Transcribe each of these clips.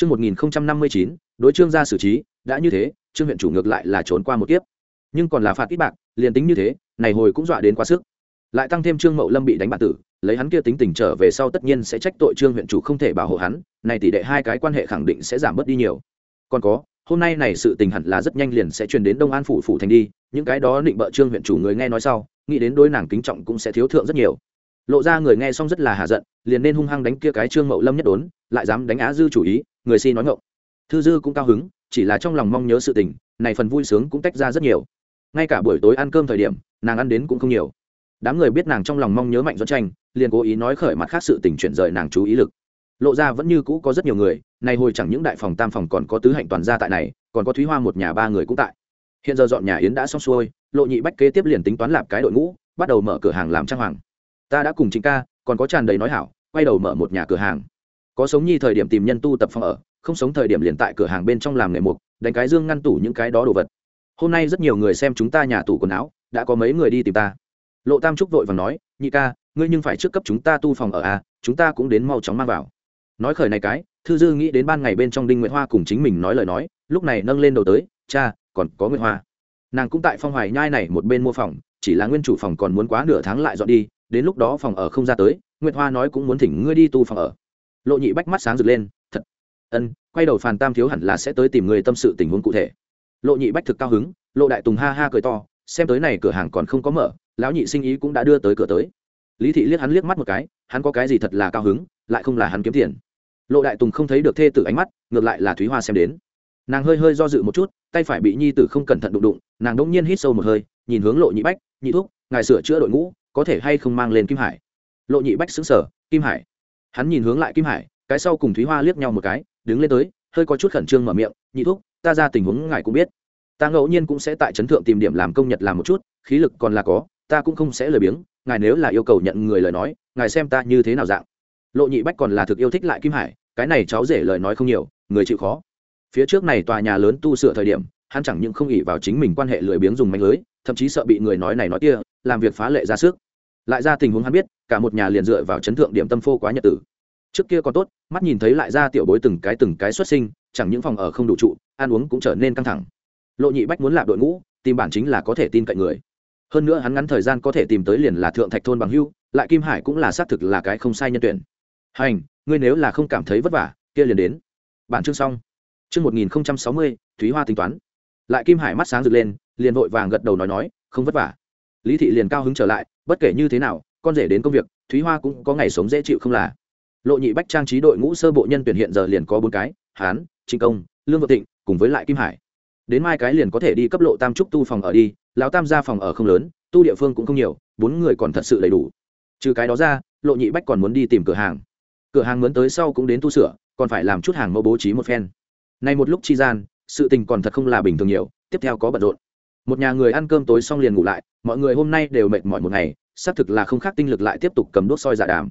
Chương 1059, đối trương gia xử trí, đã như thế, trương huyện chủ ngược lại là trốn qua một kiếp. Nhưng còn là phạt ít bạc, liền tính như thế, này hồi cũng dọa đến quá sức. Lại tăng thêm Trương Mậu Lâm bị đánh bại tử, lấy hắn kia tính tình trở về sau tất nhiên sẽ trách tội Trương huyện chủ không thể bảo hộ hắn, này tỷ đệ hai cái quan hệ khẳng định sẽ giảm bớt đi nhiều. Còn có, hôm nay này sự tình hẳn là rất nhanh liền sẽ truyền đến Đông An phủ phủ thành đi, những cái đó định bợ Trương huyện chủ người nghe nói sau, nghĩ đến đối nàng kính trọng cũng sẽ thiếu thượng rất nhiều. Lộ ra người nghe xong rất là hà giận, liền nên hung hăng đánh kia cái Trương Mậu Lâm nhất đốn, lại dám đánh Á Dư chủ ý, người si nói ngọng. Thư Dư cũng cao hứng, chỉ là trong lòng mong nhớ sự tình, này phần vui sướng cũng tách ra rất nhiều. Ngay cả buổi tối ăn cơm thời điểm, nàng ăn đến cũng không nhiều. Đám người biết nàng trong lòng mong nhớ mạnh dẫn tranh, liền cố ý nói khởi mặt khác sự tình chuyển rời nàng chú ý lực. Lộ ra vẫn như cũ có rất nhiều người, này hồi chẳng những đại phòng tam phòng còn có tứ hạnh toàn gia tại này, còn có Thúy Hoa một nhà ba người cũng tại. Hiện giờ dọn nhà yến đã xong xuôi, Lộ Nhị Bách kế tiếp liền tính toán lạp cái đội ngũ, bắt đầu mở cửa hàng làm trang hoàng. Ta đã cùng chính ca, còn có tràn đầy nói hảo, quay đầu mở một nhà cửa hàng. Có sống nhi thời điểm tìm nhân tu tập phòng ở, không sống thời điểm liền tại cửa hàng bên trong làm nghề mục đánh cái dương ngăn tủ những cái đó đồ vật. Hôm nay rất nhiều người xem chúng ta nhà tủ quần áo đã có mấy người đi tìm ta. Lộ tam trúc vội và nói nhị ca ngươi nhưng phải trước cấp chúng ta tu phòng ở a chúng ta cũng đến mau chóng mang vào. Nói khởi này cái thư dư nghĩ đến ban ngày bên trong đinh nguyễn hoa cùng chính mình nói lời nói lúc này nâng lên đầu tới cha còn có nguyễn hoa. Nàng cũng tại phong hoài nhai này một bên mua phòng chỉ là nguyên chủ phòng còn muốn quá nửa tháng lại dọn đi đến lúc đó phòng ở không ra tới nguyễn hoa nói cũng muốn thỉnh ngươi đi tu phòng ở lộ nhị bách mắt sáng rực lên, thật, ân, quay đầu phàn tam thiếu hẳn là sẽ tới tìm người tâm sự tình huống cụ thể. Lộ nhị bách thực cao hứng, lộ đại tùng ha ha cười to, xem tới này cửa hàng còn không có mở, lão nhị sinh ý cũng đã đưa tới cửa tới. Lý thị liếc hắn liếc mắt một cái, hắn có cái gì thật là cao hứng, lại không là hắn kiếm tiền. Lộ đại tùng không thấy được thê tử ánh mắt, ngược lại là thúy hoa xem đến. Nàng hơi hơi do dự một chút, tay phải bị nhi tử không cẩn thận đụng đụng, nàng đông nhiên hít sâu một hơi, nhìn hướng lộ nhị bách, nhị thúc, ngài sửa chữa đội ngũ, có thể hay không mang lên kim hải? Lộ nhị bách xứng sở kim hải? Hắn nhìn hướng lại kim hải, cái sau cùng thúy hoa liếc nhau một cái, đứng lên tới, hơi có chút khẩn trương mở miệng, nhị thúc, ta ra tình huống ngài cũng biết. Ta ngẫu nhiên cũng sẽ tại trấn thượng tìm điểm làm công nhật làm một chút, khí lực còn là có, ta cũng không sẽ lười biếng, ngài nếu là yêu cầu nhận người lời nói, ngài xem ta như thế nào dạng. Lộ nhị bách còn là thực yêu thích lại kim hải, cái này cháu rể lời nói không nhiều, người chịu khó. Phía trước này tòa nhà lớn tu sửa thời điểm, hắn chẳng những không ỉ vào chính mình quan hệ lười biếng dùng manh lưới, thậm chí sợ bị người nói này nói kia, làm việc phá lệ ra sức lại ra tình huống hắn biết, cả một nhà liền dựa vào chấn thượng điểm tâm phô quá nhật tử. Trước kia còn tốt, mắt nhìn thấy lại ra tiểu bối từng cái từng cái xuất sinh, chẳng những phòng ở không đủ trụ, ăn uống cũng trở nên căng thẳng. Lộ nhị bách muốn lạp đội ngũ, tìm bản chính là có thể tin cậy người. Hơn nữa hắn ngắn thời gian có thể tìm tới liền là thượng thạch thôn bằng hưu, lại kim hải cũng là xác thực là cái không sai nhân tuyển. Hành, ngươi nếu là không cảm thấy vất vả, kia liền đến. Bản chương xong. Chương một nghìn sáu mươi, thúy hoa tính toán. Lại kim hải mắt sáng rực lên, liền vội vàng gật đầu nói nói, không vất vả lý thị liền cao hứng trở lại, bất kể như thế nào, con rể đến công việc, thúy hoa cũng có ngày sống dễ chịu không là. Lộ nhị bách trang trí đội ngũ sơ bộ nhân tuyển hiện giờ liền có bốn cái, hán trinh công, lương vợ thịnh, cùng với lại kim hải. Đến mai cái liền có thể đi cấp lộ tam trúc tu phòng ở đi, lão tam gia phòng ở không lớn, tu địa phương cũng không nhiều, bốn người còn thật sự đầy đủ. Trừ cái đó ra, lộ nhị bách còn muốn đi tìm cửa hàng. Cửa hàng mướn tới sau cũng đến tu sửa, còn phải làm chút hàng mẫu bố trí một phen. Nay một lúc chi gian, sự tình còn thật không là bình thường nhiều, tiếp theo có bận rộn một nhà người ăn cơm tối xong liền ngủ lại, mọi người hôm nay đều mệt mỏi một ngày, xác thực là không khác tinh lực lại tiếp tục cầm đốt soi giả đàm.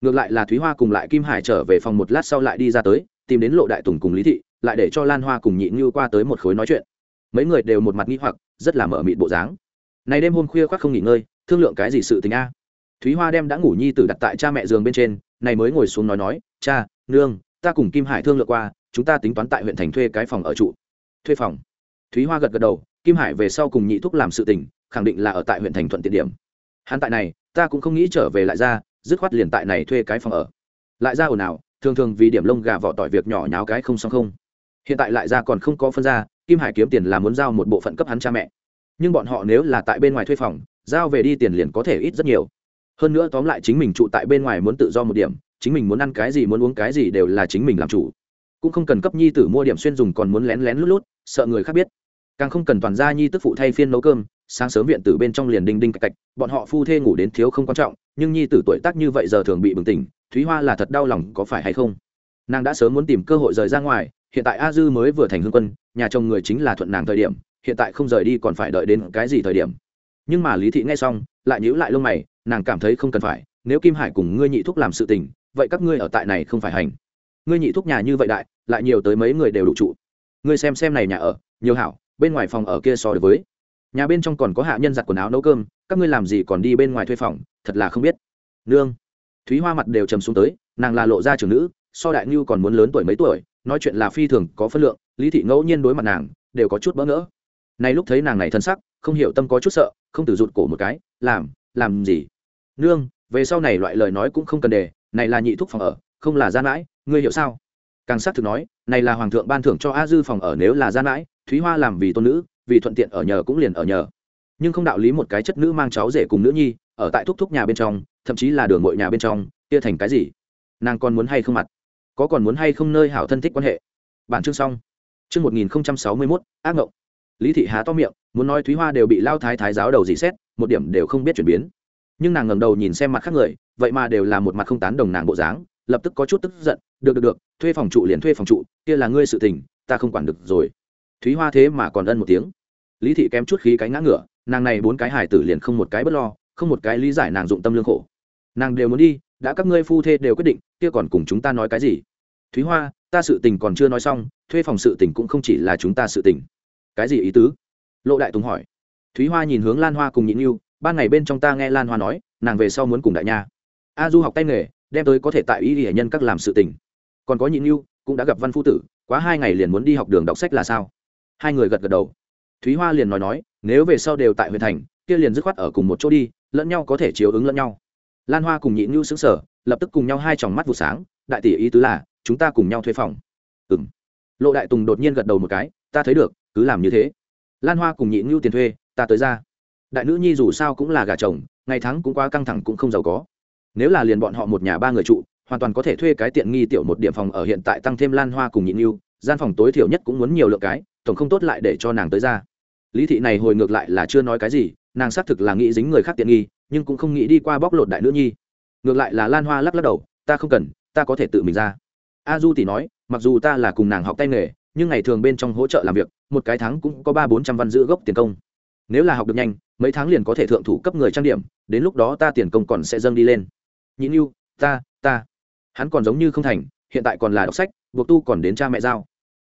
Ngược lại là thúy hoa cùng lại kim hải trở về phòng một lát sau lại đi ra tới, tìm đến lộ đại tùng cùng lý thị, lại để cho lan hoa cùng nhị như qua tới một khối nói chuyện. Mấy người đều một mặt nghĩ hoặc, rất là mở mịt bộ dáng. Này đêm hôm khuya khoác không nghỉ ngơi, thương lượng cái gì sự tình a? Thúy hoa đem đã ngủ nhi tử đặt tại cha mẹ giường bên trên, này mới ngồi xuống nói nói, cha, nương, ta cùng kim hải thương lượng qua, chúng ta tính toán tại huyện thành thuê cái phòng ở trụ. Thuê phòng? Thúy hoa gật gật đầu kim hải về sau cùng nhị thúc làm sự tình, khẳng định là ở tại huyện thành thuận tiện điểm. Hắn tại này, ta cũng không nghĩ trở về lại ra, dứt khoát liền tại này thuê cái phòng ở. Lại ra ồn ào, thường thường vì điểm lông gà vỏ tỏi việc nhỏ nháo cái không xong không. Hiện tại lại ra còn không có phân ra, kim hải kiếm tiền là muốn giao một bộ phận cấp hắn cha mẹ. Nhưng bọn họ nếu là tại bên ngoài thuê phòng, giao về đi tiền liền có thể ít rất nhiều. Hơn nữa tóm lại chính mình trụ tại bên ngoài muốn tự do một điểm, chính mình muốn ăn cái gì muốn uống cái gì đều là chính mình làm chủ. Cũng không cần cấp nhi tử mua điểm xuyên dùng còn muốn lén lén lút lút, sợ người khác biết càng không cần toàn gia nhi tức phụ thay phiên nấu cơm, sáng sớm viện tử bên trong liền đinh đinh cạch cạch, bọn họ phu thê ngủ đến thiếu không quan trọng, nhưng nhi tử tuổi tác như vậy giờ thường bị bừng tỉnh, thúy hoa là thật đau lòng có phải hay không? Nàng đã sớm muốn tìm cơ hội rời ra ngoài, hiện tại a dư mới vừa thành hương quân, nhà chồng người chính là thuận nàng thời điểm, hiện tại không rời đi còn phải đợi đến cái gì thời điểm? Nhưng mà lý thị nghe xong, lại nhíu lại lông mày, nàng cảm thấy không cần phải, nếu kim hải cùng ngươi nhị thúc làm sự tình, vậy các ngươi ở tại này không phải hành. Ngươi nhị thúc nhà như vậy đại, lại nhiều tới mấy người đều đủ trụ. Ngươi xem xem này nhà ở, nhiều hảo bên ngoài phòng ở kia so được với. Nhà bên trong còn có hạ nhân giặt quần áo nấu cơm, các ngươi làm gì còn đi bên ngoài thuê phòng, thật là không biết. Nương. Thúy hoa mặt đều trầm xuống tới, nàng là lộ ra trưởng nữ, so đại ngưu còn muốn lớn tuổi mấy tuổi, nói chuyện là phi thường có phân lượng, lý thị ngẫu nhiên đối mặt nàng, đều có chút bỡ ngỡ. Nay lúc thấy nàng này thân sắc, không hiểu tâm có chút sợ, không từ rụt cổ một cái, làm làm gì? Nương, về sau này loại lời nói cũng không cần đề, này là nhị thúc phòng ở, không là gian mãi, ngươi hiểu sao? Càng xác thực nói, này là hoàng thượng ban thưởng cho a dư phòng ở nếu là gian mãi thúy hoa làm vì tôn nữ, vì thuận tiện ở nhờ cũng liền ở nhờ. Nhưng không đạo lý một cái chất nữ mang cháu rể cùng nữ nhi, ở tại thúc thúc nhà bên trong, thậm chí là đường ngội nhà bên trong, kia thành cái gì? Nàng còn muốn hay không mặt? Có còn muốn hay không nơi hảo thân thích quan hệ? Bản chương xong. Chương một nghìn sáu mươi mốt, ác ngộng. Lý thị há to miệng, muốn nói thúy hoa đều bị lao thái thái giáo đầu dì xét, một điểm đều không biết chuyển biến. Nhưng nàng ngầm đầu nhìn xem mặt khác người, vậy mà đều là một mặt không tán đồng nàng bộ dáng, lập tức có chút tức giận, được được được, thuê phòng trụ liền thuê phòng trụ, kia là ngươi sự tình, ta không quản được rồi thúy hoa thế mà còn ân một tiếng. Lý thị kém chút khí cái ngã ngựa nàng này bốn cái hải tử liền không một cái b ấ t lo, không một cái lý giải nàng dụng tâm lương khổ. Nàng đều muốn đi, đã các ngươi phu thê đều quyết định, kia còn cùng chúng ta nói cái gì? Thúy hoa, ta sự tình còn chưa nói xong, thuê phòng sự tình cũng không chỉ là chúng ta sự tình. Cái gì ý tứ? Lộ đại tùng hỏi. Thúy hoa nhìn hướng lan hoa cùng nhịn yêu ban ngày bên trong ta nghe lan hoa nói, nàng về sau muốn cùng đại nha. A du học tay nghề, đem tới có thể tại ý hệ nhân các làm sự tình. Còn có nhịn yêu cũng đã gặp văn phu tử, quá hai ngày liền muốn đi học đường đọc sách là sao? Hai người gật gật đầu. Thúy hoa liền nói nói, nếu về sau đều tại huyện thành, kia liền dứt khoát ở cùng một chỗ đi, lẫn nhau có thể chiếu ứng lẫn nhau. Lan hoa cùng nhịn ngưu xứng sở lập tức cùng nhau hai tròng mắt vụ sáng, đại tỷ ý tứ là, chúng ta cùng nhau thuê phòng. Ừ m lộ đại tùng đột nhiên gật đầu một cái, ta thấy được, cứ làm như thế. Lan hoa cùng nhịn ngưu tiền thuê, ta tới ra. Đại nữ nhi dù sao cũng là gà chồng, ngày tháng cũng quá căng thẳng cũng không giàu có. Nếu là liền bọn họ một nhà ba người trụ, hoàn toàn có thể thuê cái tiện nghi tiểu một điểm phòng ở hiện tại tăng thêm lan hoa cùng nhịn ngưu gian phòng tối thiểu nhất cũng muốn nhiều lượng cái tổng không tốt lại để cho nàng tới ra. Lý thị này hồi ngược lại là chưa nói cái gì, nàng xác thực là nghĩ dính người khác tiện nghi, nhưng cũng không nghĩ đi qua bóc lột đại nữ nhi. Ngược lại là lan hoa lắc lắc đầu, ta không cần, ta có thể tự mình ra. A du tỷ nói, mặc dù ta là cùng nàng học tay nghề, nhưng ngày thường bên trong hỗ trợ làm việc, một cái tháng cũng có ba bốn trăm văn giữ gốc tiền công. Nếu là học được nhanh, mấy tháng liền có thể thượng thủ cấp người trang điểm, đến lúc đó ta tiền công còn sẽ dâng đi lên. Nhịn yêu ta ta. Hắn còn giống như không thành, hiện tại còn là đọc sách, buộc tu còn đến cha mẹ giao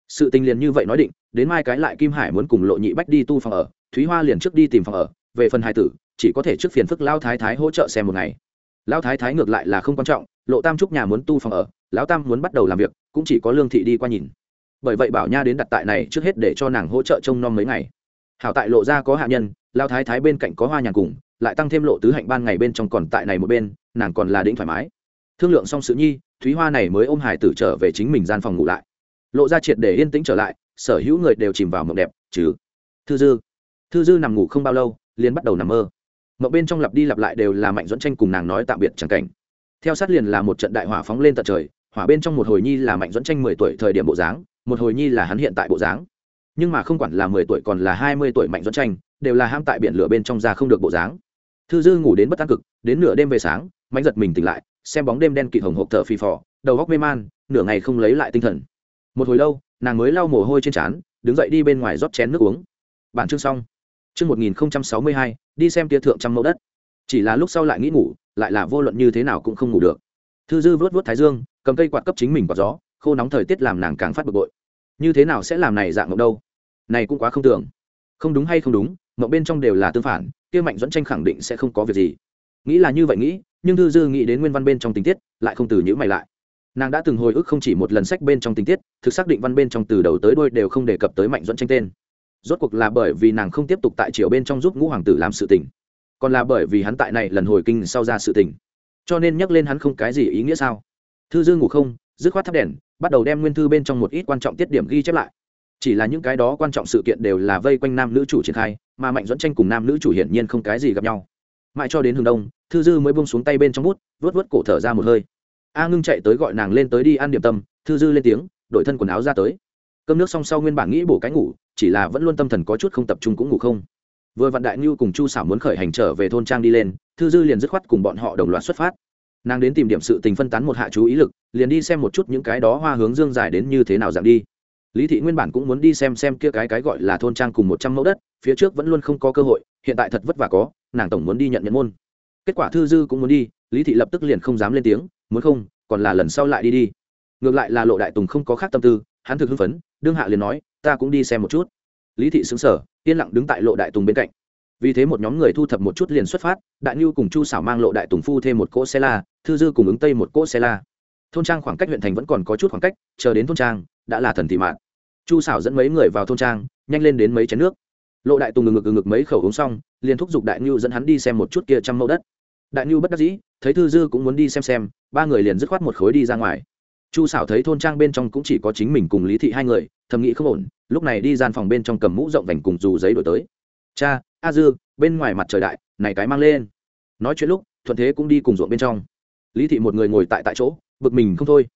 sự tình liền như vậy nói định, đến mai cái lại kim hải muốn cùng lộ nhị bách đi tu phòng ở, thúy hoa liền trước đi tìm phòng ở, về phần hai tử, chỉ có thể trước phiền phức lao thái thái hỗ trợ xem một ngày. Lao thái thái ngược lại là không quan trọng, lộ tam trúc nhà muốn tu phòng ở, lão tam muốn bắt đầu làm việc, cũng chỉ có lương thị đi qua nhìn. Bởi vậy bảo nha đến đặt tại này trước hết để cho nàng hỗ trợ trông nom mấy ngày. Hảo tại lộ ra có hạ nhân lao thái thái bên cạnh có hoa nhàn cùng, lại tăng thêm lộ tứ hạnh ban ngày bên trong còn tại này một bên, nàng còn là đĩnh thoải mái. Thương lượng xong sự nhi, thúy hoa này mới ôm hải tử trở về chính mình gian phòng ngủ lại lộ ra triệt để yên tĩnh trở lại, sở hữu người đều chìm vào mộng đẹp chứ thư dư. Thư dư nằm ngủ không bao lâu, liền bắt đầu nằm mơ. Mộng bên trong lặp đi lặp lại đều là mạnh dẫn tranh cùng nàng nói tạm biệt chẳng cảnh. Theo sát liền là một trận đại hỏa phóng lên tận trời, hỏa bên trong một hồi nhi là mạnh dẫn tranh mười tuổi thời điểm bộ dáng, một hồi nhi là hắn hiện tại bộ dáng. Nhưng mà không quản là mười tuổi còn là hai mươi tuổi mạnh dẫn tranh, đều là ham tại biển lửa bên trong ra không được bộ dáng. Thư dư ngủ đến bất an cực, đến nửa đêm về sáng, mạnh giật mình tỉnh lại, xem bóng đêm đen kịt hồng hộp thở phì phò, đầu góc mê man, nửa ngày không lấy lại tinh thần một hồi lâu, nàng mới lau mồ hôi trên trán, đứng dậy đi bên ngoài rót chén nước uống. Bản chương xong. Chương một nghìn sáu mươi hai, đi xem tia thượng trăm mẫu đất. Chỉ là lúc sau lại nghĩ ngủ, lại là vô luận như thế nào cũng không ngủ được. Thư dư vớt vớt thái dương, cầm cây quạt cấp chính mình quạt gió, khô nóng thời tiết làm nàng càng phát bực bội. Như thế nào sẽ làm này dạng mộng đâu? Này cũng quá không tưởng. Không đúng hay không đúng, mộng bên trong đều là tương phản, kia mạnh dẫn tranh khẳng định sẽ không có việc gì. Nghĩ là như vậy nghĩ, nhưng thư dư nghĩ đến nguyên văn bên trong tình tiết, lại không từ nhữ mày lại nàng đã từng hồi ức không chỉ một lần sách bên trong tình tiết, thực xác định văn bên trong từ đầu tới đôi đều không đề cập tới mạnh dẫn tranh tên. Rốt cuộc là bởi vì nàng không tiếp tục tại triều bên trong giúp ngũ hoàng tử làm sự tình, còn là bởi vì hắn tại này lần hồi kinh sau ra sự tình. Cho nên nhắc lên hắn không cái gì ý nghĩa sao? Thư dư ngủ không, dứt khoát thắp đèn, bắt đầu đem nguyên thư bên trong một ít quan trọng tiết điểm ghi chép lại. Chỉ là những cái đó quan trọng sự kiện đều là vây quanh nam nữ chủ triển khai, mà mạnh dẫn tranh cùng nam nữ chủ hiển nhiên không cái gì gặp nhau. Mãi cho đến hướng đông, thư dư mới bông xuống tay bên trong bút vớt vớt cổ thở ra một hơi a ngưng chạy tới gọi nàng lên tới đi ăn điểm tâm, thư dư lên tiếng, đổi thân quần áo ra tới. Cơm nước xong sau nguyên bản nghĩ bổ cái ngủ, chỉ là vẫn luôn tâm thần có chút không tập trung cũng ngủ không. Vừa vạn đại ngưu cùng chu xảo muốn khởi hành trở về thôn trang đi lên, thư dư liền dứt khoát cùng bọn họ đồng loạt xuất phát. Nàng đến tìm điểm sự tình phân tán một hạ chú ý lực, liền đi xem một chút những cái đó hoa hướng dương dài đến như thế nào dạng đi. Lý thị nguyên bản cũng muốn đi xem xem kia cái cái gọi là thôn trang cùng một trăm mẫu đất, phía trước vẫn luôn không có cơ hội, hiện tại thật vất vả có, nàng tổng muốn đi nhận nhận môn. Kết quả thư dư cũng muốn đi, lý thị lập tức liền không dám lên tiếng muốn không, còn là lần sau lại đi đi. Ngược lại là lộ đại tùng không có khác tâm tư, hắn thực hưng phấn, đương hạ liền nói, ta cũng đi xem một chút. Lý thị xứng sở yên lặng đứng tại lộ đại tùng bên cạnh. Vì thế một nhóm người thu thập một chút liền xuất phát, đại ngưu cùng chu xảo mang lộ đại tùng phu thêm một cỗ xe la, thư dư cùng ứng tây một cỗ xe la. Thôn trang khoảng cách huyện thành vẫn còn có chút khoảng cách, chờ đến thôn trang, đã là thần thị mạn. Chu xảo dẫn mấy người vào thôn trang, nhanh lên đến mấy chén nước. Lộ đại tùng ngực ngực ngực mấy khẩu uống xong, liền thúc giục đại ngưu dẫn hắn đi xem một chút kia trăm mẫu đất. Đại ngưu bất đắc dĩ thấy thư dư cũng muốn đi xem xem, ba người liền dứt khoát một khối đi ra ngoài. Chu xảo thấy thôn trang bên trong cũng chỉ có chính mình cùng lý thị hai người, thầm nghĩ không ổn, lúc này đi gian phòng bên trong cầm mũ rộng vành cùng dù giấy đổi tới. Cha, a dư, bên ngoài mặt trời đại, này cái mang lên. Nói chuyện lúc, thuận thế cũng đi cùng ruộng bên trong. Lý thị một người ngồi tại tại chỗ, bực mình không thôi.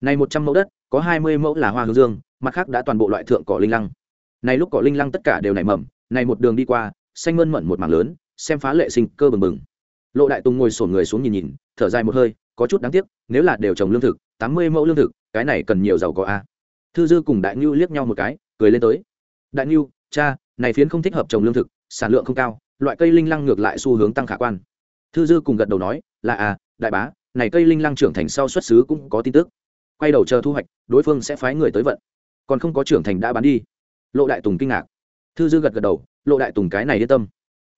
Này một trăm mẫu đất, có hai mươi mẫu là hoa hướng dương, mặt khác đã toàn bộ loại thượng cỏ linh lăng. Này lúc cỏ linh lăng tất cả đều nảy mầm, này một đường đi qua, xanh mơn mận một mảng lớn, xem phá lệ sinh cơ bừng bừng lộ đại tùng ngồi sổn người xuống nhìn nhìn, thở dài một hơi, có chút đáng tiếc, nếu là đều trồng lương thực, tám mươi mẫu lương thực, cái này cần nhiều giàu có a. Thư dư cùng đại ngưu liếc nhau một cái, cười lên tới. Đại ngưu cha, này phiến không thích hợp trồng lương thực, sản lượng không cao, loại cây linh lăng ngược lại xu hướng tăng khả quan. Thư dư cùng gật đầu nói, là à đại bá, này cây linh lăng trưởng thành sau xuất xứ cũng có tin tức. Quay đầu chờ thu hoạch, đối phương sẽ phái người tới vận. Còn không có trưởng thành đã bán đi. Lộ đại tùng kinh ngạc. Thư dư gật gật đầu, lộ đại tùng cái này yên tâm.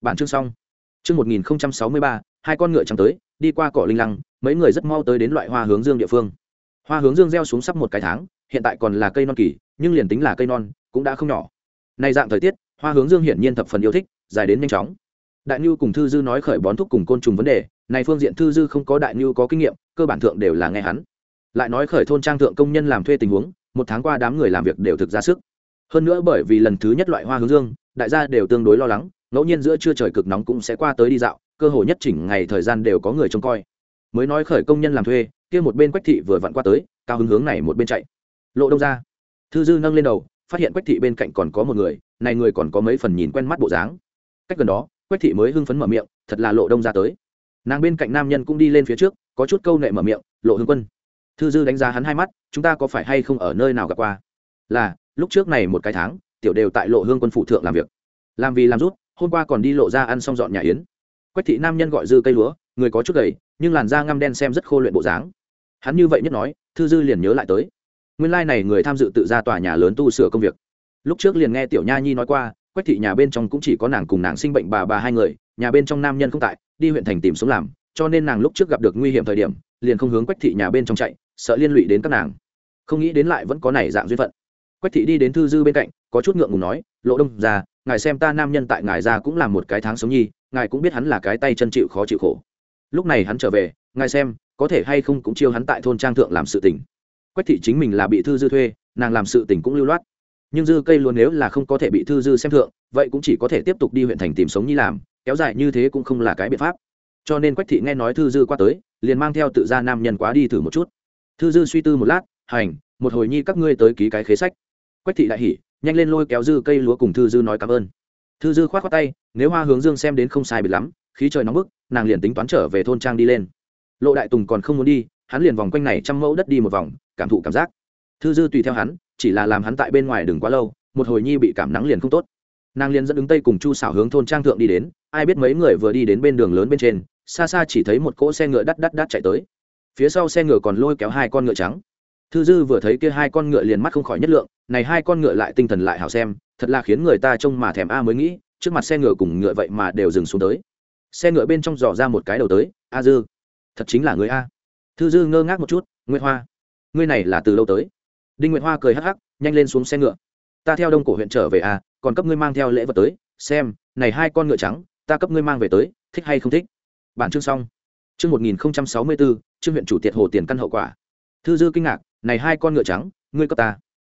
Bản chương xong chương một nghìn sáu mươi ba, hai con ngựa trắng tới, đi qua cỏ linh lăng, mấy người rất mau tới đến loại hoa hướng dương địa phương. Hoa hướng dương gieo xuống sắp một cái tháng, hiện tại còn là cây non kỳ, nhưng liền tính là cây non, cũng đã không nhỏ. Này dạng thời tiết, hoa hướng dương hiển nhiên thập phần yêu thích, dài đến nhanh chóng. Đại Nưu cùng thư dư nói khởi bón thuốc cùng côn trùng vấn đề, này phương diện thư dư không có đại Nưu có kinh nghiệm, cơ bản thượng đều là nghe hắn. Lại nói khởi thôn trang thượng công nhân làm thuê tình huống, một tháng qua đám người làm việc đều thực ra sức. Hơn nữa bởi vì lần thứ nhất loại hoa hướng dương, đại gia đều tương đối lo lắng ngẫu nhiên giữa trưa trời cực nóng cũng sẽ qua tới đi dạo, cơ hội nhất chỉnh ngày thời gian đều có người trông coi. Mới nói khởi công nhân làm thuê, kia một bên quách thị vừa vặn qua tới, cao hứng hướng này một bên chạy. Lộ đông ra. Thư dư nâng lên đầu, phát hiện quách thị bên cạnh còn có một người, này người còn có mấy phần nhìn quen mắt bộ dáng. Cách gần đó, quách thị mới hưng phấn mở miệng, thật là lộ đông ra tới. Nàng bên cạnh nam nhân cũng đi lên phía trước, có chút câu nệ mở miệng, lộ hưng quân. Thư dư đánh giá hắn hai mắt, chúng ta có phải hay không ở nơi nào gặp qua? Là, lúc trước này một cái tháng, tiểu đều tại lộ hương quân phụ thượng làm việc. Làm vì làm rút hôm qua còn đi lộ ra ăn xong dọn nhà yến. Quách thị nam nhân gọi dư cây lúa, người có chút gầy, nhưng làn da ngăm đen xem rất khô luyện bộ dáng. Hắn như vậy nhất nói, thư dư liền nhớ lại tới. Nguyên lai、like、này người tham dự tự ra tòa nhà lớn tu sửa công việc. Lúc trước liền nghe tiểu nha nhi nói qua, quách thị nhà bên trong cũng chỉ có nàng cùng nàng sinh bệnh bà bà hai người, nhà bên trong nam nhân không tại, đi huyện thành tìm sống làm, cho nên nàng lúc trước gặp được nguy hiểm thời điểm, liền không hướng quách thị nhà bên trong chạy, sợ liên lụy đến các nàng. Không nghĩ đến lại vẫn có này dạng duyên phận. Quách thị đi đến thư dư bên cạnh, có chút ngượng ngùng nói lộ đông ra, ngài xem ta nam nhân tại ngài ra cũng là một cái tháng sống nhi, ngài cũng biết hắn là cái tay chân chịu khó chịu khổ. Lúc này hắn trở về, ngài xem, có thể hay không cũng chiêu hắn tại thôn trang thượng làm sự tình. Quách thị chính mình là bị thư dư thuê, nàng làm sự tình cũng lưu loát. Nhưng dư cây luôn nếu là không có thể bị thư dư xem thượng, vậy cũng chỉ có thể tiếp tục đi huyện thành tìm sống nhi làm, kéo dài như thế cũng không là cái biện pháp. Cho nên quách thị nghe nói thư dư qua tới, liền mang theo tự ra nam nhân quá đi thử một chút. Thư dư suy tư một lát, hành, một hồi nhi các ngươi tới ký cái khế sách. Quách thị đại hỉ nhanh lên lôi kéo dư cây lúa cùng thư dư nói cảm ơn. Thư dư k h o á t khoác tay, nếu hoa hướng dương xem đến không sai biệt lắm, khí trời nóng bức, nàng liền tính toán trở về thôn trang đi lên. Lộ đại tùng còn không muốn đi, hắn liền vòng quanh này trăm mẫu đất đi một vòng, cảm thụ cảm giác. Thư dư tùy theo hắn, chỉ là làm hắn tại bên ngoài đừng quá lâu, một hồi nhi bị cảm nắng liền không tốt. Nàng liền dẫn ứng tây cùng chu xảo hướng thôn trang thượng đi đến, ai biết mấy người vừa đi đến bên đường lớn bên trên, xa xa chỉ thấy một cỗ xe ngựa đắt đắt đắt chạy tới. Phía sau xe ngựa còn lôi kéo hai con ngựa trắng thư dư vừa thấy kia hai con ngựa liền mắt không khỏi nhất lượng, này hai con ngựa lại tinh thần lại hào xem, thật là khiến người ta trông mà thèm a mới nghĩ, trước mặt xe ngựa cùng ngựa vậy mà đều dừng xuống tới. Xe ngựa bên trong dò ra một cái đầu tới, a dư, thật chính là người a. Thư dư ngơ ngác một chút, nguyệt hoa, ngươi này là từ lâu tới? Đinh nguyệt hoa cười hắc hắc, nhanh lên xuống xe ngựa. Ta theo đông cổ huyện trở về a, còn cấp ngươi mang theo lễ vật tới, xem, này hai con ngựa trắng, ta cấp ngươi mang về tới, thích hay không thích? Bản chương xong. Chương một nghìn sáu mươi bốn chương huyện chủ tiệt hồ tiền căn hậu quả. Thư dư kinh ngạc này hai con ngựa trắng, ngươi cấp ta.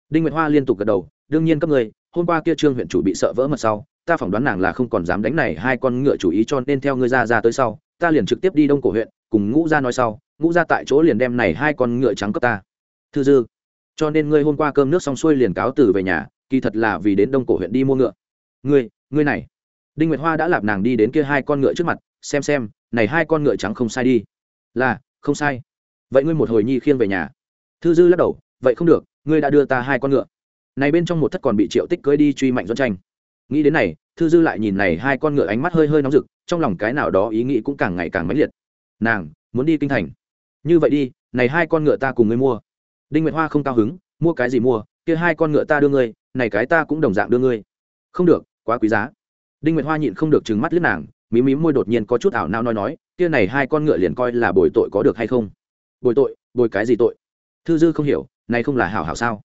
Đinh nguyệt hoa liên tục gật đầu, đương nhiên cấp ngươi, hôm qua kia trương huyện chủ bị sợ vỡ mật sau, ta phỏng đoán nàng là không còn dám đánh này hai con ngựa chủ ý cho nên theo ngươi ra ra tới sau, ta liền trực tiếp đi đông cổ huyện, cùng ngũ gia nói sau, ngũ gia tại chỗ liền đem này hai con ngựa trắng cấp ta. Thư dư, cho nên ngươi hôm qua cơm nước xong xuôi liền cáo từ về nhà, kỳ thật là vì đến đông cổ huyện đi mua ngựa. Ngươi ngươi này. Đinh nguyệt hoa đã lạp nàng đi đến kia hai con ngựa trước mặt, xem xem, này hai con ngựa trắng không sai đi. Là, không sai. Vậy ngươi một hồi nhi khiêng về nhà thư dư lắc đầu, vậy không được, ngươi đã đưa ta hai con ngựa. Này bên trong một thất còn bị triệu tích cưới đi truy mạnh doanh tranh. Nghĩ đến này, thư dư lại nhìn này hai con ngựa ánh mắt hơi hơi nóng rực, trong lòng cái nào đó ý nghĩ cũng càng ngày càng mãnh liệt. Nàng, muốn đi kinh thành. Như vậy đi, này hai con ngựa ta cùng ngươi mua. Đinh nguyệt hoa không cao hứng, mua cái gì mua, kia hai con ngựa ta đưa ngươi, này cái ta cũng đồng dạng đưa ngươi. Không được, quá quý giá. Đinh nguyệt hoa nhịn không được trừng mắt lướt nàng, mí mí môi đột nhiên có chút ảo nao nói nói, kia này hai con ngựa liền coi là bồi tội có được hay không? Bồi tội, bồi cái gì tội? Thư dư không hiểu, này không là hảo hảo sao?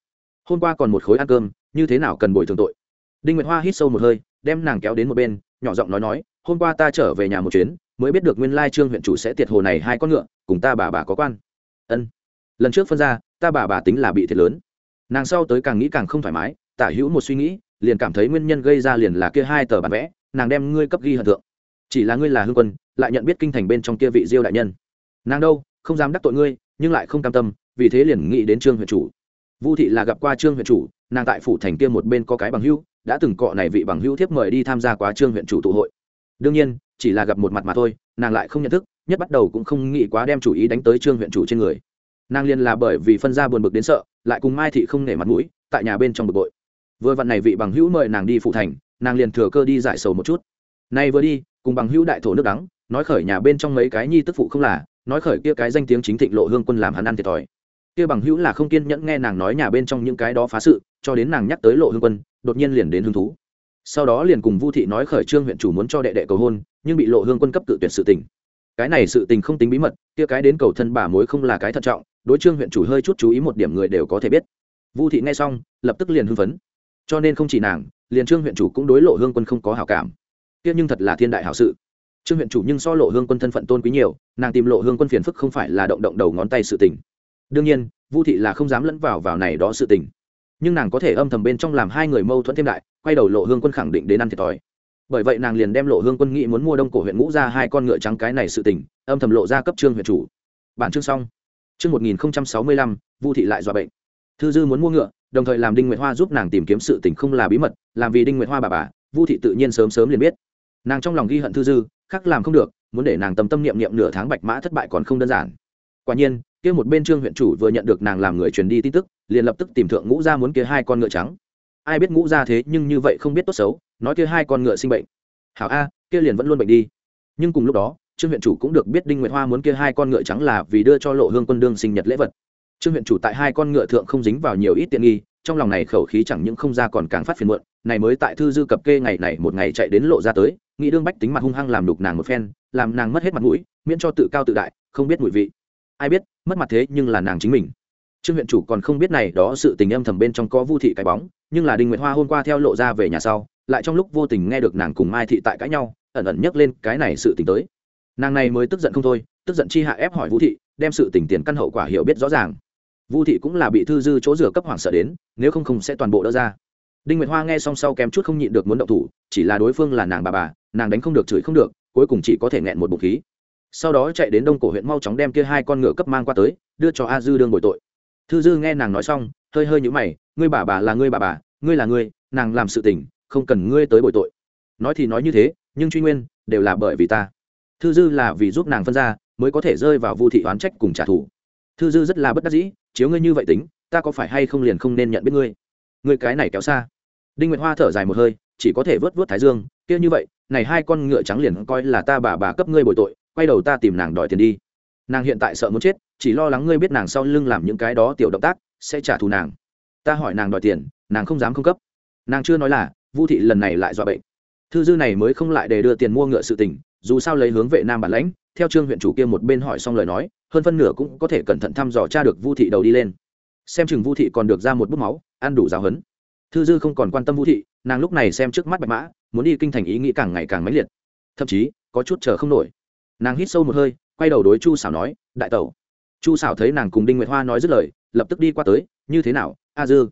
Hôm qua còn một khối ăn cơm, như thế nào cần bồi thường tội? Đinh nguyệt hoa hít sâu một hơi, đem nàng kéo đến một bên, nhỏ giọng nói nói, hôm qua ta trở về nhà một chuyến, mới biết được nguyên lai trương huyện chủ sẽ tiệt hồ này hai con ngựa, cùng ta bà bà có quan. Ân. Lần trước phân ra, ta bà bà tính là bị thiệt lớn. Nàng sau tới càng nghĩ càng không thoải mái, tả hữu một suy nghĩ, liền cảm thấy nguyên nhân gây ra liền là kia hai tờ bản vẽ, nàng đem ngươi cấp ghi hận thượng. Chỉ là ngươi là hương quân, lại nhận biết kinh thành bên trong kia vị diêu đại nhân. Nàng đâu, không dám đắc tội ngươi, nhưng lại không cam tâm vì thế liền nghĩ đến trương huyện chủ. Vu thị là gặp qua trương huyện chủ, nàng tại phủ thành kia một bên có cái bằng hữu, đã từng cọ này vị bằng hữu thiếp mời đi tham gia quá trương huyện chủ tụ hội. Đương nhiên, chỉ là gặp một mặt mà thôi, nàng lại không nhận thức, nhất bắt đầu cũng không nghĩ quá đem chủ ý đánh tới trương huyện chủ trên người. Nàng liên là bởi vì phân ra buồn bực đến sợ, lại cùng mai thị không nể mặt mũi, tại nhà bên trong bực bội. Vừa vặn này vị bằng hữu mời nàng đi phụ thành, nàng liền thừa cơ đi giải sầu một chút. Nay vừa đi, cùng bằng hữu đại thổ nước đắng, nói khởi nhà bên trong mấy cái nhi tức phụ không là, nói khởi kia cái danh tiếng chính thịnh lộ hương quân làm hắn ăn thiệt thòi kia bằng hữu là không kiên nhẫn nghe nàng nói nhà bên trong những cái đó phá sự, cho đến nàng nhắc tới lộ hương quân, đột nhiên liền đến hứng thú. Sau đó liền cùng vu thị nói khởi trương huyện chủ muốn cho đệ đệ cầu hôn, nhưng bị lộ hương quân cấp tự tuyệt sự tình. Cái này sự tình không tính bí mật, kia cái đến cầu thân bà mối không là cái thận trọng, đối trương huyện chủ hơi chút chú ý một điểm người đều có thể biết. Vu thị nghe xong, lập tức liền hưng phấn. Cho nên không chỉ nàng, liền trương huyện chủ cũng đối lộ hương quân không có hảo cảm. Kia nhưng thật là thiên đại hảo sự. Trương huyện chủ nhưng so lộ hương quân thân phận tôn quý nhiều, nàng tìm lộ hương quân phiền phức không phải là động động đầu ngón tay sự tình đương nhiên, vu thị là không dám lẫn vào vào này đó sự tình. Nhưng nàng có thể âm thầm bên trong làm hai người mâu thuẫn thêm đại, quay đầu lộ hương quân khẳng định đến ăn thiệt thòi. Bởi vậy nàng liền đem lộ hương quân nghĩ muốn mua đông cổ huyện ngũ ra hai con ngựa trắng cái này sự tình, âm thầm lộ ra cấp trương huyện chủ. Bản chương xong. Chương một nghìn sáu mươi lăm, vu thị lại dọa bệnh. Thư dư muốn mua ngựa, đồng thời làm đinh nguyệt hoa giúp nàng tìm kiếm sự tình không là bí mật, làm vì đinh nguyệt hoa bà bà, vu thị tự nhiên sớm sớm liền biết. Nàng trong lòng ghi hận thư dư, khác làm không được, muốn để nàng tâm tâm niệm niệm nửa tháng bạch mã thất bại còn không đơn giản quả nhiên, kia một bên trương huyện chủ vừa nhận được nàng làm người truyền đi tin tức, liền lập tức tìm thượng ngũ gia muốn kia hai con ngựa trắng. Ai biết ngũ gia thế nhưng như vậy không biết tốt xấu, nói kia hai con ngựa sinh bệnh. Hảo a, kia liền vẫn luôn bệnh đi. Nhưng cùng lúc đó, trương huyện chủ cũng được biết đinh nguyệt hoa muốn kia hai con ngựa trắng là vì đưa cho lộ hương quân đương sinh nhật lễ vật. Trương huyện chủ tại hai con ngựa thượng không dính vào nhiều ít tiện nghi, trong lòng này khẩu khí chẳng những không ra còn càng phát phiền muộn, này mới tại thư dư cập kê ngày này một ngày chạy đến lộ ra tới, nghĩ đương bách tính mặt hung hăng làm đục nàng một phen, làm nàng mất hết mặt mũi, miễn cho tự cao tự đại, không biết mùi vị ai biết, mất mặt thế nhưng là nàng chính mình. Trương huyện chủ còn không biết này, đó sự tình âm thầm bên trong có vu thị cái bóng, nhưng là đinh nguyệt hoa hôm qua theo lộ ra về nhà sau, lại trong lúc vô tình nghe được nàng cùng mai thị tại cãi nhau, ẩn ẩn nhấc lên cái này sự tình tới. Nàng này mới tức giận không thôi, tức giận chi hạ ép hỏi vũ thị, đem sự tình tiền căn hậu quả hiểu biết rõ ràng. Vu thị cũng là bị thư dư chỗ rửa cấp hoảng sợ đến, nếu không không sẽ toàn bộ đỡ ra. Đinh nguyệt hoa nghe xong sau kém chút không nhịn được muốn động thủ, chỉ là đối phương là nàng bà bà, nàng đánh không được, chửi không được, cuối cùng chỉ có thể nghẹn một bụng khí sau đó chạy đến đông cổ huyện mau chóng đem kia hai con ngựa cấp mang qua tới, đưa cho a dư đương bồi tội. Thư dư nghe nàng nói xong, hơi hơi nhũ mày, ngươi bà bà là ngươi bà bà, ngươi là ngươi, nàng làm sự tình, không cần ngươi tới bồi tội. Nói thì nói như thế, nhưng truy nguyên đều là bởi vì ta. Thư dư là vì giúp nàng phân ra, mới có thể rơi vào vu thị oán trách cùng trả thù. Thư dư rất là bất đắc dĩ, chiếu ngươi như vậy tính, ta có phải hay không liền không nên nhận biết ngươi? Ngươi cái này kéo xa. Đinh nguyệt hoa thở dài một hơi, chỉ có thể vớt vớt thái dương, kia như vậy, này hai con ngựa trắng liền coi là ta bà bà cấp ngươi bồi tội quay đầu ta tìm nàng đòi tiền đi. Nàng hiện tại sợ muốn chết, chỉ lo lắng ngươi biết nàng sau lưng làm những cái đó tiểu động tác, sẽ trả thù nàng. Ta hỏi nàng đòi tiền, nàng không dám không cấp. Nàng chưa nói là, vu thị lần này lại dọa bệnh. Thư dư này mới không lại để đưa tiền mua ngựa sự tình, dù sao lấy hướng vệ nam bản lãnh, theo trương huyện chủ kia một bên hỏi xong lời nói, hơn phân nửa cũng có thể cẩn thận thăm dò tra được vu thị đầu đi lên. Xem chừng vu thị còn được ra một bút máu, ăn đủ giáo hấn thư dư không còn quan tâm vu thị, nàng lúc này xem trước mắt bạch mã, muốn đi kinh thành ý nghĩ càng ngày càng mãnh liệt. Thậm chí, có chút chờ không nổi nàng hít sâu một hơi, quay đầu đối chu xảo nói, đại tẩu. Chu xảo thấy nàng cùng đinh nguyệt hoa nói dứt lời, lập tức đi qua tới, như thế nào, a dư?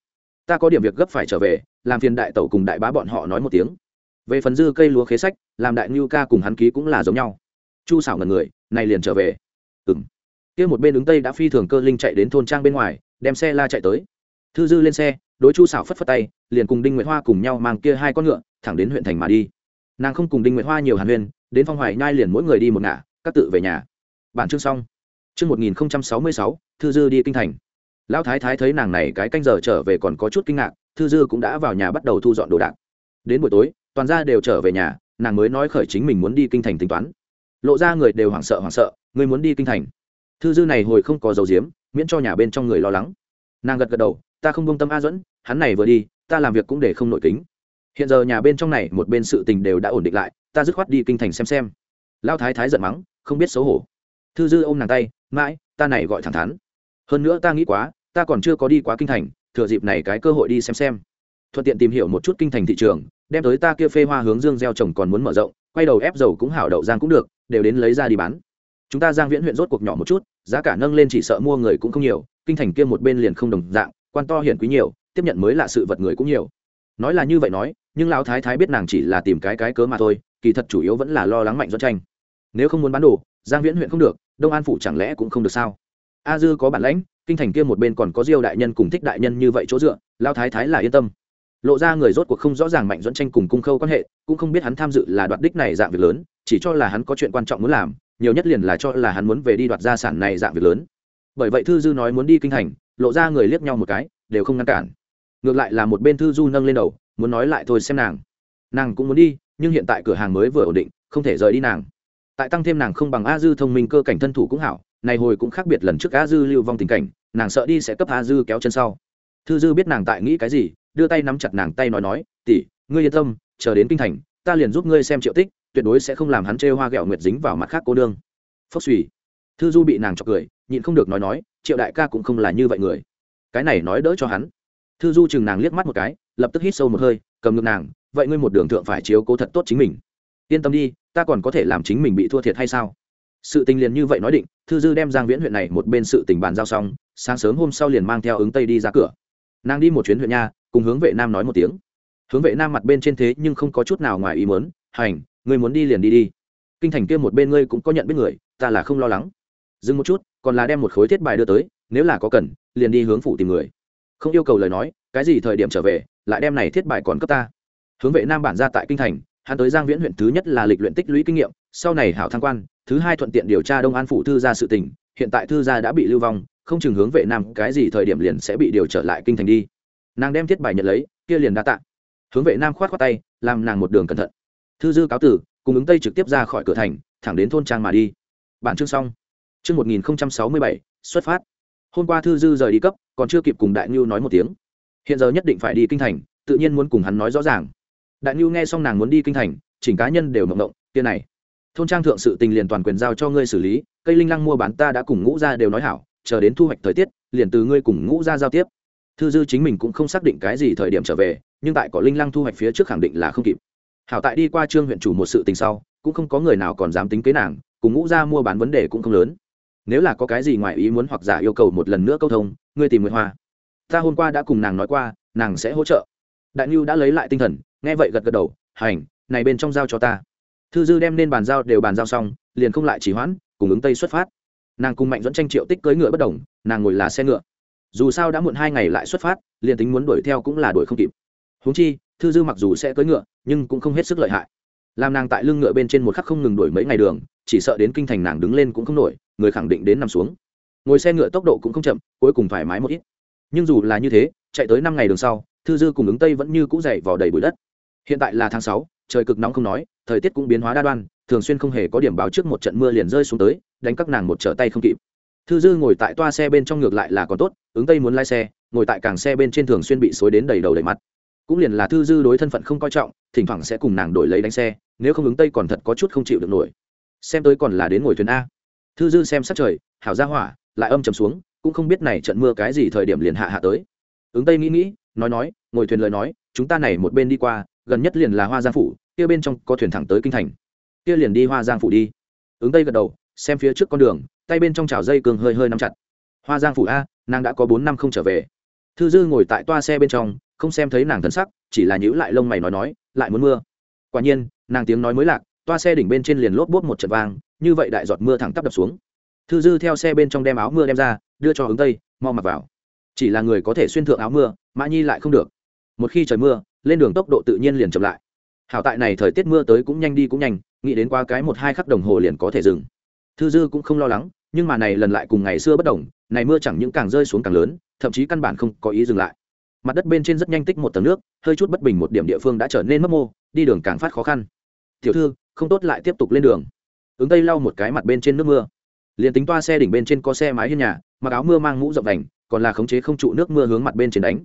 Ta có điểm việc gấp phải trở về, làm phiền đại tẩu cùng đại bá bọn họ nói một tiếng. Về phần dư cây lúa khế sách, làm đại ngưu ca cùng hắn ký cũng là giống nhau. Chu xảo ngần người, này liền trở về. Ừ m kia một bên ứng tây đã phi thường cơ linh chạy đến thôn trang bên ngoài, đem xe la chạy tới. Thư dư lên xe, đối chu xảo phất phất tay, liền cùng đinh nguyệt hoa cùng nhau mang kia hai con ngựa, thẳng đến huyện thành mà đi. Nàng không cùng đinh nguyệt hoa nhiều hàn huyên đến phong hoài nhai liền mỗi người đi một ngả, các tự về nhà. Bản chương xong. Chương một nghìn sáu mươi sáu, thư dư đi kinh thành. Lão thái thái thấy nàng này cái canh giờ trở về còn có chút kinh ngạc, thư dư cũng đã vào nhà bắt đầu thu dọn đồ đạc. Đến buổi tối, toàn gia đều trở về nhà, nàng mới nói khởi chính mình muốn đi kinh thành tính toán. Lộ ra người đều hoảng sợ hoảng sợ người muốn đi kinh thành? Thư dư này hồi không có dầu diếm, miễn cho nhà bên trong người lo lắng. Nàng gật gật đầu, ta không bông tâm a dẫn hắn này vừa đi, ta làm việc cũng để không nội kính. Hiện giờ nhà bên trong này một bên sự tình đều đã ổn định lại ta dứt khoát đi kinh thành xem xem. Lao thái thái giận mắng, không biết xấu hổ. Thư dư ôm nàng tay, mãi, ta này gọi thẳng thắn. Hơn nữa ta nghĩ quá, ta còn chưa có đi quá kinh thành, thừa dịp này cái cơ hội đi xem xem. Thuận tiện tìm hiểu một chút kinh thành thị trường, đem tới ta kia phê hoa hướng dương gieo trồng còn muốn mở rộng, quay đầu ép dầu cũng hảo đậu giang cũng được, đều đến lấy ra đi bán. Chúng ta giang viễn huyện rốt cuộc nhỏ một chút, giá cả nâng lên chỉ sợ mua người cũng không nhiều, kinh thành kia một bên liền không đồng dạng, quan to hiển quý nhiều, tiếp nhận mới là sự vật người cũng nhiều. Nói là như vậy nói, nhưng lão thái thái biết nàng chỉ là tìm cái cái cớ mà thôi kỳ thật chủ yếu vẫn là lo lắng mạnh do tranh. Nếu không muốn bán đồ, giang viễn huyện không được, đông an phủ chẳng lẽ cũng không được sao? A dư có bản lãnh, kinh thành kia một bên còn có diêu đại nhân cùng thích đại nhân như vậy chỗ dựa, lao thái thái là yên tâm. Lộ ra người rốt cuộc không rõ ràng mạnh dẫn tranh cùng cung khâu quan hệ, cũng không biết hắn tham dự là đoạt đích này dạng việc lớn, chỉ cho là hắn có chuyện quan trọng muốn làm, nhiều nhất liền là cho là hắn muốn về đi đoạt gia sản này dạng việc lớn. Bởi vậy thư dư nói muốn đi kinh thành, lộ ra người liếc nhau một cái, đều không ngăn cản. Ngược lại là một bên thư du nâng lên đầu, muốn nói lại thôi xem nàng. Nàng cũng muốn đi nhưng hiện tại cửa hàng mới vừa ổn định, không thể rời đi nàng. Tại tăng thêm nàng không bằng a dư thông minh cơ cảnh thân thủ cũng hảo, này hồi cũng khác biệt lần trước a dư lưu vong tình cảnh, nàng sợ đi sẽ cấp a dư kéo chân sau. Thư dư biết nàng tại nghĩ cái gì, đưa tay nắm chặt nàng tay nói nói, tỷ, ngươi yên tâm, chờ đến kinh thành, ta liền giúp ngươi xem triệu tích, tuyệt đối sẽ không làm hắn trêu hoa ghẹo nguyệt dính vào mặt khác cô đương phốc suy thư du bị nàng chọc cười, nhịn không được nói nói, triệu đại ca cũng không là như vậy người. Cái này nói đỡ cho hắn. Thư du chừng nàng liếc mắt một cái, lập tức hít sâu một hơi, cầm ngực nàng vậy ngươi một đường thượng phải chiếu cố thật tốt chính mình. Yên tâm đi, ta còn có thể làm chính mình bị thua thiệt hay sao? Sự tình liền như vậy nói định, thư dư đem giang viễn huyện này một bên sự tình bàn giao xong, sáng sớm hôm sau liền mang theo ứng tây đi ra cửa. Nàng đi một chuyến huyện nha, cùng hướng vệ nam nói một tiếng. Hướng vệ nam mặt bên trên thế nhưng không có chút nào ngoài ý mớn hành, ngươi muốn đi liền đi đi. Kinh thành kia một bên ngươi cũng có nhận biết người, ta là không lo lắng. Dừng một chút, còn là đem một khối thiết bài đưa tới, nếu là có cần, liền đi hướng phủ tìm người. Không yêu cầu lời nói, cái gì thời điểm trở về, lại đem này thiết bài còn cấp ta hướng vệ nam bản ra tại kinh thành, hắn tới giang viễn huyện thứ nhất là lịch luyện tích lũy kinh nghiệm, sau này hảo thăng quan, thứ hai thuận tiện điều tra đông an phủ thư gia sự tình, hiện tại thư gia đã bị lưu vong, không chừng hướng vệ nam cái gì thời điểm liền sẽ bị điều trở lại kinh thành đi. Nàng đem thiết bài nhận lấy, kia liền đa tạ. Hướng vệ nam khoát khoát tay, làm nàng một đường cẩn thận. Thư dư cáo tử, cùng ứng tây trực tiếp ra khỏi cửa thành, thẳng đến thôn trang mà đi. Bản chương xong. Chương một nghìn sáu mươi bảy, xuất phát. Hôm qua thư dư rời đi cấp, còn chưa kịp cùng đại ngưu nói một tiếng. Hiện giờ nhất định phải đi kinh thành, tự nhiên muốn cùng hắn nói rõ ràng đại ngưu nghe xong nàng muốn đi kinh thành, chỉnh cá nhân đều mộng động tiền này, thôn trang thượng sự tình liền toàn quyền giao cho ngươi xử lý, cây linh lăng mua bán ta đã cùng ngũ ra đều nói hảo, chờ đến thu hoạch thời tiết, liền từ ngươi cùng ngũ ra giao tiếp. Thư dư chính mình cũng không xác định cái gì thời điểm trở về, nhưng tại có linh lăng thu hoạch phía trước khẳng định là không kịp. Hảo tại đi qua trương huyện chủ một sự tình sau, cũng không có người nào còn dám tính kế nàng, cùng ngũ ra mua bán vấn đề cũng không lớn. Nếu là có cái gì ngoài ý muốn hoặc giả yêu cầu một lần nữa câu thông, ngươi tìm nguyệt hoa. Ta hôm qua đã cùng nàng nói qua, nàng sẽ hỗ trợ. Đại nhu đã lấy lại tinh thần nghe vậy gật gật đầu, hành, này bên trong giao cho ta. Thư dư đem nên bàn giao đều bàn giao xong, liền không lại chỉ hoãn, cùng ứng tây xuất phát. Nàng cùng mạnh dẫn tranh triệu tích cưỡi ngựa bất đồng, nàng ngồi là xe ngựa. Dù sao đã muộn hai ngày lại xuất phát, liền tính muốn đuổi theo cũng là đuổi không kịp. Húng chi, thư dư mặc dù sẽ cưỡi ngựa, nhưng cũng không hết sức lợi hại. Làm nàng tại lưng ngựa bên trên một khắc không ngừng đuổi mấy ngày đường, chỉ sợ đến kinh thành nàng đứng lên cũng không nổi, người khẳng định đến nằm xuống. Ngồi xe ngựa tốc độ cũng không chậm, cuối cùng thoải mái một ít. Nhưng dù là như thế, chạy tới năm ngày đường sau, thư dư cùng ứng tây vẫn như cũ dậy vào đầy bụi đất hiện tại là tháng sáu, trời cực nóng không nói, thời tiết cũng biến hóa đa đoan, thường xuyên không hề có điểm báo trước một trận mưa liền rơi xuống tới, đánh các nàng một trở tay không kịp. Thư dư ngồi tại toa xe bên trong ngược lại là còn tốt, ứng tây muốn lái xe, ngồi tại càng xe bên trên thường xuyên bị xối đến đầy đầu đầy mặt. Cũng liền là thư dư đối thân phận không coi trọng, thỉnh thoảng sẽ cùng nàng đổi lấy đánh xe, nếu không ứng tây còn thật có chút không chịu được nổi. Xem tới còn là đến ngồi thuyền a. Thư dư xem sát trời, hảo ra hỏa, lại âm trầm xuống, cũng không biết này trận mưa cái gì thời điểm liền hạ hạ tới. Ứng tây nghĩ nghĩ, nói nói, ngồi thuyền lời nói, chúng ta này một bên đi qua gần nhất liền là hoa giang phủ, kia bên trong có thuyền thẳng tới kinh thành. Kia liền đi hoa giang phủ đi. Ứng tây gật đầu, xem phía trước con đường, tay bên trong trào dây cường hơi hơi nắm chặt. Hoa giang phủ a, nàng đã có bốn năm không trở về. Thư dư ngồi tại toa xe bên trong, không xem thấy nàng thân sắc, chỉ là nhữ lại lông mày nói nói, lại muốn mưa. Quả nhiên, nàng tiếng nói mới lạc, toa xe đỉnh bên trên liền lốp bốt một trận vang, như vậy đại giọt mưa thẳng tắp đập xuống. Thư dư theo xe bên trong đem áo mưa đem ra, đưa cho hướng tây, mau mặc vào. Chỉ là người có thể xuyên thượng áo mưa, mã nhi lại không được. Một khi trời mưa lên đường tốc độ tự nhiên liền chậm lại. Hảo tại này thời tiết mưa tới cũng nhanh đi cũng nhanh, nghĩ đến qua cái một hai khắc đồng hồ liền có thể dừng. Thư dư cũng không lo lắng, nhưng mà này lần lại cùng ngày xưa bất đồng, này mưa chẳng những càng rơi xuống càng lớn, thậm chí căn bản không có ý dừng lại. Mặt đất bên trên rất nhanh tích một tầng nước, hơi chút bất bình một điểm địa phương đã trở nên mất mô, đi đường càng phát khó khăn. Tiểu thư, không tốt lại tiếp tục lên đường. Ứng tây lau một cái mặt bên trên nước mưa. Liền tính toa xe đỉnh bên trên có xe mái hiên nhà, mặc áo mưa mang mũ rộng đành còn là khống chế không trụ nước mưa hướng mặt bên trên đánh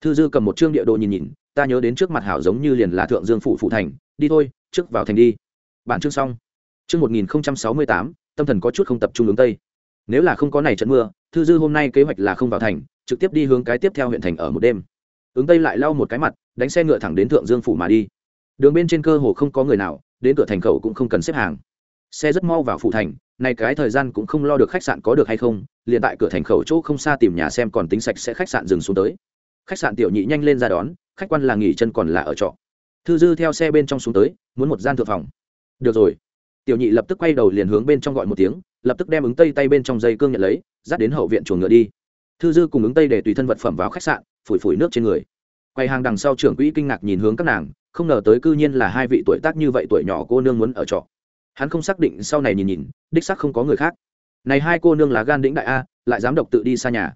thư dư cầm một chương địa đồ nhìn nhìn, ta nhớ đến trước mặt hảo giống như liền là thượng dương phủ phụ thành, đi thôi, trước vào thành đi. Bản chương xong. Chương một nghìn sáu mươi tám, tâm thần có chút không tập trung hướng tây. Nếu là không có này trận mưa, thư dư hôm nay kế hoạch là không vào thành, trực tiếp đi hướng cái tiếp theo huyện thành ở một đêm. Ứng tây lại lau một cái mặt, đánh xe ngựa thẳng đến thượng dương phủ mà đi. Đường bên trên cơ hồ không có người nào, đến cửa thành khẩu cũng không cần xếp hàng. Xe rất mau vào phủ thành, này cái thời gian cũng không lo được khách sạn có được hay không, liền tại cửa thành khẩu chỗ không xa tìm nhà xem còn tính sạch sẽ khách sạn dừng xuống tới khách sạn tiểu nhị nhanh lên ra đón, khách quan là nghỉ chân còn là ở trọ. Thư dư theo xe bên trong xuống tới, muốn một gian thượng phòng. Được rồi. Tiểu nhị lập tức quay đầu liền hướng bên trong gọi một tiếng, lập tức đem ứng tây tay bên trong dây cương nhận lấy, dắt đến hậu viện chuồng ngựa đi. Thư dư cùng ứng tây để tùy thân vật phẩm vào khách sạn, phủi phủi nước trên người. Quay hàng đằng sau trưởng quỹ kinh ngạc nhìn hướng các nàng, không ngờ tới cư nhiên là hai vị tuổi tác như vậy tuổi nhỏ cô nương muốn ở trọ. Hắn không xác định sau này nhìn nhìn, đích sắc không có người khác. Này hai cô nương là gan đĩnh đại a, lại dám độc tự đi xa nhà.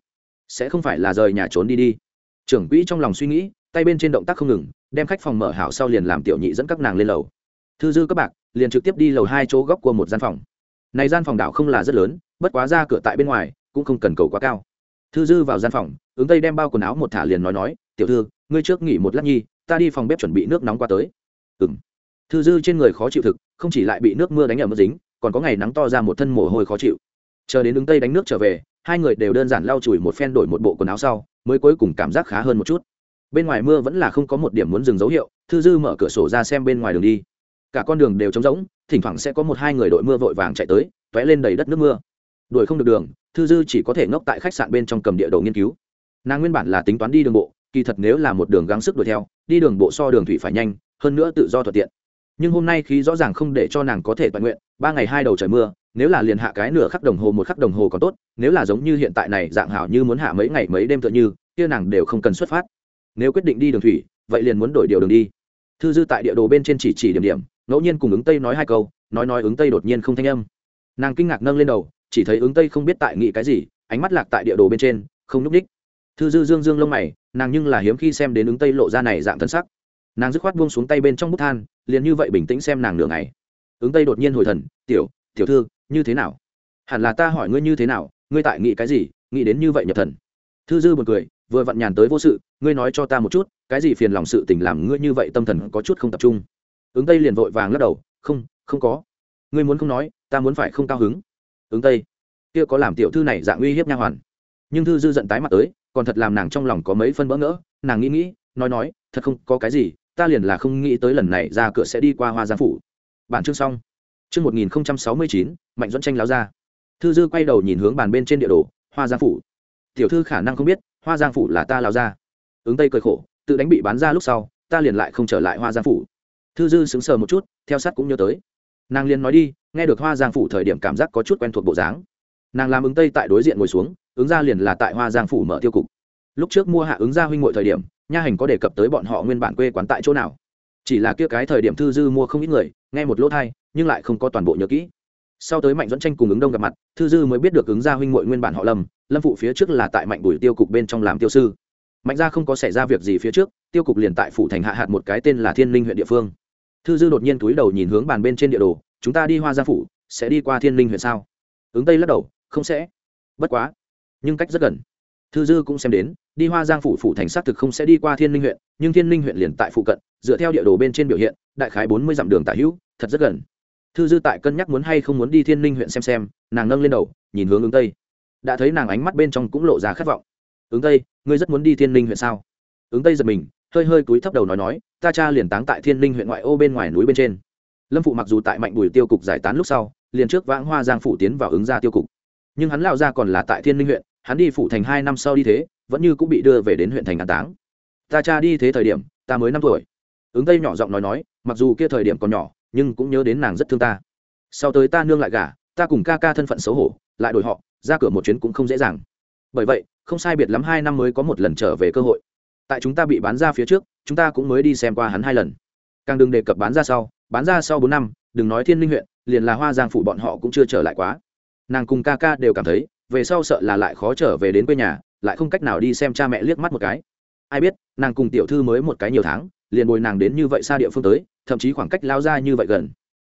Sẽ không phải là rời nhà trốn đi đi trưởng quỹ trong lòng suy nghĩ, tay bên trên động tác không ngừng, đem khách phòng mở hảo sau liền làm tiểu nhị dẫn các nàng lên lầu. Thư dư các bạn liền trực tiếp đi lầu hai chỗ góc của một gian phòng. Này gian phòng đảo không là rất lớn, bất quá ra cửa tại bên ngoài, cũng không cần cầu quá cao. Thư dư vào gian phòng, ứng tây đem bao quần áo một thả liền nói nói, tiểu thư, ngươi trước nghỉ một lát nhi, ta đi phòng bếp chuẩn bị nước nóng qua tới. Ừng thư dư trên người khó chịu thực, không chỉ lại bị nước mưa đánh ở mất dính, còn có ngày nắng to ra một thân mồ hôi khó chịu. Chờ đến ứng tây đánh nước trở về, hai người đều đơn giản lau chùi một phen đổi một bộ quần áo sau mới cuối cùng cảm giác khá hơn một chút. Bên ngoài mưa vẫn là không có một điểm muốn dừng dấu hiệu, thư dư mở cửa sổ ra xem bên ngoài đường đi. Cả con đường đều trống rỗng, thỉnh thoảng sẽ có một hai người đội mưa vội vàng chạy tới t ó é lên đầy đất nước mưa. Đuổi không được đường, thư dư chỉ có thể ngốc tại khách sạn bên trong cầm địa đồ nghiên cứu. Nàng nguyên bản là tính toán đi đường bộ, kỳ thật nếu là một đường gắng sức đuổi theo, đi đường bộ so đường thủy phải nhanh, hơn nữa tự do thuận tiện nhưng hôm nay khí rõ ràng không để cho nàng có thể toàn nguyện, ba ngày hai đầu trời mưa, nếu là liền hạ cái nửa khắc đồng hồ, một khắc đồng hồ còn tốt, nếu là giống như hiện tại này dạng hảo như muốn hạ mấy ngày mấy đêm tựa như, kia nàng đều không cần xuất phát. Nếu quyết định đi đường thủy, vậy liền muốn đổi điều đường đi. Thư dư tại địa đồ bên trên chỉ chỉ điểm điểm, ngẫu nhiên cùng ứng tây nói hai câu, nói nói ứng tây đột nhiên không thanh âm. Nàng kinh ngạc nâng lên đầu, chỉ thấy ứng tây không biết tại nghị cái gì, ánh mắt lạc tại địa đồ bên trên, không núp h thư dư dương dương lông mày, nàng nhưng là hiếm khi xem đến ứng tây lộ ra này dạng thân sắc nàng dứt khoát buông xuống tay bên trong bút than, liền như vậy bình tĩnh xem nàng nửa ngày. Ứng tây đột nhiên hồi thần, tiểu tiểu thư, như thế nào? Hẳn là ta hỏi ngươi như thế nào, ngươi tại nghĩ cái gì, nghĩ đến như vậy nhập thần. Thư dư b u ồ n cười, vừa vặn nhàn tới vô sự, ngươi nói cho ta một chút, cái gì phiền lòng sự tình làm ngươi như vậy tâm thần có chút không tập trung? Ứng tây liền vội vàng lắc đầu, không không có. Ngươi muốn không nói, ta muốn phải không cao hứng. Ứng tây, kia có làm tiểu thư này dạng uy hiếp nha hoàn. Nhưng thư dư giận tái mặt tới, còn thật làm nàng trong lòng có mấy phân bỡ ngỡ, nàng nghĩ nghĩ nói nói, thật không, có cái gì, ta liền là không nghĩ tới lần này ra cửa sẽ đi qua hoa giang phủ. Bản chương xong. Chương một nghìn sáu mươi chín, mạnh dẫn tranh láo ra. Thư dư quay đầu nhìn hướng bàn bên trên địa đồ, hoa giang phủ. Tiểu thư khả năng không biết, hoa giang phủ là ta láo ra. Ứng tây cười khổ, tự đánh bị bán ra lúc sau, ta liền lại không trở lại hoa giang phủ. Thư dư sững sờ một chút, theo sát cũng nhớ tới. Nàng liền nói đi, nghe được hoa giang phủ thời điểm cảm giác có chút quen thuộc bộ dáng. Nàng làm ứng tây tại đối diện ngồi xuống, ứng ra liền là tại hoa giang phủ mở tiêu cục lúc trước mua hạ ứng gia huynh ngội thời điểm, nha hành có đề cập tới bọn họ nguyên bản quê quán tại chỗ nào. Chỉ là kia cái thời điểm thư dư mua không ít người, nghe một lỗ thai, nhưng lại không có toàn bộ nhớ kỹ. Sau tới mạnh dẫn tranh cùng ứng đông gặp mặt, thư dư mới biết được ứng gia huynh mội nguyên bản họ lâm lâm phụ phía trước là tại mạnh bùi tiêu cục bên trong làm tiêu sư. Mạnh gia không có xảy ra việc gì phía trước, tiêu cục liền tại phủ thành hạ hạt một cái tên là thiên linh huyện địa phương. Thư dư đột nhiên túi đầu nhìn hướng bàn bên trên địa đồ, chúng ta đi hoa gia phủ, sẽ đi qua thiên linh huyện sao? Ứng tây lắc đầu, không sẽ. Bất quá. Nhưng cách rất gần. Thư dư cũng xem đến đi hoa giang phủ phủ thành xác thực không sẽ đi qua thiên linh huyện, nhưng thiên linh huyện liền tại phụ cận, dựa theo địa đồ bên trên biểu hiện, đại khái bốn mươi dặm đường tả hữu, thật rất gần. Thư dư tại cân nhắc muốn hay không muốn đi thiên linh huyện xem xem, nàng nâng lên đầu, nhìn hướng ứng tây. Đã thấy nàng ánh mắt bên trong cũng lộ ra khát vọng. Ứng tây, ngươi rất muốn đi thiên linh huyện sao? Ứng tây giật mình, hơi hơi cúi thấp đầu nói nói, ta cha liền táng tại thiên linh huyện ngoại ô bên ngoài núi bên trên. Lâm phụ mặc dù tại mạnh bùi tiêu cục giải tán lúc sau, liền trước vãng hoa giang phủ tiến vào ứng ra tiêu cục. Nhưng hắn lao ra còn là tại thiên linh huyện, hắn đi phủ thành hai năm sau đi thế vẫn như cũng bị đưa về đến huyện thành an táng. Ta cha đi thế thời điểm, ta mới năm tuổi. Ứng tây nhỏ giọng nói nói, mặc dù kia thời điểm còn nhỏ, nhưng cũng nhớ đến nàng rất thương ta. Sau tới ta nương lại gả, ta cùng ca ca thân phận xấu hổ, lại đổi họ, ra cửa một chuyến cũng không dễ dàng. Bởi vậy, không sai biệt lắm hai năm mới có một lần trở về cơ hội. Tại chúng ta bị bán ra phía trước, chúng ta cũng mới đi xem qua hắn hai lần. Càng đừng đề cập bán ra sau, bán ra sau bốn năm, đừng nói thiên linh huyện, liền là hoa giang phủ bọn họ cũng chưa trở lại quá. Nàng cùng ca ca đều cảm thấy, về sau sợ là lại khó trở về đến quê nhà lại không cách nào đi xem cha mẹ liếc mắt một cái. Ai biết, nàng cùng tiểu thư mới một cái nhiều tháng, liền bồi nàng đến như vậy xa địa phương tới, thậm chí khoảng cách lao ra như vậy gần.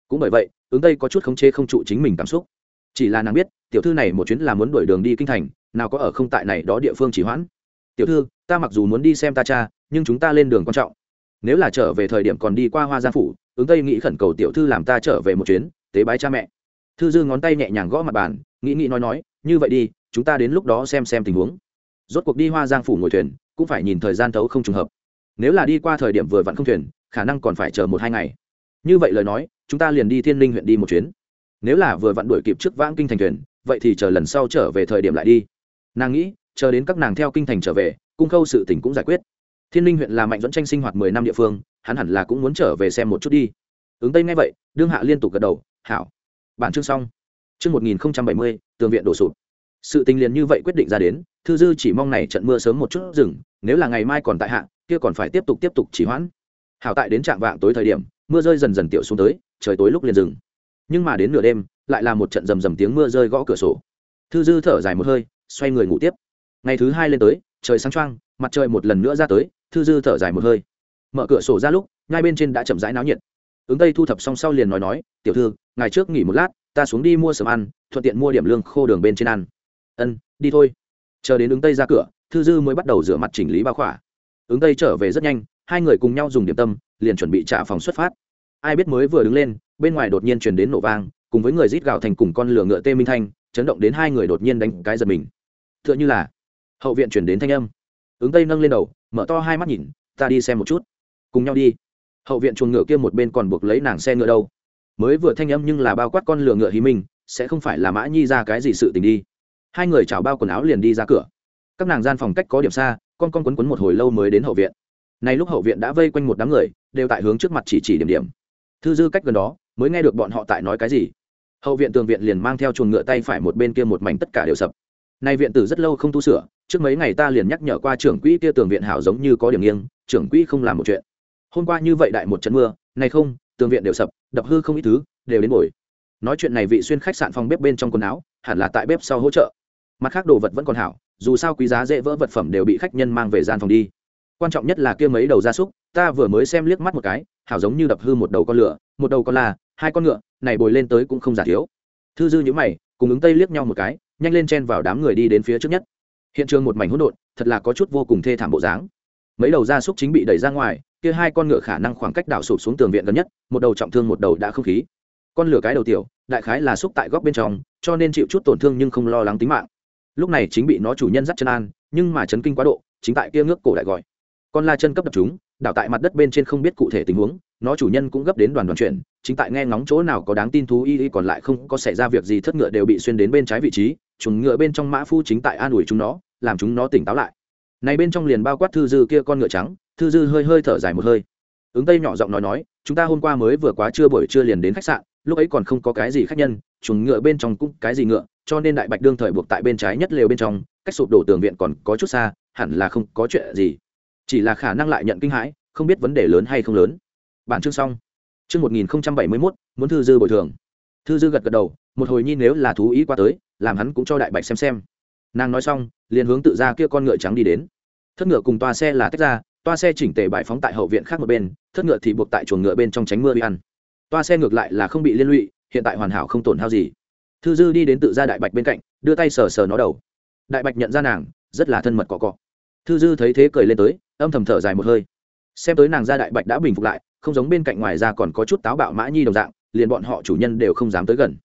Cũng bởi vậy, ứng tây có chút khống chế không trụ chính mình cảm xúc. Chỉ là nàng biết, tiểu thư này một chuyến là muốn đuổi đường đi kinh thành, nào có ở không tại này đó địa phương chỉ hoãn. Tiểu thư, ta mặc dù muốn đi xem ta cha, nhưng chúng ta lên đường quan trọng. Nếu là trở về thời điểm còn đi qua hoa gia phủ, ứng tây nghĩ khẩn cầu tiểu thư làm ta trở về một chuyến, tế bái cha mẹ. Thư dư ngón tay nhẹ nhàng gõ mặt bàn, nghĩ nghĩ nói nói, như vậy đi, chúng ta đến lúc đó xem xem tình huống rốt cuộc đi hoa giang phủ ngồi thuyền, cũng phải nhìn thời gian thấu không trùng hợp. Nếu là đi qua thời điểm vừa vặn không thuyền, khả năng còn phải chờ một hai ngày. Như vậy lời nói, chúng ta liền đi thiên linh huyện đi một chuyến. Nếu là vừa vặn đuổi kịp trước vãng kinh thành thuyền, vậy thì chờ lần sau trở về thời điểm lại đi. Nàng nghĩ, chờ đến các nàng theo kinh thành trở về, cung khâu sự tỉnh cũng giải quyết. Thiên linh huyện là mạnh dẫn tranh sinh hoạt mười năm địa phương, hắn hẳn là cũng muốn trở về xem một chút đi. Ứng tây ngay vậy, đương hạ liên tục gật đầu, hảo. Bản chương xong. Chương một nghìn bảy mươi, tường viện đổ sụp. Sự tình liền như vậy quyết định ra đến thư dư chỉ mong này trận mưa sớm một chút dừng, nếu là ngày mai còn tại hạ, kia còn phải tiếp tục tiếp tục chỉ hoãn. Hảo tại đến trạng vạng tối thời điểm, mưa rơi dần dần tiểu xuống tới, trời tối lúc liền dừng. Nhưng mà đến nửa đêm, lại là một trận rầm rầm tiếng mưa rơi gõ cửa sổ. Thư dư thở dài một hơi, xoay người ngủ tiếp. Ngày thứ hai lên tới, trời sáng trăng mặt trời một lần nữa ra tới, thư dư thở dài một hơi. Mở cửa sổ ra lúc, ngay bên trên đã chậm rãi náo nhiệt. Ứng tây thu thập xong sau liền nói nói, tiểu thư ngày trước nghỉ một lát, ta xuống đi mua sầm ăn, thuận tiện mua điểm lương khô đường bên trên ăn. Ân, đi thôi chờ đến ứng tây ra cửa, thư dư mới bắt đầu rửa mặt chỉnh lý bao khỏa. Ứng tây trở về rất nhanh, hai người cùng nhau dùng điểm tâm, liền chuẩn bị trả phòng xuất phát. Ai biết mới vừa đứng lên, bên ngoài đột nhiên truyền đến nổ vang, cùng với người rít gạo thành cùng con lửa ngựa tê minh thanh, chấn động đến hai người đột nhiên đánh cái giật mình. T h ư ợ n h ư là, hậu viện chuyển đến thanh âm. Ứng tây nâng lên đầu, mở to hai mắt nhìn, ta đi xem một chút. Cùng nhau đi. Hậu viện chuồng ngựa kia một bên còn buộc lấy nàng xe ngựa đâu. Mới vừa thanh âm nhưng là bao quát con lửa ngựa hí minh sẽ không phải là mã nhi ra cái gì sự tình đi hai người chào bao quần áo liền đi ra cửa. Các nàng gian phòng cách có điểm xa, con con quấn quấn một hồi lâu mới đến hậu viện. Này lúc hậu viện đã vây quanh một đám người, đều tại hướng trước mặt chỉ chỉ điểm điểm. Thư dư cách gần đó, mới nghe được bọn họ tại nói cái gì. Hậu viện tường viện liền mang theo chuồng ngựa tay phải một bên kia một mảnh tất cả đều sập. Nay viện tử rất lâu không tu sửa, trước mấy ngày ta liền nhắc nhở qua trưởng quỹ kia tường viện hảo giống như có điểm nghiêng, trưởng quỹ không làm một chuyện. Hôm qua như vậy đại một trận mưa, này không, tường viện đều sập, đập hư không ít thứ, đều đến bồi. Nói chuyện này vị xuyên khách sạn phòng bếp bên trong quần áo, hẳn là tại bếp sau hỗ trợ mặt khác đồ vật vẫn còn hảo dù sao quý giá dễ vỡ vật phẩm đều bị khách nhân mang về gian phòng đi. Quan trọng nhất là kia mấy đầu gia súc ta vừa mới xem liếc mắt một cái hảo giống như đập hư một đầu con lửa một đầu con là, hai con ngựa này bồi lên tới cũng không giả thiếu. Thư dư nhữ mày cùng ứng tây liếc nhau một cái nhanh lên chen vào đám người đi đến phía trước nhất. Hiện trường một mảnh hỗn độn thật là có chút vô cùng thê thảm bộ dáng. Mấy đầu gia súc chính bị đẩy ra ngoài kia hai con ngựa khả năng khoảng cách đảo sụp xuống tường viện gần nhất một đầu trọng thương một đầu đã không khí. Con lửa cái đầu tiểu đại khái là xúc tại góc bên trong cho nên chịu chút tổn thương nhưng không lo lắng tính mạng lúc này chính bị nó chủ nhân dắt chân an, nhưng mà chấn kinh quá độ, chính tại kia ngước cổ đại gọi. Con la chân cấp đập chúng, đảo tại mặt đất bên trên không biết cụ thể tình huống, nó chủ nhân cũng gấp đến đoàn đoàn chuyển chính tại nghe ngóng chỗ nào có đáng tin thú y y còn lại không có xảy ra việc gì thất ngựa đều bị xuyên đến bên trái vị trí chúng ngựa bên trong mã phu chính tại an ủi chúng nó, làm chúng nó tỉnh táo lại. Này bên trong liền bao quát thư dư kia con ngựa trắng, thư dư hơi hơi thở dài một hơi. Ứng tây nhỏ giọng nói nói, chúng ta hôm qua mới vừa quá trưa buổi trưa liền đến khách sạn lúc ấy còn không có cái gì khách nhân, chuồng ngựa bên trong cũng cái gì ngựa, cho nên đại bạch đương thời buộc tại bên trái nhất lều bên trong, cách sụp đổ tường viện còn có chút xa, hẳn là không có chuyện gì. Chỉ là khả năng lại nhận kinh hãi, không biết vấn đề lớn hay không lớn. Bản chương xong. Chương một nghìn bảy mươi mốt, muốn thư dư bồi thường. Thư dư gật gật đầu, một hồi nhi nếu là thú ý qua tới, làm hắn cũng cho đại bạch xem xem. Nàng nói xong, liền hướng tự ra kia con ngựa trắng đi đến. Thất ngựa cùng toa xe là tách ra, toa xe chỉnh tề bãi phóng tại hậu viện khác một bên, thất ngựa thì buộc tại chuồng ngựa bên trong tránh mưa bị ăn toa xe ngược lại là không bị liên lụy, hiện tại hoàn hảo không tổn hao gì. Thư dư đi đến tự ra đại bạch bên cạnh, đưa tay sờ sờ nó đầu. Đại bạch nhận ra nàng, rất là thân mật cọ cọ. Thư dư thấy thế cười lên tới, âm thầm thở dài một hơi. Xem tới nàng gia đại bạch đã bình phục lại, không giống bên cạnh ngoài ra còn có chút táo bạo mã nhi đồng dạng, liền bọn họ chủ nhân đều không dám tới gần.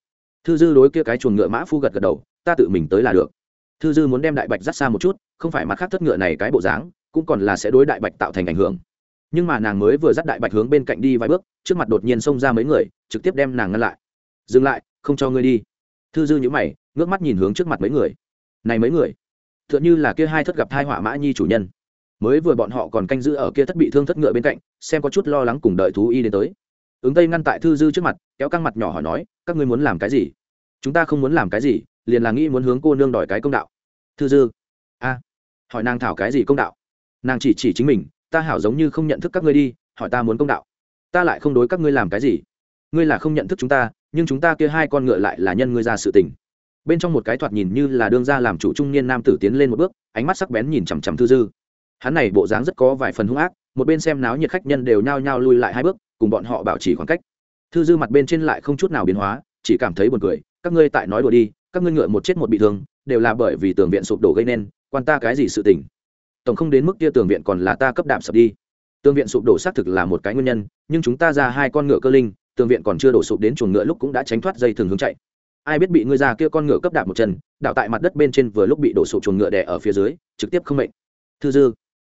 Thư dư đối kia cái chuồng ngựa mã phu gật gật đầu, ta tự mình tới là được. Thư dư muốn đem đại bạch dắt xa một chút, không phải mặt khác thất ngựa này cái bộ dáng, cũng còn là sẽ đối đại bạch tạo thành ảnh hưởng nhưng mà nàng mới vừa dắt đại bạch hướng bên cạnh đi vài bước, trước mặt đột nhiên xông ra mấy người, trực tiếp đem nàng ngăn lại. Dừng lại, không cho ngươi đi. Thư dư nhữ mày, ngước mắt nhìn hướng trước mặt mấy người. Này mấy người t h ư ợ n h ư là kia hai thất gặp thai họa mã nhi chủ nhân. Mới vừa bọn họ còn canh giữ ở kia thất bị thương thất ngựa bên cạnh, xem có chút lo lắng cùng đợi thú y đến tới. Ứng tây ngăn tại thư dư trước mặt, kéo căng mặt nhỏ hỏi nói, các ngươi muốn làm cái gì? Chúng ta không muốn làm cái gì, liền là nghĩ muốn hướng cô nương đòi cái công đạo. Thư dư, a. Hỏi nàng thảo cái gì công đạo? Nàng chỉ chỉ chính mình ta hảo giống như không nhận thức các ngươi đi, hỏi ta muốn công đạo. Ta lại không đối các ngươi làm cái gì. Ngươi là không nhận thức chúng ta, nhưng chúng ta kia hai con ngựa lại là nhân ngươi ra sự tình. Bên trong một cái thoạt nhìn như là đương ra làm chủ trung niên nam tử tiến lên một bước, ánh mắt sắc bén nhìn chằm chằm thư dư. Hắn này bộ dáng rất có vài phần hung ác, một bên xem náo nhiệt khách nhân đều nhao nhao lui lại hai bước, cùng bọn họ bảo trì khoảng cách. Thư dư mặt bên trên lại không chút nào biến hóa, chỉ cảm thấy buồn cười, các ngươi tại nói đùa đi, các ngươi ngựa một chết một bị thương, đều là bởi vì tường viện sụp đổ gây nên, quan ta cái gì sự tình? Tổng không đến mức kia tường viện còn là ta cấp đạp sập đi. Tường viện sụp đổ xác thực là một cái nguyên nhân, nhưng chúng ta ra hai con ngựa cơ linh, tường viện còn chưa đổ sụp đến chuồng ngựa lúc cũng đã tránh thoát dây thường hướng chạy. Ai biết bị ngươi ra kia con ngựa cấp đạp một chân đạo tại mặt đất bên trên vừa lúc bị đổ sụp chuồng ngựa đè ở phía dưới, trực tiếp không mệnh. Thư dư.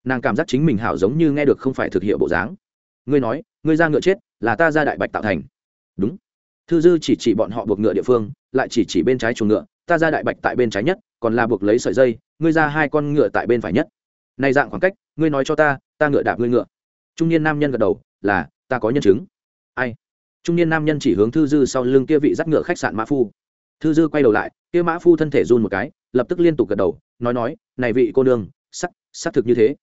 Nàng cảm giác chính mình hảo giống như nghe được không phải thực hiệu bộ dáng. Ngươi nói, ngươi ra ngựa chết, là ta ra đại bạch tạo thành. Đúng. Thư dư chỉ chỉ bọn họ buộc ngựa địa phương, lại chỉ chỉ bên trái chuồng ngựa, ta ra đại bạch tại bên trái nhất, còn là buộc lấy sợi dây, ngươi ra hai con ngựa tại bên phải nhất này dạng khoảng cách, ngươi nói cho ta ta ngựa đạp ngươi ngựa. Trung niên nam nhân gật đầu, là, ta có nhân chứng. Ai? Trung niên nam nhân chỉ hướng thư dư sau lưng kia vị dắt ngựa khách sạn mã phu. Thư dư quay đầu lại, kia mã phu thân thể run một cái, lập tức liên tục gật đầu, nói nói, này vị cô nương, sắc sắc thực như thế.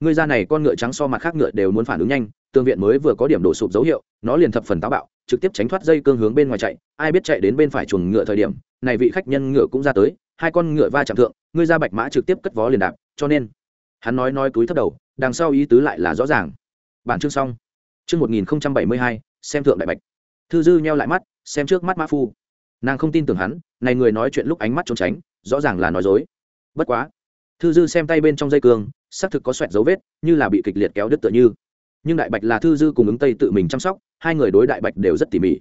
Ngươi ra này con ngựa trắng so mặt khác ngựa đều muốn phản ứng nhanh tương viện mới vừa có điểm đổ sụp dấu hiệu, nó liền thập phần táo bạo, trực tiếp tránh thoát dây cương hướng bên ngoài chạy, ai biết chạy đến bên phải chuồng ngựa thời điểm, này vị khách nhân ngựa cũng ra tới, hai con ngựa va chạm thượng, ngươi ra bạch mã trực tiếp cất vó liền đạp, cho nên hắn nói nói túi thấp đầu, đằng sau ý tứ lại là rõ ràng. Bản chương xong. Chương một nghìn bảy mươi hai, xem thượng đại bạch. Thư dư nheo lại mắt, xem trước mắt mã phu. Nàng không tin tưởng hắn, này người nói chuyện lúc ánh mắt trốn tránh, rõ ràng là nói dối. Bất quá, thư dư xem tay bên trong dây cương xác thực có xoẹt dấu vết, như là bị kịch liệt kéo đứt tựa như. Nhưng đại bạch là thư dư cùng ứng tây tự mình chăm sóc, hai người đối đại bạch đều rất tỉ mỉ.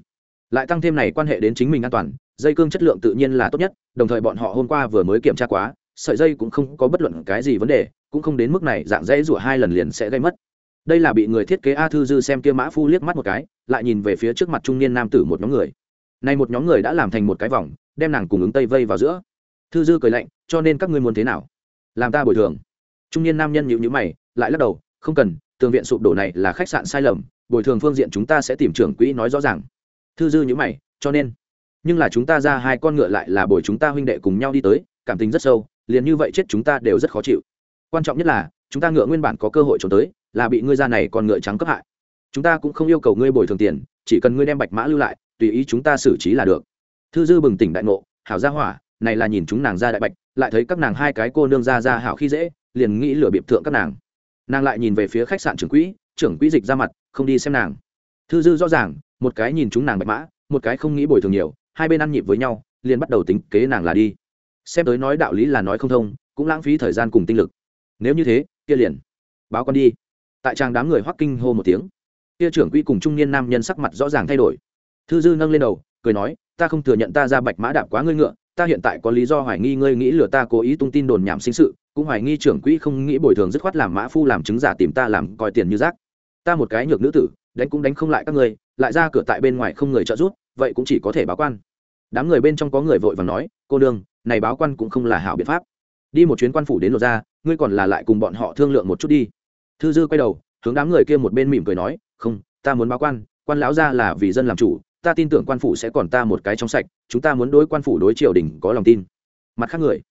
Lại tăng thêm này quan hệ đến chính mình an toàn, dây cương chất lượng tự nhiên là tốt nhất, đồng thời bọn họ hôm qua vừa mới kiểm tra quá sợi dây cũng không có bất luận cái gì vấn đề, cũng không đến mức này dạng dễ rủa hai lần liền sẽ gây mất. Đây là bị người thiết kế a thư dư xem kia mã phu liếc mắt một cái, lại nhìn về phía trước mặt trung niên nam tử một nhóm người. Này một nhóm người đã làm thành một cái vòng, đem nàng cùng ứng tây vây vào giữa. Thư dư cười lạnh, cho nên các ngươi muốn thế nào? Làm ta bồi thường. Trung niên nam nhân nhịu nhữ mày, lại lắc đầu, không cần, tường viện sụp đổ này là khách sạn sai lầm, bồi thường phương diện chúng ta sẽ tìm trưởng quỹ nói rõ ràng. Thư dư nhữ mày, cho nên, nhưng là chúng ta ra hai con ngựa lại là bồi chúng ta huynh đệ cùng nhau đi tới, cảm tình rất sâu liền như vậy chết chúng ta đều rất khó chịu. Quan trọng nhất là, chúng ta ngựa nguyên bản có cơ hội trốn tới, là bị ngươi ra này còn ngựa trắng cấp hại. Chúng ta cũng không yêu cầu ngươi bồi thường tiền, chỉ cần ngươi đem bạch mã lưu lại, tùy ý chúng ta xử trí là được. Thư dư bừng tỉnh đại ngộ, hảo gia hỏa, này là nhìn chúng nàng ra đại bạch, lại thấy các nàng hai cái cô nương ra ra hảo khi dễ, liền nghĩ lửa bịp thượng các nàng. Nàng lại nhìn về phía khách sạn trưởng quỹ trưởng quỹ dịch ra mặt, không đi xem nàng. Thư dư rõ ràng, một cái nhìn chúng nàng bạch mã, một cái không nghĩ bồi thường nhiều, hai bên ăn nhịp với nhau, liền bắt đầu tính kế nàng là đi xem tới nói đạo lý là nói không thông, cũng lãng phí thời gian cùng tinh lực. Nếu như thế, kia liền. Báo con đi. Tại trang đám người hoắc kinh hô một tiếng. Kia trưởng quỹ cùng trung niên nam nhân sắc mặt rõ ràng thay đổi. Thư dư nâng lên đầu, cười nói, ta không thừa nhận ta ra bạch mã đạp quá ngươi ngựa, ta hiện tại có lý do hoài nghi ngươi nghĩ lừa ta cố ý tung tin đồn nhảm sinh sự, cũng hoài nghi trưởng quỹ không nghĩ bồi thường dứt khoát làm mã phu làm chứng giả tìm ta làm coi tiền như rác. Ta một cái nhược nữ tử, đánh cũng đánh không lại các ngươi, lại ra cửa tại bên ngoài không người trợ giúp, vậy cũng chỉ có thể báo quan đám người bên trong có người vội và nói, cô đương này báo quan cũng không là hảo biện pháp. Đi một chuyến quan phủ đến lột ra, ngươi còn là lại cùng bọn họ thương lượng một chút đi. Thư dư quay đầu, hướng đám người kia một bên mỉm cười nói, không, ta muốn báo quan quan lão ra là vì dân làm chủ, ta tin tưởng quan phủ sẽ còn ta một cái trong sạch, chúng ta muốn đối quan phủ đối triều đình có lòng tin. Mặt khác người,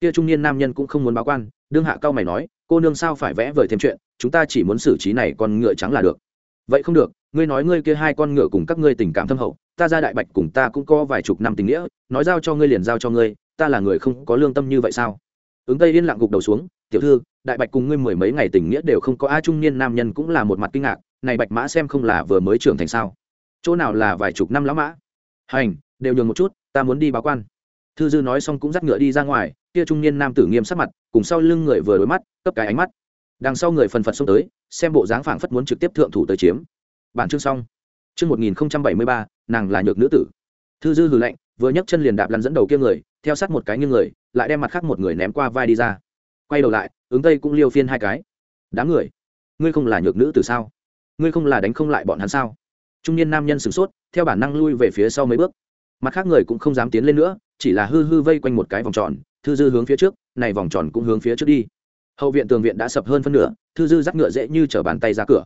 kia trung niên nam nhân cũng không muốn báo quan, đương hạ cao mày nói, cô nương sao phải vẽ vời thêm chuyện, chúng ta chỉ muốn xử trí này con ngựa trắng là được. Vậy không được, ngươi nói ngươi kia hai con ngựa cùng các ngươi tình cảm thâm hậu ta ra đại bạch cùng ta cũng có vài chục năm tình nghĩa, nói giao cho ngươi liền giao cho ngươi, ta là người không có lương tâm như vậy sao? Ứng tây yên lặng gục đầu xuống, tiểu thư, đại bạch cùng ngươi mười mấy ngày tình nghĩa đều không có a, trung niên nam nhân cũng là một mặt kinh ngạc, này bạch mã xem không là vừa mới trưởng thành sao? Chỗ nào là vài chục năm lão mã? Hành, đều nhường một chút, ta muốn đi báo quan. Thư dư nói xong cũng dắt ngựa đi ra ngoài, kia trung niên nam tử nghiêm sắc mặt, cùng sau lưng người vừa đối mắt, cấp cái ánh mắt. Đằng sau người phần phật xông tới, xem bộ dáng phảng phất muốn trực tiếp thượng thủ tới chiếm. Bản chương xong chương một nghìn bảy mươi ba, nàng là nhược nữ tử. Thư dư hừ lạnh, vừa nhấc chân liền đạp lăn dẫn đầu kia người, theo sát một cái nghiêng người, lại đem mặt khác một người ném qua vai đi ra. Quay đầu lại, ứng tây cũng liêu phiên hai cái. Đám người, ngươi không là nhược nữ tử sao? Ngươi không là đánh không lại bọn hắn sao? Trung niên nam nhân sửng sốt, theo bản năng lui về phía sau mấy bước. Mặt khác người cũng không dám tiến lên nữa, chỉ là hư hư vây quanh một cái vòng tròn, thư dư hướng phía trước, này vòng tròn cũng hướng phía trước đi. Hậu viện tường viện đã sập hơn phân nửa, thư dư dắt ngựa dễ như trở bàn tay ra cửa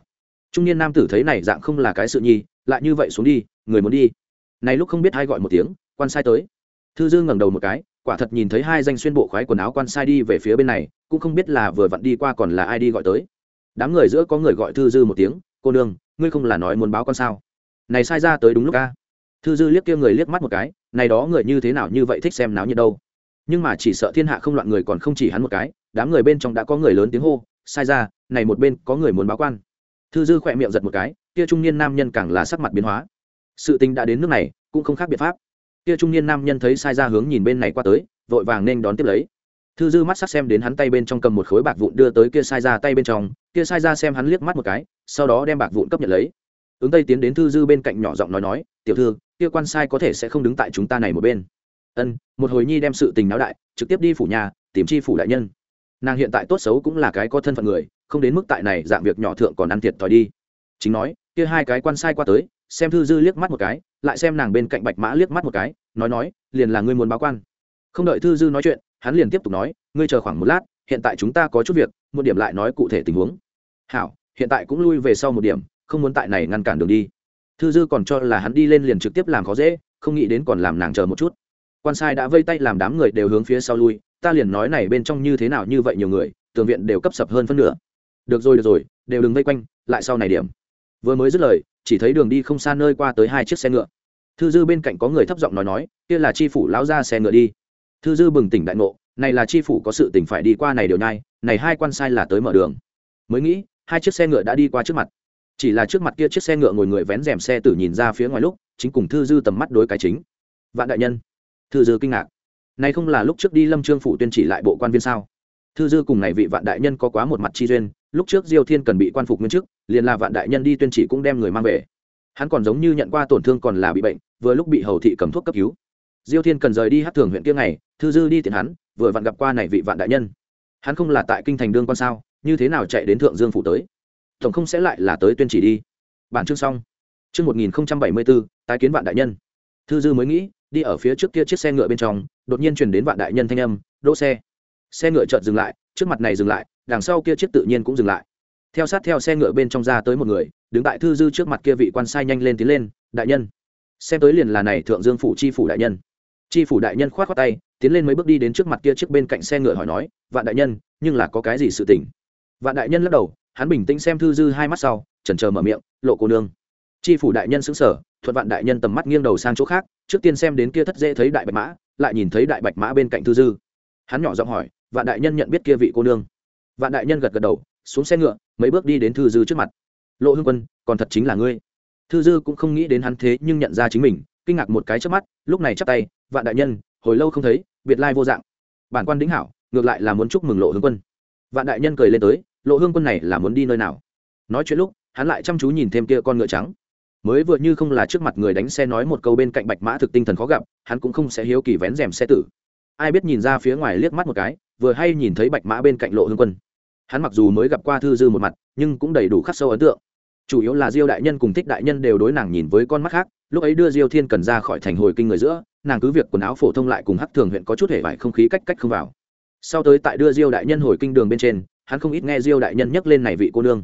trung niên nam tử thấy này dạng không là cái sự nhi, lại như vậy xuống đi, người muốn đi. Này lúc không biết ai gọi một tiếng, quan sai tới. Thư dư ngẩng đầu một cái, quả thật nhìn thấy hai danh xuyên bộ khoái quần áo quan sai đi về phía bên này, cũng không biết là vừa vặn đi qua còn là ai đi gọi tới. Đám người giữa có người gọi thư dư một tiếng, cô nương, ngươi không là nói muốn báo con sao? Này sai ra tới đúng lúc a. Thư dư liếc kia người liếc mắt một cái, này đó người như thế nào như vậy thích xem náo nhiệt đâu? Nhưng mà chỉ sợ thiên hạ không loạn người còn không chỉ hắn một cái, đám người bên trong đã có người lớn tiếng hô, sai ra, này một bên có người muốn báo quan thư dư khỏe miệng giật một cái, kia trung niên nam nhân càng là sắc mặt biến hóa. Sự tình đã đến nước này, cũng không khác biện pháp. Kia trung niên nam nhân thấy sai ra hướng nhìn bên này qua tới, vội vàng nên đón tiếp lấy. Thư dư mắt sắc xem đến hắn tay bên trong cầm một khối bạc vụn đưa tới kia sai ra tay bên trong, kia sai ra xem hắn liếc mắt một cái, sau đó đem bạc vụn cấp nhận lấy. Ứng tây tiến đến thư dư bên cạnh nhỏ giọng nói nói, tiểu thư, kia quan sai có thể sẽ không đứng tại chúng ta này một bên. Ân, một hồi nhi đem sự tình náo đại, trực tiếp đi phủ nhà, tìm chi phủ đại nhân nàng hiện tại tốt xấu cũng là cái có thân phận người, không đến mức tại này dạng việc nhỏ thượng còn ăn thiệt thòi đi. Chính nói, kia hai cái quan sai qua tới, xem thư dư liếc mắt một cái, lại xem nàng bên cạnh bạch mã liếc mắt một cái, nói nói, liền là ngươi muốn báo quan. Không đợi thư dư nói chuyện, hắn liền tiếp tục nói, ngươi chờ khoảng một lát, hiện tại chúng ta có chút việc, một điểm lại nói cụ thể tình huống. Hảo, hiện tại cũng lui về sau một điểm, không muốn tại này ngăn cản đường đi. Thư dư còn cho là hắn đi lên liền trực tiếp làm khó dễ, không nghĩ đến còn làm nàng chờ một chút. Quan sai đã vây tay làm đám người đều hướng phía sau lui ta liền nói này bên trong như thế nào như vậy nhiều người, tường viện đều cấp sập hơn phân nửa. Được rồi được rồi, đều đừng vây quanh, lại sau này điểm. Vừa mới dứt lời, chỉ thấy đường đi không xa nơi qua tới hai chiếc xe ngựa. Thư dư bên cạnh có người thấp giọng nói nói, kia là chi phủ lão ra xe ngựa đi. Thư dư bừng tỉnh đại ngộ, này là chi phủ có sự tỉnh phải đi qua này điều nhai, này hai quan sai là tới mở đường. Mới nghĩ, hai chiếc xe ngựa đã đi qua trước mặt. Chỉ là trước mặt kia chiếc xe ngựa ngồi người vén rèm xe tử nhìn ra phía ngoài lúc, chính cùng thư dư tầm mắt đối cái chính. Vạn đại nhân. Thư dư kinh ngạc này không là lúc trước đi lâm trương phủ tuyên chỉ lại bộ quan viên sao? Thư dư cùng này vị vạn đại nhân có quá một mặt chi duyên, lúc trước diêu thiên cần bị quan phục nguyên chức, liền là vạn đại nhân đi tuyên chỉ cũng đem người mang về. Hắn còn giống như nhận qua tổn thương còn là bị bệnh, vừa lúc bị hầu thị cầm thuốc cấp cứu. Diêu thiên cần rời đi hát thường huyện kia ngày, thư dư đi tiện hắn, vừa vặn gặp qua này vị vạn đại nhân. Hắn không là tại kinh thành đương quan sao, như thế nào chạy đến thượng dương phủ tới? Tổng không sẽ lại là tới tuyên chỉ đi. Bản chương xong. Chương một nghìn bảy mươi bốn tái kiến vạn đại nhân. Thư dư mới nghĩ đi ở phía trước kia chiếc xe ngựa bên trong, đột nhiên truyền đến vạn đại nhân thanh âm, đỗ xe. Xe ngựa chợt dừng lại, trước mặt này dừng lại, đằng sau kia chiếc tự nhiên cũng dừng lại. Theo sát theo xe ngựa bên trong ra tới một người, đứng tại thư dư trước mặt kia vị quan sai nhanh lên tiến lên, đại nhân. Xem tới liền là này thượng dương phủ chi phủ đại nhân. Chi phủ đại nhân k h o á t tay, tiến lên mấy bước đi đến trước mặt kia trước bên cạnh xe ngựa hỏi nói, vạn đại nhân, nhưng là có cái gì sự tỉnh vạn đại nhân lắc đầu, hắn bình tĩnh xem thư dư hai mắt sau, chần chờ mở miệng, lộ cô nương. Chi phủ đại nhân xứng sở thuận vạn đại nhân tầm mắt nghiêng đầu sang chỗ khác trước tiên xem đến kia thất dễ thấy đại bạch mã, lại nhìn thấy đại bạch mã bên cạnh thư dư. Hắn nhỏ giọng hỏi, vạn đại nhân nhận biết kia vị cô nương? Vạn đại nhân gật gật đầu, xuống xe ngựa, mấy bước đi đến thư dư trước mặt. Lộ hương quân, còn thật chính là ngươi. Thư dư cũng không nghĩ đến hắn thế nhưng nhận ra chính mình, kinh ngạc một cái trước mắt, lúc này chắp tay, vạn đại nhân, hồi lâu không thấy, biệt lai vô dạng. Bản quan đính hảo, ngược lại là muốn chúc mừng lộ hương quân. Vạn đại nhân cười lên tới, lộ hương quân này là muốn đi nơi nào? Nói chuyện lúc, hắn lại chăm chú nhìn thêm kia con ngựa trắng mới vừa như không là trước mặt người đánh xe nói một câu bên cạnh bạch mã thực tinh thần khó gặp, hắn cũng không sẽ hiếu kỳ vén rèm xe tử. Ai biết nhìn ra phía ngoài liếc mắt một cái, vừa hay nhìn thấy bạch mã bên cạnh lộ hương quân. Hắn mặc dù mới gặp qua thư dư một mặt, nhưng cũng đầy đủ khắc sâu ấn tượng. Chủ yếu là diêu đại nhân cùng thích đại nhân đều đối nàng nhìn với con mắt khác, lúc ấy đưa diêu thiên cần ra khỏi thành hồi kinh người giữa, nàng cứ việc quần áo phổ thông lại cùng hắc thường huyện có chút hệ vải không khí cách cách không vào. Sau tới tại đưa diêu đại nhân hồi kinh đường bên trên, hắn không ít nghe diêu đại nhân nhắc lên này vị cô nương.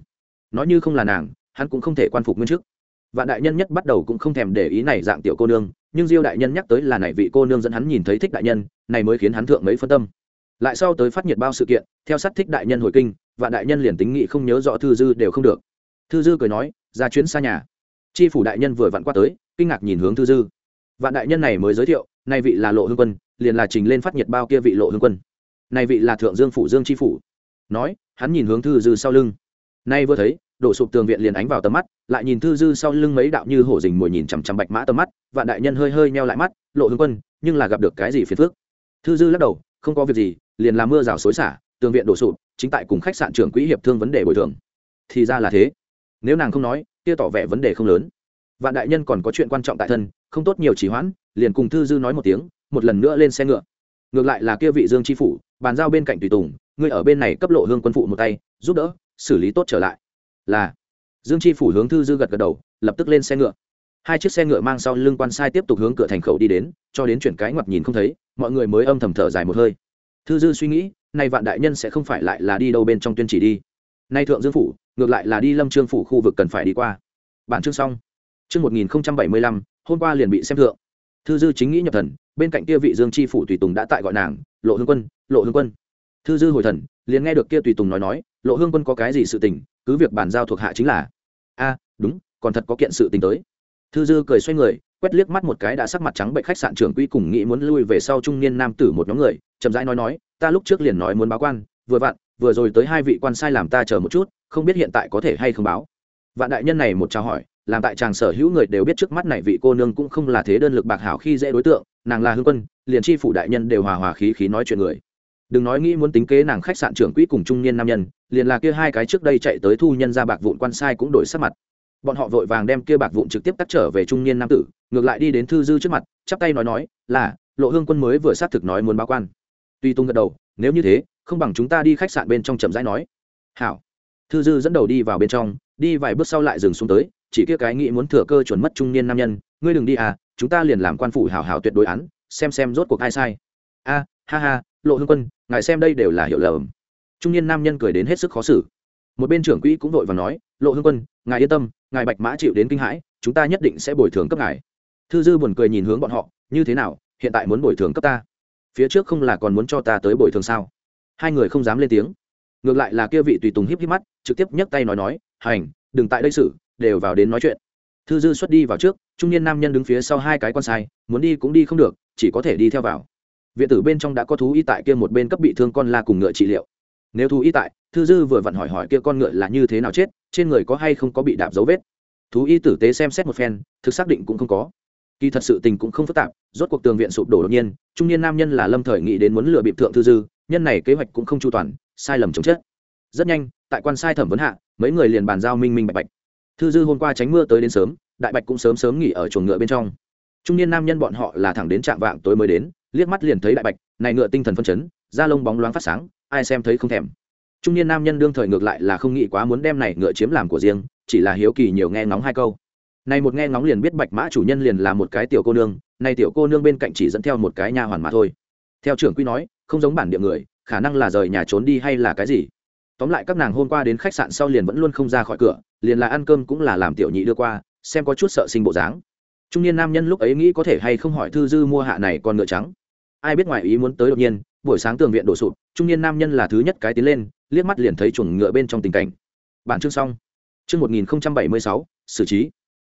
Nói như không là nàng, hắn cũng không thể quan phục nguyên chức vạn đại nhân nhất bắt đầu cũng không thèm để ý này dạng tiểu cô nương, nhưng diêu đại nhân nhắc tới là này vị cô nương dẫn hắn nhìn thấy thích đại nhân, này mới khiến hắn thượng mấy phân tâm. Lại sau tới phát nhiệt bao sự kiện, theo sát thích đại nhân hồi kinh, vạn đại nhân liền tính nghị không nhớ rõ thư dư đều không được. Thư dư cười nói, ra chuyến xa nhà. Tri phủ đại nhân vừa vặn qua tới, kinh ngạc nhìn hướng thư dư. Vạn đại nhân này mới giới thiệu, này vị là lộ hương quân, liền là trình lên phát nhiệt bao kia vị lộ hương quân. Này vị là thượng dương phủ dương tri phủ. Nói, hắn nhìn hướng thư dư sau lưng. Nay vừa thấy đổ sụp tường viện liền ánh vào tầm mắt, lại nhìn thư dư sau lưng mấy đạo như hổ dình mồi nhìn chằm chằm bạch mã tầm mắt, vạn đại nhân hơi hơi meo lại mắt, lộ hương quân, nhưng là gặp được cái gì phiền phức? Thư dư lắc đầu, không có việc gì, liền làm mưa rào xối xả, tường viện đổ sụp, chính tại cùng khách sạn trưởng quỹ hiệp thương vấn đề bồi thường. Thì ra là thế. Nếu nàng không nói, kia tỏ vẻ vấn đề không lớn. Vạn đại nhân còn có chuyện quan trọng tại thân, không tốt nhiều trì hoãn, liền cùng thư dư nói một tiếng, một lần nữa lên xe ngựa. Ngược lại là kia vị dương tri phủ, bàn giao bên cạnh tùy tùng, ngươi ở bên này cấp lộ hương quân phụ một tay, giúp đỡ, xử lý tốt trở lại là dương chi phủ hướng thư dư gật gật đầu, lập tức lên xe ngựa. Hai chiếc xe ngựa mang sau lưng quan sai tiếp tục hướng cửa thành khẩu đi đến, cho đến chuyển cái ngoặt nhìn không thấy, mọi người mới âm thầm thở dài một hơi. Thư dư suy nghĩ, nay vạn đại nhân sẽ không phải lại là đi đâu bên trong tuyên chỉ đi. Nay thượng dương phủ, ngược lại là đi lâm trương phủ khu vực cần phải đi qua. Bản chương xong. Chương một nghìn bảy mươi lăm, hôm qua liền bị xem thượng. Thư dư chính nghĩ nhập thần, bên cạnh kia vị dương chi phủ tùy tùng đã tại gọi nàng, lộ hương quân, lộ hương quân. Thư dư hồi thần, liền nghe được kia tùy tùng nói nói, lộ hương quân có cái gì sự tình cứ việc bàn giao thuộc hạ chính là. A, đúng, còn thật có kiện sự tình tới. Thư dư cười xoay người, quét liếc mắt một cái đã sắc mặt trắng bệnh khách sạn trưởng quỹ cùng nghĩ muốn lui về sau trung niên nam tử một nhóm người, chậm rãi nói nói, ta lúc trước liền nói muốn báo quan, vừa vặn, vừa rồi tới hai vị quan sai làm ta chờ một chút, không biết hiện tại có thể hay không báo. Vạn đại nhân này một trao hỏi, làm tại chàng sở hữu người đều biết trước mắt này vị cô nương cũng không là thế đơn lực bạc hảo khi dễ đối tượng, nàng là hương quân, liền chi phủ đại nhân đều hòa hòa khí khí nói chuyện người đừng nói nghĩ muốn tính kế nàng khách sạn trưởng quỹ cùng trung niên nam nhân, liền là kia hai cái trước đây chạy tới thu nhân ra bạc vụn quan sai cũng đổi sắc mặt. Bọn họ vội vàng đem kia bạc vụn trực tiếp tắt trở về trung niên nam tử, ngược lại đi đến thư dư trước mặt, chắp tay nói nói, là, lộ hương quân mới vừa xác thực nói muốn báo quan. Tuy tung gật đầu, nếu như thế, không bằng chúng ta đi khách sạn bên trong chậm rãi nói. Hảo. Thư dư dẫn đầu đi vào bên trong, đi vài bước sau lại dừng xuống tới, chỉ kia cái nghĩ muốn thừa cơ chuẩn mất trung niên nam nhân, ngươi đừng đi à chúng ta liền làm quan phủ hảo hảo tuyệt đối án, xem xem rốt cuộc ai sai. A, ha ha lộ hương quân, ngài xem đây đều là hiệu lầm. Trung niên nam nhân cười đến hết sức khó xử. Một bên trưởng quỹ cũng vội và nói, lộ hương quân, ngài yên tâm, ngài bạch mã chịu đến kinh hãi, chúng ta nhất định sẽ bồi thường cấp ngài. Thư dư buồn cười nhìn hướng bọn họ, như thế nào, hiện tại muốn bồi thường cấp ta? Phía trước không là còn muốn cho ta tới bồi thường sao? Hai người không dám lên tiếng. Ngược lại là kia vị tùy tùng híp híp mắt, trực tiếp nhấc tay nói nói, hành, đừng tại đây xử, đều vào đến nói chuyện. Thư dư xuất đi vào trước, trung niên nam nhân đứng phía sau hai cái con sai, muốn đi cũng đi không được, chỉ có thể đi theo vào viện tử bên trong đã có thú y tại kia một bên cấp bị thương con la cùng ngựa trị liệu. Nếu thú y tại, thư dư vừa vặn hỏi hỏi kia con ngựa là như thế nào chết, trên người có hay không có bị đạp dấu vết. Thú y tử tế xem xét một phen, thực xác định cũng không có. Kỳ thật sự tình cũng không phức tạp, rốt cuộc tường viện sụp đổ đột nhiên, trung niên nam nhân là lâm thời nghĩ đến muốn lừa bịp thượng thư dư, nhân này kế hoạch cũng không chu toàn, sai lầm chống chết. Rất nhanh, tại quan sai thẩm vấn hạ, mấy người liền bàn giao minh minh bạch bạch. Thư dư hôm qua tránh mưa tới đến sớm, đại bạch cũng sớm sớm nghỉ ở chuồng ngựa bên trong trung niên nam nhân bọn họ là thẳng đến trạm vạng tối mới đến, liếc mắt liền thấy đại bạch, này ngựa tinh thần phân chấn, da lông bóng loáng phát sáng, ai xem thấy không thèm. Trung niên nam nhân đương thời ngược lại là không nghĩ quá muốn đem này ngựa chiếm làm của riêng, chỉ là hiếu kỳ nhiều nghe ngóng hai câu. Này một nghe ngóng liền biết bạch mã chủ nhân liền là một cái tiểu cô nương, này tiểu cô nương bên cạnh chỉ dẫn theo một cái nha hoàn mà thôi. Theo trưởng quy nói, không giống bản địa người, khả năng là rời nhà trốn đi hay là cái gì. Tóm lại các nàng hôm qua đến khách sạn sau liền vẫn luôn không ra khỏi cửa, liền là ăn cơm cũng là làm tiểu nhị đưa qua, xem có chút sợ sinh bộ dáng trung niên nam nhân lúc ấy nghĩ có thể hay không hỏi thư dư mua hạ này con ngựa trắng. Ai biết ngoài ý muốn tới đột nhiên, buổi sáng tường viện đổ sụp, trung niên nam nhân là thứ nhất cái tiến lên, liếc mắt liền thấy chuồng ngựa bên trong tình cảnh. Bản chương xong. Chương một nghìn bảy mươi sáu, xử trí.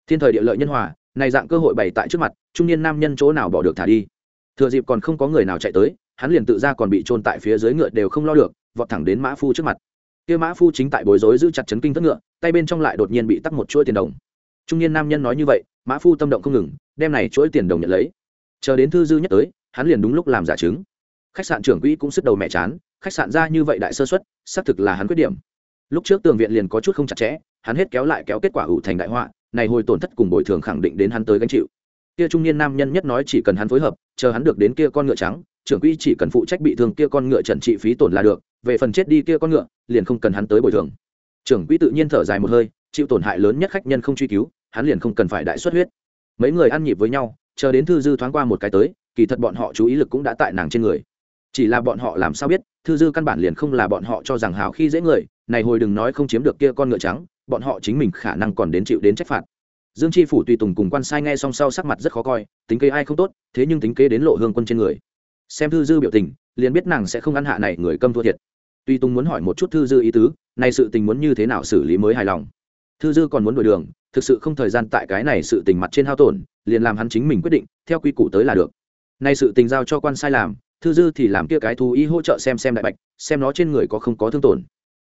Thiên thời địa lợi nhân hòa, này dạng cơ hội bày tại trước mặt, trung niên nam nhân chỗ nào bỏ được thả đi. Thừa dịp còn không có người nào chạy tới, hắn liền tự ra còn bị trôn tại phía dưới ngựa đều không lo được, vọt thẳng đến mã phu trước mặt. Kia mã phu chính tại bối rối giữ chặt chấn kinh thất ngựa, tay bên trong lại đột nhiên bị tắt một chuỗi tiền đồng. Trung niên nam nhân nói như vậy mã phu tâm động không ngừng, đem này chuỗi tiền đồng nhận lấy. Chờ đến thư dư nhất tới, hắn liền đúng lúc làm giả chứng. Khách sạn trưởng quỹ cũng sức đầu mẹ chán, khách sạn ra như vậy đại sơ xuất xác thực là hắn quyết điểm. Lúc trước tường viện liền có chút không chặt chẽ, hắn hết kéo lại kéo kết quả ủ thành đại họa, này hồi tổn thất cùng bồi thường khẳng định đến hắn tới gánh chịu. Kia trung niên nam nhân nhất nói chỉ cần hắn phối hợp, chờ hắn được đến kia con ngựa trắng, trưởng quỹ chỉ cần phụ trách bị thương kia con ngựa trần trị phí tổn là được, về phần chết đi kia con ngựa, liền không cần hắn tới bồi thường. Trưởng quỹ tự nhiên thở dài một hơi chịu tổn hại lớn nhất khách nhân không truy cứu, hắn liền không cần phải đại xuất huyết. Mấy người ăn nhịp với nhau, chờ đến thư dư thoáng qua một cái tới, kỳ thật bọn họ chú ý lực cũng đã tại nàng trên người. Chỉ là bọn họ làm sao biết, thư dư căn bản liền không là bọn họ cho rằng hào khi dễ người, này hồi đừng nói không chiếm được kia con ngựa trắng, bọn họ chính mình khả năng còn đến chịu đến trách phạt. Dương chi phủ tùy tùng cùng quan sai nghe song sau sắc mặt rất khó coi, tính kế ai không tốt, thế nhưng tính kế đến lộ hương quân trên người. Xem thư dư biểu tình, liền biết nàng sẽ không ăn hạ này người câm thua thiệt. Tuy tùng muốn hỏi một chút thư dư ý tứ này sự tình muốn như thế nào xử lý mới hài lòng thư dư còn muốn đổi đường, thực sự không thời gian tại cái này sự tình mặt trên hao tổn, liền làm hắn chính mình quyết định, theo quy củ tới là được. Nay sự tình giao cho quan sai làm, thư dư thì làm kia cái thú y hỗ trợ xem xem đại bạch, xem nó trên người có không có thương tổn.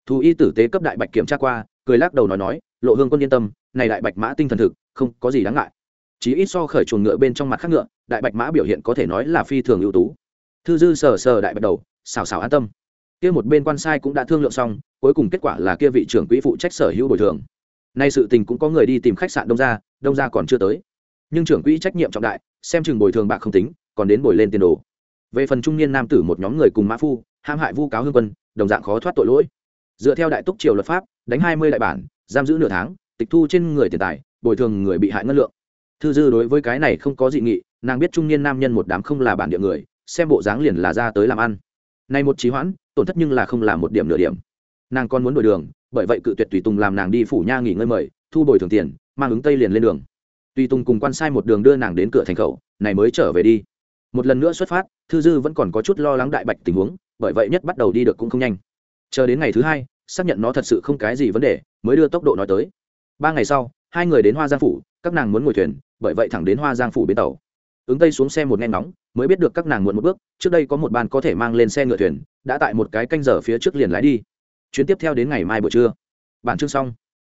Thú y tử tế cấp đại bạch kiểm tra qua, cười lắc đầu nói nói, lộ hương quân yên tâm, này đại bạch mã tinh thần thực, không có gì đáng ngại. Chỉ ít so khởi chuồng ngựa bên trong mặt khác ngựa, đại bạch mã biểu hiện có thể nói là phi thường ưu tú. Thư dư sờ sờ đại bạch đầu, xào xào an tâm. Kia một bên quan sai cũng đã thương lượng xong, cuối cùng kết quả là kia vị trưởng quỹ phụ trách sở hữu bồi thường nay sự tình cũng có người đi tìm khách sạn đông Gia, đông Gia còn chưa tới. Nhưng trưởng quỹ trách nhiệm trọng đại xem chừng bồi thường bạc không tính còn đến bồi lên tiền đồ. Về phần trung niên nam tử một nhóm người cùng mã phu ham hại vu cáo hương quân đồng dạng khó thoát tội lỗi. Dựa theo đại túc triều luật pháp đánh hai mươi đại bản giam giữ nửa tháng tịch thu trên người tiền tài bồi thường người bị hại ngân lượng. Thư dư đối với cái này không có dị nghị nàng biết trung niên nam nhân một đám không là bản địa người xem bộ dáng liền là ra tới làm ăn. Nay một trí hoãn tổn thất nhưng là không là một điểm nửa điểm. Nàng còn muốn đổi đường bởi vậy cự tuyệt tùy tùng làm nàng đi phủ nha nghỉ ngơi mời, thu bồi thường tiền, mang ứng tây liền lên đường. Tùy tùng cùng quan sai một đường đưa nàng đến cửa thành khẩu, này mới trở về đi. Một lần nữa xuất phát, thư dư vẫn còn có chút lo lắng đại bạch tình huống, bởi vậy nhất bắt đầu đi được cũng không nhanh. Chờ đến ngày thứ hai, xác nhận nó thật sự không cái gì vấn đề, mới đưa tốc độ nói tới. Ba ngày sau, hai người đến hoa giang phủ, các nàng muốn ngồi thuyền, bởi vậy thẳng đến hoa giang phủ bến tàu. Ứng tây xuống xe một nghe ngóng, mới biết được các nàng muộn một bước, trước đây có một ban có thể mang lên xe ngựa thuyền, đã tại một cái canh giờ phía trước liền lái đi chuyến tiếp theo đến ngày mai buổi trưa. Bản chương xong.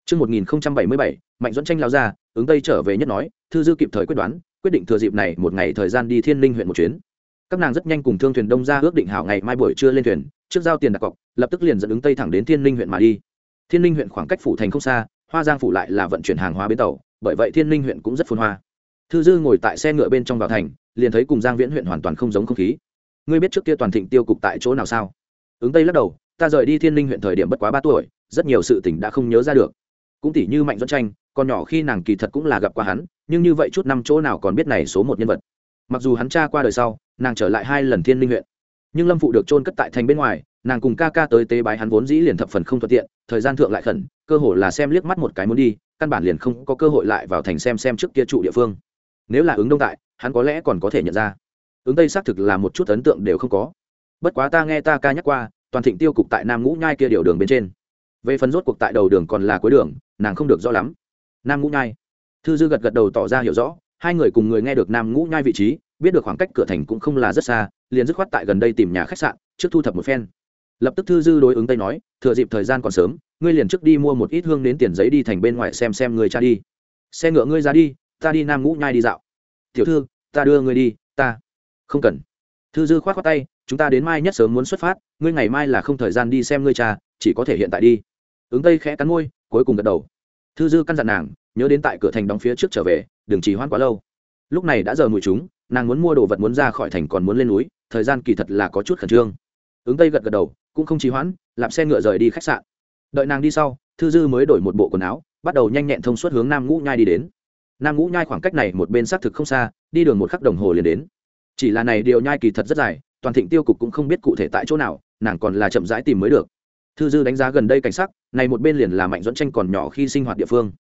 Chương một nghìn bảy mươi bảy, mạnh dẫn tranh lao ra, ứng tây trở về nhất nói, thư dư kịp thời quyết đoán, quyết định thừa dịp này một ngày thời gian đi thiên linh huyện một chuyến. Các nàng rất nhanh cùng thương thuyền đông ra ước định hảo ngày mai buổi trưa lên thuyền, trước giao tiền đặt cọc, lập tức liền dẫn ứng tây thẳng đến thiên linh huyện mà đi. Thiên linh huyện khoảng cách phủ thành không xa, hoa giang phủ lại là vận chuyển hàng hóa bến tàu, bởi vậy thiên linh huyện cũng rất phồn hoa. Thư dư ngồi tại xe ngựa bên trong vào thành, liền thấy cùng giang viễn huyện hoàn toàn không giống không khí. Ngươi biết trước kia toàn thịnh tiêu cục tại chỗ nào sao? Ứng tây lắc đầu ta rời đi thiên linh huyện thời điểm bất quá ba tuổi, rất nhiều sự tình đã không nhớ ra được. Cũng tỷ như mạnh dẫn tranh còn nhỏ khi nàng kỳ thật cũng là gặp qua hắn, nhưng như vậy chút năm chỗ nào còn biết này số một nhân vật. Mặc dù hắn cha qua đời sau, nàng trở lại hai lần thiên linh huyện. Nhưng lâm phụ được trôn cất tại thành bên ngoài, nàng cùng ca ca tới tế bái hắn vốn dĩ liền thập phần không thuận tiện, thời gian thượng lại khẩn, cơ hội là xem liếc mắt một cái muốn đi, căn bản liền không có cơ hội lại vào thành xem xem trước kia trụ địa phương. Nếu là ứng đông tại, hắn có lẽ còn có thể nhận ra. Ứng tây xác thực là một chút ấn tượng đều không có. Bất quá ta nghe ta ca nhắc qua toàn thịnh tiêu cục tại nam ngũ nhai kia điều đường bên trên. Về phần rốt cuộc tại đầu đường còn là cuối đường, nàng không được rõ lắm. Nam ngũ nhai. Thư dư gật gật đầu tỏ ra hiểu rõ, hai người cùng người nghe được nam ngũ nhai vị trí, biết được khoảng cách cửa thành cũng không là rất xa, liền dứt khoát tại gần đây tìm nhà khách sạn, trước thu thập một phen. Lập tức thư dư đối ứng tây nói, thừa dịp thời gian còn sớm, ngươi liền trước đi mua một ít hương đến tiền giấy đi thành bên ngoài xem xem người cha đi. Xe ngựa ngươi ra đi, ta đi nam ngũ nhai đi dạo. Tiểu thư, ta đưa ngươi đi, ta. Không cần. Thư dư k h o á t khoác tay, chúng ta đến mai nhất sớm muốn xuất phát ngươi ngày mai là không thời gian đi xem ngươi cha, chỉ có thể hiện tại đi. Ứng tây khẽ cắn môi, cuối cùng gật đầu. Thư dư căn dặn nàng, nhớ đến tại cửa thành đóng phía trước trở về, đừng trì hoãn quá lâu. Lúc này đã giờ mùi chúng, nàng muốn mua đồ vật muốn ra khỏi thành còn muốn lên núi, thời gian kỳ thật là có chút khẩn trương. Ứng tây gật gật đầu, cũng không trì hoãn làm xe ngựa rời đi khách sạn. Đợi nàng đi sau, thư dư mới đổi một bộ quần áo, bắt đầu nhanh nhẹn thông suốt hướng nam ngũ nhai đi đến. Nam ngũ nhai khoảng cách này một bên xác thực không xa, đi đường một khắc đồng hồ liền đến. Chỉ là này điều nhai kỳ thật rất dài toàn thịnh tiêu cục cũng không biết cụ thể tại chỗ nào, nàng còn là chậm rãi tìm mới được. Thư dư đánh giá gần đây cảnh sắc, này một bên liền là mạnh dẫn tranh còn nhỏ khi sinh hoạt địa phương.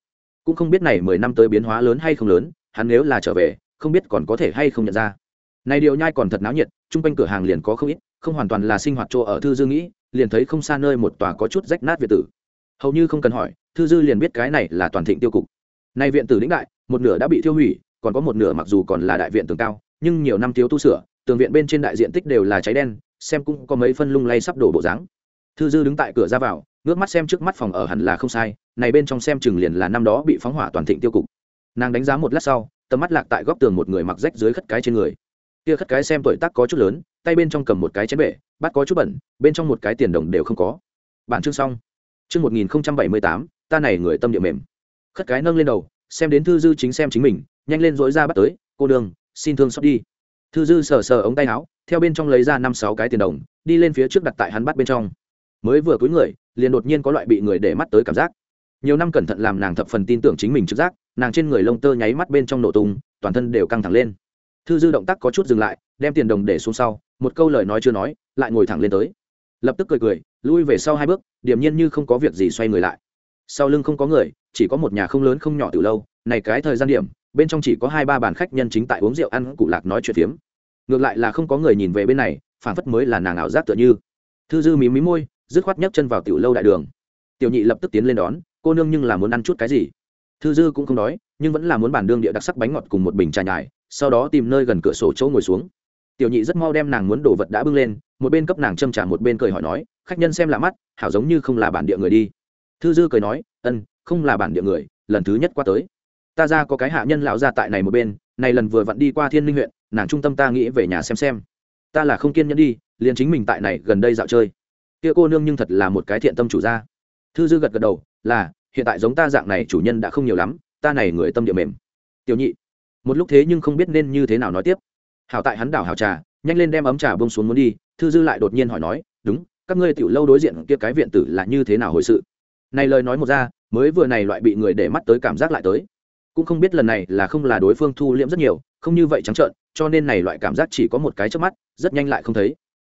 Cũng không biết này mười năm tới biến hóa lớn hay không lớn, hắn nếu là trở về, không biết còn có thể hay không nhận ra. Này điều nhai còn thật náo nhiệt, chung quanh cửa hàng liền có không ít, không hoàn toàn là sinh hoạt chỗ ở thư dư nghĩ, liền thấy không xa nơi một tòa có chút rách nát việt tử. Hầu như không cần hỏi, thư dư liền biết cái này là toàn thịnh tiêu cục. Nay viện tử lĩnh đại, một nửa đã bị thiêu hủy, còn có một nửa mặc dù còn là đại viện tường cao, nhưng nhiều năm thiếu tu sửa tường viện bên trên đại diện tích đều là cháy đen, xem cũng có mấy phân lung lay sắp đổ bộ dáng. Thư dư đứng tại cửa ra vào, ngước mắt xem trước mắt phòng ở hẳn là không sai, này bên trong xem chừng liền là năm đó bị phóng hỏa toàn thịnh tiêu cục. Nàng đánh giá một lát sau, tầm mắt lạc tại góc tường một người mặc rách dưới khất cái trên người. Kia khất cái xem tuổi tác có chút lớn, tay bên trong cầm một cái chén bể, bắt có chút bẩn, bên trong một cái tiền đồng đều không có. Bản chương xong. Chương một nghìn bảy mươi tám, ta này người tâm địa mềm. Khất cái nâng lên đầu, xem đến thư dư chính xem chính mình, nhanh lên dỗi ra bắt tới, cô đường, xin thương xót đi thư dư sờ sờ ống tay áo, theo bên trong lấy ra năm sáu cái tiền đồng, đi lên phía trước đặt tại hắn bắt bên trong. Mới vừa cúi người, liền đột nhiên có loại bị người để mắt tới cảm giác. Nhiều năm cẩn thận làm nàng thập phần tin tưởng chính mình trực giác, nàng trên người lông tơ nháy mắt bên trong nổ tung, toàn thân đều căng thẳng lên. Thư dư động tác có chút dừng lại, đem tiền đồng để xuống sau, một câu lời nói chưa nói, lại ngồi thẳng lên tới. Lập tức cười cười, lui về sau hai bước, điềm nhiên như không có việc gì xoay người lại. Sau lưng không có người, chỉ có một nhà không lớn không nhỏ từ lâu, này cái thời gian điểm bên trong chỉ có hai ba bàn khách nhân chính tại uống rượu ăn cụ lạc nói chuyện phiếm. Ngược lại là không có người nhìn về bên này phản phất mới là nàng ảo giác tựa như. Thư dư mí mí môi, dứt khoát nhấc chân vào tiểu lâu đại đường. Tiểu nhị lập tức tiến lên đón, cô nương nhưng là muốn ăn chút cái gì? Thư dư cũng không đói, nhưng vẫn là muốn bản đương địa đặc sắc bánh ngọt cùng một bình trà nhài, sau đó tìm nơi gần cửa sổ chỗ ngồi xuống. Tiểu nhị rất mau đem nàng muốn đồ vật đã bưng lên, một bên cấp nàng châm trả một bên cười hỏi nói, khách nhân xem lạ mắt, hảo giống như không là bản địa người đi. Thư dư cười nói, ân, không là bản địa người, lần thứ nhất qua tới ta ra có cái hạ nhân lão ra tại này một bên, này lần vừa vặn đi qua thiên linh huyện, nàng trung tâm ta nghĩ về nhà xem xem. Ta là không kiên nhẫn đi, liền chính mình tại này gần đây dạo chơi. Kia cô nương nhưng thật là một cái thiện tâm chủ gia. Thư dư gật gật đầu, là, hiện tại giống ta dạng này chủ nhân đã không nhiều lắm, ta này người tâm địa mềm. Tiểu nhị, một lúc thế nhưng không biết nên như thế nào nói tiếp. Hảo tại hắn đảo hảo trà, nhanh lên đem ấm trà bông xuống muốn đi, thư dư lại đột nhiên hỏi nói, đúng, các ngươi tiểu lâu đối diện kia cái viện tử là như thế nào hồi sự? Này lời nói một ra, mới vừa này loại bị người để mắt tới cảm giác lại tới cũng không biết lần này là không là đối phương thu liễm rất nhiều, không như vậy trắng trợn, cho nên này loại cảm giác chỉ có một cái trước mắt, rất nhanh lại không thấy.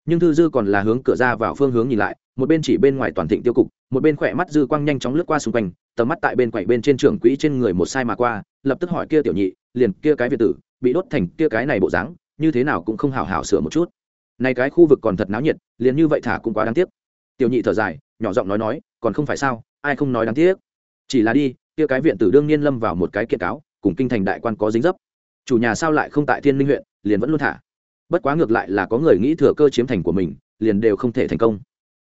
Nhưng thư dư còn là hướng cửa ra vào phương hướng nhìn lại, một bên chỉ bên ngoài toàn thịnh tiêu cục, một bên khỏe mắt dư quang nhanh chóng lướt qua xung quanh, tầm mắt tại bên quậy bên trên trường quỹ trên người một sai mà qua, lập tức hỏi kia tiểu nhị, liền kia cái việt tử, bị đốt thành kia cái này bộ dáng, như thế nào cũng không hào hào sửa một chút. Này cái khu vực còn thật náo nhiệt, liền như vậy thả cũng quá đáng tiếc. Tiểu nhị thở dài, nhỏ giọng nói nói, còn không phải sao, ai không nói đáng tiếc? Chỉ là đi kia cái viện tử đương nhiên lâm vào một cái kiện cáo, cùng kinh thành đại quan có dính dấp. Chủ nhà sao lại không tại thiên linh huyện, liền vẫn luôn thả. Bất quá ngược lại là có người nghĩ thừa cơ chiếm thành của mình, liền đều không thể thành công.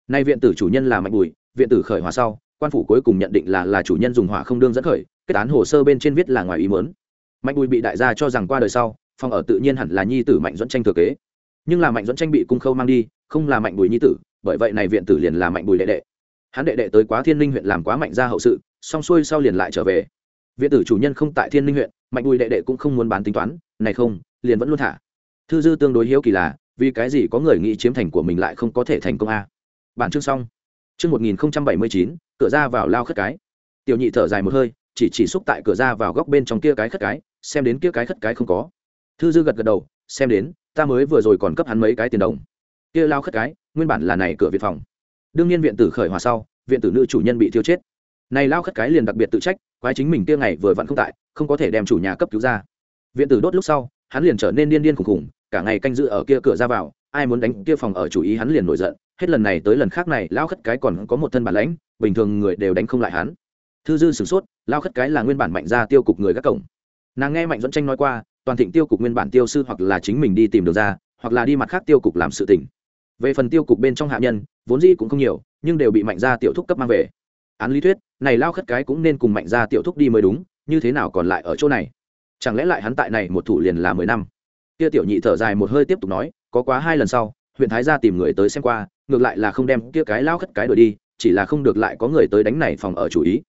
Nay viện tử chủ nhân là mạnh bùi, viện tử khởi hòa sau, quan phủ cuối cùng nhận định là là chủ nhân dùng hỏa không đương dẫn khởi, kết án hồ sơ bên trên viết là ngoài ý mớn mạnh bùi bị đại gia cho rằng qua đời sau, phòng ở tự nhiên hẳn là nhi tử mạnh dẫn tranh thừa kế. Nhưng là mạnh dẫn tranh bị cung khâu mang đi, không là mạnh bùi nhi tử, bởi vậy này viện tử liền là mạnh bùi đệ đệ hắn đệ đệ tới quá thiên linh huyện làm quá mạnh ra hậu sự, xong xuôi sau liền lại trở về. Viện tử chủ nhân không tại thiên linh huyện, mạnh bùi đệ đệ cũng không muốn bán tính toán, này không, liền vẫn luôn thả. Thư dư tương đối hiếu kỳ là, vì cái gì có người nghĩ chiếm thành của mình lại không có thể thành công a? Bản chương xong. Chương một nghìn bảy mươi chín, cửa ra vào lao khất cái. Tiểu nhị thở dài một hơi, chỉ chỉ xúc tại cửa ra vào góc bên trong kia cái khất cái, xem đến kia cái khất cái không có. Thư dư gật gật đầu, xem đến, ta mới vừa rồi còn cấp hắn mấy cái tiền đồng. Kia lao khất cái, nguyên bản là này cửa việt phòng đương nhiên viện tử khởi hòa sau viện tử nữ chủ nhân bị thiêu chết. Này lao khất cái liền đặc biệt tự trách quái chính mình kia ngày vừa vặn không tại không có thể đem chủ nhà cấp cứu ra. Viện tử đốt lúc sau hắn liền trở nên điên điên khủng khủng, cả ngày canh giữ ở kia cửa ra vào ai muốn đánh kia phòng ở chủ ý hắn liền nổi giận. Hết lần này tới lần khác này lao khất cái còn có một thân bản lãnh bình thường người đều đánh không lại hắn. Thư dư sửng sốt lao khất cái là nguyên bản mạnh ra tiêu cục người các cổng. Nàng nghe mạnh dẫn tranh nói qua toàn thịnh tiêu cục nguyên bản tiêu sư hoặc là chính mình đi tìm được ra hoặc là đi mặt khác tiêu cục làm sự tỉnh về phần tiêu cục bên trong hạ nhân, vốn dĩ cũng không nhiều, nhưng đều bị mạnh gia tiểu thúc cấp mang về. Án lý thuyết, này lao khất cái cũng nên cùng mạnh gia tiểu thúc đi mới đúng, như thế nào còn lại ở chỗ này? Chẳng lẽ lại hắn tại này một thủ liền là mười năm? Kia tiểu nhị thở dài một hơi tiếp tục nói, có quá hai lần sau, huyện thái gia tìm người tới xem qua, ngược lại là không đem kia cái lao khất cái đổi đi, chỉ là không được lại có người tới đánh này phòng ở chủ ý.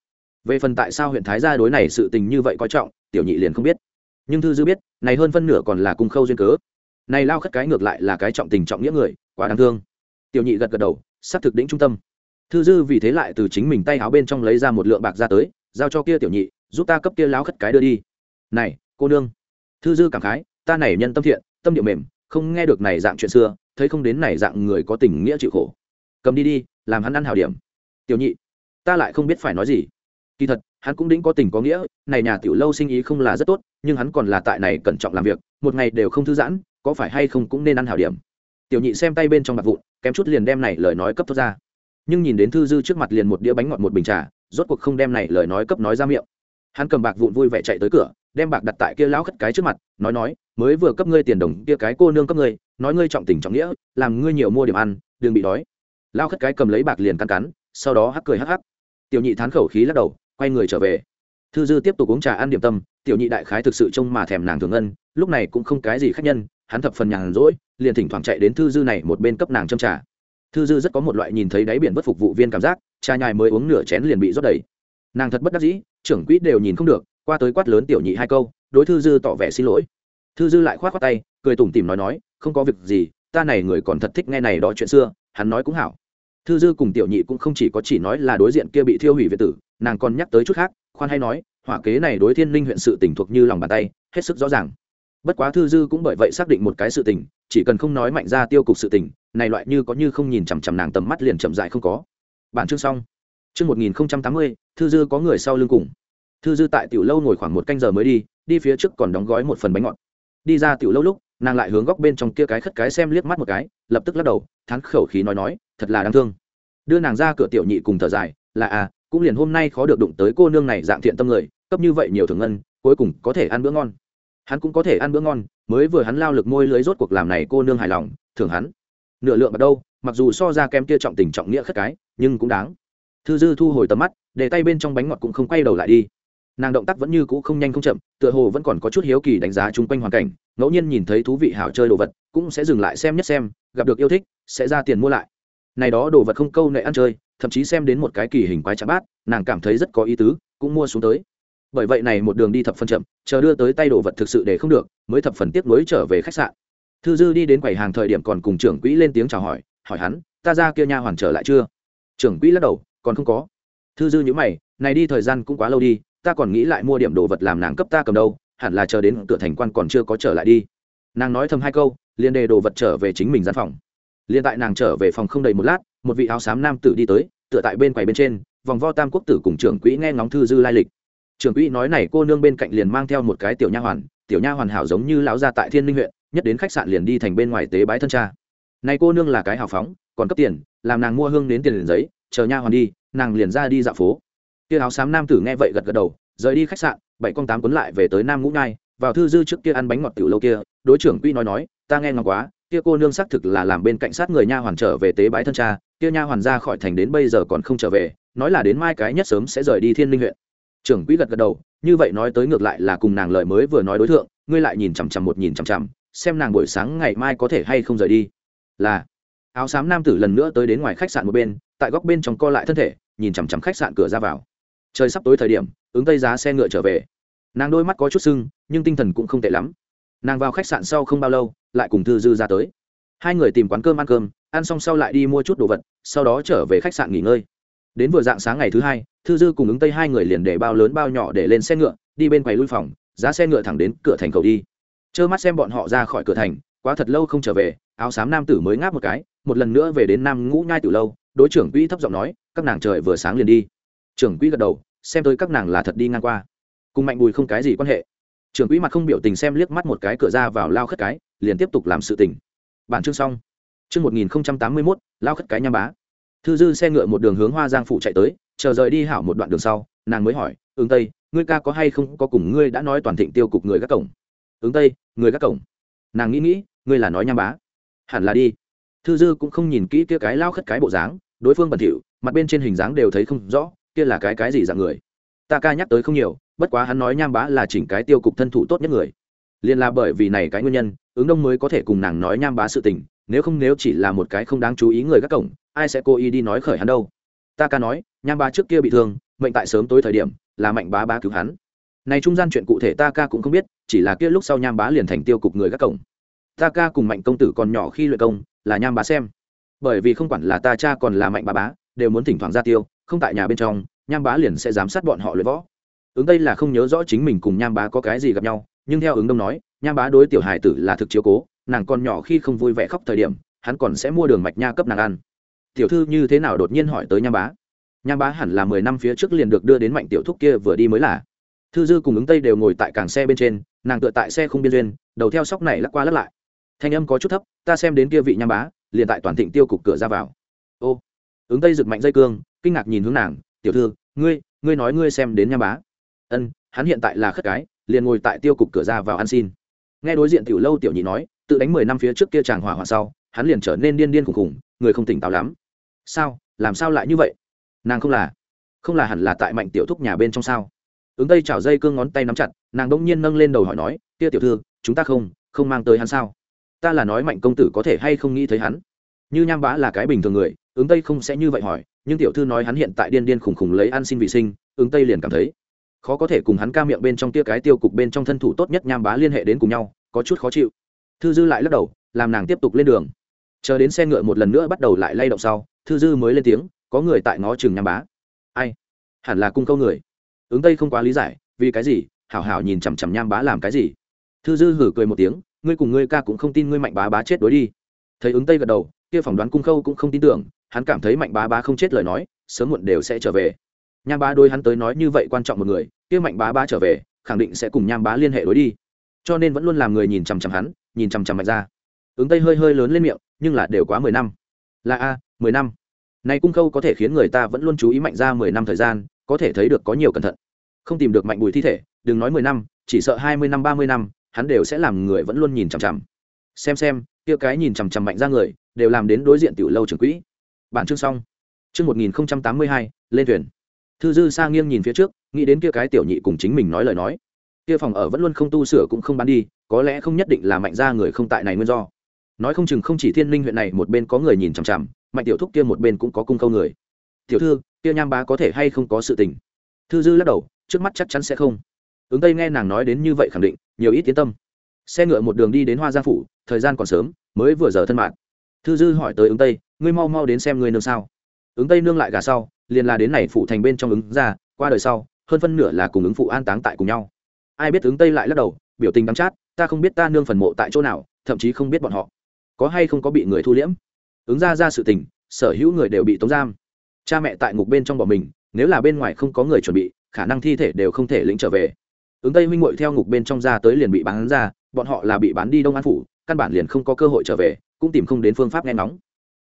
Về phần tại sao huyện thái gia đối này sự tình như vậy coi trọng, tiểu nhị liền không biết. Nhưng thư dư biết, này hơn phân nửa còn là cung khâu duyên cớ. Này lao khất cái ngược lại là cái trọng tình trọng nghĩa người quá đáng thương. Tiểu nhị gật gật đầu, sắp thực đỉnh trung tâm. Thư dư vì thế lại từ chính mình tay áo bên trong lấy ra một lượng bạc ra tới, giao cho kia tiểu nhị, giúp ta cấp kia láo khất cái đưa đi. Này, cô nương. Thư dư cảm khái, ta này nhân tâm thiện, tâm địa mềm, không nghe được này dạng chuyện xưa, thấy không đến này dạng người có tình nghĩa chịu khổ. Cầm đi đi, làm hắn ăn hảo điểm. Tiểu nhị, ta lại không biết phải nói gì. Kỳ thật, hắn cũng đĩnh có tình có nghĩa, này nhà tiểu lâu sinh ý không là rất tốt, nhưng hắn còn là tại này cẩn trọng làm việc, một ngày đều không thư giãn, có phải hay không cũng nên ăn hảo điểm tiểu nhị xem tay bên trong mặt vụn, kém chút liền đem này lời nói cấp thốt ra. Nhưng nhìn đến thư dư trước mặt liền một đĩa bánh ngọt một bình trà, rốt cuộc không đem này lời nói cấp nói ra miệng. Hắn cầm bạc vụn vui vẻ chạy tới cửa, đem bạc đặt tại kia lão khất cái trước mặt, nói nói, mới vừa cấp ngươi tiền đồng, kia cái cô nương cấp ngươi, nói ngươi trọng tình trọng nghĩa, làm ngươi nhiều mua điểm ăn, đừng bị đói. Lão khất cái cầm lấy bạc liền cắn cắn, sau đó hắc cười hắc hắc. Tiểu nhị thán khẩu khí lắc đầu, quay người trở về. Thư dư tiếp tục uống trà ăn điểm tâm, tiểu nhị đại khái thực sự trông mà thèm nàng thường ân lúc này cũng không cái gì khách nhân, hắn thập phần nhàn rỗi liền thỉnh thoảng chạy đến thư dư này một bên cấp nàng châm trà. Thư dư rất có một loại nhìn thấy đáy biển bất phục vụ viên cảm giác trà nhài mới uống nửa chén liền bị rót đầy. Nàng thật bất đắc dĩ, trưởng quỹ đều nhìn không được, qua tới quát lớn tiểu nhị hai câu, đối thư dư tỏ vẻ xin lỗi. Thư dư lại k h o á t k tay, cười tủm tìm nói nói, không có việc gì, ta này người còn thật thích nghe này đó chuyện xưa, hắn nói cũng hảo. Thư dư cùng tiểu nhị cũng không chỉ có chỉ nói là đối diện kia bị thiêu hủy việt tử, nàng còn nhắc tới chút khác, khoan hay nói, hỏa kế này đối thiên linh huyện sự tỉnh thuộc như lòng bàn tay, hết sức rõ ràng. Bất quá thư dư cũng bởi vậy xác định một cái sự tình chỉ cần không nói mạnh ra tiêu cục sự tình, này loại như có như không nhìn chằm chằm nàng tầm mắt liền chậm dại không có. Bản chương xong. Chương một nghìn tám mươi, thư dư có người sau lưng cùng. Thư dư tại tiểu lâu ngồi khoảng một canh giờ mới đi đi phía trước còn đóng gói một phần bánh ngọt. Đi ra tiểu lâu lúc, nàng lại hướng góc bên trong kia cái khất cái xem liếc mắt một cái, lập tức lắc đầu thắng khẩu khí nói nói, thật là đáng thương. Đưa nàng ra cửa tiểu nhị cùng thở dài, là à cũng liền hôm nay khó được đụng tới cô nương này dạng thiện tâm người, cấp như vậy nhiều thường ngân, cuối cùng có thể ăn bữa ngon. Hắn cũng có thể ăn bữa ngon mới vừa hắn lao lực môi lưới rốt cuộc làm này cô nương hài lòng, thưởng hắn. Nửa lượng ở đâu, mặc dù so ra kém kia trọng tình trọng nghĩa khất cái, nhưng cũng đáng. Thư dư thu hồi tầm mắt, để tay bên trong bánh ngọt cũng không quay đầu lại đi. Nàng động tác vẫn như cũ không nhanh không chậm, tựa hồ vẫn còn có chút hiếu kỳ đánh giá chung quanh hoàn cảnh, ngẫu nhiên nhìn thấy thú vị hảo chơi đồ vật, cũng sẽ dừng lại xem nhất xem, gặp được yêu thích, sẽ ra tiền mua lại. Này đó đồ vật không câu nệ ăn chơi, thậm chí xem đến một cái kỳ hình quái chạm bát, nàng cảm thấy rất có ý tứ, cũng mua xuống tới bởi vậy này một đường đi thập phần chậm, chờ đưa tới tay đồ vật thực sự để không được, mới thập phần tiếp nối trở về khách sạn. Thư dư đi đến quầy hàng thời điểm còn cùng trưởng quỹ lên tiếng chào hỏi hỏi hắn, ta ra kia nha hoàn trở lại chưa? Trưởng quỹ lắc đầu, còn không có. Thư dư nhữ mày, này đi thời gian cũng quá lâu đi, ta còn nghĩ lại mua điểm đồ vật làm nàng cấp ta cầm đâu, hẳn là chờ đến cửa thành quan còn chưa có trở lại đi. Nàng nói thầm hai câu, liền đề đồ vật trở về chính mình gian phòng. Liền tại nàng trở về phòng không đầy một lát, một vị áo xám nam tử đi tới, tựa tại bên quầy bên trên, vòng vo tam quốc tử cùng trưởng quỹ nghe ngóng thư dư lai lịch trưởng quỹ nói này cô nương bên cạnh liền mang theo một cái tiểu nha hoàn, tiểu nha hoàn hảo giống như lão gia tại thiên linh huyện, nhất đến khách sạn liền đi thành bên ngoài tế bái thân cha. Này cô nương là cái hào phóng, còn cấp tiền, làm nàng mua hương đến tiền liền giấy, chờ nha hoàn đi, nàng liền ra đi dạo phố. Kia áo xám nam tử nghe vậy gật gật đầu, rời đi khách sạn, bảy con tám cuốn lại về tới nam ngũ nhai, vào thư dư trước kia ăn bánh ngọt tiểu lâu kia, đối trưởng quỹ nói nói, ta nghe ngóng quá, kia cô nương xác thực là làm bên cạnh sát người nha hoàn trở về tế bái thân cha, kia nha hoàn ra khỏi thành đến bây giờ còn không trở về, nói là đến mai cái nhất sớm sẽ rời đi thiên linh huyện trưởng quỹ gật gật đầu, như vậy nói tới ngược lại là cùng nàng lời mới vừa nói đối tượng ngươi lại nhìn chằm chằm một nhìn chằm chằm, xem nàng buổi sáng ngày mai có thể hay không rời đi. Là. Áo xám nam tử lần nữa tới đến ngoài khách sạn một bên, tại góc bên trong co lại thân thể, nhìn chằm chằm khách sạn cửa ra vào. Trời sắp tối thời điểm, ứng tây giá xe ngựa trở về. Nàng đôi mắt có chút sưng, nhưng tinh thần cũng không tệ lắm. Nàng vào khách sạn sau không bao lâu, lại cùng thư dư ra tới. Hai người tìm quán cơm ăn cơm, ăn xong sau lại đi mua chút đồ vật, sau đó trở về khách sạn nghỉ ngơi. Đến vừa dạng sáng ngày thứ hai thư dư cùng ứng tây hai người liền để bao lớn bao nhỏ để lên xe ngựa, đi bên quầy lui phòng, giá xe ngựa thẳng đến cửa thành cầu đi. Trơ mắt xem bọn họ ra khỏi cửa thành, quá thật lâu không trở về, áo xám nam tử mới ngáp một cái, một lần nữa về đến nam ngũ nhai từ lâu, đối trưởng quỹ thấp giọng nói, các nàng trời vừa sáng liền đi. Trưởng quỹ gật đầu, xem tới các nàng là thật đi ngang qua. Cùng mạnh bùi không cái gì quan hệ. Trưởng quỹ mặt không biểu tình xem liếc mắt một cái cửa ra vào lao khất cái, liền tiếp tục làm sự tình. Bản chương xong. Chương một nghìn tám mươi mốt, lao khất cái nham bá. Thư dư xe ngựa một đường hướng hoa giang phụ chạy tới chờ rời đi hảo một đoạn đường sau, nàng mới hỏi, ứng tây, ngươi ca có hay không có cùng ngươi đã nói toàn thịnh tiêu cục người gác cổng? Ứng tây, người gác cổng? Nàng nghĩ nghĩ, ngươi là nói nham bá. Hẳn là đi. Thư dư cũng không nhìn kỹ kia cái lao khất cái bộ dáng, đối phương bẩn thỉu, mặt bên trên hình dáng đều thấy không rõ, kia là cái cái gì dạng người. Ta ca nhắc tới không nhiều, bất quá hắn nói nham bá là chỉnh cái tiêu cục thân thủ tốt nhất người. Liền là bởi vì này cái nguyên nhân, ứng đông mới có thể cùng nàng nói nham bá sự tình, nếu không nếu chỉ là một cái không đáng chú ý người gác cổng, ai sẽ cố ý đi nói khởi hắn đâu? Ta ca nói, nham bá trước kia bị thương, mệnh tại sớm tối thời điểm, là mạnh bá bá cứu hắn. Này trung gian chuyện cụ thể ta ca cũng không biết, chỉ là kia lúc sau nham bá liền thành tiêu cục người các cổng. Ta ca cùng mạnh công tử còn nhỏ khi luyện công, là nham bá xem. Bởi vì không quản là ta cha còn là mạnh bá bá, đều muốn thỉnh thoảng ra tiêu, không tại nhà bên trong, nham bá liền sẽ giám sát bọn họ luyện võ. Ứng tây là không nhớ rõ chính mình cùng nham bá có cái gì gặp nhau, nhưng theo ứng đông nói, nham bá đối tiểu hải tử là thực chiếu cố, nàng còn nhỏ khi không vui vẻ khóc thời điểm, hắn còn sẽ mua đường mạch nha cấp nàng ăn tiểu thư như thế nào đột nhiên hỏi tới nham bá. Nham bá hẳn là mười năm phía trước liền được đưa đến mạnh tiểu thúc kia vừa đi mới là. Thư dư cùng ứng tây đều ngồi tại càng xe bên trên, nàng tựa tại xe không biên duyên, đầu theo sóc này lắc qua lắc lại. Thanh âm có chút thấp, ta xem đến kia vị nham bá, liền tại toàn thịnh tiêu cục cửa ra vào. Ô. Ứng tây giựt mạnh dây cương, kinh ngạc nhìn hướng nàng, tiểu thư, ngươi ngươi nói ngươi xem đến nham bá. Ân, hắn hiện tại là khất cái, liền ngồi tại tiêu cục cửa ra vào ăn xin. Nghe đối diện tiểu lâu tiểu nhị nói, tự đánh mười năm phía trước kia chàng hỏa hoạn sau, hắn liền trở nên điên điên khùng khùng người không tỉnh táo lắm sao? Làm sao lại như vậy? Nàng không là không là hẳn là tại mạnh tiểu thúc nhà bên trong sao? Ứng tây chảo dây cương ngón tay nắm chặt, nàng đ ỗ n g nhiên nâng lên đầu hỏi nói, tia tiểu thư, chúng ta không không mang tới hắn sao? Ta là nói mạnh công tử có thể hay không nghĩ thấy hắn? Như nham bá là cái bình thường người, ứng tây không sẽ như vậy hỏi, nhưng tiểu thư nói hắn hiện tại điên điên khùng khùng lấy ăn xin vị sinh, ứng tây liền cảm thấy khó có thể cùng hắn ca miệng bên trong tia cái tiêu cục bên trong thân thủ tốt nhất nham bá liên hệ đến cùng nhau, có chút khó chịu. Thư dư lại lắc đầu, làm nàng tiếp tục lên đường chờ đến xe ngựa một lần nữa bắt đầu lại lay động sau, thư dư mới lên tiếng, có người tại ngó chừng nham bá. Ai? Hẳn là cung câu người. Ứng tây không quá lý giải, vì cái gì? Hảo hảo nhìn chằm chằm nham bá làm cái gì? Thư dư hử cười một tiếng, ngươi cùng ngươi ca cũng không tin ngươi mạnh bá bá chết đối đi. Thấy ứng tây gật đầu, kia phỏng đoán cung khâu cũng không tin tưởng, hắn cảm thấy mạnh bá bá không chết lời nói, sớm muộn đều sẽ trở về. Nham bá đôi hắn tới nói như vậy quan trọng một người, kia mạnh bá bá trở về, khẳng định sẽ cùng nham bá liên hệ đối đi. Cho nên vẫn luôn làm người nhìn chằm chằm hắn, nhìn chằm chằm mạnh ra. Ứng tây hơi hơi lớn lên miệng nhưng là đều quá mười năm. Là a, mười năm. Này cung khâu có thể khiến người ta vẫn luôn chú ý mạnh ra mười năm thời gian, có thể thấy được có nhiều cẩn thận. Không tìm được mạnh bùi thi thể, đừng nói mười năm, chỉ sợ hai mươi năm, ba mươi năm, hắn đều sẽ làm người vẫn luôn nhìn chằm chằm. Xem xem, kia cái nhìn chằm chằm mạnh ra người, đều làm đến đối diện tiểu lâu trưởng quỹ. Bản chương xong. Chương một nghìn tám mươi hai, lên thuyền. Thư dư sa nghiêng nhìn phía trước, nghĩ đến kia cái tiểu nhị cùng chính mình nói lời nói. Kia phòng ở vẫn luôn không tu sửa cũng không bán đi, có lẽ không nhất định là mạnh ra người không tại này nguyên do nói không chừng không chỉ thiên linh huyện này một bên có người nhìn chằm chằm, mạnh tiểu thúc kia một bên cũng có cung câu người. Tiểu thư, kia nham bá có thể hay không có sự tình? Thư dư lắc đầu, trước mắt chắc chắn sẽ không. Ứng tây nghe nàng nói đến như vậy khẳng định, nhiều ít tiến tâm. Xe ngựa một đường đi đến hoa gia phủ, thời gian còn sớm, mới vừa giờ thân mạng thư dư hỏi tới ứng tây, ngươi mau mau đến xem ngươi nương sao? Ứng tây nương lại gà sau, liền là đến này phụ thành bên trong ứng ra, qua đời sau, hơn phân nửa là cùng ứng phụ an táng tại cùng nhau. Ai biết ứng tây lại lắc đầu, biểu tình đắm chát, ta không biết ta nương phần mộ tại chỗ nào, thậm chí không biết bọn họ có hay không có bị người thu liễm? Ứng ra ra sự tình, sở hữu người đều bị tống giam. Cha mẹ tại ngục bên trong bọn mình, nếu là bên ngoài không có người chuẩn bị, khả năng thi thể đều không thể lĩnh trở về. Ứng tây huynh ngội theo ngục bên trong ra tới liền bị bán ra, bọn họ là bị bán đi đông an phủ, căn bản liền không có cơ hội trở về, cũng tìm không đến phương pháp nghe ngóng.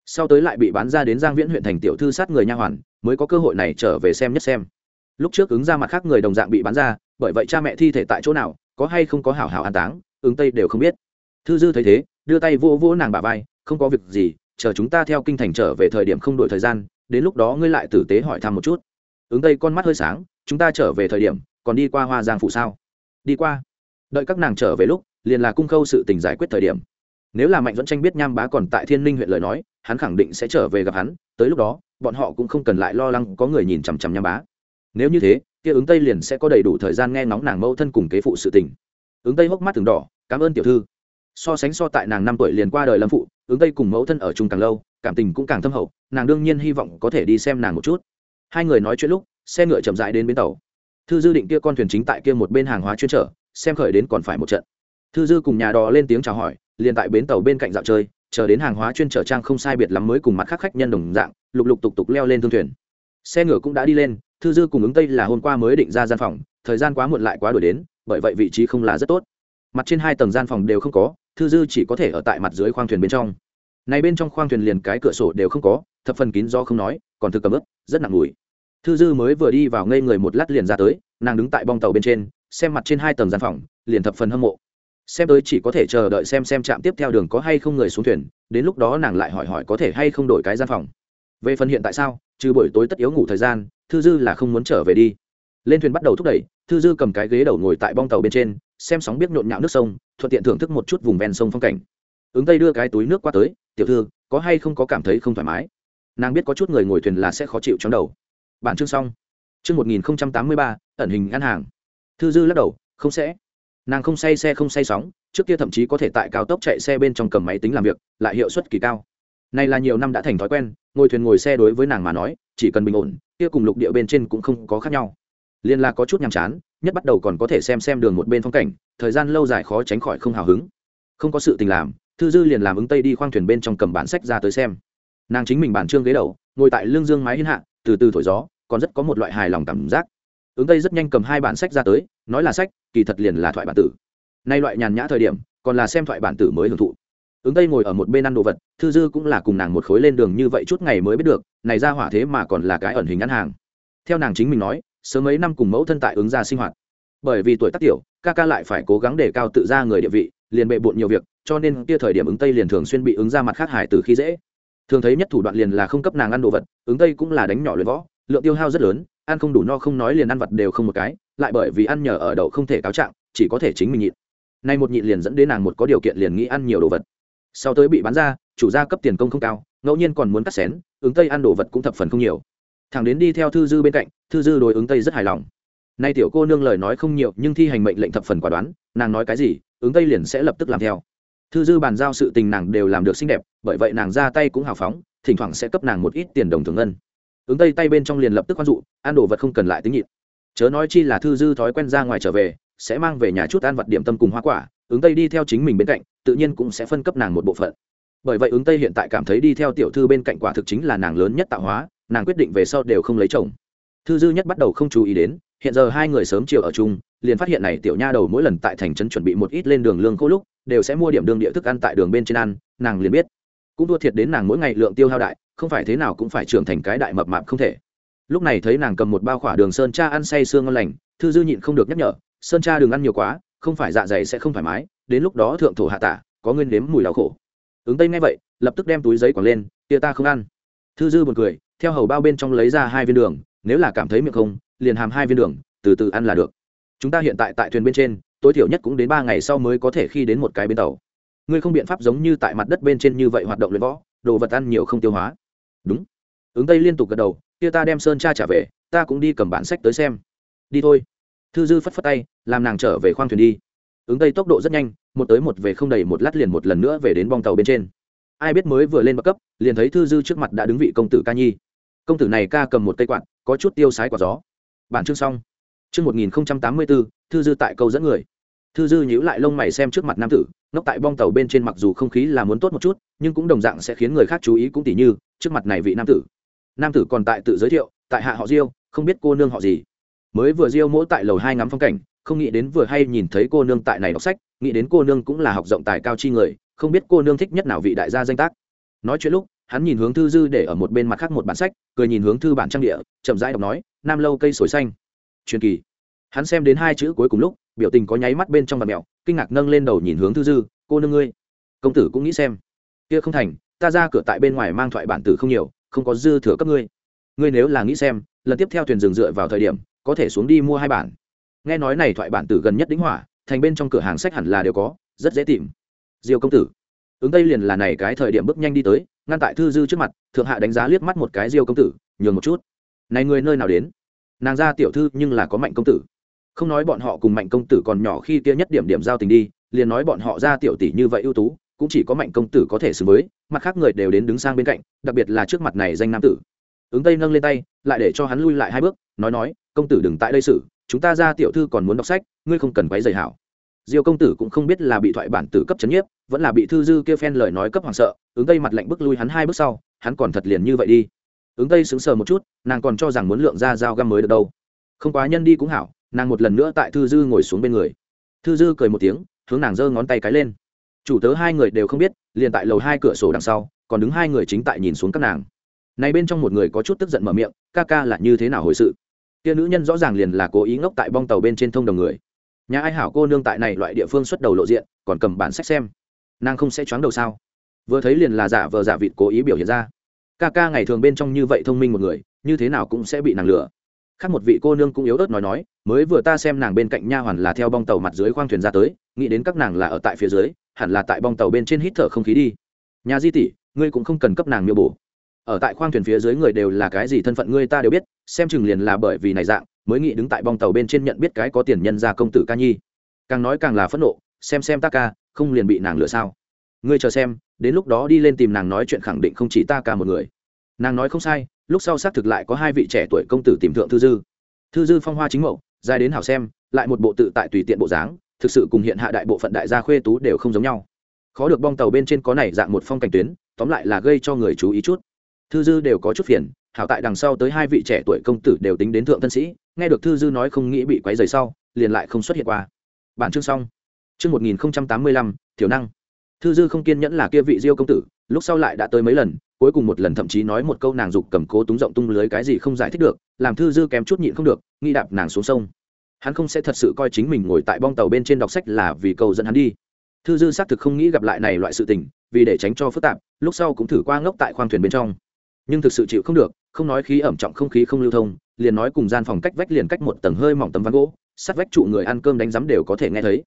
Sau tới lại bị bán ra đến giang viễn huyện thành tiểu thư sát người nha hoàn, mới có cơ hội này trở về xem nhất xem. Lúc trước ứng ra mặt khác người đồng dạng bị bán ra, bởi vậy cha mẹ thi thể tại chỗ nào, có hay không có hảo hảo an táng, ứng tây đều không biết. Thư dư thấy thế đưa tay vỗ vỗ nàng bà vai, không có việc gì, chờ chúng ta theo kinh thành trở về thời điểm không đổi thời gian, đến lúc đó ngươi lại tử tế hỏi thăm một chút. Ứng tây con mắt hơi sáng, chúng ta trở về thời điểm, còn đi qua hoa giang phủ sao? Đi qua. Đợi các nàng trở về lúc, liền là cung khâu sự tình giải quyết thời điểm. Nếu là mạnh dẫn tranh biết nham bá còn tại thiên ninh huyện lời nói, hắn khẳng định sẽ trở về gặp hắn, tới lúc đó, bọn họ cũng không cần lại lo lắng có người nhìn chằm chằm nham bá. Nếu như thế, kia ứng tây liền sẽ có đầy đủ thời gian nghe ngóng nàng mẫu thân cùng kế phụ sự tình. Ứng tây hốc mắt từng đỏ, cảm ơn tiểu thư so sánh so tại nàng năm tuổi liền qua đời lâm phụ ứng tây cùng mẫu thân ở chung càng lâu, cảm tình cũng càng thâm hậu, nàng đương nhiên hy vọng có thể đi xem nàng một chút. Hai người nói chuyện lúc, xe ngựa chậm rãi đến bến tàu. Thư dư định kia con thuyền chính tại kia một bên hàng hóa chuyên trở xem khởi đến còn phải một trận. Thư dư cùng nhà đò lên tiếng chào hỏi, liền tại bến tàu bên cạnh dạo chơi, chờ đến hàng hóa chuyên trở trang không sai biệt lắm mới cùng mặt khác khách nhân đồng dạng, lục lục tục tục leo lên thương thuyền. Xe ngựa cũng đã đi lên, thư dư cùng ứng tây là hôm qua mới định ra gian phòng, thời gian quá muộn lại quá đuổi đến, bởi vậy vị trí không là rất tốt. Mặt trên hai tầng gian phòng đều không có thư dư chỉ có thể ở tại mặt dưới khoang thuyền bên trong. Này bên trong khoang thuyền liền cái cửa sổ đều không có, thập phần kín do không nói, còn thực cầm ướp rất nặng mùi. Thư dư mới vừa đi vào ngây người một lát liền ra tới, nàng đứng tại bong tàu bên trên, xem mặt trên hai tầng gian phòng, liền thập phần hâm mộ. Xem tới chỉ có thể chờ đợi xem xem trạm tiếp theo đường có hay không người xuống thuyền, đến lúc đó nàng lại hỏi hỏi có thể hay không đổi cái gian phòng. Về phần hiện tại sao, trừ buổi tối tất yếu ngủ thời gian, thư dư là không muốn trở về đi lên thuyền bắt đầu thúc đẩy, thư dư cầm cái ghế đầu ngồi tại bong tàu bên trên, xem sóng biết nhộn nhạo nước sông, thuận tiện thưởng thức một chút vùng ven sông phong cảnh. Ứng tây đưa cái túi nước qua tới, tiểu thư, có hay không có cảm thấy không thoải mái? Nàng biết có chút người ngồi thuyền là sẽ khó chịu trong đầu. Bản chương xong. Chương một nghìn tám mươi ba, ẩn hình ngân hàng. Thư dư lắc đầu, không sẽ. Nàng không say xe không say sóng, trước kia thậm chí có thể tại cao tốc chạy xe bên trong cầm máy tính làm việc, lại hiệu suất kỳ cao. Này là nhiều năm đã thành thói quen, ngồi thuyền ngồi xe đối với nàng mà nói, chỉ cần bình ổn, kia cùng lục địa bên trên cũng không có khác nhau liên là có chút nhàm chán, nhất bắt đầu còn có thể xem xem đường một bên phong cảnh, thời gian lâu dài khó tránh khỏi không hào hứng. Không có sự tình làm, thư dư liền làm ứng tây đi khoang thuyền bên trong cầm bản sách ra tới xem. Nàng chính mình bản trương ghế đầu, ngồi tại lương dương mái hiên hạ, từ từ thổi gió, còn rất có một loại hài lòng cảm giác. Ứng tây rất nhanh cầm hai bản sách ra tới, nói là sách, kỳ thật liền là thoại bản tử. Nay loại nhàn nhã thời điểm, còn là xem thoại bản tử mới hưởng thụ. Ứng tây ngồi ở một bên ăn đồ vật, thư dư cũng là cùng nàng một khối lên đường như vậy chút ngày mới biết được, này ra hỏa thế mà còn là cái ẩn hình ăn hàng. Theo nàng chính mình nói sớm mấy năm cùng mẫu thân tại ứng gia sinh hoạt. Bởi vì tuổi tác tiểu, ca ca lại phải cố gắng để cao tự ra người địa vị, liền bệ bộn nhiều việc, cho nên kia thời điểm ứng tây liền thường xuyên bị ứng ra mặt khác hải từ khi dễ. Thường thấy nhất thủ đoạn liền là không cấp nàng ăn đồ vật, ứng tây cũng là đánh nhỏ luyện võ, lượng tiêu hao rất lớn, ăn không đủ no không nói liền ăn vật đều không một cái, lại bởi vì ăn nhờ ở đậu không thể cáo trạng, chỉ có thể chính mình nhịn. Nay một nhịn liền dẫn đến nàng một có điều kiện liền nghĩ ăn nhiều đồ vật. Sau tới bị bán ra, chủ gia cấp tiền công không cao, ngẫu nhiên còn muốn cắt xén, ứng tây ăn đồ vật cũng thập phần không nhiều thằng đến đi theo thư dư bên cạnh, thư dư đối ứng tây rất hài lòng. Nay tiểu cô nương lời nói không nhiều, nhưng thi hành mệnh lệnh thập phần quả đoán, nàng nói cái gì, ứng tây liền sẽ lập tức làm theo. Thư dư bàn giao sự tình nàng đều làm được xinh đẹp, bởi vậy nàng ra tay cũng hào phóng, thỉnh thoảng sẽ cấp nàng một ít tiền đồng thường ngân. Ứng tây tay bên trong liền lập tức quan dụ, ăn đồ vật không cần lại tính nhịn. Chớ nói chi là thư dư thói quen ra ngoài trở về, sẽ mang về nhà chút ăn vật điểm tâm cùng hoa quả, ứng tây đi theo chính mình bên cạnh, tự nhiên cũng sẽ phân cấp nàng một bộ phận. Bởi vậy ứng tây hiện tại cảm thấy đi theo tiểu thư bên cạnh quả thực chính là nàng lớn nhất tạo hóa nàng quyết định về sau đều không lấy chồng. Thư dư nhất bắt đầu không chú ý đến, hiện giờ hai người sớm chiều ở chung, liền phát hiện này tiểu nha đầu mỗi lần tại thành trấn chuẩn bị một ít lên đường lương khô lúc, đều sẽ mua điểm đường địa thức ăn tại đường bên trên ăn, nàng liền biết. Cũng thua thiệt đến nàng mỗi ngày lượng tiêu hao đại, không phải thế nào cũng phải trưởng thành cái đại mập mạp không thể. Lúc này thấy nàng cầm một bao khỏa đường sơn cha ăn say sương ngon lành, thư dư nhịn không được nhắc nhở, sơn cha đừng ăn nhiều quá, không phải dạ dày sẽ không thoải mái, đến lúc đó thượng thổ hạ tả, có nguyên nếm mùi đau khổ. Ứng tây ngay vậy, lập tức đem túi giấy quẳng lên, tia ta không ăn. Thư dư buồn cười theo hầu bao bên trong lấy ra hai viên đường, nếu là cảm thấy miệng không, liền hàm hai viên đường, từ từ ăn là được. Chúng ta hiện tại tại thuyền bên trên, tối thiểu nhất cũng đến ba ngày sau mới có thể khi đến một cái bến tàu. Ngươi không biện pháp giống như tại mặt đất bên trên như vậy hoạt động luyện võ, đồ vật ăn nhiều không tiêu hóa. Đúng. Ứng tây liên tục gật đầu, kia ta đem sơn cha trả về, ta cũng đi cầm bản sách tới xem. Đi thôi. Thư dư phất phất tay, làm nàng trở về khoang thuyền đi. Ứng tây tốc độ rất nhanh, một tới một về không đầy một lát liền một lần nữa về đến bong tàu bên trên. Ai biết mới vừa lên bậc cấp, liền thấy thư dư trước mặt đã đứng vị công tử ca nhi công tử này ca cầm một cây quạt, có chút tiêu sái quả gió. Bản chương xong. Chương một nghìn tám mươi bốn thư dư tại câu dẫn người. Thư dư nhíu lại lông mày xem trước mặt nam tử nóc tại bong tàu bên trên mặc dù không khí là muốn tốt một chút, nhưng cũng đồng dạng sẽ khiến người khác chú ý cũng tỉ như trước mặt này vị nam tử. Nam tử còn tại tự giới thiệu, tại hạ họ diêu, không biết cô nương họ gì. Mới vừa diêu mỗi tại lầu hai ngắm phong cảnh, không nghĩ đến vừa hay nhìn thấy cô nương tại này đọc sách, nghĩ đến cô nương cũng là học rộng tài cao chi người, không biết cô nương thích nhất nào vị đại gia danh tác. Nói chuyện lúc hắn nhìn hướng thư dư để ở một bên mặt khác một bản sách, cười nhìn hướng thư bản trang địa, chậm rãi đọc nói, nam lâu cây sồi xanh. Truyền kỳ. Hắn xem đến hai chữ cuối cùng lúc, biểu tình có nháy mắt bên trong mặt mẹo, kinh ngạc nâng lên đầu nhìn hướng thư dư, cô nương ngươi. Công tử cũng nghĩ xem. Kia không thành, ta ra cửa tại bên ngoài mang thoại bản tử không nhiều, không có dư thừa cấp ngươi. Ngươi nếu là nghĩ xem, lần tiếp theo thuyền dừng dựa vào thời điểm, có thể xuống đi mua hai bản. Nghe nói này thoại bản tử gần nhất đính hỏa, thành bên trong cửa hàng sách hẳn là đều có, rất dễ tìm. Diêu công tử, ứng tây liền là này cái thời điểm bước nhanh đi tới ngăn tại thư dư trước mặt, thượng hạ đánh giá liếc mắt một cái diêu công tử, nhường một chút. Này người nơi nào đến? Nàng ra tiểu thư nhưng là có mạnh công tử. Không nói bọn họ cùng mạnh công tử còn nhỏ khi kia nhất điểm điểm giao tình đi, liền nói bọn họ ra tiểu tỷ như vậy ưu tú, cũng chỉ có mạnh công tử có thể xử với, mặt khác người đều đến đứng sang bên cạnh, đặc biệt là trước mặt này danh nam tử. Ứng tây nâng lên tay, lại để cho hắn lui lại hai bước, nói nói, công tử đừng tại đây xử, chúng ta ra tiểu thư còn muốn đọc sách, ngươi không cần quấy rầy hảo. Diêu công tử cũng không biết là bị thoại bản tử cấp chấn nhiếp vẫn là bị thư dư kia phen lời nói cấp hoảng sợ, ứng tây mặt lạnh bước lui hắn hai bước sau, hắn còn thật liền như vậy đi. Ứng tây sững sờ một chút, nàng còn cho rằng muốn lượng ra dao găm mới được đâu. Không quá nhân đi cũng hảo, nàng một lần nữa tại thư dư ngồi xuống bên người. Thư dư cười một tiếng, hướng nàng giơ ngón tay cái lên. Chủ tớ hai người đều không biết, liền tại lầu hai cửa sổ đằng sau, còn đứng hai người chính tại nhìn xuống các nàng. Này bên trong một người có chút tức giận mở miệng, ca ca là như thế nào hồi sự? Kia nữ nhân rõ ràng liền là cố ý ngốc tại bong tàu bên trên thông đồng người. Nhà ai hảo cô nương tại này loại địa phương xuất đầu lộ diện, còn cầm bản sách xem nàng không sẽ choáng đầu sao? Vừa thấy liền là giả vờ giả vịt cố ý biểu hiện ra. Ca ca ngày thường bên trong như vậy thông minh một người, như thế nào cũng sẽ bị nàng lừa. Khác một vị cô nương cũng yếu ớt nói nói, mới vừa ta xem nàng bên cạnh nha hoàn là theo bong tàu mặt dưới khoang thuyền ra tới, nghĩ đến các nàng là ở tại phía dưới, hẳn là tại bong tàu bên trên hít thở không khí đi. Nhà di tỷ, ngươi cũng không cần cấp nàng miêu bổ. Ở tại khoang thuyền phía dưới người đều là cái gì thân phận ngươi ta đều biết, xem chừng liền là bởi vì này dạng, mới nghĩ đứng tại bong tàu bên trên nhận biết cái có tiền nhân ra công tử ca nhi. Càng nói càng là phẫn nộ, xem xem ta ca không liền bị nàng lừa sao? Ngươi chờ xem, đến lúc đó đi lên tìm nàng nói chuyện khẳng định không chỉ ta ca một người. Nàng nói không sai, lúc sau xác thực lại có hai vị trẻ tuổi công tử tìm thượng thư dư. Thư dư phong hoa chính mậu, dài đến hảo xem, lại một bộ tự tại tùy tiện bộ dáng, thực sự cùng hiện hạ đại bộ phận đại gia khuê tú đều không giống nhau. Khó được bong tàu bên trên có này dạng một phong cảnh tuyến, tóm lại là gây cho người chú ý chút. Thư dư đều có chút phiền, hảo tại đằng sau tới hai vị trẻ tuổi công tử đều tính đến thượng tân sĩ, nghe được thư dư nói không nghĩ bị quấy rầy sau, liền lại không xuất hiện qua. Bản chương xong chương một nghìn thiểu năng. Thư dư không kiên nhẫn là kia vị diêu công tử, lúc sau lại đã tới mấy lần, cuối cùng một lần thậm chí nói một câu nàng dục cầm cố túng rộng tung lưới cái gì không giải thích được, làm thư dư kém chút nhịn không được nghi đạp nàng xuống sông. Hắn không sẽ thật sự coi chính mình ngồi tại bong tàu bên trên đọc sách là vì cầu dẫn hắn đi. Thư dư xác thực không nghĩ gặp lại này loại sự tình, vì để tránh cho phức tạp, lúc sau cũng thử qua ngốc tại khoang thuyền bên trong. Nhưng thực sự chịu không được, không nói khí ẩm trọng không khí không lưu thông, liền nói cùng gian phòng cách vách liền cách một tầng hơi mỏng tấm ván gỗ, sát vách trụ người ăn cơm đánh giấm đều có thể nghe thấy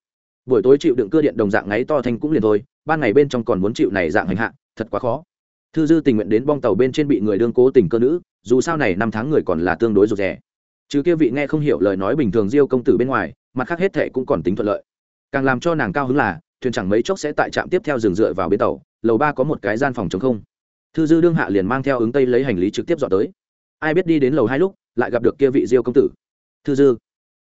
buổi tối chịu đựng cưa điện đồng dạng ngáy to thanh cũng liền thôi, ban ngày bên trong còn muốn chịu này dạng hành hạ, thật quá khó. Thư dư tình nguyện đến bong tàu bên trên bị người đương cố tình cơ nữ, dù sao này năm tháng người còn là tương đối rụt rè. Chứ kia vị nghe không hiểu lời nói bình thường diêu công tử bên ngoài, mặt khác hết thệ cũng còn tính thuận lợi. Càng làm cho nàng cao hứng là, thuyền chẳng mấy chốc sẽ tại trạm tiếp theo dừng dựa vào bến tàu, lầu ba có một cái gian phòng chống không. Thư dư đương hạ liền mang theo ứng tây lấy hành lý trực tiếp dọn tới. Ai biết đi đến lầu hai lúc, lại gặp được kia vị diêu công tử. Thư dư,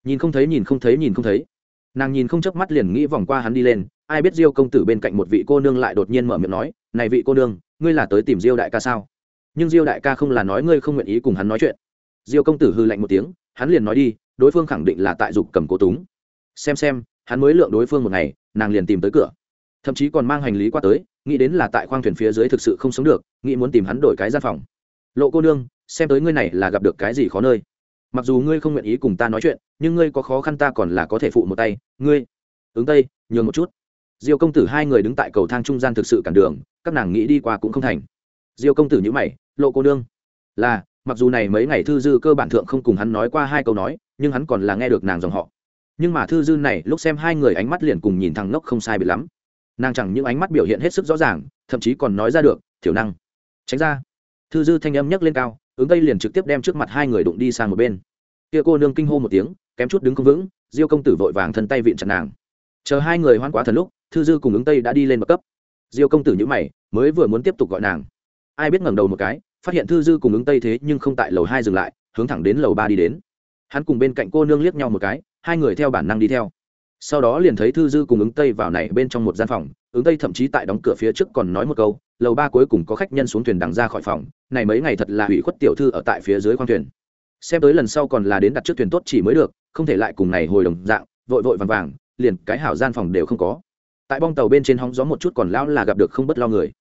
nhìn không thấy, nhìn không thấy, nhìn không thấy nàng nhìn không chớp mắt liền nghĩ vòng qua hắn đi lên, ai biết diêu công tử bên cạnh một vị cô nương lại đột nhiên mở miệng nói, này vị cô nương, ngươi là tới tìm diêu đại ca sao? Nhưng diêu đại ca không là nói ngươi không nguyện ý cùng hắn nói chuyện. Diêu công tử hư lạnh một tiếng, hắn liền nói đi, đối phương khẳng định là tại dục cầm cố túng. Xem xem, hắn mới lượng đối phương một ngày, nàng liền tìm tới cửa. Thậm chí còn mang hành lý qua tới, nghĩ đến là tại khoang thuyền phía dưới thực sự không sống được, nghĩ muốn tìm hắn đổi cái gian phòng. Lộ cô nương, xem tới ngươi này là gặp được cái gì khó nơi mặc dù ngươi không nguyện ý cùng ta nói chuyện, nhưng ngươi có khó khăn ta còn là có thể phụ một tay. Ngươi, ứng tây, nhường một chút. Diêu công tử hai người đứng tại cầu thang trung gian thực sự cản đường, các nàng nghĩ đi qua cũng không thành. Diêu công tử nhữ mày, lộ cô nương, là, mặc dù này mấy ngày thư dư cơ bản thượng không cùng hắn nói qua hai câu nói, nhưng hắn còn là nghe được nàng dòng họ. Nhưng mà thư dư này, lúc xem hai người ánh mắt liền cùng nhìn thằng ngốc không sai bị lắm. Nàng chẳng những ánh mắt biểu hiện hết sức rõ ràng, thậm chí còn nói ra được, thiểu năng, tránh ra. Thư dư thanh âm nhấc lên cao ứng tây liền trực tiếp đem trước mặt hai người đụng đi sang một bên. Kia cô nương kinh hô một tiếng, kém chút đứng không vững, diêu công tử vội vàng thân tay vịn chặt nàng. Chờ hai người hoan quá thần lúc, thư dư cùng ứng tây đã đi lên bậc cấp. Diêu công tử nhữ mày, mới vừa muốn tiếp tục gọi nàng. Ai biết ngẩng đầu một cái, phát hiện thư dư cùng ứng tây thế nhưng không tại lầu hai dừng lại, hướng thẳng đến lầu ba đi đến. Hắn cùng bên cạnh cô nương liếc nhau một cái, hai người theo bản năng đi theo. Sau đó liền thấy thư dư cùng ứng tây vào này bên trong một gian phòng ứng tây thậm chí tại đóng cửa phía trước còn nói một câu lầu ba cuối cùng có khách nhân xuống thuyền đằng ra khỏi phòng, này mấy ngày thật là hủy khuất tiểu thư ở tại phía dưới khoang thuyền. Xem tới lần sau còn là đến đặt trước thuyền tốt chỉ mới được, không thể lại cùng này hồi đồng dạng, vội vội vàng vàng, liền cái hảo gian phòng đều không có. Tại bong tàu bên trên hóng gió một chút còn lão là gặp được không bất lo người.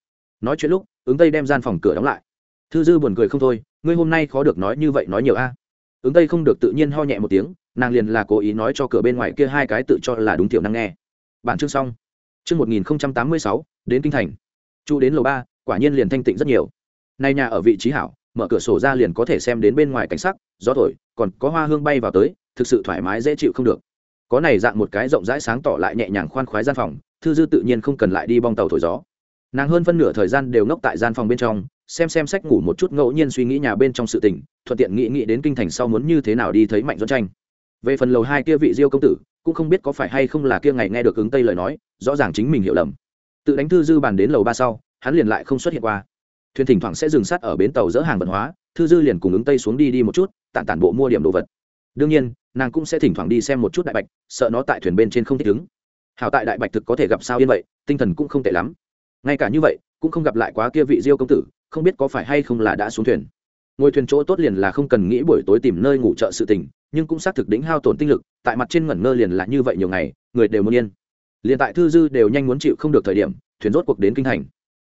Nói chuyện lúc, ứng tây đem gian phòng cửa đóng lại. Thư dư buồn cười không thôi, ngươi hôm nay khó được nói như vậy nói nhiều a. Ứng tây không được tự nhiên ho nhẹ một tiếng, nàng liền là cố ý nói cho cửa bên ngoài kia hai cái tự cho là đúng tiểu năng nghe. Bản chương xong. Chương một nghìn tám mươi sáu, đến kinh thành chu đến lầu ba, quả nhiên liền thanh tịnh rất nhiều. Nay nhà ở vị trí hảo, mở cửa sổ ra liền có thể xem đến bên ngoài cảnh sắc, gió thổi, còn có hoa hương bay vào tới, thực sự thoải mái dễ chịu không được. Có này dạng một cái rộng rãi sáng tỏ lại nhẹ nhàng khoan khoái gian phòng, thư dư tự nhiên không cần lại đi bong tàu thổi gió. Nàng hơn phân nửa thời gian đều ngốc tại gian phòng bên trong, xem xem sách ngủ một chút ngẫu nhiên suy nghĩ nhà bên trong sự tình, thuận tiện nghĩ nghĩ đến kinh thành sau muốn như thế nào đi thấy mạnh dẫn tranh. Về phần lầu hai kia vị diêu công tử, cũng không biết có phải hay không là kia ngày nghe được ứng tây lời nói, rõ ràng chính mình hiểu lầm tự đánh thư dư bàn đến lầu ba sau, hắn liền lại không xuất hiện qua. Thuyền thỉnh thoảng sẽ dừng sát ở bến tàu dỡ hàng vận hóa, thư dư liền cùng ứng tây xuống đi đi một chút, tản tản bộ mua điểm đồ vật. Đương nhiên, nàng cũng sẽ thỉnh thoảng đi xem một chút đại bạch, sợ nó tại thuyền bên trên không thích ứng. Hảo tại đại bạch thực có thể gặp sao yên vậy, tinh thần cũng không tệ lắm. Ngay cả như vậy, cũng không gặp lại quá kia vị diêu công tử, không biết có phải hay không là đã xuống thuyền. Ngồi thuyền chỗ tốt liền là không cần nghĩ buổi tối tìm nơi ngủ trợ sự tình, nhưng cũng xác thực đỉnh hao tổn tinh lực, tại mặt trên ngẩn ngơ liền là như vậy nhiều ngày, người đều muốn yên liền tại thư dư đều nhanh muốn chịu không được thời điểm, thuyền rốt cuộc đến kinh thành.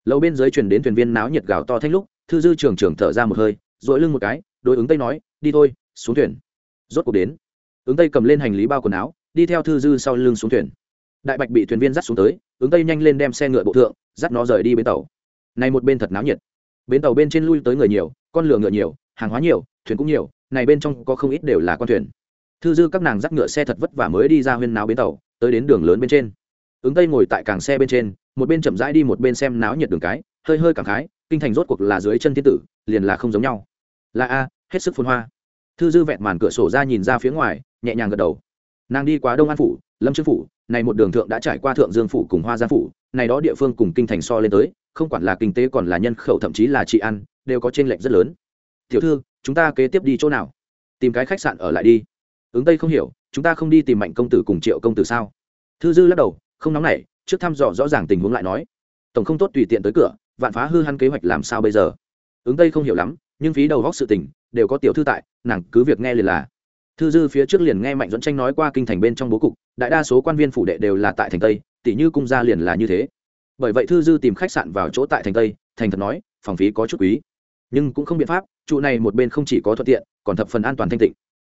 Lâu bên dưới truyền đến thuyền viên náo nhiệt gào to thanh lúc, thư dư trường trường thở ra một hơi, dội lưng một cái, đối ứng tây nói, đi thôi, xuống thuyền. Rốt cuộc đến. Ứng tây cầm lên hành lý bao quần áo, đi theo thư dư sau lưng xuống thuyền. Đại bạch bị thuyền viên dắt xuống tới, ứng tây nhanh lên đem xe ngựa bộ thượng, dắt nó rời đi bến tàu. Này một bên thật náo nhiệt. Bến tàu bên trên lui tới người nhiều, con lửa ngựa nhiều, hàng hóa nhiều, thuyền cũng nhiều, này bên trong có không ít đều là con thuyền thư dư các nàng dắt ngựa xe thật vất vả mới đi ra huyên náo bến tàu, tới đến đường lớn bên trên. Ứng tây ngồi tại càng xe bên trên, một bên chậm rãi đi một bên xem náo nhiệt đường cái, hơi hơi cảm khái, kinh thành rốt cuộc là dưới chân thiên tử, liền là không giống nhau. Là a, hết sức phun hoa. Thư dư vẹn màn cửa sổ ra nhìn ra phía ngoài, nhẹ nhàng gật đầu. Nàng đi qua đông an phủ, lâm trương phủ, này một đường thượng đã trải qua thượng dương phủ cùng hoa giang phủ, này đó địa phương cùng kinh thành so lên tới, không quản là kinh tế còn là nhân khẩu thậm chí là trị ăn đều có trên lệch rất lớn. Tiểu thư, chúng ta kế tiếp đi chỗ nào? Tìm cái khách sạn ở lại đi ứng tây không hiểu, chúng ta không đi tìm mạnh công tử cùng triệu công tử sao? Thư dư lắc đầu, không nóng nảy, trước thăm dò rõ ràng tình huống lại nói. Tổng không tốt tùy tiện tới cửa, vạn phá hư hắn kế hoạch làm sao bây giờ? Ứng tây không hiểu lắm, nhưng phí đầu góc sự tình, đều có tiểu thư tại, nàng cứ việc nghe liền là. Thư dư phía trước liền nghe mạnh dẫn tranh nói qua kinh thành bên trong bố cục, đại đa số quan viên phủ đệ đều là tại thành tây tỷ như cung gia liền là như thế. Bởi vậy thư dư tìm khách sạn vào chỗ tại thành tây, thành thật nói, phòng phí có chút quý. Nhưng cũng không biện pháp, trụ này một bên không chỉ có thuận tiện, còn thập phần an toàn thanh tịnh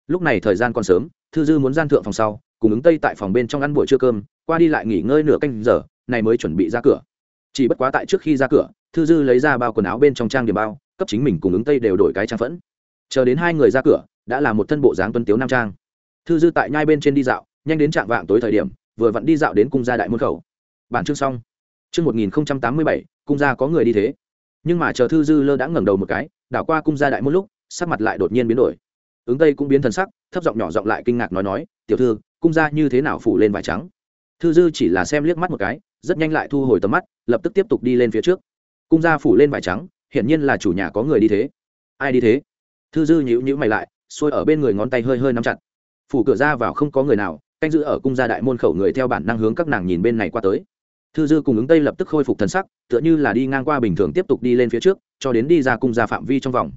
lúc này thời gian còn sớm, thư dư muốn gian thượng phòng sau, cùng ứng tây tại phòng bên trong ăn buổi trưa cơm, qua đi lại nghỉ ngơi nửa canh giờ, này mới chuẩn bị ra cửa. Chỉ bất quá tại trước khi ra cửa, thư dư lấy ra bao quần áo bên trong trang điểm bao, cấp chính mình cùng ứng tây đều đổi cái trang phẫn. Chờ đến hai người ra cửa, đã là một thân bộ dáng tuân tiếu nam trang. Thư dư tại nhai bên trên đi dạo, nhanh đến trạng vạng tối thời điểm, vừa vặn đi dạo đến cung gia đại môn khẩu. Bản chương xong. Chương một nghìn tám mươi bảy, cung gia có người đi thế. Nhưng mà chờ thư dư lơ đã ngẩng đầu một cái, đảo qua cung gia đại môn lúc, sắc mặt lại đột nhiên biến đổi ứng tây cũng biến thần sắc, thấp giọng nhỏ giọng lại kinh ngạc nói nói, tiểu thư, cung gia như thế nào phủ lên vải trắng? Thư dư chỉ là xem liếc mắt một cái, rất nhanh lại thu hồi tầm mắt, lập tức tiếp tục đi lên phía trước. Cung gia phủ lên vải trắng, hiển nhiên là chủ nhà có người đi thế. Ai đi thế? Thư dư nhíu nhíu mày lại, xuôi ở bên người ngón tay hơi hơi nắm chặt. Phủ cửa ra vào không có người nào, canh giữ ở cung gia đại môn khẩu người theo bản năng hướng các nàng nhìn bên này qua tới. Thư dư cùng ứng tây lập tức khôi phục thần sắc, tựa như là đi ngang qua bình thường tiếp tục đi lên phía trước, cho đến đi ra cung gia phạm vi trong vòng.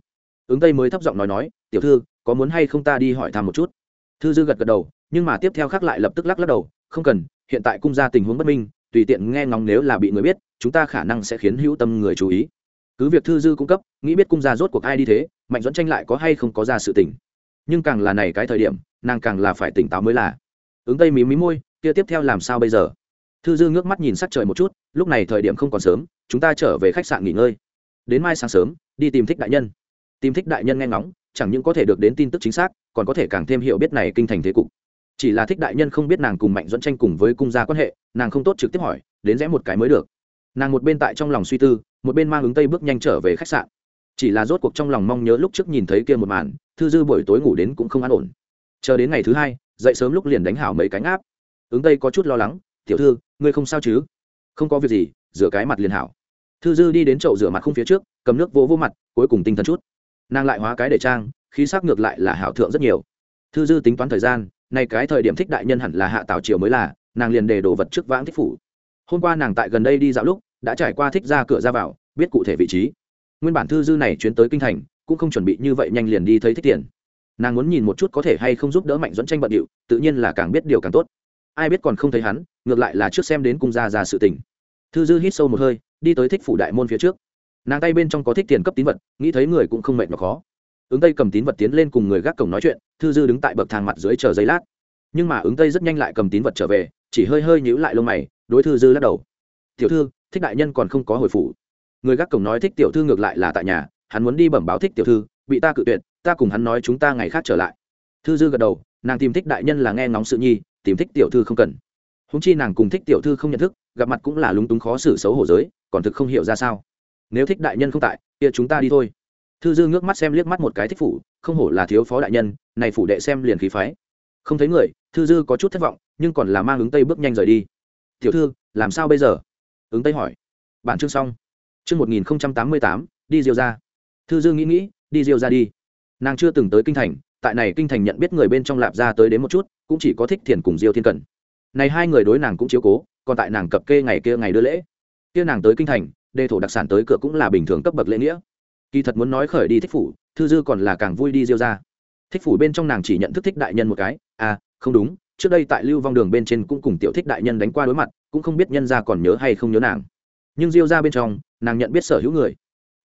Ứng tây mới thấp giọng nói nói, tiểu thư có muốn hay không ta đi hỏi thăm một chút? Thư dư gật gật đầu, nhưng mà tiếp theo khác lại lập tức lắc lắc đầu, không cần, hiện tại cung gia tình huống bất minh, tùy tiện nghe ngóng nếu là bị người biết, chúng ta khả năng sẽ khiến hữu tâm người chú ý. Cứ việc thư dư cung cấp, nghĩ biết cung gia rốt cuộc ai đi thế, mạnh dẫn tranh lại có hay không có ra sự tình. Nhưng càng là này cái thời điểm, nàng càng là phải tỉnh táo mới là. Ứng tây mí mí môi, kia tiếp theo làm sao bây giờ? Thư dư ngước mắt nhìn sắc trời một chút, lúc này thời điểm không còn sớm, chúng ta trở về khách sạn nghỉ ngơi. Đến mai sáng sớm, đi tìm thích đại nhân. Tìm thích đại nhân nghe ngóng chẳng những có thể được đến tin tức chính xác, còn có thể càng thêm hiểu biết này kinh thành thế cục. Chỉ là thích đại nhân không biết nàng cùng mạnh dẫn tranh cùng với cung gia quan hệ, nàng không tốt trực tiếp hỏi, đến rẽ một cái mới được. Nàng một bên tại trong lòng suy tư, một bên mang ứng tây bước nhanh trở về khách sạn. Chỉ là rốt cuộc trong lòng mong nhớ lúc trước nhìn thấy kia một màn, thư dư buổi tối ngủ đến cũng không an ổn. Chờ đến ngày thứ hai, dậy sớm lúc liền đánh hảo mấy cánh áp ứng tây có chút lo lắng, tiểu thư, ngươi không sao chứ? Không có việc gì, rửa cái mặt liền hảo. Thư dư đi đến chậu rửa mặt không phía trước, cầm nước vô vô mặt, cuối cùng tinh thần chút nàng lại hóa cái để trang, khí sắc ngược lại là hảo thượng rất nhiều. Thư dư tính toán thời gian nay cái thời điểm thích đại nhân hẳn là hạ tảo triều mới là, nàng liền đề đồ vật trước vãng thích phủ. Hôm qua nàng tại gần đây đi dạo lúc, đã trải qua thích ra cửa ra vào, biết cụ thể vị trí. Nguyên bản thư dư này chuyến tới kinh thành, cũng không chuẩn bị như vậy nhanh liền đi thấy thích tiền. Nàng muốn nhìn một chút có thể hay không giúp đỡ mạnh dẫn tranh bận điệu, tự nhiên là càng biết điều càng tốt. Ai biết còn không thấy hắn, ngược lại là trước xem đến cung gia ra sự tình. Thư dư hít sâu một hơi, đi tới thích phủ đại môn phía trước nàng tay bên trong có thích tiền cấp tín vật nghĩ thấy người cũng không mệt mà khó ứng tây cầm tín vật tiến lên cùng người gác cổng nói chuyện thư dư đứng tại bậc thang mặt dưới chờ giấy lát nhưng mà ứng tây rất nhanh lại cầm tín vật trở về chỉ hơi hơi nhíu lại lông mày đối thư dư lắc đầu tiểu thư thích đại nhân còn không có hồi phủ người gác cổng nói thích tiểu thư ngược lại là tại nhà hắn muốn đi bẩm báo thích tiểu thư bị ta cự tuyệt ta cùng hắn nói chúng ta ngày khác trở lại thư dư gật đầu nàng tìm thích đại nhân là nghe ngóng sự nhi tìm thích tiểu thư không cần húng chi nàng cùng thích tiểu thư không nhận thức gặp mặt cũng là lúng túng khó xử xấu hổ giới còn thực không hiểu ra sao nếu thích đại nhân không tại, kia chúng ta đi thôi. Thư dư ngước mắt xem liếc mắt một cái thích phủ, không hổ là thiếu phó đại nhân, này phủ đệ xem liền khí phái. Không thấy người, thư dư có chút thất vọng, nhưng còn là mang ứng tây bước nhanh rời đi. Tiểu thư, làm sao bây giờ? ứng tây hỏi. Bản chương xong. Chương một nghìn tám mươi tám, đi diêu ra thư dư nghĩ nghĩ, đi diêu ra đi. Nàng chưa từng tới kinh thành, tại này kinh thành nhận biết người bên trong lạp ra tới đến một chút, cũng chỉ có thích thiền cùng diêu thiên cần này hai người đối nàng cũng chiếu cố, còn tại nàng cập kê ngày kia ngày đưa lễ. Kia nàng tới kinh thành đề thổ đặc sản tới cửa cũng là bình thường cấp bậc lễ nghĩa. Kỳ thật muốn nói khởi đi thích phủ, thư dư còn là càng vui đi diêu ra. Thích phủ bên trong nàng chỉ nhận thức thích đại nhân một cái à không đúng, trước đây tại lưu vong đường bên trên cũng cùng tiểu thích đại nhân đánh qua đối mặt, cũng không biết nhân ra còn nhớ hay không nhớ nàng. Nhưng diêu ra bên trong, nàng nhận biết sở hữu người.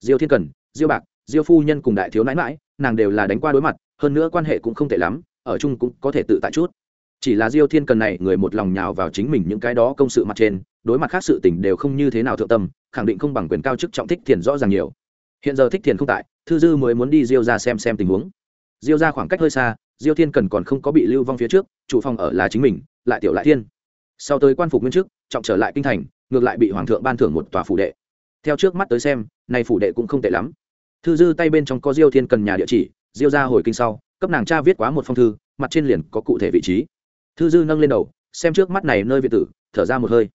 Diêu thiên cần, diêu bạc, diêu phu nhân cùng đại thiếu nãi mãi nàng đều là đánh qua đối mặt, hơn nữa quan hệ cũng không tệ lắm, ở chung cũng có thể tự tại chút. Chỉ là diêu thiên cần này người một lòng nhào vào chính mình những cái đó công sự mặt trên đối mặt khác sự tình đều không như thế nào thượng tâm, khẳng định không bằng quyền cao chức trọng thích thiền rõ ràng nhiều. Hiện giờ thích thiền không tại, thư dư mới muốn đi diêu ra xem xem tình huống. Diêu ra khoảng cách hơi xa, diêu thiên cần còn không có bị lưu vong phía trước, chủ phòng ở là chính mình, lại tiểu lại thiên. Sau tới quan phục nguyên chức, trọng trở lại kinh thành, ngược lại bị hoàng thượng ban thưởng một tòa phủ đệ. Theo trước mắt tới xem này phủ đệ cũng không tệ lắm. Thư dư tay bên trong có diêu thiên cần nhà địa chỉ, diêu ra hồi kinh sau, cấp nàng cha viết quá một phong thư, mặt trên liền có cụ thể vị trí. Thư dư nâng lên đầu, xem trước mắt này nơi việt tử, thở ra một hơi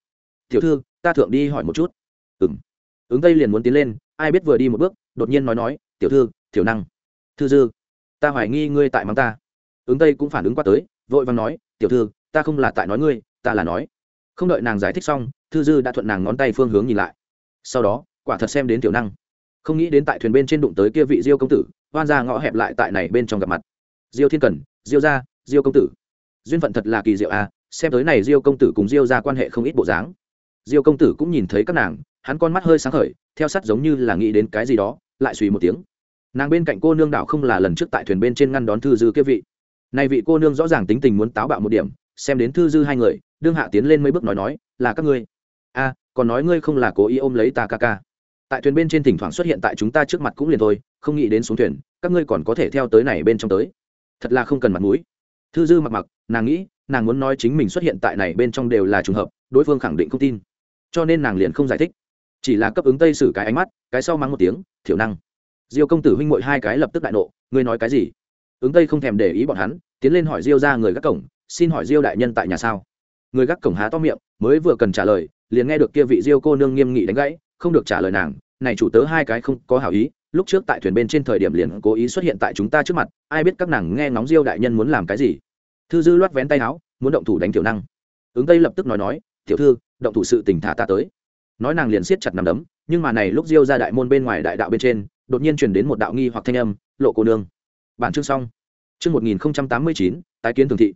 tiểu thư, ta thượng đi hỏi một chút. Ừng ứng tây liền muốn tiến lên, ai biết vừa đi một bước, đột nhiên nói nói, tiểu thư, thiểu năng. Thư dư, ta hoài nghi ngươi tại mắng ta. Ứng tây cũng phản ứng qua tới, vội vàng nói, tiểu thư, ta không là tại nói ngươi, ta là nói. Không đợi nàng giải thích xong, thư dư đã thuận nàng ngón tay phương hướng nhìn lại. Sau đó, quả thật xem đến tiểu năng. Không nghĩ đến tại thuyền bên trên đụng tới kia vị diêu công tử, hoan ra ngõ hẹp lại tại này bên trong gặp mặt. Diêu thiên cần, diêu gia, diêu công tử. Duyên phận thật là kỳ diệu à xem tới này diêu công tử cùng diêu ra quan hệ không ít bộ dáng diêu công tử cũng nhìn thấy các nàng, hắn con mắt hơi sáng khởi, theo sắt giống như là nghĩ đến cái gì đó, lại suy một tiếng. Nàng bên cạnh cô nương đảo không là lần trước tại thuyền bên trên ngăn đón thư dư kia vị. Nay vị cô nương rõ ràng tính tình muốn táo bạo một điểm, xem đến thư dư hai người, đương hạ tiến lên mấy bước nói nói, là các ngươi. A, còn nói ngươi không là cố ý ôm lấy ta ca ca. Tại thuyền bên trên thỉnh thoảng xuất hiện tại chúng ta trước mặt cũng liền thôi, không nghĩ đến xuống thuyền, các ngươi còn có thể theo tới này bên trong tới. Thật là không cần mặt mũi. Thư dư mặc mặc, nàng nghĩ, nàng muốn nói chính mình xuất hiện tại này bên trong đều là trùng hợp, đối phương khẳng định không tin cho nên nàng liền không giải thích. Chỉ là cấp ứng tây sử cái ánh mắt, cái sau mắng một tiếng, thiểu năng. Diêu công tử huynh mội hai cái lập tức đại nộ, ngươi nói cái gì? Ứng tây không thèm để ý bọn hắn, tiến lên hỏi diêu ra người gác cổng, xin hỏi diêu đại nhân tại nhà sao? Người gác cổng há to miệng, mới vừa cần trả lời, liền nghe được kia vị diêu cô nương nghiêm nghị đánh gãy, không được trả lời nàng, này chủ tớ hai cái không có hảo ý, lúc trước tại thuyền bên trên thời điểm liền cố ý xuất hiện tại chúng ta trước mặt, ai biết các nàng nghe ngóng diêu đại nhân muốn làm cái gì? Thư dư loắt vén tay áo, muốn động thủ đánh tiểu năng. Ứng tây lập tức nói nói, tiểu thư động thủ sự tình thả ta tới. Nói nàng liền siết chặt nằm đấm, nhưng mà này lúc diêu ra đại môn bên ngoài đại đạo bên trên, đột nhiên truyền đến một đạo nghi hoặc thanh âm, lộ cô nương. Bản chương xong. Chương một nghìn tám mươi chín, tái kiến thường thị.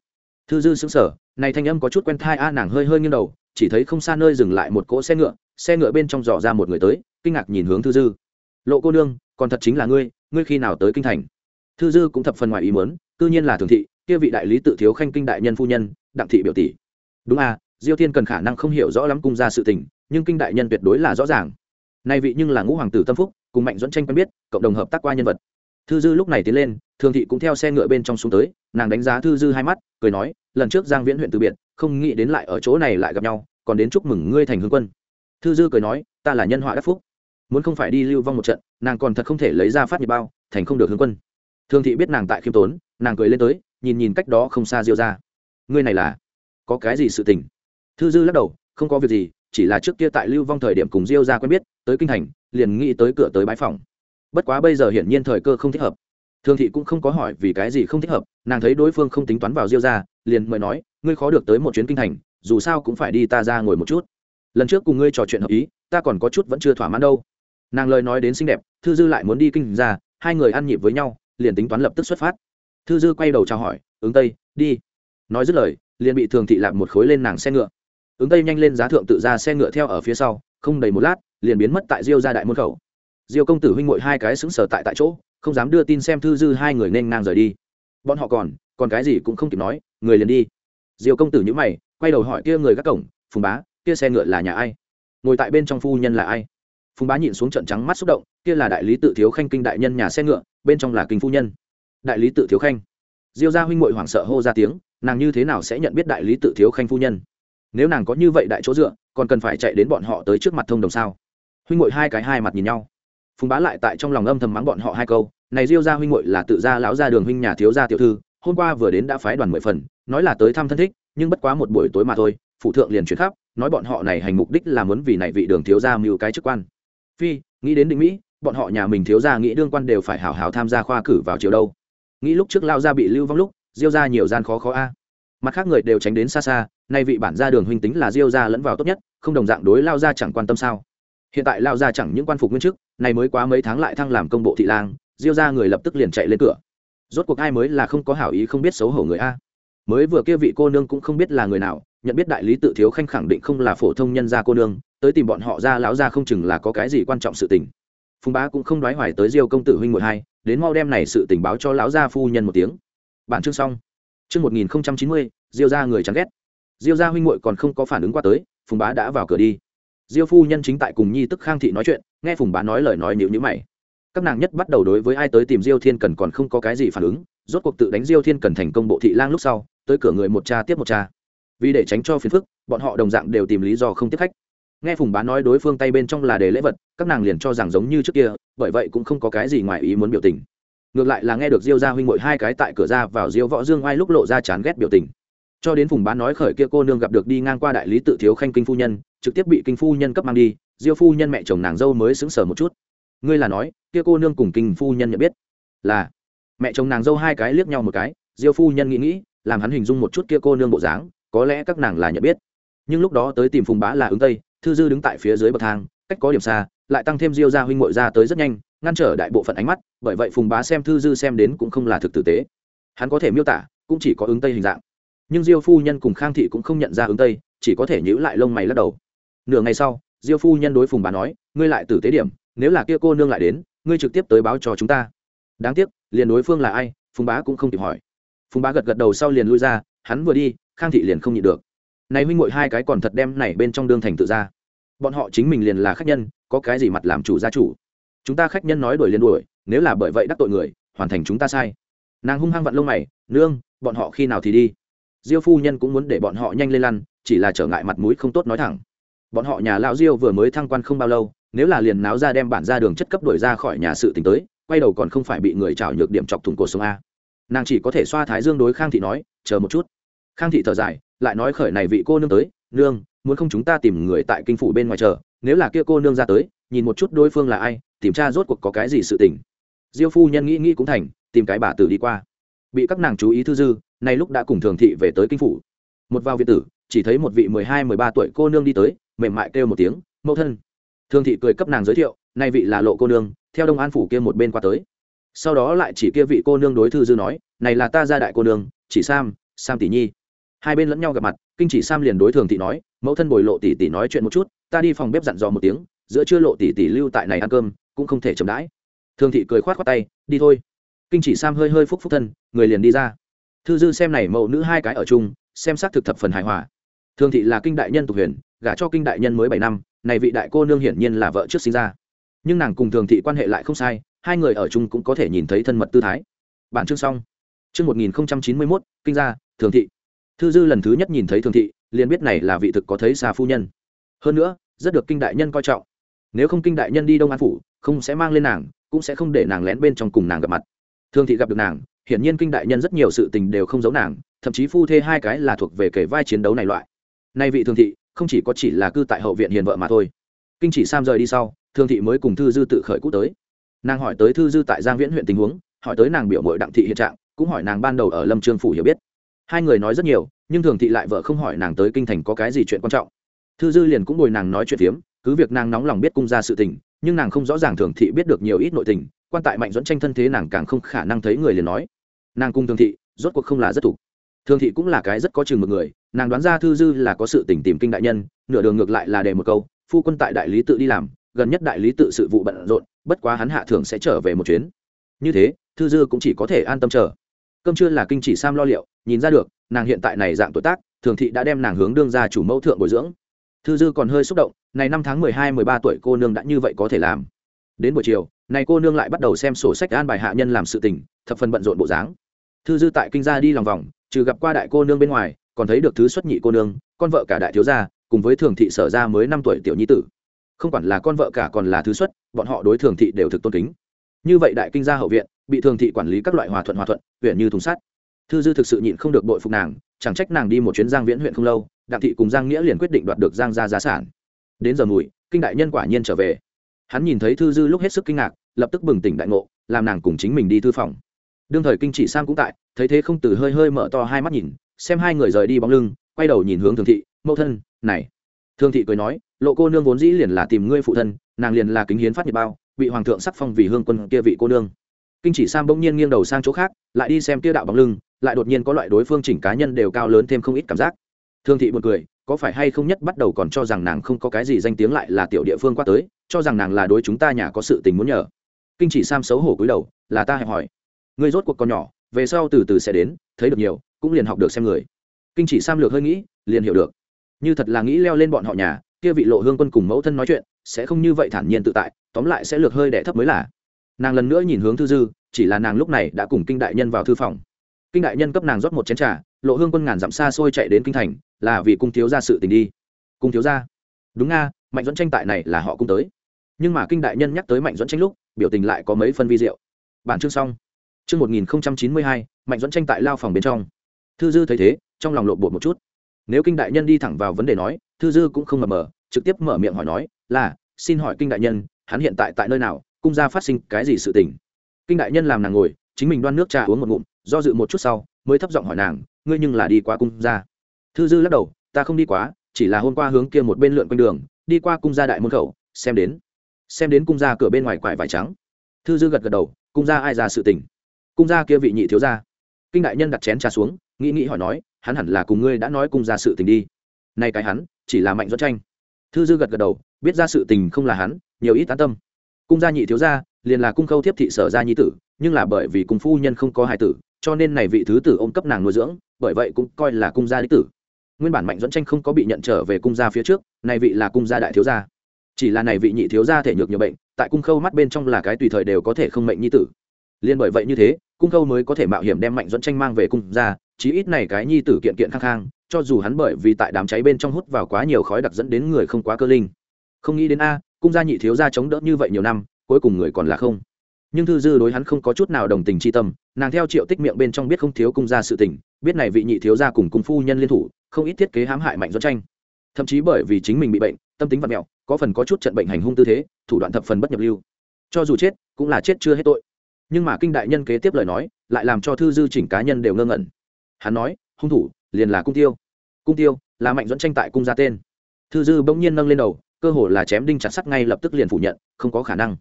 Thư dư xứng sở này thanh âm có chút quen thai a, nàng hơi hơi nghiêng đầu, chỉ thấy không xa nơi dừng lại một cỗ xe ngựa xe ngựa bên trong dò ra một người tới, kinh ngạc nhìn hướng thư dư. Lộ cô nương, còn thật chính là ngươi ngươi khi nào tới kinh thành? Thư dư cũng thập phần ngoài ý muốn tự nhiên là thường thị, kia vị đại lý tự thiếu khanh kinh đại nhân phu nhân, đặng thị biểu tỷ. Đúng à diêu thiên cần khả năng không hiểu rõ lắm cung ra sự tình, nhưng kinh đại nhân tuyệt đối là rõ ràng. Nay vị nhưng là ngũ hoàng tử tâm phúc, cùng mạnh dẫn tranh quen biết, cộng đồng hợp tác qua nhân vật. Thư dư lúc này tiến lên, thường thị cũng theo xe ngựa bên trong xuống tới, nàng đánh giá thư dư hai mắt, cười nói, lần trước giang viễn huyện từ biệt, không nghĩ đến lại ở chỗ này lại gặp nhau, còn đến chúc mừng ngươi thành hương quân. Thư dư cười nói, ta là nhân họa đắc phúc. Muốn không phải đi lưu vong một trận, nàng còn thật không thể lấy ra phát nhiệt bao, thành không được hương quân. Thương thị biết nàng tại khiêm tốn, nàng cười lên tới, nhìn nhìn cách đó không xa diêu ra ngươi này là có cái gì sự tình? Thư dư lắc đầu, không có việc gì, chỉ là trước kia tại lưu vong thời điểm cùng diêu ra quen biết, tới kinh thành, liền nghĩ tới cửa tới bãi phòng. Bất quá bây giờ hiển nhiên thời cơ không thích hợp. Thương thị cũng không có hỏi vì cái gì không thích hợp, nàng thấy đối phương không tính toán vào diêu ra liền mời nói, ngươi khó được tới một chuyến kinh thành, dù sao cũng phải đi ta ra ngồi một chút. Lần trước cùng ngươi trò chuyện hợp ý, ta còn có chút vẫn chưa thỏa mãn đâu. Nàng lời nói đến xinh đẹp, thư dư lại muốn đi kinh ra, hai người ăn nhịp với nhau, liền tính toán lập tức xuất phát. Thư dư quay đầu chào hỏi, ứng tây, đi. Nói dứt lời, liền bị thường thị lạp một khối lên nàng xe ngựa ứng tây nhanh lên giá thượng tự ra xe ngựa theo ở phía sau, không đầy một lát, liền biến mất tại diêu ra đại môn khẩu. Diêu công tử huynh ngội hai cái xứng sở tại tại chỗ, không dám đưa tin xem thư dư hai người nên ngang rời đi. Bọn họ còn còn cái gì cũng không kịp nói, người liền đi. Diêu công tử nhữ mày, quay đầu hỏi kia người gác cổng, phùng bá, kia xe ngựa là nhà ai? Ngồi tại bên trong phu nhân là ai? Phùng bá nhìn xuống trận trắng mắt xúc động, kia là đại lý tự thiếu khanh kinh đại nhân nhà xe ngựa, bên trong là kinh phu nhân. Đại lý tự thiếu khanh? Diêu gia huynh ngội hoảng sợ hô ra tiếng, nàng như thế nào sẽ nhận biết đại lý tự thiếu khanh phu nhân? Nếu nàng có như vậy đại chỗ dựa, còn cần phải chạy đến bọn họ tới trước mặt thông đồng sao? Huynh ngội hai cái hai mặt nhìn nhau. Phùng bá lại tại trong lòng âm thầm mắng bọn họ hai câu, này diêu ra huynh ngội là tự ra lão ra đường huynh nhà thiếu gia tiểu thư, hôm qua vừa đến đã phái đoàn mười phần, nói là tới thăm thân thích, nhưng bất quá một buổi tối mà thôi, phụ thượng liền chuyển khắp, nói bọn họ này hành mục đích là muốn vì này vị đường thiếu gia mưu cái chức quan. Phi, nghĩ đến định mỹ, bọn họ nhà mình thiếu gia nghĩ đương quan đều phải hào hào tham gia khoa cử vào chiều đâu. Nghĩ lúc trước lao gia bị lưu vong lúc, diêu ra nhiều gian khó khó a mặt khác người đều tránh đến xa xa, nay vị bản gia đường huynh tính là diêu ra lẫn vào tốt nhất, không đồng dạng đối lao ra chẳng quan tâm sao? Hiện tại lao ra chẳng những quan phục nguyên chức này mới quá mấy tháng lại thăng làm công bộ thị lang, diêu ra người lập tức liền chạy lên cửa. Rốt cuộc ai mới là không có hảo ý không biết xấu hổ người a? Mới vừa kia vị cô nương cũng không biết là người nào, nhận biết đại lý tự thiếu khanh khẳng định không là phổ thông nhân gia cô nương, tới tìm bọn họ ra lão ra không chừng là có cái gì quan trọng sự tình. Phùng bá cũng không đoái hoài tới diêu công tử huynh một hai, đến mau đem này sự tình báo cho lão gia phu nhân một tiếng. Bản chương xong. Trước một nghìn chín mươi, diêu gia người chán ghét. Diêu gia huynh muội còn không có phản ứng qua tới, phùng bá đã vào cửa đi. Diêu phu nhân chính tại cùng nhi tức khang thị nói chuyện, nghe phùng bá nói lời nói nhíu nhíu mày. Các nàng nhất bắt đầu đối với ai tới tìm diêu thiên cần còn không có cái gì phản ứng, rốt cuộc tự đánh diêu thiên cần thành công bộ thị lang lúc sau, tới cửa người một cha tiếp một cha. Vì để tránh cho phiền phức, bọn họ đồng dạng đều tìm lý do không tiếp khách. Nghe phùng bá nói đối phương tay bên trong là để lễ vật, các nàng liền cho rằng giống như trước kia, bởi vậy cũng không có cái gì ngoài ý muốn biểu tình ngược lại là nghe được diêu gia huynh muội hai cái tại cửa ra vào diêu võ dương oai lúc lộ ra chán ghét biểu tình. Cho đến phùng bá nói khởi kia cô nương gặp được đi ngang qua đại lý tự thiếu khanh kinh phu nhân, trực tiếp bị kinh phu nhân cấp mang đi, diêu phu nhân mẹ chồng nàng dâu mới xứng sở một chút. Ngươi là nói, kia cô nương cùng kinh phu nhân nhận biết? Là. Mẹ chồng nàng dâu hai cái liếc nhau một cái, diêu phu nhân nghĩ nghĩ, làm hắn hình dung một chút kia cô nương bộ dáng, có lẽ các nàng là nhận biết. Nhưng lúc đó tới tìm phùng bá là ứng tây, thư dư đứng tại phía dưới bậc thang, cách có điểm xa lại tăng thêm diêu gia huynh muội ra tới rất nhanh, ngăn trở đại bộ phận ánh mắt, bởi vậy phùng bá xem thư dư xem đến cũng không là thực tử tế. Hắn có thể miêu tả, cũng chỉ có ứng tây hình dạng. Nhưng diêu phu nhân cùng khang thị cũng không nhận ra ứng tây, chỉ có thể nhữ lại lông mày lắc đầu. Nửa ngày sau, diêu phu nhân đối phùng bá nói, ngươi lại tử tế điểm, nếu là kia cô nương lại đến, ngươi trực tiếp tới báo cho chúng ta. Đáng tiếc, liền đối phương là ai, phùng bá cũng không kịp hỏi. Phùng bá gật gật đầu sau liền lui ra, hắn vừa đi, khang thị liền không nhịn được. Này huynh ngội hai cái còn thật đem này bên trong đương thành tự ra. Bọn họ chính mình liền là khách nhân có cái gì mặt làm chủ gia chủ. Chúng ta khách nhân nói đuổi liền đuổi, nếu là bởi vậy đắc tội người, hoàn thành chúng ta sai. Nàng hung hăng vặn lông mày, nương, bọn họ khi nào thì đi? Diêu phu nhân cũng muốn để bọn họ nhanh lên lăn, chỉ là trở ngại mặt mũi không tốt nói thẳng. Bọn họ nhà lão diêu vừa mới thăng quan không bao lâu, nếu là liền náo ra đem bản ra đường chất cấp đuổi ra khỏi nhà sự t tới, quay đầu còn không phải bị người trào nhược điểm chọc thủng cổ sông a. Nàng chỉ có thể xoa thái dương đối khang thị nói, chờ một chút. Khang thị thở dài, lại nói khởi này vị cô nương tới, nương, muốn không chúng ta tìm người tại kinh phủ bên ngoài chờ nếu là kia cô nương ra tới, nhìn một chút đối phương là ai, tìm tra rốt cuộc có cái gì sự tình. Diêu phu nhân nghĩ nghĩ cũng thành, tìm cái bà tử đi qua. Bị các nàng chú ý thư dư, nay lúc đã cùng thường thị về tới kinh phủ. Một vào viện tử, chỉ thấy một vị mười hai, mười ba tuổi cô nương đi tới, mềm mại kêu một tiếng, mẫu thân. Thường thị cười cấp nàng giới thiệu, nay vị là lộ cô nương, theo đông an phủ kia một bên qua tới. Sau đó lại chỉ kia vị cô nương đối thư dư nói, này là ta gia đại cô nương, chỉ sam sam tỷ nhi. Hai bên lẫn nhau gặp mặt, kinh chỉ sam liền đối thường thị nói mẫu thân bồi lộ tỷ tỷ nói chuyện một chút, ta đi phòng bếp dặn dò một tiếng, giữa trưa lộ tỷ tỷ lưu tại này ăn cơm, cũng không thể chậm đãi. Thường thị cười khoát khoát tay, đi thôi. Kinh chỉ sam hơi hơi phúc phúc thân, người liền đi ra. Thư dư xem này mẫu nữ hai cái ở chung, xem xác thực thập phần hài hòa. Thường thị là kinh đại nhân tục huyền, gả cho kinh đại nhân mới bảy năm, này vị đại cô nương hiển nhiên là vợ trước sinh ra. Nhưng nàng cùng thường thị quan hệ lại không sai, hai người ở chung cũng có thể nhìn thấy thân mật tư thái. Bản chương xong. Chương một nghìn chín mươi mốt, kinh gia thường thị. Thư dư lần thứ nhất nhìn thấy thường thị liền biết này là vị thực có thấy xa phu nhân. Hơn nữa, rất được kinh đại nhân coi trọng. Nếu không kinh đại nhân đi đông an phủ, không sẽ mang lên nàng, cũng sẽ không để nàng lén bên trong cùng nàng gặp mặt. Thương thị gặp được nàng, hiển nhiên kinh đại nhân rất nhiều sự tình đều không giấu nàng, thậm chí phu thê hai cái là thuộc về kể vai chiến đấu này loại. Nay vị thương thị, không chỉ có chỉ là cư tại hậu viện hiền vợ mà thôi. Kinh chỉ sam rời đi sau, thương thị mới cùng thư dư tự khởi cũ tới. Nàng hỏi tới thư dư tại giang viễn huyện tình huống, hỏi tới nàng biểu mội đặng thị hiện trạng, cũng hỏi nàng ban đầu ở lâm trương phủ hiểu biết. Hai người nói rất nhiều nhưng thường thị lại vợ không hỏi nàng tới kinh thành có cái gì chuyện quan trọng. Thư dư liền cũng ngồi nàng nói chuyện phiếm, cứ việc nàng nóng lòng biết cung ra sự tình, nhưng nàng không rõ ràng thường thị biết được nhiều ít nội tình, quan tại mạnh dẫn tranh thân thế nàng càng không khả năng thấy người liền nói. Nàng cung thường thị, rốt cuộc không là rất thủ thường thị cũng là cái rất có chừng một người, nàng đoán ra thư dư là có sự tình tìm kinh đại nhân, nửa đường ngược lại là đề một câu, phu quân tại đại lý tự đi làm, gần nhất đại lý tự sự vụ bận rộn, bất quá hắn hạ thường sẽ trở về một chuyến. Như thế, thư dư cũng chỉ có thể an tâm chờ cơm trưa là kinh chỉ sam lo liệu, nhìn ra được, nàng hiện tại này dạng tuổi tác, thường thị đã đem nàng hướng đương ra chủ mẫu thượng bồi dưỡng. Thư dư còn hơi xúc động, này năm tháng mười hai, mười ba tuổi cô nương đã như vậy có thể làm. Đến buổi chiều, này cô nương lại bắt đầu xem sổ sách an bài hạ nhân làm sự tình, thập phần bận rộn bộ dáng. Thư dư tại kinh gia đi lòng vòng, trừ gặp qua đại cô nương bên ngoài, còn thấy được thứ xuất nhị cô nương, con vợ cả đại thiếu gia, cùng với thường thị sở ra mới năm tuổi tiểu nhi tử. Không quản là con vợ cả còn là thứ xuất, bọn họ đối thường thị đều thực tôn kính. Như vậy đại kinh gia hậu viện bị thường thị quản lý các loại hòa thuận hòa thuận, huyện như thùng sắt. Thư dư thực sự nhịn không được bội phục nàng, chẳng trách nàng đi một chuyến giang viễn huyện không lâu, đặng thị cùng giang nghĩa liền quyết định đoạt được giang gia giá sản. Đến giờ mùi, kinh đại nhân quả nhiên trở về. Hắn nhìn thấy thư dư lúc hết sức kinh ngạc, lập tức bừng tỉnh đại ngộ, làm nàng cùng chính mình đi thư phòng. Đương thời kinh chỉ sang cũng tại, thấy thế không từ hơi hơi mở to hai mắt nhìn, xem hai người rời đi bóng lưng, quay đầu nhìn hướng thường thị, mẫu thân, này. Thường thị cười nói, lộ cô nương vốn dĩ liền là tìm ngươi phụ thân, nàng liền là kính hiến phát nhiệt bao bị hoàng thượng sắc phong vì hương quân kia vị cô nương kinh chỉ sam bỗng nhiên nghiêng đầu sang chỗ khác, lại đi xem tiêu đạo bóng lưng, lại đột nhiên có loại đối phương chỉnh cá nhân đều cao lớn thêm không ít cảm giác. Thương thị buồn cười, có phải hay không nhất bắt đầu còn cho rằng nàng không có cái gì danh tiếng lại là tiểu địa phương qua tới, cho rằng nàng là đối chúng ta nhà có sự tình muốn nhờ. Kinh chỉ sam xấu hổ cúi đầu, là ta hẹp hỏi. Người rốt cuộc còn nhỏ, về sau từ từ sẽ đến, thấy được nhiều, cũng liền học được xem người. Kinh chỉ sam lược hơi nghĩ, liền hiểu được. Như thật là nghĩ leo lên bọn họ nhà, kia vị lộ hương quân cùng mẫu thân nói chuyện, sẽ không như vậy thản nhiên tự tại, tóm lại sẽ lược hơi đẻ thấp mới là nàng lần nữa nhìn hướng thư dư, chỉ là nàng lúc này đã cùng kinh đại nhân vào thư phòng. Kinh đại nhân cấp nàng rót một chén trà, lộ hương quân ngàn dặm xa xôi chạy đến kinh thành, là vì cung thiếu ra sự tình đi. Cung thiếu ra đúng nga, mạnh dẫn tranh tại này là họ cung tới. Nhưng mà kinh đại nhân nhắc tới mạnh dẫn tranh lúc, biểu tình lại có mấy phân vi diệu. Bản chương xong. Chương một nghìn chín mươi hai, mạnh dẫn tranh tại lao phòng bên trong. Thư dư thấy thế, trong lòng lộn bột một chút. Nếu kinh đại nhân đi thẳng vào vấn đề nói, thư dư cũng không mờ mờ, trực tiếp mở miệng hỏi nói, là, xin hỏi kinh đại nhân, hắn hiện tại tại nơi nào cung gia phát sinh cái gì sự tình. Kinh đại nhân làm nàng ngồi, chính mình đoan nước trà uống một ngụm, do dự một chút sau, mới thấp giọng hỏi nàng, ngươi nhưng là đi qua cung gia? Thư dư lắc đầu, ta không đi quá, chỉ là hôm qua hướng kia một bên lượn quanh đường, đi qua cung gia đại môn khẩu, xem đến xem đến cung gia cửa bên ngoài quải vải trắng. Thư dư gật gật đầu, cung gia ai ra sự tình? Cung gia kia vị nhị thiếu gia. Kinh đại nhân đặt chén trà xuống, nghĩ nghĩ hỏi nói, hắn hẳn là cùng ngươi đã nói cung gia sự tình đi. Nay cái hắn, chỉ là mạnh do tranh. Thư dư gật gật đầu, biết ra sự tình không là hắn, nhiều ít tán tâm cung gia nhị thiếu gia, liền là cung khâu thiếp thị sở gia nhi tử, nhưng là bởi vì cung phu nhân không có hài tử, cho nên này vị thứ tử ôm cấp nàng nuôi dưỡng, bởi vậy cũng coi là cung gia đích tử. Nguyên bản mạnh dẫn tranh không có bị nhận trở về cung gia phía trước, này vị là cung gia đại thiếu gia. Chỉ là này vị nhị thiếu gia thể nhược nhiều bệnh, tại cung khâu mắt bên trong là cái tùy thời đều có thể không mệnh nhi tử. Liên bởi vậy như thế, cung khâu mới có thể mạo hiểm đem mạnh dẫn tranh mang về cung gia, chí ít này cái nhi tử kiện kiện khang khang, cho dù hắn bởi vì tại đám cháy bên trong hút vào quá nhiều khói đặc dẫn đến người không quá cơ linh. Không nghĩ đến a cung gia nhị thiếu gia chống đỡ như vậy nhiều năm, cuối cùng người còn là không. Nhưng thư dư đối hắn không có chút nào đồng tình chi tâm, nàng theo triệu tích miệng bên trong biết không thiếu cung gia sự tình, biết này vị nhị thiếu gia cùng cung phu nhân liên thủ, không ít thiết kế hãm hại mạnh dẫn tranh. Thậm chí bởi vì chính mình bị bệnh, tâm tính vật mẹo, có phần có chút trận bệnh hành hung tư thế, thủ đoạn thập phần bất nhập lưu. Cho dù chết, cũng là chết chưa hết tội. Nhưng mà kinh đại nhân kế tiếp lời nói, lại làm cho thư dư chỉnh cá nhân đều ngơ ngẩn. Hắn nói, hung thủ, liền là cung tiêu. Cung tiêu, là mạnh dẫn tranh tại cung gia tên. Thư dư bỗng nhiên nâng lên đầu cơ hồ là chém đinh chặt sắt ngay lập tức liền phủ nhận, không có khả năng.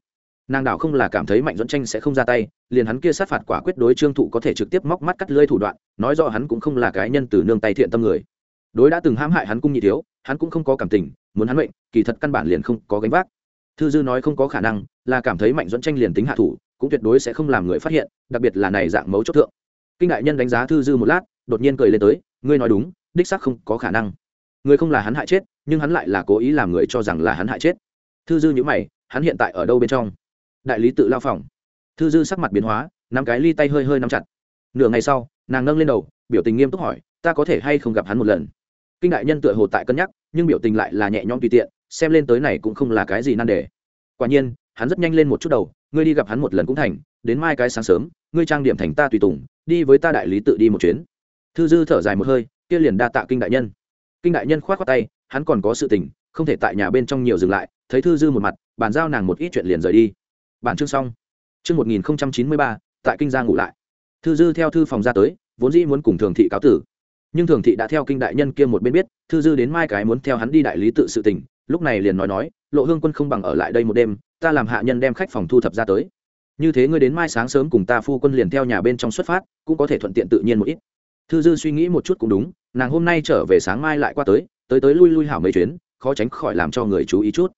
Nàng đảo không là cảm thấy mạnh dẫn tranh sẽ không ra tay, liền hắn kia sát phạt quả quyết đối trương thụ có thể trực tiếp móc mắt cắt lưới thủ đoạn, nói rõ hắn cũng không là cái nhân từ nương tay thiện tâm người. Đối đã từng hãm hại hắn cung nhị thiếu, hắn cũng không có cảm tình, muốn hắn mệnh, kỳ thật căn bản liền không có gánh vác. Thư dư nói không có khả năng, là cảm thấy mạnh dẫn tranh liền tính hạ thủ, cũng tuyệt đối sẽ không làm người phát hiện, đặc biệt là này dạng mấu chốt thượng. Kinh đại nhân đánh giá thư dư một lát, đột nhiên cười lên tới, ngươi nói đúng, đích xác không có khả năng người không là hắn hại chết, nhưng hắn lại là cố ý làm người cho rằng là hắn hại chết. Thư dư nhữ mày, hắn hiện tại ở đâu bên trong? Đại lý tự lao phòng. Thư dư sắc mặt biến hóa năm cái ly tay hơi hơi nắm chặt. Nửa ngày sau, nàng nâng lên đầu, biểu tình nghiêm túc hỏi, ta có thể hay không gặp hắn một lần? Kinh đại nhân tựa hồ tại cân nhắc, nhưng biểu tình lại là nhẹ nhõm tùy tiện, xem lên tới này cũng không là cái gì nan đề. Quả nhiên, hắn rất nhanh lên một chút đầu, ngươi đi gặp hắn một lần cũng thành, đến mai cái sáng sớm, ngươi trang điểm thành ta tùy tùng, đi với ta đại lý tự đi một chuyến. Thư dư thở dài một hơi, kia liền đa tạ kinh đại nhân kinh đại nhân khoát qua tay, hắn còn có sự tình, không thể tại nhà bên trong nhiều dừng lại, thấy thư dư một mặt, bàn giao nàng một ít chuyện liền rời đi. Bản chương xong. Chương một nghìn chín mươi ba, tại kinh gia ngủ lại. Thư dư theo thư phòng ra tới, vốn dĩ muốn cùng thường thị cáo tử. Nhưng thường thị đã theo kinh đại nhân kia một bên biết, thư dư đến mai cái muốn theo hắn đi đại lý tự sự tình, lúc này liền nói nói, lộ hương quân không bằng ở lại đây một đêm, ta làm hạ nhân đem khách phòng thu thập ra tới. Như thế ngươi đến mai sáng sớm cùng ta phu quân liền theo nhà bên trong xuất phát, cũng có thể thuận tiện tự nhiên một ít. Thư dư suy nghĩ một chút cũng đúng nàng hôm nay trở về sáng mai lại qua tới tới tới lui lui hảo mấy chuyến, khó tránh khỏi làm cho người chú ý chút.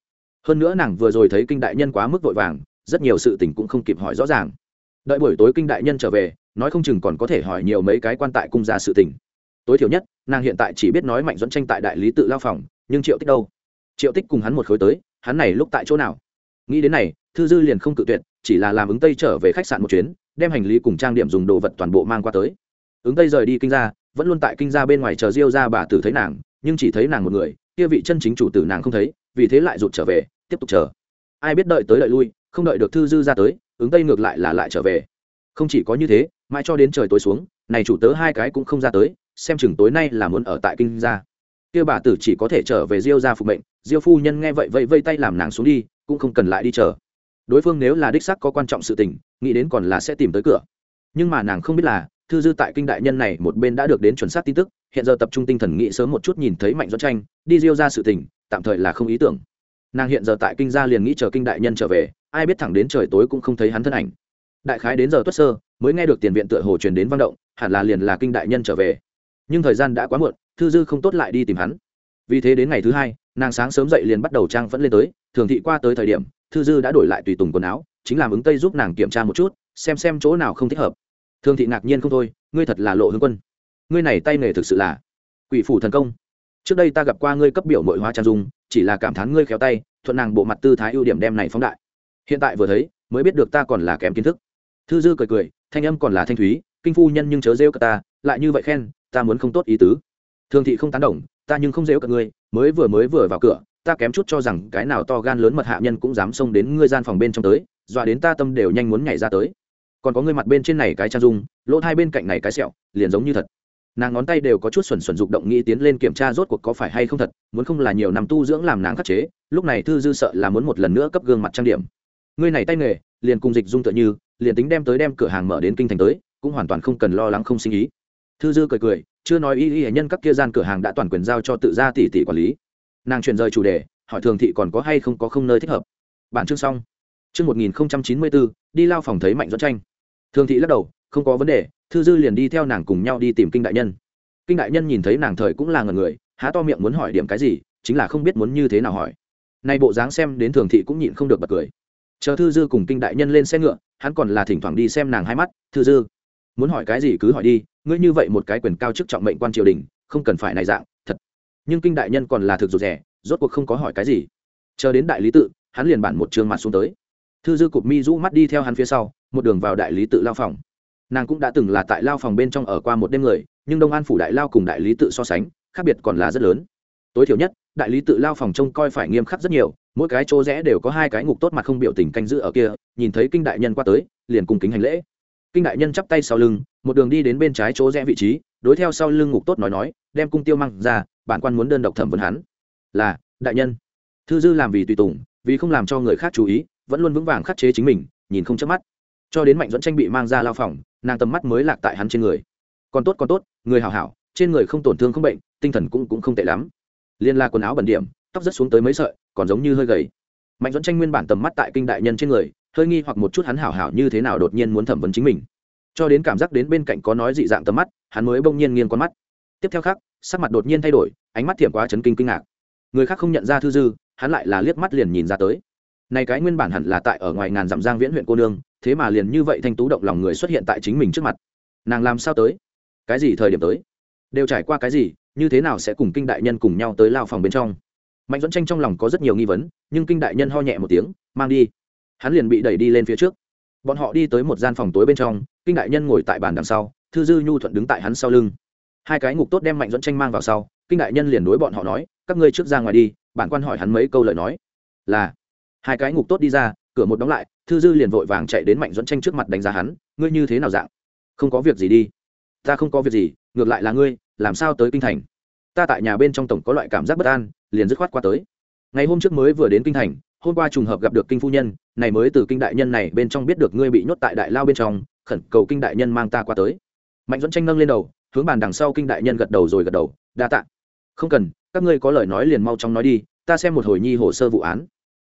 Hơn nữa nàng vừa rồi thấy kinh đại nhân quá mức vội vàng, rất nhiều sự tình cũng không kịp hỏi rõ ràng. Đợi buổi tối kinh đại nhân trở về, nói không chừng còn có thể hỏi nhiều mấy cái quan tại cung gia sự tình. Tối thiểu nhất, nàng hiện tại chỉ biết nói mạnh dẫn tranh tại đại lý tự lao phòng, nhưng triệu tích đâu? Triệu tích cùng hắn một khối tới, hắn này lúc tại chỗ nào? Nghĩ đến này, thư dư liền không cự tuyệt, chỉ là làm ứng tây trở về khách sạn một chuyến, đem hành lý cùng trang điểm dùng đồ vật toàn bộ mang qua tới. Ứng tây rời đi kinh ra vẫn luôn tại kinh ra bên ngoài chờ diêu ra bà tử thấy nàng, nhưng chỉ thấy nàng một người, kia vị chân chính chủ tử nàng không thấy, vì thế lại rụt trở về, tiếp tục chờ. Ai biết đợi tới đợi lui, không đợi được thư dư ra tới, ứng tây ngược lại là lại trở về. Không chỉ có như thế, mãi cho đến trời tối xuống, này chủ tớ hai cái cũng không ra tới, xem chừng tối nay là muốn ở tại kinh gia. Kia bà tử chỉ có thể trở về diêu ra phục mệnh, diêu phu nhân nghe vậy vây vây tay làm nàng xuống đi, cũng không cần lại đi chờ. Đối phương nếu là đích sắc có quan trọng sự tình, nghĩ đến còn là sẽ tìm tới cửa. Nhưng mà nàng không biết là thư dư tại kinh đại nhân này một bên đã được đến chuẩn xác tin tức, hiện giờ tập trung tinh thần nghĩ sớm một chút nhìn thấy mạnh doãn tranh, đi diêu ra sự tình, tạm thời là không ý tưởng. Nàng hiện giờ tại kinh gia liền nghĩ chờ kinh đại nhân trở về, ai biết thẳng đến trời tối cũng không thấy hắn thân ảnh. Đại khái đến giờ tuất sơ, mới nghe được tiền viện tựa hồ truyền đến văn động, hẳn là liền là kinh đại nhân trở về. Nhưng thời gian đã quá muộn, thư dư không tốt lại đi tìm hắn. Vì thế đến ngày thứ hai, nàng sáng sớm dậy liền bắt đầu trang vẫn lên tới, thường thị qua tới thời điểm, thư dư đã đổi lại tùy tùng quần áo, chính làm ứng tây giúp nàng kiểm tra một chút, xem xem chỗ nào không thích hợp. Thương thị ngạc nhiên không thôi, ngươi thật là lộ hướng quân. Ngươi này tay nghề thực sự là quỷ phủ thần công. Trước đây ta gặp qua ngươi cấp biểu nội hóa trang dung, chỉ là cảm thán ngươi khéo tay, thuận nàng bộ mặt tư thái ưu điểm đem này phóng đại. Hiện tại vừa thấy, mới biết được ta còn là kém kiến thức. Thư dư cười cười, thanh âm còn là thanh thúy, kinh phu nhân nhưng chớ rêu cả ta, lại như vậy khen, ta muốn không tốt ý tứ. Thương thị không tán đồng, ta nhưng không rêu cả ngươi, mới vừa mới vừa vào cửa, ta kém chút cho rằng cái nào to gan lớn mật hạ nhân cũng dám xông đến ngươi gian phòng bên trong tới, dọa đến ta tâm đều nhanh muốn nhảy ra tới còn có ngươi mặt bên trên này cái trang dung, lỗ hai bên cạnh này cái sẹo, liền giống như thật. Nàng ngón tay đều có chút xuẩn xuẩn dục động nghĩ tiến lên kiểm tra rốt cuộc có phải hay không thật, muốn không là nhiều năm tu dưỡng làm nàng khắc chế, lúc này thư dư sợ là muốn một lần nữa cấp gương mặt trang điểm. Ngươi này tay nghề, liền cùng dịch dung tựa như, liền tính đem tới đem cửa hàng mở đến kinh thành tới, cũng hoàn toàn không cần lo lắng không sinh ý. Thư dư cười cười, chưa nói y y nhân các kia gian cửa hàng đã toàn quyền giao cho tự gia tỷ tỷ quản lý. Nàng chuyển rời chủ đề, hỏi thường thị còn có hay không có không nơi thích hợp. Bản chương xong. Chương một nghìn chín mươi bốn đi lao phòng thấy mạnh dẫn tranh thường thị lắc đầu, không có vấn đề, thư dư liền đi theo nàng cùng nhau đi tìm kinh đại nhân. Kinh đại nhân nhìn thấy nàng thời cũng là ngần người, há to miệng muốn hỏi điểm cái gì, chính là không biết muốn như thế nào hỏi. Nay bộ dáng xem đến thường thị cũng nhịn không được bật cười. Chờ thư dư cùng kinh đại nhân lên xe ngựa, hắn còn là thỉnh thoảng đi xem nàng hai mắt, thư dư, muốn hỏi cái gì cứ hỏi đi, ngươi như vậy một cái quyền cao chức trọng mệnh quan triều đình, không cần phải này dạng, thật. Nhưng kinh đại nhân còn là thực rụt rẻ rốt cuộc không có hỏi cái gì. Chờ đến đại lý tự, hắn liền bản một chương mặt xuống tới thư dư cụp mi rũ mắt đi theo hắn phía sau, một đường vào đại lý tự lao phòng. Nàng cũng đã từng là tại lao phòng bên trong ở qua một đêm người, nhưng đông an phủ đại lao cùng đại lý tự so sánh, khác biệt còn là rất lớn. Tối thiểu nhất, đại lý tự lao phòng trông coi phải nghiêm khắc rất nhiều, mỗi cái chỗ rẽ đều có hai cái ngục tốt mặt không biểu tình canh giữ ở kia, nhìn thấy kinh đại nhân qua tới, liền cùng kính hành lễ. Kinh đại nhân chắp tay sau lưng, một đường đi đến bên trái chỗ rẽ vị trí, đối theo sau lưng ngục tốt nói nói, đem cung tiêu măng ra, bản quan muốn đơn độc thẩm vấn hắn. Là, đại nhân. Thư dư làm vì tùy tùng, vì không làm cho người khác chú ý vẫn luôn vững vàng khắc chế chính mình, nhìn không chớp mắt. Cho đến mạnh dẫn tranh bị mang ra lao phòng, nàng tầm mắt mới lạc tại hắn trên người. Còn tốt còn tốt, người hảo hảo, trên người không tổn thương không bệnh, tinh thần cũng cũng không tệ lắm. Liên la quần áo bẩn điểm, tóc rất xuống tới mấy sợi, còn giống như hơi gầy. Mạnh dẫn tranh nguyên bản tầm mắt tại kinh đại nhân trên người, hơi nghi hoặc một chút hắn hảo hảo như thế nào đột nhiên muốn thẩm vấn chính mình. Cho đến cảm giác đến bên cạnh có nói dị dạng tầm mắt, hắn mới bỗng nhiên nghiêng con mắt. Tiếp theo khác sắc mặt đột nhiên thay đổi, ánh mắt thiểm quá chấn kinh kinh ngạc. Người khác không nhận ra thư dư, hắn lại là liếc mắt liền nhìn ra tới này cái nguyên bản hẳn là tại ở ngoài ngàn dặm giang viễn huyện cô nương, thế mà liền như vậy thanh tú động lòng người xuất hiện tại chính mình trước mặt. Nàng làm sao tới? Cái gì thời điểm tới? Đều trải qua cái gì, như thế nào sẽ cùng kinh đại nhân cùng nhau tới lao phòng bên trong? Mạnh dẫn tranh trong lòng có rất nhiều nghi vấn, nhưng kinh đại nhân ho nhẹ một tiếng, mang đi. Hắn liền bị đẩy đi lên phía trước. Bọn họ đi tới một gian phòng tối bên trong, kinh đại nhân ngồi tại bàn đằng sau, thư dư nhu thuận đứng tại hắn sau lưng. Hai cái ngục tốt đem mạnh dẫn tranh mang vào sau, kinh đại nhân liền đối bọn họ nói, các ngươi trước ra ngoài đi, bản quan hỏi hắn mấy câu lời nói. Là hai cái ngục tốt đi ra, cửa một đóng lại, thư dư liền vội vàng chạy đến mạnh dẫn tranh trước mặt đánh giá hắn, ngươi như thế nào dạng? Không có việc gì đi. Ta không có việc gì, ngược lại là ngươi, làm sao tới kinh thành? Ta tại nhà bên trong tổng có loại cảm giác bất an, liền dứt khoát qua tới. Ngày hôm trước mới vừa đến kinh thành, hôm qua trùng hợp gặp được kinh phu nhân, này mới từ kinh đại nhân này bên trong biết được ngươi bị nhốt tại đại lao bên trong, khẩn cầu kinh đại nhân mang ta qua tới. Mạnh dẫn tranh nâng lên đầu, hướng bàn đằng sau kinh đại nhân gật đầu rồi gật đầu, đa tạ. Không cần, các ngươi có lời nói liền mau chóng nói đi, ta xem một hồi nhi hồ sơ vụ án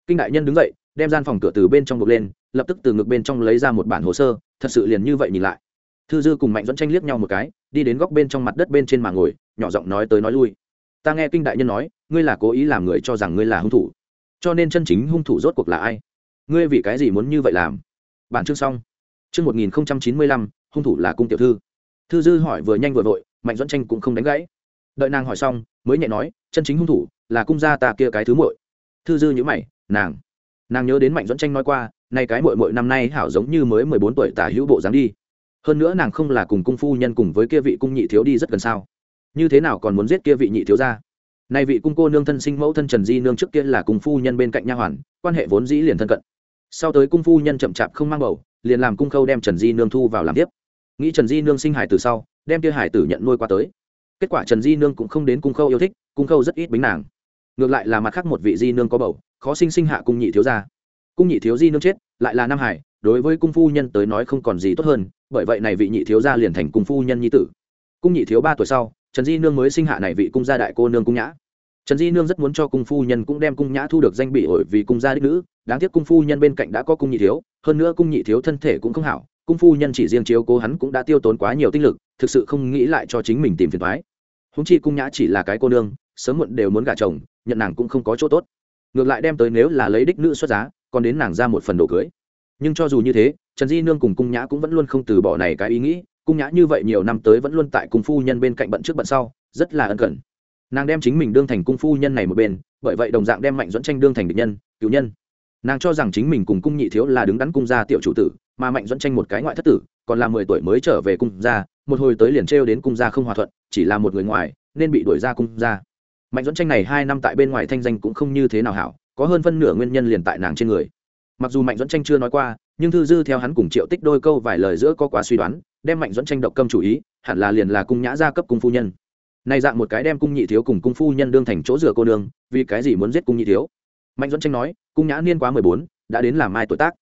kinh đại nhân đứng dậy, đem gian phòng cửa từ bên trong buộc lên, lập tức từ ngực bên trong lấy ra một bản hồ sơ, thật sự liền như vậy nhìn lại. Thư dư cùng mạnh dẫn tranh liếc nhau một cái, đi đến góc bên trong mặt đất bên trên mà ngồi, nhỏ giọng nói tới nói lui. Ta nghe kinh đại nhân nói, ngươi là cố ý làm người cho rằng ngươi là hung thủ. Cho nên chân chính hung thủ rốt cuộc là ai? Ngươi vì cái gì muốn như vậy làm? Bản chương xong. Chương một nghìn chín mươi lăm, hung thủ là cung tiểu thư. Thư dư hỏi vừa nhanh vừa vội, mạnh dẫn tranh cũng không đánh gãy. Đợi nàng hỏi xong, mới nhẹ nói, chân chính hung thủ là cung gia ta kia cái thứ muội. Thư dư nhữ mày nàng. Nàng nhớ đến mạnh dẫn tranh nói qua, nay cái muội muội năm nay hảo giống như mới mười bốn tuổi tả hữu bộ dáng đi. Hơn nữa nàng không là cùng cung phu nhân cùng với kia vị cung nhị thiếu đi rất gần sao. Như thế nào còn muốn giết kia vị nhị thiếu ra? Nay vị cung cô nương thân sinh mẫu thân trần di nương trước kia là cung phu nhân bên cạnh nha hoàn, quan hệ vốn dĩ liền thân cận. Sau tới cung phu nhân chậm chạp không mang bầu, liền làm cung khâu đem trần di nương thu vào làm tiếp. Nghĩ trần di nương sinh hải từ sau, đem kia hải tử nhận nuôi qua tới. Kết quả trần di nương cũng không đến cung khâu yêu thích, cung khâu rất ít bính nàng ngược lại là mặt khác một vị di nương có bầu, khó sinh sinh hạ cung nhị thiếu gia. Cung nhị thiếu di nương chết, lại là nam hải, đối với cung phu nhân tới nói không còn gì tốt hơn, bởi vậy này vị nhị thiếu gia liền thành cung phu nhân nhi tử. Cung nhị thiếu ba tuổi sau, trần di nương mới sinh hạ này vị cung gia đại cô nương cung nhã. Trần di nương rất muốn cho cung phu nhân cũng đem cung nhã thu được danh bị ổi vì cung gia đích nữ, đáng tiếc cung phu nhân bên cạnh đã có cung nhị thiếu, hơn nữa cung nhị thiếu thân thể cũng không hảo, cung phu nhân chỉ riêng chiếu cố hắn cũng đã tiêu tốn quá nhiều tinh lực, thực sự không nghĩ lại cho chính mình tìm phiền thoái húng chi cung nhã chỉ là cái cô nương sớm muộn đều muốn gả chồng, nhận nàng cũng không có chỗ tốt. Ngược lại đem tới nếu là lấy đích nữ xuất giá, còn đến nàng ra một phần đồ cưới. Nhưng cho dù như thế, trần di nương cùng cung nhã cũng vẫn luôn không từ bỏ này cái ý nghĩ, cung nhã như vậy nhiều năm tới vẫn luôn tại cung phu nhân bên cạnh bận trước bận sau, rất là ân cần. Nàng đem chính mình đương thành cung phu nhân này một bên, bởi vậy đồng dạng đem mạnh dẫn tranh đương thành địch nhân cứu nhân. Nàng cho rằng chính mình cùng cung nhị thiếu là đứng đắn cung gia tiểu chủ tử, mà mạnh dẫn tranh một cái ngoại thất tử, còn là mười tuổi mới trở về cung gia, một hồi tới liền trêu đến cung gia không hòa thuận, chỉ là một người ngoài, nên bị đuổi ra cung gia mạnh dẫn tranh này hai năm tại bên ngoài thanh danh cũng không như thế nào hảo, có hơn phân nửa nguyên nhân liền tại nàng trên người. Mặc dù mạnh dẫn tranh chưa nói qua, nhưng thư dư theo hắn cùng triệu tích đôi câu vài lời giữa có quá suy đoán, đem mạnh dẫn tranh độc câm chủ ý, hẳn là liền là cung nhã gia cấp cung phu nhân. Này dạng một cái đem cung nhị thiếu cùng cung phu nhân đương thành chỗ rửa cô nương, vì cái gì muốn giết cung nhị thiếu? Mạnh dẫn tranh nói, cung nhã niên quá mười bốn, đã đến làm mai tuổi tác.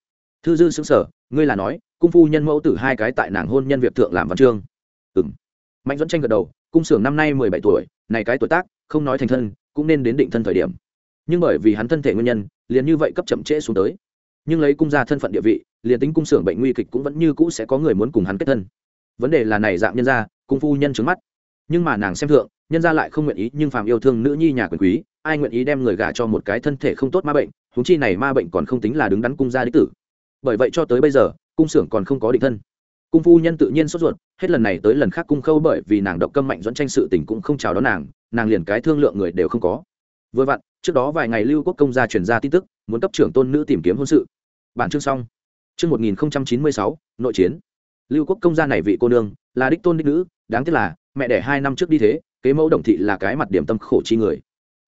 Thư dư xứng sở ngươi là nói, cung phu nhân mẫu tử hai cái tại nàng hôn nhân việc thượng làm văn chương. Ừng mạnh dẫn tranh gật đầu, cung xưởng năm nay mười bảy tuổi, này cái tuổi tác không nói thành thân, cũng nên đến định thân thời điểm. Nhưng bởi vì hắn thân thể nguyên nhân, liền như vậy cấp chậm trễ xuống tới. Nhưng lấy cung gia thân phận địa vị, liền tính cung xưởng bệnh nguy kịch cũng vẫn như cũ sẽ có người muốn cùng hắn kết thân. Vấn đề là này dạng nhân gia, cung phu nhân trứng mắt. Nhưng mà nàng xem thượng, nhân gia lại không nguyện ý, nhưng phàm yêu thương nữ nhi nhà quyền quý, ai nguyện ý đem người gả cho một cái thân thể không tốt ma bệnh húng chi này ma bệnh còn không tính là đứng đắn cung gia đích tử. Bởi vậy cho tới bây giờ, cung xưởng còn không có định thân. Cung phu nhân tự nhiên sốt ruột, hết lần này tới lần khác cung khâu bởi vì nàng độc câm mạnh dẫn tranh sự tình cũng không chào đón nàng nàng liền cái thương lượng người đều không có. Vừa vặn, trước đó vài ngày lưu quốc công gia truyền ra tin tức, muốn cấp trưởng tôn nữ tìm kiếm hôn sự. Bản chương xong. Chương một nghìn chín mươi sáu, nội chiến. Lưu quốc công gia này vị cô nương, là đích tôn đích nữ, đáng tiếc là, mẹ đẻ hai năm trước đi thế, kế mẫu đồng thị là cái mặt điểm tâm khổ chi người.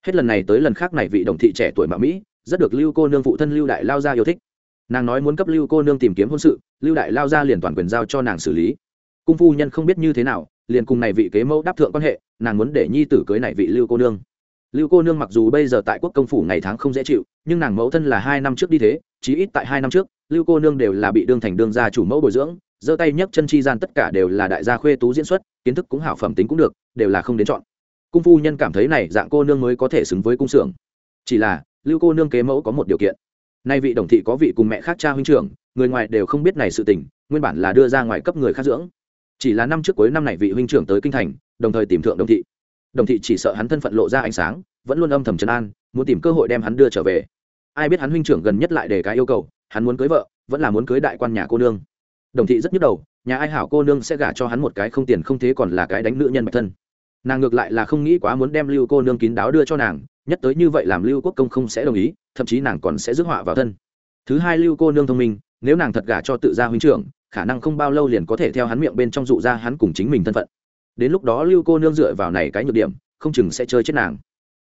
Hết lần này tới lần khác này vị đồng thị trẻ tuổi mà mỹ, rất được lưu cô nương phụ thân lưu đại lao gia yêu thích. Nàng nói muốn cấp lưu cô nương tìm kiếm hôn sự, lưu đại lao gia liền toàn quyền giao cho nàng xử lý. Cung phu nhân không biết như thế nào, liền cùng này vị kế mẫu đáp thượng quan hệ nàng muốn để nhi tử cưới này vị lưu cô nương. Lưu cô nương mặc dù bây giờ tại quốc công phủ ngày tháng không dễ chịu, nhưng nàng mẫu thân là hai năm trước đi thế, chí ít tại hai năm trước, lưu cô nương đều là bị đương thành đương gia chủ mẫu bồi dưỡng, giơ tay nhấc chân chi gian tất cả đều là đại gia khuê tú diễn xuất, kiến thức cũng hảo phẩm tính cũng được, đều là không đến chọn. Cung phu nhân cảm thấy này dạng cô nương mới có thể xứng với cung xưởng. Chỉ là, lưu cô nương kế mẫu có một điều kiện. Nay vị đồng thị có vị cùng mẹ khác cha huynh trưởng, người ngoài đều không biết này sự tình, nguyên bản là đưa ra ngoài cấp người khác dưỡng chỉ là năm trước cuối năm này vị huynh trưởng tới kinh thành, đồng thời tìm thượng đồng thị. Đồng thị chỉ sợ hắn thân phận lộ ra ánh sáng, vẫn luôn âm thầm trấn an, muốn tìm cơ hội đem hắn đưa trở về. Ai biết hắn huynh trưởng gần nhất lại để cái yêu cầu, hắn muốn cưới vợ, vẫn là muốn cưới đại quan nhà cô nương. Đồng thị rất nhức đầu, nhà ai hảo cô nương sẽ gả cho hắn một cái không tiền không thế còn là cái đánh nữ nhân bạch thân. Nàng ngược lại là không nghĩ quá muốn đem lưu cô nương kín đáo đưa cho nàng, nhất tới như vậy làm lưu quốc công không sẽ đồng ý, thậm chí nàng còn sẽ rước họa vào thân. Thứ hai lưu cô nương thông minh, nếu nàng thật gả cho tự gia huynh trưởng khả năng không bao lâu liền có thể theo hắn miệng bên trong dụ ra hắn cùng chính mình thân phận. Đến lúc đó lưu cô nương dựa vào này cái nhược điểm, không chừng sẽ chơi chết nàng.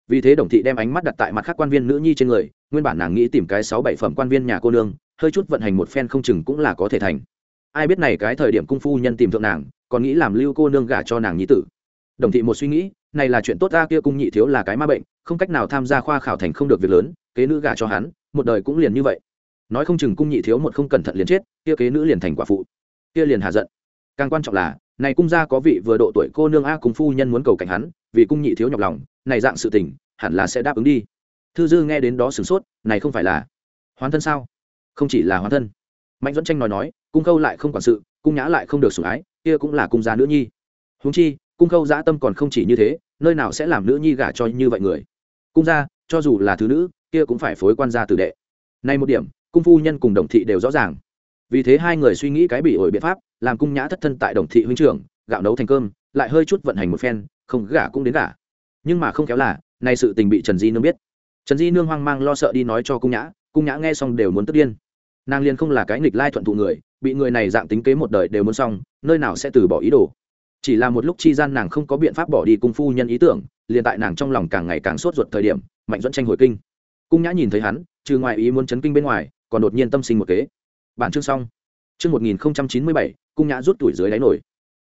Vì thế đồng thị đem ánh mắt đặt tại mặt khác quan viên nữ nhi trên người, nguyên bản nàng nghĩ tìm cái sáu bảy phẩm quan viên nhà cô nương, hơi chút vận hành một phen không chừng cũng là có thể thành. Ai biết này cái thời điểm cung phu nhân tìm thượng nàng, còn nghĩ làm lưu cô nương gả cho nàng nhi tử. Đồng thị một suy nghĩ, này là chuyện tốt ta kia cung nhị thiếu là cái ma bệnh, không cách nào tham gia khoa khảo thành không được việc lớn, kế nữ gả cho hắn, một đời cũng liền như vậy nói không chừng cung nhị thiếu một không cẩn thận liền chết, kia kế nữ liền thành quả phụ. Kia liền hạ giận. Càng quan trọng là, này cung gia có vị vừa độ tuổi cô nương a cùng phu nhân muốn cầu cảnh hắn, vì cung nhị thiếu nhọc lòng, này dạng sự tình, hẳn là sẽ đáp ứng đi. Thư dư nghe đến đó sửng sốt, này không phải là hoán thân sao? Không chỉ là hoán thân. Mạnh dẫn tranh nói nói, cung khâu lại không quản sự, cung nhã lại không được sủng ái, kia cũng là cung gia nữ nhi. Huống chi, cung khâu dã tâm còn không chỉ như thế, nơi nào sẽ làm nữ nhi gả cho như vậy người? Cung gia, cho dù là thứ nữ, kia cũng phải phối quan gia tử đệ. Nay một điểm cung phu nhân cùng đồng thị đều rõ ràng. Vì thế hai người suy nghĩ cái bị ổi biện pháp, làm cung nhã thất thân tại đồng thị huynh trưởng, gạo nấu thành cơm, lại hơi chút vận hành một phen, không gả cũng đến gả. Nhưng mà không kéo là, nay sự tình bị trần di nương biết. Trần di nương hoang mang lo sợ đi nói cho cung nhã cung nhã nghe xong đều muốn tức điên. Nàng liền không là cái nghịch lai thuận thụ người, bị người này dạng tính kế một đời đều muốn xong, nơi nào sẽ từ bỏ ý đồ. Chỉ là một lúc chi gian nàng không có biện pháp bỏ đi cung phu nhân ý tưởng, liền tại nàng trong lòng càng ngày càng sốt ruột thời điểm, mạnh dẫn tranh hồi kinh. Cung nhã nhìn thấy hắn, trừ ngoài ý muốn chấn kinh bên ngoài còn đột nhiên tâm sinh một kế. Bản chương xong. Chương một nghìn chín mươi bảy, cung nhã rút tuổi dưới đáy nổi.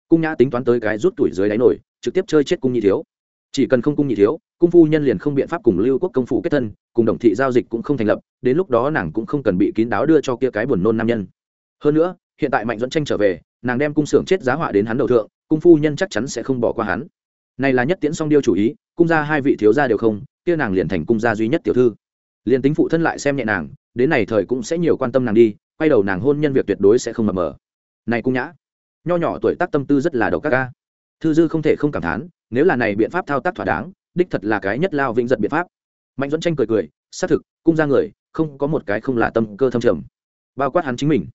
Cung nhã tính toán tới cái rút tuổi dưới đáy nổi, trực tiếp chơi chết cung nhị thiếu. Chỉ cần không cung nhị thiếu, cung phu nhân liền không biện pháp cùng lưu quốc công phủ kết thân, cùng đồng thị giao dịch cũng không thành lập, đến lúc đó nàng cũng không cần bị kín đáo đưa cho kia cái buồn nôn nam nhân. Hơn nữa, hiện tại mạnh dẫn tranh trở về, nàng đem cung xưởng chết giá họa đến hắn đầu thượng, cung phu nhân chắc chắn sẽ không bỏ qua hắn. Này là nhất tiễn song điêu chủ ý, cung gia hai vị thiếu gia đều không, kia nàng liền thành cung gia duy nhất tiểu thư. Liền tính phụ thân lại xem nhẹ nàng đến này thời cũng sẽ nhiều quan tâm nàng đi, quay đầu nàng hôn nhân việc tuyệt đối sẽ không mập mờ. Này cung nhã, nho nhỏ tuổi tác tâm tư rất là đầu các ca thư dư không thể không cảm thán, nếu là này biện pháp thao tác thỏa đáng, đích thật là cái nhất lao vĩnh giật biện pháp. Mạnh dẫn tranh cười cười, xác thực, cung ra người, không có một cái không là tâm cơ thâm trầm. Bao quát hắn chính mình.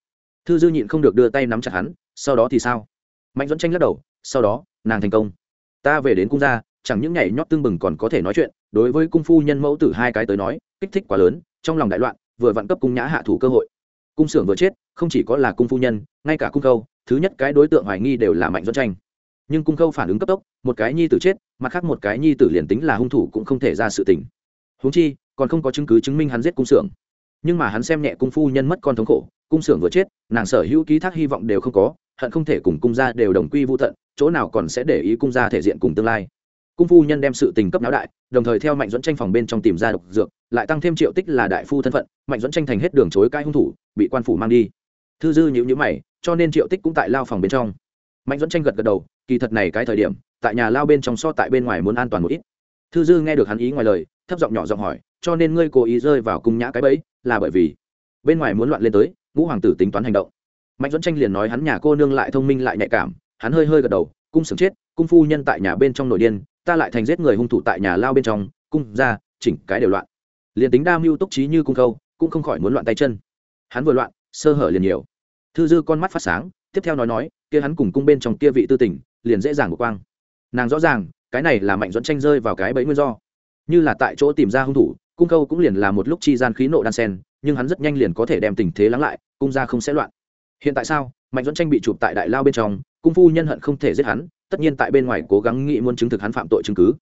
Thư dư nhịn không được đưa tay nắm chặt hắn, sau đó thì sao? Mạnh dẫn tranh lắc đầu, sau đó, nàng thành công. Ta về đến cung gia, chẳng những nhảy nhót tương bừng còn có thể nói chuyện, đối với cung phu nhân mẫu tử hai cái tới nói, kích thích quá lớn, trong lòng đại loạn vừa vặn cấp cung nhã hạ thủ cơ hội. Cung xưởng vừa chết, không chỉ có là cung phu nhân, ngay cả cung khâu, thứ nhất cái đối tượng hoài nghi đều là mạnh dẫn tranh. Nhưng cung khâu phản ứng cấp tốc, một cái nhi tử chết, mặt khác một cái nhi tử liền tính là hung thủ cũng không thể ra sự tình. Huống chi, còn không có chứng cứ chứng minh hắn giết cung xưởng. Nhưng mà hắn xem nhẹ cung phu nhân mất con thống khổ, cung xưởng vừa chết, nàng sở hữu ký thác hy vọng đều không có, hận không thể cùng cung gia đều đồng quy vô tận, chỗ nào còn sẽ để ý cung gia thể diện cùng tương lai cung phu nhân đem sự tình cấp náo đại, đồng thời theo mạnh dẫn tranh phòng bên trong tìm ra độc dược, lại tăng thêm triệu tích là đại phu thân phận, mạnh dẫn tranh thành hết đường chối cai hung thủ, bị quan phủ mang đi. Thư dư nhữ nhữ mày, cho nên triệu tích cũng tại lao phòng bên trong. Mạnh dẫn tranh gật gật đầu, kỳ thật này cái thời điểm, tại nhà lao bên trong so tại bên ngoài muốn an toàn một ít. Thư dư nghe được hắn ý ngoài lời, thấp giọng nhỏ giọng hỏi, cho nên ngươi cố ý rơi vào cung nhã cái bẫy, là bởi vì bên ngoài muốn loạn lên tới, ngũ hoàng tử tính toán hành động. Mạnh dẫn tranh liền nói hắn nhà cô nương lại thông minh lại nhạy cảm, hắn hơi hơi gật đầu, cung sừng chết, cung phu nhân tại nhà bên trong nội điên ta lại thành giết người hung thủ tại nhà lao bên trong, cung ra, chỉnh cái đều loạn. Liền tính đa mưu túc trí như cung khâu, cũng không khỏi muốn loạn tay chân. Hắn vừa loạn, sơ hở liền nhiều. Thư dư con mắt phát sáng, tiếp theo nói nói, kia hắn cùng cung bên trong kia vị tư tỉnh liền dễ dàng của quang. Nàng rõ ràng, cái này là mạnh dẫn tranh rơi vào cái bẫy nguyên do. Như là tại chỗ tìm ra hung thủ, cung khâu cũng liền là một lúc chi gian khí nộ đan sen, nhưng hắn rất nhanh liền có thể đem tình thế lắng lại, cung ra không sẽ loạn. Hiện tại sao, mạnh dẫn tranh bị chụp tại đại lao bên trong, cung phu nhân hận không thể giết hắn tất nhiên tại bên ngoài cố gắng nghĩ muốn chứng thực hắn phạm tội chứng cứ.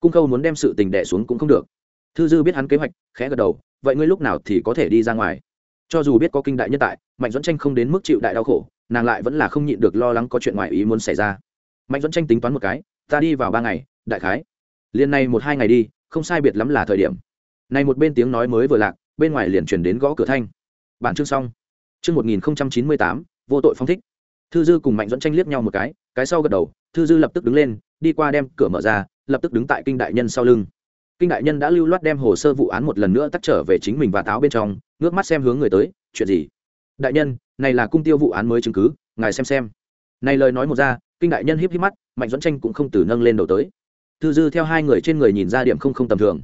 Cung khâu muốn đem sự tình đẻ xuống cũng không được. Thư dư biết hắn kế hoạch, khẽ gật đầu, vậy ngươi lúc nào thì có thể đi ra ngoài? Cho dù biết có kinh đại nhân tại, mạnh dẫn tranh không đến mức chịu đại đau khổ, nàng lại vẫn là không nhịn được lo lắng có chuyện ngoài ý muốn xảy ra. Mạnh dẫn tranh tính toán một cái, ta đi vào ba ngày, đại khái. Liền này một hai ngày đi, không sai biệt lắm là thời điểm. Này một bên tiếng nói mới vừa lạc, bên ngoài liền chuyển đến gõ cửa thanh. Bản chương xong. Chương một nghìn chín mươi tám, vô tội phong thích. Thư dư cùng mạnh dẫn tranh liếc nhau một cái cái sau gật đầu thư dư lập tức đứng lên, đi qua đem cửa mở ra, lập tức đứng tại kinh đại nhân sau lưng. Kinh đại nhân đã lưu loát đem hồ sơ vụ án một lần nữa tắt trở về chính mình và táo bên trong, ngước mắt xem hướng người tới, chuyện gì? Đại nhân, này là cung tiêu vụ án mới chứng cứ, ngài xem xem. Này lời nói một ra, kinh đại nhân híp híp mắt, mạnh dẫn tranh cũng không từ nâng lên đầu tới. Thư dư theo hai người trên người nhìn ra điểm không không tầm thường.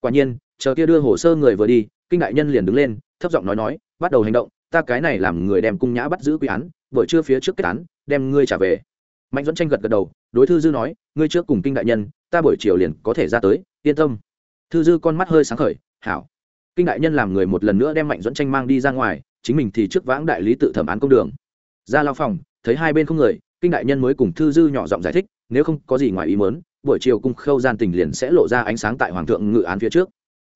Quả nhiên, chờ kia đưa hồ sơ người vừa đi, kinh đại nhân liền đứng lên, thấp giọng nói nói, bắt đầu hành động, ta cái này làm người đem cung nhã bắt giữ quy án vội chưa phía trước kết án, đem ngươi trả về mạnh dẫn tranh gật gật đầu, đối thư dư nói, ngươi trước cùng kinh đại nhân, ta buổi chiều liền có thể ra tới, yên tâm. Thư dư con mắt hơi sáng khởi, hảo. Kinh đại nhân làm người một lần nữa đem mạnh dẫn tranh mang đi ra ngoài, chính mình thì trước vãng đại lý tự thẩm án công đường. Ra lao phòng, thấy hai bên không người, kinh đại nhân mới cùng thư dư nhỏ giọng giải thích, nếu không có gì ngoài ý mớn buổi chiều cung khâu gian tình liền sẽ lộ ra ánh sáng tại hoàng thượng ngự án phía trước.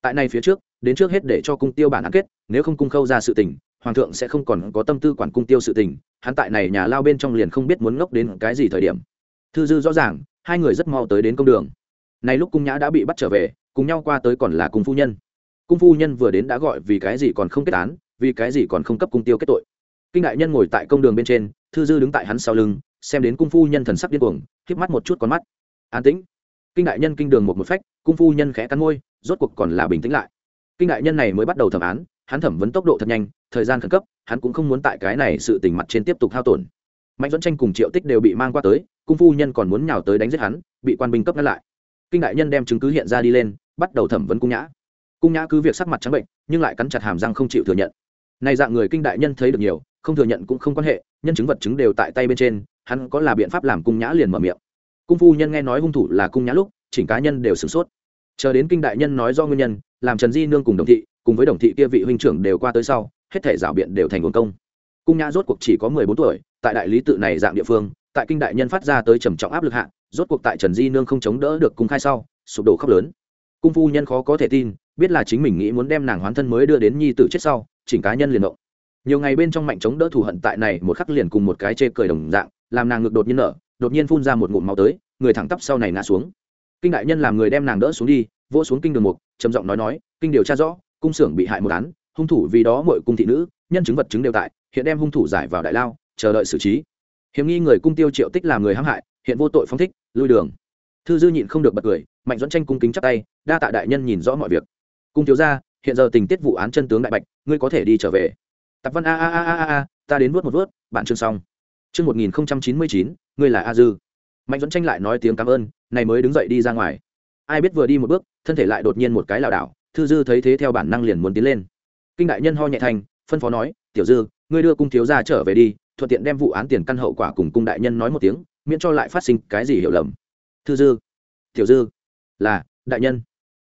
Tại này phía trước, đến trước hết để cho cung tiêu bản án kết, nếu không cung khâu ra sự tình hoàng thượng sẽ không còn có tâm tư quản cung tiêu sự tình, hắn tại này nhà lao bên trong liền không biết muốn ngốc đến cái gì thời điểm. Thư dư rõ ràng, hai người rất mau tới đến công đường. Này lúc cung nhã đã bị bắt trở về, cùng nhau qua tới còn là cung phu nhân. Cung phu nhân vừa đến đã gọi vì cái gì còn không kết án, vì cái gì còn không cấp cung tiêu kết tội. Kinh đại nhân ngồi tại công đường bên trên, thư dư đứng tại hắn sau lưng, xem đến cung phu nhân thần sắc điên cuồng, híp mắt một chút con mắt. An tĩnh. Kinh đại nhân kinh đường một một phách, cung phu nhân khẽ cắn môi, rốt cuộc còn là bình tĩnh lại. Kinh đại nhân này mới bắt đầu thẩm án hắn thẩm vấn tốc độ thật nhanh, thời gian khẩn cấp, hắn cũng không muốn tại cái này sự tình mặt trên tiếp tục hao tổn. Mạnh dẫn tranh cùng triệu tích đều bị mang qua tới, cung phu nhân còn muốn nhào tới đánh giết hắn, bị quan binh cấp ngăn lại. Kinh đại nhân đem chứng cứ hiện ra đi lên, bắt đầu thẩm vấn cung nhã. Cung nhã cứ việc sắc mặt trắng bệnh, nhưng lại cắn chặt hàm răng không chịu thừa nhận. Này dạng người kinh đại nhân thấy được nhiều, không thừa nhận cũng không quan hệ, nhân chứng vật chứng đều tại tay bên trên, hắn có là biện pháp làm cung nhã liền mở miệng. Cung phu nhân nghe nói hung thủ là cung nhã lúc, chỉnh cá nhân đều sửng sốt. Chờ đến kinh đại nhân nói do nguyên nhân, làm trần di nương cùng đồng thị cùng với đồng thị kia vị huynh trưởng đều qua tới sau, hết thể rảo biện đều thành nguồn công. Cung nhã rốt cuộc chỉ có mười bốn tuổi, tại đại lý tự này dạng địa phương, tại kinh đại nhân phát ra tới trầm trọng áp lực hạ, rốt cuộc tại trần di nương không chống đỡ được cung khai sau, sụp đổ khóc lớn. Cung phu nhân khó có thể tin, biết là chính mình nghĩ muốn đem nàng hoán thân mới đưa đến nhi tử chết sau, chỉnh cá nhân liền động. Nhiều ngày bên trong mạnh chống đỡ thù hận tại này một khắc liền cùng một cái chê cười đồng dạng, làm nàng ngực đột nhiên nở, đột nhiên phun ra một ngụm máu tới, người thẳng tắp sau này ngã xuống. Kinh đại nhân làm người đem nàng đỡ xuống đi, vỗ xuống kinh đường mục, trầm giọng nói nói, kinh điều tra rõ cung xưởng bị hại một án, hung thủ vì đó mọi cung thị nữ, nhân chứng vật chứng đều tại, hiện đem hung thủ giải vào đại lao, chờ đợi xử trí. Hiểm nghi người cung tiêu triệu tích làm người hãm hại, hiện vô tội phong thích, lui đường. Thư dư nhịn không được bật cười, mạnh dẫn tranh cung kính chắp tay, đa tạ đại nhân nhìn rõ mọi việc. Cung thiếu ra hiện giờ tình tiết vụ án chân tướng đại bạch, ngươi có thể đi trở về. Tập văn a a a a a ta đến vớt một vớt bạn chương xong. Chương một nghìn chín mươi chín, ngươi là a dư. Mạnh dẫn tranh lại nói tiếng cảm ơn, này mới đứng dậy đi ra ngoài. Ai biết vừa đi một bước, thân thể lại đột nhiên một cái lảo đảo thư dư thấy thế theo bản năng liền muốn tiến lên. Kinh đại nhân ho nhẹ thành, phân phó nói, tiểu dư, ngươi đưa cung thiếu gia trở về đi, thuận tiện đem vụ án tiền căn hậu quả cùng cung đại nhân nói một tiếng, miễn cho lại phát sinh cái gì hiểu lầm. Thư dư, tiểu dư, là, đại nhân.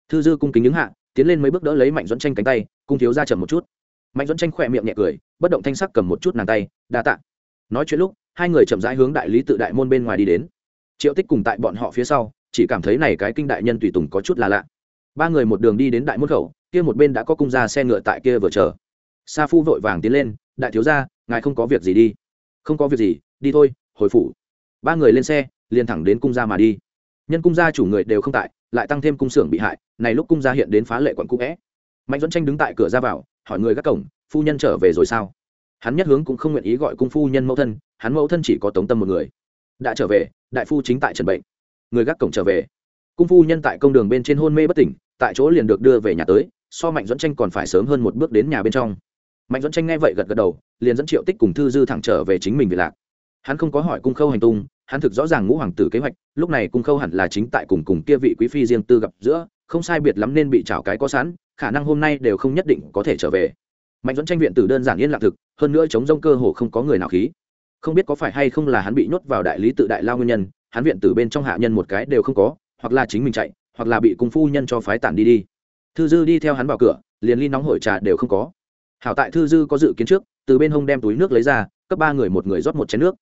Thư dư cung kính những hạ, tiến lên mấy bước đỡ lấy mạnh dẫn tranh cánh tay, cung thiếu gia chậm một chút. Mạnh dẫn tranh khỏe miệng nhẹ cười, bất động thanh sắc cầm một chút nàng tay, đa tạ. Nói chuyện lúc, hai người chậm rãi hướng đại lý tự đại môn bên ngoài đi đến. Triệu tích cùng tại bọn họ phía sau, chỉ cảm thấy này cái kinh đại nhân tùy tùng có chút là lạ ba người một đường đi đến đại môn khẩu, kia một bên đã có cung ra xe ngựa tại kia vừa chờ. Sa phu vội vàng tiến lên, đại thiếu gia, ngài không có việc gì đi. Không có việc gì, đi thôi, hồi phủ. Ba người lên xe, liền thẳng đến cung gia mà đi. Nhân cung gia chủ người đều không tại, lại tăng thêm cung xưởng bị hại, này lúc cung gia hiện đến phá lệ quận cũ vẽ mạnh dẫn tranh đứng tại cửa ra vào, hỏi người gác cổng, phu nhân trở về rồi sao? Hắn nhất hướng cũng không nguyện ý gọi cung phu nhân mẫu thân, hắn mẫu thân chỉ có tống tâm một người. Đã trở về, đại phu chính tại trần bệnh. Người gác cổng trở về cung phu nhân tại công đường bên trên hôn mê bất tỉnh, tại chỗ liền được đưa về nhà tới, so mạnh dẫn tranh còn phải sớm hơn một bước đến nhà bên trong. Mạnh dẫn tranh nghe vậy gật gật đầu, liền dẫn triệu tích cùng thư dư thẳng trở về chính mình về lạc. Hắn không có hỏi cung khâu hành tung, hắn thực rõ ràng ngũ hoàng tử kế hoạch, lúc này cung khâu hẳn là chính tại cùng cùng kia vị quý phi riêng tư gặp giữa, không sai biệt lắm nên bị trào cái có sẵn, khả năng hôm nay đều không nhất định có thể trở về. Mạnh dẫn tranh viện tử đơn giản yên lạc thực, hơn nữa chống rông cơ hồ không có người nào khí. Không biết có phải hay không là hắn bị nhốt vào đại lý tự đại lao nguyên nhân, hắn viện tử bên trong hạ nhân một cái đều không có hoặc là chính mình chạy, hoặc là bị cung phu nhân cho phái tản đi đi. Thư dư đi theo hắn vào cửa, liền ly nóng hổi trà đều không có. Hảo tại thư dư có dự kiến trước, từ bên hông đem túi nước lấy ra, cấp ba người một người rót một chén nước.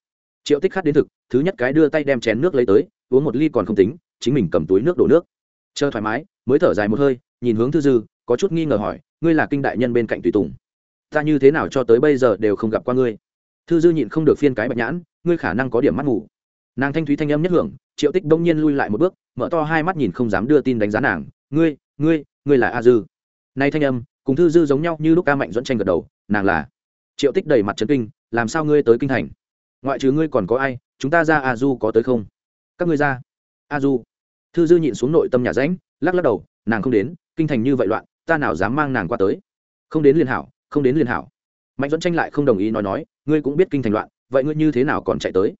Triệu tích khát đến thực, thứ nhất cái đưa tay đem chén nước lấy tới, uống một ly còn không tính, chính mình cầm túi nước đổ nước. Chờ thoải mái, mới thở dài một hơi, nhìn hướng thư dư, có chút nghi ngờ hỏi, ngươi là kinh đại nhân bên cạnh tùy tùng. Ta như thế nào cho tới bây giờ đều không gặp qua ngươi? Thư dư nhịn không được phiên cái bạch nhãn, ngươi khả năng có điểm mắt ngủ nàng thanh thúy thanh âm nhất hưởng, triệu tích đông nhiên lui lại một bước, mở to hai mắt nhìn không dám đưa tin đánh giá nàng. Ngươi ngươi ngươi là a dư? Nay thanh âm, cùng thư dư giống nhau như lúc ca mạnh dẫn tranh gật đầu, nàng là. Triệu tích đầy mặt trấn kinh, làm sao ngươi tới kinh thành? Ngoại trừ ngươi còn có ai? Chúng ta ra a du có tới không? Các ngươi ra a du thư dư nhịn xuống nội tâm nhà ránh, lắc lắc đầu, nàng không đến, kinh thành như vậy loạn, ta nào dám mang nàng qua tới? Không đến liên hảo, không đến liên hảo. Mạnh dẫn tranh lại không đồng ý nói nói, ngươi cũng biết kinh thành loạn, vậy ngươi như thế nào còn chạy tới?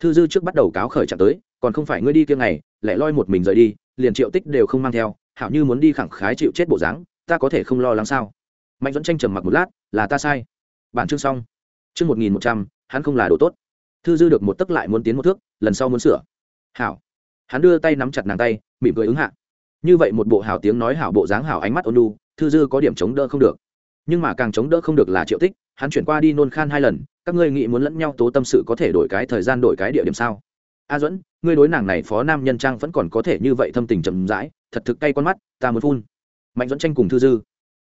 Thư dư trước bắt đầu cáo khởi chạm tới, còn không phải ngươi đi kia ngày, lại loi một mình rời đi, liền triệu tích đều không mang theo, hảo như muốn đi khẳng khái chịu chết bộ dáng, ta có thể không lo lắng sao? Mạnh dẫn tranh trầm mặc một lát, là ta sai. Bản chương xong. Chương một nghìn một trăm, hắn không là đồ tốt. Thư dư được một tấc lại muốn tiến một thước, lần sau muốn sửa. Hảo. Hắn đưa tay nắm chặt nàng tay, mỉm cười ứng hạ. Như vậy một bộ hảo tiếng nói hảo bộ dáng hảo ánh mắt ôn lu thư dư có điểm chống đỡ không được nhưng mà càng chống đỡ không được là triệu tích, hắn chuyển qua đi nôn khan hai lần, các ngươi nghĩ muốn lẫn nhau tố tâm sự có thể đổi cái thời gian, đổi cái địa điểm sao? A duẫn, ngươi đối nàng này phó nam nhân trang vẫn còn có thể như vậy thâm tình chậm rãi, thật thực cay con mắt, ta muốn phun. Mạnh duẫn tranh cùng thư dư.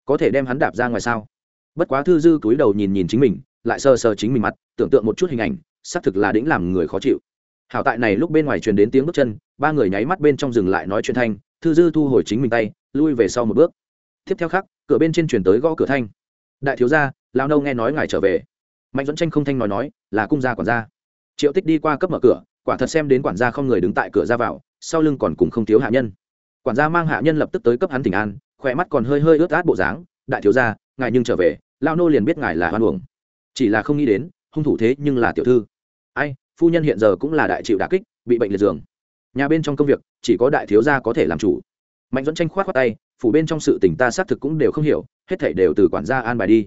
Có thể đem hắn đạp ra ngoài sao? Bất quá thư dư cúi đầu nhìn nhìn chính mình, lại sờ sờ chính mình mặt, tưởng tượng một chút hình ảnh, xác thực là đĩnh làm người khó chịu. Hảo tại này lúc bên ngoài truyền đến tiếng bước chân, ba người nháy mắt bên trong dừng lại nói chuyện thanh, thư dư thu hồi chính mình tay, lui về sau một bước. Tiếp theo khác cửa bên trên truyền tới gõ cửa thanh. Đại thiếu gia lao nâu nghe nói ngài trở về. Mạnh dẫn tranh không thanh nói nói, là cung gia quản gia. Triệu tích đi qua cấp mở cửa, quả thật xem đến quản gia không người đứng tại cửa ra vào, sau lưng còn cùng không thiếu hạ nhân. Quản gia mang hạ nhân lập tức tới cấp hắn tỉnh an, khỏe mắt còn hơi hơi ướt át bộ dáng. Đại thiếu gia, ngài nhưng trở về lao nô liền biết ngài là hoan uổng. Chỉ là không nghĩ đến, hung thủ thế nhưng là tiểu thư. Ai, phu nhân hiện giờ cũng là đại chịu đà kích, bị bệnh liệt giường. Nhà bên trong công việc, chỉ có đại thiếu gia có thể làm chủ mạnh dẫn tranh khoát khoát tay, phủ bên trong sự tỉnh ta xác thực cũng đều không hiểu, hết thảy đều từ quản gia an bài đi.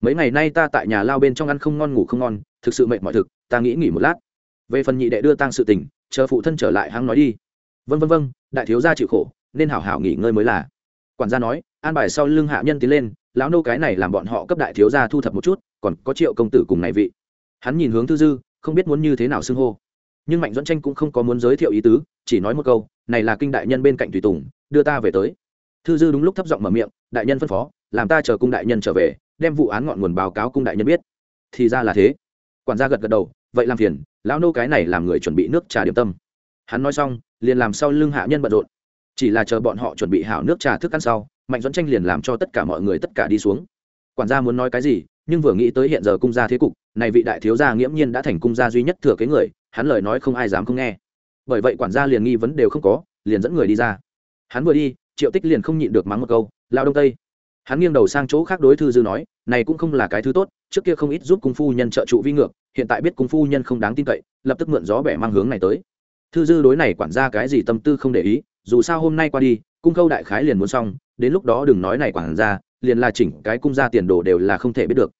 Mấy ngày nay ta tại nhà lao bên trong ăn không ngon, ngủ không ngon, thực sự mệt mỏi thực, ta nghĩ nghỉ một lát. Về phần nhị đệ đưa tang sự tình, chờ phụ thân trở lại hắn nói đi. Vân vân vân đại thiếu gia chịu khổ, nên hảo hảo nghỉ ngơi mới là. Quản gia nói, an bài sau lưng hạ nhân tiến lên, lão nô cái này làm bọn họ cấp đại thiếu gia thu thập một chút, còn có triệu công tử cùng này vị. Hắn nhìn hướng thư dư, không biết muốn như thế nào xưng hô. Nhưng mạnh dẫn tranh cũng không có muốn giới thiệu ý tứ, chỉ nói một câu, này là kinh đại nhân bên cạnh tùy tùng đưa ta về tới. Thư dư đúng lúc thấp giọng mở miệng, đại nhân phân phó, làm ta chờ cung đại nhân trở về, đem vụ án ngọn nguồn báo cáo cung đại nhân biết. Thì ra là thế. Quản gia gật gật đầu, vậy làm phiền, lão nô cái này làm người chuẩn bị nước trà điểm tâm. Hắn nói xong, liền làm sau lưng hạ nhân bận rộn. Chỉ là chờ bọn họ chuẩn bị hảo nước trà thức ăn sau, mạnh dẫn tranh liền làm cho tất cả mọi người tất cả đi xuống. Quản gia muốn nói cái gì, nhưng vừa nghĩ tới hiện giờ cung gia thế cục, này vị đại thiếu gia nghiễm nhiên đã thành cung gia duy nhất thừa kế người, hắn lời nói không ai dám không nghe. Bởi vậy quản gia liền nghi vấn đều không có, liền dẫn người đi ra hắn vừa đi, triệu tích liền không nhịn được mắng một câu lao đông tây. Hắn nghiêng đầu sang chỗ khác đối thư dư nói, này cũng không là cái thứ tốt, trước kia không ít giúp cung phu nhân trợ trụ vi ngược, hiện tại biết cung phu nhân không đáng tin cậy, lập tức mượn gió bẻ mang hướng này tới. Thư dư đối này quản gia cái gì tâm tư không để ý, dù sao hôm nay qua đi, cung khâu đại khái liền muốn xong, đến lúc đó đừng nói này quản gia, liền là chỉnh cái cung gia tiền đồ đều là không thể biết được.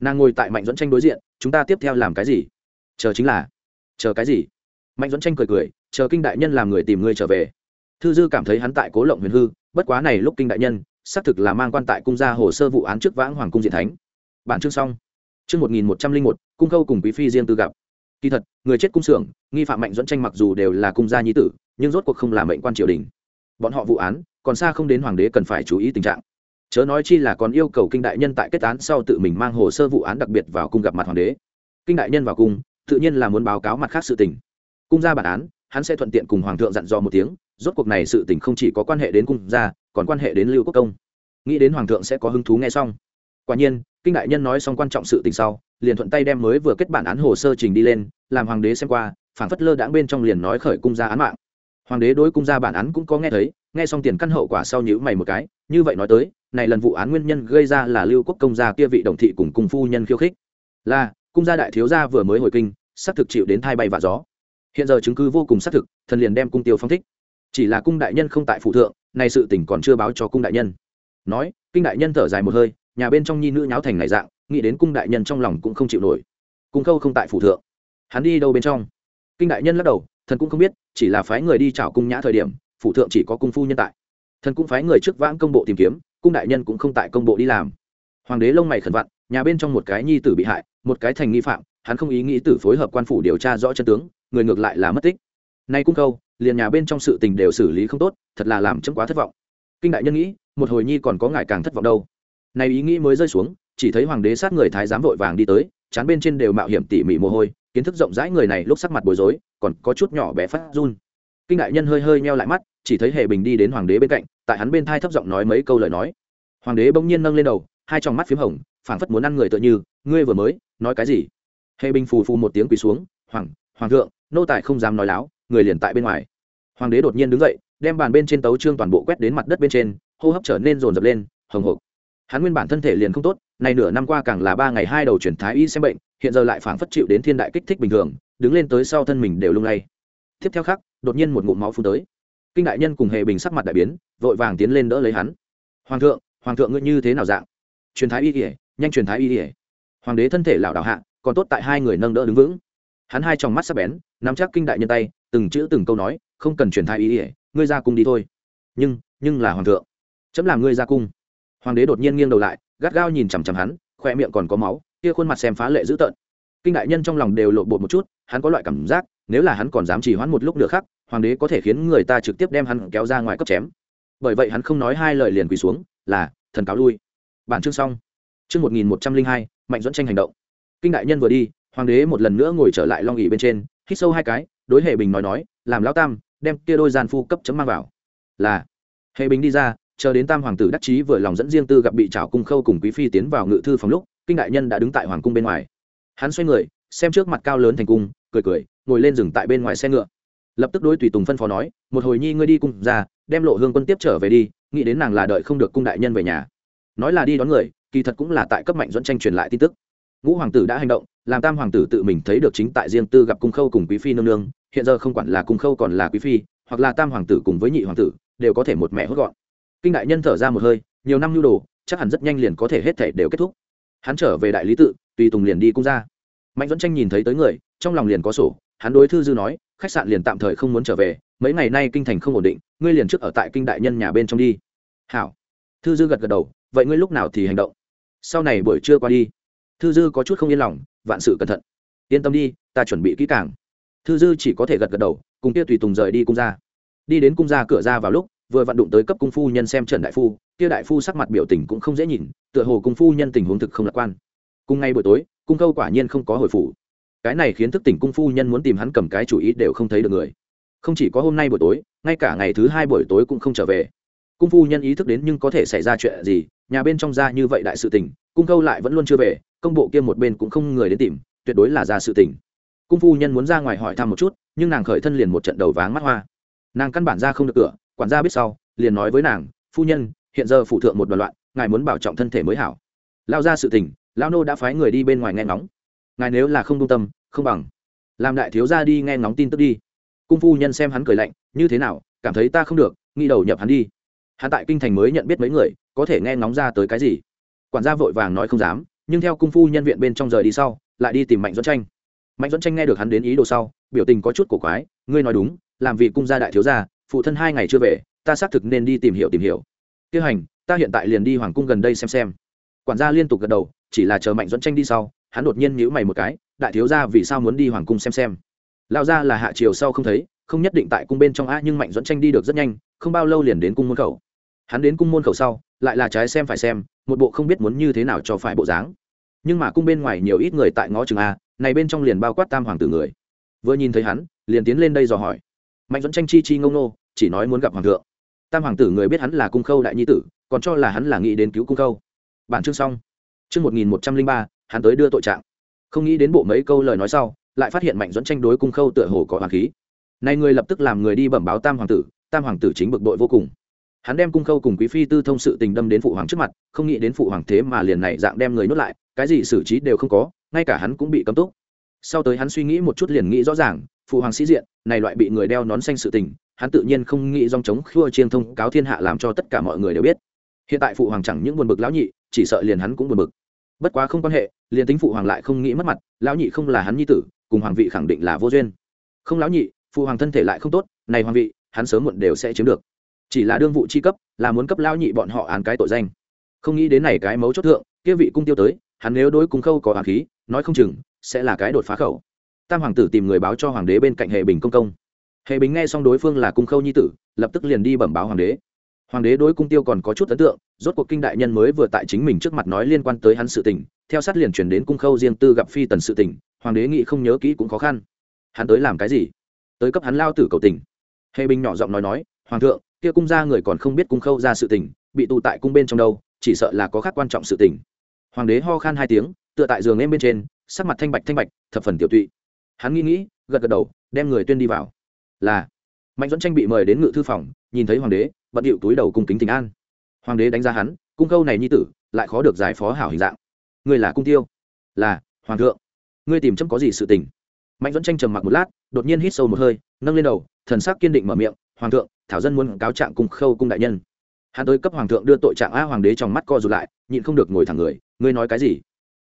Nàng ngồi tại mạnh dẫn tranh đối diện, chúng ta tiếp theo làm cái gì? Chờ chính là. Chờ cái gì? Mạnh dẫn tranh cười cười, chờ kinh đại nhân làm người tìm ngươi trở về thư dư cảm thấy hắn tại cố lộng huyền hư, bất quá này lúc kinh đại nhân, xác thực là mang quan tại cung ra hồ sơ vụ án trước vãng hoàng cung diện thánh. Bản chương xong. Chương một nghìn một trăm linh một, cung khâu cùng quý phi riêng tư gặp. Kỳ thật, người chết cung xưởng, nghi phạm mạnh dẫn tranh mặc dù đều là cung gia nhi tử, nhưng rốt cuộc không là mệnh quan triều đình. Bọn họ vụ án, còn xa không đến hoàng đế cần phải chú ý tình trạng. Chớ nói chi là còn yêu cầu kinh đại nhân tại kết án sau tự mình mang hồ sơ vụ án đặc biệt vào cung gặp mặt hoàng đế. Kinh đại nhân vào cung, tự nhiên là muốn báo cáo mặt khác sự tình. Cung ra bản án, hắn sẽ thuận tiện cùng hoàng thượng dặn dò một tiếng rốt cuộc này sự tình không chỉ có quan hệ đến cung gia, còn quan hệ đến lưu quốc công. Nghĩ đến hoàng thượng sẽ có hứng thú nghe xong. Quả nhiên, kinh đại nhân nói xong quan trọng sự tình sau, liền thuận tay đem mới vừa kết bản án hồ sơ trình đi lên, làm hoàng đế xem qua phản phất lơ đãng bên trong liền nói khởi cung gia án mạng. Hoàng đế đối cung gia bản án cũng có nghe thấy, nghe xong tiền căn hậu quả sau nhữ mày một cái, như vậy nói tới, này lần vụ án nguyên nhân gây ra là lưu quốc công gia kia vị đồng thị cùng cung phu nhân khiêu khích. Là, cung gia đại thiếu gia vừa mới hồi kinh xác thực chịu đến thai bay và gió. Hiện giờ chứng cứ vô cùng xác thực, thần liền đem cung tiêu phong thích chỉ là cung đại nhân không tại phụ thượng này sự tỉnh còn chưa báo cho cung đại nhân. Nói, kinh đại nhân thở dài một hơi, nhà bên trong nhi nữ nháo thành này dạng, nghĩ đến cung đại nhân trong lòng cũng không chịu nổi. Cung khâu không tại phủ thượng. Hắn đi đâu bên trong? Kinh đại nhân lắc đầu, thần cũng không biết, chỉ là phái người đi chào cung nhã thời điểm, phủ thượng chỉ có cung phu nhân tại. Thần cũng phái người trước vãng công bộ tìm kiếm, cung đại nhân cũng không tại công bộ đi làm. Hoàng đế lông mày khẩn vặn, nhà bên trong một cái nhi tử bị hại, một cái thành nghi phạm, hắn không ý nghĩ tử phối hợp quan phủ điều tra rõ chân tướng, người ngược lại là mất tích. Nay cung câu liền nhà bên trong sự tình đều xử lý không tốt, thật là làm chấm quá thất vọng. Kinh đại nhân nghĩ, một hồi nhi còn có ngài càng thất vọng đâu. Này ý nghĩ mới rơi xuống, chỉ thấy hoàng đế sát người thái giám vội vàng đi tới, chán bên trên đều mạo hiểm tỉ mỉ mồ hôi, kiến thức rộng rãi người này lúc sắc mặt bối rối, còn có chút nhỏ bé phát run. Kinh đại nhân hơi hơi meo lại mắt, chỉ thấy hệ bình đi đến hoàng đế bên cạnh, tại hắn bên thai thấp giọng nói mấy câu lời nói. Hoàng đế bỗng nhiên nâng lên đầu, hai trong mắt p h í m hồng, phảng phất muốn ăn người tựa như, ngươi vừa mới, nói cái gì? Hệ bình phù phù một tiếng quỳ xuống, hoàng hoàng thượng, nô tài không dám nói láo người liền tại bên ngoài. Hoàng đế đột nhiên đứng dậy, đem bàn bên trên tấu trương toàn bộ quét đến mặt đất bên trên, hô hấp trở nên rồn rập lên, hồng hộc. Hắn nguyên bản thân thể liền không tốt này nửa năm qua càng là ba ngày hai đầu chuyển thái y xem bệnh, hiện giờ lại phảng phất chịu đến thiên đại kích thích bình thường, đứng lên tới sau thân mình đều lung lay. Tiếp theo khác đột nhiên một ngụm máu phun tới. Kinh đại nhân cùng hệ bình sắc mặt đại biến, vội vàng tiến lên đỡ lấy hắn. Hoàng thượng hoàng thượng ngươi như thế nào dạng? Truyền thái y ỉa nhanh truyền thái y ỉa hoàng đế thân thể lảo đảo hạ, còn tốt tại hai người nâng đỡ đứng vững. Hắn hai trong mắt sắc bén, nắm chắc kinh đại nhân tay từng chữ từng câu nói, không cần truyền thai ý ỉa, ngươi ra cung đi thôi. Nhưng nhưng là hoàng thượng, chấm làm ngươi ra cung. Hoàng đế đột nhiên nghiêng đầu lại, gắt gao nhìn chằm chằm hắn khoe miệng còn có máu, kia khuôn mặt xem phá lệ dữ tợn. Kinh đại nhân trong lòng đều lộ bột một chút, hắn có loại cảm giác, nếu là hắn còn dám chỉ hoãn một lúc nữa khác, hoàng đế có thể khiến người ta trực tiếp đem hắn kéo ra ngoài cấp chém. Bởi vậy hắn không nói hai lời liền quỳ xuống, là, thần cáo lui. Bản chương xong. Chương một nghìn một trăm linh hai, mạnh dẫn tranh hành động. Kinh đại nhân vừa đi, hoàng đế một lần nữa ngồi trở lại long ỉ bên trên hít sâu hai cái, đối hệ bình nói nói, làm lão tam, đem kia đôi gian phu cấp chấm mang vào. Là. Hệ bình đi ra, chờ đến tam hoàng tử đắc chí vừa lòng dẫn riêng tư gặp bị trảo cung khâu cùng quý phi tiến vào ngự thư phòng lúc, kinh đại nhân đã đứng tại hoàng cung bên ngoài. Hắn xoay người, xem trước mặt cao lớn thành cung, cười cười, ngồi lên rừng tại bên ngoài xe ngựa. Lập tức đối tùy tùng phân phó nói, một hồi nhi ngươi đi cung ra, đem lộ hương quân tiếp trở về đi, nghĩ đến nàng là đợi không được cung đại nhân về nhà. Nói là đi đón người, kỳ thật cũng là tại cấp mạnh dẫn tranh truyền lại tin tức. Ngũ hoàng tử đã hành động làm tam hoàng tử tự mình thấy được chính tại riêng tư gặp cung khâu cùng quý phi nương nương, hiện giờ không quản là cung khâu còn là quý phi, hoặc là tam hoàng tử cùng với nhị hoàng tử, đều có thể một mẹ hốt gọn. Kinh đại nhân thở ra một hơi, nhiều năm nhu đồ, chắc hẳn rất nhanh liền có thể hết thể đều kết thúc. Hắn trở về đại lý tự, tùy tùng liền đi cung ra. Mạnh dẫn tranh nhìn thấy tới người, trong lòng liền có sổ, hắn đối thư dư nói, khách sạn liền tạm thời không muốn trở về, mấy ngày nay kinh thành không ổn định, ngươi liền trước ở tại kinh đại nhân nhà bên trong đi. Hảo. Thư dư gật gật đầu, vậy ngươi lúc nào thì hành động? Sau này buổi trưa qua đi. Thư dư có chút không yên lòng vạn sự cẩn thận. Yên tâm đi, ta chuẩn bị kỹ càng. Thư dư chỉ có thể gật gật đầu, cùng kia tùy tùng rời đi cung ra đi đến cung ra cửa ra vào lúc, vừa vặn đụng tới cấp cung phu nhân xem trần đại phu, kia đại phu sắc mặt biểu tình cũng không dễ nhìn, tựa hồ cung phu nhân tình huống thực không lạc quan. Cùng ngay buổi tối, cung câu quả nhiên không có hồi phủ. Cái này khiến thức tỉnh cung phu nhân muốn tìm hắn cầm cái chủ ý đều không thấy được người. Không chỉ có hôm nay buổi tối, ngay cả ngày thứ hai buổi tối cũng không trở về. Cung phu nhân ý thức đến nhưng có thể xảy ra chuyện gì, nhà bên trong ra như vậy đại sự tình, cung câu lại vẫn luôn chưa về công bộ kia một bên cũng không người đến tìm, tuyệt đối là ra sự tình. Cung phu nhân muốn ra ngoài hỏi thăm một chút, nhưng nàng khởi thân liền một trận đầu váng mắt hoa. Nàng căn bản ra không được cửa, quản gia biết sau, liền nói với nàng, phu nhân, hiện giờ phụ thượng một đoàn loạn, ngài muốn bảo trọng thân thể mới hảo. Lao ra sự tình, lao nô đã phái người đi bên ngoài nghe ngóng. Ngài nếu là không công tâm, không bằng. Làm đại thiếu gia đi nghe ngóng tin tức đi. Cung phu nhân xem hắn cười lạnh, như thế nào, cảm thấy ta không được nghi đầu nhập hắn đi. Hắn tại kinh thành mới nhận biết mấy người, có thể nghe ngóng ra tới cái gì. Quản gia vội vàng nói không dám nhưng theo cung phu nhân viện bên trong rời đi sau, lại đi tìm mạnh dẫn tranh. Mạnh dẫn tranh nghe được hắn đến ý đồ sau, biểu tình có chút cổ quái, ngươi nói đúng, làm vì cung gia đại thiếu gia, phụ thân hai ngày chưa về, ta xác thực nên đi tìm hiểu tìm hiểu. Tiêu hành, ta hiện tại liền đi hoàng cung gần đây xem xem. Quản gia liên tục gật đầu, chỉ là chờ mạnh dẫn tranh đi sau, hắn đột nhiên nhíu mày một cái, đại thiếu gia vì sao muốn đi hoàng cung xem xem? Lao ra là hạ triều sau không thấy, không nhất định tại cung bên trong a nhưng mạnh dẫn tranh đi được rất nhanh, không bao lâu liền đến cung môn khẩu. Hắn đến cung môn khẩu sau, lại là trái xem phải xem một bộ không biết muốn như thế nào cho phải bộ dáng. Nhưng mà cung bên ngoài nhiều ít người tại ngõ trường a, này bên trong liền bao quát tam hoàng tử người. Vừa nhìn thấy hắn, liền tiến lên đây dò hỏi. Mạnh dẫn tranh chi chi ngông nô, chỉ nói muốn gặp hoàng thượng. Tam hoàng tử người biết hắn là cung khâu đại nhi tử, còn cho là hắn là nghĩ đến cứu cung khâu. Bản chương xong. Chương một nghìn một trăm linh ba, hắn tới đưa tội trạng. Không nghĩ đến bộ mấy câu lời nói sau, lại phát hiện mạnh dẫn tranh đối cung khâu tựa hồ có hoàng khí. Này người lập tức làm người đi bẩm báo tam hoàng tử, tam hoàng tử chính bực bội vô cùng hắn đem cung khâu cùng quý phi tư thông sự tình đâm đến phụ hoàng trước mặt, không nghĩ đến phụ hoàng thế mà liền này dạng đem người nuốt lại, cái gì xử trí đều không có, ngay cả hắn cũng bị cấm túc. Sau tới hắn suy nghĩ một chút liền nghĩ rõ ràng, phụ hoàng sĩ diện, này loại bị người đeo nón xanh sự tình, hắn tự nhiên không nghĩ dòng chống khua chiên thông cáo thiên hạ làm cho tất cả mọi người đều biết. Hiện tại phụ hoàng chẳng những buồn bực lão nhị, chỉ sợ liền hắn cũng buồn bực. Bất quá không quan hệ, liền tính phụ hoàng lại không nghĩ mất mặt, lão nhị không là hắn nhi tử, cùng hoàng vị khẳng định là vô duyên. Không lão nhị, phụ hoàng thân thể lại không tốt, này hoàng vị, hắn sớm muộn đều sẽ chiếm được chỉ là đương vụ chi cấp, là muốn cấp lao nhị bọn họ án cái tội danh. Không nghĩ đến này cái mấu chốt thượng, kia vị cung tiêu tới, hắn nếu đối cung khâu có hoàng khí, nói không chừng, sẽ là cái đột phá khẩu. Tam hoàng tử tìm người báo cho hoàng đế bên cạnh hệ bình công công. Hệ bình nghe xong đối phương là cung khâu nhi tử, lập tức liền đi bẩm báo hoàng đế. Hoàng đế đối cung tiêu còn có chút ấn tượng, rốt cuộc kinh đại nhân mới vừa tại chính mình trước mặt nói liên quan tới hắn sự tình, theo sát liền chuyển đến cung khâu riêng tư gặp phi tần sự tình, hoàng đế nghĩ không nhớ kỹ cũng khó khăn. Hắn tới làm cái gì? Tới cấp hắn lao tử cầu tình. Hệ bình nhỏ giọng nói nói, hoàng thượng kia cung ra người còn không biết cung khâu ra sự tình, bị tù tại cung bên trong đâu, chỉ sợ là có khác quan trọng sự tình. Hoàng đế ho khan hai tiếng, tựa tại giường em bên trên, sắc mặt thanh bạch thanh bạch, thập phần tiểu tụy. Hắn nghĩ nghĩ, gật gật đầu, đem người tuyên đi vào. Là, mạnh dẫn tranh bị mời đến ngự thư phòng, nhìn thấy hoàng đế, bận điệu túi đầu cung kính tình an. Hoàng đế đánh giá hắn, cung khâu này nhi tử, lại khó được giải phó hảo hình dạng. Ngươi là cung tiêu. Là, hoàng thượng. Ngươi tìm chấm có gì sự tình? Mạnh dẫn tranh trầm mặc một lát, đột nhiên hít sâu một hơi, nâng lên đầu, thần sắc kiên định mở miệng hoàng thượng, thảo dân muốn cáo trạng cung khâu cung đại nhân. Hắn tới cấp hoàng thượng đưa tội trạng a hoàng đế trong mắt co rụt lại, nhịn không được ngồi thẳng người, ngươi nói cái gì?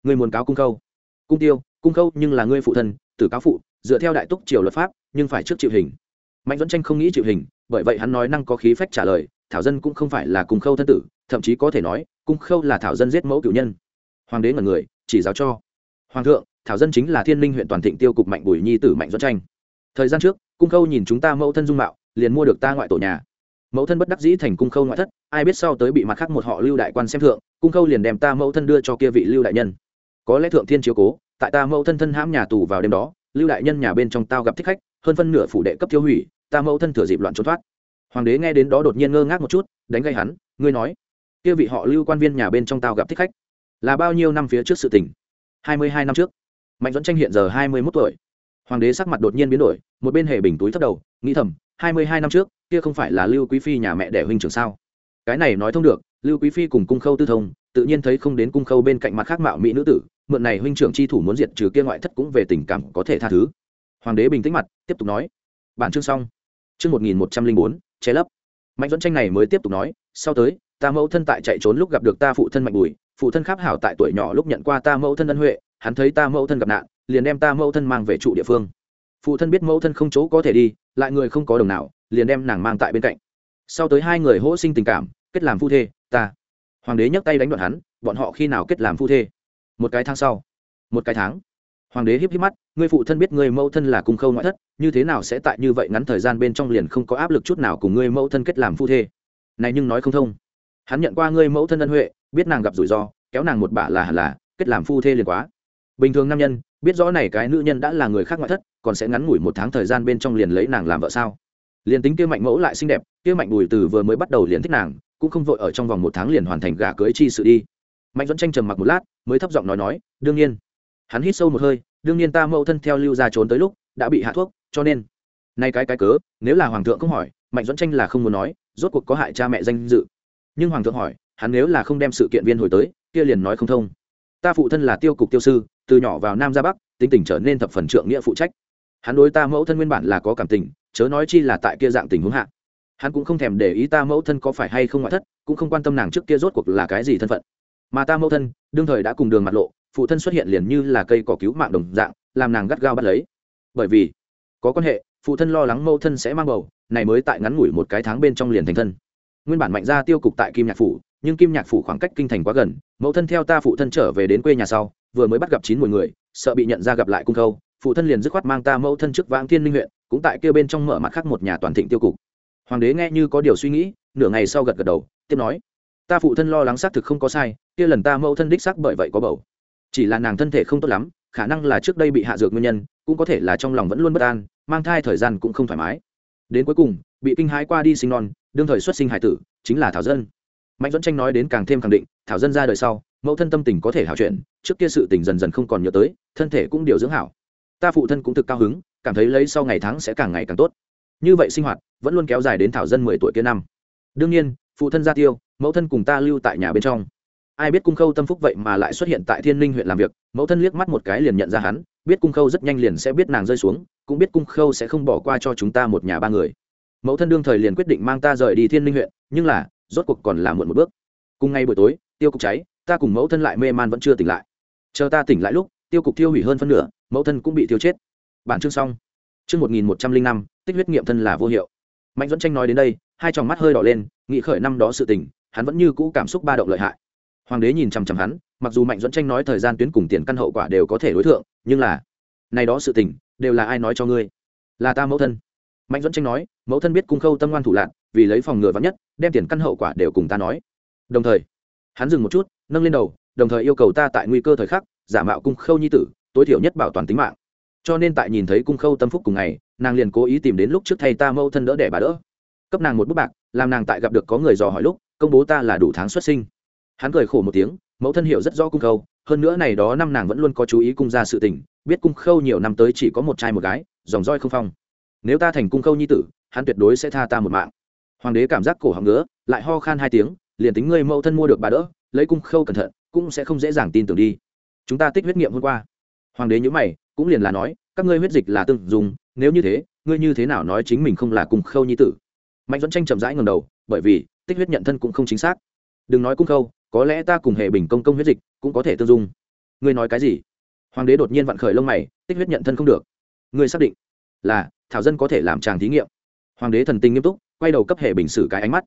Ngươi muốn cáo cung khâu? Cung tiêu, cung khâu, nhưng là ngươi phụ thân, tử cáo phụ, dựa theo đại túc triều luật pháp, nhưng phải trước chịu hình. Mạnh dẫn tranh không nghĩ chịu hình, bởi vậy hắn nói năng có khí phách trả lời, thảo dân cũng không phải là cung khâu thân tử, thậm chí có thể nói, cung khâu là thảo dân giết mẫu cử nhân. Hoàng đế ngẩn người, chỉ giáo cho. Hoàng thượng, thảo dân chính là thiên linh huyện toàn thịnh tiêu cục mạnh bùi nhi tử mạnh dẫn tranh. Thời gian trước, cung khâu nhìn chúng ta mẫu thân dung mạo liền mua được ta ngoại tổ nhà. Mẫu thân bất đắc dĩ thành cung khâu ngoại thất, ai biết sau tới bị mặt khác một họ lưu đại quan xem thượng, cung khâu liền đem ta mẫu thân đưa cho kia vị lưu đại nhân. Có lẽ thượng thiên chiếu cố, tại ta mẫu thân thân hãm nhà tù vào đêm đó, lưu đại nhân nhà bên trong tao gặp thích khách, hơn phân nửa phủ đệ cấp tiêu hủy, ta mẫu thân thừa dịp loạn trốn thoát. Hoàng đế nghe đến đó đột nhiên ngơ ngác một chút, đánh gây hắn, ngươi nói, kia vị họ lưu quan viên nhà bên trong tao gặp thích khách, là bao nhiêu năm phía trước sự tình? Hai mươi hai năm trước. Mạnh dẫn tranh hiện giờ hai mươi mốt tuổi. Hoàng đế sắc mặt đột nhiên biến đổi, một bên hề bình túi thất đầu, nghĩ thầm hai mươi hai năm trước, kia không phải là lưu quý phi nhà mẹ đẻ huynh trưởng sao? Cái này nói thông được, lưu quý phi cùng cung khâu tư thông, tự nhiên thấy không đến cung khâu bên cạnh mặt khác mạo mỹ nữ tử, mượn này huynh trưởng chi thủ muốn diệt trừ kia ngoại thất cũng về tình cảm có thể tha thứ. Hoàng đế bình tĩnh mặt, tiếp tục nói. Bản chương xong. Chương một nghìn một trăm linh bốn, che lấp. Mạnh dẫn tranh này mới tiếp tục nói, sau tới, ta mẫu thân tại chạy trốn lúc gặp được ta phụ thân mạnh bùi, phụ thân kháp hảo tại tuổi nhỏ lúc nhận qua ta mẫu thân ân huệ, hắn thấy ta mẫu thân gặp nạn, liền đem ta mẫu thân mang về trụ địa phương phụ thân biết mẫu thân không chỗ có thể đi, lại người không có đồng nào, liền đem nàng mang tại bên cạnh. Sau tới hai người hỗ sinh tình cảm, kết làm phu thê, ta. Hoàng đế nhấc tay đánh đoạn hắn, bọn họ khi nào kết làm phu thê? Một cái tháng sau. Một cái tháng. Hoàng đế híp híp mắt, ngươi phụ thân biết ngươi mẫu thân là cung khâu ngoại thất, như thế nào sẽ tại như vậy ngắn thời gian bên trong liền không có áp lực chút nào cùng ngươi mẫu thân kết làm phu thê? Này nhưng nói không thông. Hắn nhận qua ngươi mẫu thân ân huệ, biết nàng gặp rủi ro, kéo nàng một bả là hẳn là, kết làm phu thê liền quá. Bình thường nam nhân biết rõ này cái nữ nhân đã là người khác ngoại thất, còn sẽ ngắn ngủi một tháng thời gian bên trong liền lấy nàng làm vợ sao? Liền tính kia mạnh mẫu lại xinh đẹp, kia mạnh bùi từ vừa mới bắt đầu liền thích nàng, cũng không vội ở trong vòng một tháng liền hoàn thành gả cưới chi sự đi. Mạnh dẫn tranh trầm mặc một lát, mới thấp giọng nói nói, đương nhiên. Hắn hít sâu một hơi, đương nhiên ta mẫu thân theo lưu ra trốn tới lúc, đã bị hạ thuốc, cho nên nay cái cái cớ, nếu là hoàng thượng không hỏi, mạnh dẫn tranh là không muốn nói, rốt cuộc có hại cha mẹ danh dự. Nhưng hoàng thượng hỏi, hắn nếu là không đem sự kiện viên hồi tới, kia liền nói không thông. Ta phụ thân là tiêu cục tiêu sư từ nhỏ vào nam ra bắc, tính tình trở nên thập phần trượng nghĩa phụ trách. Hắn đối ta mẫu thân nguyên bản là có cảm tình, chớ nói chi là tại kia dạng tình huống hạ. Hắn cũng không thèm để ý ta mẫu thân có phải hay không ngoại thất, cũng không quan tâm nàng trước kia rốt cuộc là cái gì thân phận. Mà ta mẫu thân, đương thời đã cùng đường mặt lộ, phụ thân xuất hiện liền như là cây cỏ cứu mạng đồng dạng, làm nàng gắt gao bắt lấy. Bởi vì, có quan hệ, phụ thân lo lắng mẫu thân sẽ mang bầu, này mới tại ngắn ngủi một cái tháng bên trong liền thành thân. Nguyên bản mạnh ra tiêu cục tại kim nhạc phủ, nhưng kim nhạc phủ khoảng cách kinh thành quá gần, mẫu thân theo ta phụ thân trở về đến quê nhà sau vừa mới bắt gặp chín mùi người, sợ bị nhận ra gặp lại cung khâu, phụ thân liền dứt khoát mang ta mẫu thân trước vãng thiên linh huyện, cũng tại kia bên trong mở mặt khác một nhà toàn thịnh tiêu cục. Hoàng đế nghe như có điều suy nghĩ, nửa ngày sau gật gật đầu, tiếp nói, ta phụ thân lo lắng xác thực không có sai, kia lần ta mẫu thân đích xác bởi vậy có bầu. Chỉ là nàng thân thể không tốt lắm, khả năng là trước đây bị hạ dược nguyên nhân, cũng có thể là trong lòng vẫn luôn bất an, mang thai thời gian cũng không thoải mái. Đến cuối cùng, bị kinh hãi qua đi sinh non, đương thời xuất sinh hải tử, chính là thảo dân. Mạnh dẫn tranh nói đến càng thêm khẳng định, thảo dân ra đời sau mẫu thân tâm tình có thể hảo chuyện trước kia sự tình dần dần không còn nhớ tới, thân thể cũng điều dưỡng hảo. Ta phụ thân cũng thực cao hứng, cảm thấy lấy sau ngày tháng sẽ càng ngày càng tốt. Như vậy sinh hoạt, vẫn luôn kéo dài đến thảo dân mười tuổi kia năm. Đương nhiên, phụ thân ra tiêu, mẫu thân cùng ta lưu tại nhà bên trong. Ai biết cung khâu tâm phúc vậy mà lại xuất hiện tại thiên linh huyện làm việc, mẫu thân liếc mắt một cái liền nhận ra hắn, biết cung khâu rất nhanh liền sẽ biết nàng rơi xuống, cũng biết cung khâu sẽ không bỏ qua cho chúng ta một nhà ba người. Mẫu thân đương thời liền quyết định mang ta rời đi thiên linh huyện, nhưng là, rốt cuộc còn là muộn một bước. Cùng ngay buổi tối, tiêu cục cháy ta cùng mẫu thân lại mê man vẫn chưa tỉnh lại. Chờ ta tỉnh lại lúc, tiêu cục tiêu hủy hơn phân nửa, mẫu thân cũng bị tiêu chết. Bản chương xong. Chương một nghìn một trăm linh năm tích huyết nghiệm thân là vô hiệu. Mạnh dẫn tranh nói đến đây, hai tròng mắt hơi đỏ lên nghị khởi năm đó sự tình, hắn vẫn như cũ cảm xúc ba động lợi hại. Hoàng đế nhìn chằm chằm hắn, mặc dù mạnh dẫn tranh nói thời gian tuyến cùng tiền căn hậu quả đều có thể đối tượng nhưng là, này đó sự tình, đều là ai nói cho ngươi? Là ta mẫu thân. Mạnh dẫn tranh nói, mẫu thân biết cung khâu tâm ngoan thủ lạc vì lấy phòng ngừa vắn nhất, đem tiền căn hậu quả đều cùng ta nói. Đồng thời hắn dừng một chút, nâng lên đầu, đồng thời yêu cầu ta tại nguy cơ thời khắc, giả mạo cung khâu nhi tử, tối thiểu nhất bảo toàn tính mạng. Cho nên tại nhìn thấy cung khâu tâm phúc cùng ngày, nàng liền cố ý tìm đến lúc trước thay ta mâu thân đỡ để bà đỡ. Cấp nàng một bút bạc, làm nàng tại gặp được có người dò hỏi lúc, công bố ta là đủ tháng xuất sinh. Hắn cười khổ một tiếng, mẫu thân hiểu rất rõ cung khâu, hơn nữa này đó năm nàng vẫn luôn có chú ý cung ra sự tình, biết cung khâu nhiều năm tới chỉ có một trai một gái, dòng roi không phong. Nếu ta thành cung khâu nhi tử, hắn tuyệt đối sẽ tha ta một mạng. Hoàng đế cảm giác cổ họng ngứa, lại ho khan hai tiếng liền tính ngươi mẫu thân mua được bà đỡ, lấy cung khâu cẩn thận, cũng sẽ không dễ dàng tin tưởng đi. Chúng ta tích huyết nghiệm hôm qua. Hoàng đế nhữ mày, cũng liền là nói, các ngươi huyết dịch là tương dùng, nếu như thế, ngươi như thế nào nói chính mình không là cung khâu nhi tử? Mạnh dẫn tranh chậm rãi ngầm đầu, bởi vì, tích huyết nhận thân cũng không chính xác. Đừng nói cung khâu, có lẽ ta cùng hệ bình công công huyết dịch cũng có thể tương dung. Ngươi nói cái gì? Hoàng đế đột nhiên vặn khởi lông mày, tích huyết nhận thân không được. Ngươi xác định là, thảo dân có thể làm tràng thí nghiệm. Hoàng đế thần tinh nghiêm túc, quay đầu cấp hệ bình xử cái ánh mắt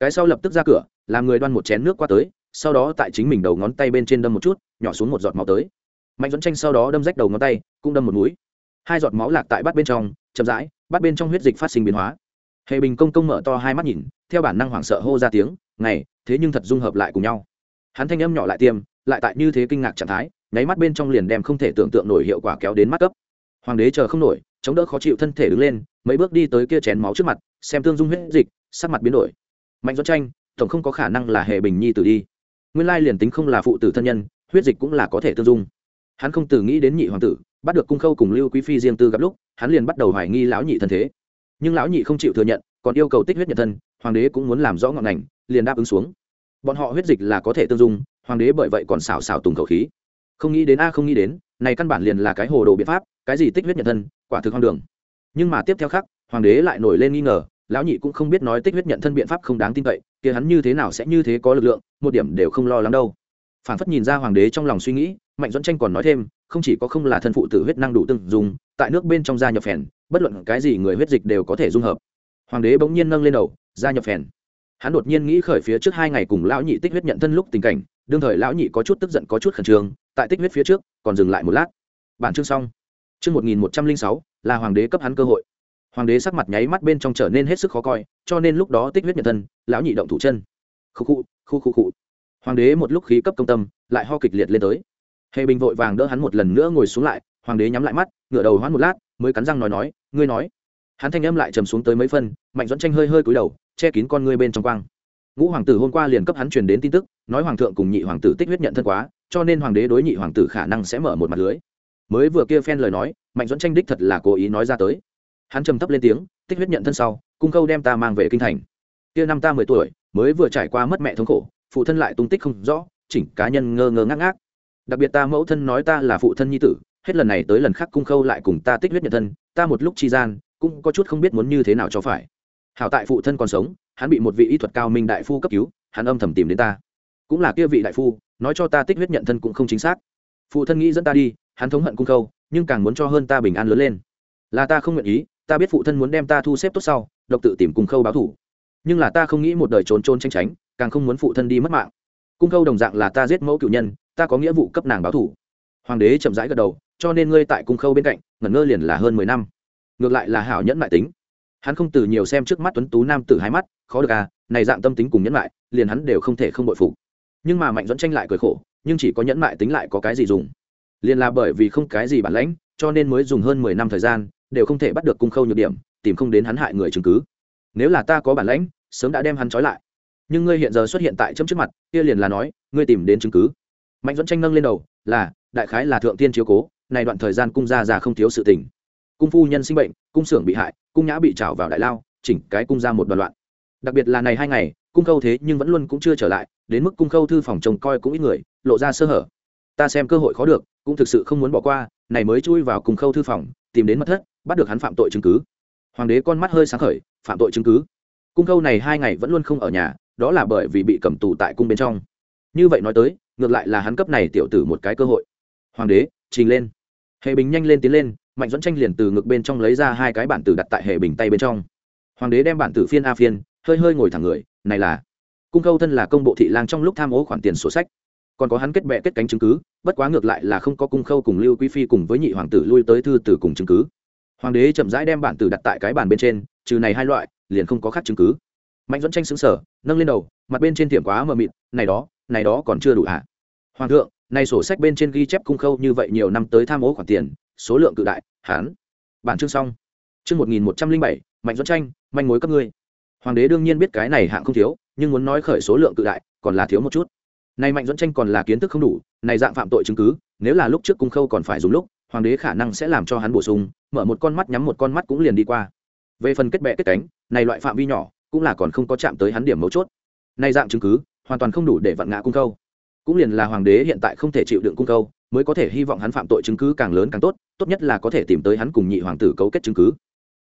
cái sau lập tức ra cửa, làm người đoan một chén nước qua tới, sau đó tại chính mình đầu ngón tay bên trên đâm một chút, nhỏ xuống một giọt máu tới. Mạnh dẫn tranh sau đó đâm rách đầu ngón tay, cũng đâm một mũi. Hai giọt máu lạc tại bát bên trong, chậm rãi, bát bên trong huyết dịch phát sinh biến hóa. Hệ bình công công mở to hai mắt nhìn, theo bản năng hoảng sợ hô ra tiếng, này, thế nhưng thật dung hợp lại cùng nhau. Hắn thanh âm nhỏ lại tiêm, lại tại như thế kinh ngạc trạng thái, nháy mắt bên trong liền đem không thể tưởng tượng nổi hiệu quả kéo đến mắt cấp. Hoàng đế chờ không nổi, chống đỡ khó chịu thân thể đứng lên, mấy bước đi tới kia chén máu trước mặt, xem tương dung huyết dịch, sắc mặt biến đổi mạnh dẫn tranh, tổng không có khả năng là hệ bình nhi tử đi. Nguyên lai liền tính không là phụ tử thân nhân, huyết dịch cũng là có thể tương dung. Hắn không từ nghĩ đến nhị hoàng tử, bắt được cung khâu cùng lưu quý phi riêng tư gặp lúc, hắn liền bắt đầu hoài nghi lão nhị thân thế. Nhưng lão nhị không chịu thừa nhận, còn yêu cầu tích huyết nhận thân, hoàng đế cũng muốn làm rõ ngọn ngành, liền đáp ứng xuống. Bọn họ huyết dịch là có thể tương dung, hoàng đế bởi vậy còn xào xào tùng khẩu khí. Không nghĩ đến a, không nghĩ đến, này căn bản liền là cái hồ đồ biện pháp, cái gì tích huyết nhận thân, quả thực hoang đường. Nhưng mà tiếp theo khác hoàng đế lại nổi lên nghi ngờ lão nhị cũng không biết nói tích huyết nhận thân biện pháp không đáng tin cậy kia hắn như thế nào sẽ như thế có lực lượng một điểm đều không lo lắng đâu. Phản phất nhìn ra hoàng đế trong lòng suy nghĩ mạnh dẫn tranh còn nói thêm không chỉ có không là thân phụ tử huyết năng đủ từng dùng tại nước bên trong gia nhập phèn bất luận cái gì người huyết dịch đều có thể dung hợp. Hoàng đế bỗng nhiên nâng lên đầu gia nhập phèn. Hắn đột nhiên nghĩ khởi phía trước hai ngày cùng lão nhị tích huyết nhận thân lúc tình cảnh đương thời lão nhị có chút tức giận có chút khẩn trương tại tích huyết phía trước còn dừng lại một lát. Bản chương xong. Trước 1106, là hoàng đế cấp hắn cơ hội. Hoàng đế sắc mặt nháy mắt bên trong trở nên hết sức khó coi, cho nên lúc đó tích huyết nhận thân, lão nhị động thủ chân. Khu khu, khu khu khu. Hoàng đế một lúc khí cấp công tâm, lại ho kịch liệt lên tới. Hề Bình vội vàng đỡ hắn một lần nữa ngồi xuống lại, hoàng đế nhắm lại mắt, ngửa đầu hoãn một lát, mới cắn răng nói nói, ngươi nói. Hắn thanh âm lại trầm xuống tới mấy phân, Mạnh dẫn Tranh hơi hơi cúi đầu, che kín con ngươi bên trong quang. Ngũ hoàng tử hôm qua liền cấp hắn truyền đến tin tức, nói hoàng thượng cùng nhị hoàng tử tích huyết nhận thân quá, cho nên hoàng đế đối nhị hoàng tử khả năng sẽ mở một mặt lưới mới vừa kia phen lời nói mạnh dẫn tranh đích thật là cố ý nói ra tới hắn trầm thấp lên tiếng, tích huyết nhận thân sau, cung câu đem ta mang về kinh thành. Kia năm ta mười tuổi, mới vừa trải qua mất mẹ thống khổ, phụ thân lại tung tích không rõ, chỉnh cá nhân ngơ ngơ ngác ngác. Đặc biệt ta mẫu thân nói ta là phụ thân nhi tử, hết lần này tới lần khác cung khâu lại cùng ta tích huyết nhận thân, ta một lúc chi gian, cũng có chút không biết muốn như thế nào cho phải. Hảo tại phụ thân còn sống, hắn bị một vị y thuật cao minh đại phu cấp cứu, hắn âm thầm tìm đến ta. Cũng là kia vị đại phu, nói cho ta tích huyết nhận thân cũng không chính xác. Phụ thân nghĩ dẫn ta đi, hắn thống hận cung khâu, nhưng càng muốn cho hơn ta bình an lớn lên. Là ta không nguyện ý ta biết phụ thân muốn đem ta thu xếp tốt sau, độc tự tìm cung khâu báo thủ. Nhưng là ta không nghĩ một đời trốn trốn tranh tránh, càng không muốn phụ thân đi mất mạng. Cung khâu đồng dạng là ta giết mẫu cựu nhân, ta có nghĩa vụ cấp nàng báo thủ. Hoàng đế chậm rãi gật đầu, cho nên ngươi tại cung khâu bên cạnh, ngẩn ngơ liền là hơn mười năm. Ngược lại là hảo nhẫn mại tính. Hắn không từ nhiều xem trước mắt tuấn tú nam tử hai mắt, khó được à này dạng tâm tính cùng nhẫn mại, liền hắn đều không thể không bội phục. Nhưng mà mạnh dẫn tranh lại cười khổ, nhưng chỉ có nhẫn mại tính lại có cái gì dùng? Liền là bởi vì không cái gì bản lãnh, cho nên mới dùng hơn mười năm thời gian đều không thể bắt được cung khâu nhược điểm, tìm không đến hắn hại người chứng cứ. Nếu là ta có bản lãnh, sớm đã đem hắn trói lại. Nhưng ngươi hiện giờ xuất hiện tại chấm trước mặt, kia liền là nói, ngươi tìm đến chứng cứ. Mạnh dẫn tranh nâng lên đầu, là, đại khái là thượng tiên chiếu cố, này đoạn thời gian cung gia già không thiếu sự tình. Cung phu nhân sinh bệnh, cung xưởng bị hại, cung nhã bị trào vào đại lao, chỉnh cái cung ra một đoạn loạn. Đặc biệt là này hai ngày, cung khâu thế nhưng vẫn luôn cũng chưa trở lại, đến mức cung khâu thư phòng trông coi cũng ít người, lộ ra sơ hở. Ta xem cơ hội khó được, cũng thực sự không muốn bỏ qua, này mới chui vào cung khâu thư phòng, tìm đến mất thất bắt được hắn phạm tội chứng cứ. Hoàng đế con mắt hơi sáng khởi, phạm tội chứng cứ. Cung khâu này hai ngày vẫn luôn không ở nhà, đó là bởi vì bị cầm tù tại cung bên trong. Như vậy nói tới, ngược lại là hắn cấp này tiểu tử một cái cơ hội. Hoàng đế, trình lên. Hệ bình nhanh lên tiến lên, mạnh dẫn tranh liền từ ngực bên trong lấy ra hai cái bản tử đặt tại hệ bình tay bên trong. Hoàng đế đem bản tử phiên a phiên, hơi hơi ngồi thẳng người, này là cung khâu thân là công bộ thị lang trong lúc tham ô khoản tiền sổ sách. Còn có hắn kết bệ kết cánh chứng cứ, bất quá ngược lại là không có cung khâu cùng lưu quý phi cùng với nhị hoàng tử lui tới thư tử cùng chứng cứ hoàng đế chậm rãi đem bản tử đặt tại cái bàn bên trên, trừ này hai loại, liền không có khác chứng cứ. Mạnh dẫn tranh xứng sở nâng lên đầu, mặt bên trên tiệm quá mờ mịt, này đó này đó còn chưa đủ hả? Hoàng thượng, này sổ sách bên trên ghi chép cung khâu như vậy nhiều năm tới tham ô khoản tiền, số lượng cự đại, hán. Bản chương xong. Chương một nghìn một trăm linh bảy, mạnh dẫn tranh, manh mối cấp ngươi. Hoàng đế đương nhiên biết cái này hạng không thiếu, nhưng muốn nói khởi số lượng cự đại, còn là thiếu một chút. Này mạnh dẫn tranh còn là kiến thức không đủ, này dạng phạm tội chứng cứ, nếu là lúc trước cung khâu còn phải dùng lúc hoàng đế khả năng sẽ làm cho hắn bổ sung mở một con mắt nhắm một con mắt cũng liền đi qua. Về phần kết bệ kết cánh này loại phạm vi nhỏ cũng là còn không có chạm tới hắn điểm mấu chốt. Này dạng chứng cứ hoàn toàn không đủ để vặn ngã cung câu. cũng liền là hoàng đế hiện tại không thể chịu đựng cung câu, mới có thể hy vọng hắn phạm tội chứng cứ càng lớn càng tốt tốt nhất là có thể tìm tới hắn cùng nhị hoàng tử cấu kết chứng cứ.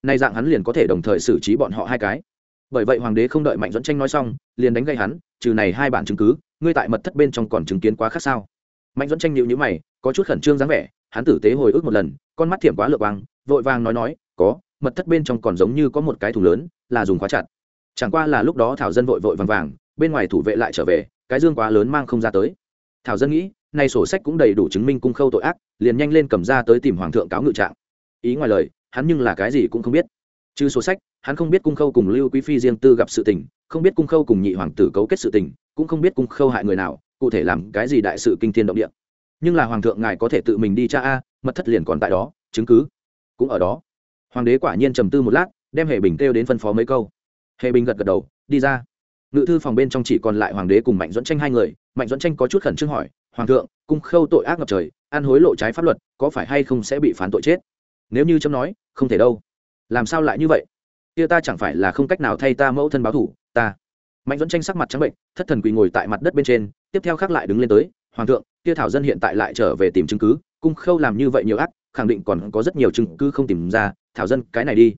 Này dạng hắn liền có thể đồng thời xử trí bọn họ hai cái. Bởi vậy hoàng đế không đợi mạnh dẫn tranh nói xong liền đánh gây hắn trừ này hai bản chứng cứ ngươi tại mật thất bên trong còn chứng kiến quá khác sao? Mạnh dẫn tranh nhịu nhữ mày có chút khẩn trương dáng vẻ hắn tử tế hồi ức một lần, con mắt thiểm quá lượt vang vội vàng nói nói, có, mật thất bên trong còn giống như có một cái thùng lớn, là dùng khóa chặt. Chẳng qua là lúc đó thảo dân vội vội vàng vàng, bên ngoài thủ vệ lại trở về, cái dương quá lớn mang không ra tới. Thảo dân nghĩ, nay sổ sách cũng đầy đủ chứng minh cung khâu tội ác, liền nhanh lên cầm ra tới tìm hoàng thượng cáo ngự trạng. Ý ngoài lời, hắn nhưng là cái gì cũng không biết. Trừ sổ sách, hắn không biết cung khâu cùng lưu quý phi riêng tư gặp sự tình, không biết cung khâu cùng nhị hoàng tử cấu kết sự tình, cũng không biết cung khâu hại người nào, cụ thể làm cái gì đại sự kinh thiên động địa nhưng là hoàng thượng ngài có thể tự mình đi cha a, mật thất liền còn tại đó, chứng cứ cũng ở đó. Hoàng đế quả nhiên trầm tư một lát, đem hệ bình kêu đến phân phó mấy câu. Hệ bình gật gật đầu, đi ra. Ngự thư phòng bên trong chỉ còn lại hoàng đế cùng mạnh dẫn tranh hai người, mạnh dẫn tranh có chút khẩn trương hỏi, hoàng thượng, cung khâu tội ác ngập trời, ăn hối lộ trái pháp luật, có phải hay không sẽ bị phán tội chết? Nếu như chấm nói, không thể đâu. Làm sao lại như vậy? Kia ta chẳng phải là không cách nào thay ta mẫu thân báo thủ, ta. Mạnh dẫn tranh sắc mặt trắng bệnh, thất thần quỳ ngồi tại mặt đất bên trên, tiếp theo khác lại đứng lên tới hoàng thượng kia thảo dân hiện tại lại trở về tìm chứng cứ, cung khâu làm như vậy nhiều ác, khẳng định còn có rất nhiều chứng cứ không tìm ra, thảo dân, cái này đi.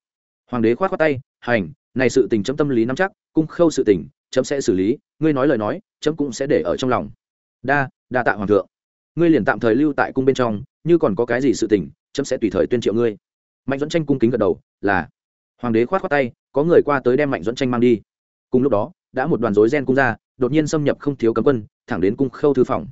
Hoàng đế khoát khoát tay, hành, này sự tình chấm tâm lý nắm chắc, cung khâu sự tình, chấm sẽ xử lý, ngươi nói lời nói, chấm cũng sẽ để ở trong lòng. Đa đa tạ hoàng thượng. Ngươi liền tạm thời lưu tại cung bên trong, như còn có cái gì sự tình, chấm sẽ tùy thời tuyên triệu ngươi. Mạnh dẫn tranh cung kính gật đầu, là. Hoàng đế khoát khoát tay, có người qua tới đem mạnh dẫn tranh mang đi. Cùng lúc đó, đã một đoàn rối gen cung ra, đột nhiên xâm nhập không thiếu cấm quân, thẳng đến cung khâu thư phòng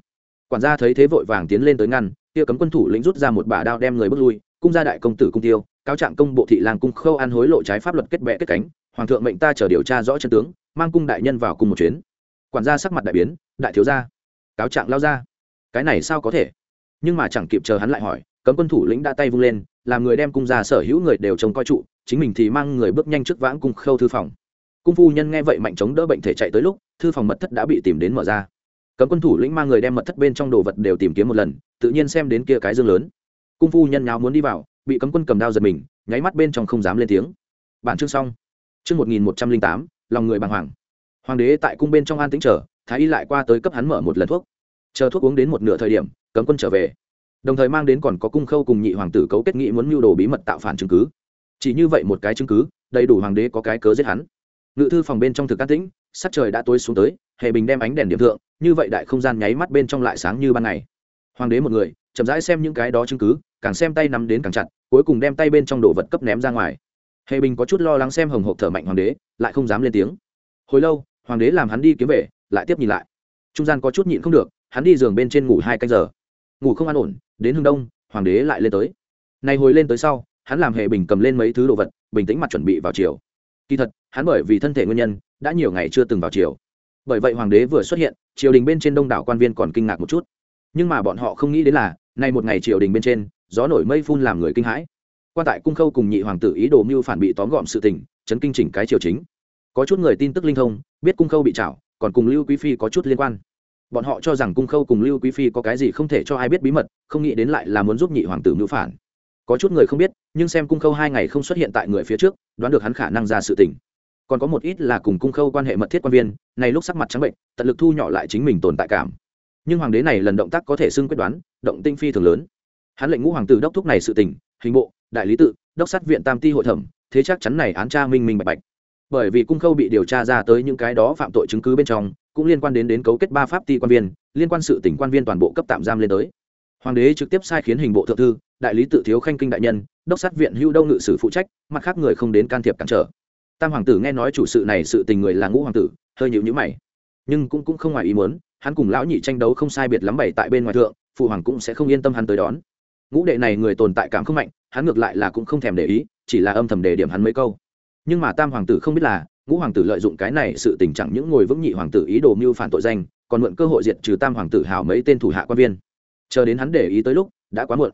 quản gia thấy thế vội vàng tiến lên tới ngăn, kia cấm quân thủ lĩnh rút ra một bả đao đem người bước lui, cung gia đại công tử cung tiêu, cáo trạng công bộ thị làng cung khâu ăn hối lộ trái pháp luật kết bệ kết cánh, hoàng thượng mệnh ta chờ điều tra rõ chân tướng, mang cung đại nhân vào cùng một chuyến. Quản gia sắc mặt đại biến, đại thiếu gia, cáo trạng lao ra. Cái này sao có thể? Nhưng mà chẳng kịp chờ hắn lại hỏi, cấm quân thủ lĩnh đã tay vung lên, làm người đem cung gia sở hữu người đều trông coi trụ, chính mình thì mang người bước nhanh trước vãng cung khâu thư phòng. Cung phu nhân nghe vậy mạnh chống đỡ bệnh thể chạy tới lúc, thư phòng mật thất đã bị tìm đến mở ra cấm quân thủ lĩnh mang người đem mật thất bên trong đồ vật đều tìm kiếm một lần, tự nhiên xem đến kia cái dương lớn. Cung phu nhân nháo muốn đi vào, bị cấm quân cầm đao giật mình, nháy mắt bên trong không dám lên tiếng. Bản chương xong. Chương một nghìn một trăm linh tám, lòng người bàng hoàng. Hoàng đế tại cung bên trong an tĩnh trở thái y lại qua tới cấp hắn mở một lần thuốc. Chờ thuốc uống đến một nửa thời điểm, cấm quân trở về. Đồng thời mang đến còn có cung khâu cùng nhị hoàng tử cấu kết nghị muốn mưu đồ bí mật tạo phản chứng cứ. Chỉ như vậy một cái chứng cứ, đầy đủ hoàng đế có cái cớ giết hắn. Ngự thư phòng bên trong thực cát tĩnh, sắc trời đã tối xuống tới, hệ bình đem ánh đèn điểm thượng như vậy đại không gian nháy mắt bên trong lại sáng như ban ngày. Hoàng đế một người, chậm rãi xem những cái đó chứng cứ, càng xem tay nắm đến càng chặt, cuối cùng đem tay bên trong đồ vật cấp ném ra ngoài. Hệ bình có chút lo lắng xem hồng hộp thở mạnh hoàng đế, lại không dám lên tiếng. Hồi lâu, hoàng đế làm hắn đi kiếm về, lại tiếp nhìn lại. Trung gian có chút nhịn không được, hắn đi giường bên trên ngủ hai canh giờ. Ngủ không an ổn, đến hương đông, hoàng đế lại lên tới. Nay hồi lên tới sau, hắn làm hệ bình cầm lên mấy thứ đồ vật, bình tĩnh mặt chuẩn bị vào chiều. Kỳ thật, hắn bởi vì thân thể nguyên nhân, đã nhiều ngày chưa từng vào chiều. Bởi vậy hoàng đế vừa xuất hiện triều đình bên trên đông đảo quan viên còn kinh ngạc một chút. Nhưng mà bọn họ không nghĩ đến là, nay một ngày triều đình bên trên, gió nổi mây phun làm người kinh hãi. Quan tại cung khâu cùng nhị hoàng tử ý đồ mưu phản bị tóm gọn sự tình, chấn kinh chỉnh cái triều chính. Có chút người tin tức linh thông, biết cung khâu bị chảo còn cùng lưu quý phi có chút liên quan. Bọn họ cho rằng cung khâu cùng lưu quý phi có cái gì không thể cho ai biết bí mật, không nghĩ đến lại là muốn giúp nhị hoàng tử mưu phản. Có chút người không biết, nhưng xem cung khâu hai ngày không xuất hiện tại người phía trước, đoán được hắn khả năng ra sự tình còn có một ít là cùng cung khâu quan hệ mật thiết quan viên, này lúc sắc mặt trắng bệnh, tận lực thu nhỏ lại chính mình tồn tại cảm. Nhưng hoàng đế này lần động tác có thể xưng quyết đoán, động tinh phi thường lớn. Hắn lệnh ngũ hoàng tử đốc thúc này sự tình, hình bộ, đại lý tự, đốc sát viện tam ti hội thẩm, thế chắc chắn này án tra minh minh bạch bạch. Bởi vì cung khâu bị điều tra ra tới những cái đó phạm tội chứng cứ bên trong, cũng liên quan đến đến cấu kết ba pháp ti quan viên, liên quan sự tỉnh quan viên toàn bộ cấp tạm giam lên tới. Hoàng đế trực tiếp sai khiến hình bộ thượng thư, đại lý tự thiếu khanh kinh đại nhân, đốc sát viện hưu đông ngự sử phụ trách, mặt khác người không đến can thiệp cản trở tam hoàng tử nghe nói chủ sự này sự tình người là ngũ hoàng tử, hơi nhịu nhữ mày. Nhưng cũng cũng không ngoài ý muốn, hắn cùng lão nhị tranh đấu không sai biệt lắm bày tại bên ngoài thượng, phụ hoàng cũng sẽ không yên tâm hắn tới đón. Ngũ đệ này người tồn tại cảm không mạnh, hắn ngược lại là cũng không thèm để ý, chỉ là âm thầm đề điểm hắn mấy câu. Nhưng mà tam hoàng tử không biết là, ngũ hoàng tử lợi dụng cái này sự tình chẳng những ngồi vững nhị hoàng tử ý đồ mưu phản tội danh, còn mượn cơ hội diệt trừ tam hoàng tử hào mấy tên thủ hạ quan viên. Chờ đến hắn để ý tới lúc, đã quá muộn.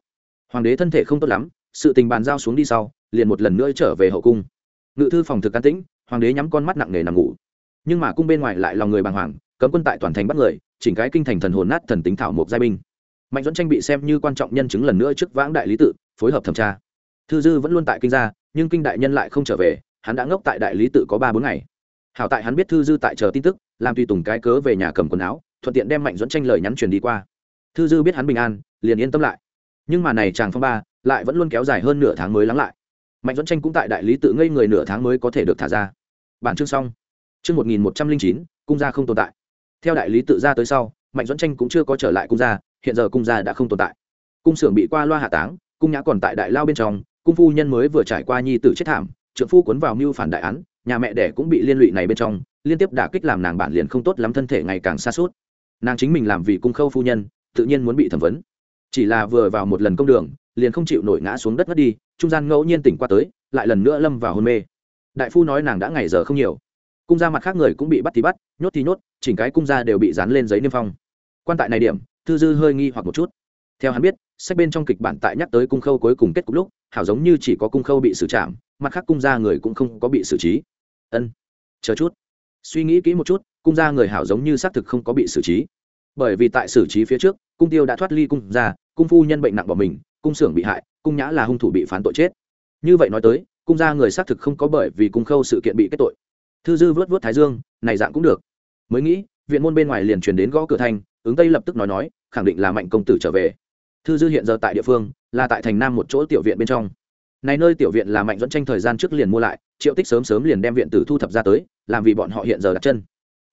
Hoàng đế thân thể không tốt lắm, sự tình bàn giao xuống đi sau, liền một lần nữa trở về hậu cung ngự thư phòng thực can tĩnh, hoàng đế nhắm con mắt nặng nề nằm ngủ. Nhưng mà cung bên ngoài lại lòng người bàng hoàng, cấm quân tại toàn thành bắt người, chỉnh cái kinh thành thần hồn nát thần tính thảo mộc giai binh. Mạnh dẫn tranh bị xem như quan trọng nhân chứng lần nữa trước vãng đại lý tự, phối hợp thẩm tra. Thư dư vẫn luôn tại kinh gia, nhưng kinh đại nhân lại không trở về, hắn đã ngốc tại đại lý tự có ba bốn ngày. Hảo tại hắn biết thư dư tại chờ tin tức, làm tùy tùng cái cớ về nhà cầm quần áo, thuận tiện đem mạnh dẫn tranh lời nhắn truyền đi qua. Thư dư biết hắn bình an, liền yên tâm lại. Nhưng mà này chàng phong ba, lại vẫn luôn kéo dài hơn nửa tháng mới lắng lại mạnh dẫn tranh cũng tại đại lý tự ngây người nửa tháng mới có thể được thả ra. Bản chương xong. Chương một nghìn một trăm linh chín, cung gia không tồn tại. Theo đại lý tự ra tới sau, mạnh dẫn tranh cũng chưa có trở lại cung gia, hiện giờ cung gia đã không tồn tại. Cung xưởng bị qua loa hạ táng, cung nhã còn tại đại lao bên trong, cung phu nhân mới vừa trải qua nhi tử chết thảm, trượng phu cuốn vào mưu phản đại án, nhà mẹ đẻ cũng bị liên lụy này bên trong, liên tiếp đả kích làm nàng bản liền không tốt lắm thân thể ngày càng xa suốt nàng chính mình làm vì cung khâu phu nhân, tự nhiên muốn bị thẩm vấn. Chỉ là vừa vào một lần công đường liền không chịu nổi ngã xuống đất ngất đi, trung gian ngẫu nhiên tỉnh qua tới, lại lần nữa lâm vào hôn mê. Đại phu nói nàng đã ngày giờ không nhiều. Cung gia mặt khác người cũng bị bắt thì bắt, nhốt thì nhốt, chỉnh cái cung gia đều bị dán lên giấy niêm phong. Quan tại này điểm, thư dư hơi nghi hoặc một chút. Theo hắn biết, sách bên trong kịch bản tại nhắc tới cung khâu cuối cùng kết cục lúc, hảo giống như chỉ có cung khâu bị xử trảm, mặt khác cung gia người cũng không có bị xử trí. Ân, chờ chút. Suy nghĩ kỹ một chút, cung gia người hảo giống như xác thực không có bị xử trí. Bởi vì tại xử trí phía trước, cung tiêu đã thoát ly cung gia, cung phu nhân bệnh nặng bỏ mình cung xưởng bị hại, cung nhã là hung thủ bị phán tội chết. Như vậy nói tới, cung gia người xác thực không có bởi vì cung khâu sự kiện bị kết tội. Thư dư vớt vớt thái dương, này dạng cũng được. Mới nghĩ, viện môn bên ngoài liền truyền đến gõ cửa thanh ứng tây lập tức nói nói, khẳng định là mạnh công tử trở về. Thư dư hiện giờ tại địa phương, là tại thành nam một chỗ tiểu viện bên trong. Này nơi tiểu viện là mạnh dẫn tranh thời gian trước liền mua lại, triệu tích sớm sớm liền đem viện tử thu thập ra tới, làm vì bọn họ hiện giờ đặt chân.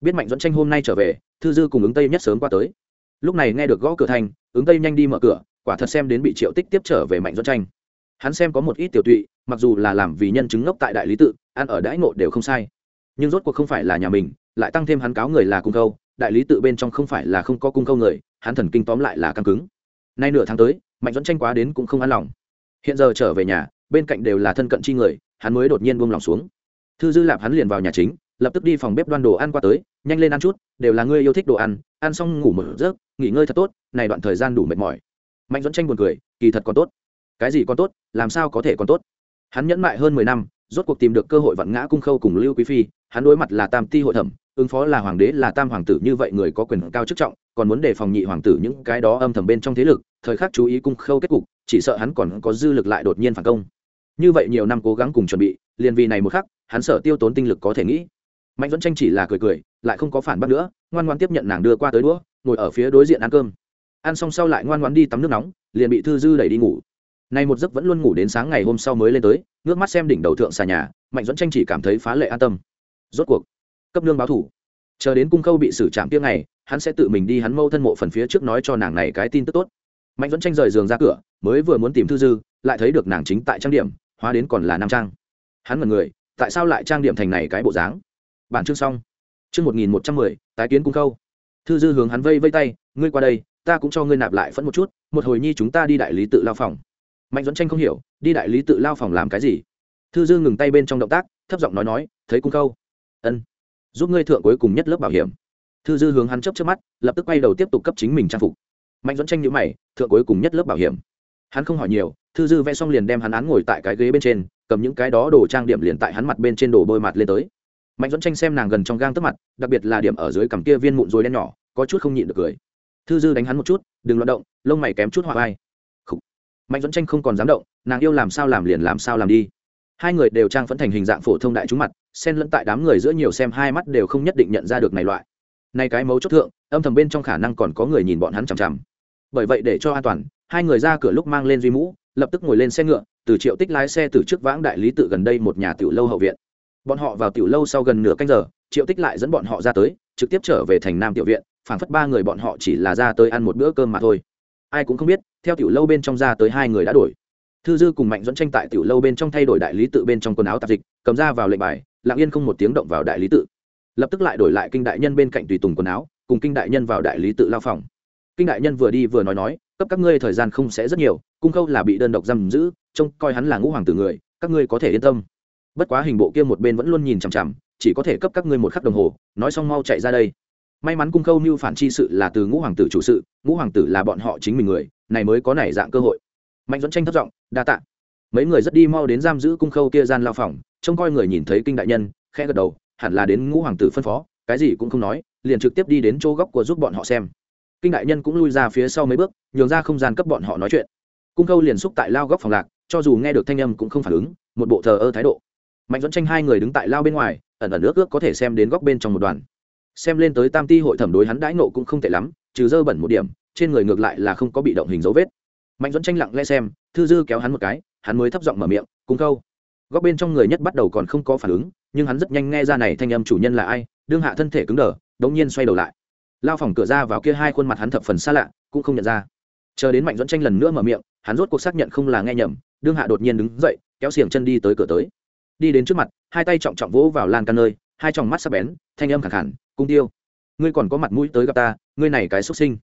Biết mạnh dẫn tranh hôm nay trở về, thư dư cùng ứng tây nhất sớm qua tới. Lúc này nghe được gõ cửa thành, ứng tây nhanh đi mở cửa quả thật xem đến bị triệu tích tiếp trở về mạnh dẫn tranh. Hắn xem có một ít tiểu tụy, mặc dù là làm vì nhân chứng ngốc tại đại lý tự, ăn ở đãi ngộ đều không sai. Nhưng rốt cuộc không phải là nhà mình, lại tăng thêm hắn cáo người là cung câu đại lý tự bên trong không phải là không có cung câu người, hắn thần kinh tóm lại là căng cứng. Nay nửa tháng tới, mạnh dẫn tranh quá đến cũng không an lòng. Hiện giờ trở về nhà, bên cạnh đều là thân cận chi người, hắn mới đột nhiên buông lòng xuống. Thư dư lạp hắn liền vào nhà chính, lập tức đi phòng bếp đoan đồ ăn qua tới, nhanh lên ăn chút, đều là ngươi yêu thích đồ ăn ăn xong ngủ một giấc, nghỉ ngơi thật tốt, này đoạn thời gian đủ mệt mỏi mạnh dẫn tranh buồn cười, kỳ thật còn tốt. Cái gì còn tốt, làm sao có thể còn tốt? Hắn nhẫn mại hơn mười năm, rốt cuộc tìm được cơ hội vặn ngã cung khâu cùng lưu quý phi, hắn đối mặt là tam ti hội thẩm, ứng phó là hoàng đế là tam hoàng tử như vậy người có quyền cao chức trọng, còn muốn đề phòng nhị hoàng tử những cái đó âm thầm bên trong thế lực, thời khắc chú ý cung khâu kết cục, chỉ sợ hắn còn có dư lực lại đột nhiên phản công. Như vậy nhiều năm cố gắng cùng chuẩn bị, liền vì này một khắc, hắn sợ tiêu tốn tinh lực có thể nghĩ. Mạnh dẫn tranh chỉ là cười cười, lại không có phản bác nữa, ngoan ngoan tiếp nhận nàng đưa qua tới đũa, ngồi ở phía đối diện ăn cơm ăn xong sau lại ngoan ngoan đi tắm nước nóng, liền bị thư dư đẩy đi ngủ. Nay một giấc vẫn luôn ngủ đến sáng ngày hôm sau mới lên tới, ngước mắt xem đỉnh đầu thượng xà nhà, mạnh dẫn tranh chỉ cảm thấy phá lệ an tâm. Rốt cuộc, cấp nương báo thủ. Chờ đến cung khâu bị xử trạm tiếng này hắn sẽ tự mình đi hắn mâu thân mộ phần phía trước nói cho nàng này cái tin tức tốt. Mạnh dẫn tranh rời giường ra cửa, mới vừa muốn tìm thư dư, lại thấy được nàng chính tại trang điểm, hóa đến còn là nam trang. Hắn mật người, tại sao lại trang điểm thành này cái bộ dáng? Bản chương xong. Chương một nghìn một trăm mười, tái kiến cung khâu. Thư dư hướng hắn vây vây tay, ngươi qua đây ta cũng cho ngươi nạp lại phẫn một chút một hồi nhi chúng ta đi đại lý tự lao phòng. Mạnh dẫn tranh không hiểu đi đại lý tự lao phòng làm cái gì? Thư dư ngừng tay bên trong động tác thấp giọng nói nói thấy cung câu, ân giúp ngươi thượng cuối cùng nhất lớp bảo hiểm. Thư dư hướng hắn chấp trước mắt lập tức quay đầu tiếp tục cấp chính mình trang phục. Mạnh dẫn tranh nhữ mày thượng cuối cùng nhất lớp bảo hiểm. Hắn không hỏi nhiều thư dư vẽ xong liền đem hắn án ngồi tại cái ghế bên trên cầm những cái đó đồ trang điểm liền tại hắn mặt bên trên đồ bôi mặt lên tới. Mạnh dẫn tranh xem nàng gần trong gang tức mặt đặc biệt là điểm ở dưới cằm kia viên mụn rồi đen nhỏ có chút không nhịn được cười thư dư đánh hắn một chút, đừng loạt động, lông mày kém chút hoa vai. Mạnh dẫn tranh không còn dám động, nàng yêu làm sao làm liền làm sao làm đi. Hai người đều trang phẫn thành hình dạng phổ thông đại chúng mặt, xen lẫn tại đám người giữa nhiều xem hai mắt đều không nhất định nhận ra được này loại. Nay cái mấu chốt thượng, âm thầm bên trong khả năng còn có người nhìn bọn hắn chằm chằm. Bởi vậy để cho an toàn, hai người ra cửa lúc mang lên duy mũ, lập tức ngồi lên xe ngựa, từ triệu tích lái xe từ trước vãng đại lý tự gần đây một nhà tiểu lâu hậu viện. Bọn họ vào tiểu lâu sau gần nửa canh giờ, triệu tích lại dẫn bọn họ ra tới, trực tiếp trở về thành nam tiểu viện phảng phất ba người bọn họ chỉ là ra tới ăn một bữa cơm mà thôi. Ai cũng không biết, theo tiểu lâu bên trong ra tới hai người đã đổi. Thư dư cùng mạnh dẫn tranh tại tiểu lâu bên trong thay đổi đại lý tự bên trong quần áo tạp dịch, cầm ra vào lệnh bài, lặng yên không một tiếng động vào đại lý tự. Lập tức lại đổi lại kinh đại nhân bên cạnh tùy tùng quần áo, cùng kinh đại nhân vào đại lý tự lao phòng. Kinh đại nhân vừa đi vừa nói nói, cấp các ngươi thời gian không sẽ rất nhiều, cung khâu là bị đơn độc giam giữ, trông coi hắn là ngũ hoàng tử người, các ngươi có thể yên tâm. Bất quá hình bộ kia một bên vẫn luôn nhìn chằm chằm, chỉ có thể cấp các ngươi một khắc đồng hồ, nói xong mau chạy ra đây may mắn cung khâu mưu phản chi sự là từ ngũ hoàng tử chủ sự, ngũ hoàng tử là bọn họ chính mình người, này mới có nảy dạng cơ hội. Mạnh dẫn tranh thất giọng, đa tạ. Mấy người rất đi mau đến giam giữ cung khâu kia gian lao phòng, trông coi người nhìn thấy kinh đại nhân, khẽ gật đầu, hẳn là đến ngũ hoàng tử phân phó, cái gì cũng không nói, liền trực tiếp đi đến chỗ góc của giúp bọn họ xem. Kinh đại nhân cũng lui ra phía sau mấy bước, nhường ra không gian cấp bọn họ nói chuyện. Cung khâu liền xúc tại lao góc phòng lạc, cho dù nghe được thanh âm cũng không phản ứng, một bộ thờ ơ thái độ. Mạnh dẫn tranh hai người đứng tại lao bên ngoài, ẩn ẩn ước ước có thể xem đến góc bên trong một đoàn xem lên tới tam ti hội thẩm đối hắn đãi nộ cũng không tệ lắm, trừ dơ bẩn một điểm, trên người ngược lại là không có bị động hình dấu vết. Mạnh dẫn tranh lặng lẽ xem, thư dư kéo hắn một cái, hắn mới thấp giọng mở miệng cung khâu. Góc bên trong người nhất bắt đầu còn không có phản ứng, nhưng hắn rất nhanh nghe ra này thanh âm chủ nhân là ai, đương hạ thân thể cứng đờ, đống nhiên xoay đầu lại. Lao phòng cửa ra vào kia hai khuôn mặt hắn thập phần xa lạ, cũng không nhận ra. Chờ đến mạnh dẫn tranh lần nữa mở miệng, hắn rốt cuộc xác nhận không là nghe nhầm, đương hạ đột nhiên đứng dậy, kéo xiềng chân đi tới cửa tới. Đi đến trước mặt, hai tay trọng trọng vỗ vào lan can nơi, hai tròng mắt sắp bén, thanh âm khẳng khẳng cung tiêu, ngươi còn có mặt mũi tới gặp ta, ngươi này cái xuất sinh.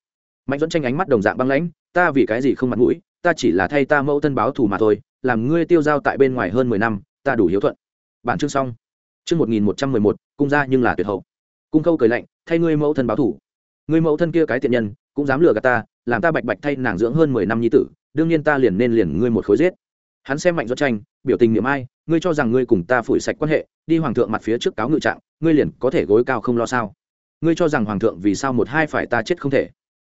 Mạnh dẫn tranh ánh mắt đồng dạng băng lãnh, ta vì cái gì không mặt mũi, ta chỉ là thay ta mẫu thân báo thù mà thôi, làm ngươi tiêu giao tại bên ngoài hơn mười năm, ta đủ hiếu thuận. Bản chương xong. Chương một nghìn một trăm mười một, cung ra nhưng là tuyệt hậu. Cung khâu cười lạnh, thay ngươi mẫu thân báo thù. Ngươi mẫu thân kia cái tiện nhân, cũng dám lừa gạt ta, làm ta bạch bạch thay nàng dưỡng hơn mười năm nhi tử, đương nhiên ta liền nên liền ngươi một khối giết. Hắn xem mạnh dẫn tranh, biểu tình niệm ai, ngươi cho rằng ngươi cùng ta phủi sạch quan hệ, đi hoàng thượng mặt phía trước cáo ngự trạng ngươi liền có thể gối cao không lo sao? Ngươi cho rằng hoàng thượng vì sao một hai phải ta chết không thể?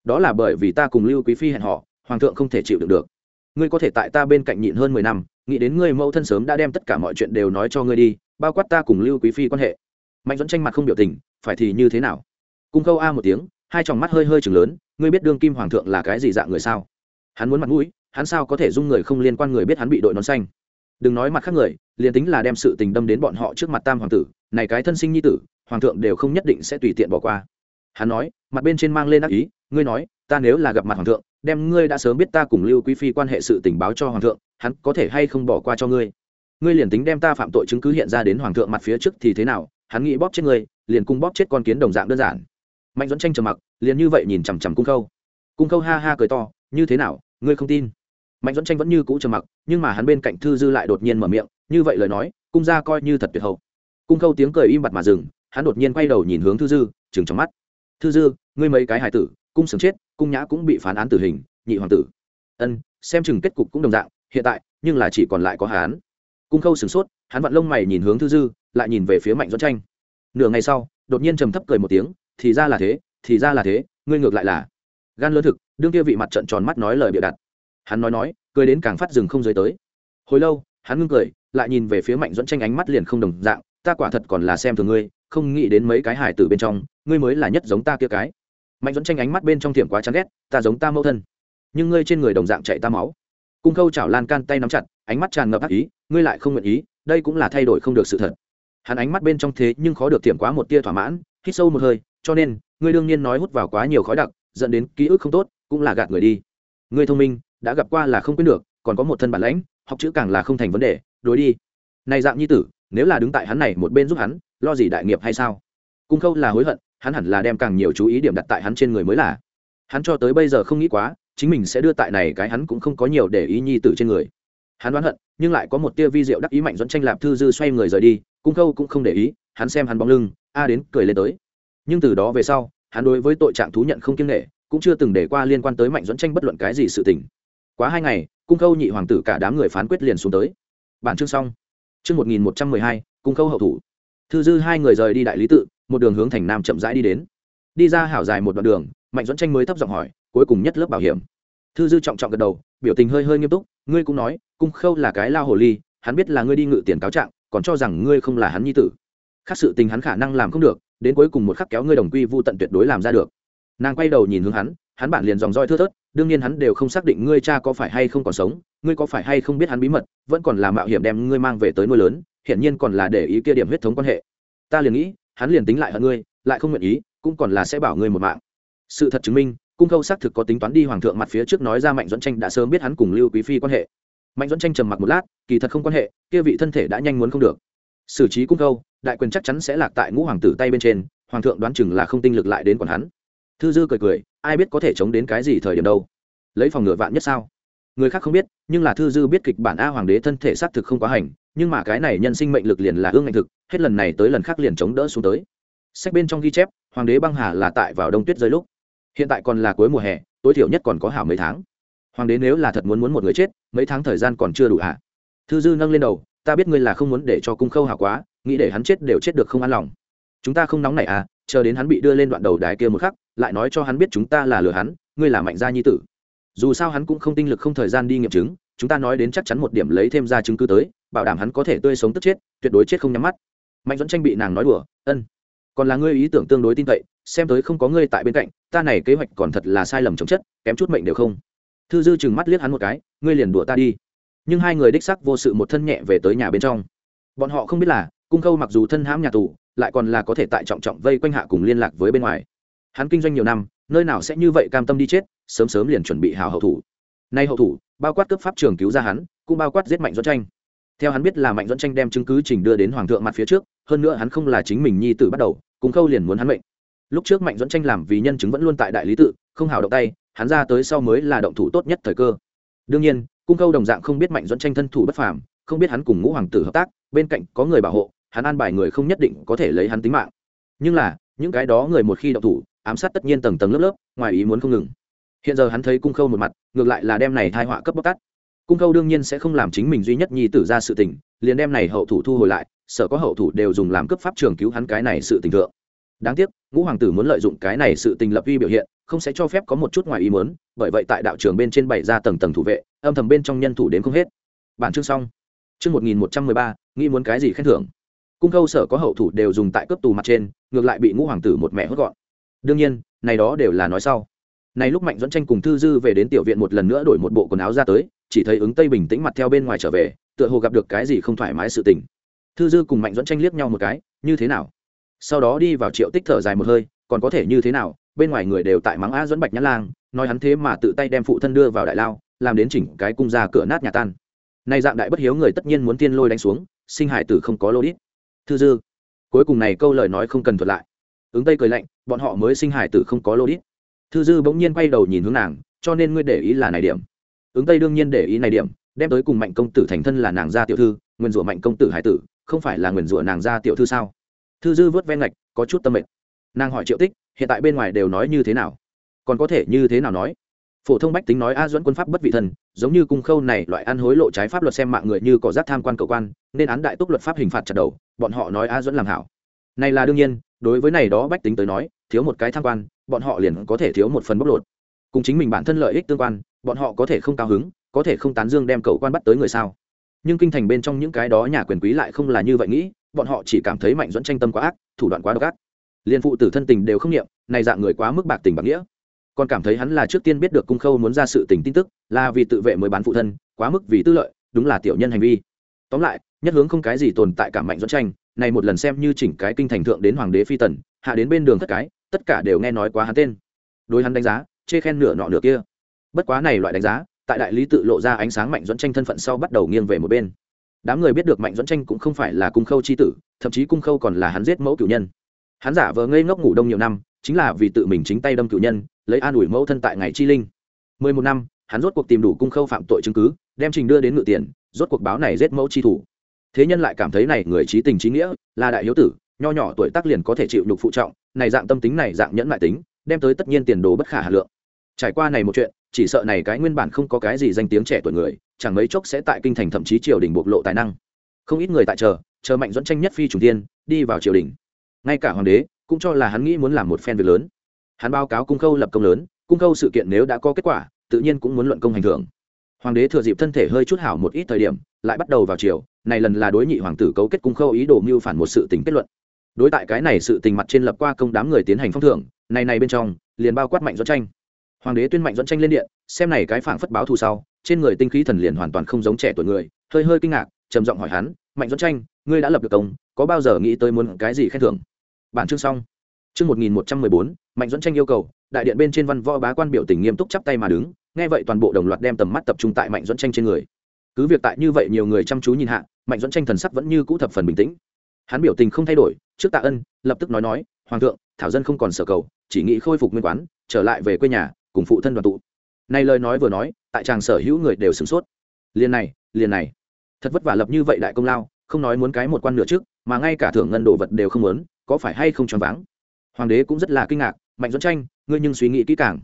Đó là bởi vì ta cùng lưu quý phi hẹn họ, hoàng thượng không thể chịu đựng được. Ngươi có thể tại ta bên cạnh nhịn hơn mười năm, nghĩ đến ngươi mẫu thân sớm đã đem tất cả mọi chuyện đều nói cho ngươi đi, bao quát ta cùng lưu quý phi quan hệ. Mạnh dẫn tranh mặt không biểu tình, phải thì như thế nào? Cung câu a một tiếng, hai tròng mắt hơi hơi chừng lớn, ngươi biết đương kim hoàng thượng là cái gì dạng người sao? Hắn muốn mặt mũi, hắn sao có thể dung người không liên quan người biết hắn bị đội nón xanh? Đừng nói mặt khác người, liền tính là đem sự tình đâm đến bọn họ trước mặt tam hoàng tử, này cái thân sinh nhi tử, hoàng thượng đều không nhất định sẽ tùy tiện bỏ qua. Hắn nói, mặt bên trên mang lên ác ý, ngươi nói, ta nếu là gặp mặt hoàng thượng, đem ngươi đã sớm biết ta cùng lưu quý phi quan hệ sự tình báo cho hoàng thượng, hắn có thể hay không bỏ qua cho ngươi? Ngươi liền tính đem ta phạm tội chứng cứ hiện ra đến hoàng thượng mặt phía trước thì thế nào, hắn nghĩ bóp chết ngươi, liền cung bóp chết con kiến đồng dạng đơn giản. Mạnh dẫn tranh trầm mặc, liền như vậy nhìn chằm chằm cung khâu. Cung khâu ha ha cười to, như thế nào, ngươi không tin? Mạnh dẫn tranh vẫn như cũ trầm mặc, nhưng mà hắn bên cạnh thư dư lại đột nhiên mở miệng, như vậy lời nói, cung ra coi như thật tuyệt hậu. Cung khâu tiếng cười im bặt mà dừng, hắn đột nhiên quay đầu nhìn hướng thư dư chừng trong mắt. Thư dư, ngươi mấy cái hải tử, cung sừng chết, cung nhã cũng bị phán án tử hình, nhị hoàng tử. Ân, xem chừng kết cục cũng đồng dạng, hiện tại, nhưng là chỉ còn lại có hán cung khâu sửng sốt, hắn vặn lông mày nhìn hướng thư dư, lại nhìn về phía mạnh dẫn tranh. Nửa ngày sau, đột nhiên trầm thấp cười một tiếng, thì ra là thế, thì ra là thế, ngươi ngược lại là gan lớn thực, đương kia vị mặt trận tròn mắt nói lời bịa đặt hắn nói nói, cười đến càng phát rừng không dưới tới. Hồi lâu, hắn ngưng cười, lại nhìn về phía mạnh dẫn tranh ánh mắt liền không đồng dạng, ta quả thật còn là xem thường ngươi, không nghĩ đến mấy cái hải tử bên trong, ngươi mới là nhất giống ta kia cái. Mạnh dẫn tranh ánh mắt bên trong tiệm quá chán ghét, ta giống ta mẫu thân. Nhưng ngươi trên người đồng dạng chạy ta máu. Cung khâu chảo lan can tay nắm chặt, ánh mắt tràn ngập ác ý, ngươi lại không nguyện ý, đây cũng là thay đổi không được sự thật. Hắn ánh mắt bên trong thế nhưng khó được tiệm quá một tia thỏa mãn, hít sâu một hơi, cho nên, ngươi đương nhiên nói hút vào quá nhiều khói đặc, dẫn đến ký ức không tốt, cũng là gạt người đi. Ngươi thông minh đã gặp qua là không quên được, còn có một thân bản lãnh, học chữ càng là không thành vấn đề, đối đi. Này dạng nhi tử, nếu là đứng tại hắn này một bên giúp hắn, lo gì đại nghiệp hay sao? Cung khâu là hối hận, hắn hẳn là đem càng nhiều chú ý điểm đặt tại hắn trên người mới là. Hắn cho tới bây giờ không nghĩ quá, chính mình sẽ đưa tại này cái hắn cũng không có nhiều để ý nhi tử trên người. Hắn đoán hận, nhưng lại có một tia vi diệu đắc ý mạnh dẫn tranh lạp thư dư xoay người rời đi, cung khâu cũng không để ý, hắn xem hắn bóng lưng, a đến cười lên tới. Nhưng từ đó về sau, hắn đối với tội trạng thú nhận không kiêng nghệ cũng chưa từng để qua liên quan tới mạnh dẫn tranh bất luận cái gì sự tình quá hai ngày, cung khâu nhị hoàng tử cả đám người phán quyết liền xuống tới. Bản chương xong. Chương một nghìn một trăm mười hai, cung khâu hậu thủ. Thư dư hai người rời đi đại lý tự, một đường hướng thành nam chậm rãi đi đến. Đi ra hảo dài một đoạn đường, mạnh dẫn tranh mới thấp giọng hỏi, cuối cùng nhất lớp bảo hiểm. Thư dư trọng trọng gật đầu, biểu tình hơi hơi nghiêm túc, ngươi cũng nói, cung khâu là cái lao hồ ly, hắn biết là ngươi đi ngự tiền cáo trạng, còn cho rằng ngươi không là hắn nhi tử. Khác sự tình hắn khả năng làm không được, đến cuối cùng một khắc kéo ngươi đồng quy vô tận tuyệt đối làm ra được. Nàng quay đầu nhìn hướng hắn hắn bản liền dòng roi thưa thớt đương nhiên hắn đều không xác định ngươi cha có phải hay không còn sống, ngươi có phải hay không biết hắn bí mật, vẫn còn là mạo hiểm đem ngươi mang về tới nuôi lớn, hiển nhiên còn là để ý kia điểm huyết thống quan hệ. Ta liền nghĩ, hắn liền tính lại hận ngươi, lại không nguyện ý, cũng còn là sẽ bảo ngươi một mạng. Sự thật chứng minh, cung khâu xác thực có tính toán đi hoàng thượng mặt phía trước nói ra mạnh dẫn tranh đã sớm biết hắn cùng lưu quý phi quan hệ. Mạnh dẫn tranh trầm mặc một lát, kỳ thật không quan hệ, kia vị thân thể đã nhanh muốn không được. Xử trí cung khâu, đại quyền chắc chắn sẽ lạc tại ngũ hoàng tử tay bên trên, hoàng thượng đoán chừng là không tinh lực lại đến còn hắn. Thư dư cười cười ai biết có thể chống đến cái gì thời điểm đâu. Lấy phòng ngựa vạn nhất sao? Người khác không biết, nhưng là thư dư biết kịch bản a hoàng đế thân thể xác thực không quá hành, nhưng mà cái này nhân sinh mệnh lực liền là ương ngạnh thực, hết lần này tới lần khác liền chống đỡ xuống tới. Sách bên trong ghi chép, hoàng đế băng hà là tại vào đông tuyết rơi lúc. Hiện tại còn là cuối mùa hè, tối thiểu nhất còn có hảo mấy tháng. Hoàng đế nếu là thật muốn muốn một người chết, mấy tháng thời gian còn chưa đủ hạ thư dư nâng lên đầu, ta biết ngươi là không muốn để cho cung khâu hảo quá, nghĩ để hắn chết đều chết được không an lòng. Chúng ta không nóng này à chờ đến hắn bị đưa lên đoạn đầu đài kia một khắc lại nói cho hắn biết chúng ta là lừa hắn, ngươi là mạnh gia nhi tử. Dù sao hắn cũng không tinh lực không thời gian đi nghiệm chứng, chúng ta nói đến chắc chắn một điểm lấy thêm ra chứng cứ tới, bảo đảm hắn có thể tươi sống tức chết, tuyệt đối chết không nhắm mắt. Mạnh dẫn tranh bị nàng nói đùa, ân, còn là ngươi ý tưởng tương đối tin cậy, xem tới không có ngươi tại bên cạnh, ta này kế hoạch còn thật là sai lầm chống chất, kém chút mệnh đều không. Thư dư chừng mắt liếc hắn một cái, ngươi liền đùa ta đi. Nhưng hai người đích sắc vô sự một thân nhẹ về tới nhà bên trong. Bọn họ không biết là, cung khâu mặc dù thân hãm nhà tù, lại còn là có thể tại trọng trọng vây quanh hạ cùng liên lạc với bên ngoài hắn kinh doanh nhiều năm, nơi nào sẽ như vậy cam tâm đi chết, sớm sớm liền chuẩn bị hào hậu thủ. Nay hậu thủ, bao quát cấp pháp trường cứu ra hắn, cũng bao quát giết mạnh dẫn tranh. Theo hắn biết là mạnh dẫn tranh đem chứng cứ trình đưa đến hoàng thượng mặt phía trước, hơn nữa hắn không là chính mình nhi tử bắt đầu, cùng khâu liền muốn hắn mệnh. Lúc trước mạnh dẫn tranh làm vì nhân chứng vẫn luôn tại đại lý tự, không hào động tay, hắn ra tới sau mới là động thủ tốt nhất thời cơ. Đương nhiên, cung khâu đồng dạng không biết mạnh dẫn tranh thân thủ bất phàm, không biết hắn cùng ngũ hoàng tử hợp tác, bên cạnh có người bảo hộ, hắn an bài người không nhất định có thể lấy hắn tính mạng. Nhưng là, những cái đó người một khi động thủ ám sát tất nhiên tầng tầng lớp lớp, ngoài ý muốn không ngừng. Hiện giờ hắn thấy cung khâu một mặt, ngược lại là đem này thai họa cấp bóc tát. Cung khâu đương nhiên sẽ không làm chính mình duy nhất nhi tử ra sự tình, liền đem này hậu thủ thu hồi lại, sợ có hậu thủ đều dùng làm cấp pháp trường cứu hắn cái này sự tình thượng. Đáng tiếc, ngũ hoàng tử muốn lợi dụng cái này sự tình lập vi biểu hiện, không sẽ cho phép có một chút ngoài ý muốn, bởi vậy tại đạo trường bên trên bảy ra tầng tầng thủ vệ, âm thầm bên trong nhân thủ đến không hết. Bản chương xong. Chương một nghìn một trăm mười ba, nghĩ muốn cái gì khen thưởng. Cung khâu sở có hậu thủ đều dùng tại cấp tù mặt trên, ngược lại bị ngũ hoàng tử một mẹ hốt gọn đương nhiên, này đó đều là nói sau. Này lúc mạnh dẫn tranh cùng thư dư về đến tiểu viện một lần nữa đổi một bộ quần áo ra tới, chỉ thấy ứng tây bình tĩnh mặt theo bên ngoài trở về, tựa hồ gặp được cái gì không thoải mái sự tình. Thư dư cùng mạnh dẫn tranh liếc nhau một cái, như thế nào? Sau đó đi vào triệu tích thở dài một hơi, còn có thể như thế nào? Bên ngoài người đều tại mắng a dẫn bạch nhã lang, nói hắn thế mà tự tay đem phụ thân đưa vào đại lao, làm đến chỉnh cái cung ra cửa nát nhà tan. Nay dạng đại bất hiếu người tất nhiên muốn tiên lôi đánh xuống, sinh hải tử không có lô đít. Thư dư, cuối cùng này câu lời nói không cần thuật lại ứng tây cười lạnh, bọn họ mới sinh hải tử không có lô đít. Thư dư bỗng nhiên quay đầu nhìn hướng nàng, cho nên ngươi để ý là này điểm. Ứng tây đương nhiên để ý này điểm, đem tới cùng mạnh công tử thành thân là nàng gia tiểu thư nguyền rủa mạnh công tử hải tử, không phải là nguyền rủa nàng gia tiểu thư sao? Thư dư vớt ven ngạch, có chút tâm mệnh nàng hỏi triệu tích, hiện tại bên ngoài đều nói như thế nào? Còn có thể như thế nào nói? Phổ thông bách tính nói a Duẫn quân pháp bất vị thần, giống như cung khâu này loại ăn hối lộ trái pháp luật xem mạng người như có giác tham quan cầu quan, nên án đại túc luật pháp hình phạt chặt đầu, bọn họ nói a Duẫn làm hảo. Này là đương nhiên đối với này đó bách tính tới nói, thiếu một cái tham quan, bọn họ liền có thể thiếu một phần bóc lột. Cùng chính mình bản thân lợi ích tương quan, bọn họ có thể không cao hứng, có thể không tán dương đem cầu quan bắt tới người sao. Nhưng kinh thành bên trong những cái đó nhà quyền quý lại không là như vậy nghĩ, bọn họ chỉ cảm thấy mạnh dẫn tranh tâm quá ác, thủ đoạn quá độc ác. Liên phụ tử thân tình đều không nghiệm này dạng người quá mức bạc tình bạc nghĩa. Còn cảm thấy hắn là trước tiên biết được cung khâu muốn ra sự tình tin tức, là vì tự vệ mới bán phụ thân, quá mức vì tư lợi, đúng là tiểu nhân hành vi. Tóm lại, nhất hướng không cái gì tồn tại cảm mạnh dẫn tranh này một lần xem như chỉnh cái kinh thành thượng đến hoàng đế phi tần, hạ đến bên đường thất cái, tất cả đều nghe nói quá hắn tên. Đối hắn đánh giá, chê khen nửa nọ nửa kia. Bất quá này loại đánh giá, tại đại lý tự lộ ra ánh sáng mạnh dẫn tranh thân phận sau bắt đầu nghiêng về một bên. Đám người biết được mạnh dẫn tranh cũng không phải là cung khâu c h i tử, thậm chí cung khâu còn là hắn giết mẫu cử nhân. Hắn giả vờ ngây ngốc ngủ đông nhiều năm, chính là vì tự mình chính tay đâm cử nhân, lấy an ủi mẫu thân tại ngày chi linh. Mười một năm, hắn rốt cuộc tìm đủ cung khâu phạm tội chứng cứ, đem trình đưa đến ngự tiền, rốt cuộc báo này giết mẫu chi thủ thế nhân lại cảm thấy này người trí tình trí nghĩa, là đại hiếu tử, nho nhỏ tuổi tác liền có thể chịu nhục phụ trọng, này dạng tâm tính này dạng nhẫn mại tính, đem tới tất nhiên tiền đồ bất khả hà lượng. Trải qua này một chuyện, chỉ sợ này cái nguyên bản không có cái gì danh tiếng trẻ tuổi người, chẳng mấy chốc sẽ tại kinh thành thậm chí triều đình bộc lộ tài năng. Không ít người tại chờ chờ mạnh dẫn tranh nhất phi trùng tiên, đi vào triều đình. Ngay cả hoàng đế, cũng cho là hắn nghĩ muốn làm một phen việc lớn. Hắn báo cáo cung khâu lập công lớn, cung khâu sự kiện nếu đã có kết quả, tự nhiên cũng muốn luận công hành thưởng hoàng đế thừa dịp thân thể hơi chút hảo một ít thời điểm lại bắt đầu vào chiều, này lần là đối nhị hoàng tử cấu kết cung khâu ý đồ mưu phản một sự tình kết luận. Đối tại cái này sự tình mặt trên lập qua công đám người tiến hành phong thưởng này này bên trong liền bao quát mạnh dẫn tranh. Hoàng đế tuyên mạnh dẫn tranh lên điện xem này cái phảng phất báo thù sau trên người tinh khí thần liền hoàn toàn không giống trẻ tuổi người hơi hơi kinh ngạc trầm giọng hỏi hắn mạnh dẫn tranh ngươi đã lập được công có bao giờ nghĩ tới muốn cái gì khen thưởng? Bản chương xong. Chương một nghìn một trăm mười bốn mạnh dẫn tranh yêu cầu đại điện bên trên văn võ bá quan biểu tình nghiêm túc chắp tay mà đứng nghe vậy toàn bộ đồng loạt đem tầm mắt tập trung tại mạnh dẫn tranh trên người. Cứ việc tại như vậy nhiều người chăm chú nhìn hạ, mạnh dẫn tranh thần sắc vẫn như cũ thập phần bình tĩnh. Hắn biểu tình không thay đổi, trước tạ ân, lập tức nói nói, hoàng thượng, thảo dân không còn sở cầu, chỉ nghĩ khôi phục nguyên quán, trở lại về quê nhà, cùng phụ thân đoàn tụ. Này lời nói vừa nói, tại chàng sở hữu người đều sửng sốt. Liền này liền này. Thật vất vả lập như vậy đại công lao, không nói muốn cái một quan nửa trước, mà ngay cả thưởng ngân đồ vật đều không muốn, có phải hay không choáng váng? Hoàng đế cũng rất là kinh ngạc, mạnh dẫn tranh ngươi nhưng suy nghĩ kỹ càng.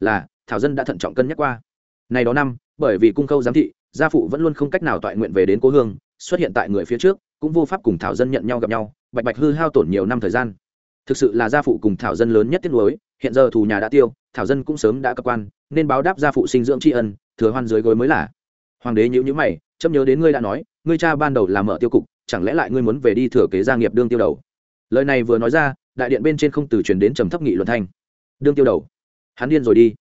Là thảo dân đã thận trọng cân nhắc qua. Này đó năm, bởi vì cung khâu giám thị, gia phụ vẫn luôn không cách nào toại nguyện về đến cố hương, xuất hiện tại người phía trước, cũng vô pháp cùng thảo dân nhận nhau gặp nhau, bạch bạch hư hao tổn nhiều năm thời gian. Thực sự là gia phụ cùng thảo dân lớn nhất tiết lối hiện giờ thù nhà đã tiêu, thảo dân cũng sớm đã cơ quan, nên báo đáp gia phụ sinh dưỡng tri ân, thừa hoan dưới gối mới là. Hoàng đế nhữ nhữ mày, chấm nhớ đến ngươi đã nói, ngươi cha ban đầu làm mở tiêu cục, chẳng lẽ lại ngươi muốn về đi thừa kế gia nghiệp đương tiêu đầu? Lời này vừa nói ra, đại điện bên trên không từ truyền đến trầm thấp nghị luận thanh. Đương tiêu đầu. Hắn điên rồi đi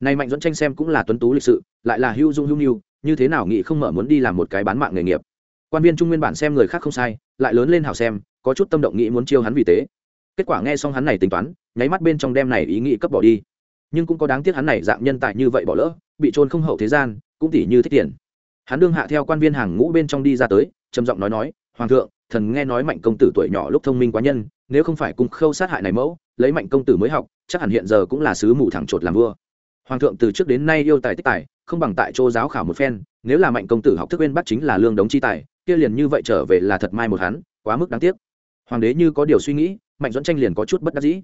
này mạnh dẫn tranh xem cũng là tuấn tú lịch sự, lại là hưu dung hưu nhu, như thế nào nghị không mở muốn đi làm một cái bán mạng nghề nghiệp. Quan viên trung nguyên bản xem người khác không sai, lại lớn lên hảo xem, có chút tâm động nghĩ muốn chiêu hắn vì thế kết quả nghe xong hắn này tính toán, nháy mắt bên trong đem này ý nghĩ cấp bỏ đi. Nhưng cũng có đáng tiếc hắn này dạng nhân tài như vậy bỏ lỡ, bị trôn không hậu thế gian, cũng tỉ như thích tiền. Hắn đương hạ theo quan viên hàng ngũ bên trong đi ra tới, trầm giọng nói nói, hoàng thượng, thần nghe nói mạnh công tử tuổi nhỏ lúc thông minh quá nhân, nếu không phải cung khâu sát hại này mẫu, lấy mạnh công tử mới học, chắc hẳn hiện giờ cũng là sứ mù thẳng chột làm vua hoàng thượng từ trước đến nay yêu tài tích tài, không bằng tại chỗ giáo khảo một phen, nếu là mạnh công tử học thức bên bắt chính là lương đống chi tài, kia liền như vậy trở về là thật mai một hắn, quá mức đáng tiếc. Hoàng đế như có điều suy nghĩ, mạnh dẫn tranh liền có chút bất đắc dĩ.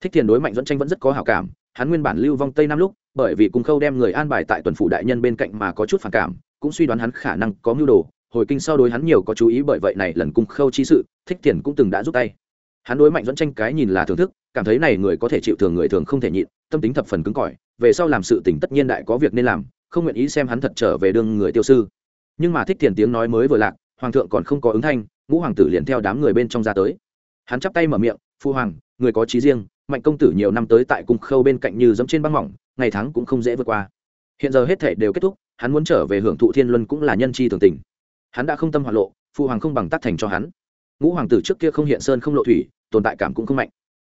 Thích thiền đối mạnh dẫn tranh vẫn rất có hảo cảm, hắn nguyên bản lưu vong tây nam lúc, bởi vì cung khâu đem người an bài tại tuần phủ đại nhân bên cạnh mà có chút phản cảm, cũng suy đoán hắn khả năng có mưu đồ, hồi kinh sau đối hắn nhiều có chú ý bởi vậy này lần cung khâu chi sự, thích thiền cũng từng đã giúp tay. Hắn đối mạnh dẫn tranh cái nhìn là thưởng thức cảm thấy này người có thể chịu thường người thường không thể nhịn, tâm tính thập phần cứng cỏi, về sau làm sự tỉnh tất nhiên đại có việc nên làm, không nguyện ý xem hắn thật trở về đương người tiêu sư. Nhưng mà thích thiền tiếng nói mới vừa lạc, hoàng thượng còn không có ứng thanh, ngũ hoàng tử liền theo đám người bên trong ra tới. Hắn chắp tay mở miệng, phu hoàng, người có trí riêng, mạnh công tử nhiều năm tới tại cung khâu bên cạnh như dẫm trên băng mỏng, ngày tháng cũng không dễ vượt qua. Hiện giờ hết thể đều kết thúc, hắn muốn trở về hưởng thụ thiên luân cũng là nhân chi thường tình. Hắn đã không tâm hoạt lộ phụ hoàng không bằng tác thành cho hắn. Ngũ hoàng tử trước kia không hiện sơn không lộ thủy, tồn tại cảm cũng không mạnh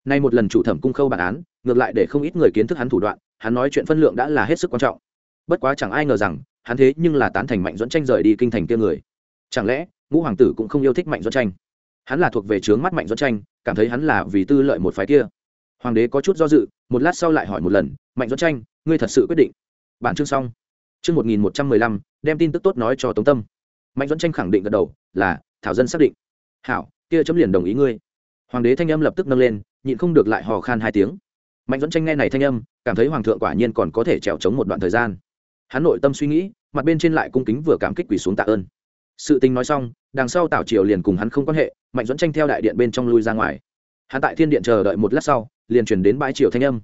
nay một lần chủ thẩm cung khâu bản án ngược lại để không ít người kiến thức hắn thủ đoạn hắn nói chuyện phân lượng đã là hết sức quan trọng bất quá chẳng ai ngờ rằng hắn thế nhưng là tán thành mạnh dẫn tranh rời đi kinh thành kia người chẳng lẽ ngũ hoàng tử cũng không yêu thích mạnh dẫn tranh hắn là thuộc về trướng mắt mạnh dẫn tranh cảm thấy hắn là vì tư lợi một phái kia hoàng đế có chút do dự một lát sau lại hỏi một lần mạnh dẫn tranh ngươi thật sự quyết định bản chương xong trương một nghìn một trăm mười lăm, đem tin tức tốt nói cho Tống Tâm. Mạnh dẫn Tranh khẳng định gật đầu, là thảo dân xác định. Hảo, kia chấm liền đồng ý ngươi. Hoàng đế thanh âm lập tức nâng lên, nhịn không được lại hò khan hai tiếng. Mạnh dẫn Tranh nghe này thanh âm, cảm thấy hoàng thượng quả nhiên còn có thể trèo chống một đoạn thời gian. Hắn nội tâm suy nghĩ, mặt bên trên lại cung kính vừa cảm kích quỳ xuống tạ ơn. Sự tình nói xong, đằng sau Tảo Triều liền cùng hắn không quan hệ, Mạnh dẫn Tranh theo đại điện bên trong lui ra ngoài. Hắn tại thiên điện chờ đợi một lát sau, liền truyền đến bãi triều thanh âm.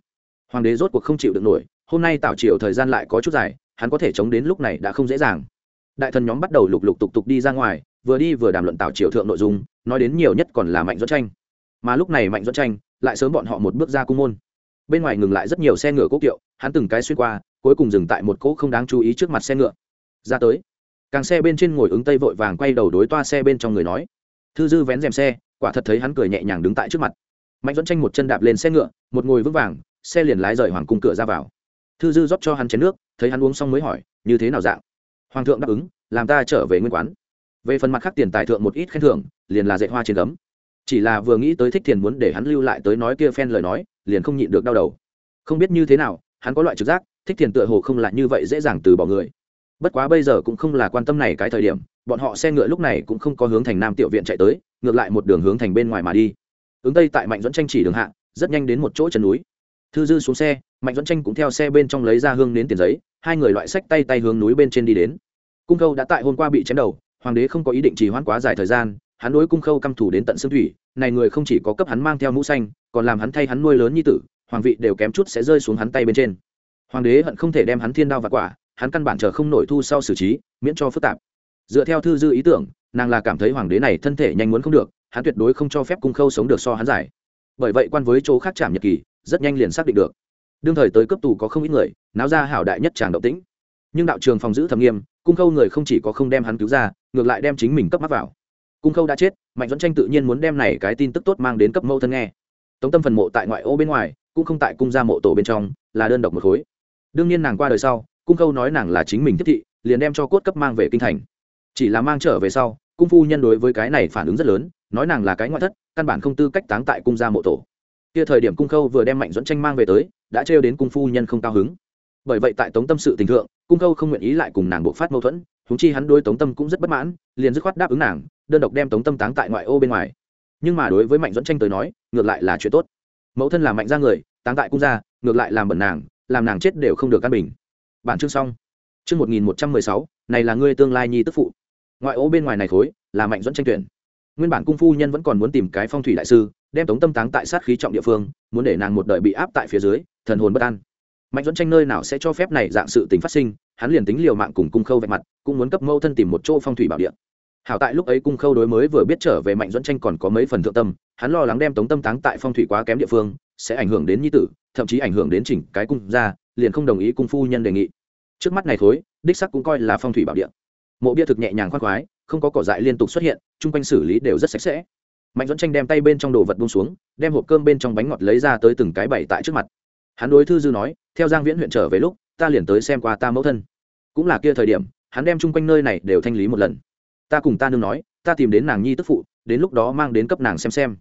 Hoàng đế rốt cuộc không chịu được nổi, hôm nay Tảo Triều thời gian lại có chút dài, hắn có thể chống đến lúc này đã không dễ dàng đại thần nhóm bắt đầu lục lục tục tục đi ra ngoài vừa đi vừa đàm luận Tảo triều thượng nội dung nói đến nhiều nhất còn là mạnh dẫn tranh mà lúc này mạnh dẫn tranh lại sớm bọn họ một bước ra cung môn. Bên ngoài ngừng lại rất nhiều xe ngựa cố kiệu, hắn từng cái xuyên qua, cuối cùng dừng tại một cỗ không đáng chú ý trước mặt xe ngựa. Ra tới. Càng xe bên trên ngồi ứng tây vội vàng quay đầu đối toa xe bên trong người nói. Thư dư vén rèm xe, quả thật thấy hắn cười nhẹ nhàng đứng tại trước mặt. Mạnh dẫn tranh một chân đạp lên xe ngựa, một ngồi vững vàng, xe liền lái rời hoàng cung cửa ra vào. Thư dư rót cho hắn chén nước, thấy hắn uống xong mới hỏi, như thế nào dạng? Hoàng thượng đáp ứng, làm ta trở về nguyên quán. Về phần mặt khác tiền tài thượng một ít khen thưởng, liền là dạy hoa trên gấm chỉ là vừa nghĩ tới thích tiền muốn để hắn lưu lại tới nói kia phen lời nói, liền không nhịn được đau đầu. Không biết như thế nào, hắn có loại trực giác, thích tiền tựa hồ không lại như vậy dễ dàng từ bỏ người. Bất quá bây giờ cũng không là quan tâm này cái thời điểm, bọn họ xe ngựa lúc này cũng không có hướng thành nam tiểu viện chạy tới, ngược lại một đường hướng thành bên ngoài mà đi. Ứng tây tại mạnh dẫn tranh chỉ đường hạ, rất nhanh đến một chỗ chân núi. Thư dư xuống xe, mạnh dẫn tranh cũng theo xe bên trong lấy ra hương đến tiền giấy, hai người loại sách tay tay hướng núi bên trên đi đến. Cung khâu đã tại hôm qua bị chém đầu, hoàng đế không có ý định trì hoãn quá dài thời gian hắn đối cung khâu căm thủ đến tận xương thủy, này người không chỉ có cấp hắn mang theo mũ xanh, còn làm hắn thay hắn nuôi lớn như tử, hoàng vị đều kém chút sẽ rơi xuống hắn tay bên trên. Hoàng đế hận không thể đem hắn thiên đao và quả, hắn căn bản chờ không nổi thu sau xử trí, miễn cho phức tạp. Dựa theo thư dư ý tưởng, nàng là cảm thấy hoàng đế này thân thể nhanh muốn không được, hắn tuyệt đối không cho phép cung khâu sống được so hắn giải bởi vậy quan với chỗ khác chạm nhật kỳ, rất nhanh liền xác định được. Đương thời tới cấp tù có không ít người, náo ra hảo đại nhất tràng động tĩnh. Nhưng đạo trường phòng giữ thầm nghiêm, cung khâu người không chỉ có không đem hắn cứu ra, ngược lại đem chính mình cấp mắc vào cung khâu đã chết, mạnh dẫn tranh tự nhiên muốn đem này cái tin tức tốt mang đến cấp mẫu thân nghe. Tống tâm phần mộ tại ngoại ô bên ngoài, cũng không tại cung gia mộ tổ bên trong, là đơn độc một khối. Đương nhiên nàng qua đời sau, cung khâu nói nàng là chính mình thiết thị, liền đem cho cốt cấp mang về kinh thành. Chỉ là mang trở về sau, cung phu nhân đối với cái này phản ứng rất lớn, nói nàng là cái ngoại thất, căn bản không tư cách táng tại cung gia mộ tổ. Kia thời điểm cung khâu vừa đem mạnh dẫn tranh mang về tới, đã trêu đến cung phu nhân không cao hứng. Bởi vậy tại tống tâm sự tình thượng, cung khâu không nguyện ý lại cùng nàng buộc phát mâu thuẫn húng chi hắn đối tống tâm cũng rất bất mãn, liền dứt khoát đáp ứng nàng, đơn độc đem tống tâm táng tại ngoại ô bên ngoài. Nhưng mà đối với mạnh dẫn tranh tới nói, ngược lại là chuyện tốt. Mẫu thân là mạnh ra người, táng tại cung gia, ngược lại làm bẩn nàng, làm nàng chết đều không được căn bình. Bản chương xong. Chương một nghìn một trăm mười sáu, này là ngươi tương lai nhi tức phụ. Ngoại ô bên ngoài này khối, là mạnh dẫn tranh tuyển. Nguyên bản cung phu nhân vẫn còn muốn tìm cái phong thủy đại sư, đem tống tâm táng tại sát khí trọng địa phương, muốn để nàng một đời bị áp tại phía dưới, thần hồn bất an. Mạnh dẫn tranh nơi nào sẽ cho phép này dạng sự tình phát sinh hắn liền tính liều mạng cùng cung khâu vạch mặt, cũng muốn cấp mâu thân tìm một chỗ phong thủy bảo địa. Hảo tại lúc ấy cung khâu đối mới vừa biết trở về mạnh dẫn tranh còn có mấy phần thượng tâm, hắn lo lắng đem tống tâm táng tại phong thủy quá kém địa phương, sẽ ảnh hưởng đến nhi tử, thậm chí ảnh hưởng đến chỉnh cái cung ra liền không đồng ý cung phu nhân đề nghị. Trước mắt này thối, đích sắc cũng coi là phong thủy bảo địa. Mộ bia thực nhẹ nhàng khoác khoái, không có cỏ dại liên tục xuất hiện, chung quanh xử lý đều rất sạch sẽ. Mạnh dẫn tranh đem tay bên trong đồ vật bung xuống, đem hộp cơm bên trong bánh ngọt lấy ra tới từng cái bày tại trước mặt. Hắn đối thư dư nói, theo giang viễn huyện trở về lúc ta liền tới xem qua ta mẫu thân. Cũng là kia thời điểm, hắn đem chung quanh nơi này đều thanh lý một lần. Ta cùng ta nương nói, ta tìm đến nàng nhi tức phụ, đến lúc đó mang đến cấp nàng xem xem.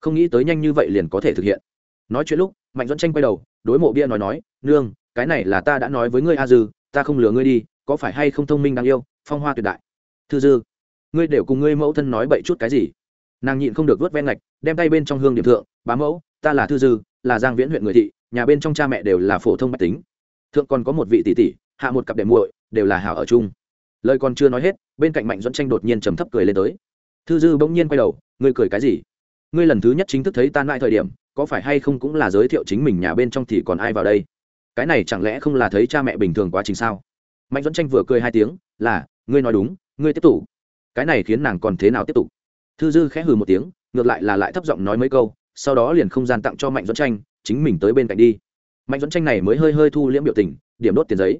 Không nghĩ tới nhanh như vậy liền có thể thực hiện. Nói chuyện lúc, mạnh dẫn tranh quay đầu, đối mộ bia nói nói, nương, cái này là ta đã nói với ngươi a dư, ta không lừa ngươi đi, có phải hay không thông minh đáng yêu, phong hoa tuyệt đại? Thư dư, ngươi đều cùng ngươi mẫu thân nói bậy chút cái gì? Nàng nhịn không được vớt ven ngạch, đem tay bên trong hương điểm thượng, bá mẫu, ta là thư dư, là giang viễn huyện người thị, nhà bên trong cha mẹ đều là phổ thông mách tính thượng còn có một vị tỷ tỷ, hạ một cặp đệm muội, đều là hảo ở chung. Lời còn chưa nói hết, bên cạnh mạnh dẫn tranh đột nhiên trầm thấp cười lên tới. Thư dư bỗng nhiên quay đầu, ngươi cười cái gì? Ngươi lần thứ nhất chính thức thấy tan lại thời điểm, có phải hay không cũng là giới thiệu chính mình nhà bên trong thì còn ai vào đây? Cái này chẳng lẽ không là thấy cha mẹ bình thường quá trình sao? Mạnh dẫn tranh vừa cười hai tiếng, là, ngươi nói đúng, ngươi tiếp tục. Cái này khiến nàng còn thế nào tiếp tục? Thư dư khẽ hừ một tiếng, ngược lại là lại thấp giọng nói mấy câu, sau đó liền không gian tặng cho mạnh dẫn tranh, chính mình tới bên cạnh đi mạnh dẫn tranh này mới hơi hơi thu liễm biểu tình, điểm đốt tiền giấy.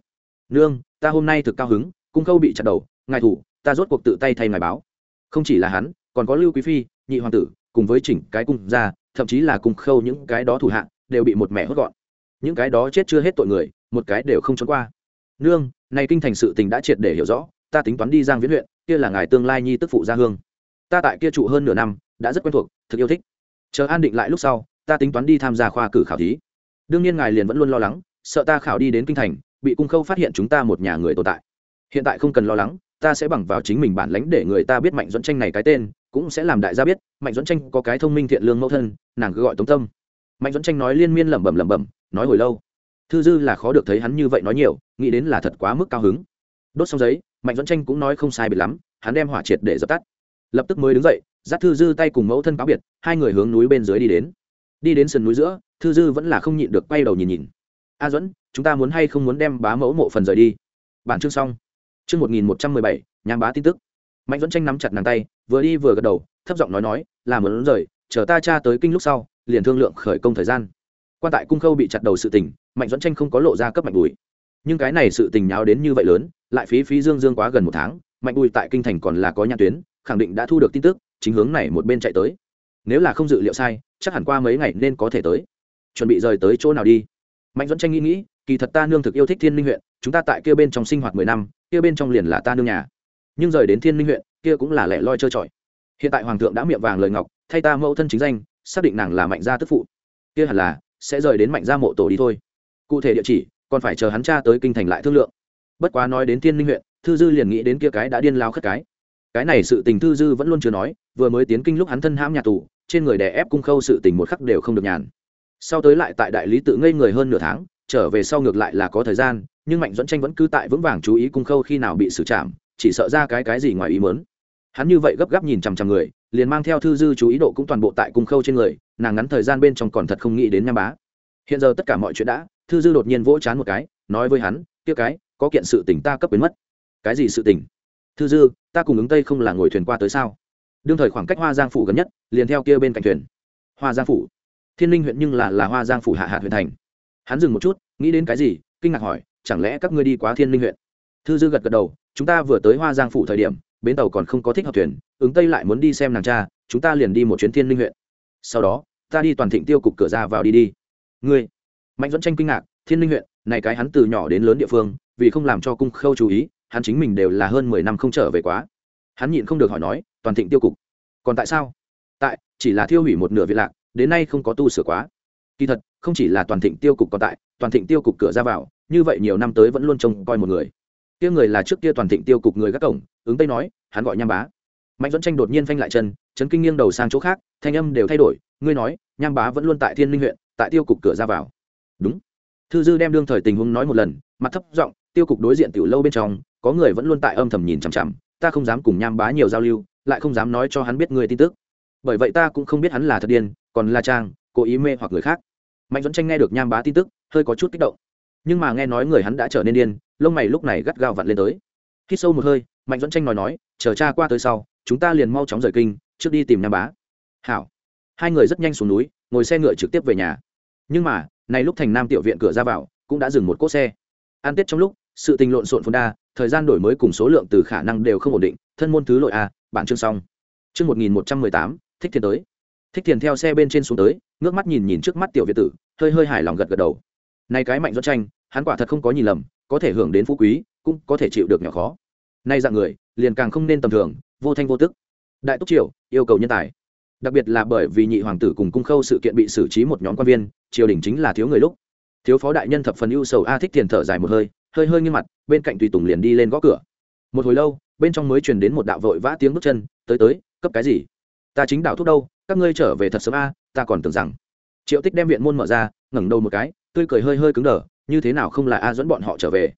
Nương, ta hôm nay thực cao hứng, cung khâu bị chặt đầu, ngài thủ, ta rốt cuộc tự tay thay ngài báo. Không chỉ là hắn, còn có lưu quý phi, nhị hoàng tử, cùng với chỉnh cái cung ra thậm chí là cung khâu những cái đó thủ hạ, đều bị một mẹ hốt gọn. Những cái đó chết chưa hết tội người, một cái đều không trốn qua. Nương, này kinh thành sự tình đã triệt để hiểu rõ, ta tính toán đi giang viễn huyện, kia là ngài tương lai nhi tức phụ gia hương. Ta tại kia trụ hơn nửa năm, đã rất quen thuộc, thực yêu thích. Chờ an định lại lúc sau, ta tính toán đi tham gia khoa cử khảo thí đương nhiên ngài liền vẫn luôn lo lắng, sợ ta khảo đi đến kinh thành, bị cung khâu phát hiện chúng ta một nhà người tồn tại. Hiện tại không cần lo lắng, ta sẽ bằng vào chính mình bản lãnh để người ta biết mạnh dẫn tranh này cái tên, cũng sẽ làm đại gia biết, mạnh dẫn tranh có cái thông minh thiện lương mẫu thân, nàng cứ gọi tống tâm. Mạnh dẫn tranh nói liên miên lẩm bẩm lẩm bẩm, nói hồi lâu. Thư dư là khó được thấy hắn như vậy nói nhiều, nghĩ đến là thật quá mức cao hứng. Đốt xong giấy, mạnh dẫn tranh cũng nói không sai biệt lắm, hắn đem hỏa triệt để dập tắt. Lập tức mới đứng dậy, dắt thư dư tay cùng mẫu thân cáo biệt, hai người hướng núi bên dưới đi đến đi đến sườn núi giữa, thư dư vẫn là không nhịn được quay đầu nhìn nhìn. A à dẫn chúng ta muốn hay không muốn đem bá mẫu mộ phần rời đi? Bản chương xong. Chương một nghìn một trăm mười bảy nham bá tin tức. Mạnh dẫn tranh nắm chặt nàng tay, vừa đi vừa gật đầu, thấp giọng nói nói, là muốn rời, chờ ta cha tới kinh lúc sau, liền thương lượng khởi công thời gian. Quan tại cung khâu bị chặt đầu sự tình, mạnh dẫn tranh không có lộ ra cấp mạnh bùi nhưng cái này sự tình nháo đến như vậy lớn, lại phí phí dương dương quá gần một tháng, mạnh bùi tại kinh thành còn là có nhà tuyến, khẳng định đã thu được tin tức, chính hướng này một bên chạy tới. Nếu là không dự liệu sai chắc hẳn qua mấy ngày nên có thể tới. Chuẩn bị rời tới chỗ nào đi? Mạnh dẫn tranh nghĩ nghĩ, kỳ thật ta nương thực yêu thích thiên linh huyện, chúng ta tại kia bên trong sinh hoạt mười năm, kia bên trong liền là ta nương nhà. Nhưng rời đến thiên linh huyện, kia cũng là lẻ loi trơ trọi. Hiện tại hoàng thượng đã miệng vàng lời ngọc, thay ta mẫu thân chính danh, xác định nàng là mạnh gia tức phụ. Kia hẳn là sẽ rời đến mạnh gia mộ tổ đi thôi. Cụ thể địa chỉ, còn phải chờ hắn cha tới kinh thành lại thương lượng. Bất quá nói đến thiên linh huyện, thư dư liền nghĩ đến kia cái đã điên lao khất cái. Cái này sự tình thư dư vẫn luôn chưa nói, vừa mới tiến kinh lúc hắn thân hãm nhà tù trên người đè ép cung khâu sự tình một khắc đều không được nhàn. Sau tới lại tại đại lý tự ngây người hơn nửa tháng, trở về sau ngược lại là có thời gian, nhưng mạnh dẫn tranh vẫn cứ tại vững vàng chú ý cung khâu khi nào bị xử trảm, chỉ sợ ra cái cái gì ngoài ý mớn hắn như vậy gấp gáp nhìn chằm chằm người, liền mang theo thư dư chú ý độ cũng toàn bộ tại cung khâu trên người, nàng ngắn thời gian bên trong còn thật không nghĩ đến nham bá. Hiện giờ tất cả mọi chuyện đã, thư dư đột nhiên vỗ chán một cái, nói với hắn tiếc cái, có kiện sự tỉnh ta cấp biến mất. Cái gì sự tỉnh thư dư, ta cùng ứng tây không là ngồi thuyền qua tới sao? Đương thời khoảng cách hoa giang phủ gần nhất liền theo kia bên cạnh thuyền hoa giang phủ thiên linh huyện nhưng là là hoa giang phủ hạ hạt huyện thành hắn dừng một chút nghĩ đến cái gì kinh ngạc hỏi chẳng lẽ các ngươi đi quá thiên linh huyện thư dư gật gật đầu chúng ta vừa tới hoa giang phủ thời điểm bến tàu còn không có thích hợp thuyền ứng tây lại muốn đi xem nàng cha chúng ta liền đi một chuyến thiên linh huyện sau đó ta đi toàn thịnh tiêu cục cửa ra vào đi đi ngươi mạnh dẫn tranh kinh ngạc thiên linh huyện này cái hắn từ nhỏ đến lớn địa phương vì không làm cho cung khâu chú ý hắn chính mình đều là hơn mười năm không trở về quá hắn nhịn không được hỏi nói, toàn thịnh tiêu cục, còn tại sao? Tại, chỉ là thiêu hủy một nửa viện lạc, đến nay không có tu sửa quá. Kỳ thật, không chỉ là toàn thịnh tiêu cục còn tại, toàn thịnh tiêu cục cửa ra vào, như vậy nhiều năm tới vẫn luôn trông coi một người. Kia người là trước kia toàn thịnh tiêu cục người gác cổng, ứng tây nói, hắn gọi nham bá. Mạnh dẫn tranh đột nhiên phanh lại chân, chấn kinh nghiêng đầu sang chỗ khác, thanh âm đều thay đổi, ngươi nói, nham bá vẫn luôn tại thiên linh huyện, tại tiêu cục cửa ra vào. Đúng. Thư dư đem đương thời tình huống nói một lần, mặt thấp giọng, tiêu cục đối diện tiểu lâu bên trong, có người vẫn luôn tại âm thầm nhìn chằm chằm ta không dám cùng nham bá nhiều giao lưu, lại không dám nói cho hắn biết người tin tức. Bởi vậy ta cũng không biết hắn là thật điên, còn là trang, cố ý mê hoặc người khác. Mạnh dẫn tranh nghe được nham bá tin tức, hơi có chút kích động. Nhưng mà nghe nói người hắn đã trở nên điên, lông mày lúc này gắt gao vặn lên tới. Khi sâu một hơi, mạnh dẫn tranh nói nói, chờ cha qua tới sau, chúng ta liền mau chóng rời kinh, trước đi tìm nham bá. Hảo. Hai người rất nhanh xuống núi, ngồi xe ngựa trực tiếp về nhà. Nhưng mà nay lúc thành nam tiểu viện cửa ra vào, cũng đã dừng một cỗ xe. An tết trong lúc, sự tình lộn xộn phồn đa thời gian đổi mới cùng số lượng từ khả năng đều không ổn định, thân môn thứ lội a bản chương xong. Chương một nghìn một trăm mười tám, thích thiền tới. Thích thiền theo xe bên trên xuống tới, ngước mắt nhìn nhìn trước mắt tiểu việt tử, hơi hơi hài lòng gật gật đầu. Nay cái mạnh do tranh, hắn quả thật không có nhìn lầm, có thể hưởng đến phú quý, cũng có thể chịu được nhỏ khó. Nay dạng người, liền càng không nên tầm thường, vô thanh vô tức. Đại túc triều, yêu cầu nhân tài. Đặc biệt là bởi vì nhị hoàng tử cùng cung khâu sự kiện bị xử trí một nhóm quan viên, triều đình chính là thiếu người lúc. Thiếu phó đại nhân thập phần ưu sầu a, thích thiền thở dài một hơi hơi hơi nghiêm mặt, bên cạnh tùy tùng liền đi lên gõ cửa. Một hồi lâu, bên trong mới truyền đến một đạo vội vã tiếng bước chân, tới tới, cấp cái gì? Ta chính đạo thuốc đâu, các ngươi trở về thật sớm a, ta còn tưởng rằng. Triệu tích đem viện môn mở ra, ngẩng đầu một cái, tươi cười hơi hơi cứng đờ, như thế nào không là a dẫn bọn họ trở về?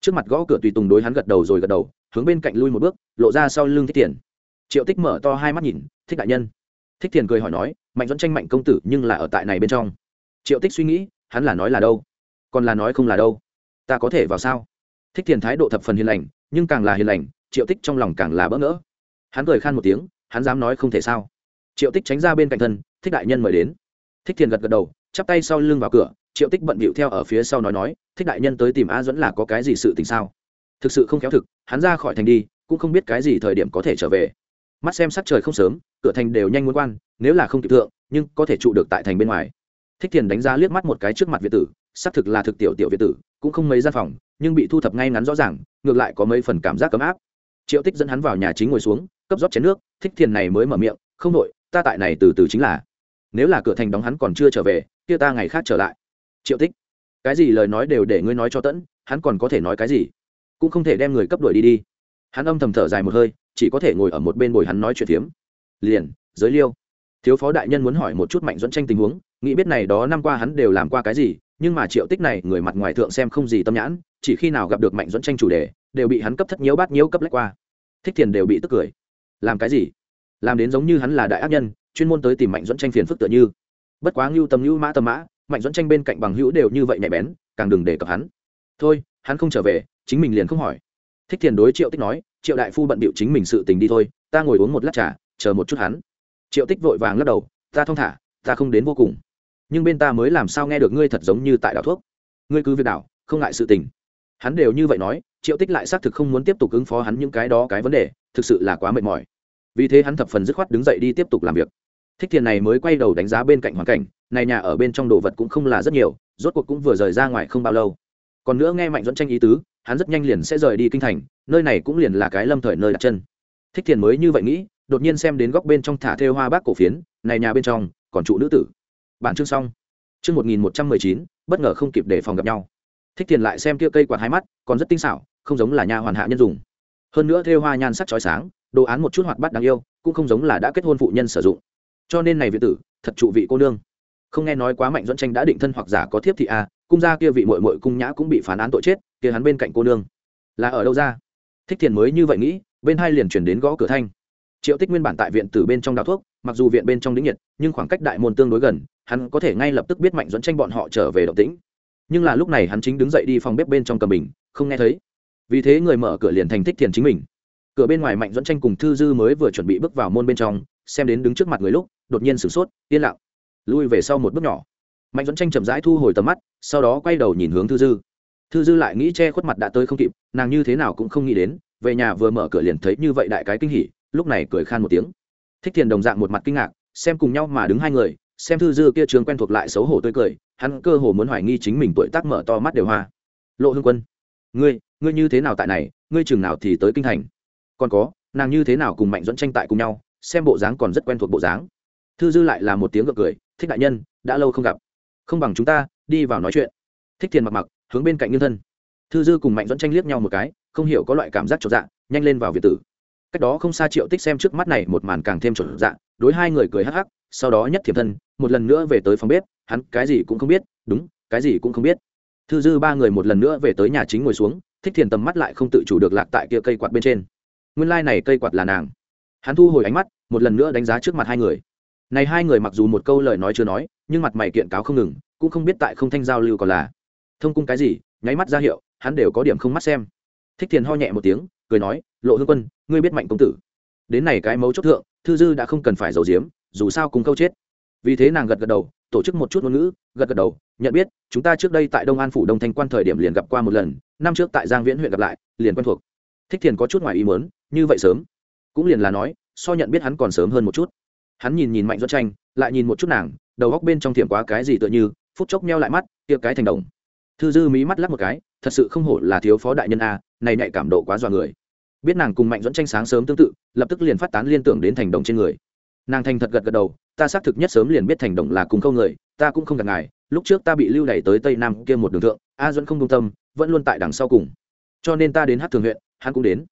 Trước mặt gõ cửa tùy tùng đối hắn gật đầu rồi gật đầu, hướng bên cạnh lui một bước, lộ ra sau lưng thích tiền triệu tích mở to hai mắt nhìn, thích đại nhân. Thích tiền cười hỏi nói, mạnh dẫn tranh mạnh công tử nhưng là ở tại này bên trong. Triệu tích suy nghĩ, hắn là nói là đâu? Còn là nói không là đâu ta có thể vào sao? Thích thiền thái độ thập phần hiền lành, nhưng càng là hiền lành, triệu tích trong lòng càng là bỡ ngỡ. Hắn cười khan một tiếng, hắn dám nói không thể sao? Triệu tích tránh ra bên cạnh thân, thích đại nhân mời đến. Thích thiền gật gật đầu, chắp tay sau lưng vào cửa, triệu tích bận bịu theo ở phía sau nói nói, thích đại nhân tới tìm a dẫn là có cái gì sự tình sao? Thực sự không khéo thực, hắn ra khỏi thành đi, cũng không biết cái gì thời điểm có thể trở về. Mắt xem sắc trời không sớm, cửa thành đều nhanh muốn quan, nếu là không kịp thượng, nhưng có thể trụ được tại thành bên ngoài. Thích thiền đánh giá liếc mắt một cái trước mặt việt tử, xác thực là thực tiểu tiểu việt tử cũng không mấy gian phòng, nhưng bị thu thập ngay ngắn rõ ràng, ngược lại có mấy phần cảm giác cấm áp. Triệu tích dẫn hắn vào nhà chính ngồi xuống, cấp rót chén nước, thích thiền này mới mở miệng, không nội ta tại này từ từ chính là. Nếu là cửa thành đóng hắn còn chưa trở về, kia ta ngày khác trở lại. Triệu tích, cái gì lời nói đều để ngươi nói cho tẫn, hắn còn có thể nói cái gì? Cũng không thể đem người cấp đuổi đi đi. Hắn âm thầm thở dài một hơi, chỉ có thể ngồi ở một bên bồi hắn nói chuyện phiếm. Liền, giới liêu. Thiếu phó đại nhân muốn hỏi một chút mạnh dẫn tranh tình huống, nghĩ biết này đó năm qua hắn đều làm qua cái gì nhưng mà triệu tích này người mặt ngoài thượng xem không gì tâm nhãn, chỉ khi nào gặp được mạnh dẫn tranh chủ đề, đều bị hắn cấp thất nhiễu bát nhiễu cấp lách qua. Thích thiền đều bị tức cười. Làm cái gì? Làm đến giống như hắn là đại ác nhân, chuyên môn tới tìm mạnh dẫn tranh phiền phức tựa như. Bất quá ngưu tầm ngưu mã tầm mã, mạnh dẫn tranh bên cạnh bằng hữu đều như vậy nhạy bén, càng đừng để cập hắn. Thôi, hắn không trở về, chính mình liền không hỏi. Thích thiền đối triệu tích nói, triệu đại phu bận bịu chính mình sự tình đi thôi, ta ngồi uống một lát trà, chờ một chút hắn. Triệu tích vội vàng lắc đầu, ta thong thả, ta không đến vô cùng nhưng bên ta mới làm sao nghe được ngươi thật giống như tại đảo thuốc. Ngươi cứ việc đảo, không ngại sự tình. Hắn đều như vậy nói, triệu tích lại xác thực không muốn tiếp tục ứng phó hắn những cái đó cái vấn đề, thực sự là quá mệt mỏi. Vì thế hắn thập phần dứt khoát đứng dậy đi tiếp tục làm việc. Thích thiền này mới quay đầu đánh giá bên cạnh hoàn cảnh, này nhà ở bên trong đồ vật cũng không là rất nhiều, rốt cuộc cũng vừa rời ra ngoài không bao lâu. Còn nữa nghe mạnh dẫn tranh ý tứ, hắn rất nhanh liền sẽ rời đi kinh thành, nơi này cũng liền là cái lâm thời nơi đặt chân. Thích thiền mới như vậy nghĩ, đột nhiên xem đến góc bên trong thả thêu hoa bác cổ phiến, này nhà bên trong còn trụ nữ tử bản chương xong. Chương một nghìn một trăm mười chín bất ngờ không kịp để phòng gặp nhau. Thích thiền lại xem kia cây quạt hai mắt còn rất tinh xảo không giống là nhà hoàn hạ nhân dùng. Hơn nữa thêu hoa nhan sắc chói sáng đồ án một chút hoạt bát đáng yêu cũng không giống là đã kết hôn phụ nhân sử dụng. Cho nên này viện tử thật trụ vị cô nương. Không nghe nói quá mạnh dẫn tranh đã định thân hoặc giả có thiếp thị a à, cung gia kia vị mội mội cung nhã cũng bị phán án tội chết kia hắn bên cạnh cô nương. Là ở đâu ra? Thích thiền mới như vậy nghĩ bên hai liền chuyển đến gõ cửa thanh. Triệu tích nguyên bản tại viện từ bên trong đào thuốc mặc dù viện bên trong đĩnh nhiệt nhưng khoảng cách đại môn tương đối gần hắn có thể ngay lập tức biết mạnh dẫn tranh bọn họ trở về động tĩnh. Nhưng là lúc này hắn chính đứng dậy đi phòng bếp bên trong cầm bình, không nghe thấy. Vì thế người mở cửa liền thành thích thiền chính mình. Cửa bên ngoài mạnh dẫn tranh cùng thư dư mới vừa chuẩn bị bước vào môn bên trong, xem đến đứng trước mặt người lúc, đột nhiên sửng sốt, yên lặng. Lui về sau một bước nhỏ. Mạnh dẫn tranh chậm rãi thu hồi tầm mắt, sau đó quay đầu nhìn hướng thư dư. Thư dư lại nghĩ che khuất mặt đã tới không kịp, nàng như thế nào cũng không nghĩ đến, về nhà vừa mở cửa liền thấy như vậy đại cái kinh hỉ, lúc này cười khan một tiếng. Thích thiền đồng dạng một mặt kinh ngạc, xem cùng nhau mà đứng hai người xem thư dư kia trường quen thuộc lại xấu hổ tươi cười, hắn cơ hồ muốn hoài nghi chính mình tuổi tác mở to mắt đều hoa. Lộ hương quân, ngươi ngươi như thế nào tại này, ngươi chừng nào thì tới kinh thành? Còn có, nàng như thế nào cùng mạnh dẫn tranh tại cùng nhau, xem bộ dáng còn rất quen thuộc bộ dáng. Thư dư lại là một tiếng gật cười, thích đại nhân, đã lâu không gặp. Không bằng chúng ta, đi vào nói chuyện. Thích thiền mặc mặc, hướng bên cạnh nhân thân. Thư dư cùng mạnh dẫn tranh liếc nhau một cái, không hiểu có loại cảm giác trọn dạ nhanh lên vào việt tử. Cách đó không xa triệu tích xem trước mắt này một màn càng thêm trọn dạ đối hai người cười hắc hắc sau đó nhất thiệp thân, một lần nữa về tới phòng bếp, hắn cái gì cũng không biết, đúng, cái gì cũng không biết. Thư dư ba người một lần nữa về tới nhà chính ngồi xuống, thích thiền tầm mắt lại không tự chủ được lạc tại kia cây quạt bên trên. Nguyên lai、like、này cây quạt là nàng. Hắn thu hồi ánh mắt, một lần nữa đánh giá trước mặt hai người. Này hai người mặc dù một câu lời nói chưa nói, nhưng mặt mày kiện cáo không ngừng, cũng không biết tại không thanh giao lưu còn là thông cung cái gì, nháy mắt ra hiệu, hắn đều có điểm không mắt xem. Thích thiền ho nhẹ một tiếng, cười nói, lộ hương quân, ngươi biết mạnh công tử. Đến này cái mấu chốt thượng, thư dư đã không cần phải giấu giếm dù sao cùng câu chết. Vì thế nàng gật gật đầu, tổ chức một chút ngôn ngữ, gật gật đầu, nhận biết, chúng ta trước đây tại đông an phủ đông thanh quan thời điểm liền gặp qua một lần, năm trước tại giang viễn huyện gặp lại, liền quen thuộc. Thích thiền có chút ngoài ý mớn như vậy sớm. Cũng liền là nói, so nhận biết hắn còn sớm hơn một chút. Hắn nhìn nhìn mạnh doãn tranh, lại nhìn một chút nàng, đầu góc bên trong thiểm quá cái gì tựa như, phút chốc meo lại mắt tiệc cái thành đồng. Thư dư mí mắt lắc một cái, thật sự không hổ là thiếu phó đại nhân a, này nhạy cảm độ quá dọa người. Biết nàng cùng mạnh dẫn tranh sáng sớm tương tự, lập tức liền phát tán liên tưởng đến thành đồng trên người nàng thành thật gật gật đầu, ta xác thực nhất sớm liền biết thành đồng là cùng câu người, ta cũng không gặp ngài, lúc trước ta bị lưu đày tới tây nam kia một đường thượng, a duẫn không công tâm, vẫn luôn tại đằng sau cùng. Cho nên ta đến hát thường huyện, hắn cũng đến.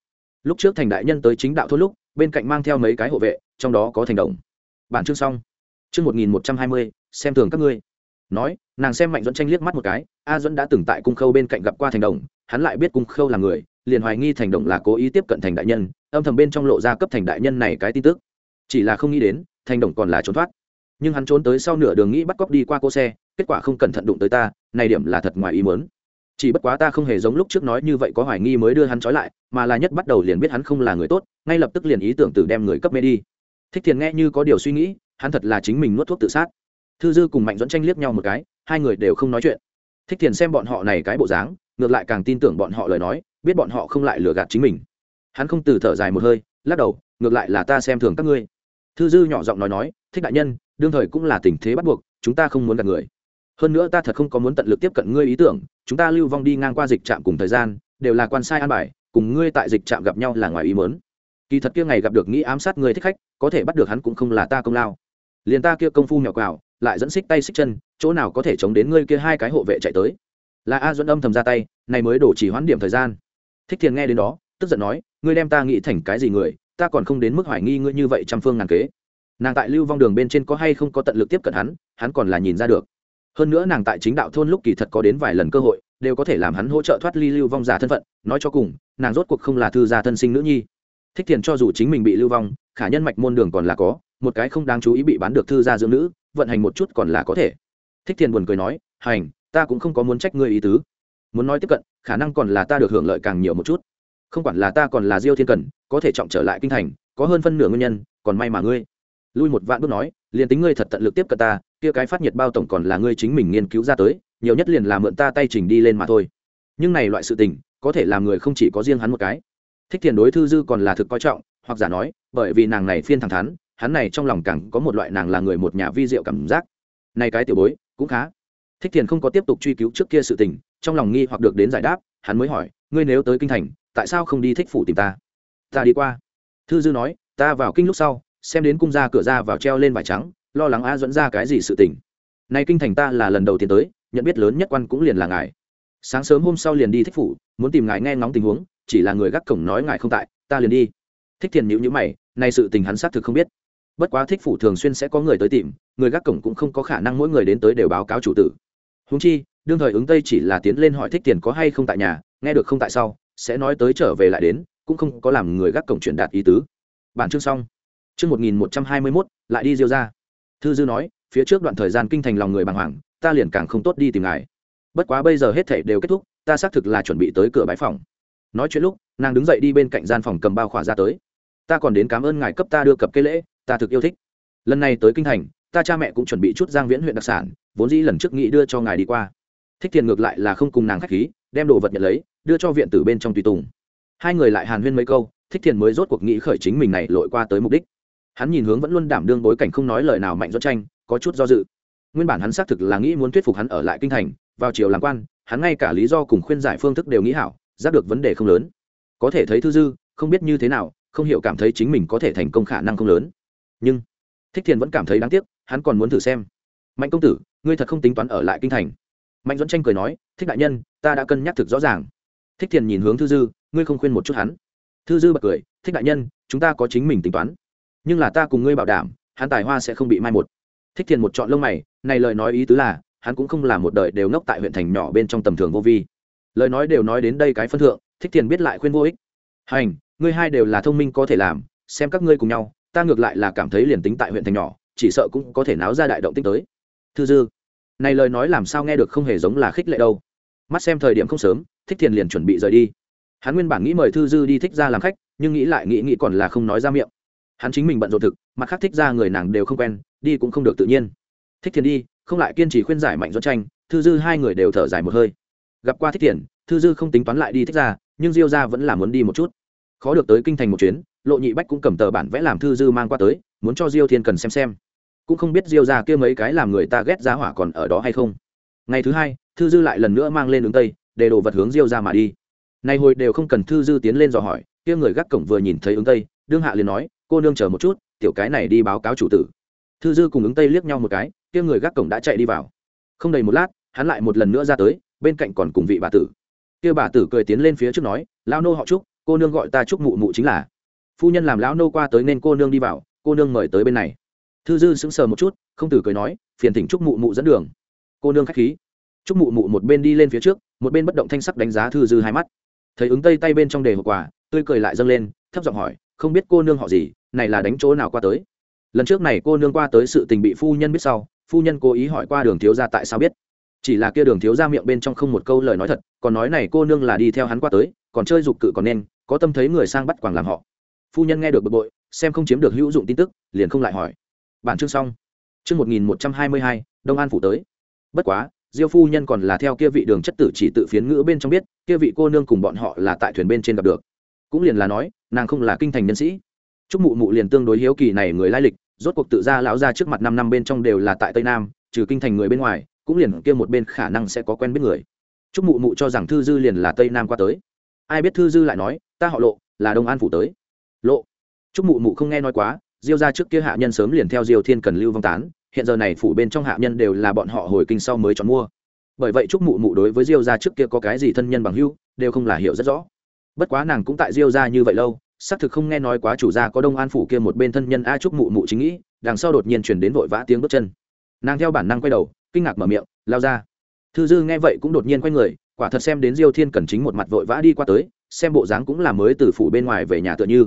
Lúc trước thành đại nhân tới chính đạo thôn lúc, bên cạnh mang theo mấy cái hộ vệ, trong đó có thành đồng. Bản chương xong. Chương một nghìn một trăm hai mươi, xem thường các ngươi. Nói, nàng xem mạnh dẫn tranh liếc mắt một cái, a duẫn đã từng tại cung khâu bên cạnh gặp qua thành đồng, hắn lại biết cung khâu là người, liền hoài nghi thành đồng là cố ý tiếp cận thành đại nhân, âm thầm bên trong lộ ra cấp thành đại nhân này cái tin tức chỉ là không nghĩ đến, thành đồng còn là trốn thoát. Nhưng hắn trốn tới sau nửa đường nghĩ bắt cóc đi qua cô xe, kết quả không cẩn thận đụng tới ta, này điểm là thật ngoài ý mớn chỉ bất quá ta không hề giống lúc trước nói như vậy có hoài nghi mới đưa hắn trói lại, mà là nhất bắt đầu liền biết hắn không là người tốt, ngay lập tức liền ý tưởng từ đem người cấp mê đi. Thích thiền nghe như có điều suy nghĩ, hắn thật là chính mình nuốt thuốc tự sát. Thư dư cùng mạnh dẫn tranh liếc nhau một cái, hai người đều không nói chuyện. Thích thiền xem bọn họ này cái bộ dáng, ngược lại càng tin tưởng bọn họ lời nói, biết bọn họ không lại lừa gạt chính mình. Hắn không từ thở dài một hơi, lắc đầu, ngược lại là ta xem thường các ngươi thư dư nhỏ giọng nói nói, thích đại nhân, đương thời cũng là tình thế bắt buộc, chúng ta không muốn gặp người. Hơn nữa ta thật không có muốn tận lực tiếp cận ngươi ý tưởng, chúng ta lưu vong đi ngang qua dịch trạm cùng thời gian, đều là quan sai an bài, cùng ngươi tại dịch trạm gặp nhau là ngoài ý mớn kỳ thật kia ngày gặp được nghĩ ám sát người thích khách, có thể bắt được hắn cũng không là ta công lao. Liền ta kia công phu nhỏ quào, lại dẫn xích tay xích chân, chỗ nào có thể chống đến ngươi kia hai cái hộ vệ chạy tới? Là a dẫn âm thầm ra tay, này mới đổ chỉ hoãn điểm thời gian. Thích thiền nghe đến đó, tức giận nói, ngươi đem ta nghĩ thành cái gì người ta còn không đến mức hoài nghi ngươi như vậy trăm phương ngàn kế. Nàng tại lưu vong đường bên trên có hay không có tận lực tiếp cận hắn hắn còn là nhìn ra được. Hơn nữa nàng tại chính đạo thôn lúc kỳ thật có đến vài lần cơ hội, đều có thể làm hắn hỗ trợ thoát ly lưu vong giả thân phận, nói cho cùng, nàng rốt cuộc không là thư gia thân sinh nữ nhi. Thích thiền cho dù chính mình bị lưu vong, khả nhân mạch môn đường còn là có, một cái không đáng chú ý bị bán được thư gia dưỡng nữ, vận hành một chút còn là có thể. Thích thiền buồn cười nói, hành, ta cũng không có muốn trách ngươi ý tứ. Muốn nói tiếp cận, khả năng còn là ta được hưởng lợi càng nhiều một chút không quản là ta còn là diêu thiên cần, có thể trọng trở lại kinh thành, có hơn phân nửa nguyên nhân, còn may mà ngươi. Lui một vạn bước nói, liền tính ngươi thật tận lực tiếp cận ta, kia cái phát nhiệt bao tổng còn là ngươi chính mình nghiên cứu ra tới, nhiều nhất liền là mượn ta tay trình đi lên mà thôi. Nhưng này loại sự tình, có thể làm người không chỉ có riêng hắn một cái. Thích thiền đối thư dư còn là thực coi trọng, hoặc giả nói, bởi vì nàng này phiên thẳng thắn, hắn này trong lòng càng có một loại nàng là người một nhà vi diệu cảm giác. Này cái tiểu bối, cũng khá. Thích thiền không có tiếp tục truy cứu trước kia sự tình, trong lòng nghi hoặc được đến giải đáp, hắn mới hỏi, ngươi nếu tới kinh thành tại sao không đi thích phủ tìm ta? Ta đi qua. Thư dư nói, ta vào kinh lúc sau, xem đến cung ra cửa ra vào treo lên vải trắng, lo lắng a dẫn ra cái gì sự tình. Nay kinh thành ta là lần đầu tiên tới, nhận biết lớn nhất quan cũng liền là ngài. Sáng sớm hôm sau liền đi thích phủ, muốn tìm ngài nghe ngóng tình huống, chỉ là người gác cổng nói ngài không tại, ta liền đi. Thích thiền nhữ nhữ mày, nay sự tình hắn xác thực không biết. Bất quá thích phủ thường xuyên sẽ có người tới tìm, người gác cổng cũng không có khả năng mỗi người đến tới đều báo cáo chủ tử. Húng chi, đương thời ứng tây chỉ là tiến lên hỏi thích tiền có hay không tại nhà, nghe được không tại sau sẽ nói tới trở về lại đến, cũng không có làm người gác cổng truyền đạt ý tứ. Bản chương xong. Chương một nghìn một trăm hai mươi mốt, lại đi diêu ra. Thư dư nói, phía trước đoạn thời gian kinh thành lòng người bàng hoàng, ta liền càng không tốt đi tìm ngài. Bất quá bây giờ hết thể đều kết thúc, ta xác thực là chuẩn bị tới cửa bãi phòng. Nói chuyện lúc, nàng đứng dậy đi bên cạnh gian phòng cầm bao khỏa ra tới. Ta còn đến cảm ơn ngài cấp ta đưa cập cây lễ, ta thực yêu thích. Lần này tới kinh thành, ta cha mẹ cũng chuẩn bị chút giang viễn huyện đặc sản, vốn dĩ lần trước nghĩ đưa cho ngài đi qua. Thích tiền ngược lại là không cùng nàng k h á c h khí, đem đồ vật nhận lấy đưa cho viện tử bên trong tùy tùng. Hai người lại hàn huyên mấy câu, thích tiền mới rốt cuộc nghĩ khởi chính mình này lội qua tới mục đích. Hắn nhìn hướng vẫn luôn đảm đương bối cảnh không nói lời nào mạnh do tranh, có chút do dự. Nguyên bản hắn xác thực là nghĩ muốn thuyết phục hắn ở lại kinh thành, vào chiều làm quan, hắn ngay cả lý do cùng khuyên giải phương thức đều nghĩ hảo, giác được vấn đề không lớn. Có thể thấy thư dư, không biết như thế nào, không hiểu cảm thấy chính mình có thể thành công khả năng không lớn. Nhưng, thích thiền vẫn cảm thấy đáng tiếc, hắn còn muốn thử xem. Mạnh công tử, ngươi thật không tính toán ở lại kinh thành. Mạnh dẫn tranh cười nói, thích đại nhân, ta đã cân nhắc thực rõ ràng thích thiền nhìn hướng thư dư, ngươi không khuyên một chút hắn. Thư dư bật cười, thích đại nhân, chúng ta có chính mình tính toán. Nhưng là ta cùng ngươi bảo đảm, hắn tài hoa sẽ không bị mai một. Thích thiền một chọn lông mày, này lời nói ý tứ là, hắn cũng không là một đời đều ngốc tại huyện thành nhỏ bên trong tầm thường vô vi. Lời nói đều nói đến đây cái phân thượng, thích thiền biết lại khuyên vô ích. Hành, ngươi hai đều là thông minh có thể làm, xem các ngươi cùng nhau, ta ngược lại là cảm thấy liền tính tại huyện thành nhỏ, chỉ sợ cũng có thể náo ra đại động tích tới. Thư dư, này lời nói làm sao nghe được không hề giống là khích lệ đâu. Mắt xem thời điểm không sớm thích thiền liền chuẩn bị rời đi. Hắn nguyên bản nghĩ mời thư dư đi thích ra làm khách, nhưng nghĩ lại nghĩ nghĩ còn là không nói ra miệng. Hắn chính mình bận rộn thực, mặt khác thích ra người nàng đều không quen, đi cũng không được tự nhiên. Thích thiền đi, không lại kiên trì khuyên giải mạnh dẫn tranh, thư dư hai người đều thở dài một hơi. Gặp qua thích thiền, thư dư không tính toán lại đi thích ra nhưng diêu ra vẫn là muốn đi một chút. Khó được tới kinh thành một chuyến, lộ nhị bách cũng cầm tờ bản vẽ làm thư dư mang qua tới, muốn cho diêu thiên cần xem xem. Cũng không biết diêu ra kia mấy cái làm người ta ghét giá hỏa còn ở đó hay không. Ngày thứ hai, thư dư lại lần nữa mang lên ứng tây để đồ vật hướng diêu ra mà đi. Nay hồi đều không cần thư dư tiến lên dò hỏi, kia người gác cổng vừa nhìn thấy ứng tây, đương hạ liền nói, cô nương chờ một chút, tiểu cái này đi báo cáo chủ tử. Thư dư cùng ứng tây liếc nhau một cái, kia người gác cổng đã chạy đi vào. Không đầy một lát, hắn lại một lần nữa ra tới, bên cạnh còn cùng vị bà tử. Kia bà tử cười tiến lên phía trước nói lao nô họ trúc, cô nương gọi ta trúc mụ mụ chính là. Phu nhân làm lão nô qua tới nên cô nương đi vào, cô nương mời tới bên này. Thư dư sững sờ một chút, không tử cười nói, phiền thỉnh trúc mụ mụ dẫn đường. Cô nương k h á c h khí trúc mụ mụ một bên đi lên phía trước, một bên bất động thanh sắc đánh giá thư dư hai mắt. Thấy ứng tây tay bên trong đề hộp quà, tươi cười lại dâng lên, thấp giọng hỏi, không biết cô nương họ gì, này là đánh chỗ nào qua tới? Lần trước này cô nương qua tới sự tình bị phu nhân biết sau, phu nhân cố ý hỏi qua đường thiếu gia tại sao biết. Chỉ là kia đường thiếu gia miệng bên trong không một câu lời nói thật, còn nói này cô nương là đi theo hắn qua tới, còn chơi dục cự còn nên, có tâm thấy người sang bắt quảng làm họ. Phu nhân nghe được bực bội, xem không chiếm được hữu dụng tin tức, liền không lại hỏi. Bản chương xong. Chương một nghìn một trăm hai mươi hai, đông an phủ tới. Bất quá diêu phu nhân còn là theo kia vị đường chất tử chỉ tự phiến ngữ bên trong biết, kia vị cô nương cùng bọn họ là tại thuyền bên trên gặp được. Cũng liền là nói, nàng không là kinh thành nhân sĩ. Chúc mụ mụ liền tương đối hiếu kỳ này người lai lịch, rốt cuộc tự ra lão ra trước mặt năm năm bên trong đều là tại tây nam, trừ kinh thành người bên ngoài, cũng liền kia một bên khả năng sẽ có quen biết người. Chúc mụ mụ cho rằng thư dư liền là tây nam qua tới. Ai biết thư dư lại nói, ta họ lộ, là đông an phủ tới. Lộ. Chúc mụ mụ không nghe nói quá, diêu ra trước kia hạ nhân sớm liền theo diêu thiên cần lưu vong tán hiện giờ này phủ bên trong hạ nhân đều là bọn họ hồi kinh sau mới chọn mua. Bởi vậy chúc mụ mụ đối với diêu gia trước kia có cái gì thân nhân bằng hữu, đều không là hiểu rất rõ. Bất quá nàng cũng tại diêu gia như vậy lâu, xác thực không nghe nói quá chủ gia có đông an phủ kia một bên thân nhân a chúc mụ mụ chính nghĩ, đằng sau đột nhiên chuyển đến vội vã tiếng bước chân. Nàng theo bản năng quay đầu, kinh ngạc mở miệng, lao ra. Thư dư nghe vậy cũng đột nhiên quay người, quả thật xem đến diêu thiên cần chính một mặt vội vã đi qua tới, xem bộ dáng cũng là mới từ phủ bên ngoài về nhà tựa như.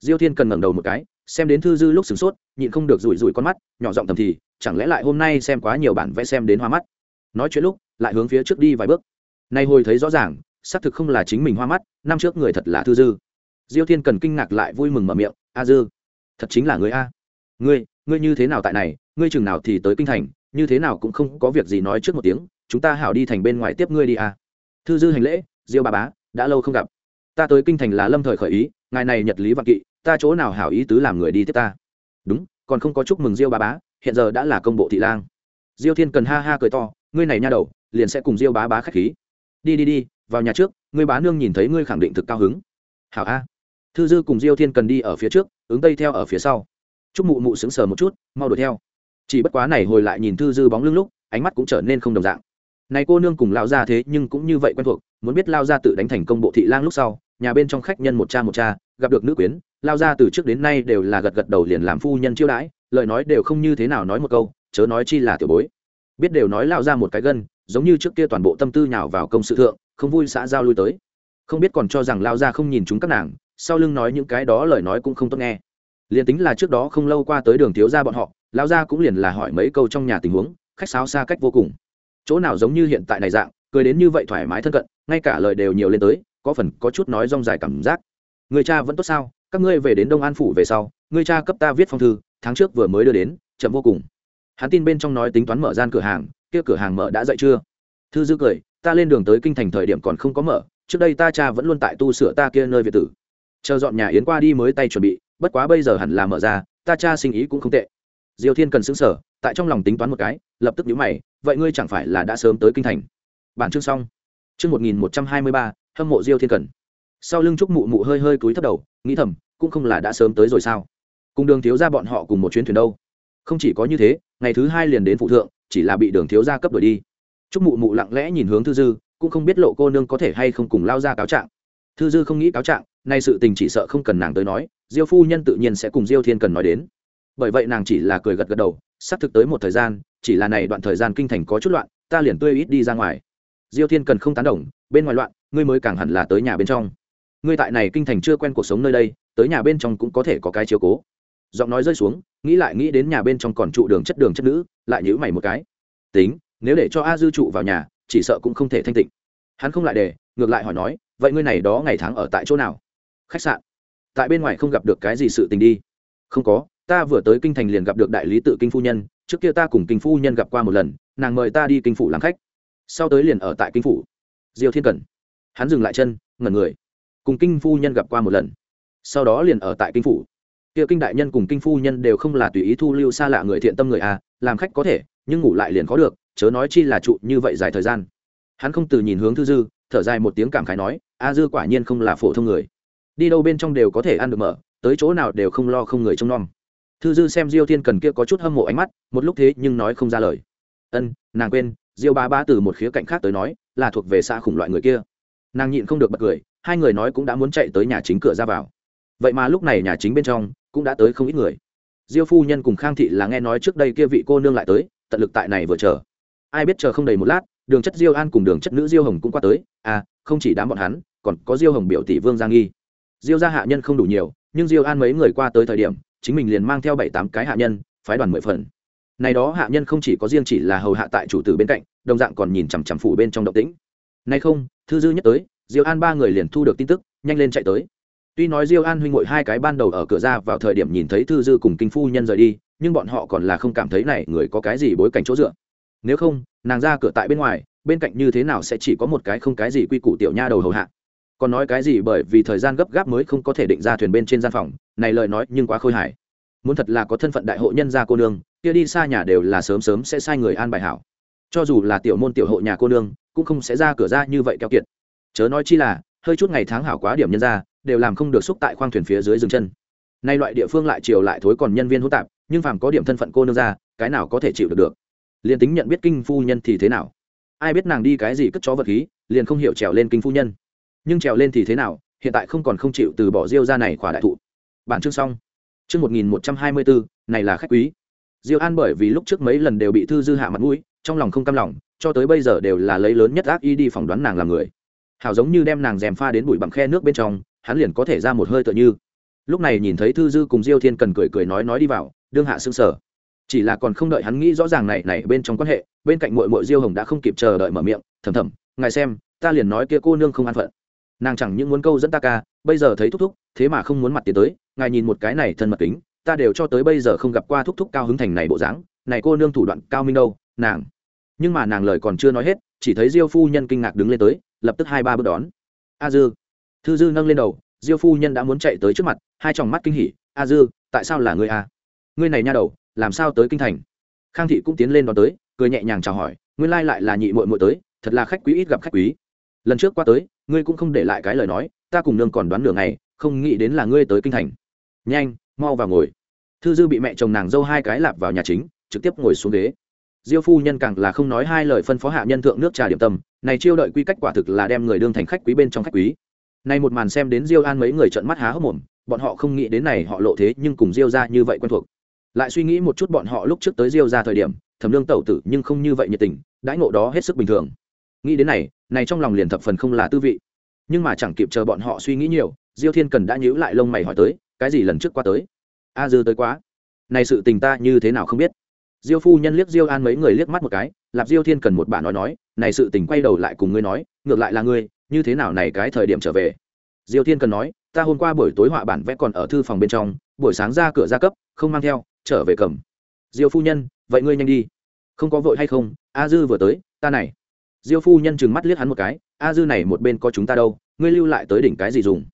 Diêu thiên cần ngẩng đầu một cái xem đến thư dư lúc sửng sốt, nhịn không được rủi rủi con mắt, nhỏ giọng thầm thì, chẳng lẽ lại hôm nay xem quá nhiều bản vẽ xem đến hoa mắt? Nói chuyện lúc, lại hướng phía trước đi vài bước. Nay hồi thấy rõ ràng, xác thực không là chính mình hoa mắt, năm trước người thật là thư dư. Diêu thiên cần kinh ngạc lại vui mừng mở miệng, a dư, thật chính là người a. Ngươi ngươi như thế nào tại này, ngươi chừng nào thì tới kinh thành, như thế nào cũng không có việc gì nói trước một tiếng, chúng ta hảo đi thành bên ngoài tiếp ngươi đi a. Thư dư hành lễ, diêu bà bá, đã lâu không gặp. Ta tới kinh thành là lâm thời khởi ý, ngài này nhật lý văn kỵ ta chỗ nào hảo ý tứ làm người đi tiếp ta? Đúng, còn không có chúc mừng diêu ba bá, hiện giờ đã là công bộ thị lang. Diêu thiên cần ha ha cười to, ngươi này nha đầu, liền sẽ cùng diêu bá bá khách khí. Đi đi đi, vào nhà trước, ngươi bá nương nhìn thấy ngươi khẳng định thực cao hứng. Hảo a. Thư dư cùng diêu thiên cần đi ở phía trước, ứng tây theo ở phía sau. Chúc mụ mụ sững sờ một chút, mau đuổi theo. Chỉ bất quá này hồi lại nhìn thư dư bóng lưng lúc, ánh mắt cũng trở nên không đồng dạng. Này cô nương cùng lao ra thế nhưng cũng như vậy quen thuộc, muốn biết lao ra tự đánh thành công bộ thị lang lúc sau, nhà bên trong khách nhân một cha một cha gặp được nữ quyến, lao ra từ trước đến nay đều là gật gật đầu liền làm phu nhân chiêu đãi, lời nói đều không như thế nào nói một câu, chớ nói chi là tiểu bối. Biết đều nói lao ra một cái gân, giống như trước kia toàn bộ tâm tư nhào vào công sự thượng, không vui xã giao lui tới. Không biết còn cho rằng lao ra không nhìn chúng các nàng, sau lưng nói những cái đó lời nói cũng không tốt nghe. Liền tính là trước đó không lâu qua tới đường thiếu ra bọn họ, lao ra cũng liền là hỏi mấy câu trong nhà tình huống, khách sáo xa cách vô cùng. Chỗ nào giống như hiện tại này dạng, cười đến như vậy thoải mái thân cận, ngay cả lời đều nhiều lên tới, có phần có chút nói rong dài cảm giác người cha vẫn tốt sao? Các ngươi về đến đông an phủ về sau, người cha cấp ta viết phong thư, tháng trước vừa mới đưa đến, chậm vô cùng. Hắn tin bên trong nói tính toán mở gian cửa hàng, kia cửa hàng mở đã dậy chưa? Thư dư cười, ta lên đường tới kinh thành thời điểm còn không có mở, trước đây ta cha vẫn luôn tại tu sửa ta kia nơi việt tử. Chờ dọn nhà yến qua đi mới tay chuẩn bị, bất quá bây giờ hẳn là mở ra, ta cha sinh ý cũng không tệ. Diêu thiên cần xứng sở tại trong lòng tính toán một cái, lập tức nhíu mày, vậy ngươi chẳng phải là đã sớm tới kinh thành? Bản chương xong. Chương một nghìn một trăm hai mươi ba, hâm mộ diêu thiên cần sau lưng trúc mụ mụ hơi hơi cúi thấp đầu, nghĩ thầm, cũng không là đã sớm tới rồi sao? Cùng đường thiếu ra bọn họ cùng một chuyến thuyền đâu? Không chỉ có như thế, ngày thứ hai liền đến phụ thượng, chỉ là bị đường thiếu gia cấp đổi đi. Trúc mụ mụ lặng lẽ nhìn hướng thư dư, cũng không biết lộ cô nương có thể hay không cùng lao ra cáo trạng. Thư dư không nghĩ cáo trạng, nay sự tình chỉ sợ không cần nàng tới nói, diêu phu nhân tự nhiên sẽ cùng diêu thiên cần nói đến. Bởi vậy nàng chỉ là cười gật gật đầu, sắp thực tới một thời gian, chỉ là này đoạn thời gian kinh thành có chút loạn, ta liền tươi ít đi ra ngoài. Diêu thiên cần không tán đồng, bên ngoài loạn, ngươi mới càng hẳn là tới nhà bên trong ngươi tại này kinh thành chưa quen cuộc sống nơi đây, tới nhà bên trong cũng có thể có cái chiếu cố. Giọng nói rơi xuống, nghĩ lại nghĩ đến nhà bên trong còn trụ đường chất đường chất nữ, lại nhữ mày một cái. Tính, nếu để cho a dư trụ vào nhà, chỉ sợ cũng không thể thanh tịnh. Hắn không lại để, ngược lại hỏi nói, vậy ngươi này đó ngày tháng ở tại chỗ nào? Khách sạn. Tại bên ngoài không gặp được cái gì sự tình đi. Không có, ta vừa tới kinh thành liền gặp được đại lý tự kinh phu nhân, trước kia ta cùng kinh phu nhân gặp qua một lần, nàng mời ta đi kinh phủ làm khách. Sau tới liền ở tại kinh phủ. Diêu thiên cần. Hắn dừng lại chân, ngẩn người cùng kinh phu nhân gặp qua một lần. Sau đó liền ở tại kinh phủ. Kia kinh đại nhân cùng kinh phu nhân đều không là tùy ý thu lưu xa lạ người thiện tâm người a, làm khách có thể nhưng ngủ lại liền có được chớ nói chi là trụ như vậy dài thời gian. Hắn không từ nhìn hướng thư dư thở dài một tiếng cảm khái nói a dư quả nhiên không là phổ thông người. Đi đâu bên trong đều có thể ăn được mở tới chỗ nào đều không lo không người trông nom. Thư dư xem diêu thiên cần kia có chút hâm mộ ánh mắt một lúc thế nhưng nói không ra lời. Ân nàng quên diêu ba ba từ một khía cạnh khác tới nói là thuộc về xã khủng loại người kia. Nàng nhịn không được bật cười hai người nói cũng đã muốn chạy tới nhà chính cửa ra vào. Vậy mà lúc này nhà chính bên trong cũng đã tới không ít người. Diêu phu nhân cùng khang thị là nghe nói trước đây kia vị cô nương lại tới, tận lực tại này vừa chờ. Ai biết chờ không đầy một lát, đường chất diêu an cùng đường chất nữ diêu hồng cũng qua tới. À không chỉ đám bọn hắn, còn có diêu hồng biểu tỷ vương giang nghi. Diêu gia hạ nhân không đủ nhiều, nhưng diêu an mấy người qua tới thời điểm, chính mình liền mang theo bảy tám cái hạ nhân, phái đoàn mười phần. Này đó hạ nhân không chỉ có riêng chỉ là hầu hạ tại chủ tử bên cạnh, đồng dạng còn nhìn chằm chằm phủ bên trong động tĩnh. Nay không, thư dư nhất tới diêu an ba người liền thu được tin tức, nhanh lên chạy tới. Tuy nói diêu an huynh ngội hai cái ban đầu ở cửa ra vào thời điểm nhìn thấy thư dư cùng kinh phu nhân rời đi, nhưng bọn họ còn là không cảm thấy này người có cái gì bối cảnh chỗ dựa. Nếu không, nàng ra cửa tại bên ngoài, bên cạnh như thế nào sẽ chỉ có một cái không cái gì quy củ tiểu nha đầu hầu hạ? Còn nói cái gì bởi vì thời gian gấp gáp mới không có thể định ra thuyền bên trên gian phòng, này lời nói nhưng quá khôi hài. Muốn thật là có thân phận đại hộ nhân gia cô nương, kia đi xa nhà đều là sớm sớm sẽ sai người an bài hảo. Cho dù là tiểu môn tiểu hộ nhà cô nương, cũng không sẽ ra cửa ra như vậy keo kiệt chớ nói chi là, hơi chút ngày tháng hảo quá điểm nhân ra, đều làm không được xúc tại khoang thuyền phía dưới dừng chân. Nay loại địa phương lại chiều lại thối còn nhân viên hỗn tạp, nhưng phàm có điểm thân phận cô nương ra, cái nào có thể chịu được được? Liền tính nhận biết kinh phu nhân thì thế nào? Ai biết nàng đi cái gì cất chó vật khí, liền không hiểu trèo lên kinh phu nhân. Nhưng trèo lên thì thế nào, hiện tại không còn không chịu từ bỏ diêu ra này khỏa đại thụ. Bản chương xong. Chương một nghìn một trăm hai mươi bốn này là khách quý. Diêu an bởi vì lúc trước mấy lần đều bị thư dư hạ mặt mũi, trong lòng không cam lòng, cho tới bây giờ đều là lấy lớn nhất ác y đi phỏng đoán nàng làm người hảo giống như đem nàng dèm pha đến bụi bặm khe nước bên trong, hắn liền có thể ra một hơi tựa như. Lúc này nhìn thấy thư dư cùng diêu thiên cần cười cười nói nói đi vào, đương hạ xương sở chỉ là còn không đợi hắn nghĩ rõ ràng này này bên trong quan hệ, bên cạnh mội mội diêu hồng đã không kịp chờ đợi mở miệng thầm thầm ngài xem, ta liền nói kia cô nương không an phận. Nàng chẳng những muốn câu dẫn ta ca, bây giờ thấy thúc thúc, thế mà không muốn mặt tiến tới, ngài nhìn một cái này thân mật kính, ta đều cho tới bây giờ không gặp qua thúc thúc cao hứng thành này bộ dáng, này cô nương thủ đoạn cao minh đâu, nàng. Nhưng mà nàng lời còn chưa nói hết, chỉ thấy diêu phu nhân kinh ngạc đứng lên tới lập tức hai ba bước đón. A dư. Thư dư nâng lên đầu, diêu phu nhân đã muốn chạy tới trước mặt, hai tròng mắt kinh hỉ, a dư, tại sao là ngươi a? Ngươi này nha đầu, làm sao tới kinh thành? Khang thị cũng tiến lên đón tới, cười nhẹ nhàng chào hỏi, nguyên lai lại là nhị muội muội tới, thật là khách quý ít gặp khách quý. Lần trước qua tới, ngươi cũng không để lại cái lời nói, ta cùng nương còn đoán nửa ngày, không nghĩ đến là ngươi tới kinh thành. Nhanh, mau vào ngồi. Thư dư bị mẹ chồng nàng dâu hai cái lạp vào nhà chính, trực tiếp ngồi xuống ghế diêu phu nhân càng là không nói hai lời phân phó hạ nhân thượng nước trà điểm tâm, này chiêu đợi quy cách quả thực là đem người đương thành khách quý bên trong khách quý. Này một màn xem đến diêu an mấy người trợn mắt há hốc mồm, bọn họ không nghĩ đến này họ lộ thế nhưng cùng diêu ra như vậy quen thuộc. Lại suy nghĩ một chút bọn họ lúc trước tới diêu ra thời điểm, thẩm lương tẩu tử nhưng không như vậy nhiệt tình, đãi ngộ đó hết sức bình thường. Nghĩ đến này này trong lòng liền thập phần không là tư vị. Nhưng mà chẳng kịp chờ bọn họ suy nghĩ nhiều, diêu thiên cần đã nhíu lại lông mày hỏi tới, cái gì lần trước qua tới? A, dư tới quá. Này sự tình ta như thế nào không biết diêu phu nhân liếc diêu an mấy người liếc mắt một cái, lạp diêu thiên cần một bà nói nói, này sự tình quay đầu lại cùng ngươi nói, ngược lại là ngươi, như thế nào này cái thời điểm trở về? Diêu thiên cần nói, ta hôm qua buổi tối họa bản vẽ còn ở thư phòng bên trong, buổi sáng ra cửa ra cấp, không mang theo, trở về cầm. Diêu phu nhân, vậy ngươi nhanh đi. Không có vội hay không, a dư vừa tới, ta này. Diêu phu nhân chừng mắt liếc hắn một cái, a dư này một bên có chúng ta đâu, ngươi lưu lại tới đỉnh cái gì dùng?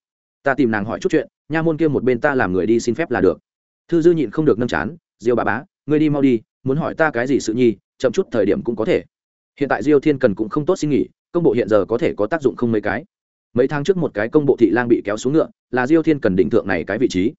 Ta tìm nàng hỏi chút chuyện, nha môn kia một bên ta làm người đi xin phép là được. Thư dư nhịn không được nâm chán, diêu bà bá ngươi đi mau đi, muốn hỏi ta cái gì sự nhi, chậm chút thời điểm cũng có thể. Hiện tại diêu thiên cần cũng không tốt xin nghỉ, công bộ hiện giờ có thể có tác dụng không mấy cái. Mấy tháng trước một cái công bộ thị lang bị kéo xuống ngựa, là diêu thiên cần định thượng này cái vị trí.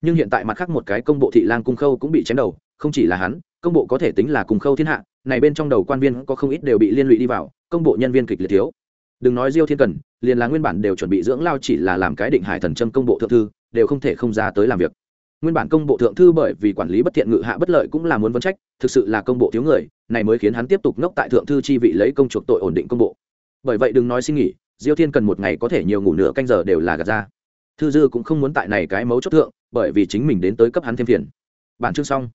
Nhưng hiện tại mặt khác một cái công bộ thị lang cung khâu cũng bị chém đầu, không chỉ là hắn, công bộ có thể tính là cung khâu thiên hạ, này bên trong đầu quan viên có không ít đều bị liên lụy đi vào, công bộ nhân viên kịch liệt thiếu. Đừng nói diêu thiên cần, liền là nguyên bản đều chuẩn bị dưỡng lao chỉ là làm cái định hải thần châm công bộ thượng thư, đều không thể không ra tới làm việc nguyên bản công bộ thượng thư bởi vì quản lý bất thiện ngự hạ bất lợi cũng là muốn vấn trách, thực sự là công bộ thiếu người, này mới khiến hắn tiếp tục ngốc tại thượng thư chi vị lấy công chuộc tội ổn định công bộ. Bởi vậy đừng nói xin nghỉ, diêu thiên cần một ngày có thể nhiều ngủ nửa canh giờ đều là gạt ra. Thư dư cũng không muốn tại này cái mấu chốt thượng, bởi vì chính mình đến tới cấp hắn thêm phiền. Bản chương xong.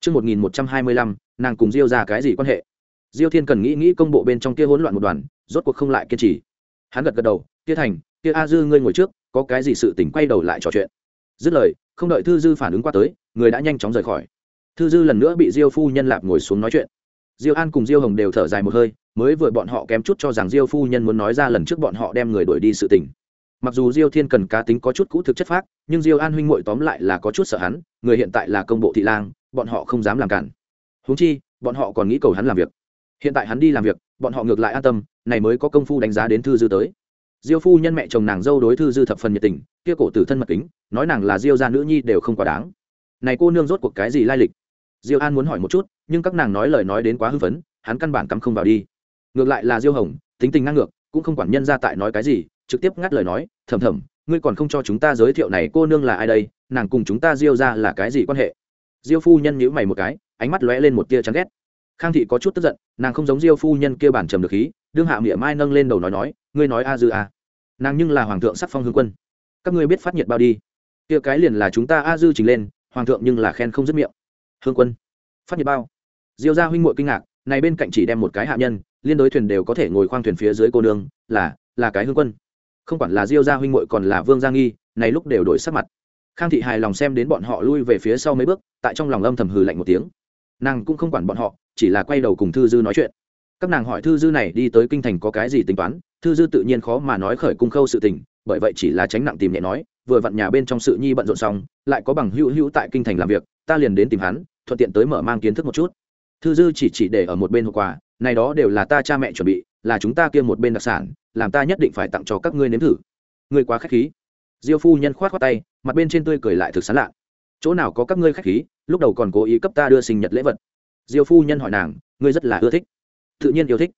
Chương một nghìn một trăm hai mươi lăm, nàng cùng diêu ra cái gì quan hệ? Diêu thiên cần nghĩ nghĩ công bộ bên trong kia hỗn loạn một đoàn, rốt cuộc không lại kiên trì. Hắn gật gật đầu, kia thành, kia a dư ngươi ngồi trước, có cái gì sự tỉnh quay đầu lại trò chuyện. Dứt lời không đợi thư dư phản ứng qua tới, người đã nhanh chóng rời khỏi. Thư dư lần nữa bị diêu phu nhân lạp ngồi xuống nói chuyện. Diêu an cùng diêu hồng đều thở dài một hơi, mới vừa bọn họ kém chút cho rằng diêu phu nhân muốn nói ra lần trước bọn họ đem người đuổi đi sự tình. Mặc dù diêu thiên cần cá tính có chút cũ thực chất phác, nhưng diêu an huynh ngội tóm lại là có chút sợ hắn, người hiện tại là công bộ thị lang, bọn họ không dám làm cản. Húng chi, bọn họ còn nghĩ cầu hắn làm việc. Hiện tại hắn đi làm việc, bọn họ ngược lại an tâm, này mới có công phu đánh giá đến thư dư tới diêu phu nhân mẹ chồng nàng dâu đối thư dư thập phần nhiệt tình, kia cổ tử thân mật kính, nói nàng là diêu gia nữ nhi đều không quá đáng. Này cô nương rốt cuộc cái gì lai lịch? Diêu an muốn hỏi một chút, nhưng các nàng nói lời nói đến quá hư vấn hắn căn bản cắm không vào đi. Ngược lại là diêu hồng, tính tình ngang ngược, cũng không quản nhân ra tại nói cái gì, trực tiếp ngắt lời nói thầm thầm ngươi còn không cho chúng ta giới thiệu này cô nương là ai đây? Nàng cùng chúng ta diêu ra là cái gì quan hệ? Diêu phu nhân nhữ mày một cái, ánh mắt lóe lên một tia chán ghét. Khang thị có chút tức giận, nàng không giống diêu phu nhân kia bản trầm được khí đương hạ miệng mai nâng lên đầu nói nói, ngươi nói a dư a. Nàng nhưng là hoàng thượng sắc phong hương quân. Các ngươi biết phát nhiệt bao đi. Kia cái liền là chúng ta a dư trình lên, hoàng thượng nhưng là khen không dứt miệng. Hương quân? Phát nhiệt bao? Diêu gia huynh muội kinh ngạc, này bên cạnh chỉ đem một cái hạ nhân, liên đối thuyền đều có thể ngồi khoang thuyền phía dưới cô nương, là là cái hương quân. Không quản là diêu gia huynh muội còn là vương gia nghi, này lúc đều đổi sắc mặt. Khang thị hài lòng xem đến bọn họ lui về phía sau mấy bước, tại trong lòng âm thầm hừ lạnh một tiếng. Nàng cũng không quản bọn họ, chỉ là quay đầu cùng thư dư nói chuyện các nàng hỏi thư dư này đi tới kinh thành có cái gì tính toán, thư dư tự nhiên khó mà nói khởi cung khâu sự tình, bởi vậy chỉ là tránh nặng tìm nhẹ nói, vừa vặn nhà bên trong sự nhi bận rộn xong, lại có bằng hữu hữu tại kinh thành làm việc, ta liền đến tìm hắn, thuận tiện tới mở mang kiến thức một chút. Thư dư chỉ chỉ để ở một bên hộp quà, này đó đều là ta cha mẹ chuẩn bị, là chúng ta kia một bên đặc sản, làm ta nhất định phải tặng cho các ngươi nếm thử. Ngươi quá khách khí. Diêu phu nhân khoát khoát tay, mặt bên trên tươi cười lại thực sán lạ. Chỗ nào có các ngươi khách khí, lúc đầu còn cố ý cấp ta đưa sinh nhật lễ vật. Diêu phu nhân hỏi nàng, ngươi rất là ưa thích tự nhiên yêu thích.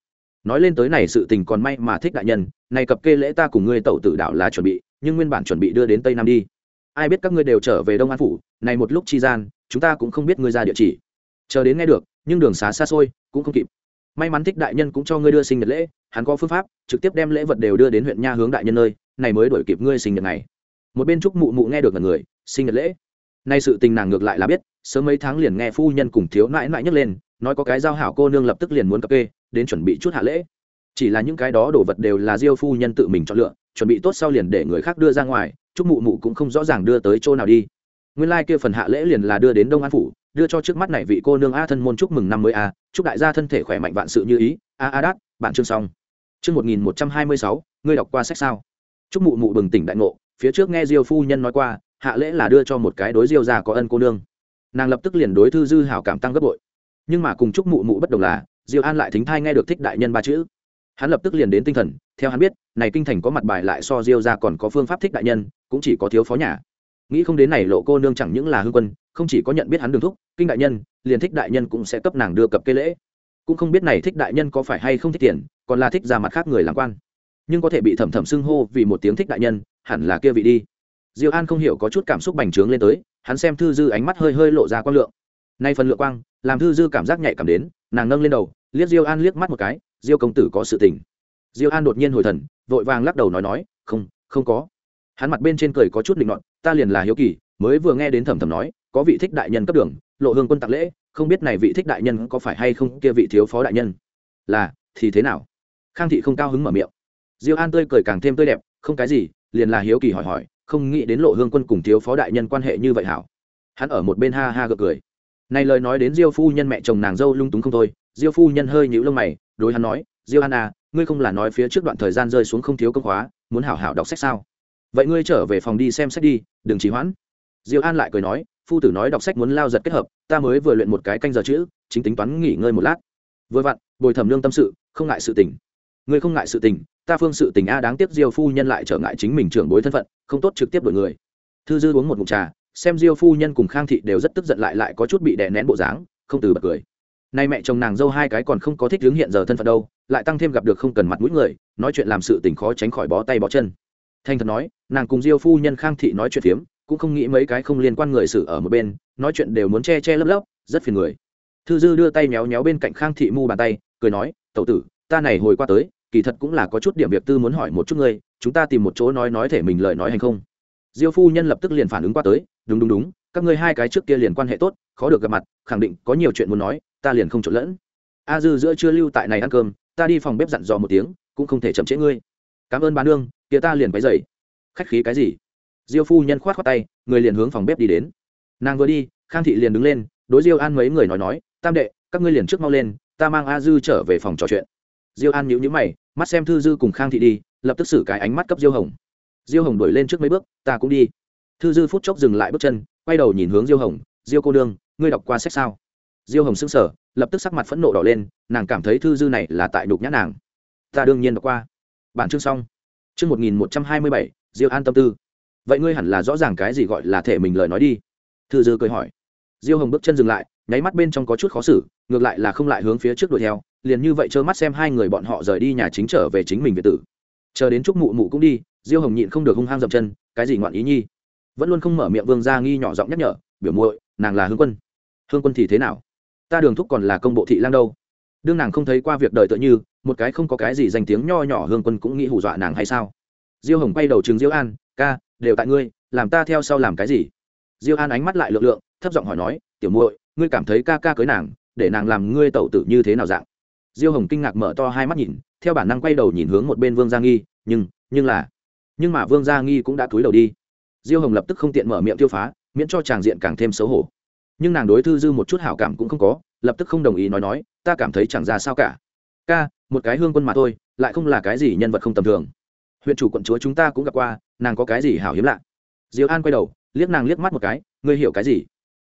Nói lên tới này sự tình còn may mà thích đại nhân, này cập kê lễ ta cùng ngươi tẩu tử đạo là chuẩn bị, nhưng nguyên bản chuẩn bị đưa đến tây nam đi. Ai biết các ngươi đều trở về đông an phủ, này một lúc chi gian, chúng ta cũng không biết ngươi ra địa chỉ. Chờ đến nghe được, nhưng đường xá xa xôi, cũng không kịp. May mắn thích đại nhân cũng cho ngươi đưa sinh nhật lễ, hắn có phương pháp, trực tiếp đem lễ vật đều đưa đến huyện nha hướng đại nhân nơi, này mới đổi kịp ngươi sinh nhật này. Một bên chúc mụ mụ nghe được là người, sinh nhật lễ. Nay sự tình nàng ngược lại là biết, sớm mấy tháng liền nghe phu nhân cùng thiếu nãi nãi nhấc lên nói có cái giao hảo cô nương lập tức liền muốn cập kê, đến chuẩn bị chút hạ lễ. Chỉ là những cái đó đồ vật đều là diêu phu nhân tự mình chọn lựa, chuẩn bị tốt sau liền để người khác đưa ra ngoài, chúc mụ mụ cũng không rõ ràng đưa tới chỗ nào đi. Nguyên lai、like、kia phần hạ lễ liền là đưa đến đông an phủ, đưa cho trước mắt này vị cô nương a thân môn chúc mừng năm mới a, chúc đại gia thân thể khỏe mạnh vạn sự như ý. A a đát, bạn chương xong. Chương một nghìn một trăm hai mươi sáu, ngươi đọc qua sách sao? Chúc mụ mụ bừng tỉnh đại ngộ, phía trước nghe diêu phu nhân nói qua, hạ lễ là đưa cho một cái đối diêu già có ân cô nương. Nàng lập tức liền đối thư dư hảo cảm tăng gấp bội nhưng mà cùng chúc mụ mụ bất đồng là, diêu an lại thính thai nghe được thích đại nhân ba chữ. Hắn lập tức liền đến tinh thần, theo hắn biết, này kinh thành có mặt bài lại so diêu ra còn có phương pháp thích đại nhân, cũng chỉ có thiếu phó nhà. Nghĩ không đến này lộ cô nương chẳng những là hư quân, không chỉ có nhận biết hắn đường thúc, kinh đại nhân, liền thích đại nhân cũng sẽ cấp nàng đưa cập cây lễ. Cũng không biết này thích đại nhân có phải hay không thích tiền, còn là thích ra mặt khác người làm quan. Nhưng có thể bị thẩm thẩm xưng hô vì một tiếng thích đại nhân, hẳn là kia vị đi. Diêu an không hiểu có chút cảm xúc bành trướng lên tới, hắn xem thư dư ánh mắt hơi hơi lộ ra quang lượng nay phần lựa quang, làm thư dư cảm giác nhạy cảm đến, nàng nâng lên đầu, liếc diêu an liếc mắt một cái, diêu công tử có sự tình. Diêu an đột nhiên hồi thần, vội vàng lắc đầu nói nói, không không có. Hắn mặt bên trên cười có chút định luận ta liền là hiếu kỳ, mới vừa nghe đến thẩm thẩm nói, có vị thích đại nhân cấp đường, lộ hương quân tặng lễ, không biết này vị thích đại nhân có phải hay không kia vị thiếu phó đại nhân? Là, thì thế nào? Khang thị không cao hứng mở miệng. Diêu an tươi cười càng thêm tươi đẹp, không cái gì, liền là hiếu kỳ hỏi hỏi, không nghĩ đến lộ hương quân cùng thiếu phó đại nhân quan hệ như vậy hảo. Hắn ở một bên ha ha gật cười này lời nói đến diêu phu nhân mẹ chồng nàng dâu lung túng không thôi, diêu phu nhân hơi nhíu lông mày, đối hắn nói, diêu an à ngươi không là nói phía trước đoạn thời gian rơi xuống không thiếu công khóa, muốn hảo hảo đọc sách sao? Vậy ngươi trở về phòng đi xem sách đi, đừng trì hoãn. Diêu an lại cười nói, phu tử nói đọc sách muốn lao giật kết hợp, ta mới vừa luyện một cái canh giờ chữ, chính tính toán nghỉ ngơi một lát. Vừa vặn, bồi thẩm lương tâm sự, không ngại sự tình. Ngươi không ngại sự tình, ta phương sự tình a đáng tiếc diêu phu nhân lại trở ngại chính mình trưởng bối thân phận, không tốt trực tiếp đổi người. Thư dư uống một mụn trà xem diêu phu nhân cùng khang thị đều rất tức giận lại lại có chút bị đè nén bộ dáng, không từ bật cười. Nay mẹ chồng nàng dâu hai cái còn không có thích hướng hiện giờ thân phận đâu, lại tăng thêm gặp được không cần mặt mũi người, nói chuyện làm sự tình khó tránh khỏi bó tay bó chân. Thanh thật nói, nàng cùng diêu phu nhân khang thị nói chuyện phiếm, cũng không nghĩ mấy cái không liên quan người xử ở một bên, nói chuyện đều muốn che che lấp lấp, rất phiền người. Thư dư đưa tay méo méo bên cạnh khang thị mu bàn tay, cười nói, tẩu tử, ta này hồi qua tới, kỳ thật cũng là có chút điểm việc tư muốn hỏi một chút ngươi, chúng ta tìm một chỗ nói nói thể mình lời nói hay không? Diêu phu nhân lập tức liền phản ứng qua tới đúng đúng đúng, các ngươi hai cái trước kia liền quan hệ tốt, khó được gặp mặt, khẳng định có nhiều chuyện muốn nói, ta liền không trộn lẫn. A dư giữa chưa lưu tại này ăn cơm, ta đi phòng bếp dặn dò một tiếng, cũng không thể chậm trễ ngươi. Cảm ơn bà nương, kia ta liền váy dậy khách khí cái gì? Diêu phu nhân khoát khoát tay, người liền hướng phòng bếp đi đến. Nàng vừa đi, khang thị liền đứng lên, đối diêu an mấy người nói nói, tam đệ, các ngươi liền trước mau lên, ta mang a dư trở về phòng trò chuyện. Diêu an nhíu nhíu mày, mắt xem thư dư cùng khang thị đi, lập tức xử cái ánh mắt cấp diêu hồng. Diêu hồng đuổi lên trước mấy bước, ta cũng đi thư dư phút chốc dừng lại bước chân quay đầu nhìn hướng diêu hồng. Diêu cô đương ngươi đọc qua sách sao? Diêu hồng đứng sở, lập tức sắc mặt phẫn nộ đỏ lên nàng cảm thấy thư dư này là tại đục nhã nàng. Ta đương nhiên đọc qua. Bản chương xong. Chương một nghìn một trăm hai mươi bảy diêu an tâm tư. Vậy ngươi hẳn là rõ ràng cái gì gọi là thể mình lời nói đi. Thư dư cười hỏi. Diêu hồng bước chân dừng lại nháy mắt bên trong có chút khó xử ngược lại là không lại hướng phía trước đuổi theo liền như vậy trơ mắt xem hai người bọn họ rời đi nhà chính trở về chính mình việt tử. Chờ đến chúc mụ mụ cũng đi diêu hồng nhịn không được hung hăng dậm chân cái gì ngoạn ý nhi? Vẫn luôn không mở miệng vương gia nghi nhỏ giọng nhắc nhở, biểu muội, nàng là hương quân. Hương quân thì thế nào? Ta đường thúc còn là công bộ thị lang đâu? Đương nàng không thấy qua việc đời tựa như, một cái không có cái gì danh tiếng nho nhỏ hương quân cũng nghĩ hù dọa nàng hay sao? Diêu hồng quay đầu chừng diêu an, ca, đều tại ngươi, làm ta theo sau làm cái gì? Diêu an ánh mắt lại lượng lượng, thấp giọng hỏi nói, tiểu muội, ngươi cảm thấy ca ca cưới nàng, để nàng làm ngươi tẩu tử như thế nào dạng? Diêu hồng kinh ngạc mở to hai mắt nhìn, theo bản năng quay đầu nhìn hướng một bên vương gia nghi, nhưng nhưng là, nhưng mà vương gia nghi cũng đã túi đầu đi diêu hồng lập tức không tiện mở miệng tiêu phá, miễn cho tràng diện càng thêm xấu hổ. Nhưng nàng đối thư dư một chút hảo cảm cũng không có, lập tức không đồng ý nói nói, ta cảm thấy chẳng ra sao cả. Ca, một cái hương quân mà thôi, lại không là cái gì nhân vật không tầm thường. Huyện chủ quận chúa chúng ta cũng gặp qua, nàng có cái gì hảo hiếm lạ? Diêu an quay đầu, liếc nàng liếc mắt một cái, ngươi hiểu cái gì?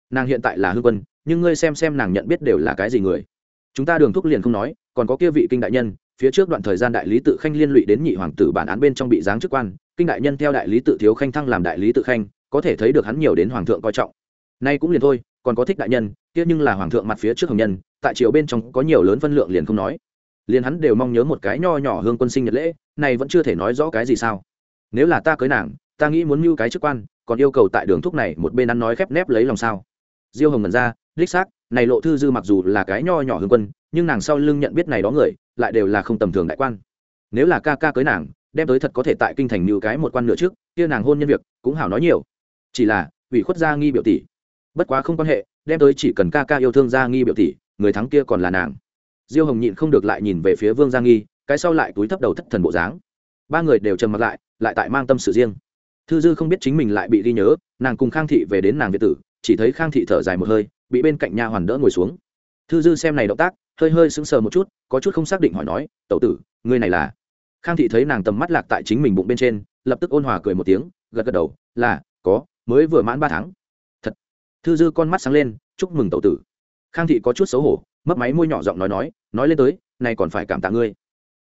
Nàng hiện tại là hương quân, nhưng ngươi xem xem nàng nhận biết đều là cái gì người. Chúng ta đường thúc liền không nói, còn có kia vị kinh đại nhân, phía trước đoạn thời gian đại lý tự khanh liên lụy đến nhị hoàng tử bản án bên trong bị giáng chức quan kinh đại nhân theo đại lý tự thiếu khanh thăng làm đại lý tự khanh, có thể thấy được hắn nhiều đến hoàng thượng coi trọng. Nay cũng liền thôi, còn có thích đại nhân, kia nhưng là hoàng thượng mặt phía trước hồng nhân, tại triều bên trong có nhiều lớn phân lượng liền không nói. Liền hắn đều mong nhớ một cái nho nhỏ hương quân sinh nhật lễ, này vẫn chưa thể nói rõ cái gì sao. Nếu là ta cưới nàng, ta nghĩ muốn mưu cái chức quan, còn yêu cầu tại đường thúc này một bên ăn nói khép nép lấy lòng sao? Diêu hồng ngẩn ra, đích xác, này lộ thư dư mặc dù là cái nho nhỏ hương quân, nhưng nàng sau lưng nhận biết này đó người, lại đều là không tầm thường đại quan. Nếu là ca ca cưới nàng đem tới thật có thể tại kinh thành như cái một quan nửa trước, kia nàng hôn nhân việc cũng hảo nói nhiều. Chỉ là, ủy khuất gia nghi biểu tỷ. Bất quá không quan hệ, đem tới chỉ cần ca ca yêu thương gia nghi biểu tỷ, người thắng kia còn là nàng. Diêu hồng nhịn không được lại nhìn về phía vương gia nghi, cái sau lại túi thấp đầu thất thần bộ dáng. Ba người đều trầm mặt lại lại tại mang tâm sự riêng. Thư dư không biết chính mình lại bị ghi nhớ, nàng cùng khang thị về đến nàng việt tử, chỉ thấy khang thị thở dài một hơi, bị bên cạnh nha hoàn đỡ ngồi xuống. Thư dư xem này động tác, hơi hơi sững sờ một chút, có chút không xác định hỏi nói, tẩu tử, ngươi này là? Khang thị thấy nàng tầm mắt lạc tại chính mình bụng bên trên, lập tức ôn hòa cười một tiếng, gật gật đầu, là, có, mới vừa mãn ba tháng. Thật. Thư dư con mắt sáng lên, chúc mừng tẩu tử. Khang thị có chút xấu hổ mất máy môi nhỏ giọng nói nói nói lên tới nay còn phải cảm tạ ngươi.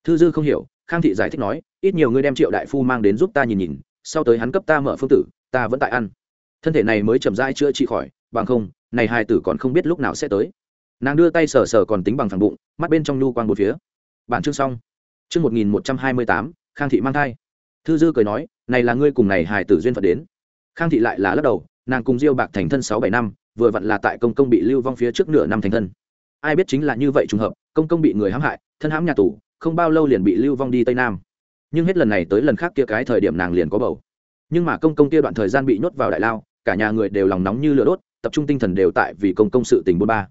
Thư dư không hiểu, khang thị giải thích nói, ít nhiều ngươi đem triệu đại phu mang đến giúp ta nhìn nhìn, sau tới hắn cấp ta mở phương tử, ta vẫn tại ăn. Thân thể này mới chậm rãi chữa trị khỏi, bằng không, này hai tử còn không biết lúc nào sẽ tới. Nàng đưa tay sờ sờ còn tính bằng phẳng bụng, mắt bên trong nhu quang một phía. Bản chương xong chương một nghìn một trăm hai mươi tám, khang thị mang thai. Thư dư cười nói, này là ngươi cùng này hài tử duyên phận đến. Khang thị lại là lắc đầu, nàng cùng diêu bạc thành thân sáu bảy năm, vừa vặn là tại công công bị lưu vong phía trước nửa năm thành thân. Ai biết chính là như vậy trùng hợp, công công bị người hãm hại, thân hãm nhà tù, không bao lâu liền bị lưu vong đi tây nam. Nhưng hết lần này tới lần khác kia cái thời điểm nàng liền có bầu. Nhưng mà công công kia đoạn thời gian bị nhốt vào đại lao, cả nhà người đều lòng nóng như lửa đốt, tập trung tinh thần đều tại vì công công sự tình buôn ba.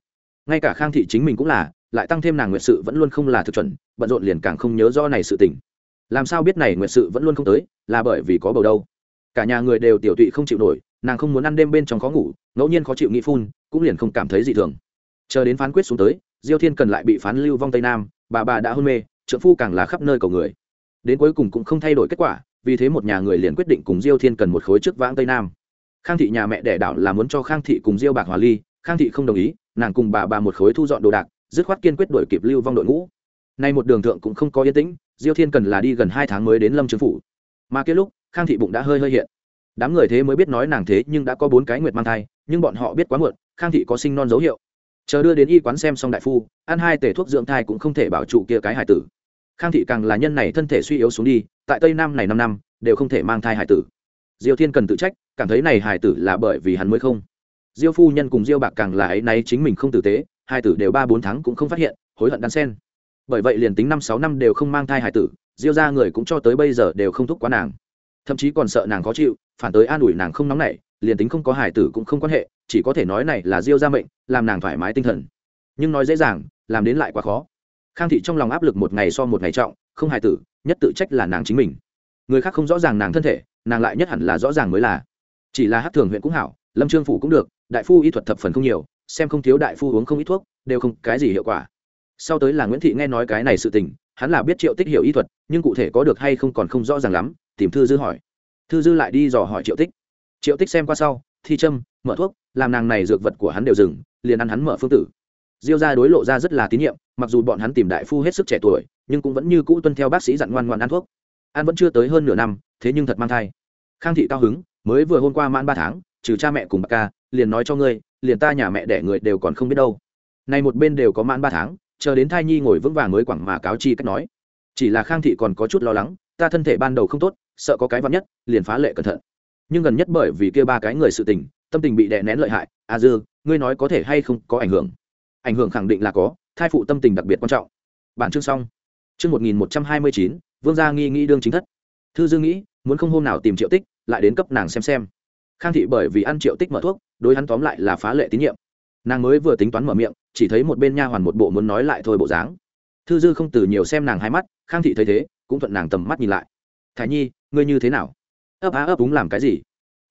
Ngay cả khang thị chính mình cũng là lại tăng thêm nàng nguyệt sự vẫn luôn không là thực chuẩn, bận rộn liền càng không nhớ rõ này sự tình. Làm sao biết này nguyệt sự vẫn luôn không tới, là bởi vì có bầu đâu. Cả nhà người đều tiểu tụy không chịu nổi, nàng không muốn ăn đêm bên trong khó ngủ, ngẫu nhiên khó chịu nghĩ phun, cũng liền không cảm thấy gì thường. Chờ đến phán quyết xuống tới, diêu thiên cần lại bị phán lưu vong tây nam, bà bà đã hôn mê trợ phu càng là khắp nơi cầu người. Đến cuối cùng cũng không thay đổi kết quả, vì thế một nhà người liền quyết định cùng diêu thiên cần một khối trước vãng tây nam. Khang thị nhà mẹ đẻ đảo là muốn cho khang thị cùng diêu bạc hòa ly, khang thị không đồng ý, nàng cùng bà bà một khối thu dọn đồ đạc dứt khoát kiên quyết đuổi kịp lưu vong đội ngũ. Nay một đường thượng cũng không có yên tĩnh, diêu thiên cần là đi gần hai tháng mới đến lâm trường phủ. Mà kia lúc, khang thị bụng đã hơi hơi hiện. Đám người thế mới biết nói nàng thế nhưng đã có bốn cái nguyệt mang thai, nhưng bọn họ biết quá muộn, khang thị có sinh non dấu hiệu. Chờ đưa đến y quán xem xong đại phu, ăn hai tể thuốc dưỡng thai cũng không thể bảo trụ kia cái hải tử. Khang thị càng là nhân này thân thể suy yếu xuống đi, tại tây nam này năm năm, đều không thể mang thai hải tử. Diêu thiên cần tự trách, cảm thấy này hải tử là bởi vì hắn mới không. Diêu phu nhân cùng diêu bạc càng là ấy nay chính mình không tử tế hai tử đều ba bốn tháng cũng không phát hiện, hối hận đan sen. Bởi vậy liền tính năm sáu năm đều không mang thai hải tử, diêu ra người cũng cho tới bây giờ đều không thúc quá nàng. Thậm chí còn sợ nàng khó chịu, phản tới an ủi nàng không nóng nảy, liền tính không có hải tử cũng không quan hệ, chỉ có thể nói này là diêu ra mệnh, làm nàng thoải mái tinh thần. Nhưng nói dễ dàng, làm đến lại quá khó. Khang thị trong lòng áp lực một ngày so một ngày trọng, không hải tử, nhất tự trách là nàng chính mình. Người khác không rõ ràng nàng thân thể, nàng lại nhất hẳn là rõ ràng mới là. Chỉ là hát thường huyện cũng hảo, lâm trương phủ cũng được, đại phu y thuật thập phần không nhiều xem không thiếu đại phu uống không ít thuốc, đều không cái gì hiệu quả. Sau tới là nguyễn thị nghe nói cái này sự tình, hắn là biết triệu tích hiểu y thuật, nhưng cụ thể có được hay không còn không rõ ràng lắm, tìm thư dư hỏi. Thư dư lại đi dò hỏi triệu tích. Triệu tích xem qua sau, thi châm, mở thuốc, làm nàng này dược vật của hắn đều dừng, liền ăn hắn mở phương tử. Diêu ra đối lộ ra rất là tín nhiệm, mặc dù bọn hắn tìm đại phu hết sức trẻ tuổi, nhưng cũng vẫn như cũ tuân theo bác sĩ dặn ngoan ngoan ăn thuốc. An vẫn chưa tới hơn nửa năm, thế nhưng thật mang thai. Khang thị cao hứng, mới vừa hôm qua mãn ba tháng, trừ cha mẹ cùng bà ca liền nói cho ngươi, liền ta nhà mẹ đẻ người đều còn không biết đâu. Nay một bên đều có mãn ba tháng, chờ đến thai nhi ngồi vững vàng mới quẳng mà cáo chi cách nói. Chỉ là khang thị còn có chút lo lắng, ta thân thể ban đầu không tốt, sợ có cái vắn nhất, liền phá lệ cẩn thận. Nhưng gần nhất bởi vì kia ba cái người sự tình, tâm tình bị đè nén lợi hại a dư, ngươi nói có thể hay không có ảnh hưởng? Ảnh hưởng khẳng định là có, thai phụ tâm tình đặc biệt quan trọng. Bản chương xong. Chương một nghìn một trăm hai mươi chín, vương gia nghi nghĩ đương chính thất. Thư dư nghĩ, muốn không hôm nào tìm triệu tích, lại đến cấp nàng xem xem khang thị bởi vì ăn triệu tích mở thuốc, đối hắn tóm lại là phá lệ tín nhiệm. Nàng mới vừa tính toán mở miệng, chỉ thấy một bên nha hoàn một bộ muốn nói lại thôi bộ dáng. Thư dư không từ nhiều xem nàng hai mắt, khang thị thấy thế, cũng thuận nàng tầm mắt nhìn lại. Thải nhi, ngươi như thế nào? Ấp á, ấp úng làm cái gì?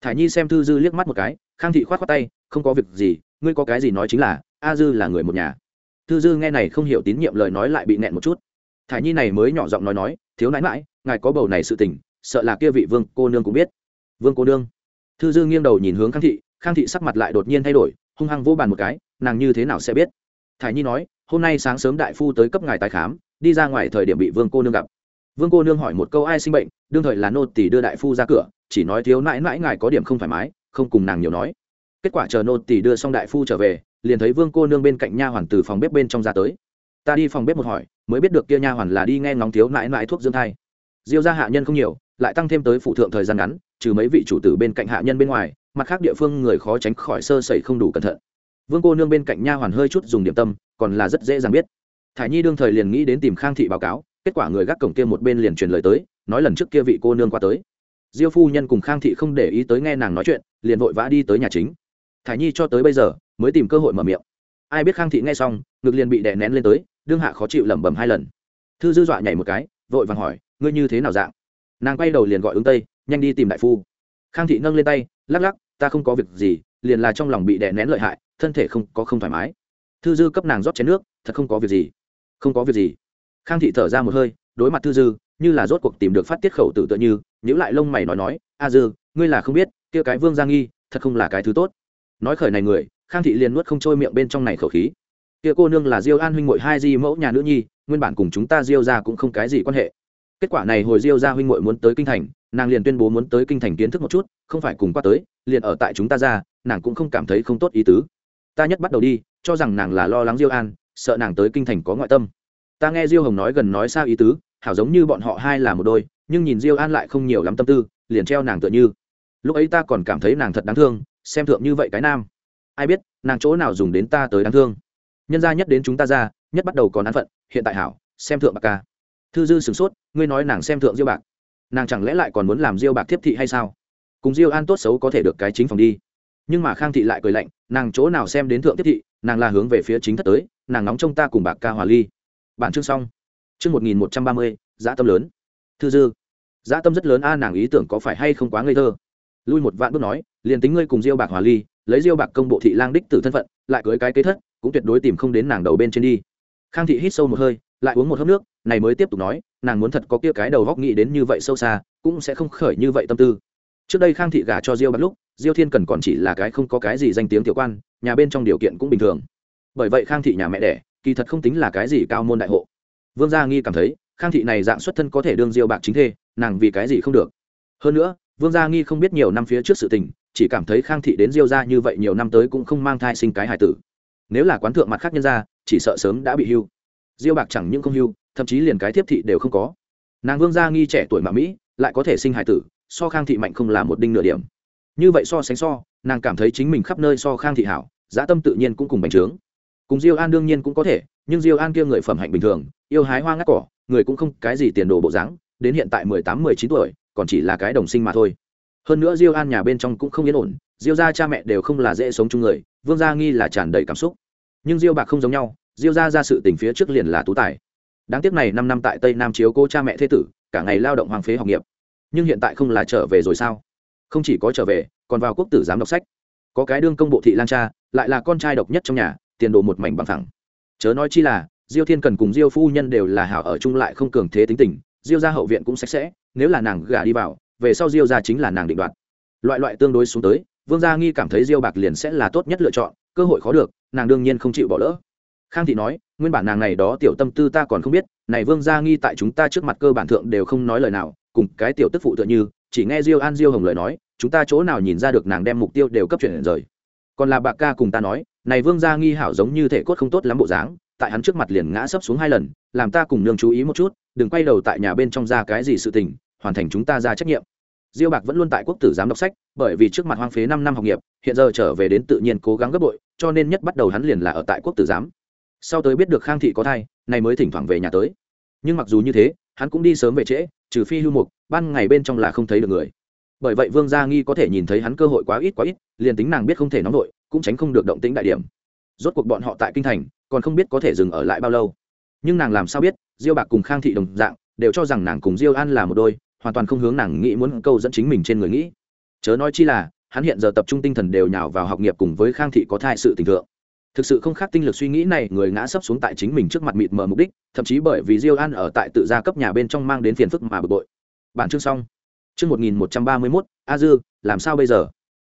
Thải nhi xem thư dư liếc mắt một cái, khang thị k h o á t khoác tay, không có việc gì, ngươi có cái gì nói chính là, a dư là người một nhà. Thư dư nghe này không hiểu tín nhiệm lời nói lại bị nẹn một chút. Thải nhi này mới nhỏ giọng nói nói, thiếu nãi mãi ngài có bầu này sự tình, sợ là kia vị vương cô nương cũng biết. Vương cô nương? Thư dư nghiêng đầu nhìn hướng khang thị khang thị sắc mặt lại đột nhiên thay đổi, hung hăng vô bàn một cái, nàng như thế nào sẽ biết? Thải nhi nói, hôm nay sáng sớm đại phu tới cấp ngài tái khám, đi ra ngoài thời điểm bị vương cô nương gặp. Vương cô nương hỏi một câu ai sinh bệnh, đương thời là nô tỷ đưa đại phu ra cửa, chỉ nói thiếu nãi nãi ngài có điểm không thoải mái, không cùng nàng nhiều nói. Kết quả chờ nô tỷ đưa xong đại phu trở về, liền thấy vương cô nương bên cạnh nha hoàn từ phòng bếp bên trong ra tới. Ta đi phòng bếp một hỏi, mới biết được kia nha hoàn là đi nghe ngóng thiếu mãi mãi thuốc dưỡng thai. Diêu ra hạ nhân không nhiều lại tăng thêm tới phụ thượng thời gian ngắn, trừ mấy vị chủ tử bên cạnh hạ nhân bên ngoài, mặt khác địa phương người khó tránh khỏi sơ sẩy không đủ cẩn thận. Vương cô nương bên cạnh nha hoàn hơi chút dùng điểm tâm, còn là rất dễ dàng biết. Thải nhi đương thời liền nghĩ đến tìm khang thị báo cáo, kết quả người gác cổng kia một bên liền truyền lời tới, nói lần trước kia vị cô nương qua tới. Diêu phu nhân cùng khang thị không để ý tới nghe nàng nói chuyện, liền vội vã đi tới nhà chính. Thải nhi cho tới bây giờ, mới tìm cơ hội mở miệng. Ai biết khang thị nghe xong, ngực liền bị đè nén lên tới, đương hạ khó chịu lẩm bẩm hai lần. Thư dư dọa nhảy một cái, vội vàng hỏi, ngươi như thế nào dạng? Nàng quay đầu liền gọi ứng tây, nhanh đi tìm đại phu. Khang thị nâng lên tay, lắc lắc, ta không có việc gì, liền là trong lòng bị đè nén lợi hại, thân thể không có không thoải mái. Thư dư cấp nàng rót chén nước, thật không có việc gì. Không có việc gì. Khang thị thở ra một hơi, đối mặt thư dư, như là rốt cuộc tìm được phát tiết khẩu tử tựa như nhữ lại lông mày nói nói, a dư, ngươi là không biết, kia cái vương gia nghi, thật không là cái thứ tốt. Nói khởi này người, khang thị liền nuốt không trôi miệng bên trong này khẩu khí. Kia cô nương là diêu an huynh mội hai di mẫu nhà nữ nhi, nguyên bản cùng chúng ta diêu ra cũng không cái gì quan hệ kết quả này hồi diêu ra huynh muội muốn tới kinh thành, nàng liền tuyên bố muốn tới kinh thành kiến thức một chút, không phải cùng qua tới, liền ở tại chúng ta ra nàng cũng không cảm thấy không tốt ý tứ. Ta nhất bắt đầu đi, cho rằng nàng là lo lắng diêu an, sợ nàng tới kinh thành có ngoại tâm. Ta nghe diêu hồng nói gần nói sao ý tứ, hảo giống như bọn họ hai là một đôi, nhưng nhìn diêu an lại không nhiều lắm tâm tư, liền treo nàng tựa như. Lúc ấy ta còn cảm thấy nàng thật đáng thương, xem thượng như vậy cái nam. Ai biết, nàng chỗ nào dùng đến ta tới đáng thương. Nhân gia nhất đến chúng ta ra nhất bắt đầu còn án phận, hiện tại hảo, xem thượng bạc ca thư dư sửng sốt, ngươi nói nàng xem thượng diêu bạc. Nàng chẳng lẽ lại còn muốn làm diêu bạc tiếp thị hay sao? Cùng diêu an tốt xấu có thể được cái chính phòng đi. Nhưng mà khang thị lại cười lạnh, nàng chỗ nào xem đến thượng tiếp thị, nàng là hướng về phía chính thất tới, nàng nóng trong ta cùng bạc ca hòa ly. Bản chương xong. Chương một nghìn một trăm ba mươi, dã tâm lớn. Thư dư. Dã tâm rất lớn a, nàng ý tưởng có phải hay không quá ngây thơ? Lui một vạn bước nói, liền tính ngươi cùng diêu bạc hòa ly, lấy diêu bạc công bộ thị lang đích tử thân phận, lại cưới cái kế thất, cũng tuyệt đối tìm không đến nàng đầu bên trên đi. Khang thị hít sâu một hơi, lại uống một hớp nước này mới tiếp tục nói, nàng muốn thật có kia cái đầu góc nghĩ đến như vậy sâu xa, cũng sẽ không khởi như vậy tâm tư. Trước đây khang thị gả cho diêu bắt lúc, diêu thiên cần còn chỉ là cái không có cái gì danh tiếng tiểu quan, nhà bên trong điều kiện cũng bình thường. Bởi vậy khang thị nhà mẹ đẻ, kỳ thật không tính là cái gì cao môn đại hộ. Vương gia nghi cảm thấy, khang thị này dạng xuất thân có thể đương diêu bạc chính thê, nàng vì cái gì không được. Hơn nữa, vương gia nghi không biết nhiều năm phía trước sự tình, chỉ cảm thấy khang thị đến diêu ra như vậy nhiều năm tới cũng không mang thai sinh cái hài tử. Nếu là quán thượng mặt khác nhân ra chỉ sợ sớm đã bị hưu diêu bạc chẳng những không hưu, thậm chí liền cái tiếp thị đều không có. Nàng vương gia nghi trẻ tuổi mà mỹ, lại có thể sinh hài tử, so khang thị mạnh không là một đinh nửa điểm. Như vậy so sánh so, nàng cảm thấy chính mình khắp nơi so khang thị hảo, giá tâm tự nhiên cũng cùng bành trướng. Cùng diêu an đương nhiên cũng có thể, nhưng diêu an kia người phẩm hạnh bình thường, yêu hái hoa ngắt cỏ, người cũng không cái gì tiền đồ bộ dáng, đến hiện tại mười tám, mười chín tuổi, còn chỉ là cái đồng sinh mà thôi. Hơn nữa diêu an nhà bên trong cũng không yên ổn, diêu gia cha mẹ đều không là dễ sống chung người, vương gia nghi là tràn đầy cảm xúc. Nhưng diêu bạc không giống nhau diêu gia ra sự tình phía trước liền là tú tài. Đáng tiếc này năm năm tại tây nam chiếu cô cha mẹ thế tử, cả ngày lao động hoàng phế học nghiệp. Nhưng hiện tại không là trở về rồi sao? Không chỉ có trở về, còn vào quốc tử giám đọc sách. Có cái đương công bộ thị lan cha, lại là con trai độc nhất trong nhà, tiền đồ một mảnh bằng thẳng chớ nói chi là, diêu thiên cần cùng diêu phu nhân đều là hảo ở chung lại không cường thế tính tình, diêu gia hậu viện cũng sạch sẽ, nếu là nàng gả đi vào, về sau diêu gia chính là nàng định đoạt. Loại loại tương đối xuống tới, vương gia nghi cảm thấy diêu bạc liền sẽ là tốt nhất lựa chọn, cơ hội khó được, nàng đương nhiên không chịu bỏ lỡ khang thị nói, nguyên bản nàng này đó tiểu tâm tư ta còn không biết, này vương gia nghi tại chúng ta trước mặt cơ bản thượng đều không nói lời nào, cùng cái tiểu tức phụ tựa như, chỉ nghe diêu an diêu hồng lời nói, chúng ta chỗ nào nhìn ra được nàng đem mục tiêu đều cấp chuyển rời. Còn là bạc ca cùng ta nói, này vương gia nghi hảo giống như thể cốt không tốt lắm bộ dáng, tại hắn trước mặt liền ngã sấp xuống hai lần, làm ta cùng nương chú ý một chút, đừng quay đầu tại nhà bên trong ra cái gì sự tình, hoàn thành chúng ta ra trách nhiệm. Diêu bạc vẫn luôn tại quốc tử giám đọc sách, bởi vì trước mặt hoang phế năm năm học nghiệp, hiện giờ trở về đến tự nhiên cố gắng gấp bội, cho nên nhất bắt đầu hắn liền là ở tại quốc tử giám sau tới biết được khang thị có thai, này mới thỉnh thoảng về nhà tới. Nhưng mặc dù như thế, hắn cũng đi sớm về trễ, trừ phi hưu mục, ban ngày bên trong là không thấy được người. Bởi vậy vương gia nghi có thể nhìn thấy hắn cơ hội quá ít quá ít, liền tính nàng biết không thể nóng vội, cũng tránh không được động tĩnh đại điểm. Rốt cuộc bọn họ tại kinh thành, còn không biết có thể dừng ở lại bao lâu. Nhưng nàng làm sao biết, diêu bạc cùng khang thị đồng dạng, đều cho rằng nàng cùng diêu an là một đôi, hoàn toàn không hướng nàng nghĩ muốn câu dẫn chính mình trên người nghĩ. Chớ nói chi là, hắn hiện giờ tập trung tinh thần đều nhào vào học nghiệp cùng với khang thị có thai sự tình thượng thực sự không khác tinh lực suy nghĩ này, người ngã sấp xuống tại chính mình trước mặt mịt mờ mục đích, thậm chí bởi vì diêu an ở tại tự gia cấp nhà bên trong mang đến phiền phức mà bực bội. Bản chương xong. Chương một nghìn một trăm ba mươi mốt, a dư, làm sao bây giờ?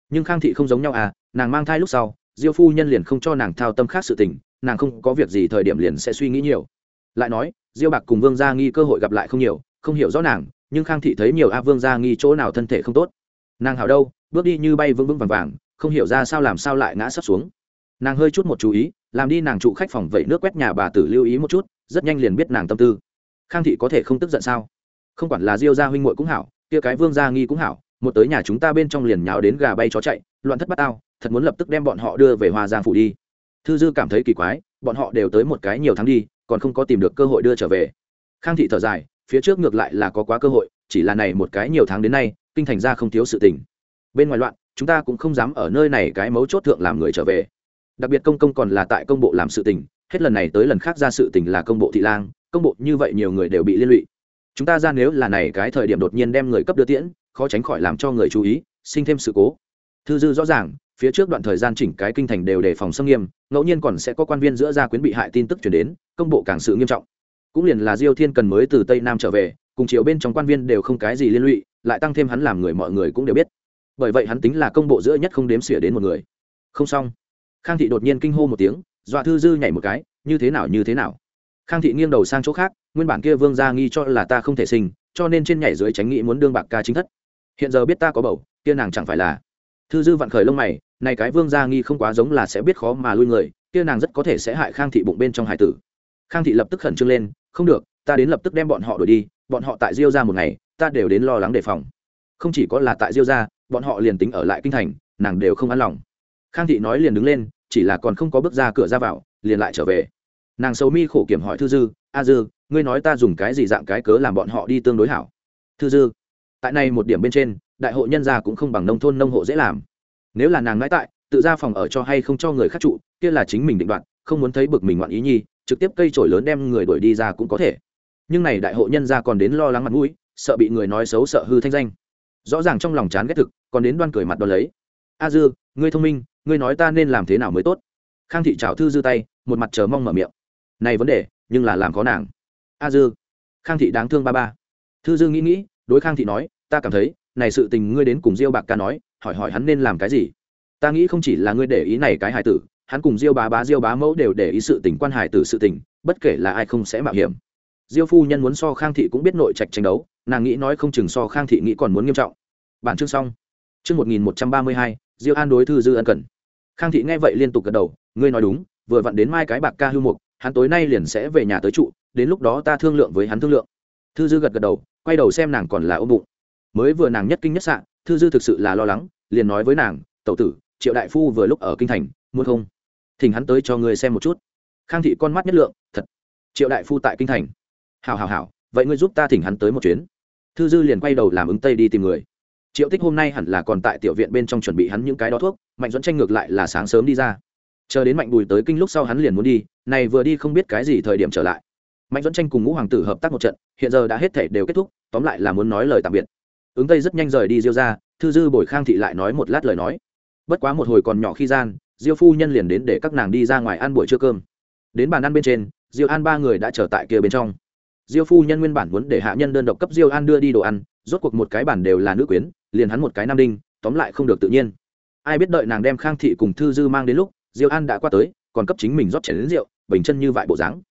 Nhưng khang thị không giống nhau à nàng mang thai lúc sau, diêu phu nhân liền không cho nàng thao tâm khác sự tình, nàng không có việc gì thời điểm liền sẽ suy nghĩ nhiều. Lại nói, diêu bạc cùng vương gia nghi cơ hội gặp lại không nhiều, không hiểu rõ nàng, nhưng khang thị thấy nhiều a vương gia nghi chỗ nào thân thể không tốt. Nàng hảo đâu, bước đi như bay vững vững vàng vàng, không hiểu ra sao làm sao lại ngã sấp xuống nàng hơi chút một chú ý, làm đi nàng trụ khách phòng vẩy nước quét nhà bà tử lưu ý một chút, rất nhanh liền biết nàng tâm tư. Khang thị có thể không tức giận sao? Không quản là diêu gia huynh muội cũng hảo, kia cái vương gia nghi cũng hảo, một tới nhà chúng ta bên trong liền nháo đến gà bay chó chạy, loạn thất bát ao thật muốn lập tức đem bọn họ đưa về hoa giang phủ đi. Thư dư cảm thấy kỳ quái, bọn họ đều tới một cái nhiều tháng đi, còn không có tìm được cơ hội đưa trở về. Khang thị thở dài, phía trước ngược lại là có quá cơ hội, chỉ là này một cái nhiều tháng đến nay, kinh thành ra không thiếu sự tình. Bên ngoài loạn, chúng ta cũng không dám ở nơi này cái mấu chốt thượng làm người trở về đặc biệt công công còn là tại công bộ làm sự tình, hết lần này tới lần khác ra sự tình là công bộ thị lang, công bộ như vậy nhiều người đều bị liên lụy. Chúng ta ra nếu là này cái thời điểm đột nhiên đem người cấp đưa tiễn, khó tránh khỏi làm cho người chú ý, sinh thêm sự cố. Thư dư rõ ràng, phía trước đoạn thời gian chỉnh cái kinh thành đều đề phòng xâm nghiêm, ngẫu nhiên còn sẽ có quan viên giữa gia quyến bị hại tin tức chuyển đến, công bộ càng sự nghiêm trọng. Cũng liền là diêu thiên cần mới từ tây nam trở về, cùng chiều bên trong quan viên đều không cái gì liên lụy, lại tăng thêm hắn làm người mọi người cũng đều biết. Bởi vậy hắn tính là công bộ giữa nhất không đếm xỉa đến một người. Không xong khang thị đột nhiên kinh hô một tiếng, dọa thư dư nhảy một cái, như thế nào, như thế nào? Khang thị nghiêng đầu sang chỗ khác, nguyên bản kia vương gia nghi cho là ta không thể sinh, cho nên trên nhảy dưới tránh nghĩ muốn đương bạc ca chính thất. Hiện giờ biết ta có bầu, kia nàng chẳng phải là. Thư dư vặn khởi lông mày, này cái vương gia nghi không quá giống là sẽ biết khó mà lui người, kia nàng rất có thể sẽ hại khang thị bụng bên trong hải tử. Khang thị lập tức khẩn trương lên, không được, ta đến lập tức đem bọn họ đuổi đi, bọn họ tại diêu ra một ngày, ta đều đến lo lắng đề phòng. Không chỉ có là tại diêu ra bọn họ liền tính ở lại kinh thành, nàng đều không an lòng. Khang thị nói liền đứng lên chỉ là còn không có bước ra cửa ra vào, liền lại trở về. Nàng sầu mi khổ kiểm hỏi thư dư, a dư, ngươi nói ta dùng cái gì dạng cái cớ làm bọn họ đi tương đối hảo? Thư dư, tại này một điểm bên trên, đại hội nhân gia cũng không bằng nông thôn nông hộ dễ làm. Nếu là nàng nói tại, tự ra phòng ở cho hay không cho người khác trụ, kia là chính mình định đoạt, không muốn thấy bực mình ngoạn ý nhi, trực tiếp cây trổi lớn đem người đuổi đi ra cũng có thể. Nhưng này đại hội nhân gia còn đến lo lắng mặt mũi, sợ bị người nói xấu sợ hư thanh danh. Rõ ràng trong lòng chán ghét thực, còn đến đoan cười mặt đón lấy. A dư, ngươi thông minh ngươi nói ta nên làm thế nào mới tốt? Khang thị trào thư dư tay, một mặt chờ mong mở miệng. Này vấn đề, nhưng là làm khó nàng. A dư. Khang thị đáng thương ba ba. Thư dư nghĩ nghĩ, đối khang thị nói, ta cảm thấy, này sự tình ngươi đến cùng diêu bạc ca nói, hỏi hỏi hắn nên làm cái gì? Ta nghĩ không chỉ là ngươi để ý này cái hài tử, hắn cùng diêu bá bá, diêu bá mẫu đều để ý sự tình quan hài tử sự tình, bất kể là ai không sẽ mạo hiểm. Diêu phu nhân muốn so khang thị cũng biết nội trạch tranh đấu, nàng nghĩ nói không chừng so khang thị nghĩ còn muốn nghiêm trọng. Bản chương xong. Chương một nghìn một trăm ba mươi hai, diêu an đối thư dư ân cần khang thị nghe vậy liên tục gật đầu, ngươi nói đúng, vừa vặn đến mai cái bạc ca hưu mục, hắn tối nay liền sẽ về nhà tới trụ, đến lúc đó ta thương lượng với hắn thương lượng. Thư dư gật gật đầu, quay đầu xem nàng còn là ôm bụng. Mới vừa nàng nhất kinh nhất sạn thư dư thực sự là lo lắng, liền nói với nàng, tẩu tử, triệu đại phu vừa lúc ở kinh thành, muốn không? Thỉnh hắn tới cho ngươi xem một chút. Khang thị con mắt nhất lượng, thật, triệu đại phu tại kinh thành. Hào hào hào vậy ngươi giúp ta thỉnh hắn tới một chuyến. Thư dư liền quay đầu làm ứng tây đi tìm người triệu tích hôm nay hẳn là còn tại tiểu viện bên trong chuẩn bị hắn những cái đó thuốc, mạnh dẫn tranh ngược lại là sáng sớm đi ra. Chờ đến mạnh bùi tới kinh lúc sau hắn liền muốn đi, này vừa đi không biết cái gì thời điểm trở lại. Mạnh dẫn tranh cùng ngũ hoàng tử hợp tác một trận, hiện giờ đã hết thể đều kết thúc, tóm lại là muốn nói lời tạm biệt. Ứng tây rất nhanh rời đi diêu ra thư dư bồi khang thị lại nói một lát lời nói. Bất quá một hồi còn nhỏ khi gian, diêu phu nhân liền đến để các nàng đi ra ngoài ăn buổi trưa cơm. Đến bàn ăn bên trên, diêu an ba người đã trở tại kia bên trong. Diêu phu nhân nguyên bản muốn để hạ nhân đơn độc cấp diêu an đưa đi đồ ăn, rốt cuộc một cái bản đều là nữ quyến liền hắn một cái nam đinh, tóm lại không được tự nhiên. Ai biết đợi nàng đem khang thị cùng thư dư mang đến lúc, diêu an đã qua tới, còn cấp chính mình rót chén đến rượu, bình chân như vại bộ dáng.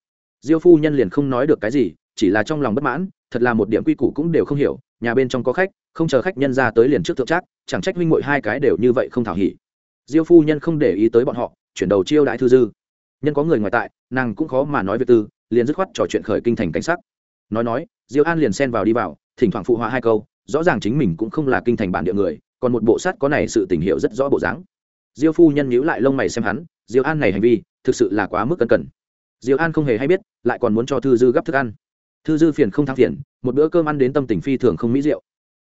Diêu phu nhân liền không nói được cái gì, chỉ là trong lòng bất mãn, thật là một điểm quy củ cũng đều không hiểu, nhà bên trong có khách, không chờ khách nhân ra tới liền trước thượng trác, chẳng trách huynh mội hai cái đều như vậy không thảo hỉ. Diêu phu nhân không để ý tới bọn họ, chuyển đầu chiêu đại thư dư. Nhân có người ngoài tại, nàng cũng khó mà nói về tư, liền dứt khoát trò chuyện khởi kinh thành cảnh sắc. Nói nói, diêu an liền xen vào đi vào, thỉnh thoảng phụ họa hai câu rõ ràng chính mình cũng không là kinh thành bản địa người, còn một bộ sát có này sự tình hiệu rất rõ bộ dáng. Diêu phu nhân nhíu lại lông mày xem hắn, diêu an này hành vi, thực sự là quá mức cân cẩn. Diêu an không hề hay biết, lại còn muốn cho thư dư gấp thức ăn. Thư dư phiền không thăng phiền, một bữa cơm ăn đến tâm tình phi thường không mỹ diệu.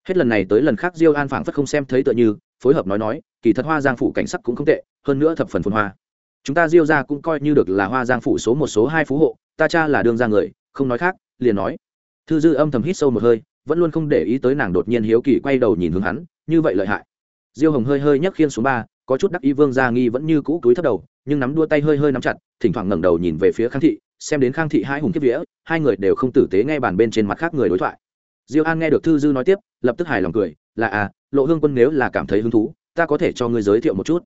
Hết lần này tới lần khác diêu an phảng phất không xem thấy tựa như, phối hợp nói nói, kỳ thật hoa giang phủ cảnh sắc cũng không tệ, hơn nữa thập phần phồn hoa. Chúng ta diêu ra cũng coi như được là hoa giang phủ số một số hai phú hộ, ta cha là đương ra người, không nói khác, liền nói. Thư dư âm thầm hít sâu một hơi vẫn luôn không để ý tới nàng đột nhiên hiếu kỳ quay đầu nhìn hướng hắn, như vậy lợi hại. Diêu hồng hơi hơi nhấc khiên xuống ba, có chút đắc ý vương gia nghi vẫn như cũ túi thấp đầu, nhưng nắm đua tay hơi hơi nắm chặt, thỉnh thoảng ngẩng đầu nhìn về phía khang thị, xem đến khang thị hai hùng kiếp vía, hai người đều không tử tế nghe bàn bên trên mặt khác người đối thoại. Diêu an nghe được thư dư nói tiếp, lập tức hài lòng cười, là à lộ hương quân nếu là cảm thấy hứng thú, ta có thể cho ngươi giới thiệu một chút.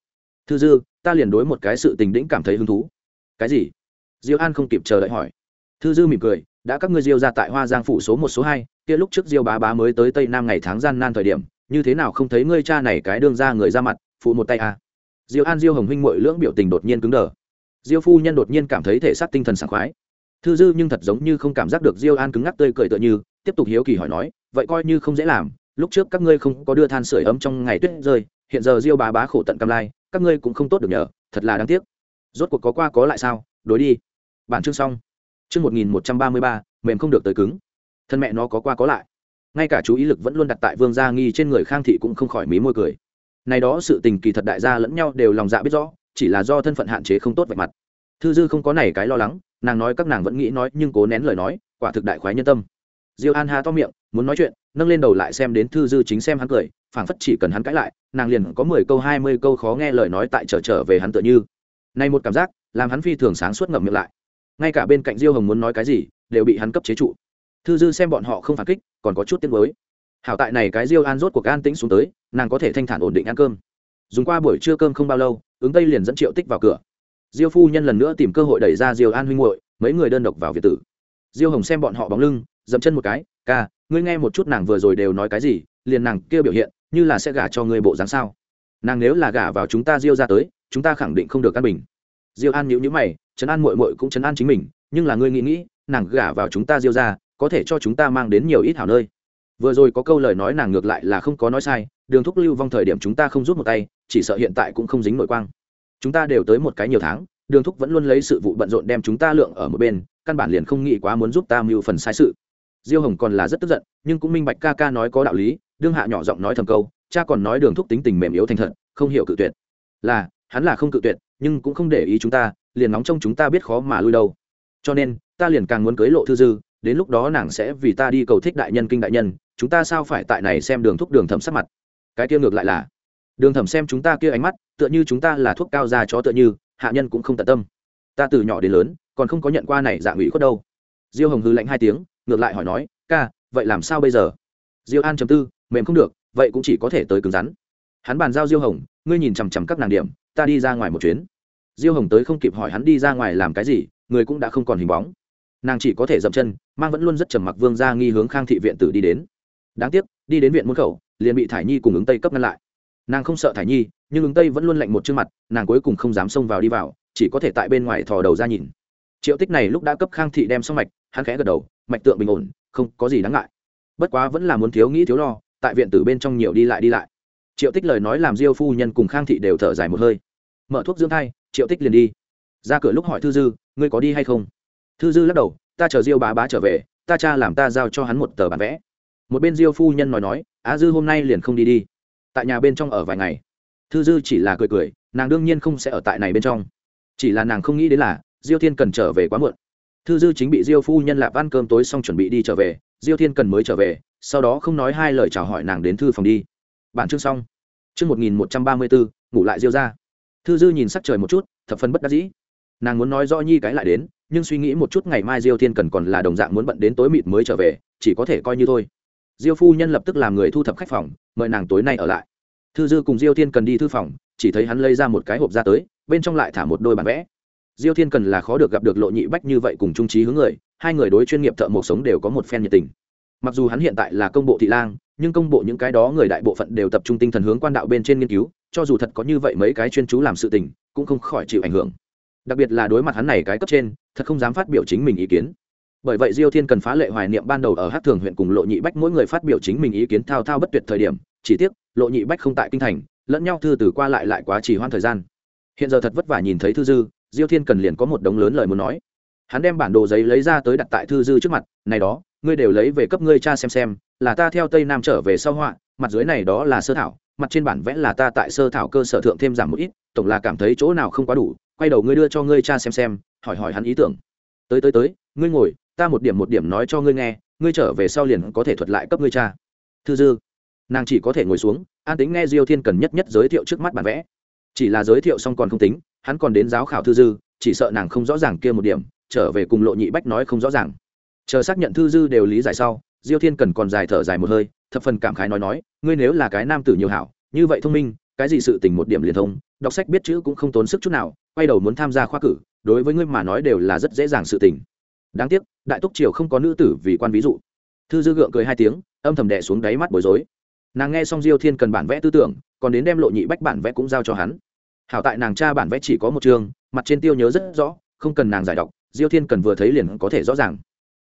Thư dư, ta liền đối một cái sự tình đĩnh cảm thấy hứng thú. Cái gì? Diêu an không kịp chờ đợi hỏi. Thư dư mỉm cười đã các ngươi diêu ra tại hoa giang phủ số một, số hai, kia lúc trước diêu bá bá mới tới tây nam ngày tháng gian nan thời điểm, như thế nào không thấy ngươi cha này cái đương ra người ra mặt, phụ một tay à. diêu an, diêu hồng huynh mội lưỡng biểu tình đột nhiên cứng đờ. Diêu phu nhân đột nhiên cảm thấy thể xác tinh thần sảng khoái. Thư dư nhưng thật giống như không cảm giác được diêu an cứng ngắc tươi cười tựa như, tiếp tục hiếu kỳ hỏi nói, vậy coi như không dễ làm, lúc trước các ngươi không có đưa than sửa ấm trong ngày tuyết rơi, hiện giờ diêu bá bá khổ tận cam lai, các ngươi cũng không tốt được nhờ, thật là đáng tiếc. Rốt cuộc có qua có lại sao, đối đi. Bản chương xong chương một nghìn một trăm ba mươi ba, mềm không được tới cứng. Thân mẹ nó có qua có lại. Ngay cả chú ý lực vẫn luôn đặt tại vương gia nghi trên người khang thị cũng không khỏi mí môi cười. Này đó sự tình kỳ thật đại gia lẫn nhau đều lòng dạ biết rõ, chỉ là do thân phận hạn chế không tốt vạch mặt. Thư dư không có này cái lo lắng, nàng nói các nàng vẫn nghĩ nói nhưng cố nén lời nói, quả thực đại khoái nhân tâm. Diêu an hà to miệng, muốn nói chuyện, nâng lên đầu lại xem đến thư dư chính xem hắn cười, phảng phất chỉ cần hắn cãi lại, nàng liền có mười câu, hai mươi câu khó nghe lời nói tại trở trở về hắn tựa như. Này một cảm giác, làm hắn phi thường sáng suốt ngậm miệng lại ngay cả bên cạnh diêu hồng muốn nói cái gì, đều bị hắn cấp chế trụ. Thư dư xem bọn họ không phản kích, còn có chút tiếng mới hảo tại này cái diêu an rốt cuộc an tĩnh xuống tới, nàng có thể thanh thản ổn định ăn cơm. Dùng qua buổi trưa cơm không bao lâu, ứng tây liền dẫn triệu tích vào cửa. Diêu phu nhân lần nữa tìm cơ hội đẩy ra diêu an huynh hội mấy người đơn độc vào việt tử. Diêu hồng xem bọn họ bóng lưng, dậm chân một cái, ca, ngươi nghe một chút nàng vừa rồi đều nói cái gì, liền nàng kia biểu hiện, như là sẽ gả cho ngươi bộ dáng sao? Nàng nếu là gả vào chúng ta diêu ra tới, chúng ta khẳng định không được căn bình. Diêu an nhữ nhữ mày trấn an muội muội cũng trấn an chính mình, nhưng là ngươi nghĩ nghĩ, nàng gả vào chúng ta diêu ra có thể cho chúng ta mang đến nhiều ít hảo nơi. Vừa rồi có câu lời nói nàng ngược lại là không có nói sai, đường thúc lưu vong thời điểm chúng ta không rút một tay, chỉ sợ hiện tại cũng không dính nội quang. Chúng ta đều tới một cái nhiều tháng, đường thúc vẫn luôn lấy sự vụ bận rộn đem chúng ta lượng ở một bên, căn bản liền không nghĩ quá muốn giúp ta mưu phần sai sự. Diêu hồng còn là rất tức giận, nhưng cũng minh bạch ca ca nói có đạo lý, đương hạ nhỏ giọng nói thầm câu, cha còn nói đường thúc tính tình mềm yếu thành thật, không hiểu cự tuyệt. Là, hắn là không cự tuyệt, nhưng cũng không để ý chúng ta liền nóng trong chúng ta biết khó mà lui đâu. Cho nên, ta liền càng muốn cưới lộ thư dư, đến lúc đó nàng sẽ vì ta đi cầu thích đại nhân kinh đại nhân, chúng ta sao phải tại này xem đường thúc đường thẩm sắc mặt? Cái kia ngược lại là, đường thẩm xem chúng ta kia ánh mắt, tựa như chúng ta là thuốc cao già chó tựa như, hạ nhân cũng không tận tâm. Ta từ nhỏ đến lớn, còn không có nhận qua này dạng ủy khuất đâu. Diêu hồng hư lạnh hai tiếng, ngược lại hỏi nói, ca, vậy làm sao bây giờ? Diêu an chấm tư, mềm không được, vậy cũng chỉ có thể tới cứng rắn. Hắn bàn giao diêu hồng, ngươi nhìn chằm chằm các nàng điểm, ta đi ra ngoài một chuyến diêu hồng tới không kịp hỏi hắn đi ra ngoài làm cái gì, người cũng đã không còn hình bóng. Nàng chỉ có thể dậm chân, mang vẫn luôn rất trầm mặc vương ra nghi hướng khang thị viện tử đi đến. Đáng tiếc, đi đến viện môn khẩu, liền bị thải nhi cùng ứng tây cấp ngăn lại. Nàng không sợ thải nhi, nhưng ứng tây vẫn luôn lạnh một chương mặt, nàng cuối cùng không dám xông vào đi vào, chỉ có thể tại bên ngoài thò đầu ra nhìn. Triệu tích này lúc đã cấp khang thị đem xong mạch, hắn khẽ gật đầu, mạch tượng bình ổn, không có gì đáng ngại. Bất quá vẫn là muốn thiếu nghĩ thiếu lo, tại viện tử bên trong nhiều đi lại đi lại. Triệu tích lời nói làm diêu phu nhân cùng khang thị đều thở dài một hơi. Mở thuốc dưỡng thai triệu tích liền đi. Ra cửa lúc hỏi thư dư, ngươi có đi hay không? Thư dư lắc đầu, ta chờ diêu bá bá trở về, ta cha làm ta giao cho hắn một tờ bản vẽ. Một bên diêu phu nhân nói nói, á dư hôm nay liền không đi đi. Tại nhà bên trong ở vài ngày. Thư dư chỉ là cười cười, nàng đương nhiên không sẽ ở tại này bên trong. Chỉ là nàng không nghĩ đến là, diêu thiên cần trở về quá muộn. Thư dư chính bị diêu phu nhân lạp ăn cơm tối xong chuẩn bị đi trở về, diêu thiên cần mới trở về, sau đó không nói hai lời chào hỏi nàng đến thư phòng đi. Bản chương xong. Chương một nghìn một trăm ba mươi bốn, ngủ lại diêu ra thư dư nhìn sắc trời một chút, thập phân bất đắc dĩ. Nàng muốn nói rõ nhi cái lại đến, nhưng suy nghĩ một chút ngày mai diêu thiên cần còn là đồng dạng muốn bận đến tối mịt mới trở về, chỉ có thể coi như thôi. Diêu phu nhân lập tức làm người thu thập khách phòng, mời nàng tối nay ở lại. Thư dư cùng diêu thiên cần đi thư phòng, chỉ thấy hắn lấy ra một cái hộp ra tới, bên trong lại thả một đôi bản vẽ. Diêu thiên cần là khó được gặp được lộ nhị bách như vậy cùng trung trí hướng người, hai người đối chuyên nghiệp thợ một sống đều có một phen nhiệt tình. Mặc dù hắn hiện tại là công bộ thị lang, nhưng công bộ những cái đó người đại bộ phận đều tập trung tinh thần hướng quan đạo bên trên nghiên cứu cho dù thật có như vậy mấy cái chuyên chú làm sự tình, cũng không khỏi chịu ảnh hưởng. Đặc biệt là đối mặt hắn này cái cấp trên, thật không dám phát biểu chính mình ý kiến. Bởi vậy diêu thiên cần phá lệ hoài niệm ban đầu ở hát thường huyện cùng lộ nhị bách mỗi người phát biểu chính mình ý kiến thao thao bất tuyệt thời điểm, chỉ tiếc, lộ nhị bách không tại kinh thành, lẫn nhau thư từ qua lại lại quá trì hoãn thời gian. Hiện giờ thật vất vả nhìn thấy thư dư, diêu thiên cần liền có một đống lớn lời muốn nói. Hắn đem bản đồ giấy lấy ra tới đặt tại thư dư trước mặt, này đó, ngươi đều lấy về cấp ngươi cha xem xem, là ta theo tây nam trở về sau họa, mặt dưới này đó là sơ thảo mặt trên bản vẽ là ta tại sơ thảo cơ sở thượng thêm giảm một ít, tổng là cảm thấy chỗ nào không quá đủ, quay đầu ngươi đưa cho ngươi cha xem xem, hỏi hỏi hắn ý tưởng. Tới tới tới, ngươi ngồi, ta một điểm một điểm nói cho ngươi nghe, ngươi trở về sau liền có thể thuật lại cấp ngươi cha. Thư dư. Nàng chỉ có thể ngồi xuống, an tính nghe diêu thiên cần nhất nhất giới thiệu trước mắt bản vẽ. Chỉ là giới thiệu xong còn không tính, hắn còn đến giáo khảo thư dư, chỉ sợ nàng không rõ ràng kia một điểm, trở về cùng lộ nhị bách nói không rõ ràng. Chờ xác nhận thư dư đều lý giải sau, diêu thiên cần còn dài thở dài một hơi thập phần cảm khái nói nói, ngươi nếu là cái nam tử nhiều hảo, như vậy thông minh, cái gì sự tình một điểm liền thông, đọc sách biết chữ cũng không tốn sức chút nào, quay đầu muốn tham gia khoa cử, đối với ngươi mà nói đều là rất dễ dàng sự tình. Đáng tiếc, đại túc triều không có nữ tử vì quan ví dụ. Thư dư gượng cười hai tiếng, âm thầm đẻ xuống đáy mắt bối rối. Nàng nghe xong diêu thiên cần bản vẽ tư tưởng, còn đến đem lộ nhị bách bản vẽ cũng giao cho hắn. Hảo tại nàng cha bản vẽ chỉ có một chương, mặt trên tiêu nhớ rất rõ, không cần nàng giải đọc, diêu thiên cần vừa thấy liền có thể rõ ràng.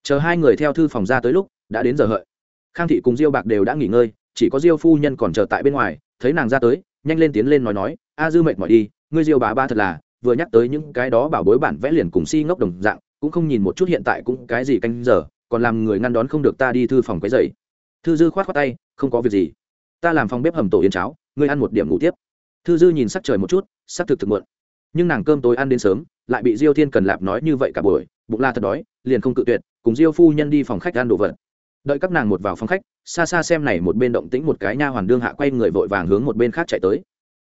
Chờ hai người theo thư phòng ra tới lúc, đã đến giờ hợi khang thị cùng diêu bạc đều đã nghỉ ngơi, chỉ có diêu phu nhân còn chờ tại bên ngoài, thấy nàng ra tới, nhanh lên tiến lên nói nói, a dư mệt mỏi đi, ngươi diêu bà ba thật là, vừa nhắc tới những cái đó bảo bối bản vẽ liền cùng si ngốc đồng dạng, cũng không nhìn một chút hiện tại cũng cái gì canh giờ, còn làm người ngăn đón không được ta đi thư phòng cái dậy thư dư khoát khoát tay, không có việc gì, ta làm phòng bếp hầm tổ yến cháo, ngươi ăn một điểm ngủ tiếp. Thư dư nhìn sắc trời một chút, sắc thực thực muộn, nhưng nàng cơm tối ăn đến sớm, lại bị diêu thiên cần lạp nói như vậy cả buổi, bụng la thật đói, liền không cự tuyệt, cùng diêu phu nhân đi phòng khách ăn đồ vật đợi các nàng một vào phòng khách, xa xa xem này một bên động tĩnh một cái nha hoàn đương hạ quay người vội vàng hướng một bên khác chạy tới.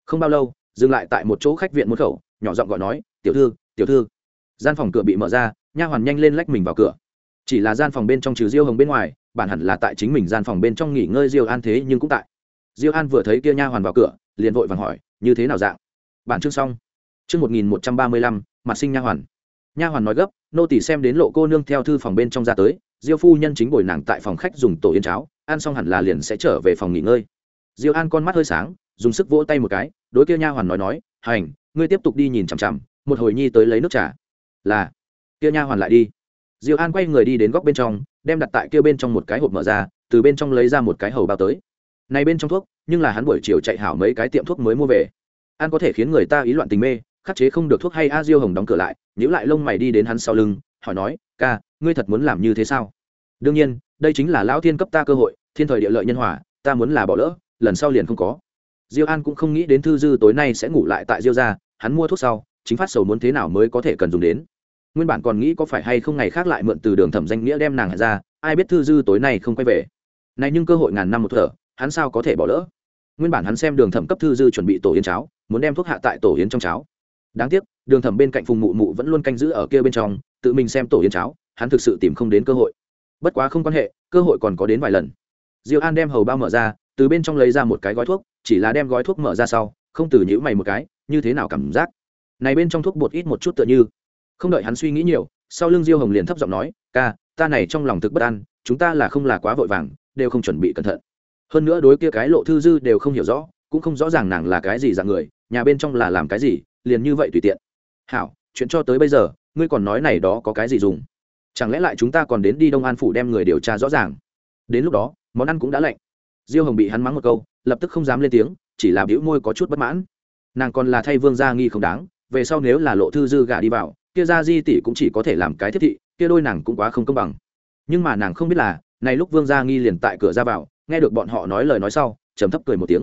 Không bao lâu, dừng lại tại một chỗ khách viện môn khẩu, nhỏ giọng gọi nói, tiểu thư tiểu thư. Gian phòng cửa bị mở ra, nha hoàn nhanh lên lách mình vào cửa. Chỉ là gian phòng bên trong trừ diêu hồng bên ngoài, bản hẳn là tại chính mình gian phòng bên trong nghỉ ngơi diêu an thế nhưng cũng tại. Diêu an vừa thấy kia nha hoàn vào cửa, liền vội vàng hỏi, như thế nào dạng? Bản chương xong. Chương một nghìn một trăm ba mươi lăm, mặt sinh nha hoàn nha hoàn nói gấp, nô tỷ xem đến lộ cô nương theo thư phòng bên trong ra tới, diêu phu nhân chính bồi nàng tại phòng khách dùng tổ yên cháo, ăn xong hẳn là liền sẽ trở về phòng nghỉ ngơi. Diêu an con mắt hơi sáng, dùng sức vỗ tay một cái, đối kia nha hoàn nói nói, hành, ngươi tiếp tục đi nhìn chằm chằm, một hồi nhi tới lấy nước trà. Là. Kia nha hoàn lại đi. Diêu an quay người đi đến góc bên trong, đem đặt tại kia bên trong một cái hộp mở ra, từ bên trong lấy ra một cái hầu bao tới. Này bên trong thuốc, nhưng là hắn buổi chiều chạy hảo mấy cái tiệm thuốc mới mua về. Ăn có thể khiến người ta ý loạn tình mê khắc chế không được thuốc hay a diêu hồng đóng cửa lại nhữ lại lông mày đi đến hắn sau lưng, hỏi nói, ca, ngươi thật muốn làm như thế sao? Đương nhiên, đây chính là lão thiên cấp ta cơ hội, thiên thời địa lợi nhân hòa, ta muốn là bỏ lỡ, lần sau liền không có. Diêu an cũng không nghĩ đến thư dư tối nay sẽ ngủ lại tại diêu gia, hắn mua thuốc sau, chính phát sầu muốn thế nào mới có thể cần dùng đến. Nguyên bản còn nghĩ có phải hay không ngày khác lại mượn từ đường thẩm danh nghĩa đem nàng ra, ai biết thư dư tối nay không quay về. Này nhưng cơ hội ngàn năm một thở, hắn sao có thể bỏ lỡ? Nguyên bản hắn xem đường thẩm cấp thư dư chuẩn bị tổ yến cháo, muốn đem thuốc hạ tại tổ yến trong cháo đáng tiếc, đường thẩm bên cạnh phùng mụ mụ vẫn luôn canh giữ ở kia bên trong, tự mình xem tổ yến cháo, hắn thực sự tìm không đến cơ hội. Bất quá không quan hệ, cơ hội còn có đến vài lần. Diêu an đem hầu bao mở ra, từ bên trong lấy ra một cái gói thuốc, chỉ là đem gói thuốc mở ra sau, không từ nhữ mày một cái, như thế nào cảm giác? Này bên trong thuốc bột ít một chút tựa như. Không đợi hắn suy nghĩ nhiều, sau lưng diêu hồng liền thấp giọng nói, ca, ta này trong lòng thực bất an, chúng ta là không là quá vội vàng, đều không chuẩn bị cẩn thận. Hơn nữa đối kia cái lộ thư dư đều không hiểu rõ, cũng không rõ ràng nàng là cái gì dạng người, nhà bên trong là làm cái gì liền như vậy tùy tiện. Hảo, chuyện cho tới bây giờ, ngươi còn nói này đó có cái gì dùng? Chẳng lẽ lại chúng ta còn đến đi đông an phủ đem người điều tra rõ ràng? Đến lúc đó, món ăn cũng đã lạnh. Diêu hồng bị hắn mắng một câu, lập tức không dám lên tiếng, chỉ là bĩu môi có chút bất mãn. Nàng còn là thay vương gia nghi không đáng, về sau nếu là lộ thư dư gả đi vào, kia ra di tỷ cũng chỉ có thể làm cái thiết thị, kia đôi nàng cũng quá không công bằng. Nhưng mà nàng không biết là, này lúc vương gia nghi liền tại cửa ra vào, nghe được bọn họ nói lời nói sau, trầm thấp cười một tiếng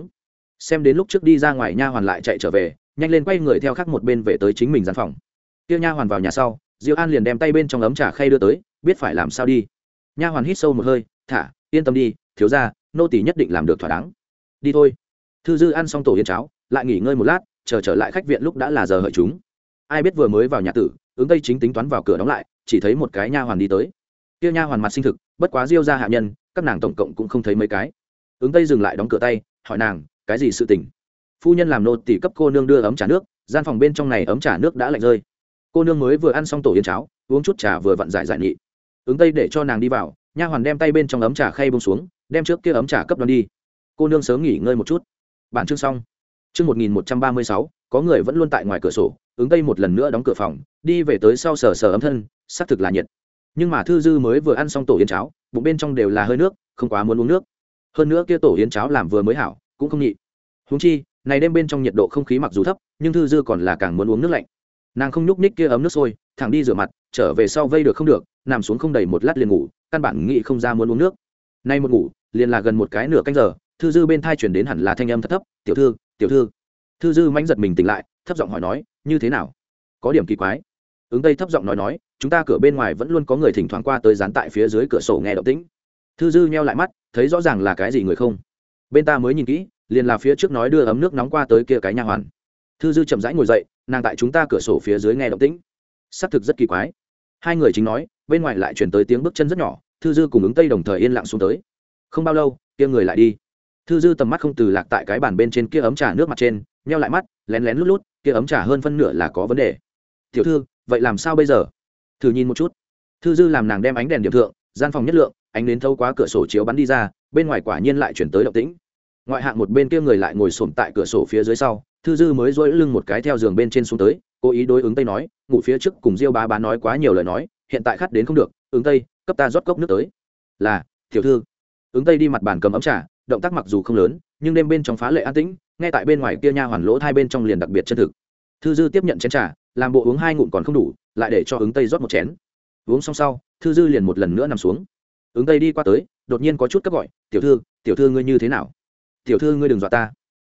xem đến lúc trước đi ra ngoài nha hoàn lại chạy trở về, nhanh lên quay người theo khác một bên về tới chính mình gian phòng. Tiêu nha hoàn vào nhà sau, diêu an liền đem tay bên trong ấm trà khay đưa tới, biết phải làm sao đi. Nha hoàn hít sâu một hơi, thả, yên tâm đi, thiếu ra nô tỷ nhất định làm được thỏa đáng. Đi thôi. Thư dư ăn xong tổ yên cháo, lại nghỉ ngơi một lát, chờ trở lại khách viện lúc đã là giờ hợi chúng. Ai biết vừa mới vào nhà tử, ứng tây chính tính toán vào cửa đóng lại, chỉ thấy một cái nha hoàn đi tới. Tiêu nha hoàn mặt sinh thực, bất quá diêu ra hạ nhân, các nàng tổng cộng cũng không thấy mấy cái. Ứng tây dừng lại đóng cửa tay, hỏi nàng cái gì sự tình? Phu nhân làm nô tỷ cấp cô nương đưa ấm trà nước, gian phòng bên trong này ấm trà nước đã lạnh rơi. Cô nương mới vừa ăn xong tổ yến cháo, uống chút trà vừa vặn giải giải nhị ứng tây để cho nàng đi vào, nha hoàn đem tay bên trong ấm trà khay bông xuống, đem trước kia ấm trà cấp đoan đi. Cô nương sớm nghỉ ngơi một chút. Bản chương xong. Chương một nghìn một trăm ba mươi sáu, có người vẫn luôn tại ngoài cửa sổ, ứng tây một lần nữa đóng cửa phòng, đi về tới sau sờ sờ ấm thân, xác thực là nhiệt. Nhưng mà thư dư mới vừa ăn xong tổ yến cháo, bụng bên trong đều là hơi nước, không quá muốn uống nước. Hơn nữa kia tổ yến cháo làm vừa mới hảo cũng không nhị. Húng chi, này đêm bên trong nhiệt độ không khí mặc dù thấp, nhưng thư dư còn là càng muốn uống nước lạnh. Nàng không nhúc ních kia ấm nước sôi, thẳng đi rửa mặt, trở về sau vây được không được, nằm xuống không đầy một lát liền ngủ, căn bản nghĩ không ra muốn uống nước. Nay một ngủ, liền là gần một cái nửa canh giờ, thư dư bên thai chuyển đến hẳn là thanh âm thấp thấp, tiểu thư tiểu thư. Thư dư mãnh giật mình tỉnh lại, thấp giọng hỏi nói, như thế nào? Có điểm kỳ quái. Ứng tây thấp giọng nói nói, chúng ta cửa bên ngoài vẫn luôn có người thỉnh thoảng qua tới dán tại phía dưới cửa sổ nghe động tĩnh. Thư dư nheo lại mắt, thấy rõ ràng là cái gì người không? Bên ta mới nhìn kỹ, liền là phía trước nói đưa ấm nước nóng qua tới kia cái nha hoàn. Thư dư chậm rãi ngồi dậy, nàng tại chúng ta cửa sổ phía dưới nghe động tĩnh. Xác thực rất kỳ quái. Hai người chính nói, bên ngoài lại chuyển tới tiếng bước chân rất nhỏ, thư dư cùng ứng tây đồng thời yên lặng xuống tới. Không bao lâu, kia người lại đi. Thư dư tầm mắt không từ lạc tại cái bàn bên trên kia ấm trà nước mặt trên, nheo lại mắt, lén lén lút lút, kia ấm trà hơn phân nửa là có vấn đề. Tiểu thư, vậy làm sao bây giờ? Thử nhìn một chút. Thư dư làm nàng đem ánh đèn điểm thượng, gian phòng nhất lượng ánh đến thâu quá cửa sổ chiếu bắn đi ra, bên ngoài quả nhiên lại chuyển tới động tĩnh. Ngoại hạng một bên kia người lại ngồi xổm tại cửa sổ phía dưới sau, thư dư mới dỗi lưng một cái theo giường bên trên xuống tới, cố ý đối ứng tây nói, ngủ phía trước cùng diêu bá bá nói quá nhiều lời nói, hiện tại khát đến không được, ứng tây, cấp ta rót cốc nước tới. Là, tiểu thư. Ứng tây đi mặt bàn cầm ấm trà, động tác mặc dù không lớn, nhưng đêm bên trong phá lệ an tĩnh, ngay tại bên ngoài kia nha hoàn lỗ hai bên trong liền đặc biệt chân thực. Thư dư tiếp nhận chén trà, làm bộ uống hai ngụm còn không đủ, lại để cho ứng tây rót một chén. Uống xong sau, thư dư liền một lần nữa nằm xuống ứng tây đi qua tới, đột nhiên có chút cấp gọi, tiểu thư tiểu thư ngươi như thế nào? Tiểu thư ngươi đừng dọa ta.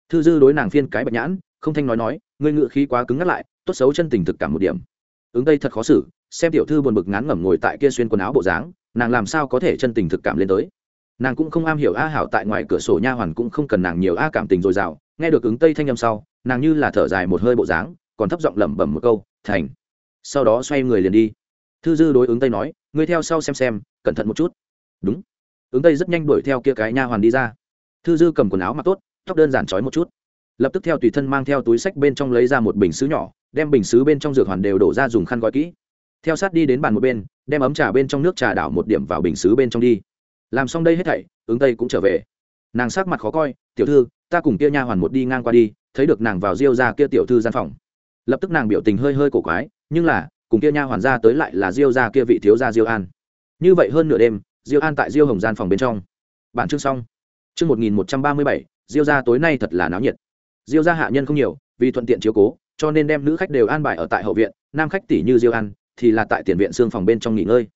Thư dư đối nàng phiên cái bạch nhãn, không thanh nói nói, ngươi ngự khí quá cứng ngắt lại, tốt xấu chân tình thực cảm một điểm. Ứng tây thật khó xử, xem tiểu thư buồn bực ngán ngẩm ngồi tại kia xuyên quần áo bộ dáng, nàng làm sao có thể chân tình thực cảm lên tới. Nàng cũng không am hiểu a hảo tại ngoài cửa sổ nha hoàn cũng không cần nàng nhiều a cảm tình dồi dào, nghe được ứng tây thanh âm sau, nàng như là thở dài một hơi bộ dáng, còn thấp giọng lẩm bẩm một câu, thành. Sau đó xoay người liền đi. Thư dư đối ứng tây nói, ngươi theo sau xem xem, cẩn thận một chút đúng. Ứng tây rất nhanh đuổi theo kia cái nha hoàn đi ra. Thư dư cầm quần áo mặc tốt, tóc đơn giản trói một chút. Lập tức theo tùy thân mang theo túi sách bên trong lấy ra một bình xứ nhỏ, đem bình xứ bên trong dược hoàn đều đổ ra dùng khăn gói kỹ. Theo sát đi đến bàn một bên, đem ấm trà bên trong nước trà đảo một điểm vào bình xứ bên trong đi. Làm xong đây hết thảy, ứng tây cũng trở về. Nàng sắc mặt khó coi, tiểu thư, ta cùng kia nha hoàn một đi ngang qua đi, thấy được nàng vào diêu ra kia tiểu thư gian phòng. Lập tức nàng biểu tình hơi hơi cổ quái, nhưng là, cùng kia nha hoàn ra tới lại là diêu ra kia vị thiếu gia diêu an. Như vậy hơn nửa đêm diêu an tại diêu hồng gian phòng bên trong. Bản chương xong. Chương một nghìn một trăm ba mươi bảy, diêu ra tối nay thật là náo nhiệt. Diêu ra hạ nhân không nhiều, vì thuận tiện chiếu cố, cho nên đem nữ khách đều an bài ở tại hậu viện, nam khách tỷ như diêu an, thì là tại tiền viện xương phòng bên trong nghỉ ngơi.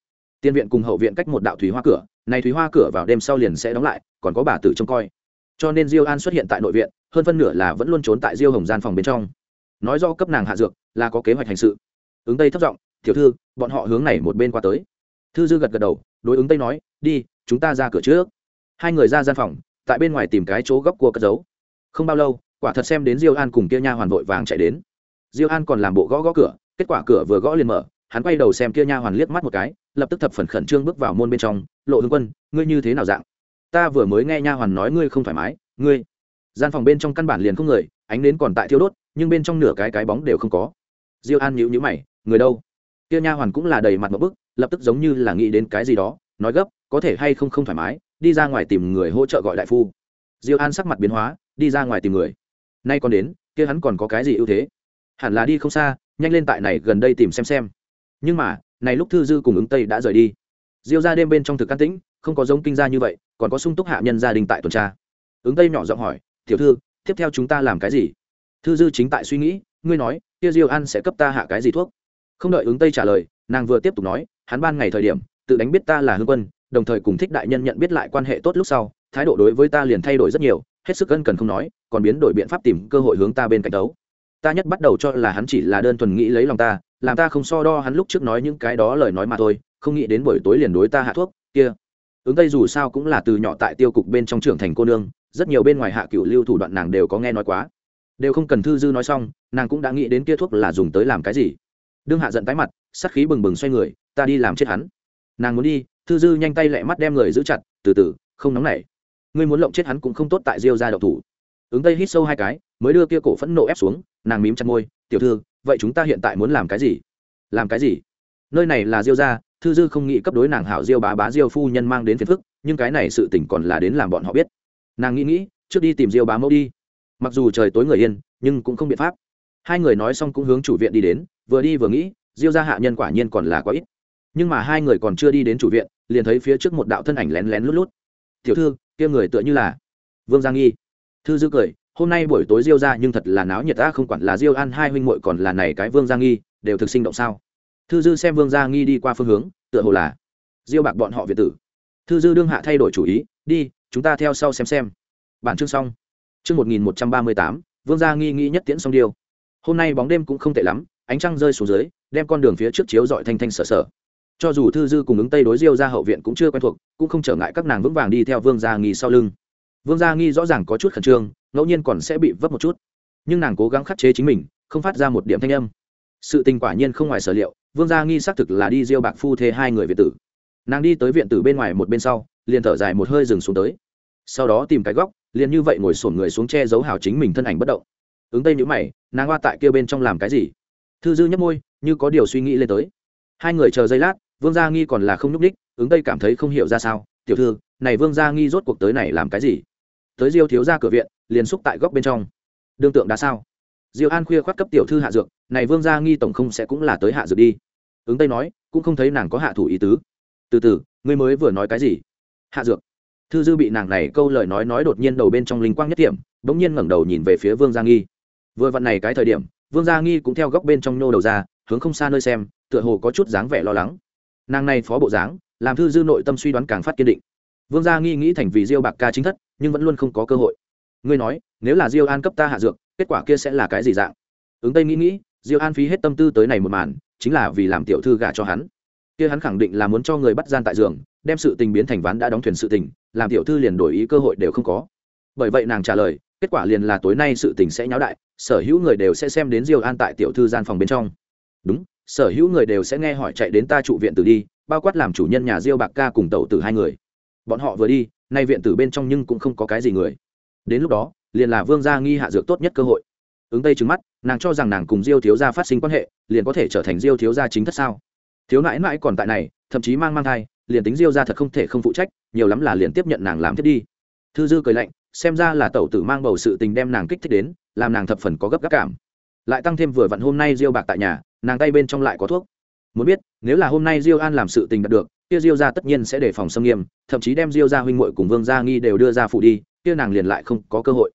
Tiền viện cùng hậu viện cách một đạo thủy hoa cửa, này thủy hoa cửa vào đêm sau liền sẽ đóng lại, còn có bà tử trông coi. Cho nên diêu an xuất hiện tại nội viện, hơn phân nửa là vẫn luôn trốn tại diêu hồng gian phòng bên trong. Nói do cấp nàng hạ dược, là có kế hoạch hành sự. Ứng tây thất giọng, tiểu thư, bọn họ hướng này một bên qua tới thư dư gật gật đầu, đối ứng tây nói, đi, chúng ta ra cửa trước. Hai người ra gian phòng, tại bên ngoài tìm cái chỗ góc cua cất giấu. Không bao lâu, quả thật xem đến diêu an cùng kia nha hoàn vội vàng chạy đến. Diêu an còn làm bộ gõ gõ cửa, kết quả cửa vừa gõ liền mở, hắn quay đầu xem kia nha hoàn liếc mắt một cái, lập tức thập phần khẩn trương bước vào môn bên trong, lộ hương quân, ngươi như thế nào dạng? Ta vừa mới nghe nha hoàn nói ngươi không thoải mái, ngươi. Gian phòng bên trong căn bản liền không người, ánh đến còn tại thiêu đốt, nhưng bên trong nửa cái cái bóng đều không có. Diêu an nhíu nhíu mày, người đâu? Kia nha hoàn cũng là đầy mặt một bức lập tức giống như là nghĩ đến cái gì đó, nói gấp, có thể hay không không thoải mái, đi ra ngoài tìm người hỗ trợ gọi đại phu. Diêu an sắc mặt biến hóa, đi ra ngoài tìm người. Nay còn đến, kia hắn còn có cái gì ưu thế? Hẳn là đi không xa, nhanh lên tại này gần đây tìm xem xem. Nhưng mà, này lúc thư dư cùng ứng tây đã rời đi. Diêu ra đêm bên trong thực can tĩnh, không có giống kinh gia như vậy, còn có sung túc hạ nhân gia đình tại tuần tra. Ứng tây nhỏ giọng hỏi, tiểu thư, tiếp theo chúng ta làm cái gì? Thư dư chính tại suy nghĩ, ngươi nói, kia diêu an sẽ cấp ta hạ cái gì thuốc? Không đợi ứng tây trả lời, nàng vừa tiếp tục nói hắn ban ngày thời điểm, tự đánh biết ta là hương quân, đồng thời cùng thích đại nhân nhận biết lại quan hệ tốt lúc sau, thái độ đối với ta liền thay đổi rất nhiều, hết sức ân cần không nói, còn biến đổi biện pháp tìm cơ hội hướng ta bên cạnh đấu. Ta nhất bắt đầu cho là hắn chỉ là đơn thuần nghĩ lấy lòng ta, làm ta không so đo hắn lúc trước nói những cái đó lời nói mà thôi, không nghĩ đến buổi tối liền đối ta hạ thuốc, kia. Ứng tây dù sao cũng là từ nhỏ tại tiêu cục bên trong trưởng thành cô nương, rất nhiều bên ngoài hạ cựu lưu thủ đoạn nàng đều có nghe nói quá. Đều không cần thư dư nói xong, nàng cũng đã nghĩ đến kia thuốc là dùng tới làm cái gì. Đương hạ giận tái mặt sắc khí bừng bừng xoay người, ta đi làm chết hắn. Nàng muốn đi, thư dư nhanh tay lẹ mắt đem người giữ chặt, từ từ, không nóng nảy. Ngươi muốn lộng chết hắn cũng không tốt tại diêu ra độc thủ. Ứng tây hít sâu hai cái, mới đưa kia cổ phẫn nộ ép xuống, nàng mím chặt môi, tiểu thư, vậy chúng ta hiện tại muốn làm cái gì? Làm cái gì? Nơi này là diêu gia, thư dư không nghĩ cấp đối nàng hảo diêu bá bá diêu phu nhân mang đến phiền phức, nhưng cái này sự tỉnh còn là đến làm bọn họ biết. Nàng nghĩ nghĩ, trước đi tìm diêu bá mẫu đi. Mặc dù trời tối người yên, nhưng cũng không biện pháp. Hai người nói xong cũng hướng chủ viện đi đến, vừa đi vừa nghĩ diêu gia hạ nhân quả nhiên còn là quá ít. Nhưng mà hai người còn chưa đi đến chủ viện, liền thấy phía trước một đạo thân ảnh lén lén lút lút. Tiểu thư, kia người tựa như là vương giang nghi. Thư dư cười, hôm nay buổi tối diêu ra nhưng thật là náo nhiệt ta không quản là diêu an hai huynh muội còn là này cái vương giang nghi, đều thực sinh động sao? Thư dư xem vương gia nghi đi qua phương hướng, tựa hồ là diêu bạc bọn họ việt tử. Thư dư đương hạ thay đổi chủ ý, đi, chúng ta theo sau xem xem. Bản chương xong. Chương một nghìn một trăm ba mươi tám, vương gia nghi nghĩ nhất tiễn xong điêu hôm nay bóng đêm cũng không tệ lắm, ánh trăng rơi xuống dưới đem con đường phía trước chiếu dọi thanh thanh sở sở. Cho dù thư dư cùng ứng tây đối diêu ra hậu viện cũng chưa quen thuộc, cũng không trở ngại các nàng vững vàng đi theo vương gia nghi sau lưng. Vương gia nghi rõ ràng có chút khẩn trương, ngẫu nhiên còn sẽ bị vấp một chút. Nhưng nàng cố gắng khắc chế chính mình, không phát ra một điểm thanh âm. Sự tình quả nhiên không ngoài sở liệu, vương gia nghi xác thực là đi diêu bạc phu thê hai người viện tử. Nàng đi tới viện tử bên ngoài một bên sau, liền thở dài một hơi dừng xuống tới. Sau đó tìm cái góc, liền như vậy ngồi sổn người xuống che giấu hào chính mình thân ảnh bất động. Ứng tây nhữ mày, nàng qua tại kia bên trong làm cái gì? Thư dư nhấp môi như có điều suy nghĩ lên tới. Hai người chờ giây lát, vương gia nghi còn là không nhúc ních ứng tây cảm thấy không hiểu ra sao. Tiểu thư, này vương gia nghi rốt cuộc tới này làm cái gì? Tới diêu thiếu ra cửa viện, liền xúc tại góc bên trong. Đương tượng đã sao? Diêu an khuya khoát cấp tiểu thư hạ dược, này vương gia nghi tổng không sẽ cũng là tới hạ dược đi. Ứng tây nói, cũng không thấy nàng có hạ thủ ý tứ. Từ từ, ngươi mới vừa nói cái gì? Hạ dược. Thư dư bị nàng này câu lời nói nói đột nhiên đầu bên trong linh quang nhất điểm bỗng nhiên ngẩng đầu nhìn về phía vương gia nghi. Vừa vặn này cái thời điểm, vương gia nghi cũng theo góc bên trong nhô đầu ra hướng không xa nơi xem, tựa hồ có chút dáng vẻ lo lắng. Nàng này phó bộ dáng, làm thư dư nội tâm suy đoán càng phát kiên định. Vương gia nghi nghĩ thành vì diêu bạc ca chính thất, nhưng vẫn luôn không có cơ hội. Ngươi nói, nếu là diêu an cấp ta hạ dược, kết quả kia sẽ là cái gì dạng? Ứng tây nghĩ nghĩ, diêu an phí hết tâm tư tới này một màn, chính là vì làm tiểu thư gả cho hắn. Kia hắn khẳng định là muốn cho người bắt gian tại giường, đem sự tình biến thành ván đã đóng thuyền sự tình, làm tiểu thư liền đổi ý cơ hội đều không có. Bởi vậy nàng trả lời, kết quả liền là tối nay sự tình sẽ nháo đại, sở hữu người đều sẽ xem đến diêu an tại tiểu thư gian phòng bên trong đúng, sở hữu người đều sẽ nghe hỏi chạy đến ta trụ viện tử đi, bao quát làm chủ nhân nhà diêu bạc ca cùng tẩu tử hai người. Bọn họ vừa đi, nay viện tử bên trong nhưng cũng không có cái gì người. Đến lúc đó, liền là vương gia nghi hạ dược tốt nhất cơ hội. Ứng tây trứng mắt, nàng cho rằng nàng cùng diêu thiếu gia phát sinh quan hệ, liền có thể trở thành diêu thiếu gia chính thất sao? Thiếu nãi nãi còn tại này, thậm chí mang mang thai, liền tính diêu gia thật không thể không phụ trách, nhiều lắm là liền tiếp nhận nàng làm thiết đi. Thư dư cười lạnh, xem ra là tẩu tử mang bầu sự tình đem nàng kích thích đến, làm nàng thập phần có gấp gáp cảm. Lại tăng thêm vừa vặn hôm nay diêu bạc tại nhà nàng tay bên trong lại có thuốc. Muốn biết, nếu là hôm nay diêu an làm sự tình đạt được, kia diêu gia tất nhiên sẽ đề phòng xâm nghiêm, thậm chí đem diêu gia huynh muội cùng vương gia nghi đều đưa ra phụ đi, kia nàng liền lại không có cơ hội.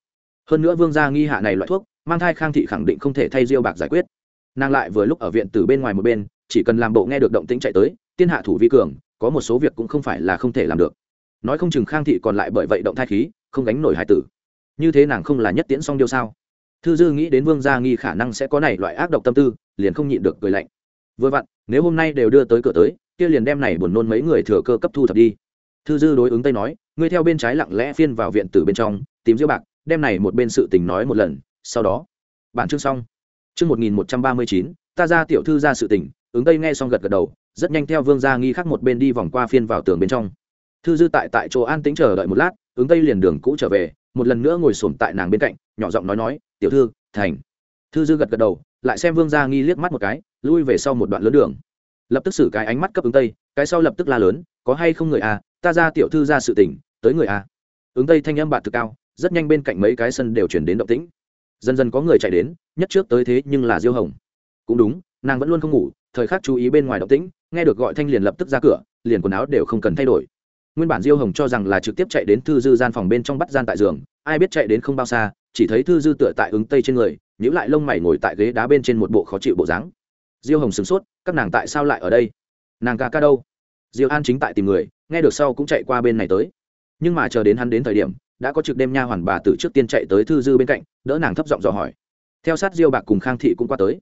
Hơn nữa vương gia nghi hạ này loại thuốc, mang thai khang thị khẳng định không thể thay diêu bạc giải quyết. Nàng lại vừa lúc ở viện từ bên ngoài một bên, chỉ cần làm bộ nghe được động tĩnh chạy tới, tiên hạ thủ vi cường, có một số việc cũng không phải là không thể làm được. Nói không chừng khang thị còn lại bởi vậy động thai khí, không gánh nổi hải tử. Như thế nàng không là nhất tiễn song điêu sao? Thư dư nghĩ đến vương gia nghi khả năng sẽ có này loại ác độc tâm tư, liền không nhịn được cười lạnh. Vừa vặn, nếu hôm nay đều đưa tới cửa tới, kia liền đem này buồn nôn mấy người thừa cơ cấp thu thập đi. Thư dư đối ứng tây nói, ngươi theo bên trái lặng lẽ phiên vào viện từ bên trong, tìm diễu bạc, đem này một bên sự tình nói một lần, sau đó, bản chương xong. Chương một nghìn một trăm ba mươi chín, ta ra tiểu thư ra sự tình. Ứng tây nghe xong gật gật đầu, rất nhanh theo vương gia nghi khắc một bên đi vòng qua phiên vào tường bên trong. Thư dư tại tại chỗ an tĩnh chờ đợi một lát, ứng tây liền đường cũ trở về, một lần nữa ngồi xổm tại nàng bên cạnh, nhỏ giọng nói nói tiểu thư, thành. Thư dư gật gật đầu, lại xem vương gia nghi liếc mắt một cái, lui về sau một đoạn lớn đường. Lập tức xử cái ánh mắt cấp ứng tây, cái sau lập tức la lớn, có hay không người à ta ra tiểu thư ra sự tỉnh tới người à. Ứng tây thanh âm bạt thực cao, rất nhanh bên cạnh mấy cái sân đều chuyển đến động tĩnh. Dần dần có người chạy đến, nhất trước tới thế nhưng là diêu hồng. Cũng đúng, nàng vẫn luôn không ngủ, thời khắc chú ý bên ngoài động tĩnh, nghe được gọi thanh liền lập tức ra cửa, liền quần áo đều không cần thay đổi nguyên bản diêu hồng cho rằng là trực tiếp chạy đến thư dư gian phòng bên trong bắt gian tại giường, ai biết chạy đến không bao xa, chỉ thấy thư dư tựa tại ứng tây trên người nhữ lại lông mày ngồi tại ghế đá bên trên một bộ khó chịu bộ dáng. Diêu hồng sửng sốt, các nàng tại sao lại ở đây? Nàng ca ca đâu? Diêu an chính tại tìm người, nghe được sau cũng chạy qua bên này tới. Nhưng mà chờ đến hắn đến thời điểm, đã có trực đêm nha hoàn bà tử trước tiên chạy tới thư dư bên cạnh, đỡ nàng thấp giọng dò hỏi. Theo sát diêu bạc cùng khang thị cũng qua tới.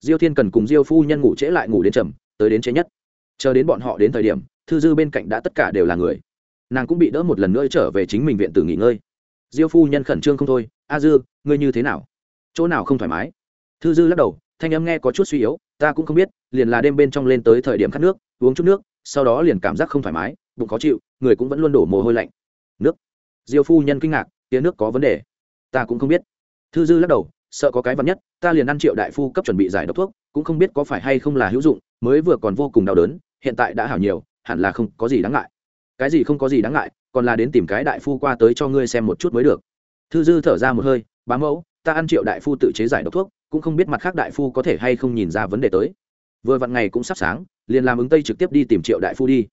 Diêu thiên cần cùng diêu phu nhân ngủ trễ lại ngủ đến trầm, tới đến trễ nhất. Chờ đến bọn họ đến thời điểm thư dư bên cạnh đã tất cả đều là người. Nàng cũng bị đỡ một lần nữa trở về chính mình viện tử nghỉ ngơi. Diêu phu nhân khẩn trương không thôi, a dư, ngươi như thế nào? Chỗ nào không thoải mái? Thư dư lắc đầu, thanh âm nghe có chút suy yếu, ta cũng không biết, liền là đêm bên trong lên tới thời điểm khát nước, uống chút nước, sau đó liền cảm giác không thoải mái, bụng khó chịu, người cũng vẫn luôn đổ mồ hôi lạnh. Nước? Diêu phu nhân kinh ngạc tía nước có vấn đề? Ta cũng không biết. Thư dư lắc đầu, sợ có cái vắn nhất, ta liền ăn triệu đại phu cấp chuẩn bị giải độc thuốc, cũng không biết có phải hay không là hữu dụng, mới vừa còn vô cùng đau đớn, hiện tại đã hảo nhiều hẳn là không có gì đáng ngại. Cái gì không có gì đáng ngại, còn là đến tìm cái đại phu qua tới cho ngươi xem một chút mới được. Thư dư thở ra một hơi bám mẫu, ta ăn triệu đại phu tự chế giải độc thuốc, cũng không biết mặt khác đại phu có thể hay không nhìn ra vấn đề tới. Vừa vặn ngày cũng sắp sáng, liền làm ứng tây trực tiếp đi tìm triệu đại phu đi.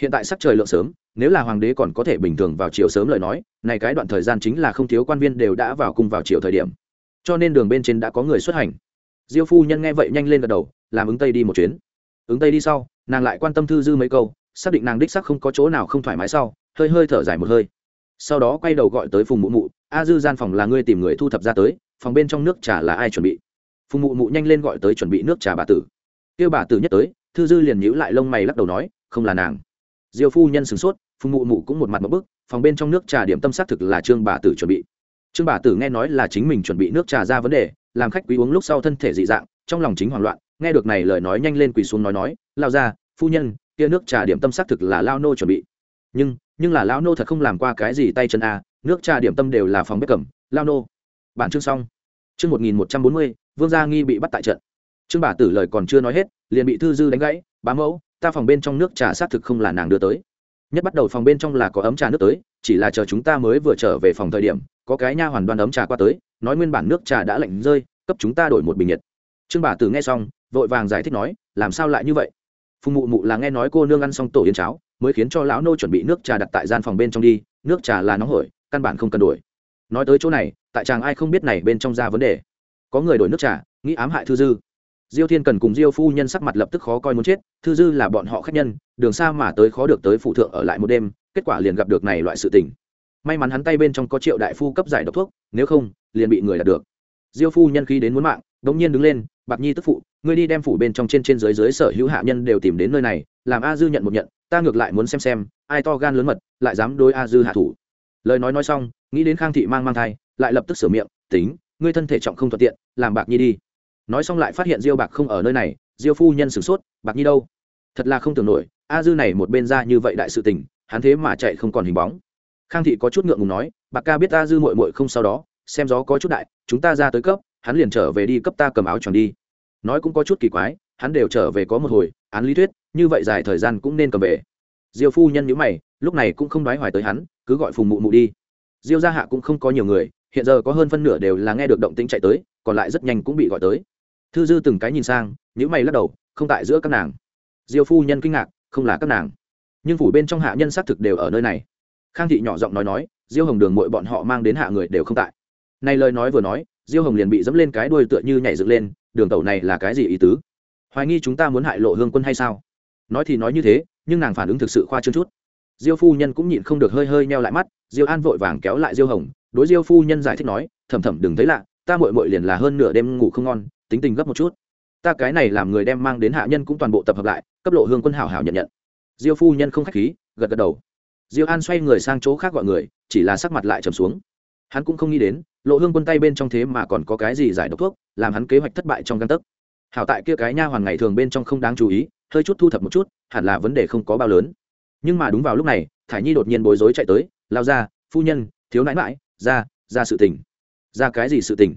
Hiện tại sắc trời lượng sớm, nếu là hoàng đế còn có thể bình thường vào chiều sớm lời nói, này cái đoạn thời gian chính là không thiếu quan viên đều đã vào cung vào chiều thời điểm. Cho nên đường bên trên đã có người xuất hành. Diêu phu nhân nghe vậy nhanh lên gật đầu, làm ứng tây đi một chuyến ứng tây đi sau, nàng lại quan tâm thư dư mấy câu, xác định nàng đích sắc không có chỗ nào không thoải mái sau, hơi hơi thở dài một hơi. Sau đó quay đầu gọi tới phùng mụ mụ, a dư gian phòng là ngươi tìm người thu thập ra tới, phòng bên trong nước trà là ai chuẩn bị? Phùng mụ mụ nhanh lên gọi tới chuẩn bị nước trà bà tử. Kêu bà tử nhất tới, thư dư liền nhíu lại lông mày lắc đầu nói, không là nàng. Diêu phu nhân sửng sốt, phùng mụ mụ cũng một mặt một bức, phòng bên trong nước trà điểm tâm xác thực là trương bà tử chuẩn bị. Trương bà tử nghe nói là chính mình chuẩn bị nước trà ra vấn đề, làm khách quý uống lúc sau thân thể dị dạng, trong lòng chính hoảng loạn nghe được này lời nói nhanh lên quỳ xuống nói nói lao ra phu nhân kia nước trà điểm tâm xác thực là lao nô chuẩn bị. Nhưng nhưng là lao nô thật không làm qua cái gì tay chân a à, nước trà điểm tâm đều là phòng bếp cẩm lao nô. Bản chương xong. Chương một nghìn một trăm bốn mươi vương gia nghi bị bắt tại trận. Trương bà tử lời còn chưa nói hết liền bị thư dư đánh gãy bá mẫu ta phòng bên trong nước trà xác thực không là nàng đưa tới. Nhất bắt đầu phòng bên trong là có ấm trà nước tới chỉ là chờ chúng ta mới vừa trở về phòng thời điểm có cái nha hoàn đoan ấm trà qua tới nói nguyên bản nước trà đã lạnh rơi cấp chúng ta đổi một bình nhiệt. Trương bà tử nghe xong vội vàng giải thích nói, làm sao lại như vậy? Phùng mụ mụ là nghe nói cô nương ăn xong tổ yến cháo, mới khiến cho lão nô chuẩn bị nước trà đặt tại gian phòng bên trong đi, nước trà là nóng hổi, căn bản không cần đổi nói tới chỗ này, tại chàng ai không biết này bên trong ra vấn đề. Có người đổi nước trà, nghĩ ám hại thư dư. Diêu thiên cần cùng diêu phu nhân sắc mặt lập tức khó coi muốn chết, thư dư là bọn họ khách nhân, đường xa mà tới khó được tới phụ thượng ở lại một đêm, kết quả liền gặp được này loại sự tình. May mắn hắn tay bên trong có triệu đại phu cấp giải độc thuốc, nếu không, liền bị người đạt được. Diêu phu nhân khi đến muốn mạng bỗng nhiên đứng lên, bạc nhi tức phụ, ngươi đi đem phủ bên trong trên trên dưới dưới sở hữu hạ nhân đều tìm đến nơi này, làm a dư nhận một nhận, ta ngược lại muốn xem xem, ai to gan lớn mật, lại dám đối a dư hạ thủ. Lời nói nói xong, nghĩ đến khang thị mang mang thai, lại lập tức sửa miệng, tính, ngươi thân thể trọng không thuận tiện, làm bạc nhi đi. Nói xong lại phát hiện diêu bạc không ở nơi này, diêu phu nhân sửng sốt, bạc nhi đâu? Thật là không tưởng nổi, a dư này một bên ra như vậy đại sự tình, hắn thế mà chạy không còn hình bóng. Khang thị có chút ngượng ngùng nói, bạc ca biết a dư mội mội không sau đó, xem gió có chút đại, chúng ta ra tới cấp hắn liền trở về đi cấp ta cầm áo tròn đi. Nói cũng có chút kỳ quái, hắn đều trở về có một hồi, án lý thuyết, như vậy dài thời gian cũng nên cầm về. Diêu phu nhân nhữ mày, lúc này cũng không nói hoài tới hắn, cứ gọi phùng mụ mụ đi. Diêu gia hạ cũng không có nhiều người, hiện giờ có hơn phân nửa đều là nghe được động tĩnh chạy tới, còn lại rất nhanh cũng bị gọi tới. Thư dư từng cái nhìn sang nhữ mày lắc đầu, không tại giữa các nàng. Diêu phu nhân kinh ngạc, không là các nàng. Nhưng phủ bên trong hạ nhân xác thực đều ở nơi này. Khang thị nhỏ giọng nói nói, diêu hồng đường mội bọn họ mang đến hạ người đều không tại. Này lời nói vừa nói diêu hồng liền bị dẫm lên cái đuôi tựa như nhảy dựng lên, đường tàu này là cái gì ý tứ? Hoài nghi chúng ta muốn hại lộ hương quân hay sao? Nói thì nói như thế, nhưng nàng phản ứng thực sự khoa trương chút. Diêu phu nhân cũng nhịn không được hơi hơi neo lại mắt, diêu an vội vàng kéo lại diêu hồng, đối diêu phu nhân giải thích nói thầm thầm đừng thấy lạ, ta mội mội liền là hơn nửa đêm ngủ không ngon, tính tình gấp một chút. Ta cái này làm người đem mang đến hạ nhân cũng toàn bộ tập hợp lại, cấp lộ hương quân hảo hảo nhận nhận. Diêu phu nhân không k h á c h khí, gật gật đầu. Diêu an xoay người sang chỗ khác gọi người, chỉ là sắc mặt lại trầm xuống hắn cũng không nghĩ đến, lộ hương quân tay bên trong thế mà còn có cái gì giải độc thuốc, làm hắn kế hoạch thất bại trong căn tấc. Hảo tại kia cái nha hoàn ngày thường bên trong không đáng chú ý, hơi chút thu thập một chút, hẳn là vấn đề không có bao lớn. Nhưng mà đúng vào lúc này, thải nhi đột nhiên bối rối chạy tới, lao ra, phu nhân, thiếu nãi mãi ra ra sự tình. Ra cái gì sự tình?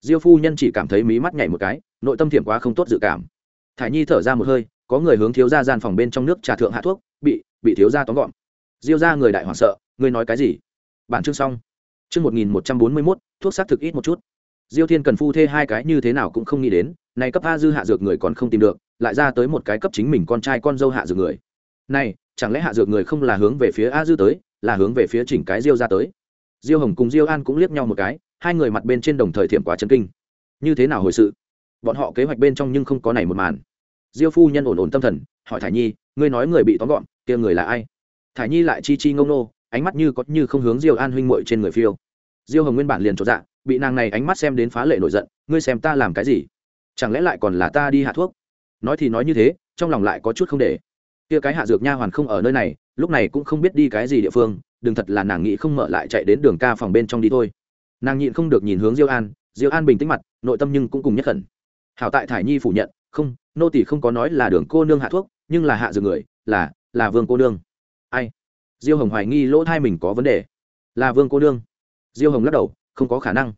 Diêu phu nhân chỉ cảm thấy mí mắt nhảy một cái, nội tâm thiểm quá không tốt dự cảm. Thải nhi thở ra một hơi, có người hướng thiếu ra gian phòng bên trong nước trà thượng hạ thuốc, bị bị thiếu ra tóm gọn. Diêu ra người đại hoảng sợ, ngươi nói cái gì? Bản chương xong chương một nghìn một trăm bốn mươi mốt, thuốc xác thực ít một chút. Diêu thiên cần phu thê hai cái như thế nào cũng không nghĩ đến, này cấp a dư hạ dược người còn không tìm được, lại ra tới một cái cấp chính mình con trai con dâu hạ dược người. Này, chẳng lẽ hạ dược người không là hướng về phía a dư tới, là hướng về phía chỉnh cái diêu ra tới? Diêu hồng cùng diêu an cũng liếc nhau một cái, hai người mặt bên trên đồng thời thiểm quá chấn kinh. Như thế nào hồi sự? Bọn họ kế hoạch bên trong nhưng không có này một màn. Diêu phu nhân ổn ổn tâm thần, hỏi thải nhi, ngươi nói người bị tóm gọn, kia người là ai? Thải nhi lại chi chi ngông nô ánh mắt như có như không hướng diêu an huynh muội trên người phiêu. Diêu hồng nguyên bản liền trọn dạ bị nàng này ánh mắt xem đến phá lệ nổi giận, ngươi xem ta làm cái gì? Chẳng lẽ lại còn là ta đi hạ thuốc? Nói thì nói như thế, trong lòng lại có chút không để. Kia cái hạ dược nha hoàn không ở nơi này, lúc này cũng không biết đi cái gì địa phương, đừng thật là nàng nghĩ không mở lại chạy đến đường ca phòng bên trong đi thôi. Nàng nhịn không được nhìn hướng diêu an diêu an bình tĩnh mặt, nội tâm nhưng cũng cùng nhất khẩn hảo tại thải nhi phủ nhận, không, nô tỷ không có nói là đường cô nương hạ thuốc, nhưng là hạ dược người, là là vương cô nương. Ai? Diêu hồng hoài nghi lỗ thai mình có vấn đề. Là vương cô nương. Diêu hồng lắc đầu, không có khả năng.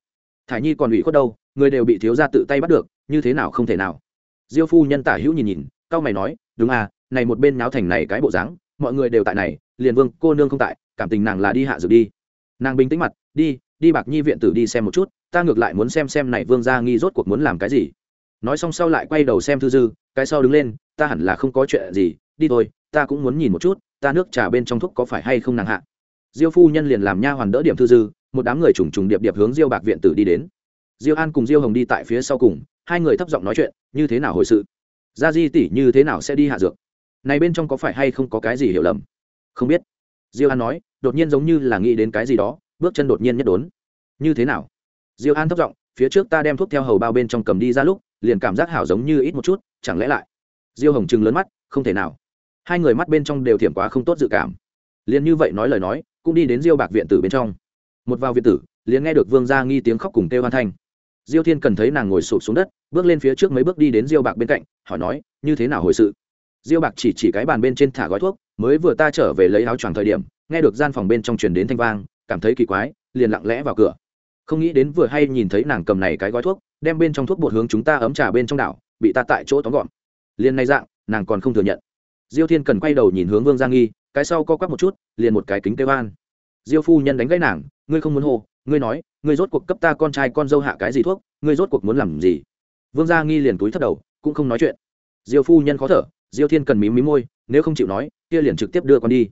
Thải nhi còn ủy khuất đâu, người đều bị thiếu gia tự tay bắt được, như thế nào không thể nào. Diêu phu nhân tả hữu nhìn nhìn cao mày nói, đúng à này một bên náo thành này cái bộ dáng, mọi người đều tại này, liền vương cô nương không tại, cảm tình nàng là đi hạ dược đi. Nàng bình tĩnh mặt, đi đi bạc nhi viện tử đi xem một chút, ta ngược lại muốn xem xem này vương gia nghi rốt cuộc muốn làm cái gì. Nói xong sau lại quay đầu xem thư dư, cái sau đứng lên, ta hẳn là không có chuyện gì, đi thôi, ta cũng muốn nhìn một chút ta nước trà bên trong thuốc có phải hay không nàng hạ? Diêu phu nhân liền làm nha hoàn đỡ điểm thư dư, một đám người trùng trùng điệp điệp hướng diêu bạc viện tử đi đến. Diêu an cùng diêu hồng đi tại phía sau cùng, hai người thấp giọng nói chuyện, như thế nào hồi sự? Gia di tỷ như thế nào sẽ đi hạ dược? Này bên trong có phải hay không có cái gì hiểu lầm? Không biết. Diêu an nói, đột nhiên giống như là nghĩ đến cái gì đó, bước chân đột nhiên nhất đốn. Như thế nào? Diêu an thấp giọng, phía trước ta đem thuốc theo hầu bao bên trong cầm đi ra lúc, liền cảm giác hảo giống như ít một chút, chẳng lẽ lại? Diêu hồng chừng lớn mắt, không thể nào hai người mắt bên trong đều thiểm quá không tốt dự cảm. Liền như vậy nói lời nói, cũng đi đến diêu bạc viện tử bên trong. Một vào viện tử, liền nghe được vương gia nghi tiếng khóc cùng kêu hoan thanh. Diêu thiên cần thấy nàng ngồi sụp xuống đất, bước lên phía trước mấy bước đi đến diêu bạc bên cạnh, hỏi nói, như thế nào hồi sự? Diêu bạc chỉ chỉ cái bàn bên trên thả gói thuốc, mới vừa ta trở về lấy áo choàng thời điểm, nghe được gian phòng bên trong truyền đến thanh vang, cảm thấy kỳ quái, liền lặng lẽ vào cửa. Không nghĩ đến vừa hay nhìn thấy nàng cầm này cái gói thuốc, đem bên trong thuốc bột hướng chúng ta ấm trà bên trong đảo, bị ta tại chỗ tóm gọn. Liền nay dạng, nàng còn không thừa nhận diêu thiên cần quay đầu nhìn hướng vương giang nghi, cái sau co quắp một chút, liền một cái kính kêu an. Diêu phu nhân đánh gãy nàng, ngươi không muốn hô, ngươi nói, ngươi rốt cuộc cấp ta con trai con dâu hạ cái gì thuốc, ngươi rốt cuộc muốn làm gì? Vương gia nghi liền túi thất đầu, cũng không nói chuyện. Diêu phu nhân khó thở, diêu thiên cần mím mí môi, nếu không chịu nói, kia liền trực tiếp đưa con đi.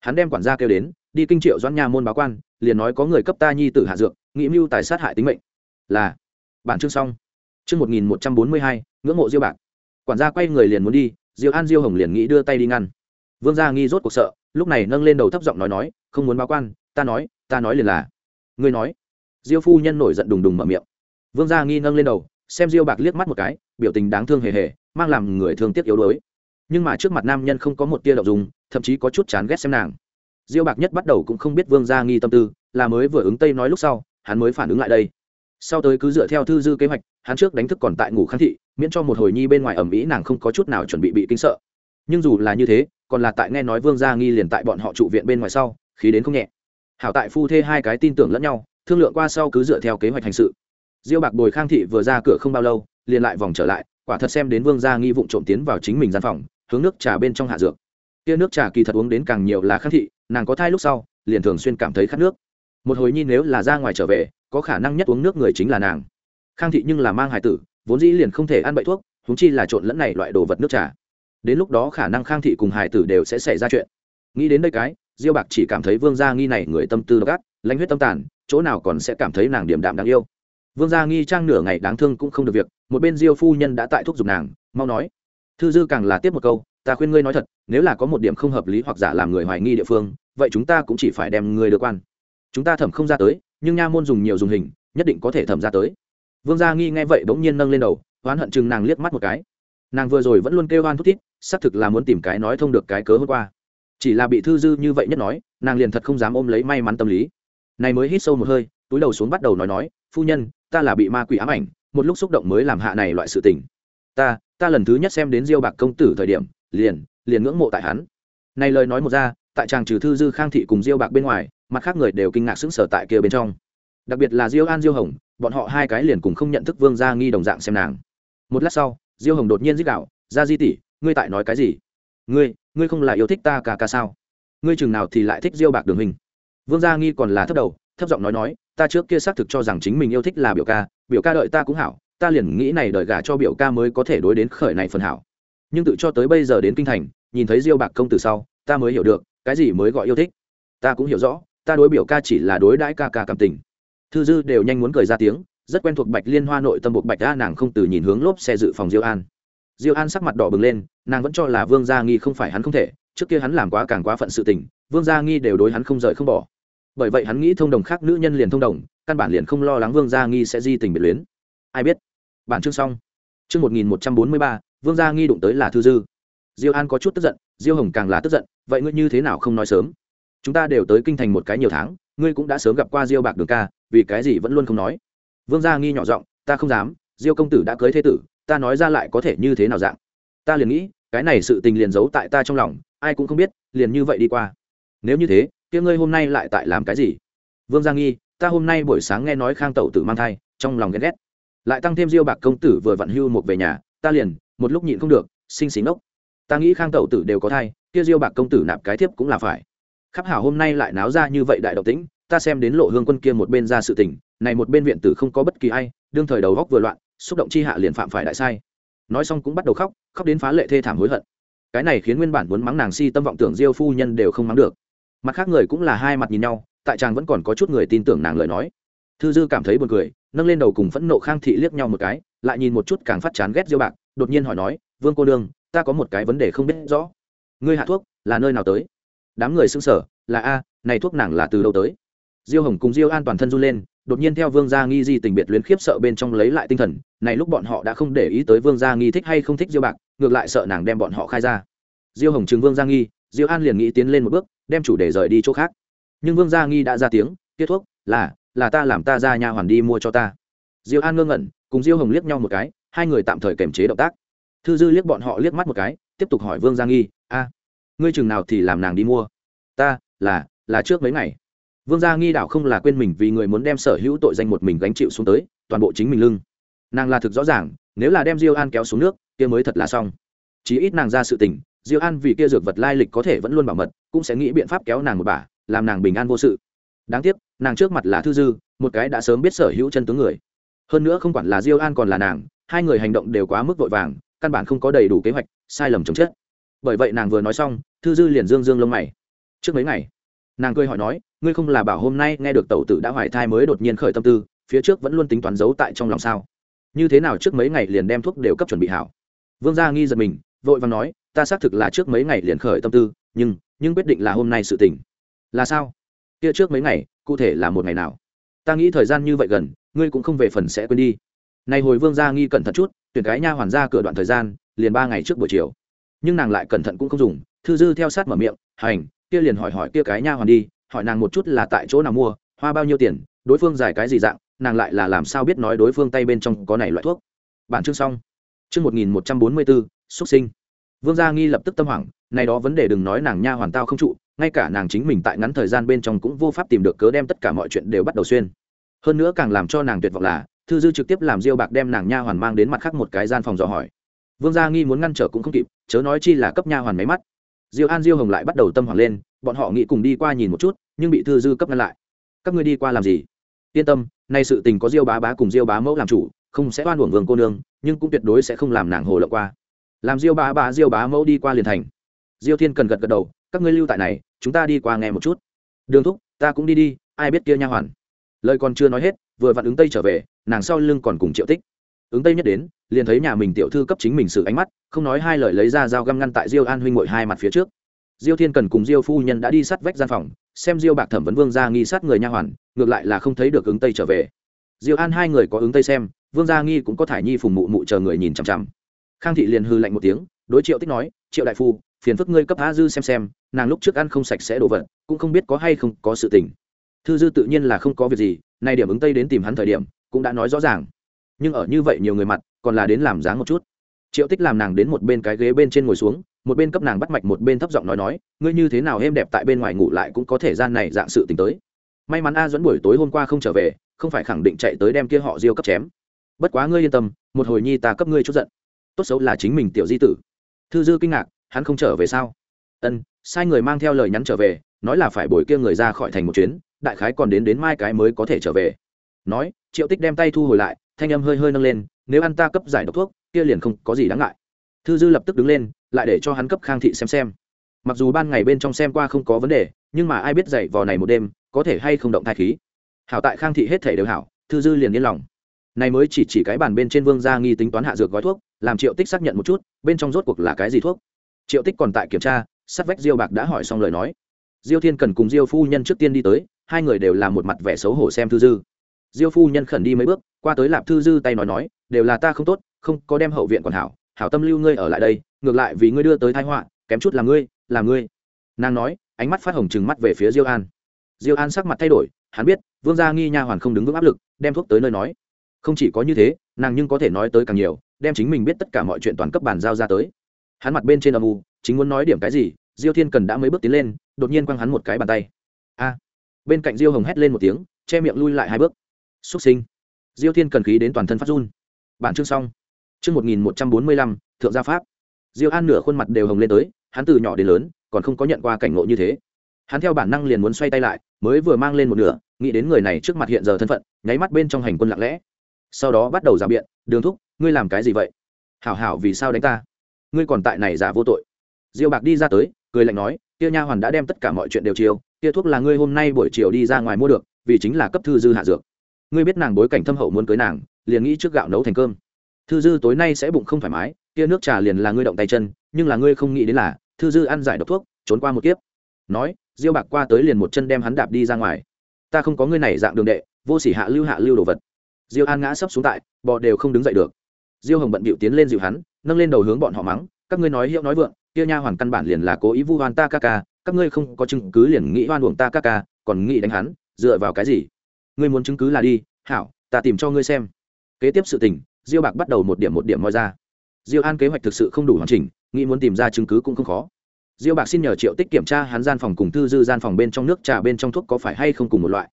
Hắn đem quản gia kêu đến, đi kinh triệu doãn nha môn báo quan, liền nói có người cấp ta nhi tử hạ dược, nghĩ mưu tài sát hại tính mệnh. Là, bản chương xong. Chương một nghìn một trăm bốn mươi hai, ngưỡng mộ diêu bạc. Quản gia quay người liền muốn đi diêu an diêu hồng liền nghĩ đưa tay đi ngăn. Vương gia nghi rốt cuộc sợ, lúc này nâng lên đầu thấp giọng nói nói, không muốn báo quan, ta nói ta nói liền là. Ngươi nói. Diêu phu nhân nổi giận đùng đùng mở miệng. Vương gia nghi nâng lên đầu, xem diêu bạc liếc mắt một cái, biểu tình đáng thương hề hề, mang làm người thương tiếc yếu đuối. Nhưng mà trước mặt nam nhân không có một tia đậu dùng thậm chí có chút chán ghét xem nàng. Diêu bạc nhất bắt đầu cũng không biết vương gia nghi tâm tư, là mới vừa ứng tây nói lúc sau, hắn mới phản ứng lại đây. Sau tới cứ dựa theo thư dư kế hoạch hắn trước đánh thức còn tại ngủ kháng thị, miễn cho một hồi nhi bên ngoài ẩm ý nàng không có chút nào chuẩn bị bị kinh sợ. Nhưng dù là như thế, còn là tại nghe nói vương gia nghi liền tại bọn họ trụ viện bên ngoài sau, khí đến không nhẹ. Hảo tại phu thê hai cái tin tưởng lẫn nhau, thương lượng qua sau cứ dựa theo kế hoạch hành sự. Diêu bạc bồi khang thị vừa ra cửa không bao lâu, liền lại vòng trở lại, quả thật xem đến vương gia nghi vụng trộm tiến vào chính mình gian phòng, hướng nước trà bên trong hạ dược. Kia nước trà kỳ thật uống đến càng nhiều là khang thị, nàng có thai lúc sau, liền thường xuyên cảm thấy khát nước. Một hồi nhi nếu là ra ngoài trở về, có khả năng nhất uống nước người chính là nàng khang thị nhưng là mang hải tử, vốn dĩ liền không thể ăn bậy thuốc húng chi là trộn lẫn này loại đồ vật nước trà. Đến lúc đó khả năng khang thị cùng hải tử đều sẽ xảy ra chuyện. Nghĩ đến đây cái, diêu bạc chỉ cảm thấy vương gia nghi này người tâm tư gắt lãnh huyết tâm tàn, chỗ nào còn sẽ cảm thấy nàng điểm đạm đáng yêu. Vương gia nghi trang nửa ngày đáng thương cũng không được việc, một bên diêu phu nhân đã tại thúc giục nàng, mau nói. Thư dư càng là tiếp một câu, ta khuyên ngươi nói thật, nếu là có một điểm không hợp lý hoặc giả làm người hoài nghi địa phương, vậy chúng ta cũng chỉ phải đem ngươi đưa quan. Chúng ta thẩm không ra tới, nhưng nha môn dùng nhiều dùng hình, nhất định có thể thẩm ra tới vương gia nghi nghe vậy bỗng nhiên nâng lên đầu, oán hận chừng nàng liếc mắt một cái. Nàng vừa rồi vẫn luôn kêu oan thút thít, xác thực là muốn tìm cái nói thông được cái cớ hôm qua. Chỉ là bị thư dư như vậy nhất nói, nàng liền thật không dám ôm lấy may mắn tâm lý. Này mới hít sâu một hơi, túi đầu xuống bắt đầu nói nói, phu nhân, ta là bị ma quỷ ám ảnh, một lúc xúc động mới làm hạ này loại sự tình. Ta ta lần thứ nhất xem đến diêu bạc công tử thời điểm, liền liền ngưỡng mộ tại hắn. Này lời nói một ra, tại chàng trừ thư dư khang thị cùng diêu bạc bên ngoài, mặt khác người đều kinh ngạc sững sờ tại kia bên trong. Đặc biệt là diêu an diêu hồng bọn họ hai cái liền cùng không nhận thức vương gia nghi đồng dạng xem nàng. Một lát sau, diêu hồng đột nhiên dích đạo ra di tỷ, ngươi tại nói cái gì? Ngươi ngươi không là yêu thích ta cả ca sao? Ngươi chừng nào thì lại thích diêu bạc đường hình? Vương gia nghi còn là thấp đầu, thấp giọng nói nói, ta trước kia xác thực cho rằng chính mình yêu thích là biểu ca biểu ca đợi ta cũng hảo, ta liền nghĩ này đợi gả cho biểu ca mới có thể đối đến khởi này phần hảo. Nhưng tự cho tới bây giờ đến kinh thành, nhìn thấy diêu bạc công từ sau, ta mới hiểu được, cái gì mới gọi yêu thích? Ta cũng hiểu rõ, ta đối biểu ca chỉ là đối đãi ca ca cảm tình thư dư đều nhanh muốn cười ra tiếng, rất quen thuộc bạch liên hoa nội tâm buộc bạch a nàng không từ nhìn hướng lốp xe dự phòng diêu an. Diêu an sắc mặt đỏ bừng lên, nàng vẫn cho là vương gia nghi không phải hắn không thể, trước kia hắn làm quá càng quá phận sự tình, vương gia nghi đều đối hắn không rời không bỏ. Bởi vậy hắn nghĩ thông đồng khác nữ nhân liền thông đồng, căn bản liền không lo lắng vương gia nghi sẽ di tình biệt luyến. Ai biết? Bản chương xong. Chương một nghìn một trăm bốn mươi ba, vương gia nghi đụng tới là thư dư. Diêu an có chút tức giận, diêu hồng càng là tức giận, vậy ngươi như thế nào không nói sớm? Chúng ta đều tới kinh thành một cái nhiều tháng, ngươi cũng đã sớm gặp qua diêu bạc đường ca vì cái gì vẫn luôn không nói. Vương gia nghi nhỏ giọng, ta không dám, diêu công tử đã cưới thế tử, ta nói ra lại có thể như thế nào dạng? Ta liền nghĩ, cái này sự tình liền giấu tại ta trong lòng, ai cũng không biết, liền như vậy đi qua. Nếu như thế, kia ngươi hôm nay lại tại làm cái gì? Vương gia nghi, ta hôm nay buổi sáng nghe nói khang tẩu tử mang thai, trong lòng ghen ghét. Lại tăng thêm diêu bạc công tử vừa vặn hưu một về nhà, ta liền, một lúc nhịn không được, sinh xính ốc ta nghĩ khang tẩu tử đều có thai, kia diêu bạc công tử nạp cái thiếp cũng là phải. Khắp hảo hôm nay lại náo ra như vậy đại độc tĩnh ta xem đến lộ hương quân kia một bên ra sự tình, này một bên viện tử không có bất kỳ ai, đương thời đầu góc vừa loạn, xúc động chi hạ liền phạm phải đại sai. Nói xong cũng bắt đầu khóc khóc đến phá lệ thê thảm hối hận. Cái này khiến nguyên bản muốn mắng nàng si tâm vọng tưởng diêu phu nhân đều không mắng được. Mặt khác người cũng là hai mặt nhìn nhau, tại chàng vẫn còn có chút người tin tưởng nàng lời nói. Thư dư cảm thấy buồn cười, nâng lên đầu cùng phẫn nộ khang thị liếc nhau một cái, lại nhìn một chút càng phát chán ghét diêu bạc, đột nhiên hỏi nói, vương cô đương ta có một cái vấn đề không biết rõ. Ngươi hạ thuốc, là nơi nào tới? Đám người xưng sở là a, này thuốc nàng là từ đâu tới? Diêu hồng cùng diêu an toàn thân run lên, đột nhiên theo vương gia nghi di tình biệt luyến khiếp sợ bên trong lấy lại tinh thần, này lúc bọn họ đã không để ý tới vương gia nghi thích hay không thích diêu bạc, ngược lại sợ nàng đem bọn họ khai ra. Diêu hồng chứng vương gia nghi, diêu an liền nghĩ tiến lên một bước, đem chủ đề rời đi chỗ khác. Nhưng vương gia nghi đã ra tiếng kết thuốc, là là ta làm ta ra nhà hoàn đi mua cho ta. Diêu an ngơ ngẩn, cùng diêu hồng liếc nhau một cái, hai người tạm thời kiềm chế động tác. Thư dư liếc bọn họ liếc mắt một cái, tiếp tục hỏi vương gia nghi, a, ngươi chừng nào thì làm nàng đi mua? Ta, là là trước mấy ngày vương gia nghi đảo không là quên mình vì người muốn đem sở hữu tội danh một mình gánh chịu xuống tới, toàn bộ chính mình lưng. Nàng là thực rõ ràng, nếu là đem diêu an kéo xuống nước, kia mới thật là xong. Chí ít nàng ra sự tình, diêu an vì kia dược vật lai lịch có thể vẫn luôn bảo mật, cũng sẽ nghĩ biện pháp kéo nàng một bà, làm nàng bình an vô sự. Đáng tiếc, nàng trước mặt là thư dư, một cái đã sớm biết sở hữu chân tướng người. Hơn nữa không quản là diêu an còn là nàng, hai người hành động đều quá mức vội vàng, căn bản không có đầy đủ kế hoạch, sai lầm chồng chết. Bởi vậy nàng vừa nói xong, thư dư liền dương dương lông mày. Trước mấy ngày, nàng cười hỏi nói ngươi không là bảo hôm nay nghe được tẩu tử đã hoài thai mới đột nhiên khởi tâm tư, phía trước vẫn luôn tính toán giấu tại trong lòng sao? Như thế nào trước mấy ngày liền đem thuốc đều cấp chuẩn bị hảo? Vương gia nghi giật mình, vội vàng nói, ta xác thực là trước mấy ngày liền khởi tâm tư, nhưng nhưng quyết định là hôm nay sự tình. Là sao? Kia trước mấy ngày, cụ thể là một ngày nào? Ta nghĩ thời gian như vậy gần, ngươi cũng không về phần sẽ quên đi. Này hồi vương gia nghi cẩn thận chút, tuyển cái nha hoàn ra cửa đoạn thời gian, liền ba ngày trước buổi chiều. Nhưng nàng lại cẩn thận cũng không dùng, thư dư theo sát mở miệng, hành, kia liền hỏi hỏi kia cái nha hoàn đi hỏi nàng một chút là tại chỗ nào mua, hoa bao nhiêu tiền, đối phương giải cái gì dạng, nàng lại là làm sao biết nói đối phương tay bên trong có này loại thuốc. Bản chương xong. Chương một nghìn một trăm bốn mươi bốn, xuất sinh. Vương gia nghi lập tức tâm hoảng, này đó vấn đề đừng nói nàng nha hoàn tao không trụ, ngay cả nàng chính mình tại ngắn thời gian bên trong cũng vô pháp tìm được cớ đem tất cả mọi chuyện đều bắt đầu xuyên. Hơn nữa càng làm cho nàng tuyệt vọng là, thư dư trực tiếp làm diêu bạc đem nàng nha hoàn mang đến mặt khác một cái gian phòng dò hỏi. Vương gia nghi muốn ngăn trở cũng không kịp, chớ nói chi là cấp nha hoàn máy mắt. Diêu an diêu hồng lại bắt đầu tâm hoảng lên bọn họ nghĩ cùng đi qua nhìn một chút, nhưng bị thư dư cấp ngăn lại. Các ngươi đi qua làm gì? Yên tâm, nay sự tình có diêu bá bá cùng diêu bá mẫu làm chủ, không sẽ oan uổng vương cô nương, nhưng cũng tuyệt đối sẽ không làm nàng hồ lộng qua. Làm diêu bá bá, diêu bá mẫu đi qua liền thành. Diêu thiên cần gật gật đầu, các ngươi lưu tại này, chúng ta đi qua nghe một chút. Đường thúc, ta cũng đi đi, ai biết kia nha hoàn. Lời còn chưa nói hết, vừa vặn ứng tây trở về, nàng sau lưng còn cùng triệu tích. Ứng tây nhất đến, liền thấy nhà mình tiểu thư cấp chính mình sự ánh mắt, không nói hai lời lấy ra dao găm ngăn tại diêu an huynh ngội hai mặt phía trước diêu thiên cần cùng diêu phu nhân đã đi sát vách gian phòng, xem diêu bạc thẩm vấn vương Gia nghi sát người nha hoàn, ngược lại là không thấy được ứng tây trở về. Diêu an hai người có ứng tây xem, vương gia nghi cũng có thải nhi phùng mụ mụ chờ người nhìn chằm chằm. Khang thị liền hư lạnh một tiếng, đối triệu tích nói, triệu đại phu, phiền phức ngươi cấp á dư xem xem, nàng lúc trước ăn không sạch sẽ đổ vật, cũng không biết có hay không có sự tình. Thư dư tự nhiên là không có việc gì, nay điểm ứng tây đến tìm hắn thời điểm, cũng đã nói rõ ràng. Nhưng ở như vậy nhiều người mặt, còn là đến làm dáng một chút. Triệu tích làm nàng đến một bên cái ghế bên trên ngồi xuống một bên cấp nàng bắt mạch, một bên thấp giọng nói nói, ngươi như thế nào êm đẹp tại bên ngoài ngủ lại cũng có thể gian này dạng sự t tới. May mắn a dẫn buổi tối hôm qua không trở về, không phải khẳng định chạy tới đem kia họ diêu cấp chém. Bất quá ngươi yên tâm, một hồi nhi ta cấp ngươi chút giận. Tốt xấu là chính mình tiểu di tử. Thư dư kinh ngạc, hắn không trở về sao? Ân, sai người mang theo lời nhắn trở về, nói là phải bồi kia người ra khỏi thành một chuyến, đại khái còn đến đến mai cái mới có thể trở về. Nói, triệu tích đem tay thu hồi lại, thanh âm hơi hơi nâng lên, nếu ăn ta cấp giải độc thuốc, kia liền không có gì đáng ngại. Thư dư lập tức đứng lên lại để cho hắn cấp khang thị xem xem. Mặc dù ban ngày bên trong xem qua không có vấn đề, nhưng mà ai biết dậy vò này một đêm, có thể hay không động thai khí. Hảo tại khang thị hết thể đều hảo, thư dư liền yên lòng. Này mới chỉ chỉ cái bàn bên trên vương gia nghi tính toán hạ dược gói thuốc, làm triệu tích xác nhận một chút, bên trong rốt cuộc là cái gì thuốc. Triệu tích còn tại kiểm tra, sát vách diêu bạc đã hỏi xong lời nói. Diêu thiên cần cùng diêu phu nhân trước tiên đi tới, hai người đều là một mặt vẻ xấu hổ xem thư dư. Diêu phu nhân khẩn đi mấy bước, qua tới lạp thư dư tay nói nói, đều là ta không tốt, không có đem hậu viện còn hảo hảo tâm lưu ngươi ở lại đây ngược lại vì ngươi đưa tới thái họa, kém chút là ngươi là ngươi. Nàng nói, ánh mắt phát hồng trừng mắt về phía diêu an. Diêu an sắc mặt thay đổi, hắn biết, vương gia nghi nha hoàn không đứng vững áp lực, đem thuốc tới nơi nói. Không chỉ có như thế, nàng nhưng có thể nói tới càng nhiều, đem chính mình biết tất cả mọi chuyện toàn cấp bàn giao ra tới. Hắn mặt bên trên âm u, chính muốn nói điểm cái gì, diêu thiên cần đã mấy bước tiến lên, đột nhiên quăng hắn một cái bàn tay. A! Bên cạnh diêu hồng hét lên một tiếng, che miệng lui lại hai bước. Súc sinh. Diêu thiên cần khí đến toàn thân phát run. Bản chương xong. Chương một nghìn một trăm bốn mươi lăm, thượng gia pháp diêu an nửa khuôn mặt đều hồng lên tới, hắn từ nhỏ đến lớn, còn không có nhận qua cảnh ngộ như thế. Hắn theo bản năng liền muốn xoay tay lại, mới vừa mang lên một nửa, nghĩ đến người này trước mặt hiện giờ thân phận, nháy mắt bên trong hành quân lặng lẽ. Sau đó bắt đầu rào biện, đường thúc, ngươi làm cái gì vậy? Hảo hảo, vì sao đánh ta? Ngươi còn tại này giả vô tội. Diêu bạc đi ra tới, cười lạnh nói, kia nha hoàn đã đem tất cả mọi chuyện đều chiều kia thuốc là ngươi hôm nay buổi chiều đi ra ngoài mua được, vì chính là cấp thư dư hạ dược. Ngươi biết nàng bối cảnh thâm hậu muốn cưới nàng, liền nghĩ trước gạo nấu thành cơm. Thư dư tối nay sẽ bụng không thoải mái kia nước trà liền là ngươi động tay chân, nhưng là ngươi không nghĩ đến là, thư dư ăn giải độc thuốc, trốn qua một kiếp. Nói, diêu bạc qua tới liền một chân đem hắn đạp đi ra ngoài. Ta không có ngươi này dạng đường đệ, vô sỉ hạ lưu hạ lưu đồ vật. Diêu an ngã sấp xuống tại, bò đều không đứng dậy được. Diêu hồng bận bịu tiến lên dịu hắn, nâng lên đầu hướng bọn họ mắng, các ngươi nói hiệu nói vượng, kia nha hoàn căn bản liền là cố ý vu hoan ta ca ca, các ngươi không có chứng cứ liền nghĩ hoan uổng ta ca ca, còn nghĩ đánh hắn, dựa vào cái gì? Ngươi muốn chứng cứ là đi, hảo, ta tìm cho ngươi xem. Kế tiếp sự tình, diêu bạc bắt đầu một điểm một điểm moi ra diêu an kế hoạch thực sự không đủ hoàn chỉnh, nghĩ muốn tìm ra chứng cứ cũng không khó. Diêu bạc xin nhờ triệu tích kiểm tra hắn gian phòng cùng thư dư gian phòng bên trong nước trà bên trong thuốc có phải hay không cùng một loại.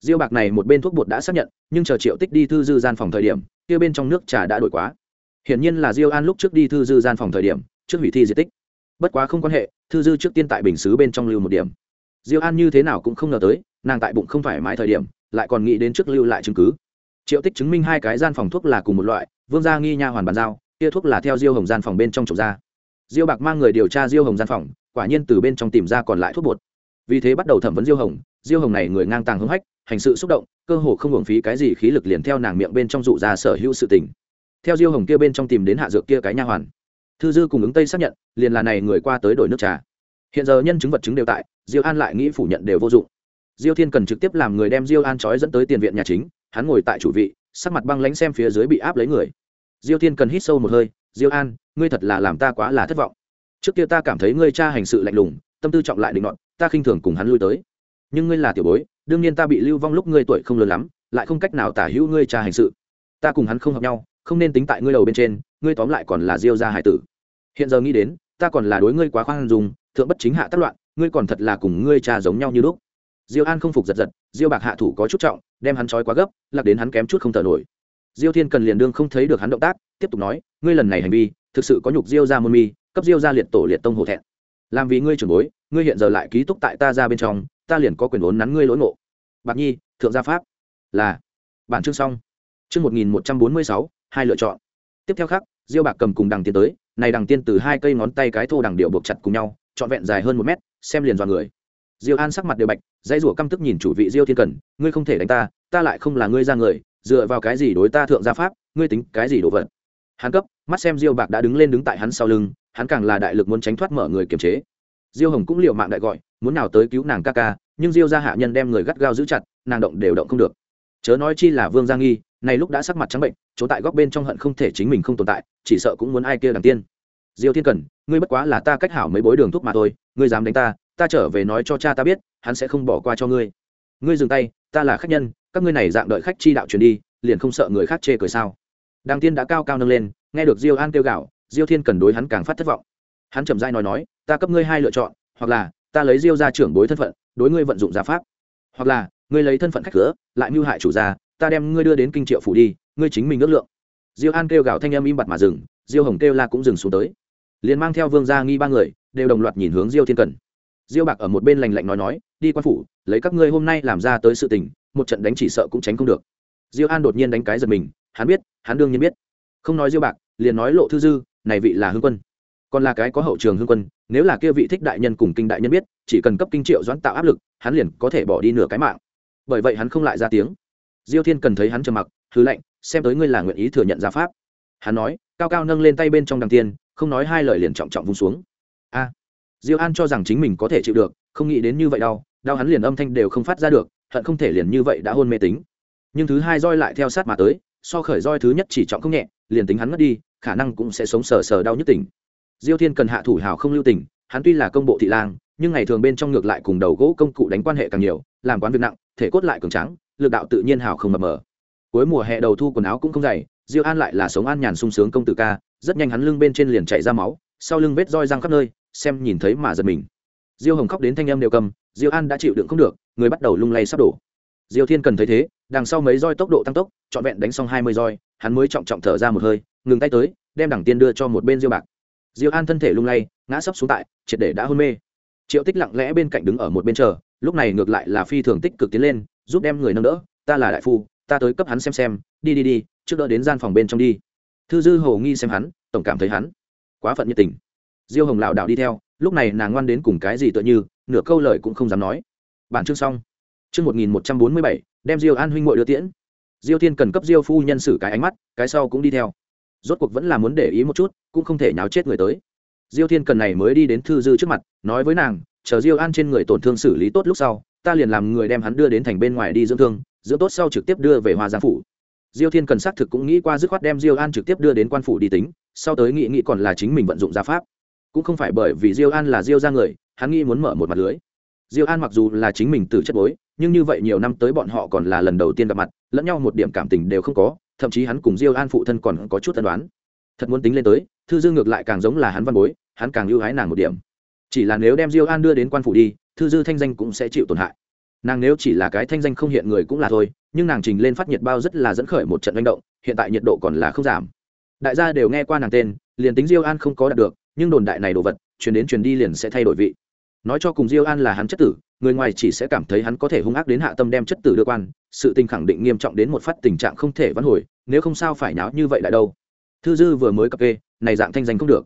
Diêu bạc này một bên thuốc bột đã xác nhận, nhưng chờ triệu tích đi thư dư gian phòng thời điểm, kia bên trong nước trà đã đổi quá. Hiển nhiên là diêu an lúc trước đi thư dư gian phòng thời điểm, trước hủy thi di tích. Bất quá không quan hệ, thư dư trước tiên tại bình xứ bên trong lưu một điểm. Diêu an như thế nào cũng không ngờ tới, nàng tại bụng không phải mãi thời điểm, lại còn nghĩ đến trước lưu lại chứng cứ. Triệu tích chứng minh hai cái gian phòng thuốc là cùng một loại, vương gia nghi nha hoàn bàn giao kia thuốc là theo diêu hồng gian phòng bên trong trộm ra. Diêu bạc mang người điều tra diêu hồng gian phòng, quả nhiên từ bên trong tìm ra còn lại thuốc bột. Vì thế bắt đầu thẩm vấn diêu hồng diêu hồng này người ngang tàng hưng hách, hành sự xúc động, cơ hồ không hưởng phí cái gì khí lực liền theo nàng miệng bên trong dụ ra sở hữu sự tình. Theo diêu hồng kia bên trong tìm đến hạ dược kia cái nha hoàn. Thư dư cùng ứng tây xác nhận, liền là này người qua tới đổi nước trà. Hiện giờ nhân chứng vật chứng đều tại, diêu an lại nghĩ phủ nhận đều vô dụng. Diêu thiên cần trực tiếp làm người đem diêu an trói dẫn tới tiền viện nhà chính, hắn ngồi tại chủ vị, sắc mặt băng lánh xem phía dưới bị áp lấy người diêu thiên cần hít sâu một hơi, diêu an, ngươi thật là làm ta quá là thất vọng. Trước kia ta cảm thấy ngươi cha hành sự lạnh lùng, tâm tư trọng lại định đoạn ta khinh thường cùng hắn lui tới. Nhưng ngươi là tiểu bối, đương nhiên ta bị lưu vong lúc ngươi tuổi không lớn lắm, lại không cách nào tả hữu ngươi cha hành sự. Ta cùng hắn không hợp nhau, không nên tính tại ngươi đầu bên trên, ngươi tóm lại còn là diêu gia hải tử. Hiện giờ nghĩ đến, ta còn là đối ngươi quá khoan dùng thượng bất chính hạ tác loạn, ngươi còn thật là cùng ngươi cha giống nhau như lúc. Diêu an không phục giật giật, diêu bạc hạ thủ có chút trọng, đem hắn trói quá gấp lạc đến hắn kém chút không thở nổi diêu thiên cần liền đương không thấy được hắn động tác, tiếp tục nói, ngươi lần này hành vi, thực sự có nhục diêu ra môn mi, cấp diêu ra liệt tổ liệt tông hổ thẹn. Làm vì ngươi trưởng bối, ngươi hiện giờ lại ký túc tại ta ra bên trong, ta liền có quyền vốn nắn ngươi lỗi ngộ. Bạc nhi, thượng gia pháp. Là. Bản chương xong. Chương một nghìn một trăm bốn mươi sáu, hai lựa chọn. Tiếp theo khác diêu bạc cầm cùng đằng tiên tới, này đằng tiên từ hai cây ngón tay cái thô đằng điệu buộc chặt cùng nhau, trọn vẹn dài hơn một mét, xem liền dọa người. Diêu an sắc mặt đều bạch, dãy rủa căm tức nhìn chủ vị diêu thiên cần, ngươi không thể đánh ta ta lại không là ngươi ra người dựa vào cái gì đối ta thượng gia pháp, ngươi tính cái gì đồ vật? Hắn cấp, mắt xem diêu bạc đã đứng lên đứng tại hắn sau lưng, hắn càng là đại lực muốn tránh thoát mở người kiềm chế. Diêu hồng cũng liều mạng đại gọi, muốn nào tới cứu nàng ca ca, nhưng diêu gia hạ nhân đem người gắt gao giữ chặt, nàng động đều động không được. Chớ nói chi là vương gia nghi, này lúc đã sắc mặt trắng bệnh, chỗ tại góc bên trong hận không thể chính mình không tồn tại, chỉ sợ cũng muốn ai kia đằng tiên. Diêu thiên cần, ngươi bất quá là ta cách hảo mấy bối đường thuốc mà thôi, ngươi dám đánh ta ta trở về nói cho cha ta biết, hắn sẽ không bỏ qua cho ngươi. Ngươi dừng tay ta là khách nhân, các ngươi này dạng đợi khách chi đạo truyền đi, liền không sợ người khác chê cười sao? Đàng tiên đã cao cao nâng lên, nghe được diêu an kêu gạo diêu thiên cần đối hắn càng phát thất vọng. Hắn chậm dai nói nói, ta cấp ngươi hai lựa chọn, hoặc là, ta lấy diêu ra trưởng bối thân phận, đối ngươi vận dụng gia pháp. Hoặc là, ngươi lấy thân phận khách cửa, lại mưu hại chủ gia, ta đem ngươi đưa đến kinh triệu phủ đi, ngươi chính mình ước lượng. Diêu an kêu gạo thanh âm im bặt mà dừng, diêu hồng kêu la cũng dừng xuống tới. Liền mang theo vương gia nghi ba người, đều đồng loạt nhìn hướng diêu thiên cần diêu bạc ở một bên lành lạnh nói nói, đi quan phủ, lấy các ngươi hôm nay làm ra tới sự tình, một trận đánh chỉ sợ cũng tránh không được. Diêu an đột nhiên đánh cái giật mình, hắn biết, hắn đương nhiên biết. Không nói diêu bạc, liền nói lộ thư dư, này vị là hương quân, còn là cái có hậu trường hương quân, nếu là kia vị thích đại nhân cùng kinh đại nhân biết, chỉ cần cấp kinh triệu doãn tạo áp lực, hắn liền có thể bỏ đi nửa cái mạng. Bởi vậy hắn không lại ra tiếng. Diêu thiên cần thấy hắn trầm mặc thứ lệnh xem tới ngươi là nguyện ý thừa nhận gia pháp. Hắn nói, cao cao nâng lên tay bên trong đằng tiên, không nói hai lời liền trọng trọng vung xuống diêu an cho rằng chính mình có thể chịu được, không nghĩ đến như vậy đau đau hắn liền âm thanh đều không phát ra được, hận không thể liền như vậy đã hôn mê tính. Nhưng thứ hai roi lại theo sát mà tới, so khởi roi thứ nhất chỉ trọng không nhẹ, liền tính hắn ngất đi, khả năng cũng sẽ sống sờ sờ đau nhất tỉnh. Diêu thiên cần hạ thủ hào không lưu tình, hắn tuy là công bộ thị lang, nhưng ngày thường bên trong ngược lại cùng đầu gỗ công cụ đánh quan hệ càng nhiều, làm quán việc nặng, thể cốt lại cường trắng lực đạo tự nhiên hào không mập mờ. Cuối mùa hè đầu thu quần áo cũng không dày, diêu an lại là sống an nhàn sung sướng công tử ca, rất nhanh hắn lưng bên trên liền chảy ra máu, sau lưng vết roi răng khắp nơi xem nhìn thấy mà giật mình. Diêu hồng khóc đến thanh em đều cầm, diêu an đã chịu đựng không được, người bắt đầu lung lay sắp đổ. Diêu thiên cần thấy thế, đằng sau mấy roi tốc độ tăng tốc, trọn vẹn đánh xong hai mươi roi, hắn mới trọng trọng thở ra một hơi, ngừng tay tới, đem đẳng tiên đưa cho một bên diêu bạc. Diêu an thân thể lung lay, ngã sấp xuống tại, triệt để đã hôn mê. Triệu tích lặng lẽ bên cạnh đứng ở một bên chờ, lúc này ngược lại là phi thường tích cực tiến lên, giúp đem người nâng đỡ, ta là đại phu, ta tới cấp hắn xem xem, đi đi đi, trước đỡ đến gian phòng bên trong đi. Thư dư hồ nghi xem hắn, tổng cảm thấy hắn quá phận nhiệt tình diêu hồng lảo đảo đi theo, lúc này nàng ngoan đến cùng cái gì tựa như, nửa câu lời cũng không dám nói. Bản chương xong. Chương một nghìn một trăm bốn mươi bảy, đem diêu an huynh ngội đưa tiễn. Diêu thiên cần cấp diêu phu nhân xử cái ánh mắt, cái sau cũng đi theo. Rốt cuộc vẫn là muốn để ý một chút, cũng không thể nháo chết người tới. Diêu thiên cần này mới đi đến thư dư trước mặt, nói với nàng, chờ diêu an trên người tổn thương xử lý tốt lúc sau, ta liền làm người đem hắn đưa đến thành bên ngoài đi dưỡng thương, dưỡng tốt sau trực tiếp đưa về hoa giang phủ. Diêu thiên cần xác thực cũng nghĩ qua dứt khoát đem diêu an trực tiếp đưa đến quan phủ đi tính, sau tới nghị nghị còn là chính mình vận dụng gia pháp cũng không phải bởi vì diêu an là diêu ra người, hắn nghĩ muốn mở một mặt lưới. Diêu an mặc dù là chính mình từ chất bối, nhưng như vậy nhiều năm tới bọn họ còn là lần đầu tiên gặp mặt, lẫn nhau một điểm cảm tình đều không có, thậm chí hắn cùng diêu an phụ thân còn có chút tân đoán thật muốn tính lên tới, thư dư ngược lại càng giống là hắn văn bối, hắn càng ưu hái nàng một điểm. Chỉ là nếu đem diêu an đưa đến quan phủ đi, thư dư thanh danh cũng sẽ chịu tổn hại. Nàng nếu chỉ là cái thanh danh không hiện người cũng là thôi, nhưng nàng trình lên phát nhiệt bao rất là dẫn khởi một trận manh động, hiện tại nhiệt độ còn là không giảm. Đại gia đều nghe qua nàng tên, liền tính diêu an không có đạt được nhưng đồn đại này đồ vật, chuyển đến chuyển đi liền sẽ thay đổi vị. Nói cho cùng diêu an là hắn chất tử, người ngoài chỉ sẽ cảm thấy hắn có thể hung ác đến hạ tâm đem chất tử đưa quan, sự tình khẳng định nghiêm trọng đến một phát tình trạng không thể vãn hồi, nếu không sao phải náo như vậy lại đâu. Thư dư vừa mới cập kê, này dạng thanh danh không được.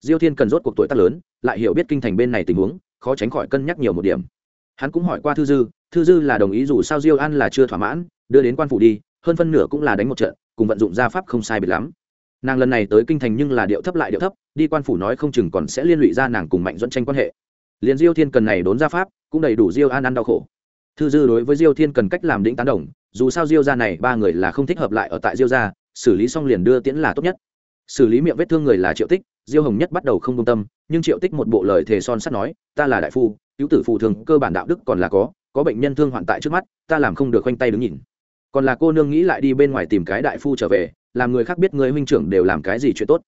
Diêu thiên cần rốt cuộc tuổi tác lớn, lại hiểu biết kinh thành bên này tình huống, khó tránh khỏi cân nhắc nhiều một điểm. Hắn cũng hỏi qua thư dư thư dư là đồng ý dù sao diêu an là chưa thỏa mãn, đưa đến quan phủ đi, hơn phân nửa cũng là đánh một trận, cùng vận dụng gia pháp không sai biệt lắm nàng lần này tới kinh thành nhưng là điệu thấp lại điệu thấp, đi quan phủ nói không chừng còn sẽ liên lụy ra nàng cùng mạnh dẫn tranh quan hệ. Liền diêu thiên cần này đốn ra pháp, cũng đầy đủ diêu an ăn đau khổ. Thư dư đối với diêu thiên cần cách làm đĩnh tán đồng, dù sao diêu gia này ba người là không thích hợp lại ở tại diêu gia, xử lý xong liền đưa tiễn là tốt nhất. Xử lý miệng vết thương người là triệu tích, diêu hồng nhất bắt đầu không công tâm, nhưng triệu tích một bộ lời thề son sắt nói, ta là đại phu, cứu tử phụ thường, cơ bản đạo đức còn là có có bệnh nhân thương hoạn tại trước mắt, ta làm không được khoanh tay đứng nhìn còn là cô nương nghĩ lại đi bên ngoài tìm cái đại phu trở về, làm người khác biết người huynh trưởng đều làm cái gì chuyện tốt.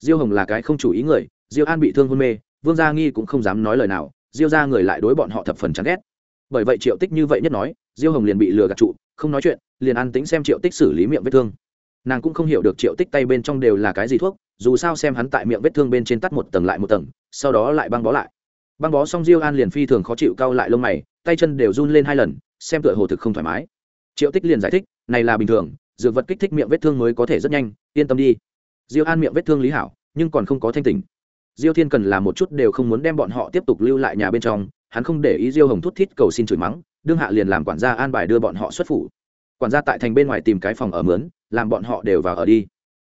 Diêu hồng là cái không chủ ý người, diêu an bị thương hôn mê, vương gia nghi cũng không dám nói lời nào, diêu ra người lại đối bọn họ thập phần chán ghét. Bởi vậy triệu tích như vậy nhất nói, diêu hồng liền bị lừa gạt trụ, không nói chuyện, liền ăn tính xem triệu tích xử lý miệng vết thương. Nàng cũng không hiểu được triệu tích tay bên trong đều là cái gì thuốc, dù sao xem hắn tại miệng vết thương bên trên tắt một tầng lại một tầng, sau đó lại băng bó lại. Băng bó xong diêu an liền phi thường khó chịu cau lại lông mày, tay chân đều run lên hai lần, xem tựa hồ thực không thoải mái triệu tích liền giải thích, này là bình thường, dược vật kích thích miệng vết thương mới có thể rất nhanh, yên tâm đi. Diêu an miệng vết thương lý hảo, nhưng còn không có thanh tỉnh. Diêu thiên cần làm một chút đều không muốn đem bọn họ tiếp tục lưu lại nhà bên trong, hắn không để ý diêu hồng thút thít cầu xin chửi mắng, đương hạ liền làm quản gia an bài đưa bọn họ xuất phủ. Quản gia tại thành bên ngoài tìm cái phòng ở mướn, làm bọn họ đều vào ở đi.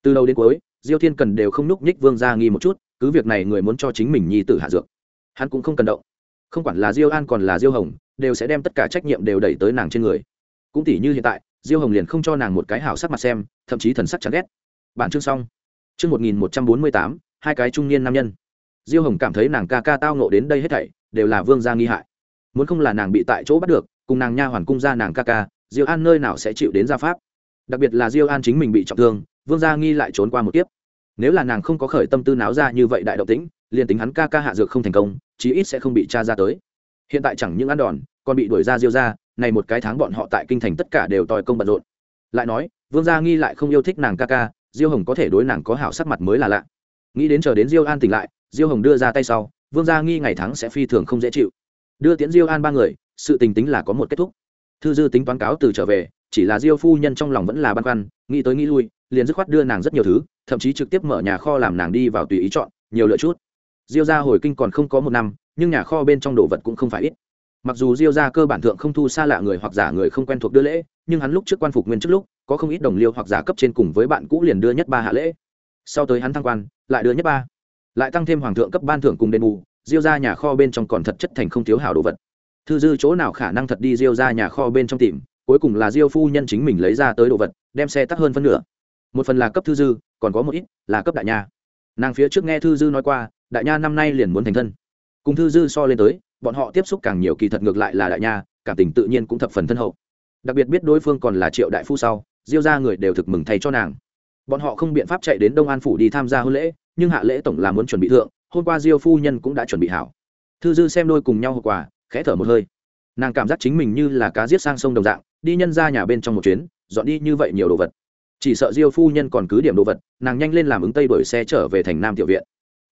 Từ đầu đến cuối, diêu thiên cần đều không núc nhích vương ra nghi một chút, cứ việc này người muốn cho chính mình nhi tử hạ dược. Hắn cũng không cần động. Không quản là diêu an còn là diêu hồng, đều sẽ đem tất cả trách nhiệm đều đẩy tới nàng trên người cũng tỷ như hiện tại, diêu hồng liền không cho nàng một cái hảo sắc mặt xem, thậm chí thần sắc chán ghét. Bản chương xong. Chương một nghìn một trăm bốn mươi tám, hai cái trung niên nam nhân. Diêu hồng cảm thấy nàng ca ca tao nộ đến đây hết thảy, đều là vương gia nghi hại. Muốn không là nàng bị tại chỗ bắt được, cùng nàng nha hoàn cung ra nàng ca ca, diêu an nơi nào sẽ chịu đến gia pháp? Đặc biệt là diêu an chính mình bị trọng thương, vương gia nghi lại trốn qua một kiếp. Nếu là nàng không có khởi tâm tư náo ra như vậy đại động tĩnh, liền tính hắn ca ca hạ dược không thành công, chí ít sẽ không bị tra ra tới. Hiện tại chẳng những ăn đòn, còn bị đuổi ra diêu ra này một cái tháng bọn họ tại kinh thành tất cả đều tòi công bận rộn. Lại nói, vương gia nghi lại không yêu thích nàng ca ca, diêu hồng có thể đối nàng có hảo sắc mặt mới là lạ. Nghĩ đến chờ đến diêu an tỉnh lại, diêu hồng đưa ra tay sau, vương gia nghi ngày tháng sẽ phi thường không dễ chịu. Đưa tiễn diêu an ba người, sự tình tính là có một kết thúc. Thư dư tính toán cáo từ trở về, chỉ là diêu phu nhân trong lòng vẫn là băn khoăn, nghĩ tới nghĩ lui, liền dứt khoát đưa nàng rất nhiều thứ, thậm chí trực tiếp mở nhà kho làm nàng đi vào tùy ý chọn, nhiều lựa chút. Diêu ra hồi kinh còn không có một năm, nhưng nhà kho bên trong đồ vật cũng không phải ít mặc dù diêu ra cơ bản thượng không thu xa lạ người hoặc giả người không quen thuộc đưa lễ, nhưng hắn lúc trước quan phục nguyên trước lúc, có không ít đồng liêu hoặc giả cấp trên cùng với bạn cũ liền đưa nhất ba hạ lễ. Sau tới hắn thăng quan, lại đưa nhất ba. Lại tăng thêm hoàng thượng cấp ban thưởng cùng đền bù, diêu ra nhà kho bên trong còn thật chất thành không thiếu hảo đồ vật. Thư dư chỗ nào khả năng thật đi diêu ra nhà kho bên trong tìm, cuối cùng là diêu phu nhân chính mình lấy ra tới đồ vật, đem xe tắt hơn phân nửa. Một phần là cấp thư dư, còn có một ít là cấp đại nha. Nàng phía trước nghe thư dư nói qua, đại nha năm nay liền muốn thành thân. Cùng thư dư so lên tới bọn họ tiếp xúc càng nhiều kỳ thật ngược lại là đại nha, cảm tình tự nhiên cũng thập phần thân hậu. Đặc biệt biết đối phương còn là triệu đại phu sau, diêu ra người đều thực mừng thay cho nàng. Bọn họ không biện pháp chạy đến đông an phủ đi tham gia hôn lễ, nhưng hạ lễ tổng là muốn chuẩn bị thượng, hôm qua diêu phu nhân cũng đã chuẩn bị hảo. Thư dư xem đôi cùng nhau hậu quả khẽ thở một hơi. Nàng cảm giác chính mình như là cá giết sang sông đồng dạng, đi nhân ra nhà bên trong một chuyến, dọn đi như vậy nhiều đồ vật. Chỉ sợ diêu phu nhân còn cứ điểm đồ vật, nàng nhanh lên làm ứng tây đổi xe trở về thành nam tiểu viện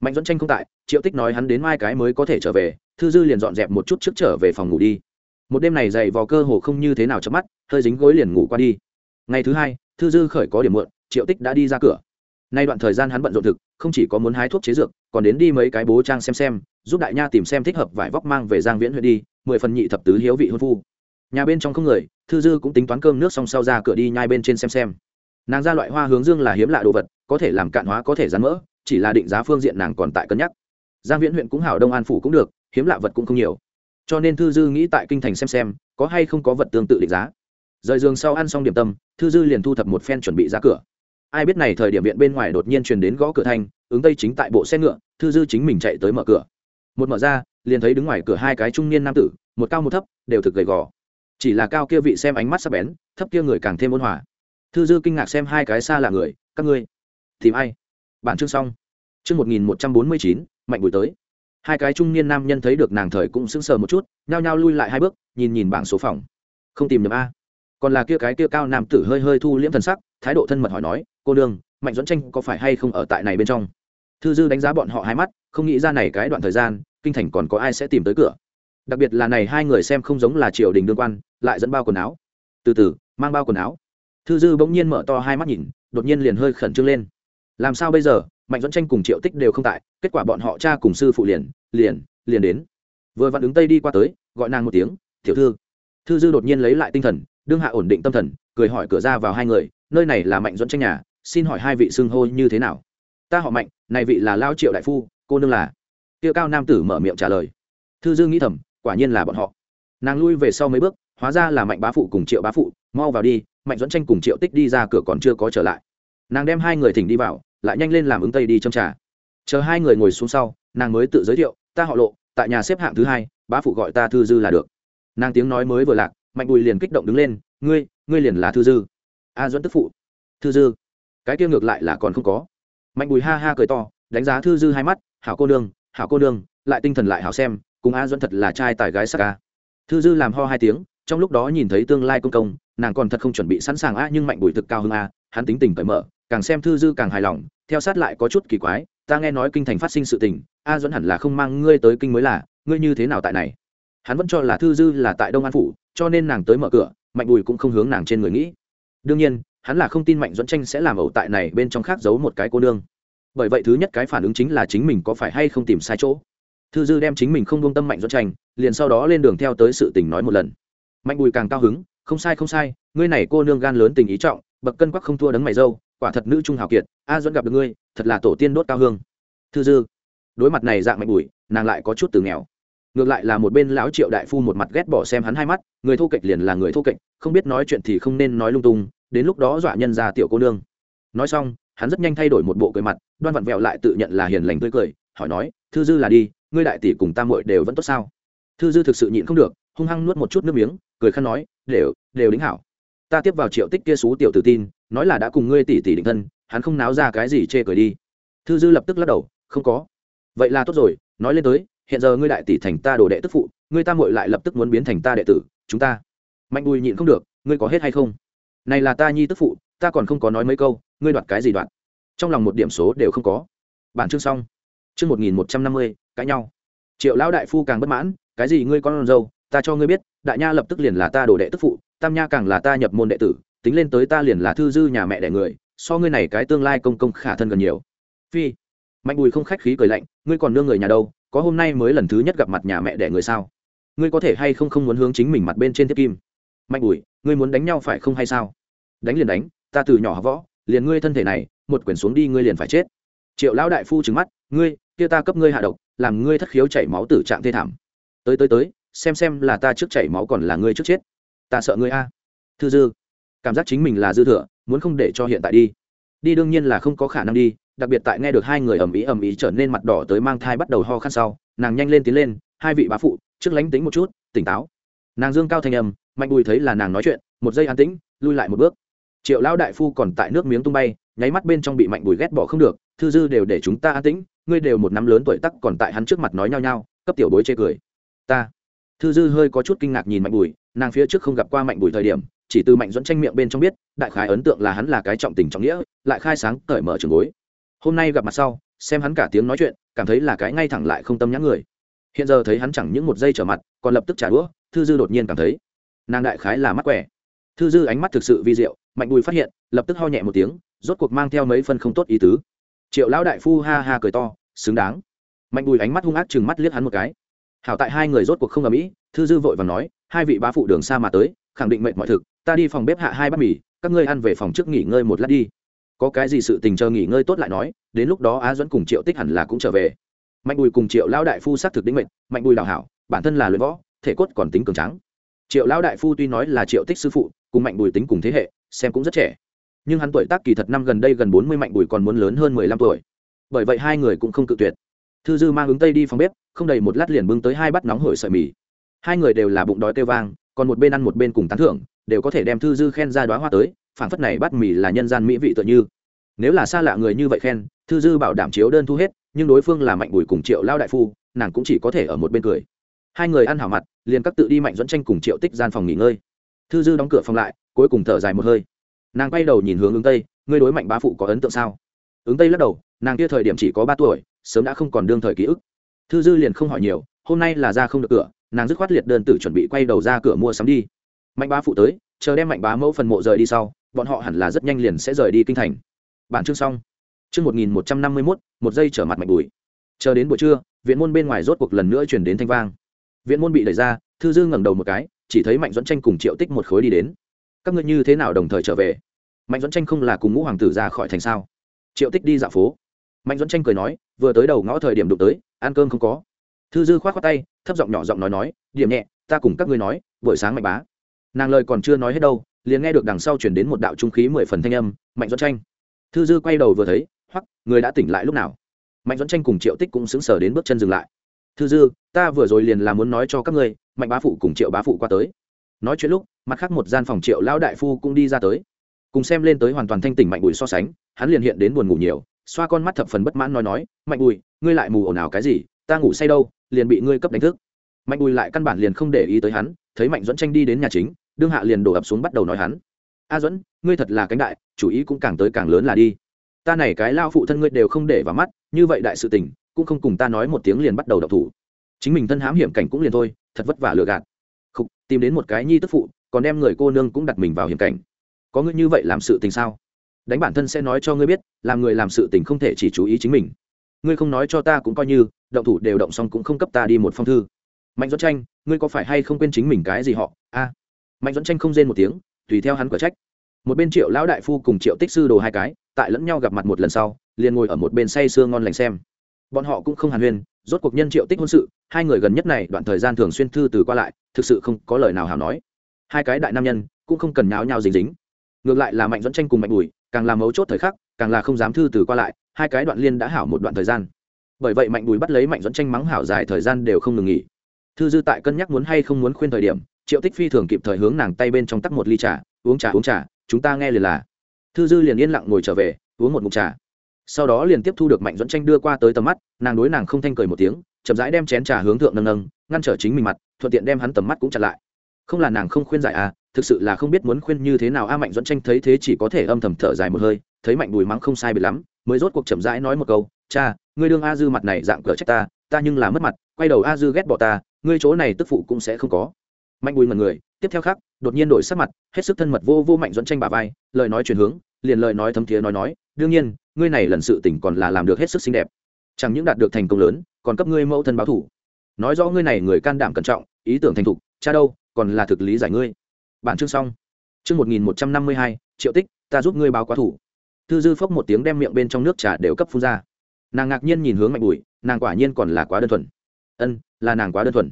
mạnh dẫn tranh không tại, triệu tích nói hắn đến mai cái mới có thể trở về, thư dư liền dọn dẹp một chút trước trở về phòng ngủ đi. Một đêm này dày vò cơ hồ không như thế nào chớp mắt, hơi dính gối liền ngủ qua đi. Ngày thứ hai, thư dư khởi có điểm muộn, triệu tích đã đi ra cửa. Nay đoạn thời gian hắn bận rộn thực, không chỉ có muốn hái thuốc chế dược, còn đến đi mấy cái bố trang xem xem, giúp đại nha tìm xem thích hợp vải vóc mang về giang viễn huyện đi, mười phần nhị thập tứ hiếu vị hôn phu. Nhà bên trong không người, thư dư cũng tính toán cơm nước xong sau ra cửa đi nhai bên trên xem xem. Nàng ra loại hoa hướng dương là hiếm lạ đồ vật, có thể làm cạn hóa, có thể rán mỡ chỉ là định giá phương diện nàng còn tại cân nhắc. Giang viễn huyện cũng hảo, đông an phủ cũng được, hiếm lạ vật cũng không nhiều. Cho nên thư dư nghĩ tại kinh thành xem xem, có hay không có vật tương tự định giá. Rời giường sau ăn xong điểm tâm, thư dư liền thu thập một phen chuẩn bị ra cửa. Ai biết này thời điểm viện bên ngoài đột nhiên truyền đến gõ cửa thanh, ứng tây chính tại bộ xe ngựa, thư dư chính mình chạy tới mở cửa. Một mở ra, liền thấy đứng ngoài cửa hai cái trung niên nam tử, một cao một thấp, đều thực gầy gò. Chỉ là cao kia vị xem ánh mắt sắc bén, thấp kia người càng thêm ôn hòa. Thư dư kinh ngạc xem hai cái xa là người, các ngươi tìm ai? Bản chương xong. Chương một nghìn một trăm bốn mươi chín, mạnh buổi tới. Hai cái trung niên nam nhân thấy được nàng thời cũng sững sờ một chút, nhao nhao lui lại hai bước, nhìn nhìn bảng số phòng. Không tìm nhầm a. Còn là kia cái kia cao nam tử hơi hơi thu liễm thần sắc, thái độ thân mật hỏi nói, cô đương mạnh dẫn tranh có phải hay không ở tại này bên trong? Thư dư đánh giá bọn họ hai mắt, không nghĩ ra này cái đoạn thời gian, kinh thành còn có ai sẽ tìm tới cửa. Đặc biệt là này hai người xem không giống là triều đình đương quan, lại dẫn bao quần áo. Từ từ, mang bao quần áo. Thư dư bỗng nhiên mở to hai mắt nhìn, đột nhiên liền hơi khẩn trương lên làm sao bây giờ? Mạnh dẫn tranh cùng triệu tích đều không tại, kết quả bọn họ cha cùng sư phụ liền liền liền đến. Vừa vặn ứng tây đi qua tới, gọi nàng một tiếng, tiểu thư. Thư dư đột nhiên lấy lại tinh thần, đương hạ ổn định tâm thần, cười hỏi cửa ra vào hai người, nơi này là mạnh dẫn tranh nhà, xin hỏi hai vị xưng hô như thế nào? Ta họ mạnh, này vị là lao triệu đại phu, cô nương là. Tiêu cao nam tử mở miệng trả lời. Thư dư nghĩ thầm, quả nhiên là bọn họ. Nàng lui về sau mấy bước, hóa ra là mạnh bá phụ cùng triệu bá phụ, mau vào đi, mạnh dẫn tranh cùng triệu tích đi ra cửa còn chưa có trở lại. Nàng đem hai người thỉnh đi vào lại nhanh lên làm ứng tây đi châm trà. Chờ hai người ngồi xuống sau, nàng mới tự giới thiệu, ta họ lộ, tại nhà xếp hạng thứ hai, bá phụ gọi ta thư dư là được. Nàng tiếng nói mới vừa lạc, mạnh bùi liền kích động đứng lên, ngươi ngươi liền là thư dư. A duẫn tức phụ. Thư dư. Cái kia ngược lại là còn không có. Mạnh bùi ha ha cười to, đánh giá thư dư hai mắt, hảo cô nương, hảo cô nương, lại tinh thần lại hảo xem, cùng a duẫn thật là trai tài gái sắc ca thư dư làm ho hai tiếng, trong lúc đó nhìn thấy tương lai công công, nàng còn thật không chuẩn bị sẵn sàng a, nhưng mạnh bùi thực cao hơn a, hắn tính tình cởi mở càng xem thư dư càng hài lòng, theo sát lại có chút kỳ quái, ta nghe nói kinh thành phát sinh sự tình, a dẫn hẳn là không mang ngươi tới kinh mới là, ngươi như thế nào tại này? Hắn vẫn cho là thư dư là tại đông an phủ, cho nên nàng tới mở cửa, mạnh bùi cũng không hướng nàng trên người nghĩ. Đương nhiên, hắn là không tin mạnh dẫn tranh sẽ làm ẩu tại này bên trong khác giấu một cái cô nương. Bởi vậy thứ nhất cái phản ứng chính là chính mình có phải hay không tìm sai chỗ. Thư dư đem chính mình không buông tâm mạnh dẫn tranh, liền sau đó lên đường theo tới sự tình nói một lần. Mạnh bùi càng cao hứng, không sai không sai, ngươi này cô nương gan lớn tình ý trọng, bậc cân quắc không thua đấng mày dâu quả thật nữ trung hào kiệt, a dẫn gặp được ngươi, thật là tổ tiên đốt cao hương. Thư dư. Đối mặt này dạng mạnh bùi, nàng lại có chút từ nghèo. Ngược lại là một bên lão triệu đại phu một mặt ghét bỏ xem hắn hai mắt, người thô kệch liền là người thô kệch, không biết nói chuyện thì không nên nói lung tung, đến lúc đó dọa nhân ra tiểu cô nương. Nói xong, hắn rất nhanh thay đổi một bộ cười mặt, đoan vặn vẹo lại tự nhận là hiền lành tươi cười, hỏi nói, thư dư là đi, ngươi đại tỷ cùng tam muội đều vẫn tốt sao? Thư dư thực sự nhịn không được, hung hăng nuốt một chút nước miếng, cười khăn nói, đều đều đính hảo ta tiếp vào triệu tích kia xú tiểu tự tin, nói là đã cùng ngươi tỷ tỷ định thân, hắn không náo ra cái gì chê cười đi. Thư dư lập tức lắc đầu, không có. Vậy là tốt rồi, nói lên tới, hiện giờ ngươi đại tỷ thành ta đồ đệ tức phụ, ngươi ta muội lại lập tức muốn biến thành ta đệ tử, chúng ta. Mạnh bùi nhịn không được, ngươi có hết hay không? Này là ta nhi tức phụ, ta còn không có nói mấy câu, ngươi đoạt cái gì đoạt? Trong lòng một điểm số đều không có. Bản chương xong. Chương một nghìn một trăm năm mươi, cãi nhau. Triệu lão đại phu càng bất mãn, cái gì ngươi con dâu ta cho ngươi biết, đại nha lập tức liền là ta đồ đệ tức phụ, tam nha càng là ta nhập môn đệ tử, tính lên tới ta liền là thư dư nhà mẹ đẻ người, so ngươi này cái tương lai công công khả thân gần nhiều. Phi, mạnh bùi không khách khí cười lạnh, ngươi còn nương người nhà đâu, có hôm nay mới lần thứ nhất gặp mặt nhà mẹ đẻ người sao? Ngươi có thể hay không không muốn hướng chính mình mặt bên trên thiết kim? Mạnh bùi, ngươi muốn đánh nhau phải không hay sao? Đánh liền đánh, ta từ nhỏ học võ, liền ngươi thân thể này, một quyển xuống đi ngươi liền phải chết. Triệu lão đại phu trừng mắt, ngươi, kia ta cấp ngươi hạ độc, làm ngươi thất khiếu chảy máu tử trạng thê thảm. Tới tới tới xem xem là ta trước chảy máu còn là ngươi trước chết. Ta sợ ngươi a. Thư dư, cảm giác chính mình là dư thừa, muốn không để cho hiện tại đi. Đi đương nhiên là không có khả năng đi, đặc biệt tại nghe được hai người ầm ĩ ầm ĩ trở nên mặt đỏ tới mang thai bắt đầu ho khăn sau, nàng nhanh lên tiến lên, hai vị bá phụ, trước lánh tính một chút, tỉnh táo. Nàng dương cao thanh âm, mạnh bùi thấy là nàng nói chuyện, một giây an tĩnh, lui lại một bước. Triệu lão đại phu còn tại nước miếng tung bay, nháy mắt bên trong bị mạnh bùi ghét bỏ không được, thư dư đều để chúng ta an tĩnh, ngươi đều một năm lớn tuổi tắc còn tại hắn trước mặt nói nhao nhao, cấp tiểu bối chê cười. Ta thư dư hơi có chút kinh ngạc nhìn mạnh bùi, nàng phía trước không gặp qua mạnh bùi thời điểm, chỉ từ mạnh dẫn tranh miệng bên trong biết, đại khái ấn tượng là hắn là cái trọng tình trọng nghĩa, lại khai sáng, cởi mở trường gối hôm nay gặp mặt sau, xem hắn cả tiếng nói chuyện, cảm thấy là cái ngay thẳng lại không tâm nhãn người. Hiện giờ thấy hắn chẳng những một giây trở mặt, còn lập tức trả đũa, thư dư đột nhiên cảm thấy, nàng đại khái là mắt quẻ thư dư ánh mắt thực sự vi diệu, mạnh bùi phát hiện, lập tức ho nhẹ một tiếng, rốt cuộc mang theo mấy phân không tốt ý tứ. Triệu lão đại phu ha ha cười to, xứng đáng. Mạnh bùi ánh mắt hung ác chừng mắt liếc hắn một cái hảo tại hai người rốt cuộc không ở mỹ thư dư vội và nói, hai vị bá phụ đường xa mà tới, khẳng định mệnh mọi thực, ta đi phòng bếp hạ hai bát mì, các ngươi ăn về phòng trước nghỉ ngơi một lát đi. Có cái gì sự tình chờ nghỉ ngơi tốt lại nói, đến lúc đó á dẫn cùng triệu tích hẳn là cũng trở về. Mạnh bùi cùng triệu lão đại phu xác thực đĩnh mệnh, mạnh bùi đào hảo, bản thân là luyện võ, thể cốt còn tính cường trắng triệu lão đại phu tuy nói là triệu tích sư phụ, cùng mạnh bùi tính cùng thế hệ, xem cũng rất trẻ. Nhưng hắn tuổi tác kỳ thật năm gần đây gần bốn mươi mạnh bùi còn muốn lớn hơn mười lăm tuổi. Bởi vậy hai người cũng không cự tuyệt thư dư mang ứng tây đi phòng bếp, không đầy một lát liền bưng tới hai bát nóng hổi sợi mì. Hai người đều là bụng đói kêu vang, còn một bên ăn một bên cùng tán thưởng, đều có thể đem thư dư khen ra đoá hoa tới phản phất này bát mì là nhân gian mỹ vị tựa như. Nếu là xa lạ người như vậy khen, thư dư bảo đảm chiếu đơn thu hết, nhưng đối phương là mạnh bùi cùng triệu lao đại phu, nàng cũng chỉ có thể ở một bên cười. Hai người ăn hảo mặt, liền các tự đi mạnh dẫn tranh cùng triệu tích gian phòng nghỉ ngơi. Thư dư đóng cửa phòng lại, cuối cùng thở dài một hơi. Nàng quay đầu nhìn hướng ứng tây, ngươi đối mạnh bá phụ có ấn tượng sao? Ứng tây lắc đầu, nàng kia thời điểm chỉ có ba tuổi sớm đã không còn đương thời ký ức. Thư dư liền không hỏi nhiều, hôm nay là ra không được cửa, nàng dứt khoát liệt đơn tử chuẩn bị quay đầu ra cửa mua sắm đi. Mạnh bá phụ tới, chờ đem mạnh bá mẫu phần mộ rời đi sau, bọn họ hẳn là rất nhanh liền sẽ rời đi kinh thành. Bản chương xong. Chương một nghìn một trăm năm mươi mốt, một giây trở mặt mạnh bùi. Chờ đến buổi trưa, viện môn bên ngoài rốt cuộc lần nữa chuyển đến thanh vang. Viện môn bị đẩy ra, thư dư ngẩng đầu một cái, chỉ thấy mạnh dẫn tranh cùng triệu tích một khối đi đến. Các ngươi như thế nào đồng thời trở về? Mạnh dẫn tranh không là cùng ngũ hoàng tử ra khỏi thành sao? Triệu tích đi dạo phố mạnh dẫn tranh cười nói, vừa tới đầu ngõ thời điểm đụng tới, ăn cơm không có. Thư dư k h o á t khoác tay, thấp giọng nhỏ giọng nói nói, điểm nhẹ, ta cùng các ngươi nói, buổi sáng mạnh bá. Nàng lời còn chưa nói hết đâu, liền nghe được đằng sau chuyển đến một đạo trung khí mười phần thanh âm, mạnh dẫn tranh thư dư quay đầu vừa thấy hoặc người đã tỉnh lại lúc nào? Mạnh dẫn tranh cùng triệu tích cũng xứng sở đến bước chân dừng lại. Thư dư, ta vừa rồi liền là muốn nói cho các ngươi, mạnh bá phụ cùng triệu bá phụ qua tới. Nói chuyện lúc, mặt khác một gian phòng triệu lão đại phu cũng đi ra tới. Cùng xem lên tới hoàn toàn thanh tỉnh mạnh bùi so sánh, hắn liền hiện đến buồn ngủ nhiều xoa con mắt thập phần bất mãn nói nói, mạnh bùi, ngươi lại mù ồn ào cái gì? Ta ngủ say đâu, liền bị ngươi cấp đánh thức. Mạnh bùi lại căn bản liền không để ý tới hắn, thấy mạnh dẫn tranh đi đến nhà chính, đương hạ liền đổ ập xuống bắt đầu nói hắn, a dẫn ngươi thật là cánh đại, chủ ý cũng càng tới càng lớn là đi. Ta này cái lao phụ thân ngươi đều không để vào mắt, như vậy đại sự tình, cũng không cùng ta nói một tiếng liền bắt đầu đập thủ. Chính mình thân hãm hiểm cảnh cũng liền thôi, thật vất vả lừa gạt. Khục, tìm đến một cái nhi tức phụ, còn đem người cô nương cũng đặt mình vào hiểm cảnh. Có ngươi như vậy làm sự tình sao? Đánh bản thân sẽ nói cho ngươi biết, làm người làm sự tình không thể chỉ chú ý chính mình. Ngươi không nói cho ta cũng coi như, động thủ đều động xong cũng không cấp ta đi một phong thư. Mạnh dẫn tranh ngươi có phải hay không quên chính mình cái gì họ? A. Mạnh dẫn tranh không rên một tiếng, tùy theo hắn quả trách. Một bên triệu lão đại phu cùng triệu tích sư đồ hai cái, tại lẫn nhau gặp mặt một lần sau, liền ngồi ở một bên say sưa ngon lành xem. Bọn họ cũng không hàn huyên, rốt cuộc nhân triệu tích hôn sự, hai người gần nhất này đoạn thời gian thường xuyên thư từ qua lại, thực sự không có lời nào hào nói. Hai cái đại nam nhân, cũng không cần nháo nhào dính dính ngược lại là mạnh dẫn tranh cùng mạnh bùi càng là mấu chốt thời khắc, càng là không dám thư từ qua lại, hai cái đoạn liên đã hảo một đoạn thời gian. Bởi vậy mạnh bùi bắt lấy mạnh dẫn tranh mắng hảo dài thời gian đều không ngừng nghỉ. Thư dư tại cân nhắc muốn hay không muốn khuyên thời điểm, triệu tích phi thường kịp thời hướng nàng tay bên trong tắc một ly trà, uống trà uống trà, chúng ta nghe liền là. Thư dư liền yên lặng ngồi trở về, uống một mục trà. Sau đó liền tiếp thu được mạnh dẫn tranh đưa qua tới tầm mắt, nàng đối nàng không thanh cười một tiếng, chậm rãi đem chén trà hướng thượng nâng nâng, ngăn trở chính mình mặt, thuận tiện đem hắn tầm mắt cũng chặt lại. Không là nàng không khuyên giải à thực sự là không biết muốn khuyên như thế nào a mạnh dẫn tranh thấy thế chỉ có thể âm thầm thở dài một hơi, thấy mạnh bùi mắng không sai bị lắm, mới rốt cuộc chậm rãi nói một câu, cha, ngươi đương a dư mặt này dạng cờ trách ta ta nhưng là mất mặt, quay đầu a dư ghét bỏ ta, ngươi chỗ này tức phụ cũng sẽ không có. Mạnh bùi mật người, tiếp theo khác đột nhiên đổi sắc mặt, hết sức thân mật vô vô mạnh dẫn tranh bà vai, lời nói chuyển hướng, liền lời nói thấm thiế nói nói, đương nhiên, ngươi này lần sự tỉnh còn là làm được hết sức xinh đẹp, chẳng những đạt được thành công lớn, còn cấp ngươi mẫu thân báo thủ. Nói rõ ngươi này người can đảm cẩn trọng, ý tưởng thành thục, cha đâu, còn là thực lý giải ngươi bản chương xong. Chương một nghìn một trăm năm mươi hai, triệu tích, ta giúp ngươi báo quá thủ. Thư dư phốc một tiếng đem miệng bên trong nước trà đều cấp phun ra. Nàng ngạc nhiên nhìn hướng mạnh bùi, nàng quả nhiên còn là quá đơn thuần. Ân, là nàng quá đơn thuần.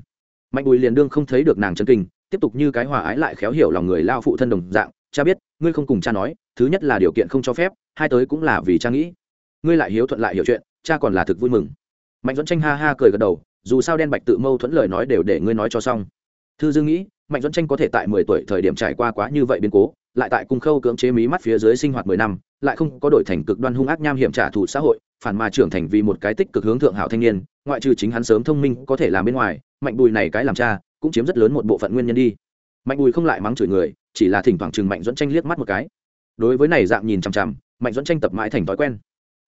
Mạnh bùi liền đương không thấy được nàng chân kinh, tiếp tục như cái hòa ái lại khéo hiểu lòng người lao phụ thân đồng dạng, cha biết, ngươi không cùng cha nói, thứ nhất là điều kiện không cho phép, hai tới cũng là vì cha nghĩ. Ngươi lại hiếu thuận lại hiểu chuyện, cha còn là thực vui mừng. Mạnh dẫn tranh ha ha cười gật đầu, dù sao đen bạch tự mâu thuẫn lời nói đều để ngươi nói cho xong. Thư dư nghĩ mạnh dẫn tranh có thể tại mười tuổi thời điểm trải qua quá như vậy biến cố, lại tại cung khâu cưỡng chế mí mắt phía dưới sinh hoạt mười năm, lại không có đổi thành cực đoan hung ác nham hiểm trả thù xã hội, phản mà trưởng thành vì một cái tích cực hướng thượng hảo thanh niên, ngoại trừ chính hắn sớm thông minh có thể làm bên ngoài, mạnh bùi này cái làm cha, cũng chiếm rất lớn một bộ phận nguyên nhân đi. Mạnh bùi không lại mắng chửi người, chỉ là thỉnh thoảng chừng mạnh dẫn tranh liếc mắt một cái. Đối với này dạng nhìn chằm chằm, mạnh dẫn tranh tập mãi thành thói quen.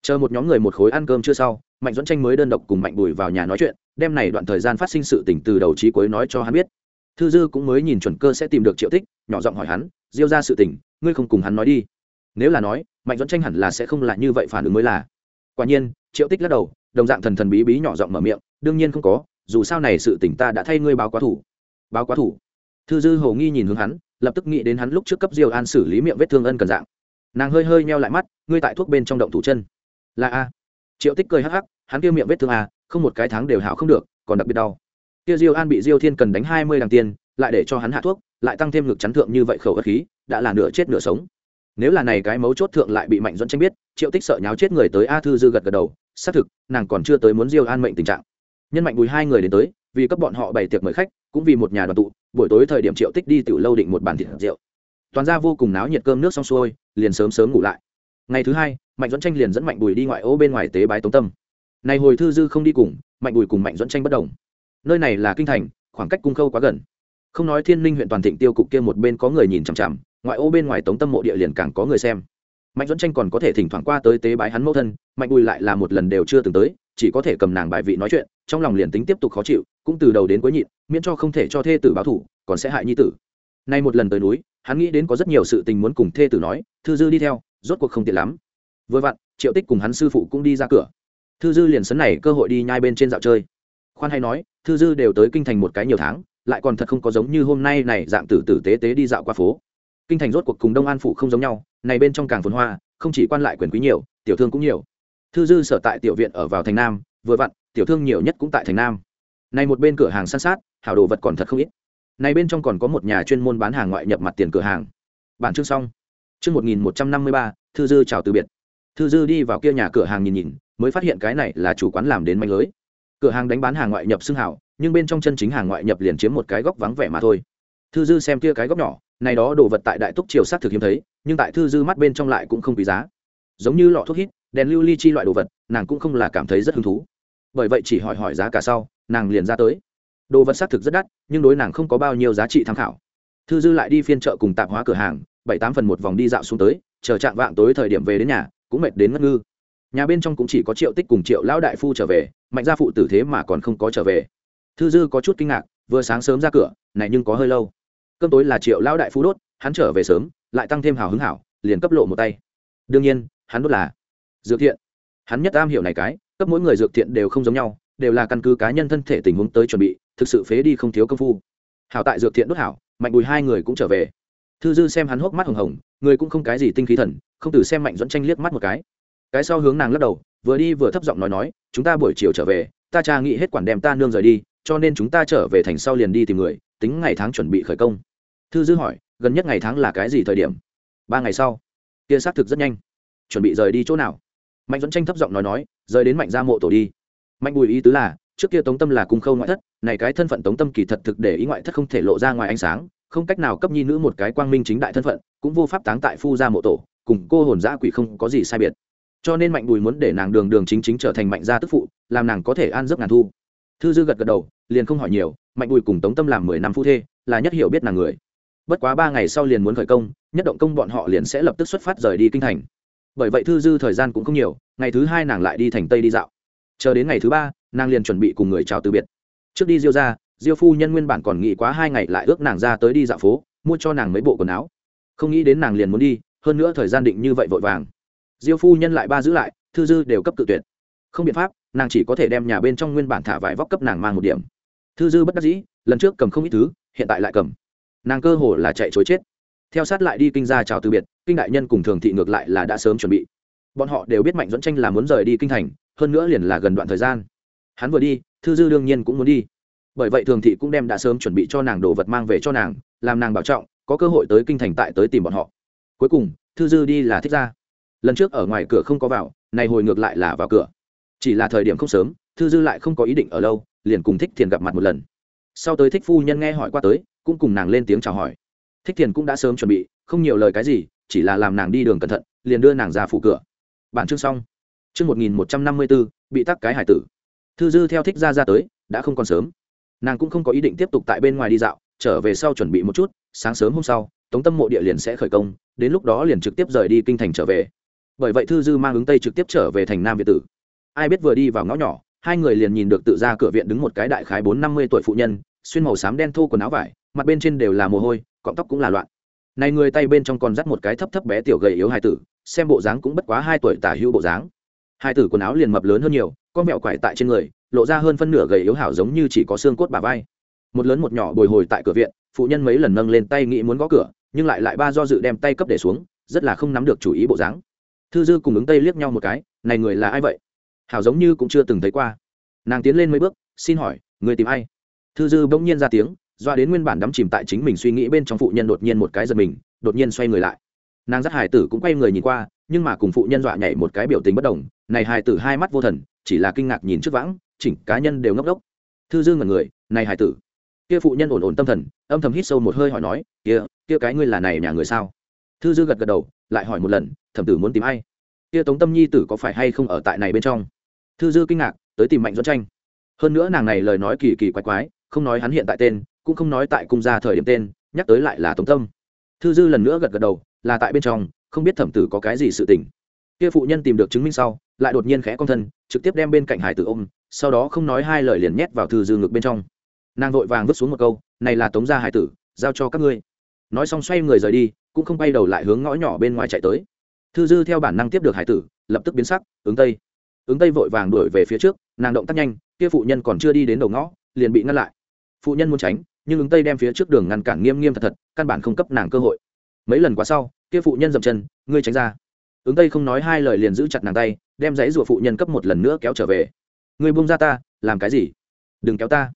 Chờ một nhóm người một khối ăn cơm chưa sau, mạnh dẫn tranh mới đơn độc cùng mạnh bùi vào nhà nói chuyện, đem này đoạn thời gian phát sinh sự tình từ đầu trí cuối nói cho hắn biết thư dư cũng mới nhìn chuẩn cơ sẽ tìm được triệu tích, nhỏ giọng hỏi hắn, diêu ra sự tình, ngươi không cùng hắn nói đi. Nếu là nói, mạnh dẫn tranh hẳn là sẽ không là như vậy phản ứng mới là. Quả nhiên, triệu tích lắc đầu, đồng dạng thần thần bí bí nhỏ giọng mở miệng, đương nhiên không có, dù sao này sự tỉnh ta đã thay ngươi báo quá thủ. Báo quá thủ? Thư dư hầu nghi nhìn hướng hắn, lập tức nghĩ đến hắn lúc trước cấp diêu an xử lý miệng vết thương ân cần dạng. Nàng hơi hơi meo lại mắt, ngươi tại thuốc bên trong động thủ chân. Là a. Triệu tích cười hắc hắc, hắn kêu miệng vết thương a không một cái tháng đều hảo không được, còn đặc biệt đau kia diêu an bị diêu thiên cần đánh hai mươi đằng tiền, lại để cho hắn hạ thuốc, lại tăng thêm ngực chắn thượng như vậy khẩu ất khí, đã là nửa chết nửa sống. Nếu là này cái mấu chốt thượng lại bị mạnh dẫn tranh biết, triệu tích sợ nháo chết người tới a thư dư gật gật đầu, xác thực, nàng còn chưa tới muốn diêu an mệnh tình trạng. Nhân mạnh bùi hai người đến tới, vì cấp bọn họ bày tiệc mời khách, cũng vì một nhà đoàn tụ, buổi tối thời điểm triệu tích đi tiểu lâu định một bàn thịt rượu. Toàn ra vô cùng náo nhiệt cơm nước xong xuôi, liền sớm sớm ngủ lại. Ngày thứ hai, mạnh dẫn tranh liền dẫn mạnh bùi đi ngoại ô bên ngoài tế bái tống tâm. Này hồi thư dư không đi cùng, mạnh bùi cùng mạnh dẫn tranh bất đồng nơi này là kinh thành, khoảng cách cung khâu quá gần. Không nói thiên ninh huyện toàn thịnh tiêu cục kia một bên có người nhìn chằm chằm, ngoại ô bên ngoài tống tâm mộ địa liền càng có người xem. Mạnh dẫn tranh còn có thể thỉnh thoảng qua tới tế bái hắn mẫu thân, mạnh bùi lại là một lần đều chưa từng tới, chỉ có thể cầm nàng bài vị nói chuyện, trong lòng liền tính tiếp tục khó chịu, cũng từ đầu đến cuối nhịn, miễn cho không thể cho thê tử báo thủ, còn sẽ hại nhi tử. Nay một lần tới núi, hắn nghĩ đến có rất nhiều sự tình muốn cùng thê tử nói, thư dư đi theo, rốt cuộc không tiện lắm. Vừa vặn, triệu tích cùng hắn sư phụ cũng đi ra cửa. Thư dư liền sấn này cơ hội đi nhai bên trên dạo chơi khoan hay nói, thư dư đều tới kinh thành một cái nhiều tháng, lại còn thật không có giống như hôm nay này dạng tử tử tế tế đi dạo qua phố. Kinh thành rốt cuộc cùng đông an phụ không giống nhau, này bên trong càng phồn hoa, không chỉ quan lại quyền quý nhiều, tiểu thương cũng nhiều. Thư dư sở tại tiểu viện ở vào thành nam, vừa vặn, tiểu thương nhiều nhất cũng tại thành nam. Này một bên cửa hàng san sát, hảo đồ vật còn thật không ít. Này bên trong còn có một nhà chuyên môn bán hàng ngoại nhập mặt tiền cửa hàng. Bản chương xong. Chương một nghìn một trăm năm mươi ba, thư dư chào từ biệt. Thư dư đi vào kia nhà cửa hàng nhìn nhìn, mới phát hiện cái này là chủ quán làm đến manh lưới cửa hàng đánh bán hàng ngoại nhập xưng hảo, nhưng bên trong chân chính hàng ngoại nhập liền chiếm một cái góc vắng vẻ mà thôi. Thư dư xem kia cái góc nhỏ, này đó đồ vật tại đại túc triều sát thực hiếm thấy, nhưng tại thư dư mắt bên trong lại cũng không quý giá. Giống như lọ thuốc hít, đèn lưu ly chi loại đồ vật, nàng cũng không là cảm thấy rất hứng thú. Bởi vậy chỉ hỏi hỏi giá cả sau, nàng liền ra tới. Đồ vật xác thực rất đắt, nhưng đối nàng không có bao nhiêu giá trị tham khảo. Thư dư lại đi phiên chợ cùng tạp hóa cửa hàng, bảy tám phần một vòng đi dạo xuống tới, chờ chạm vạng tối thời điểm về đến nhà, cũng mệt đến ngất ngư. Nhà bên trong cũng chỉ có triệu tích cùng triệu lão đại phu trở về mạnh gia phụ tử thế mà còn không có trở về. Thư dư có chút kinh ngạc, vừa sáng sớm ra cửa, này nhưng có hơi lâu. Cơm tối là triệu lão đại phú đốt, hắn trở về sớm, lại tăng thêm hào hứng hảo, liền cấp lộ một tay. Đương nhiên, hắn đốt là dược thiện. Hắn nhất am hiểu này cái, cấp mỗi người dược thiện đều không giống nhau, đều là căn cứ cá nhân thân thể tình huống tới chuẩn bị, thực sự phế đi không thiếu công phu. Hảo tại dược thiện đốt hảo, mạnh bùi hai người cũng trở về. Thư dư xem hắn hốc mắt hồng hồng, người cũng không cái gì tinh khí thần, không từ xem mạnh dẫn tranh liếc mắt một cái. Cái sau hướng nàng lắc đầu vừa đi vừa thấp giọng nói nói, chúng ta buổi chiều trở về, ta cha nghĩ hết quản đem ta nương rời đi, cho nên chúng ta trở về thành sau liền đi tìm người, tính ngày tháng chuẩn bị khởi công. Thư dư hỏi, gần nhất ngày tháng là cái gì thời điểm? Ba ngày sau. Kia xác thực rất nhanh. Chuẩn bị rời đi chỗ nào? Mạnh dẫn tranh thấp giọng nói nói, rời đến mạnh ra mộ tổ đi. Mạnh bùi ý tứ là, trước kia tống tâm là cung khâu ngoại thất, này cái thân phận tống tâm kỳ thật thực để ý ngoại thất không thể lộ ra ngoài ánh sáng, không cách nào cấp nhi nữ một cái quang minh chính đại thân phận, cũng vô pháp táng tại phu gia mộ tổ, cùng cô hồn giã quỷ không có gì sai biệt cho nên mạnh bùi muốn để nàng đường đường chính chính trở thành mạnh gia tức phụ, làm nàng có thể an giấc ngàn thu. Thư dư gật gật đầu, liền không hỏi nhiều, mạnh bùi cùng tống tâm làm mười năm phu thê, là nhất hiểu biết nàng người. Bất quá ba ngày sau liền muốn khởi công, nhất động công bọn họ liền sẽ lập tức xuất phát rời đi kinh thành. Bởi vậy thư dư thời gian cũng không nhiều, ngày thứ hai nàng lại đi thành tây đi dạo. Chờ đến ngày thứ ba, nàng liền chuẩn bị cùng người chào từ biệt. Trước đi diêu ra diêu phu nhân nguyên bản còn nghĩ quá hai ngày lại ước nàng ra tới đi dạo phố, mua cho nàng mấy bộ quần áo. Không nghĩ đến nàng liền muốn đi, hơn nữa thời gian định như vậy vội vàng diêu phu nhân lại ba giữ lại, thư dư đều cấp tự tuyệt. Không biện pháp, nàng chỉ có thể đem nhà bên trong nguyên bản thả vải vóc cấp nàng mang một điểm. Thư dư bất đắc dĩ, lần trước cầm không ít thứ, hiện tại lại cầm. Nàng cơ hồ là chạy chối chết. Theo sát lại đi kinh gia chào từ biệt, kinh đại nhân cùng thường thị ngược lại là đã sớm chuẩn bị. Bọn họ đều biết mạnh dẫn tranh là muốn rời đi kinh thành, hơn nữa liền là gần đoạn thời gian. Hắn vừa đi, thư dư đương nhiên cũng muốn đi. Bởi vậy thường thị cũng đem đã sớm chuẩn bị cho nàng đồ vật mang về cho nàng, làm nàng bảo trọng, có cơ hội tới kinh thành tại tới tìm bọn họ. Cuối cùng, thư dư đi là thích ra lần trước ở ngoài cửa không có vào này hồi ngược lại là vào cửa. Chỉ là thời điểm không sớm, thư dư lại không có ý định ở lâu, liền cùng thích thiền gặp mặt một lần. Sau tới thích phu nhân nghe hỏi qua tới, cũng cùng nàng lên tiếng chào hỏi. Thích thiền cũng đã sớm chuẩn bị, không nhiều lời cái gì, chỉ là làm nàng đi đường cẩn thận, liền đưa nàng ra phủ cửa. Bản chương xong. Chương một nghìn một trăm năm mươi bốn bị tắc cái hải tử. Thư dư theo thích ra ra tới, đã không còn sớm. Nàng cũng không có ý định tiếp tục tại bên ngoài đi dạo, trở về sau chuẩn bị một chút, sáng sớm hôm sau, tống tâm mộ địa liền sẽ khởi công, đến lúc đó liền trực tiếp rời đi kinh thành trở về bởi vậy thư dư mang ứng tây trực tiếp trở về thành nam việt tử. Ai biết vừa đi vào ngõ nhỏ, hai người liền nhìn được tự ra cửa viện đứng một cái đại khái bốn năm mươi tuổi phụ nhân, xuyên màu xám đen thô quần áo vải, mặt bên trên đều là mồ hôi, cọng tóc cũng là loạn. Này người tay bên trong còn dắt một cái thấp thấp bé tiểu gầy yếu hai tử, xem bộ dáng cũng bất quá hai tuổi tả hữu bộ dáng. Hai tử quần áo liền mập lớn hơn nhiều, con mẹo quải tại trên người, lộ ra hơn phân nửa gầy yếu hảo giống như chỉ có xương cốt bà vai. Một lớn một nhỏ bồi hồi tại cửa viện, phụ nhân mấy lần nâng lên tay nghĩ muốn gõ cửa, nhưng lại lại ba do dự đem tay cấp để xuống, rất là không nắm được chủ ý bộ dáng thư dư cùng ứng tây liếc nhau một cái, này người là ai vậy? Hảo giống như cũng chưa từng thấy qua. Nàng tiến lên mấy bước, xin hỏi, người tìm ai? Thư dư bỗng nhiên ra tiếng, doa đến nguyên bản đắm chìm tại chính mình suy nghĩ bên trong phụ nhân đột nhiên một cái giật mình, đột nhiên xoay người lại. Nàng dắt hải tử cũng quay người nhìn qua, nhưng mà cùng phụ nhân dọa nhảy một cái biểu tình bất đồng, này hải tử hai mắt vô thần, chỉ là kinh ngạc nhìn trước vãng, chỉnh cá nhân đều ngốc đốc thư dư ngẩn người, này hải tử. Kia phụ nhân ổn ổn tâm thần, âm thầm hít sâu một hơi hỏi nói, kia kia cái ngươi là này nhà người sao? Thư dư gật gật đầu, lại hỏi một lần, thẩm tử muốn tìm ai? Kia tống tâm nhi tử có phải hay không ở tại này bên trong? Thư dư kinh ngạc, tới tìm mạnh dẫn tranh. Hơn nữa nàng này lời nói kỳ kỳ quái quái, không nói hắn hiện tại tên, cũng không nói tại cung gia thời điểm tên, nhắc tới lại là tống tâm. Thư dư lần nữa gật gật đầu, là tại bên trong, không biết thẩm tử có cái gì sự tình. Kia phụ nhân tìm được chứng minh sau, lại đột nhiên khẽ con thân, trực tiếp đem bên cạnh hải tử ôm, sau đó không nói hai lời liền nhét vào thư dư ngực bên trong. Nàng vội vàng vứt xuống một câu, này là tống gia hải tử, giao cho các ngươi nói xong xoay người rời đi, cũng không bay đầu lại hướng ngõ nhỏ bên ngoài chạy tới. Thư dư theo bản năng tiếp được hải tử, lập tức biến sắc, ứng tây. Ứng tây vội vàng đuổi về phía trước, nàng động tác nhanh, kia phụ nhân còn chưa đi đến đầu ngõ, liền bị ngăn lại. Phụ nhân muốn tránh, nhưng ứng tây đem phía trước đường ngăn cản nghiêm nghiêm thật thật, căn bản không cấp nàng cơ hội. Mấy lần quá sau, kia phụ nhân dậm chân, ngươi tránh ra. Ứng tây không nói hai lời liền giữ chặt nàng tay, đem giấy rùa phụ nhân cấp một lần nữa kéo trở về. Ngươi buông ra ta, làm cái gì? Đừng kéo ta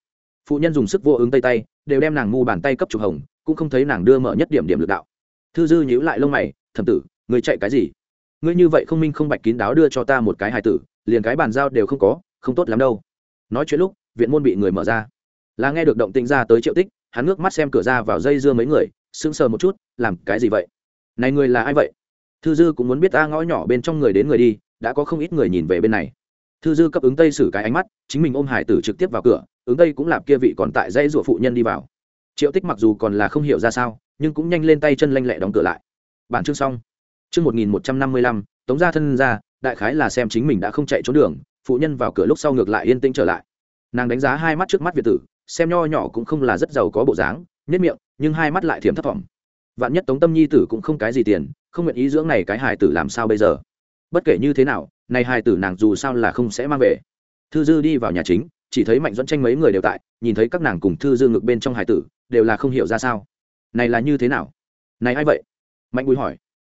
phụ nhân dùng sức vô ứng tay tay, đều đem nàng ngu bàn tay cấp trục hồng, cũng không thấy nàng đưa mở nhất điểm điểm lực đạo. Thư dư nhíu lại lông mày thầm tử, ngươi chạy cái gì? Ngươi như vậy không minh không bạch kín đáo đưa cho ta một cái hài tử, liền cái bàn giao đều không có, không tốt lắm đâu. Nói chuyện lúc, viện môn bị người mở ra. Là nghe được động tĩnh ra tới triệu tích, hắn ngước mắt xem cửa ra vào dây dưa mấy người, sững sờ một chút, làm cái gì vậy? Này người là ai vậy? Thư dư cũng muốn biết ta ngõ nhỏ bên trong người đến người đi, đã có không ít người nhìn về bên này thư dư cấp ứng tây xử cái ánh mắt, chính mình ôm hải tử trực tiếp vào cửa, ứng tây cũng làm kia vị còn tại dây rụa phụ nhân đi vào. Triệu tích mặc dù còn là không hiểu ra sao, nhưng cũng nhanh lên tay chân lanh lẹ đóng cửa lại. Bản chương xong. Chương một nghìn một trăm năm mươi lăm, tống gia thân ra đại khái là xem chính mình đã không chạy trốn đường, phụ nhân vào cửa lúc sau ngược lại yên tĩnh trở lại. Nàng đánh giá hai mắt trước mắt việt tử, xem nho nhỏ cũng không là rất giàu có bộ dáng nhất miệng, nhưng hai mắt lại thiểm thấp thỏm. Vạn nhất tống tâm nhi tử cũng không cái gì tiền, không nguyện ý dưỡng này cái hài tử làm sao bây giờ? Bất kể như thế nào này hài tử nàng dù sao là không sẽ mang về. Thư dư đi vào nhà chính, chỉ thấy mạnh dẫn tranh mấy người đều tại, nhìn thấy các nàng cùng thư dư ngực bên trong hài tử, đều là không hiểu ra sao. Này là như thế nào? Này ai vậy? Mạnh bùi hỏi.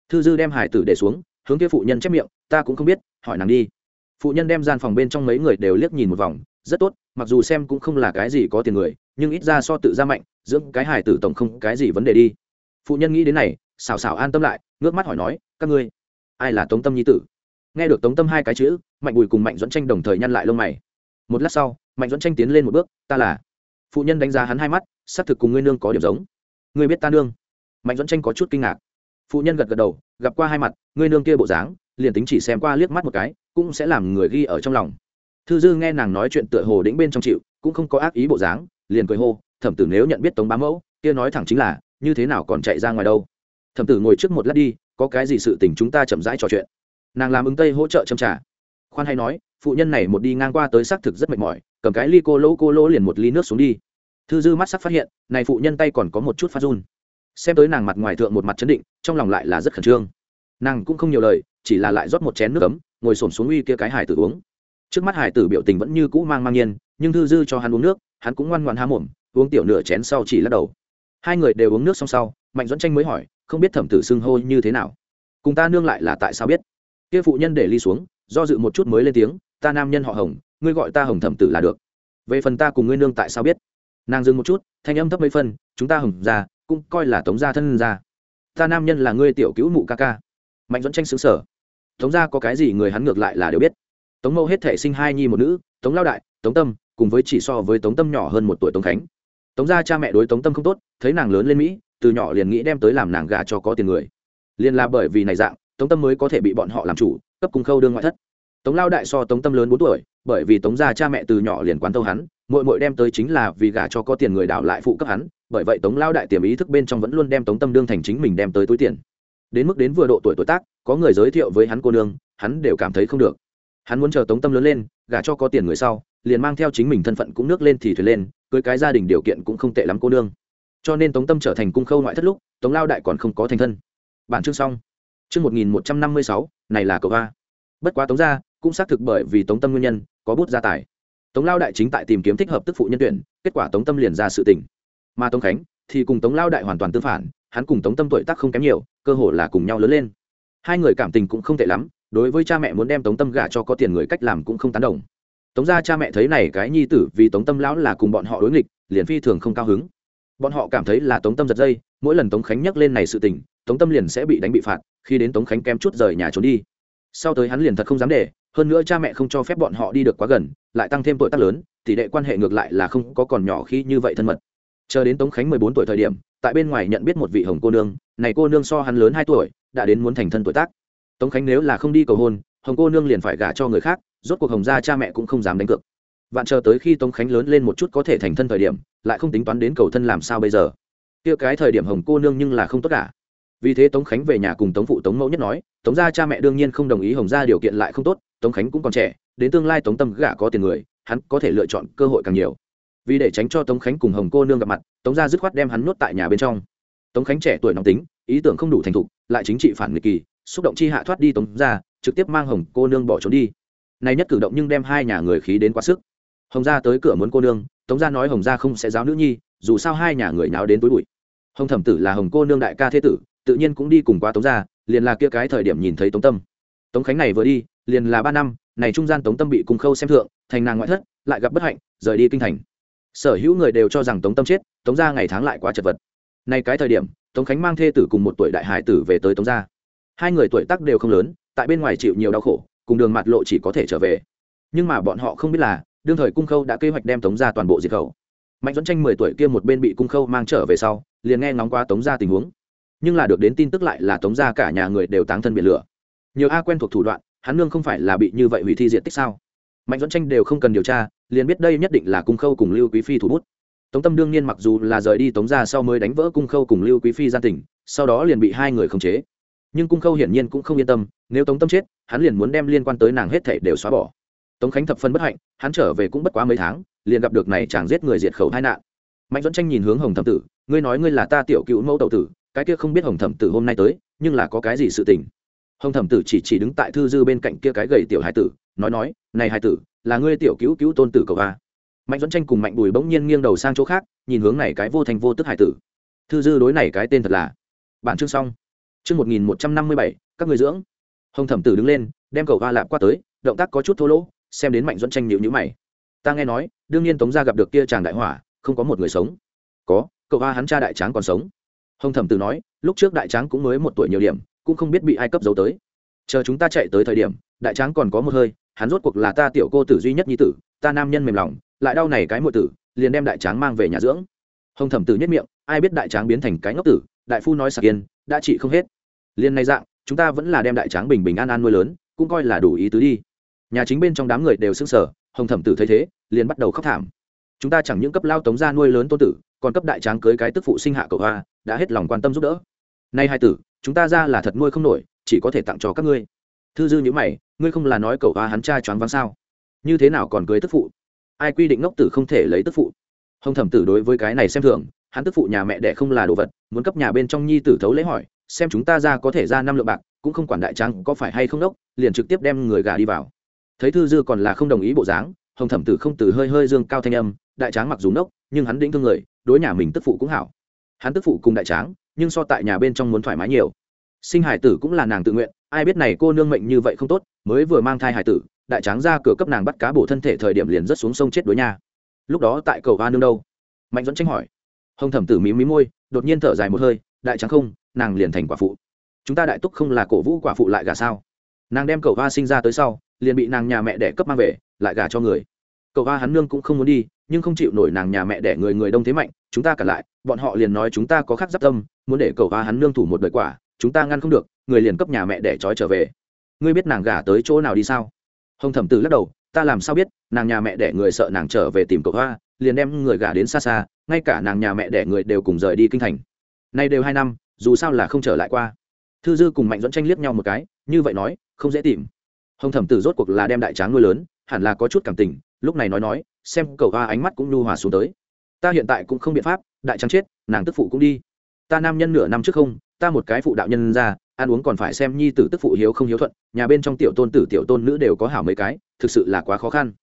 Thư dư đem hài tử để xuống, hướng kia phụ nhân chép miệng, ta cũng không biết, hỏi nàng đi. Phụ nhân đem gian phòng bên trong mấy người đều liếc nhìn một vòng, rất tốt, mặc dù xem cũng không là cái gì có tiền người, nhưng ít ra so tự ra mạnh, dưỡng cái hài tử tổng không cái gì vấn đề đi. Phụ nhân nghĩ đến này xào xào an tâm lại, ngước mắt hỏi nói, các ngươi, ai là tống tâm nhi tử? Nghe được tống tâm hai cái chữ mạnh bùi cùng mạnh dẫn tranh đồng thời nhăn lại lông mày một lát sau mạnh dẫn tranh tiến lên một bước ta là phụ nhân đánh giá hắn hai mắt xác thực cùng ngươi nương có điểm giống ngươi biết ta nương mạnh dẫn tranh có chút kinh ngạc phụ nhân gật gật đầu gặp qua hai mặt ngươi nương kia bộ dáng liền tính chỉ xem qua liếc mắt một cái cũng sẽ làm người ghi ở trong lòng thư dư nghe nàng nói chuyện tựa hồ đĩnh bên trong chịu cũng không có ác ý bộ dáng liền cười hô thẩm tử nếu nhận biết tống bá mẫu kia nói thẳng chính là như thế nào còn chạy ra ngoài đâu thẩm tử ngồi trước một lát đi có cái gì sự tình chúng ta chậm rãi trò chuyện nàng làm ứng tây hỗ trợ châm trả. Khoan hay nói, phụ nhân này một đi ngang qua tới xác thực rất mệt mỏi, cầm cái ly cô lỗ cô lỗ liền một ly nước xuống đi. Thư dư mắt sắc phát hiện, này phụ nhân tay còn có một chút phát run. Xem tới nàng mặt ngoài thượng một mặt chấn định, trong lòng lại là rất khẩn trương. Nàng cũng không nhiều lời, chỉ là lại rót một chén nước ấm, ngồi xổm xuống uy kia cái hải tử uống. Trước mắt hải tử biểu tình vẫn như cũ mang mang nhiên, nhưng thư dư cho hắn uống nước, hắn cũng ngoan ngoan há mồm, uống tiểu nửa chén sau chỉ lắc đầu. Hai người đều uống nước xong sau, mạnh dẫn tranh mới hỏi, không biết thẩm tử xưng hô như thế nào. Cùng ta nương lại là tại sao biết? Kia phụ nhân để ly xuống, do dự một chút mới lên tiếng, ta nam nhân họ hồng, ngươi gọi ta hồng thẩm tử là được. Về phần ta cùng ngươi nương tại sao biết? Nàng dừng một chút, thanh âm thấp mấy phân chúng ta hồng ra cũng coi là tống gia thân gia. Ta nam nhân là ngươi tiểu cứu mụ ca ca. Mạnh dẫn tranh xứng sở tống gia có cái gì người hắn ngược lại là đều biết. Tống mẫu hết thể sinh hai nhi một nữ, tống lao đại, tống tâm, cùng với chỉ so với tống tâm nhỏ hơn một tuổi tống khánh. Tống gia cha mẹ đối tống tâm không tốt, thấy nàng lớn lên mỹ, từ nhỏ liền nghĩ đem tới làm nàng gà cho có tiền người. Liền là bởi vì này dạng tống tâm mới có thể bị bọn họ làm chủ, cấp cung khâu đương ngoại thất. Tống lao đại so tống tâm lớn bốn tuổi, bởi vì tống gia cha mẹ từ nhỏ liền quán tâu hắn mội mội đem tới chính là vì gả cho có tiền người đảo lại phụ cấp hắn, bởi vậy tống lao đại tiềm ý thức bên trong vẫn luôn đem tống tâm đương thành chính mình đem tới túi tiền. Đến mức đến vừa độ tuổi tuổi tác, có người giới thiệu với hắn cô nương, hắn đều cảm thấy không được. Hắn muốn chờ tống tâm lớn lên, gả cho có tiền người sau, liền mang theo chính mình thân phận cũng nước lên thì thuyền lên, cưới cái gia đình điều kiện cũng không tệ lắm cô nương. Cho nên tống tâm trở thành cung khâu ngoại thất lúc, tống lao đại còn không có thành thân. Bản chương xong chương một nghìn một trăm năm mươi sáu, này là cậu A. bất quá tống gia cũng xác thực bởi vì tống tâm nguyên nhân, có bút gia tài. Tống lao đại chính tại tìm kiếm thích hợp tức phụ nhân tuyển, kết quả tống tâm liền ra sự tình. Mà tống khánh thì cùng tống lao đại hoàn toàn tương phản, hắn cùng tống tâm tuổi tác không kém nhiều, cơ hồ là cùng nhau lớn lên. Hai người cảm tình cũng không tệ lắm, đối với cha mẹ muốn đem tống tâm gả cho có tiền người cách làm cũng không tán đồng. Tống Gia cha mẹ thấy này cái nhi tử vì tống tâm lão là cùng bọn họ đối nghịch, liền phi thường không cao hứng. Bọn họ cảm thấy là tống tâm giật dây, mỗi lần tống khánh nhắc lên này sự tình, tống tâm liền sẽ bị đánh bị phạt khi đến tống khánh kém chút rời nhà trốn đi. Sau tới hắn liền thật không dám để, hơn nữa cha mẹ không cho phép bọn họ đi được quá gần, lại tăng thêm tội tác lớn, tỷ lệ quan hệ ngược lại là không có còn nhỏ khi như vậy thân mật. Chờ đến tống khánh mười bốn tuổi thời điểm, tại bên ngoài nhận biết một vị hồng cô nương, này cô nương so hắn lớn hai tuổi, đã đến muốn thành thân tuổi tác. Tống khánh nếu là không đi cầu hôn, hồng cô nương liền phải gả cho người khác, rốt cuộc hồng gia cha mẹ cũng không dám đánh cược. Vạn chờ tới khi tống khánh lớn lên một chút có thể thành thân thời điểm, lại không tính toán đến cầu thân làm sao bây giờ. Kia cái thời điểm hồng cô nương nhưng là không tốt cả vì thế tống khánh về nhà cùng tống phụ tống mẫu nhất nói, tống gia cha mẹ đương nhiên không đồng ý hồng gia điều kiện lại không tốt, tống khánh cũng còn trẻ, đến tương lai tống tâm gả có tiền người, hắn có thể lựa chọn cơ hội càng nhiều. Vì để tránh cho tống khánh cùng hồng cô nương gặp mặt, tống gia dứt khoát đem hắn nuốt tại nhà bên trong. Tống khánh trẻ tuổi nóng tính, ý tưởng không đủ thành thục, lại chính trị phản nghịch kỳ, xúc động chi hạ thoát đi tống gia, trực tiếp mang hồng cô nương bỏ trốn đi. Này nhất cử động nhưng đem hai nhà người khí đến quá sức. Hồng gia tới cửa muốn cô nương, tống gia nói hồng gia không sẽ giáo nữ nhi, dù sao hai nhà người nào đến tối bụi. Hồng thẩm tử là hồng cô nương đại ca thế tử tự nhiên cũng đi cùng qua tống gia, liền là kia cái thời điểm nhìn thấy tống tâm. Tống khánh này vừa đi, liền là ba năm, này trung gian tống tâm bị cung khâu xem thượng, thành nàng ngoại thất, lại gặp bất hạnh, rời đi kinh thành. Sở hữu người đều cho rằng tống tâm chết, tống gia ngày tháng lại quá chật vật. Nay cái thời điểm, tống khánh mang thê tử cùng một tuổi đại hải tử về tới tống gia. Hai người tuổi tác đều không lớn, tại bên ngoài chịu nhiều đau khổ, cùng đường mặt lộ chỉ có thể trở về. Nhưng mà bọn họ không biết là, đương thời cung khâu đã kế hoạch đem tống gia toàn bộ diệt khẩu. Mạnh dẫn tranh mười tuổi kia một bên bị cung khâu mang trở về sau, liền nghe ngóng qua tống gia tình huống nhưng là được đến tin tức lại là tống gia cả nhà người đều táng thân biển lửa. Nhiều a quen thuộc thủ đoạn, hắn nương không phải là bị như vậy hủy thi diện tích sao? Mạnh dẫn tranh đều không cần điều tra, liền biết đây nhất định là cung khâu cùng lưu quý phi thủ bút. Tống tâm đương nhiên mặc dù là rời đi tống ra sau mới đánh vỡ cung khâu cùng lưu quý phi gian tỉnh sau đó liền bị hai người khống chế. Nhưng cung khâu hiển nhiên cũng không yên tâm, nếu tống tâm chết, hắn liền muốn đem liên quan tới nàng hết thể đều xóa bỏ. Tống khánh thập phân bất hạnh, hắn trở về cũng bất quá mấy tháng, liền gặp được này chàng giết người diệt khẩu hai nạn. Mạnh dẫn tranh nhìn hướng hồng thẩm tử, ngươi nói ngươi là ta tiểu cựu mẫu tậu tử cái kia không biết hồng thẩm tử hôm nay tới, nhưng là có cái gì sự tình? Hồng thẩm tử chỉ chỉ đứng tại thư dư bên cạnh kia cái gầy tiểu hải tử, nói nói, này hải tử, là ngươi tiểu cứu cứu tôn tử cầu a. Mạnh dẫn tranh cùng mạnh bùi bỗng nhiên nghiêng đầu sang chỗ khác, nhìn hướng này cái vô thành vô tức hải tử. Thư dư đối này cái tên thật là bản chương xong. Chương một nghìn một trăm năm mươi bảy, các người dưỡng. Hồng thẩm tử đứng lên, đem cầu va lạp qua tới, động tác có chút thô lỗ, xem đến mạnh dẫn tranh nhịu nhữ mày. Ta nghe nói, đương nhiên tống gia gặp được kia chàng đại hỏa, không có một người sống. Có, cậu va hắn cha đại tráng còn sống hồng thẩm tử nói, lúc trước đại tráng cũng mới một tuổi nhiều điểm, cũng không biết bị ai cấp giấu tới. Chờ chúng ta chạy tới thời điểm, đại tráng còn có một hơi, hắn rốt cuộc là ta tiểu cô tử duy nhất nhi tử, ta nam nhân mềm lòng, lại đau này cái muội tử, liền đem đại tráng mang về nhà dưỡng. Hồng thẩm tử nhất miệng, ai biết đại tráng biến thành cái ngốc tử, đại phu nói sạc yên, đã trị không hết. Liền này dạng, chúng ta vẫn là đem đại tráng bình bình an an nuôi lớn, cũng coi là đủ ý tứ đi. Nhà chính bên trong đám người đều sững sờ, hồng thẩm tử thấy thế, liền bắt đầu khóc thảm. Chúng ta chẳng những cấp lao tống ra nuôi lớn tôn tử, còn cấp đại tráng cưới cái tức phụ sinh hạ cậu hoa đã hết lòng quan tâm giúp đỡ. Nay hai tử, chúng ta ra là thật nuôi không nổi, chỉ có thể tặng cho các ngươi. Thư dư nhữ mày, ngươi không là nói cậu hoa hắn cha choáng váng sao? Như thế nào còn cưới tức phụ? Ai quy định ngốc tử không thể lấy tức phụ? Hồng thẩm tử đối với cái này xem thường, hắn tức phụ nhà mẹ đẻ không là đồ vật, muốn cấp nhà bên trong nhi tử thấu lấy hỏi, xem chúng ta ra có thể ra năm lượng bạc, cũng không quản đại trang có phải hay không đốc, liền trực tiếp đem người gà đi vào. Thấy thư dư còn là không đồng ý bộ dáng, hồng thẩm tử không từ hơi hơi dương cao thanh âm, đại tráng mặc dù nốc nhưng hắn đĩnh thương người, đối nhà mình tức phụ cũng hảo hắn tức phụ cùng đại tráng, nhưng so tại nhà bên trong muốn thoải mái nhiều. Sinh hải tử cũng là nàng tự nguyện, ai biết này cô nương mệnh như vậy không tốt, mới vừa mang thai hải tử, đại tráng ra cửa cấp nàng bắt cá bổ thân thể thời điểm liền rất xuống sông chết đối nha. Lúc đó tại cầu hoa nương đâu? Mạnh dẫn tranh hỏi. Hồng thẩm tử mí mí môi, đột nhiên thở dài một hơi, đại tráng không, nàng liền thành quả phụ. Chúng ta đại túc không là cổ vũ quả phụ lại gà sao? Nàng đem cầu hoa sinh ra tới sau, liền bị nàng nhà mẹ đẻ cấp mang về, lại gà cho người cầu hoa hắn nương cũng không muốn đi, nhưng không chịu nổi nàng nhà mẹ để người người đông thế mạnh, chúng ta cả lại, bọn họ liền nói chúng ta có khắc giáp tâm, muốn để cầu hoa hắn nương thủ một đời quả, chúng ta ngăn không được, người liền cấp nhà mẹ để trói trở về. Ngươi biết nàng gả tới chỗ nào đi sao? Hồng thẩm tử lắc đầu, ta làm sao biết, nàng nhà mẹ để người sợ nàng trở về tìm cậu hoa, liền đem người gả đến xa xa, ngay cả nàng nhà mẹ để người đều cùng rời đi kinh thành. Nay đều hai năm, dù sao là không trở lại qua. Thư dư cùng mạnh dẫn tranh liếc nhau một cái, như vậy nói, không dễ tìm. Hồng thẩm tử rốt cuộc là đem đại tráng nuôi lớn, hẳn là có chút cảm tình lúc này nói nói, xem cậu hoa ánh mắt cũng nhu hòa xuống tới. Ta hiện tại cũng không biện pháp, đại tráng chết, nàng tức phụ cũng đi. Ta nam nhân nửa năm trước không, ta một cái phụ đạo nhân ra, ăn uống còn phải xem nhi tử tức phụ hiếu không hiếu thuận, nhà bên trong tiểu tôn tử, tiểu tôn nữ đều có hảo mấy cái, thực sự là quá khó khăn.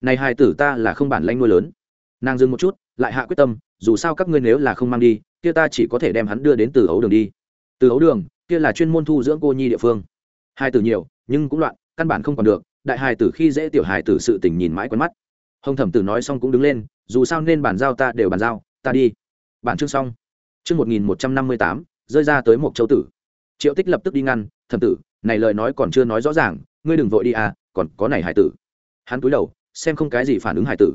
Này hai tử ta là không bản lanh nuôi lớn. Nàng dừng một chút, lại hạ quyết tâm, dù sao các ngươi nếu là không mang đi, kia ta chỉ có thể đem hắn đưa đến từ ấu đường đi. Từ ấu đường, kia là chuyên môn thu dưỡng cô nhi địa phương. Hai tử nhiều, nhưng cũng loạn, căn bản không còn được đại hài tử khi dễ tiểu hài tử sự tình nhìn mãi quen mắt. Hồng thẩm tử nói xong cũng đứng lên, dù sao nên bàn giao ta đều bàn giao, ta đi. Bản chương xong. Chương một nghìn một trăm năm mươi tám, rơi ra tới một châu tử. Triệu tích lập tức đi ngăn, thẩm tử, này lời nói còn chưa nói rõ ràng, ngươi đừng vội đi à còn có này hải tử. Hắn cúi đầu, xem không cái gì phản ứng hải tử.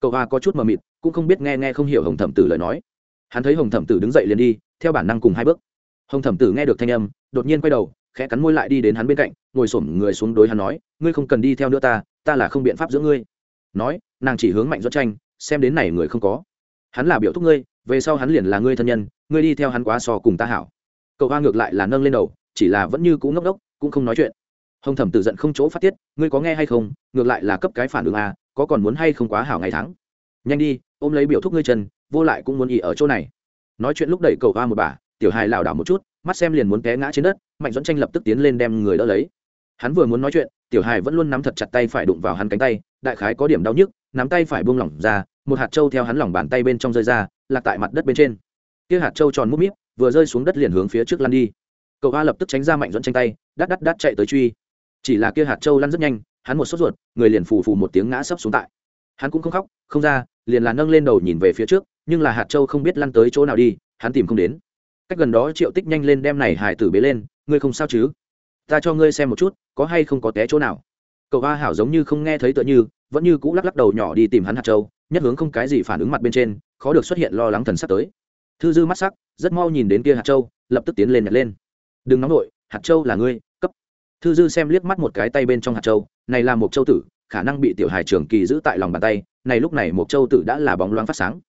Cậu hoa có chút mờ mịt, cũng không biết nghe nghe không hiểu hồng thẩm tử lời nói. Hắn thấy hồng thẩm tử đứng dậy liền đi, theo bản năng cùng hai bước. Hồng thẩm tử nghe được thanh âm, đột nhiên quay đầu khẽ cắn môi lại đi đến hắn bên cạnh, ngồi xổm người xuống đối hắn nói, ngươi không cần đi theo nữa ta ta là không biện pháp giữa ngươi. Nói, nàng chỉ hướng mạnh dẫn tranh, xem đến này người không có. Hắn là biểu thúc ngươi, về sau hắn liền là ngươi thân nhân, ngươi đi theo hắn quá so cùng ta hảo. Cậu hoa ngược lại là nâng lên đầu, chỉ là vẫn như cũ ngốc đốc cũng không nói chuyện. Hồng thẩm tự giận không chỗ phát tiết, ngươi có nghe hay không? Ngược lại là cấp cái phản ứng à có còn muốn hay không quá hảo ngày tháng? Nhanh đi, ôm lấy biểu thúc ngươi chân, vô lại cũng muốn ỉ ở chỗ này. Nói chuyện lúc đẩy cầu hoa một bà, tiểu hài lảo đảo một chút mắt xem liền muốn té ngã trên đất, mạnh dẫn tranh lập tức tiến lên đem người đỡ lấy. Hắn vừa muốn nói chuyện, tiểu hài vẫn luôn nắm thật chặt tay phải đụng vào hắn cánh tay, đại khái có điểm đau nhức, nắm tay phải buông lỏng ra, một hạt trâu theo hắn lỏng bàn tay bên trong rơi ra, lạc tại mặt đất bên trên. Kia hạt trâu tròn mút míp, vừa rơi xuống đất liền hướng phía trước lăn đi. Cậu a lập tức tránh ra mạnh dẫn tranh tay, đắt đắt đắt chạy tới truy. Chỉ là kia hạt trâu lăn rất nhanh, hắn một sốt ruột, người liền phù phù một tiếng ngã sấp xuống tại. Hắn cũng không khóc, không ra, liền là nâng lên đầu nhìn về phía trước, nhưng là hạt trâu không biết lăn tới chỗ nào đi, hắn tìm không đến cách gần đó triệu tích nhanh lên đem này hải tử bế lên, ngươi không sao chứ? Ta cho ngươi xem một chút, có hay không có té chỗ nào? Cậu a hảo giống như không nghe thấy tựa như, vẫn như cũ lắc lắc đầu nhỏ đi tìm hắn hạt châu, nhất hướng không cái gì phản ứng mặt bên trên, khó được xuất hiện lo lắng thần sắp tới. Thư dư mắt sắc, rất mau nhìn đến kia hạt châu, lập tức tiến lên nhặt lên. Đừng nóng nổi hạt châu là ngươi, cấp. Thư dư xem liếc mắt một cái tay bên trong hạt châu, này là một châu tử, khả năng bị tiểu hài trưởng kỳ giữ tại lòng bàn tay, này lúc này một châu tử đã là bóng loáng phát sáng.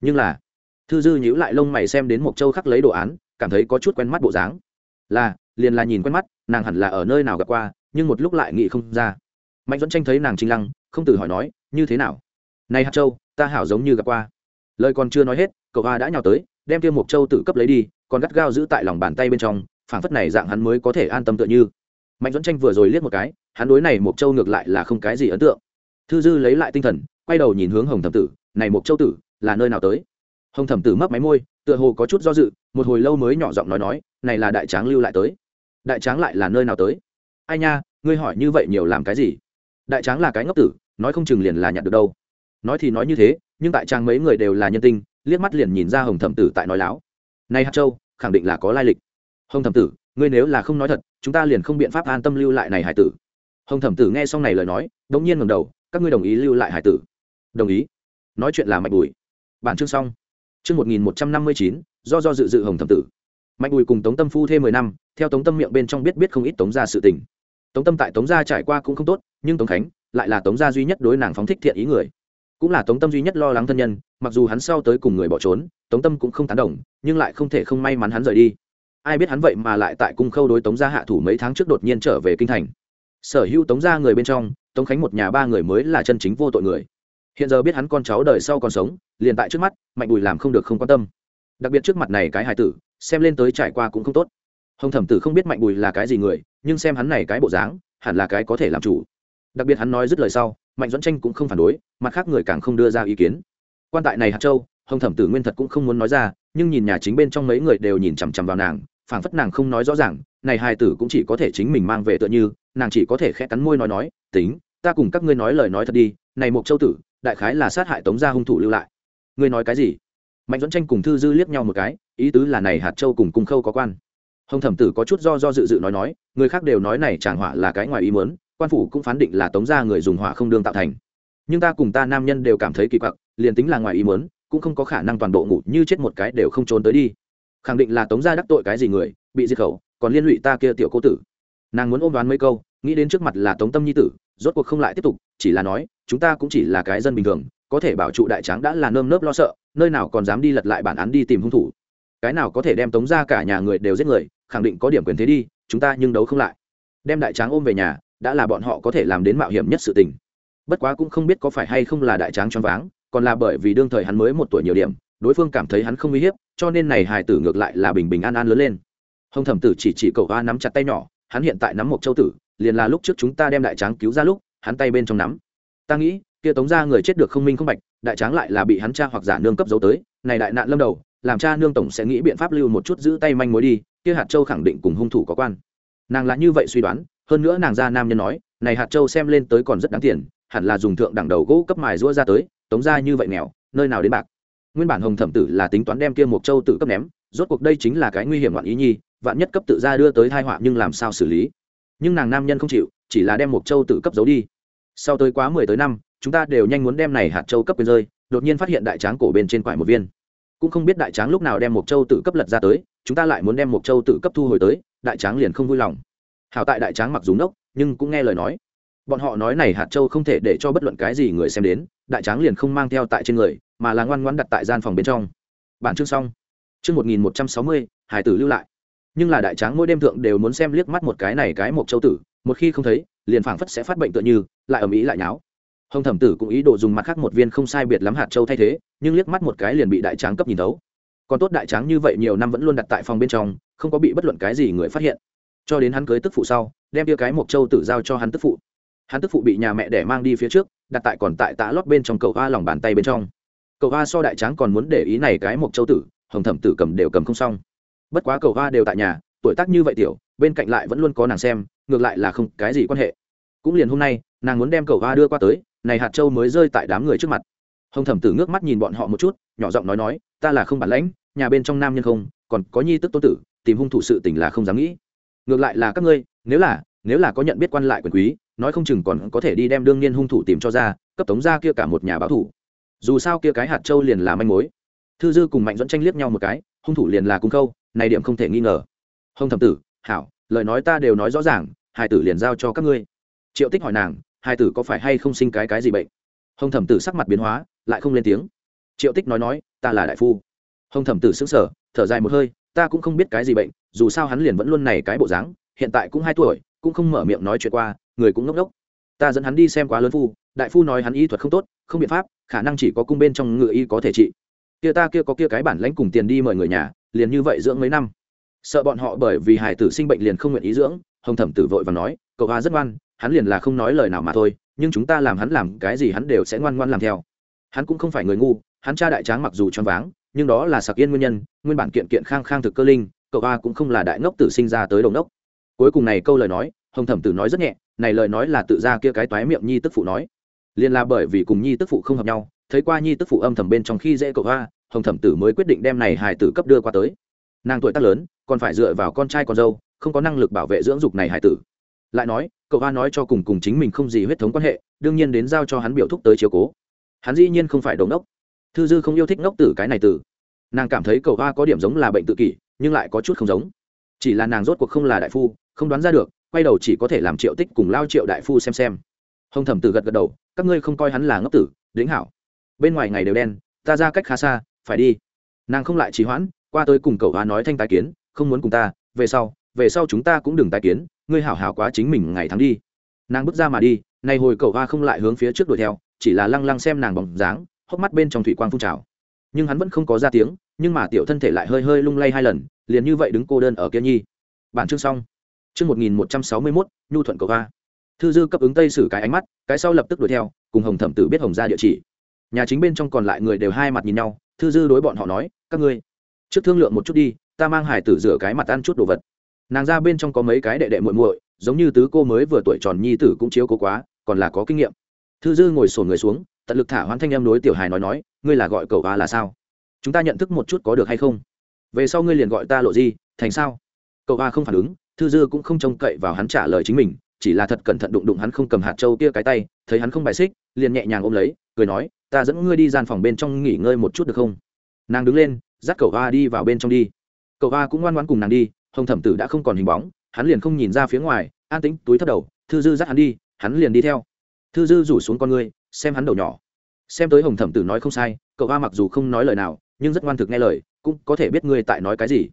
Nhưng là thư dư nhíu lại lông mày xem đến một châu khắc lấy đồ án, cảm thấy có chút quen mắt bộ dáng. Là, liền là nhìn quen mắt, nàng hẳn là ở nơi nào gặp qua, nhưng một lúc lại nghĩ không ra. Mạnh dẫn tranh thấy nàng trinh lăng, không từ hỏi nói, như thế nào? Này hạt châu, ta hảo giống như gặp qua. Lời còn chưa nói hết, cậu hoa đã nhào tới, đem kia mộc châu tự cấp lấy đi, còn gắt gao giữ tại lòng bàn tay bên trong, phảng phất này dạng hắn mới có thể an tâm tựa như. Mạnh dẫn tranh vừa rồi liếc một cái, hắn đối này mộc châu ngược lại là không cái gì ấn tượng. Thư dư lấy lại tinh thần, quay đầu nhìn hướng hồng thẩm tử, này mộc châu tử, là nơi nào tới? Hồng thẩm tử mấp máy môi, tựa hồ có chút do dự, một hồi lâu mới nhỏ giọng nói nói, này là đại tráng lưu lại tới. Đại tráng lại là nơi nào tới? Ai nha, ngươi hỏi như vậy nhiều làm cái gì? Đại tráng là cái ngốc tử, nói không chừng liền là nhặt được đâu. Nói thì nói như thế, nhưng tại trang mấy người đều là nhân tinh liếc mắt liền nhìn ra hồng thẩm tử tại nói láo. Nay hạt châu, khẳng định là có lai lịch. Hồng thẩm tử, ngươi nếu là không nói thật, chúng ta liền không biện pháp an tâm lưu lại này hải tử. Hồng thẩm tử nghe xong này lời nói đ ỗ n g nhiên ngầm đầu, các ngươi đồng ý lưu lại hải tử? Đồng ý. Nói chuyện là mạnh bùi. Bản chương xong chương một nghìn một trăm năm mươi chín, do do dự dự hồng thẩm tử. Mạnh bùi cùng tống tâm phu thêm mười năm, theo tống tâm miệng bên trong biết biết không ít tống gia sự tình. Tống tâm tại tống gia trải qua cũng không tốt, nhưng tống khánh lại là tống gia duy nhất đối nàng phóng thích thiện ý người. Cũng là tống tâm duy nhất lo lắng thân nhân, mặc dù hắn sau tới cùng người bỏ trốn, tống tâm cũng không tán đồng, nhưng lại không thể không may mắn hắn rời đi. Ai biết hắn vậy mà lại tại cung khâu đối tống gia hạ thủ mấy tháng trước đột nhiên trở về kinh thành. Sở hữu tống gia người bên trong, tống khánh một nhà ba người mới là chân chính vô tội người hiện giờ biết hắn con cháu đời sau còn sống, liền tại trước mắt, mạnh bùi làm không được không quan tâm. Đặc biệt trước mặt này cái hài tử, xem lên tới trải qua cũng không tốt. Hồng thẩm tử không biết mạnh bùi là cái gì người, nhưng xem hắn này cái bộ dáng, hẳn là cái có thể làm chủ. Đặc biệt hắn nói dứt lời sau, mạnh dẫn tranh cũng không phản đối, mặt khác người càng không đưa ra ý kiến. Quan tại này hạt châu, hồng thẩm tử nguyên thật cũng không muốn nói ra, nhưng nhìn nhà chính bên trong mấy người đều nhìn chằm chằm vào nàng, phảng phất nàng không nói rõ ràng, này hài tử cũng chỉ có thể chính mình mang về tựa như, nàng chỉ có thể khẽ cắn môi nói nói, tính, ta cùng các ngươi nói lời nói thật đi, này một châu tử đại khái là sát hại tống gia hung thủ lưu lại. Ngươi nói cái gì? Mạnh dẫn tranh cùng thư dư liếc nhau một cái, ý tứ là này hạt châu cùng cung khâu có quan. Hồng thẩm tử có chút do do dự dự nói nói, người khác đều nói này chàng họa là cái ngoài ý muốn, quan phủ cũng phán định là tống gia người dùng hỏa không đương tạo thành. Nhưng ta cùng ta nam nhân đều cảm thấy kỳ quặc, liền tính là ngoài ý muốn, cũng không có khả năng toàn bộ ngủ như chết một cái đều không trốn tới đi. Khẳng định là tống gia đắc tội cái gì người, bị diệt khẩu, còn liên lụy ta kia tiểu cô tử nàng muốn ôm đoán mấy câu, nghĩ đến trước mặt là tống tâm nhi tử, rốt cuộc không lại tiếp tục, chỉ là nói, chúng ta cũng chỉ là cái dân bình thường, có thể bảo trụ đại tráng đã là nơm nớp lo sợ, nơi nào còn dám đi lật lại bản án đi tìm hung thủ. Cái nào có thể đem tống ra cả nhà người đều giết người, khẳng định có điểm quyền thế đi, chúng ta nhưng đấu không lại. Đem đại tráng ôm về nhà, đã là bọn họ có thể làm đến mạo hiểm nhất sự tình. Bất quá cũng không biết có phải hay không là đại tráng choáng váng, còn là bởi vì đương thời hắn mới một tuổi nhiều điểm, đối phương cảm thấy hắn không uy hiếp, cho nên này hài tử ngược lại là bình bình an an lớn lên. Hồng thẩm tử chỉ chỉ cậu a nắm chặt tay nhỏ hắn hiện tại nắm một châu tử, liền là lúc trước chúng ta đem đại tráng cứu ra lúc, hắn tay bên trong nắm. Ta nghĩ, kia tống ra người chết được không minh không bạch, đại tráng lại là bị hắn cha hoặc giả nương cấp giấu tới, này đại nạn lâm đầu, làm cha nương tổng sẽ nghĩ biện pháp lưu một chút giữ tay manh mối đi, kia hạt châu khẳng định cùng hung thủ có quan. Nàng là như vậy suy đoán, hơn nữa nàng ra nam nhân nói, này hạt châu xem lên tới còn rất đáng tiền, hẳn là dùng thượng đẳng đầu gỗ cấp mài rũa ra tới, tống ra như vậy nghèo, nơi nào đến bạc. Nguyên bản hồng thẩm tử là tính toán đem kia một châu tự cấp ném, rốt cuộc đây chính là cái nguy hiểm loạn ý nhi vạn nhất cấp tự ra đưa tới thai họa nhưng làm sao xử lý? Nhưng nàng nam nhân không chịu, chỉ là đem một châu tự cấp giấu đi. Sau tới quá mười tới năm, chúng ta đều nhanh muốn đem này hạt châu cấp bên rơi, đột nhiên phát hiện đại tráng cổ bên trên quải một viên. Cũng không biết đại tráng lúc nào đem một châu tự cấp lật ra tới, chúng ta lại muốn đem một châu tự cấp thu hồi tới, đại tráng liền không vui lòng. Hảo tại đại tráng mặc dù nốc nhưng cũng nghe lời nói. Bọn họ nói này hạt châu không thể để cho bất luận cái gì người xem đến, đại tráng liền không mang theo tại trên người, mà là ngoan ngoan đặt tại gian phòng bên trong. Bản chương xong. Chương một nghìn một trăm sáu mươi, hải tử lưu lại nhưng là đại tráng mỗi đêm thượng đều muốn xem liếc mắt một cái này cái một châu tử, một khi không thấy, liền phảng phất sẽ phát bệnh tựa như, lại ầm ĩ lại nháo. Hồng thẩm tử cũng ý đồ dùng mặt khác một viên không sai biệt lắm hạt châu thay thế, nhưng liếc mắt một cái liền bị đại tráng cấp nhìn thấu. Còn tốt đại tráng như vậy nhiều năm vẫn luôn đặt tại phòng bên trong, không có bị bất luận cái gì người phát hiện. Cho đến hắn cưới tức phụ sau, đem tia cái mộc châu tử giao cho hắn tức phụ. Hắn tức phụ bị nhà mẹ để mang đi phía trước, đặt tại còn tại tã lót bên trong cậu hoa lòng bàn tay bên trong. Cậu hoa so đại tráng còn muốn để ý này cái mộc châu tử, hồng thẩm tử cầm đều cầm không xong bất quá cầu hoa đều tại nhà, tuổi tác như vậy tiểu, bên cạnh lại vẫn luôn có nàng xem, ngược lại là không cái gì quan hệ. Cũng liền hôm nay, nàng muốn đem cầu hoa đưa qua tới, này hạt châu mới rơi tại đám người trước mặt. Hồng thẩm tử ngước mắt nhìn bọn họ một chút, nhỏ giọng nói nói, ta là không bản lãnh, nhà bên trong nam nhân không, còn có nhi tức tô tử, tìm hung thủ sự tình là không dám nghĩ. Ngược lại là các ngươi, nếu là nếu là có nhận biết quan lại quyền quý, nói không chừng còn có thể đi đem đương nhiên hung thủ tìm cho ra, cấp tống ra kia cả một nhà báo thủ. Dù sao kia cái hạt châu liền là manh mối. Thư dư cùng mạnh dẫn tranh liếc nhau một cái, hung thủ liền là cung khâu này điểm không thể nghi ngờ. Hồng thẩm tử, hảo, lời nói ta đều nói rõ ràng hai tử liền giao cho các ngươi. Triệu tích hỏi nàng hai tử có phải hay không sinh cái cái gì bệnh? Hồng thẩm tử sắc mặt biến hóa, lại không lên tiếng. Triệu tích nói nói, ta là đại phu. Hồng thẩm tử xứng sở thở dài một hơi, ta cũng không biết cái gì bệnh, dù sao hắn liền vẫn luôn này cái bộ dáng, hiện tại cũng hai tuổi, cũng không mở miệng nói chuyện qua, người cũng ngốc ngốc. Ta dẫn hắn đi xem quá lớn phu, đại phu nói hắn y thuật không tốt, không biện pháp, khả năng chỉ có cung bên trong ngựa y có thể trị kia ta kia có kia cái bản lãnh cùng tiền đi mời người nhà, liền như vậy dưỡng mấy năm. Sợ bọn họ bởi vì hải tử sinh bệnh liền không nguyện ý dưỡng, hồng thẩm tử vội và nói, cậu hoa rất ngoan, hắn liền là không nói lời nào mà thôi, nhưng chúng ta làm hắn làm cái gì hắn đều sẽ ngoan ngoan làm theo. Hắn cũng không phải người ngu, hắn cha đại tráng mặc dù choáng váng, nhưng đó là sặc yên nguyên nhân, nguyên bản kiện kiện khang khang thực cơ linh, cậu hoa cũng không là đại ngốc tử sinh ra tới đồng đốc cuối cùng này câu lời nói, hồng thẩm tử nói rất nhẹ, này lời nói là tự ra kia cái toái miệng nhi tức phụ nói. Liền là bởi vì cùng nhi tức phụ không hợp nhau thấy qua nhi tức phụ âm thầm bên trong khi dễ cậu hoa, hồng thẩm tử mới quyết định đem này hài tử cấp đưa qua tới. Nàng tuổi tác lớn, còn phải dựa vào con trai con dâu, không có năng lực bảo vệ dưỡng dục này hài tử. Lại nói, cậu hoa nói cho cùng cùng chính mình không gì huyết thống quan hệ, đương nhiên đến giao cho hắn biểu thúc tới chiếu cố. Hắn dĩ nhiên không phải đống đốc thư dư không yêu thích ngốc tử cái này tử. Nàng cảm thấy cậu hoa có điểm giống là bệnh tự kỷ, nhưng lại có chút không giống. Chỉ là nàng rốt cuộc không là đại phu, không đoán ra được, quay đầu chỉ có thể làm triệu tích cùng lao triệu đại phu xem xem. Hồng thẩm tử gật gật đầu, các ngươi không coi hắn là ngốc tử, lĩnh hảo bên ngoài ngày đều đen, ta ra cách khá xa, phải đi. Nàng không lại trì hoãn, qua tới cùng cậu hoa nói thanh tái kiến, không muốn cùng ta, về sau về sau chúng ta cũng đừng tái kiến, ngươi hảo hảo quá chính mình ngày tháng đi. Nàng bước ra mà đi nay hồi cậu hoa không lại hướng phía trước đuổi theo, chỉ là lăng lăng xem nàng bóng dáng, hốc mắt bên trong thủy quang phun trào. Nhưng hắn vẫn không có ra tiếng, nhưng mà tiểu thân thể lại hơi hơi lung lay hai lần, liền như vậy đứng cô đơn ở kia nhi. Bản chương xong. Chương một nghìn một trăm sáu mươi mốt, nhu thuận cậu hoa thư dư cấp ứng tây sử cái ánh mắt, cái sau lập tức đuổi theo, cùng hồng thẩm tử biết hồng ra địa chỉ nhà chính bên trong còn lại người đều hai mặt nhìn nhau, thư dư đối bọn họ nói, các ngươi, trước thương lượng một chút đi, ta mang hải tử rửa cái mặt ăn chút đồ vật. Nàng ra bên trong có mấy cái đệ đệ muội muội, giống như tứ cô mới vừa tuổi tròn nhi tử cũng chiếu cố quá, còn là có kinh nghiệm. Thư dư ngồi sổn người xuống, tận lực thả hoán thanh em đối tiểu hài nói nói, ngươi là gọi cậu ba là sao? Chúng ta nhận thức một chút có được hay không? Về sau ngươi liền gọi ta lộ di, thành sao? Cậu ba không phản ứng, thư dư cũng không trông cậy vào hắn trả lời chính mình, chỉ là thật cẩn thận đụng đụng hắn không cầm hạt trâu kia cái tay, thấy hắn không bài xích, liền nhẹ nhàng ôm lấy, cười nói ta dẫn ngươi đi gian phòng bên trong nghỉ ngơi một chút được không? Nàng đứng lên, dắt cậu hoa đi vào bên trong đi. Cậu hoa cũng ngoan ngoan cùng nàng đi, hồng thẩm tử đã không còn hình bóng, hắn liền không nhìn ra phía ngoài, an tĩnh, túi thấp đầu, thư dư dắt hắn đi, hắn liền đi theo. Thư dư rủ xuống con ngươi, xem hắn đầu nhỏ. Xem tới hồng thẩm tử nói không sai, cậu hoa mặc dù không nói lời nào, nhưng rất ngoan thực nghe lời, cũng có thể biết ngươi tại nói cái gì.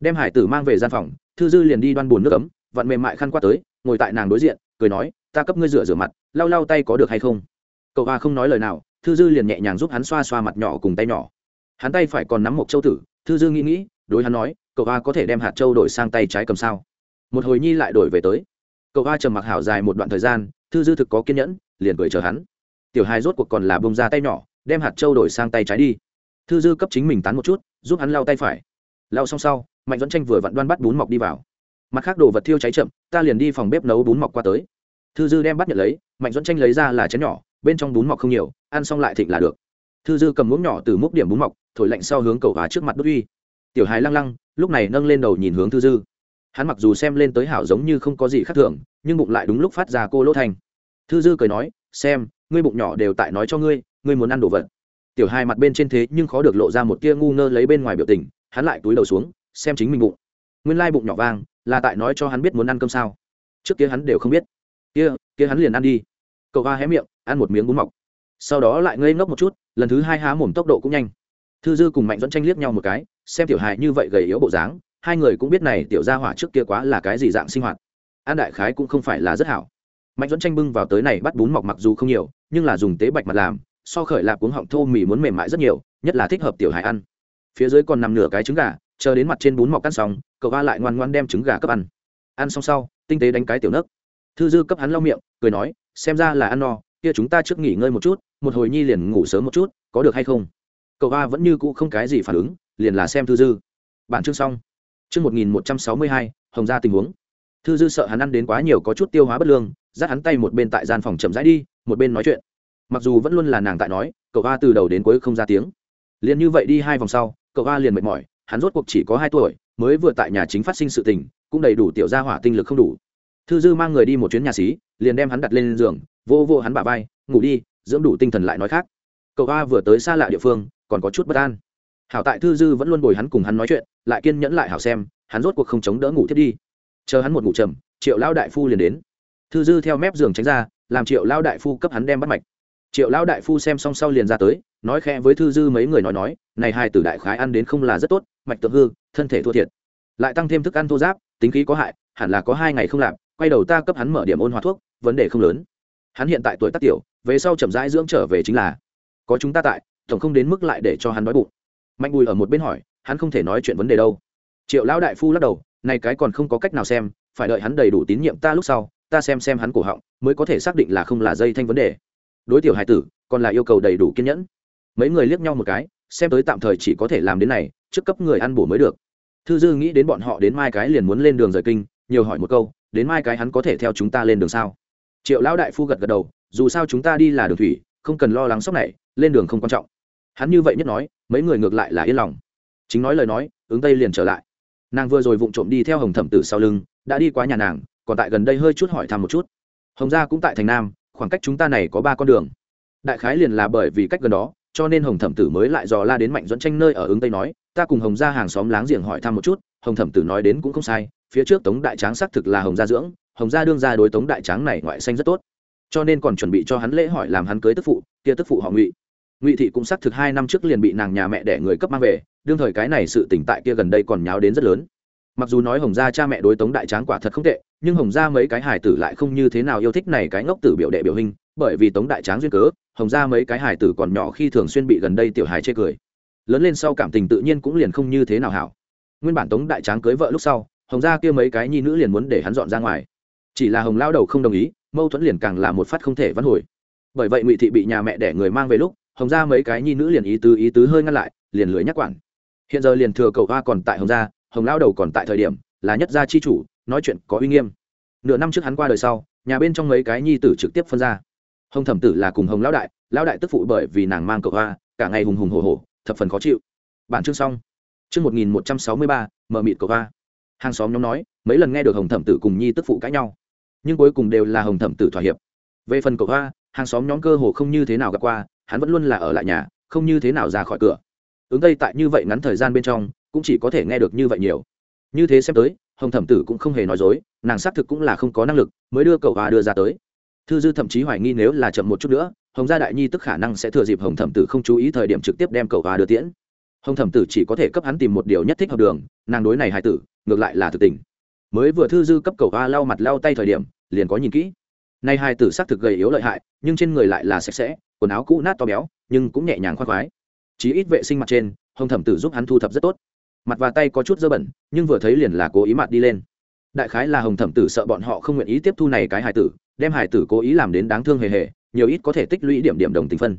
Đem hải tử mang về gian phòng, thư dư liền đi đoan bùn nước ấm, vặn mềm mại khăn qua tới, ngồi tại nàng đối diện, cười nói, ta cấp ngươi rửa rửa mặt, lau lau tay có được hay không? Cậu hoa không nói lời nào thư dư liền nhẹ nhàng giúp hắn xoa xoa mặt nhỏ cùng tay nhỏ. Hắn tay phải còn nắm một châu tử, thư dư nghĩ nghĩ, đối hắn nói, cậu ba có thể đem hạt châu đổi sang tay trái cầm sao? Một hồi nhi lại đổi về tới. Cậu ba trầm mặc hảo dài một đoạn thời gian, thư dư thực có kiên nhẫn, liền cười chờ hắn. Tiểu hai rốt cuộc còn là bông ra tay nhỏ, đem hạt châu đổi sang tay trái đi. Thư dư cấp chính mình tán một chút, giúp hắn lau tay phải. Lau xong sau, mạnh dẫn tranh vừa vặn đoan bắt bún mọc đi vào. Mặt khác đồ vật thiêu cháy chậm, ta liền đi phòng bếp nấu bún mọc qua tới. Thư dư đem bắt nhận lấy, mạnh dẫn tranh lấy ra là chén nhỏ bên trong bún mọc không nhiều, ăn xong lại thịnh là được. Thư dư cầm muỗng nhỏ từ múc điểm bún mọc, thổi lạnh sau hướng cầu hóa trước mặt đốt uy. Tiểu hài lăng lăng, lúc này nâng lên đầu nhìn hướng thư dư. Hắn mặc dù xem lên tới hảo giống như không có gì khác thường, nhưng bụng lại đúng lúc phát ra cô lỗ thành thư dư cười nói, xem, ngươi bụng nhỏ đều tại nói cho ngươi ngươi muốn ăn đồ vật. Tiểu hai mặt bên trên thế nhưng khó được lộ ra một tia ngu ngơ lấy bên ngoài biểu tình, hắn lại túi đầu xuống, xem chính mình bụng. Nguyên lai bụng nhỏ vang, là tại nói cho hắn biết muốn ăn cơm sao. Trước kia hắn đều không biết. Kia kia hắn liền ăn đi cậu hoa hé miệng, ăn một miếng bún mọc. Sau đó lại ngây ngốc một chút, lần thứ hai há mồm tốc độ cũng nhanh. Thư dư cùng mạnh dẫn tranh liếc nhau một cái, xem tiểu hài như vậy gầy yếu bộ dáng, hai người cũng biết này tiểu gia hỏa trước kia quá là cái gì dạng sinh hoạt. An đại khái cũng không phải là rất hảo. Mạnh dẫn tranh bưng vào tới này bắt bún mọc mặc dù không nhiều, nhưng là dùng tế bạch mặt làm, so khởi lạp cuống họng thô mì muốn mềm mại rất nhiều, nhất là thích hợp tiểu hải ăn. Phía dưới còn nằm nửa cái trứng gà, chờ đến mặt trên bún mọc cắt xong, cậu ba lại ngoan ngoan đem trứng gà cấp ăn. Ăn xong sau, tinh tế đánh cái tiểu nấc thư dư cấp hắn lau miệng, cười nói, xem ra là ăn no, kia chúng ta trước nghỉ ngơi một chút, một hồi nhi liền ngủ sớm một chút, có được hay không? Cậu ba vẫn như cũ không cái gì phản ứng, liền là xem thư dư. Bản chương xong. Chương một nghìn một trăm sáu mươi hai, hồng ra tình huống. Thư dư sợ hắn ăn đến quá nhiều có chút tiêu hóa bất lương, dắt hắn tay một bên tại gian phòng chậm rãi đi, một bên nói chuyện. Mặc dù vẫn luôn là nàng tại nói, cậu ba từ đầu đến cuối không ra tiếng. Liền như vậy đi hai vòng sau, cậu ba liền mệt mỏi, hắn rốt cuộc chỉ có hai tuổi, mới vừa tại nhà chính phát sinh sự tình, cũng đầy đủ tiểu gia hỏa tinh lực không đủ thư dư mang người đi một chuyến nhà xí, liền đem hắn đặt lên giường, vô vô hắn bả vai, ngủ đi, dưỡng đủ tinh thần lại nói khác. Cậu ba vừa tới xa lạ địa phương, còn có chút bất an. Hảo tại thư dư vẫn luôn bồi hắn cùng hắn nói chuyện, lại kiên nhẫn lại hảo xem, hắn rốt cuộc không chống đỡ ngủ thiết đi. Chờ hắn một ngủ trầm, triệu lao đại phu liền đến. Thư dư theo mép giường tránh ra, làm triệu lao đại phu cấp hắn đem bắt mạch. Triệu lao đại phu xem xong sau liền ra tới, nói khẽ với thư dư mấy người nói nói, này hai tử đại khái ăn đến không là rất tốt, mạch tượng hư, thân thể thua thiệt. Lại tăng thêm thức ăn thô giáp, tính khí có hại, hẳn là có hai ngày không làm quay đầu ta cấp hắn mở điểm ôn hòa thuốc, vấn đề không lớn. Hắn hiện tại tuổi tác tiểu, về sau chậm rãi dưỡng trở về chính là, có chúng ta tại, tổng không đến mức lại để cho hắn đói bụng. Mạnh bùi ở một bên hỏi, hắn không thể nói chuyện vấn đề đâu. Triệu lão đại phu lắc đầu, này cái còn không có cách nào xem, phải đợi hắn đầy đủ tín nhiệm ta lúc sau, ta xem xem hắn cổ họng, mới có thể xác định là không là dây thanh vấn đề. Đối tiểu hải tử, còn là yêu cầu đầy đủ kiên nhẫn. Mấy người liếc nhau một cái, xem tới tạm thời chỉ có thể làm đến này, trước cấp người ăn bổ mới được. Thư dư nghĩ đến bọn họ đến mai cái liền muốn lên đường rời kinh, nhiều hỏi một câu đến mai cái hắn có thể theo chúng ta lên đường sao? Triệu lão đại phu gật gật đầu, dù sao chúng ta đi là đường thủy, không cần lo lắng sốc này, lên đường không quan trọng. Hắn như vậy nhất nói, mấy người ngược lại là yên lòng. Chính nói lời nói, ứng tây liền trở lại. Nàng vừa rồi vụng trộm đi theo hồng thẩm tử sau lưng, đã đi qua nhà nàng, còn tại gần đây hơi chút hỏi thăm một chút. Hồng gia cũng tại thành nam, khoảng cách chúng ta này có ba con đường. Đại khái liền là bởi vì cách gần đó, cho nên hồng thẩm tử mới lại dò la đến mạnh dẫn tranh nơi ở ứng tây nói, ta cùng hồng gia hàng xóm láng giềng hỏi thăm một chút, hồng thẩm tử nói đến cũng không sai phía trước tống đại tráng xác thực là hồng gia dưỡng, hồng gia đương ra đối tống đại tráng này ngoại xanh rất tốt. Cho nên còn chuẩn bị cho hắn lễ hỏi làm hắn cưới tức phụ, kia tức phụ họ ngụy. Ngụy thị cũng xác thực hai năm trước liền bị nàng nhà mẹ đẻ người cấp mang về, đương thời cái này sự tỉnh tại kia gần đây còn nháo đến rất lớn. Mặc dù nói hồng gia cha mẹ đối tống đại tráng quả thật không tệ, nhưng hồng gia mấy cái hài tử lại không như thế nào yêu thích này cái ngốc tử biểu đệ biểu hình, bởi vì tống đại tráng duyên cớ, hồng gia mấy cái hài tử còn nhỏ khi thường xuyên bị gần đây tiểu hài chê cười. Lớn lên sau cảm tình tự nhiên cũng liền không như thế nào hảo. Nguyên bản tống đại tráng cưới vợ lúc sau hồng gia kia mấy cái nhi nữ liền muốn để hắn dọn ra ngoài. Chỉ là hồng lao đầu không đồng ý, mâu thuẫn liền càng là một phát không thể văn hồi. Bởi vậy ngụy thị bị nhà mẹ đẻ người mang về lúc, hồng gia mấy cái nhi nữ liền ý tứ ý tứ hơi ngăn lại, liền lưới nhắc quản. Hiện giờ liền thừa cầu hoa còn tại hồng gia, hồng lao đầu còn tại thời điểm, là nhất gia chi chủ, nói chuyện có uy nghiêm. Nửa năm trước hắn qua đời sau, nhà bên trong mấy cái nhi tử trực tiếp phân ra. Hồng thẩm tử là cùng hồng lão đại lão đại tức phụ bởi vì nàng mang cậu hoa, cả ngày hùng hùng hổ hổ, thập phần khó chịu. Bản chương xong. Chương một nghìn một trăm sáu mươi ba mờ mịt cậu hoa hàng xóm nhóm nói, mấy lần nghe được hồng thẩm tử cùng nhi tức phụ cãi nhau, nhưng cuối cùng đều là hồng thẩm tử thỏa hiệp. Về phần cậu hoa, hàng xóm nhóm cơ hồ không như thế nào gặp qua, hắn vẫn luôn là ở lại nhà, không như thế nào ra khỏi cửa. Ứng tây tại như vậy ngắn thời gian bên trong, cũng chỉ có thể nghe được như vậy nhiều. Như thế xem tới, hồng thẩm tử cũng không hề nói dối, nàng xác thực cũng là không có năng lực mới đưa cậu hoa đưa ra tới. Thư dư thậm chí hoài nghi nếu là chậm một chút nữa, hồng gia đại nhi tức khả năng sẽ thừa dịp hồng thẩm tử không chú ý thời điểm trực tiếp đem cậu hoa đưa tiễn hồng thẩm tử chỉ có thể cấp hắn tìm một điều nhất thích hợp đường, nàng đối này hài tử, ngược lại là thực tình. Mới vừa thư dư cấp cầu hoa lau mặt lau tay thời điểm, liền có nhìn kỹ. Nay hài tử xác thực gầy yếu lợi hại, nhưng trên người lại là sạch sẽ, quần áo cũ nát to béo, nhưng cũng nhẹ nhàng khoác khoái. Chí ít vệ sinh mặt trên, hồng thẩm tử giúp hắn thu thập rất tốt. Mặt và tay có chút dơ bẩn, nhưng vừa thấy liền là cố ý mặt đi lên. Đại khái là hồng thẩm tử sợ bọn họ không nguyện ý tiếp thu này cái hài tử, đem hài tử cố ý làm đến đáng thương hề hề, nhiều ít có thể tích lũy điểm điểm đồng tình phân.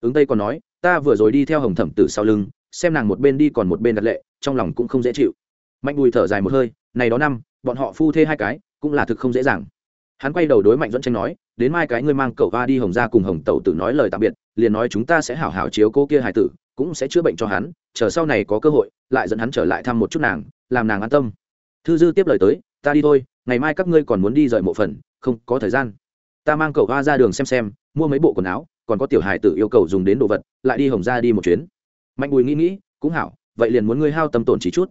Ứng tây còn nói, ta vừa rồi đi theo hồng thẩm tử sau lưng xem nàng một bên đi còn một bên đặt lệ, trong lòng cũng không dễ chịu. Mạnh bùi thở dài một hơi, này đó năm, bọn họ phu thê hai cái, cũng là thực không dễ dàng. Hắn quay đầu đối mạnh dẫn tranh nói, đến mai cái ngươi mang cậu va đi hồng ra cùng hồng tẩu tử nói lời tạm biệt, liền nói chúng ta sẽ hảo hảo chiếu cô kia hài tử, cũng sẽ chữa bệnh cho hắn, chờ sau này có cơ hội, lại dẫn hắn trở lại thăm một chút nàng, làm nàng an tâm. Thư dư tiếp lời tới, ta đi thôi, ngày mai các ngươi còn muốn đi rời mộ phần, không có thời gian. Ta mang cậu va ra đường xem xem, mua mấy bộ quần áo, còn có tiểu hài tử yêu cầu dùng đến đồ vật, lại đi hồng ra đi một chuyến mạnh bùi nghĩ nghĩ, cũng hảo, vậy liền muốn ngươi hao tâm tổn trí chút.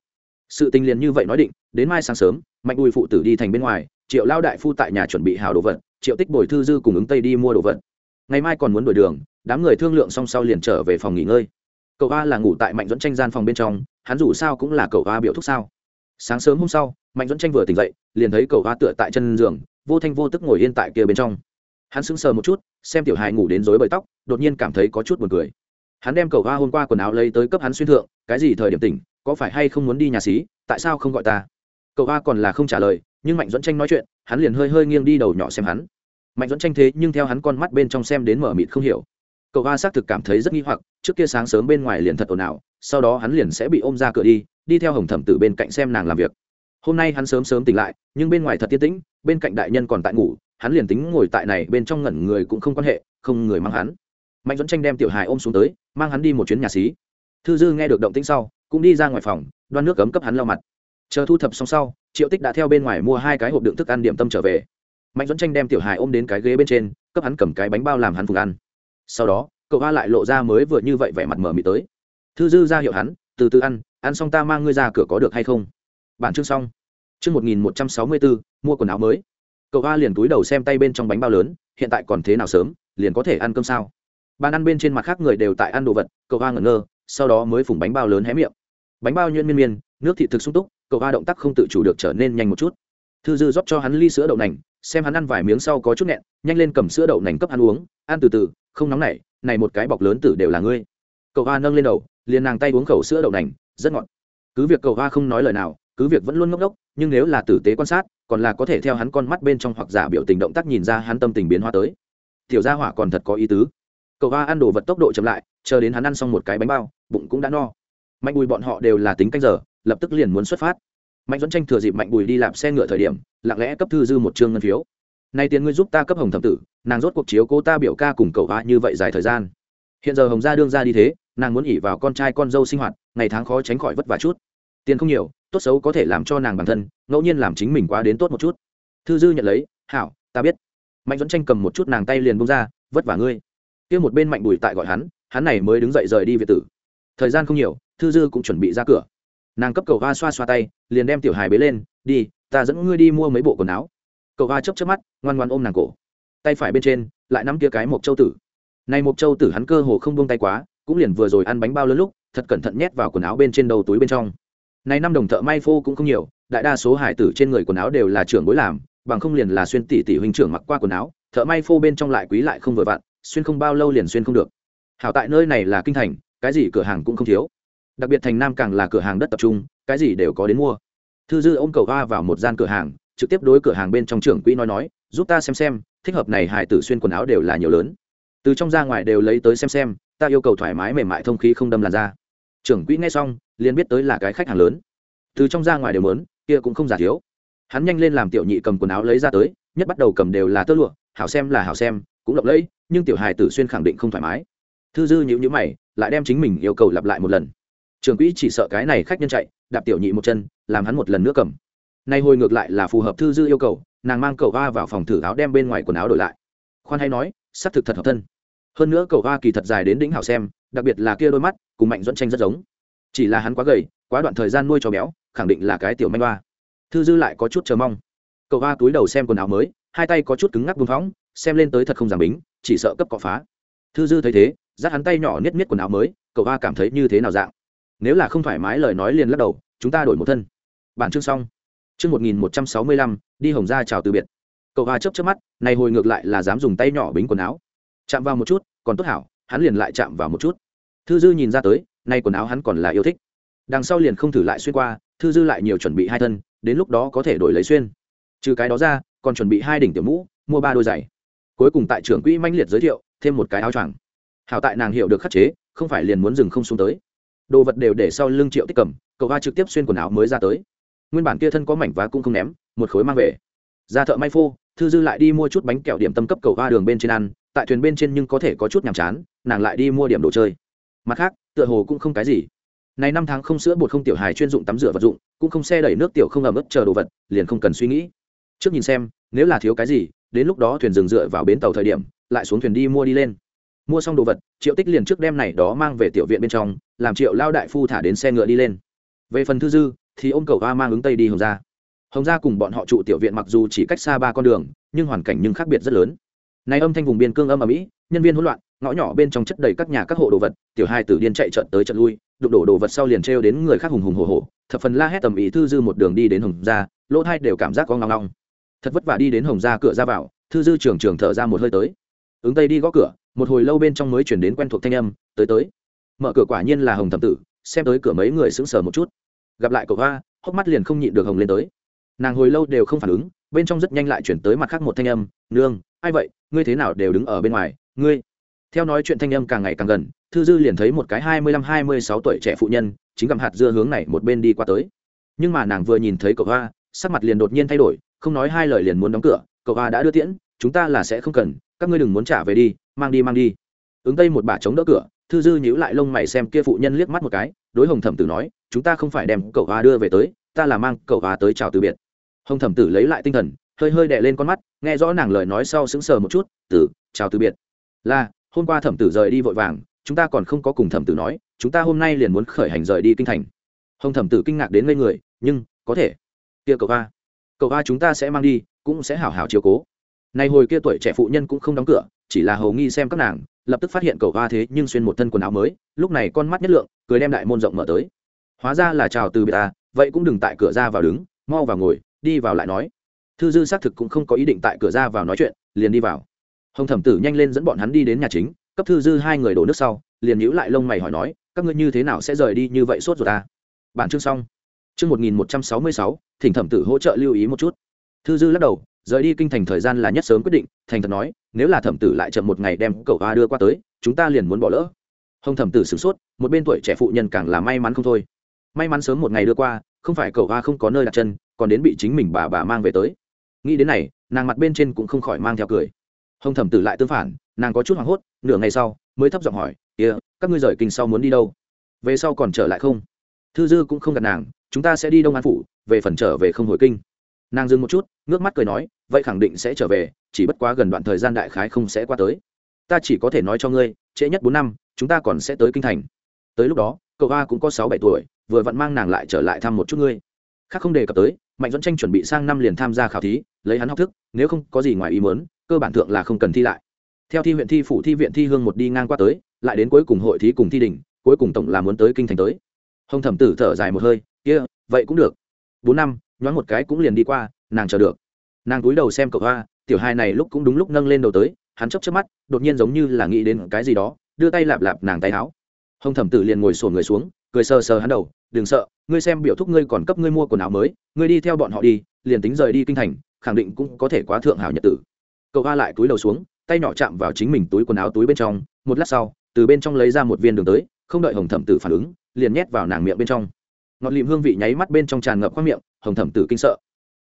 Sự tình liền như vậy nói định, đến mai sáng sớm, mạnh bùi phụ tử đi thành bên ngoài, triệu lao đại phu tại nhà chuẩn bị hảo đồ vật, triệu tích bồi thư dư cùng ứng tây đi mua đồ vật. Ngày mai còn muốn đổi đường, đám người thương lượng xong sau liền trở về phòng nghỉ ngơi. Cậu a là ngủ tại mạnh dẫn tranh gian phòng bên trong, hắn dù sao cũng là cậu a biểu thúc sao. Sáng sớm hôm sau, mạnh dẫn tranh vừa tỉnh dậy, liền thấy cậu a tựa tại chân giường, vô thanh vô tức ngồi yên tại kia bên trong. Hắn sững sờ một chút, xem tiểu hài ngủ đến rối bời tóc, đột nhiên cảm thấy có chút buồn cười hắn đem cầu hoa hôm qua quần áo lấy tới cấp hắn xuyên thượng, cái gì thời điểm tỉnh, có phải hay không muốn đi nhà xí, tại sao không gọi ta? Cầu hoa còn là không trả lời, nhưng mạnh dẫn tranh nói chuyện, hắn liền hơi hơi nghiêng đi đầu nhỏ xem hắn. Mạnh dẫn tranh thế nhưng theo hắn con mắt bên trong xem đến mở mịt không hiểu. Cậu hoa xác thực cảm thấy rất nghi hoặc, trước kia sáng sớm bên ngoài liền thật ồn ào, sau đó hắn liền sẽ bị ôm ra cửa đi đi theo hồng thẩm Tử bên cạnh xem nàng làm việc. Hôm nay hắn sớm sớm tỉnh lại, nhưng bên ngoài thật tiết tĩnh, bên cạnh đại nhân còn tại ngủ, hắn liền tính ngồi tại này bên trong ngẩn người cũng không quan hệ, không người mang hắn mạnh dẫn tranh đem tiểu hài ôm xuống tới, mang hắn đi một chuyến nhà xí. Thư dư nghe được động tĩnh sau, cũng đi ra ngoài phòng, đoan nước cấm cấp hắn lau mặt. Chờ thu thập xong sau, triệu tích đã theo bên ngoài mua hai cái hộp đựng thức ăn điểm tâm trở về. Mạnh dẫn tranh đem tiểu hài ôm đến cái ghế bên trên, cấp hắn cầm cái bánh bao làm hắn phục ăn. Sau đó, cậu hoa lại lộ ra mới vừa như vậy vẻ mặt mở mị tới. Thư dư ra hiệu hắn, từ từ ăn ăn xong ta mang ngươi ra cửa có được hay không? Bản chương xong. Chương một nghìn một trăm sáu mươi bốn mua quần áo mới. Cậu hoa liền túi đầu xem tay bên trong bánh bao lớn, hiện tại còn thế nào sớm, liền có thể ăn cơm sao? Bàn ăn bên trên mặt khác người đều tại ăn đồ vật, cậu hoa ngẩn ngơ, sau đó mới phủng bánh bao lớn hé miệng. Bánh bao nhuyễn miên miên, nước thị thực sung túc, cậu hoa động tác không tự chủ được trở nên nhanh một chút. Thư dư rót cho hắn ly sữa đậu nành, xem hắn ăn vài miếng sau có chút nghẹn, nhanh lên cầm sữa đậu nành cấp ăn uống, ăn từ từ, không nóng nảy, này một cái bọc lớn tử đều là ngươi. Cậu hoa nâng lên đầu, liền nàng tay uống khẩu sữa đậu nành, rất ngọt. Cứ việc cậu hoa không nói lời nào, cứ việc vẫn luôn ngốc ngốc, nhưng nếu là tử tế quan sát, còn là có thể theo hắn con mắt bên trong hoặc giả biểu tình động tác nhìn ra hắn tâm tình biến hóa tới. Tiểu gia hỏa còn thật có ý tứ cậu hoa ăn đồ vật tốc độ chậm lại, chờ đến hắn ăn xong một cái bánh bao, bụng cũng đã no. Mạnh bùi bọn họ đều là tính canh giờ, lập tức liền muốn xuất phát. Mạnh dẫn tranh thừa dịp mạnh bùi đi làm xe ngựa thời điểm, lặng lẽ cấp thư dư một chương ngân phiếu. Nay tiền ngươi giúp ta cấp hồng thẩm tử, nàng rốt cuộc chiếu cô ta biểu ca cùng cậu hoa như vậy dài thời gian. Hiện giờ hồng gia đương ra đi thế, nàng muốn ỉ vào con trai con dâu sinh hoạt, ngày tháng khó tránh khỏi vất vả chút. Tiền không nhiều, tốt xấu có thể làm cho nàng bản thân, ngẫu nhiên làm chính mình quá đến tốt một chút. Thư dư nhận lấy, hảo, ta biết. Mạnh dẫn tranh cầm một chút nàng tay liền bông ra, vất vả ngươi kia một bên mạnh bùi tại gọi hắn hắn này mới đứng dậy rời đi việt tử. Thời gian không nhiều, thư dư cũng chuẩn bị ra cửa. Nàng cấp cầu hoa xoa xoa tay, liền đem tiểu hài bế lên, đi, ta dẫn ngươi đi mua mấy bộ quần áo. Cầu hoa chấp chấp mắt, ngoan ngoan ôm nàng cổ. Tay phải bên trên, lại nắm kia cái mộc châu tử. Này mộc châu tử hắn cơ hồ không buông tay quá, cũng liền vừa rồi ăn bánh bao lớn lúc, thật cẩn thận nhét vào quần áo bên trên đầu túi bên trong. Này năm đồng thợ may phô cũng không nhiều, đại đa số hải tử trên người quần áo đều là trưởng bối làm, bằng không liền là xuyên tỷ tỷ huynh trưởng mặc qua quần áo, thợ may phô bên trong lại quý lại không vừa vặn xuyên không bao lâu liền xuyên không được. Hảo tại nơi này là kinh thành, cái gì cửa hàng cũng không thiếu. Đặc biệt thành nam càng là cửa hàng đất tập trung, cái gì đều có đến mua. Thư dư ôm cầu hoa vào một gian cửa hàng, trực tiếp đối cửa hàng bên trong trưởng quỹ nói nói, giúp ta xem xem, thích hợp này hải tử xuyên quần áo đều là nhiều lớn. Từ trong ra ngoài đều lấy tới xem xem, ta yêu cầu thoải mái mềm mại thông khí không đâm làn da. Trưởng quỹ nghe xong, liền biết tới là cái khách hàng lớn. Từ trong ra ngoài đều mớn kia cũng không giả thiếu. Hắn nhanh lên làm tiểu nhị cầm quần áo lấy ra tới, nhất bắt đầu cầm đều là tơ lụa, hảo xem là hảo xem cũng lộng lẫy, nhưng tiểu hài tử xuyên khẳng định không thoải mái. Thư dư nhữ nhữ mày, lại đem chính mình yêu cầu lặp lại một lần. Trường quỹ chỉ sợ cái này khách nhân chạy, đạp tiểu nhị một chân, làm hắn một lần nữa cầm. Nay hồi ngược lại là phù hợp thư dư yêu cầu, nàng mang cậu hoa vào phòng thử áo đem bên ngoài quần áo đổi lại. Khoan hay nói, xác thực thật hợp thân. Hơn nữa cậu hoa kỳ thật dài đến đỉnh hảo xem, đặc biệt là kia đôi mắt, cùng mạnh dẫn tranh rất giống. Chỉ là hắn quá gầy, quá đoạn thời gian nuôi cho béo, khẳng định là cái tiểu manh hoa. Thư dư lại có chút chờ mong. Cậu hoa túi đầu xem quần áo mới hai tay có chút cứng ngắc buông phóng, xem lên tới thật không giảm bính, chỉ sợ cấp cọ phá. Thư dư thấy thế, dắt hắn tay nhỏ niết niết quần áo mới, cậu hoa cảm thấy như thế nào dạng? Nếu là không thoải mái lời nói liền lắc đầu, chúng ta đổi một thân. Bản chương xong. Chương một nghìn một trăm sáu mươi lăm, đi hồng ra chào từ biệt. Cậu hoa chấp chấp mắt, này hồi ngược lại là dám dùng tay nhỏ bính quần áo. Chạm vào một chút, còn tốt hảo, hắn liền lại chạm vào một chút. Thư dư nhìn ra tới nay quần áo hắn còn là yêu thích. Đằng sau liền không thử lại xuyên qua, thư dư lại nhiều chuẩn bị hai thân, đến lúc đó có thể đổi lấy xuyên. Trừ cái đó ra còn chuẩn bị hai đỉnh tiểu mũ, mua ba đôi giày. Cuối cùng tại trưởng quỹ manh liệt giới thiệu, thêm một cái áo choàng. Hảo tại nàng hiểu được khắc chế, không phải liền muốn dừng không xuống tới. Đồ vật đều để sau lưng triệu tích cầm, cậu hoa trực tiếp xuyên quần áo mới ra tới. Nguyên bản kia thân có mảnh vá cũng không ném, một khối mang về. Ra thợ may phô, thư dư lại đi mua chút bánh kẹo điểm tâm cấp cầu hoa đường bên trên ăn, tại thuyền bên trên nhưng có thể có chút nhàm chán, nàng lại đi mua điểm đồ chơi. Mặt khác, tựa hồ cũng không cái gì. Này năm tháng không sữa bột không tiểu hài chuyên dụng tắm rửa vật dụng, cũng không xe đẩy nước tiểu không ẩm ướt chờ đồ vật, liền không cần suy nghĩ. Trước nhìn xem nếu là thiếu cái gì, đến lúc đó thuyền dừng dựa vào bến tàu thời điểm, lại xuống thuyền đi mua đi lên. Mua xong đồ vật, triệu tích liền trước đem này đó mang về tiểu viện bên trong, làm triệu lao đại phu thả đến xe ngựa đi lên. Về phần thư dư, thì ôm cầu ga mang ứng tây đi hồng gia. Hồng gia cùng bọn họ trụ tiểu viện mặc dù chỉ cách xa ba con đường, nhưng hoàn cảnh nhưng khác biệt rất lớn. Này âm thanh vùng biên cương âm ở mỹ nhân viên hỗn loạn, ngõ nhỏ bên trong chất đầy các nhà các hộ đồ vật, tiểu hai tử điên chạy trận tới trận lui, đụng đổ đồ vật sau liền trêu đến người khác hùng hùng hồ hồ thập phần la hét tầm ý thư dư một đường đi đến hồng gia, lỗ hai đều cảm giác có ngong ngong thật vất vả đi đến hồng gia cửa ra vào, thư dư trường trường thở ra một hơi tới. Ứng tây đi gõ cửa, một hồi lâu bên trong mới chuyển đến quen thuộc thanh âm, tới tới. Mở cửa quả nhiên là hồng thẩm tử, xem tới cửa mấy người sững sờ một chút. Gặp lại cậu hoa, hốc mắt liền không nhịn được hồng lên tới. Nàng hồi lâu đều không phản ứng, bên trong rất nhanh lại chuyển tới mặt khác một thanh âm, nương, ai vậy? Ngươi thế nào đều đứng ở bên ngoài, ngươi? Theo nói chuyện thanh âm càng ngày càng gần, thư dư liền thấy một cái hai mươi lăm, hai mươi sáu tuổi trẻ phụ nhân, chính gặm hạt dưa hướng này một bên đi qua tới. Nhưng mà nàng vừa nhìn thấy cậu hoa, sắc mặt liền đột nhiên thay đổi không nói hai lời liền muốn đóng cửa, cậu a đã đưa tiễn, chúng ta là sẽ không cần, các ngươi đừng muốn trả về đi, mang đi mang đi. Ứng tây một bà chống đỡ cửa, thư dư nhíu lại lông mày xem kia phụ nhân liếc mắt một cái, đối hồng thẩm tử nói, chúng ta không phải đem cậu a đưa về tới, ta là mang cậu a tới chào từ biệt. Hồng thẩm tử lấy lại tinh thần, hơi hơi đè lên con mắt, nghe rõ nàng lời nói sau sững sờ một chút, tử, chào từ biệt. Là, hôm qua thẩm tử rời đi vội vàng, chúng ta còn không có cùng thẩm tử nói, chúng ta hôm nay liền muốn khởi hành rời đi kinh thành. Hồng thẩm tử kinh ngạc đến ngây người, nhưng, có thể. Kia cậu a cậu hoa chúng ta sẽ mang đi, cũng sẽ hảo hảo chiều cố. Nay hồi kia tuổi trẻ phụ nhân cũng không đóng cửa, chỉ là hầu nghi xem các nàng, lập tức phát hiện cậu hoa thế nhưng xuyên một thân quần áo mới, lúc này con mắt nhất lượng, cười đem đại môn rộng mở tới. Hóa ra là chào từ biệt ta, vậy cũng đừng tại cửa ra vào đứng, mau vào ngồi, đi vào lại nói. Thư dư xác thực cũng không có ý định tại cửa ra vào nói chuyện, liền đi vào. Hồng thẩm tử nhanh lên dẫn bọn hắn đi đến nhà chính, cấp thư dư hai người đổ nước sau, liền nhíu lại lông mày hỏi nói, các ngươi như thế nào sẽ rời đi như vậy sốt rồi ta? Bản chương xong chương một nghìn một trăm sáu mươi sáu thỉnh thẩm tử hỗ trợ lưu ý một chút. Thư dư lắc đầu rời đi kinh thành thời gian là nhất sớm quyết định thành thật nói nếu là thẩm tử lại chậm một ngày đem cậu hoa đưa qua tới chúng ta liền muốn bỏ lỡ. Hồng thẩm tử sửng sốt một bên tuổi trẻ phụ nhân càng là may mắn không thôi. May mắn sớm một ngày đưa qua không phải cậu hoa không có nơi đặt chân còn đến bị chính mình bà bà mang về tới. Nghĩ đến này nàng mặt bên trên cũng không khỏi mang theo cười. Hồng thẩm tử lại tương phản nàng có chút hoảng hốt nửa ngày sau mới thấp giọng hỏi kia、yeah, các ngươi rời kinh sau muốn đi đâu? Về sau còn trở lại không? Thư dư cũng không gật nàng chúng ta sẽ đi đông an phủ, về phần trở về không hồi kinh. Nàng dừng một chút, ngước mắt cười nói, vậy khẳng định sẽ trở về, chỉ bất quá gần đoạn thời gian đại khái không sẽ qua tới. Ta chỉ có thể nói cho ngươi, trễ nhất bốn năm, chúng ta còn sẽ tới kinh thành. Tới lúc đó, cậu a cũng có sáu bảy tuổi, vừa vặn mang nàng lại trở lại thăm một chút ngươi. Khác không đề cập tới, mạnh dẫn tranh chuẩn bị sang năm liền tham gia khảo thí, lấy hắn học thức, nếu không có gì ngoài ý mớn cơ bản thượng là không cần thi lại. Theo thi huyện thi phủ thi viện thi hương một đi ngang qua tới, lại đến cuối cùng hội thí cùng thi đỉnh, cuối cùng tổng là muốn tới kinh thành tới hồng thẩm tử thở dài một hơi, kia, vậy cũng được. Bốn năm, nhoáng một cái cũng liền đi qua, nàng chờ được. Nàng cúi đầu xem cậu hoa tiểu hai này lúc cũng đúng lúc nâng lên đầu tới, hắn chốc chớp mắt, đột nhiên giống như là nghĩ đến cái gì đó, đưa tay lạp lạp nàng tay áo. Hồng thẩm tử liền ngồi sổ người xuống, cười sờ sờ hắn đầu, đừng sợ, ngươi xem biểu thúc ngươi còn cấp ngươi mua quần áo mới, ngươi đi theo bọn họ đi, liền tính rời đi kinh thành, khẳng định cũng có thể quá thượng hảo nhật tử. Cậu hoa lại túi đầu xuống, tay nhỏ chạm vào chính mình túi quần áo túi bên trong, một lát sau, từ bên trong lấy ra một viên đường tới, không đợi hồng thẩm tử phản ứng liền nhét vào nàng miệng bên trong. Ngọt lìm hương vị nháy mắt bên trong tràn ngập khoác miệng, hồng thẩm tử kinh sợ.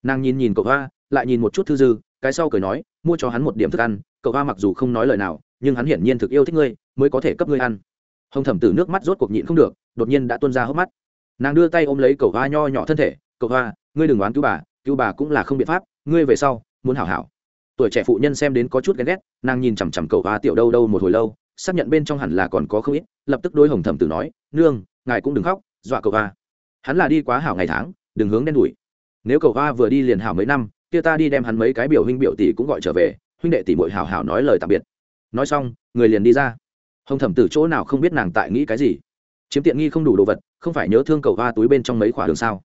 Nàng nhìn nhìn cậu hoa, lại nhìn một chút thư dư, cái sau cười nói, mua cho hắn một điểm thức ăn, cậu hoa mặc dù không nói lời nào, nhưng hắn hiển nhiên thực yêu thích ngươi, mới có thể cấp ngươi ăn. Hồng thẩm tử nước mắt rốt cuộc nhịn không được, đột nhiên đã tuôn ra hốc mắt. Nàng đưa tay ôm lấy cậu hoa nho nhỏ thân thể, cậu hoa, ngươi đừng đoán cứu bà cứu bà cũng là không biện pháp, ngươi về sau muốn hảo hảo. Tuổi trẻ phụ nhân xem đến có chút ghen ghét, nàng nhìn chằm chằm cậu hoa tiểu đâu đâu một hồi lâu xác nhận bên trong hẳn là còn có không ít, lập tức đôi hồng thẩm tử nói, nương, ngài cũng đừng khóc, dọa cậu va hắn là đi quá hảo ngày tháng, đừng hướng đen đủi nếu cậu va vừa đi liền hảo mấy năm, kia ta đi đem hắn mấy cái biểu huynh biểu tỷ cũng gọi trở về, huynh đệ tỷ bội hảo hảo nói lời tạm biệt. Nói xong, người liền đi ra. Hồng thẩm tử chỗ nào không biết nàng tại nghĩ cái gì. Chiếm tiện nghi không đủ đồ vật, không phải nhớ thương cậu va túi bên trong mấy khoả đường sao.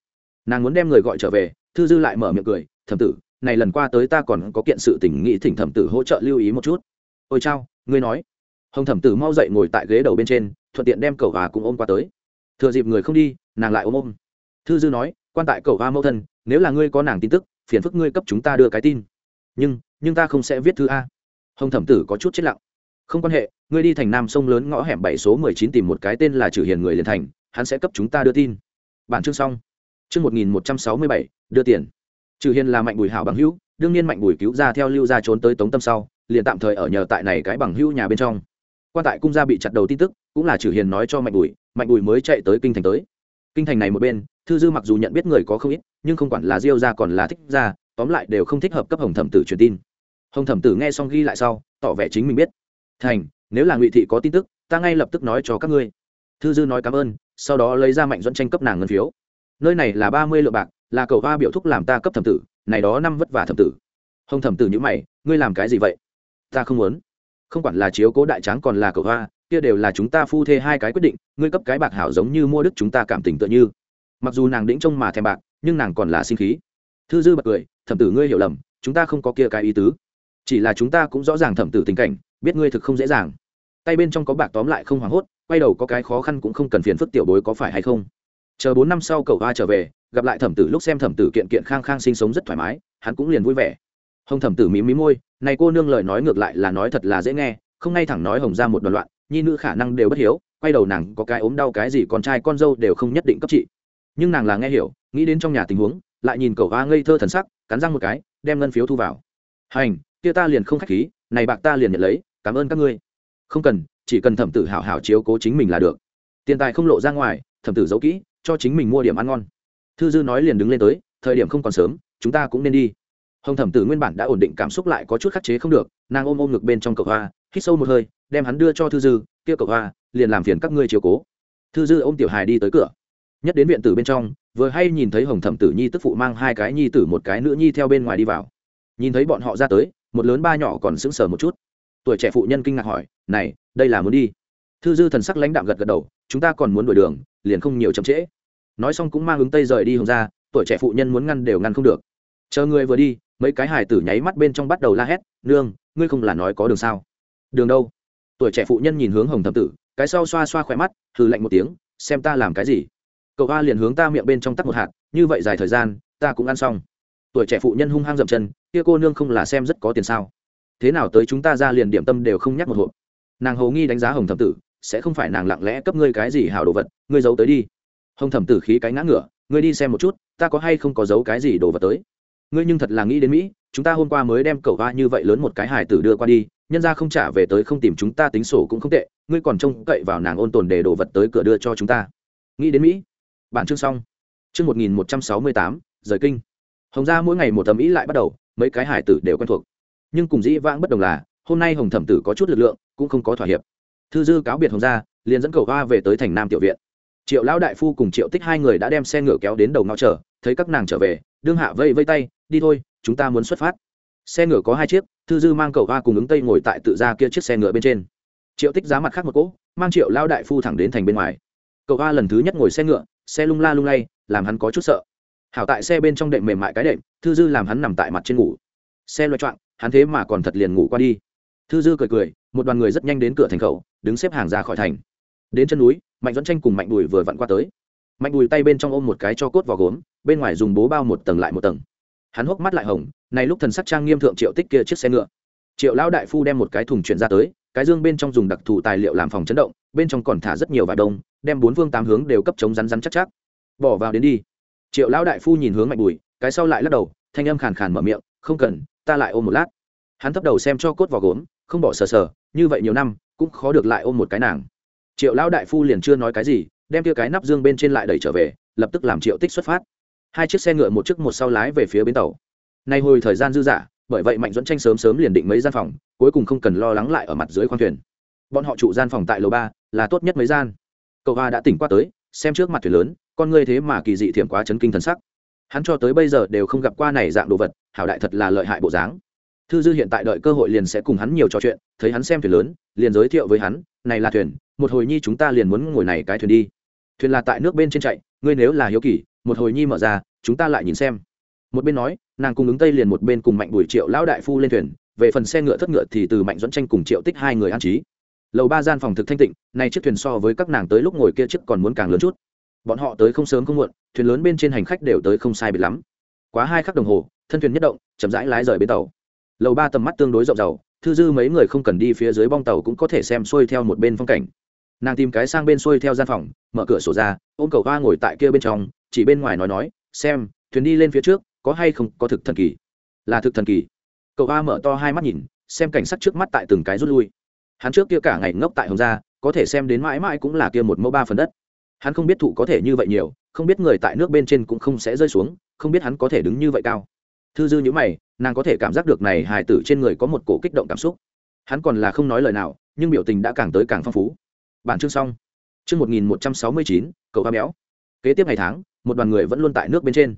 Nàng muốn đem người gọi trở về, thư dư lại mở miệng cười, thẩm tử, này lần qua tới ta còn có kiện sự tình nghĩ thỉnh thẩm tử hỗ trợ lưu ý một chút. Ôi chao, ngươi nói hồng thẩm tử mau dậy ngồi tại ghế đầu bên trên, thuận tiện đem cậu Gà cùng ôm qua tới. Thừa dịp người không đi, nàng lại ôm ôm. Thư dư nói, quan tại cậu Gà mẫu thân, nếu là ngươi có nàng tin tức, phiền phức ngươi cấp chúng ta đưa cái tin. Nhưng nhưng ta không sẽ viết thư a. Hồng thẩm tử có chút chết lặng. Không quan hệ, ngươi đi thành nam sông lớn ngõ hẻm bảy số mười chín tìm một cái tên là trừ hiền người liền thành, hắn sẽ cấp chúng ta đưa tin. Bản chương xong. Chương một nghìn một trăm sáu mươi bảy, đưa tiền. Trừ hiền là mạnh bùi hảo bằng hữu, đương nhiên mạnh bùi cứu ra theo lưu ra trốn tới tống tâm sau, liền tạm thời ở nhờ tại này cái bằng hữu nhà bên trong quan tại cung gia bị chặt đầu tin tức, cũng là chử hiền nói cho mạnh bùi mạnh bùi mới chạy tới kinh thành tới. Kinh thành này một bên, thư dư mặc dù nhận biết người có không ít, nhưng không quản là diêu ra còn là thích ra tóm lại đều không thích hợp cấp hồng thẩm tử truyền tin. Hồng thẩm tử nghe xong ghi lại sau, tỏ vẻ chính mình biết. Thành, nếu là ngụy thị có tin tức, ta ngay lập tức nói cho các ngươi. Thư dư nói cảm ơn, sau đó lấy ra mạnh dẫn tranh cấp nàng ngân phiếu. Nơi này là ba mươi lượng bạc, là cầu hoa biểu thúc làm ta cấp thẩm tử, này đó năm vất vả thẩm tử. Hồng thẩm tử nhữ mày, ngươi làm cái gì vậy? Ta không muốn không quản là chiếu cố đại tráng còn là cầu hoa, kia đều là chúng ta phu thê hai cái quyết định, ngươi cấp cái bạc hảo giống như mua đức chúng ta cảm tình tựa như. Mặc dù nàng đĩnh trông mà thèm bạc, nhưng nàng còn là sinh khí. Thư dư bật cười, thẩm tử ngươi hiểu lầm, chúng ta không có kia cái ý tứ. Chỉ là chúng ta cũng rõ ràng thẩm tử tình cảnh, biết ngươi thực không dễ dàng. Tay bên trong có bạc tóm lại không hoảng hốt, quay đầu có cái khó khăn cũng không cần phiền phức tiểu bối có phải hay không. Chờ bốn năm sau cậu hoa trở về, gặp lại thẩm tử lúc xem thẩm tử kiện kiện khang khang sinh sống rất thoải mái, hắn cũng liền vui vẻ. Hồng thẩm tử mí mí môi này cô nương lời nói ngược lại là nói thật là dễ nghe, không ngay thẳng nói hồng ra một đoạn loạn, nhi nữ khả năng đều bất hiếu, quay đầu nàng có cái ốm đau cái gì con trai con dâu đều không nhất định cấp trị. Nhưng nàng là nghe hiểu, nghĩ đến trong nhà tình huống, lại nhìn cậu hoa ngây thơ thần sắc, cắn răng một cái, đem ngân phiếu thu vào. Hành, kia ta liền không khách khí, này bạc ta liền nhận lấy, cảm ơn các ngươi. Không cần, chỉ cần thẩm tử hảo hảo chiếu cố chính mình là được. Tiền tài không lộ ra ngoài, thẩm tử giấu kỹ, cho chính mình mua điểm ăn ngon. Thư dư nói liền đứng lên tới, thời điểm không còn sớm, chúng ta cũng nên đi hồng thẩm tử nguyên bản đã ổn định cảm xúc lại có chút khắc chế không được, nàng ôm ôm ngực bên trong cậu hoa, hít sâu một hơi, đem hắn đưa cho thư dư, kia cậu hoa, liền làm phiền các ngươi chiều cố. Thư dư ôm tiểu hài đi tới cửa. Nhất đến viện tử bên trong, vừa hay nhìn thấy hồng thẩm tử nhi tức phụ mang hai cái nhi tử một cái nữ nhi theo bên ngoài đi vào. Nhìn thấy bọn họ ra tới, một lớn ba nhỏ còn sững sờ một chút. Tuổi trẻ phụ nhân kinh ngạc hỏi, này, đây là muốn đi? Thư dư thần sắc lãnh đạm gật gật đầu, chúng ta còn muốn đổi đường, liền không nhiều chậm trễ. Nói xong cũng mang ứng tây rời đi hồng ra, tuổi trẻ phụ nhân muốn ngăn đều ngăn không được. Chờ người vừa đi mấy cái hài tử nháy mắt bên trong bắt đầu la hét, nương, ngươi không là nói có đường sao? Đường đâu? Tuổi trẻ phụ nhân nhìn hướng hồng thẩm tử, cái sau xoa xoa khỏe mắt, hừ lạnh một tiếng, xem ta làm cái gì? Cậu a liền hướng ta miệng bên trong tắt một hạt, như vậy dài thời gian, ta cũng ăn xong. Tuổi trẻ phụ nhân hung hăng dậm chân, kia cô nương không là xem rất có tiền sao? Thế nào tới chúng ta ra liền điểm tâm đều không nhắc một hộp. Nàng hầu nghi đánh giá hồng thẩm tử, sẽ không phải nàng lặng lẽ cấp ngươi cái gì hảo đồ vật, ngươi giấu tới đi. Hồng thẩm tử khí cái ngã ngửa, ngươi đi xem một chút, ta có hay không có giấu cái gì đồ vật tới? Ngươi nhưng thật là nghĩ đến mỹ, chúng ta hôm qua mới đem cậu hoa như vậy lớn một cái hài tử đưa qua đi, nhân ra không trả về tới không tìm chúng ta tính sổ cũng không tệ, ngươi còn trông cậy vào nàng ôn tồn để đồ vật tới cửa đưa cho chúng ta. Nghĩ đến mỹ. Bản chương xong. Chương một nghìn một trăm sáu mươi tám, rời kinh. Hồng gia mỗi ngày một tầm ý lại bắt đầu, mấy cái hải tử đều quen thuộc. Nhưng cùng dĩ vãng bất đồng là, hôm nay hồng thẩm tử có chút lực lượng, cũng không có thỏa hiệp. Thư dư cáo biệt hồng gia, liền dẫn cầu hoa về tới thành nam tiểu viện. Triệu lão đại phu cùng triệu tích hai người đã đem xe ngựa kéo đến đầu ngõ chờ, thấy các nàng trở về, đương hạ vây vây tay đi thôi, chúng ta muốn xuất phát. Xe ngựa có hai chiếc, thư dư mang cầu hoa cùng ứng tây ngồi tại tự ra kia chiếc xe ngựa bên trên. Triệu tích giá mặt khác một cỗ, mang triệu lao đại phu thẳng đến thành bên ngoài. Cầu hoa lần thứ nhất ngồi xe ngựa, xe lung la lung lay, làm hắn có chút sợ. Hảo tại xe bên trong đệm mềm mại cái đệm, thư dư làm hắn nằm tại mặt trên ngủ. Xe loay trọn hắn thế mà còn thật liền ngủ qua đi. Thư dư cười cười, một đoàn người rất nhanh đến cửa thành khẩu, đứng xếp hàng ra khỏi thành. Đến chân núi, mạnh dẫn tranh cùng mạnh bùi vừa vặn qua tới. Mạnh bùi tay bên trong ôm một cái cho cốt vào gốm, bên ngoài dùng bố bao một tầng lại một tầng hắn hốc mắt lại hồng, này lúc thần sắc trang nghiêm thượng triệu tích kia chiếc xe ngựa. Triệu lão đại phu đem một cái thùng chuyển ra tới, cái dương bên trong dùng đặc thù tài liệu làm phòng chấn động, bên trong còn thả rất nhiều vải đông, đem bốn phương tám hướng đều cấp chống rắn rắn chắc chắc. Bỏ vào đến đi. Triệu lão đại phu nhìn hướng mạnh bùi, cái sau lại lắc đầu, thanh âm khàn khàn mở miệng, không cần, ta lại ôm một lát. Hắn thấp đầu xem cho cốt vào gốm, không bỏ sờ sờ, như vậy nhiều năm, cũng khó được lại ôm một cái nàng. Triệu lão đại phu liền chưa nói cái gì, đem kia cái nắp dương bên trên lại đẩy trở về, lập tức làm triệu tích xuất phát hai chiếc xe ngựa một chiếc một sau lái về phía bến tàu. Nay hồi thời gian dư dả, bởi vậy mạnh dẫn tranh sớm sớm liền định mấy gian phòng, cuối cùng không cần lo lắng lại ở mặt dưới khoang thuyền. Bọn họ trụ gian phòng tại lầu ba, là tốt nhất mấy gian. Cậu hoa đã tỉnh qua tới, xem trước mặt thuyền lớn, con ngươi thế mà kỳ dị thiểm quá chấn kinh thần sắc. Hắn cho tới bây giờ đều không gặp qua này dạng đồ vật, hảo đại thật là lợi hại bộ dáng. Thư dư hiện tại đợi cơ hội liền sẽ cùng hắn nhiều trò chuyện, thấy hắn xem thuyền lớn, liền giới thiệu với hắn, này là thuyền, một hồi nhi chúng ta liền muốn ngồi này cái thuyền đi. Thuyền là tại nước bên trên chạy, ngươi nếu là hiếu kỳ một hồi nhi mở ra, chúng ta lại nhìn xem. Một bên nói, nàng cùng ứng tây liền một bên cùng mạnh bùi triệu lão đại phu lên thuyền, về phần xe ngựa thất ngựa thì từ mạnh dẫn tranh cùng triệu tích hai người an trí. Lầu ba gian phòng thực thanh tịnh, nay chiếc thuyền so với các nàng tới lúc ngồi kia chiếc còn muốn càng lớn chút. Bọn họ tới không sớm không muộn, thuyền lớn bên trên hành khách đều tới không sai biệt lắm. Quá hai khắc đồng hồ, thân thuyền nhất động, chậm rãi lái rời bến tàu. Lầu ba tầm mắt tương đối rộng giàu thư dư mấy người không cần đi phía dưới bong tàu cũng có thể xem xuôi theo một bên phong cảnh. Nàng tìm cái sang bên xuôi theo gian phòng, mở cửa sổ ra, ôm cầu hoa ngồi tại kia bên trong chỉ bên ngoài nói nói, xem, thuyền đi lên phía trước, có hay không có thực thần kỳ? Là thực thần kỳ. Cậu a mở to hai mắt nhìn, xem cảnh sắc trước mắt tại từng cái rút lui. Hắn trước kia cả ngày ngốc tại hồng gia, có thể xem đến mãi mãi cũng là kia một mẫu ba phần đất. Hắn không biết thụ có thể như vậy nhiều, không biết người tại nước bên trên cũng không sẽ rơi xuống, không biết hắn có thể đứng như vậy cao. Thư dư nhữ mày, nàng có thể cảm giác được này hài tử trên người có một cổ kích động cảm xúc. Hắn còn là không nói lời nào, nhưng biểu tình đã càng tới càng phong phú. Bản chương xong. Chương một nghìn một trăm sáu mươi chín, cậu ba béo. Kế tiếp ngày tháng một đoàn người vẫn luôn tại nước bên trên.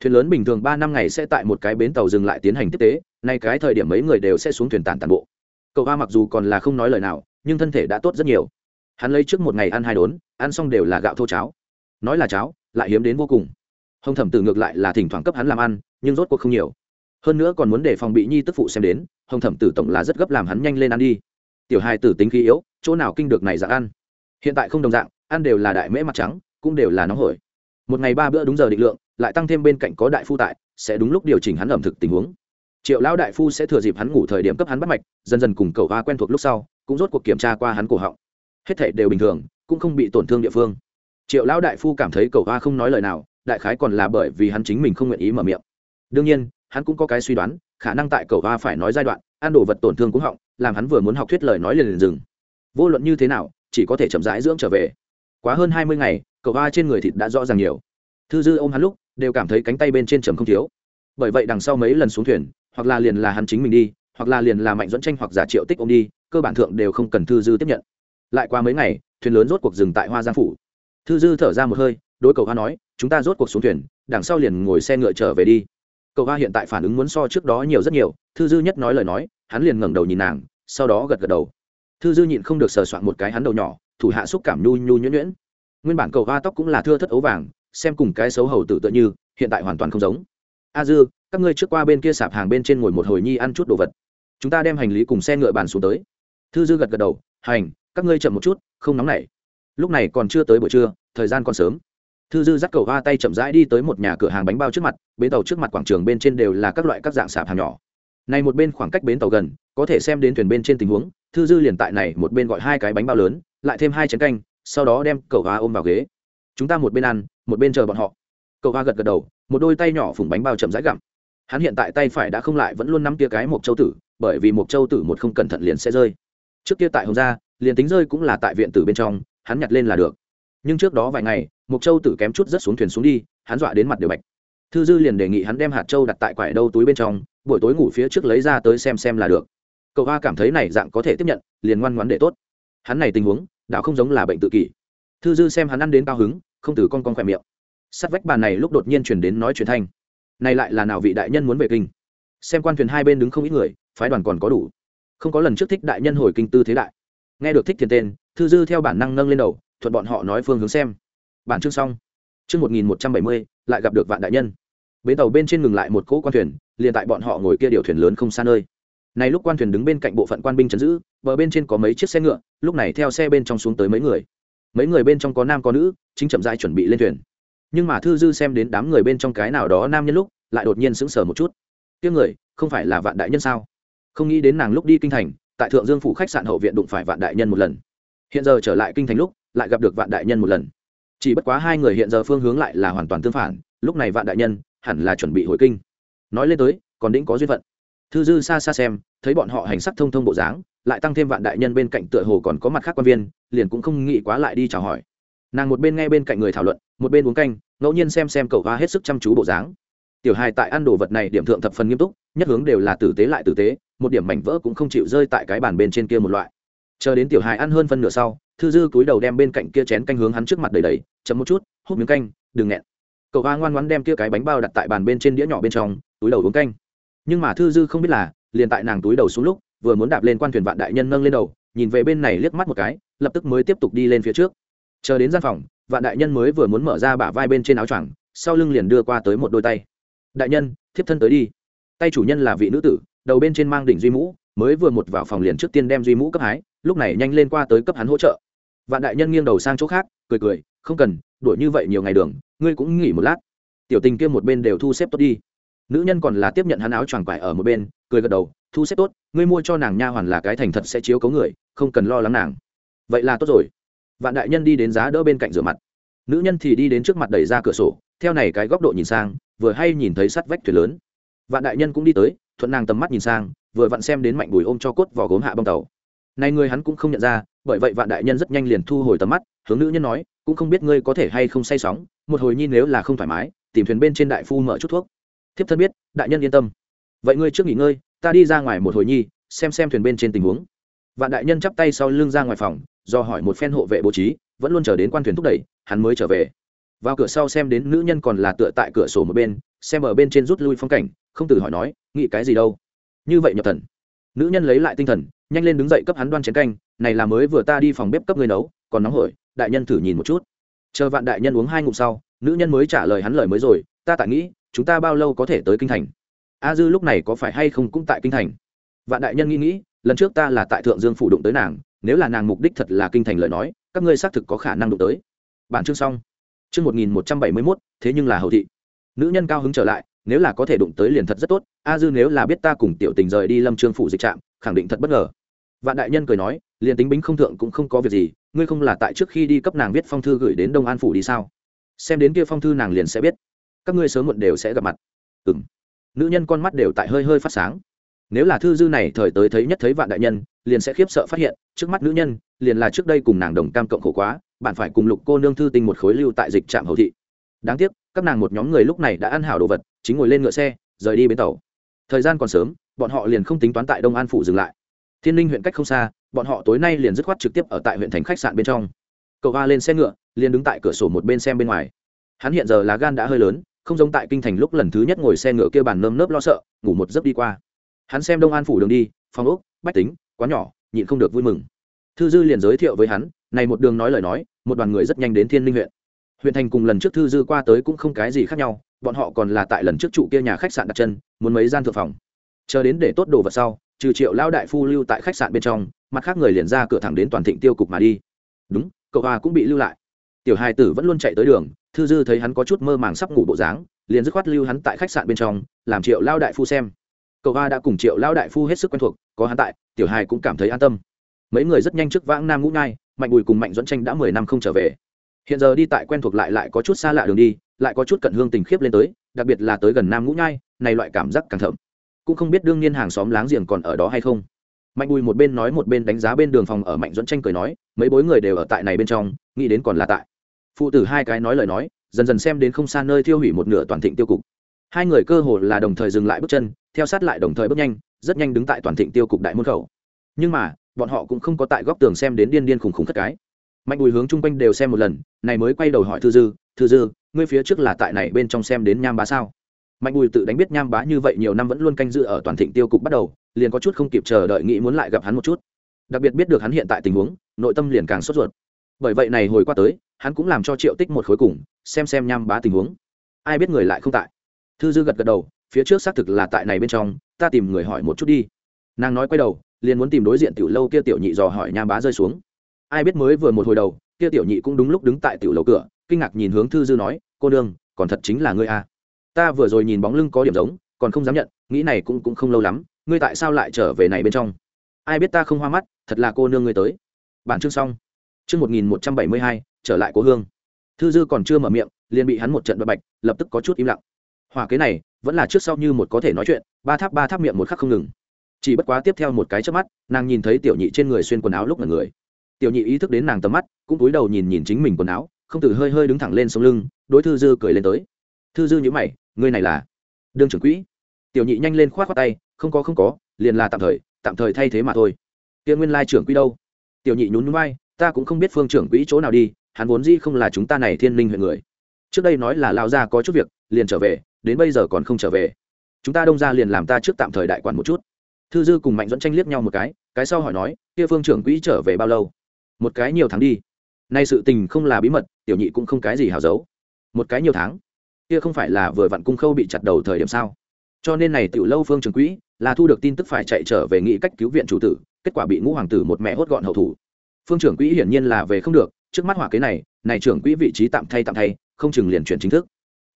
Thuyền lớn bình thường ba năm ngày sẽ tại một cái bến tàu dừng lại tiến hành tiếp tế, nay cái thời điểm mấy người đều sẽ xuống thuyền tàn tàn bộ. Cậu ba mặc dù còn là không nói lời nào, nhưng thân thể đã tốt rất nhiều. Hắn lấy trước một ngày ăn hai đốn, ăn xong đều là gạo thô cháo. Nói là cháo, lại hiếm đến vô cùng. Hồng thẩm tử ngược lại là thỉnh thoảng cấp hắn làm ăn, nhưng rốt cuộc không nhiều. Hơn nữa còn muốn để phòng bị nhi tức phụ xem đến, hồng thẩm tử tổng là rất gấp làm hắn nhanh lên ăn đi. Tiểu hai tử tính khí yếu, chỗ nào kinh được này dạng ăn? Hiện tại không đồng dạng, ăn đều là đại mễ mặt trắng, cũng đều là nóng hổi một ngày ba bữa đúng giờ định lượng, lại tăng thêm bên cạnh có đại phu tại, sẽ đúng lúc điều chỉnh hắn ẩm thực tình huống. Triệu lão đại phu sẽ thừa dịp hắn ngủ thời điểm cấp hắn bắt mạch, dần dần cùng cầu hoa quen thuộc lúc sau, cũng rốt cuộc kiểm tra qua hắn cổ họng. Hết thể đều bình thường, cũng không bị tổn thương địa phương. Triệu lão đại phu cảm thấy cầu hoa không nói lời nào, đại khái còn là bởi vì hắn chính mình không nguyện ý mở miệng. Đương nhiên, hắn cũng có cái suy đoán, khả năng tại cầu hoa phải nói giai đoạn, ăn đồ vật tổn thương cũng họng, làm hắn vừa muốn học thuyết lời nói liền liền dừng. Vô luận như thế nào, chỉ có thể chậm rãi dưỡng trở về quá hơn hai mươi ngày cầu ba trên người thịt đã rõ ràng nhiều. Thư dư ôm hắn lúc đều cảm thấy cánh tay bên trên trầm không thiếu. Bởi vậy đằng sau mấy lần xuống thuyền, hoặc là liền là hắn chính mình đi, hoặc là liền là mạnh dẫn tranh hoặc giả triệu tích ông đi, cơ bản thượng đều không cần thư dư tiếp nhận. Lại qua mấy ngày, thuyền lớn rốt cuộc dừng tại hoa giang phủ. Thư dư thở ra một hơi, đối cầu hoa nói, chúng ta rốt cuộc xuống thuyền, đằng sau liền ngồi xe ngựa trở về đi. Cậu hoa hiện tại phản ứng muốn so trước đó nhiều rất nhiều, thư dư nhất nói lời nói, hắn liền ngẩng đầu nhìn nàng, sau đó gật gật đầu. Thư dư nhịn không được sờ soạn một cái hắn đầu nhỏ thủ hạ xúc cảm nhu nhu nhuyễn nhuyễn. Nguyên bản cầu hoa tóc cũng là thưa thất ấu vàng, xem cùng cái xấu hầu tử tựa như, hiện tại hoàn toàn không giống. A dư, các ngươi trước qua bên kia sạp hàng bên trên ngồi một hồi nhi ăn chút đồ vật. Chúng ta đem hành lý cùng xe ngựa bàn xuống tới. Thư dư gật gật đầu, hành, các ngươi chậm một chút, không nóng nảy. Lúc này còn chưa tới buổi trưa, thời gian còn sớm. Thư dư dắt cầu hoa tay chậm rãi đi tới một nhà cửa hàng bánh bao trước mặt, bến tàu trước mặt quảng trường bên trên đều là các loại các dạng sạp hàng nhỏ. Này một bên khoảng cách bến tàu gần, có thể xem đến thuyền bên trên tình huống thư dư liền tại này một bên gọi hai cái bánh bao lớn, lại thêm hai chén canh, sau đó đem cầu hoa ôm vào ghế. Chúng ta một bên ăn, một bên chờ bọn họ. Cầu hoa gật gật đầu, một đôi tay nhỏ phủng bánh bao chậm rãi gặm. Hắn hiện tại tay phải đã không lại vẫn luôn nắm tia cái một châu tử, bởi vì một châu tử một không cẩn thận liền sẽ rơi. Trước kia tại hồng gia, liền tính rơi cũng là tại viện tử bên trong, hắn nhặt lên là được. Nhưng trước đó vài ngày một châu tử kém chút rất xuống thuyền xuống đi, hắn dọa đến mặt đều bạch. Thư dư liền đề nghị hắn đem hạt châu đặt tại quải đâu túi bên trong, buổi tối ngủ phía trước lấy ra tới xem xem là được cậu hoa cảm thấy này dạng có thể tiếp nhận, liền ngoan ngoãn để tốt. Hắn này tình huống đạo không giống là bệnh tự kỷ. Thư dư xem hắn ăn đến cao hứng, không từ con con khỏe miệng. Sắt vách bàn này lúc đột nhiên chuyển đến nói chuyện thanh. Này lại là nào vị đại nhân muốn về kinh? Xem quan thuyền hai bên đứng không ít người, phái đoàn còn có đủ. Không có lần trước thích đại nhân hồi kinh tư thế đại. Nghe được thích thiền tên, thư dư theo bản năng nâng lên đầu, thuận bọn họ nói phương hướng xem. Bản chương xong. Chương một nghìn một trăm bảy mươi, lại gặp được vạn đại nhân. Bến tàu bên trên ngừng lại một cỗ quan thuyền, liền tại bọn họ ngồi kia điều thuyền lớn không xa nơi này lúc quan thuyền đứng bên cạnh bộ phận quan binh chấn giữ, bờ bên trên có mấy chiếc xe ngựa, lúc này theo xe bên trong xuống tới mấy người. Mấy người bên trong có nam có nữ, chính chậm dại chuẩn bị lên thuyền. Nhưng mà thư dư xem đến đám người bên trong cái nào đó nam nhân lúc, lại đột nhiên sững sờ một chút. Tiếng người, không phải là vạn đại nhân sao? Không nghĩ đến nàng lúc đi kinh thành, tại thượng dương phủ khách sạn hậu viện đụng phải vạn đại nhân một lần. Hiện giờ trở lại kinh thành lúc, lại gặp được vạn đại nhân một lần. Chỉ bất quá hai người hiện giờ phương hướng lại là hoàn toàn tương phản, lúc này vạn đại nhân hẳn là chuẩn bị hồi kinh. Nói lên tới, còn đĩnh có duyên phận thư dư xa xa xem, thấy bọn họ hành sắc thông thông bộ dáng, lại tăng thêm vạn đại nhân bên cạnh tựa hồ còn có mặt khác quan viên, liền cũng không nghĩ quá lại đi chào hỏi. Nàng một bên nghe bên cạnh người thảo luận, một bên uống canh, ngẫu nhiên xem xem cậu va hết sức chăm chú bộ dáng. Tiểu hài tại ăn đồ vật này điểm thượng thập phần nghiêm túc, nhất hướng đều là tử tế lại tử tế, một điểm mảnh vỡ cũng không chịu rơi tại cái bàn bên trên kia một loại. Chờ đến tiểu hài ăn hơn phân nửa sau, thư dư cúi đầu đem bên cạnh kia chén canh hướng hắn trước mặt đầy đầy chấm một chút, hút miếng canh, đừng nghẹn. Cậu va ngoan ngoãn đem kia cái bánh bao đặt tại bàn bên trên đĩa nhỏ bên trong, túi đầu uống canh nhưng mà thư dư không biết là, liền tại nàng túi đầu xuống lúc, vừa muốn đạp lên quan thuyền vạn đại nhân nâng lên đầu, nhìn về bên này liếc mắt một cái, lập tức mới tiếp tục đi lên phía trước. Chờ đến gian phòng, vạn đại nhân mới vừa muốn mở ra bả vai bên trên áo choàng, sau lưng liền đưa qua tới một đôi tay. Đại nhân, thiếp thân tới đi. Tay chủ nhân là vị nữ tử, đầu bên trên mang đỉnh duy mũ, mới vừa một vào phòng liền trước tiên đem duy mũ cấp hái, lúc này nhanh lên qua tới cấp hắn hỗ trợ. Vạn đại nhân nghiêng đầu sang chỗ khác, cười cười, không cần, đuổi như vậy nhiều ngày đường, ngươi cũng nghỉ một lát. Tiểu tình kia một bên đều thu xếp tốt đi nữ nhân còn là tiếp nhận hắn áo choàng quải ở một bên, cười gật đầu, thu xếp tốt, ngươi mua cho nàng nha hoàn là cái thành thật sẽ chiếu cấu người, không cần lo lắng nàng. Vậy là tốt rồi. Vạn đại nhân đi đến giá đỡ bên cạnh rửa mặt. Nữ nhân thì đi đến trước mặt đẩy ra cửa sổ, theo này cái góc độ nhìn sang, vừa hay nhìn thấy sắt vách thuyền lớn. Vạn đại nhân cũng đi tới, thuận nàng tầm mắt nhìn sang, vừa vặn xem đến mạnh bùi ôm cho cốt vỏ gốm hạ bông tàu. Này người hắn cũng không nhận ra, bởi vậy vạn đại nhân rất nhanh liền thu hồi tầm mắt, hướng nữ nhân nói, cũng không biết ngươi có thể hay không say sóng, một hồi nhi nếu là không thoải mái, tìm thuyền bên trên đại phu mở chút thuốc thiếp thân biết, đại nhân yên tâm. Vậy ngươi trước nghỉ ngơi, ta đi ra ngoài một hồi nhi, xem xem thuyền bên trên tình huống. Vạn đại nhân chắp tay sau lưng ra ngoài phòng, do hỏi một phen hộ vệ bố trí, vẫn luôn chờ đến quan thuyền thúc đẩy, hắn mới trở về. Vào cửa sau xem đến nữ nhân còn là tựa tại cửa sổ một bên, xem ở bên trên rút lui phong cảnh, không từ hỏi nói, nghĩ cái gì đâu. Như vậy nhập thần. Nữ nhân lấy lại tinh thần, nhanh lên đứng dậy cấp hắn đoan chén canh, này là mới vừa ta đi phòng bếp cấp người nấu, còn nóng hổi, đại nhân thử nhìn một chút. Chờ vạn đại nhân uống hai ngụm sau, nữ nhân mới trả lời hắn lời mới rồi, ta tại nghĩ chúng ta bao lâu có thể tới kinh thành? A dư lúc này có phải hay không cũng tại kinh thành? Vạn đại nhân nghĩ nghĩ, lần trước ta là tại thượng dương phủ đụng tới nàng, nếu là nàng mục đích thật là kinh thành lời nói, các ngươi xác thực có khả năng đụng tới. Bản chương xong. Chương một nghìn một trăm bảy mươi mốt, thế nhưng là hậu thị. Nữ nhân cao hứng trở lại, nếu là có thể đụng tới liền thật rất tốt, a dư nếu là biết ta cùng tiểu tình rời đi lâm trương phủ dịch trạm, khẳng định thật bất ngờ. Vạn đại nhân cười nói, liền tính bính không thượng cũng không có việc gì, ngươi không là tại trước khi đi cấp nàng viết phong thư gửi đến đông an phủ đi sao? Xem đến kia phong thư nàng liền sẽ biết các ngươi sớm muộn đều sẽ gặp mặt. Ừ m nữ nhân con mắt đều tại hơi hơi phát sáng. Nếu là thư dư này thời tới thấy nhất thấy vạn đại nhân, liền sẽ khiếp sợ phát hiện, trước mắt nữ nhân, liền là trước đây cùng nàng đồng cam cộng khổ quá, bạn phải cùng lục cô nương thư tinh một khối lưu tại dịch trạm hậu thị. Đáng tiếc, các nàng một nhóm người lúc này đã ăn hảo đồ vật, chính ngồi lên ngựa xe, rời đi bến tàu. Thời gian còn sớm, bọn họ liền không tính toán tại đông an phủ dừng lại. Thiên ninh huyện cách không xa, bọn họ tối nay liền dứt khoát trực tiếp ở tại huyện thành khách sạn bên trong. Cậu ga lên xe ngựa, liền đứng tại cửa sổ một bên xem bên ngoài. Hắn hiện giờ là gan đã hơi lớn không giống tại kinh thành lúc lần thứ nhất ngồi xe ngựa kia bàn nơm nớp lo sợ, ngủ một giấc đi qua. Hắn xem đông an phủ đường đi, phòng ốc, bách tính quá nhỏ, nhịn không được vui mừng. Thư dư liền giới thiệu với hắn, này một đường nói lời nói, một đoàn người rất nhanh đến thiên linh huyện. Huyện thành cùng lần trước thư dư qua tới cũng không cái gì khác nhau, bọn họ còn là tại lần trước trụ kia nhà khách sạn đặt chân, muốn mấy gian thượng phòng. Chờ đến để tốt đồ vật sau, trừ triệu lao đại phu lưu tại khách sạn bên trong, mặt khác người liền ra cửa thẳng đến toàn thịnh tiêu cục mà đi. Đúng, cậu hoa cũng bị lưu lại tiểu hai tử vẫn luôn chạy tới đường, thư dư thấy hắn có chút mơ màng sắp ngủ bộ dáng, liền dứt khoát lưu hắn tại khách sạn bên trong, làm triệu lao đại phu xem. Cậu hoa đã cùng triệu lao đại phu hết sức quen thuộc, có hắn tại, tiểu hai cũng cảm thấy an tâm. Mấy người rất nhanh trước vãng nam ngũ nhai, mạnh bùi cùng mạnh dẫn tranh đã mười năm không trở về. Hiện giờ đi tại quen thuộc lại lại có chút xa lạ đường đi, lại có chút cận hương tình khiếp lên tới, đặc biệt là tới gần nam ngũ nhai, này loại cảm giác càng thậm. Cũng không biết đương nhiên hàng xóm láng giềng còn ở đó hay không. Mạnh bùi một bên nói một bên đánh giá bên đường phòng ở mạnh dẫn tranh cười nói, mấy bối người đều ở tại này bên trong, nghĩ đến còn là tại phụ tử hai cái nói lời nói, dần dần xem đến không xa nơi thiêu hủy một nửa toàn thịnh tiêu cục. Hai người cơ hồ là đồng thời dừng lại bước chân, theo sát lại đồng thời bước nhanh, rất nhanh đứng tại toàn thịnh tiêu cục đại môn khẩu. Nhưng mà, bọn họ cũng không có tại góc tường xem đến điên điên khùng khùng khất cái. Mạnh bùi hướng chung quanh đều xem một lần, này mới quay đầu hỏi thư dư thư dư, ngươi phía trước là tại này bên trong xem đến nham bá sao? Mạnh bùi tự đánh biết nham bá như vậy nhiều năm vẫn luôn canh dự ở toàn thịnh tiêu cục bắt đầu, liền có chút không kịp chờ đợi nghĩ muốn lại gặp hắn một chút. Đặc biệt biết được hắn hiện tại tình huống, nội tâm liền càng sốt ruột. Bởi vậy này hồi qua tới hắn cũng làm cho triệu tích một khối cùng, xem xem nham bá tình huống. Ai biết người lại không tại? Thư dư gật gật đầu, phía trước xác thực là tại này bên trong, ta tìm người hỏi một chút đi. Nàng nói quay đầu, liền muốn tìm đối diện tiểu lâu kia tiểu nhị dò hỏi nham bá rơi xuống. Ai biết mới vừa một hồi đầu, kia tiểu nhị cũng đúng lúc đứng tại tiểu lầu cửa, kinh ngạc nhìn hướng thư dư nói, cô nương, còn thật chính là ngươi a à. ta vừa rồi nhìn bóng lưng có điểm giống, còn không dám nhận, nghĩ này cũng cũng không lâu lắm, ngươi tại sao lại trở về này bên trong? Ai biết ta không hoa mắt, thật là cô nương ngươi tới. Bản chương xong. Chương một nghìn một trăm bảy mươi hai trở lại cố hương. Thư dư còn chưa mở miệng, liền bị hắn một trận bật bạch, lập tức có chút im lặng. Hòa kế này, vẫn là trước sau như một có thể nói chuyện, ba tháp ba tháp miệng một khắc không ngừng. Chỉ bất quá tiếp theo một cái trước mắt, nàng nhìn thấy tiểu nhị trên người xuyên quần áo lúc là người. Tiểu nhị ý thức đến nàng tầm mắt, cũng cúi đầu nhìn nhìn chính mình quần áo, không từ hơi hơi đứng thẳng lên sống lưng, đối thư dư cười lên tới. Thư dư nhữ mày, ngươi này là? Đương trưởng quỹ. Tiểu nhị nhanh lên k h o á t khoác tay, không có không có, liền là tạm thời tạm thời thay thế mà thôi. Kia nguyên lai trưởng quỹ đâu? Tiểu nhị nhún núi bay ta cũng không biết phương trưởng quỹ chỗ nào đi hắn vốn dĩ không là chúng ta này thiên linh huyện người. Trước đây nói là lao ra có chút việc, liền trở về, đến bây giờ còn không trở về. Chúng ta đông ra liền làm ta trước tạm thời đại quản một chút. Thư dư cùng mạnh dẫn tranh liếc nhau một cái cái sau hỏi nói, kia phương trưởng quỹ trở về bao lâu? Một cái nhiều tháng đi. Nay sự tình không là bí mật, tiểu nhị cũng không cái gì hào giấu. Một cái nhiều tháng? Kia không phải là vừa vặn cung khâu bị chặt đầu thời điểm sao? Cho nên này tiểu lâu phương trưởng quỹ là thu được tin tức phải chạy trở về nghĩ cách cứu viện chủ tử, kết quả bị ngũ hoàng tử một mẹ hốt gọn hậu thủ. Phương trưởng quỹ hiển nhiên là về không được trước mắt hỏa kế này này trưởng quỹ vị trí tạm thay tạm thay, không chừng liền chuyển chính thức.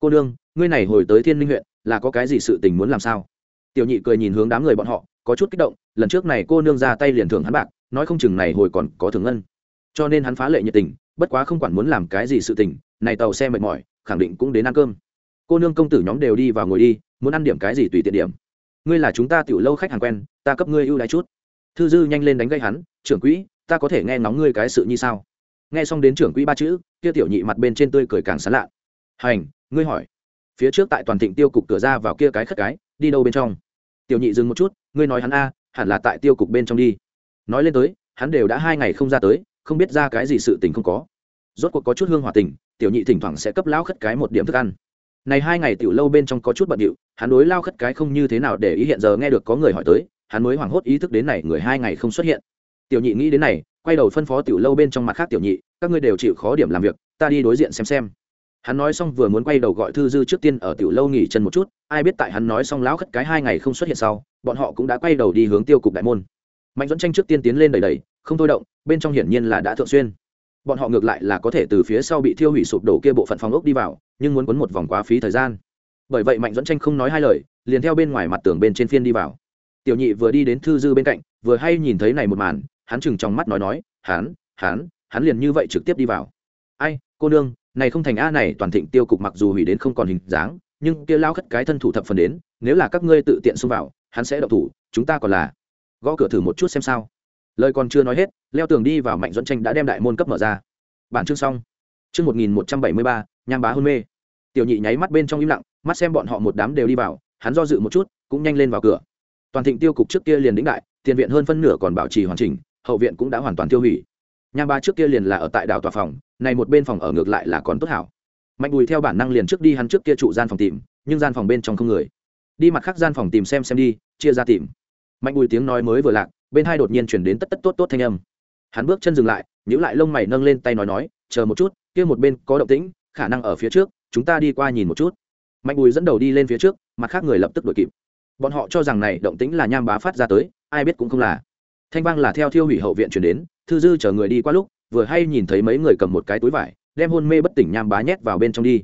Cô đương ngươi này hồi tới thiên linh huyện, là có cái gì sự tình muốn làm sao? Tiểu nhị cười nhìn hướng đám người bọn họ, có chút kích động, lần trước này cô nương ra tay liền thưởng hắn bạc, nói không chừng này hồi còn có thưởng ngân. Cho nên hắn phá lệ nhiệt tình, bất quá không quản muốn làm cái gì sự tình, này tàu xe mệt mỏi, khẳng định cũng đến ăn cơm. Cô nương công tử nhóm đều đi vào ngồi đi, muốn ăn điểm cái gì tùy tiện điểm. Ngươi là chúng ta tiểu lâu khách hàng quen, ta cấp ngươi ưu đãi chút. Thư dư nhanh lên đánh gây hắn, trưởng quỹ, ta có thể nghe ngóng ngươi cái sự như sao? Nghe xong đến trưởng quỹ ba chữ, kia tiểu nhị mặt bên trên tươi cười càng sán lạ. Hành, ngươi hỏi. Phía trước tại toàn thịnh tiêu cục cửa ra vào kia cái khất cái, đi đâu bên trong? Tiểu nhị dừng một chút, ngươi nói hắn a, hẳn là tại tiêu cục bên trong đi. Nói lên tới, hắn đều đã hai ngày không ra tới, không biết ra cái gì sự tình không có. Rốt cuộc có chút hương hòa tình, tiểu nhị thỉnh thoảng sẽ cấp lão khất cái một điểm thức ăn. Này hai ngày tiểu lâu bên trong có chút bận điệu, hắn đối lao khất cái không như thế nào để ý hiện giờ nghe được có người hỏi tới, hắn mới hoảng hốt ý thức đến này người hai ngày không xuất hiện. Tiểu nhị nghĩ đến này quay đầu phân phó tiểu lâu bên trong mặt khác tiểu nhị, các ngươi đều chịu khó điểm làm việc, ta đi đối diện xem xem. Hắn nói xong vừa muốn quay đầu gọi thư dư trước tiên ở tiểu lâu nghỉ chân một chút, ai biết tại hắn nói xong lão khất cái hai ngày không xuất hiện sau, bọn họ cũng đã quay đầu đi hướng tiêu cục đại môn. Mạnh dẫn tranh trước tiên tiến lên đầy đầy không thôi động, bên trong hiển nhiên là đã thượng xuyên. Bọn họ ngược lại là có thể từ phía sau bị thiêu hủy sụp đổ kia bộ phận phòng ốc đi vào, nhưng muốn quấn một vòng quá phí thời gian. Bởi vậy mạnh dẫn tranh không nói hai lời, liền theo bên ngoài mặt tường bên trên phiên đi vào. Tiểu nhị vừa đi đến thư dư bên cạnh, vừa hay nhìn thấy này một màn hắn chừng trong mắt nói nói, hắn hắn hắn liền như vậy trực tiếp đi vào. Ai, cô nương, này không thành a này, toàn thịnh tiêu cục mặc dù hủy đến không còn hình dáng, nhưng kia lao khất cái thân thủ thập phần đến, nếu là các ngươi tự tiện xông vào, hắn sẽ động thủ, chúng ta còn là gõ cửa thử một chút xem sao. Lời còn chưa nói hết, leo tường đi vào mạnh dẫn tranh đã đem đại môn cấp mở ra. Bản chương xong. Chương một nghìn một trăm bảy mươi ba, nham bá hôn mê. Tiểu nhị nháy mắt bên trong im lặng, mắt xem bọn họ một đám đều đi vào, hắn do dự một chút, cũng nhanh lên vào cửa. Toàn thịnh tiêu cục trước kia liền đĩnh đại, tiền viện hơn phân nửa còn bảo trì hoàn chỉnh hậu viện cũng đã hoàn toàn tiêu hủy. Nham ba trước kia liền là ở tại đảo tòa phòng này một bên phòng ở ngược lại là còn tốt hảo. Mạnh bùi theo bản năng liền trước đi hắn trước kia trụ gian phòng tìm, nhưng gian phòng bên trong không người. Đi mặt khác gian phòng tìm xem xem đi, chia ra tìm. Mạnh bùi tiếng nói mới vừa lạc, bên hai đột nhiên chuyển đến tất tất tốt tốt thanh âm. Hắn bước chân dừng lại nhữ lại lông mày nâng lên tay nói nói, chờ một chút, kia một bên có động tĩnh, khả năng ở phía trước, chúng ta đi qua nhìn một chút. Mạnh bùi dẫn đầu đi lên phía trước, mặt khác người lập tức đuổi kịp. Bọn họ cho rằng này động tĩnh là nham bá phát ra tới, ai biết cũng không là thanh vang là theo thiêu hủy hậu viện chuyển đến, thư dư chờ người đi qua lúc, vừa hay nhìn thấy mấy người cầm một cái túi vải, đem hôn mê bất tỉnh nham bá nhét vào bên trong đi.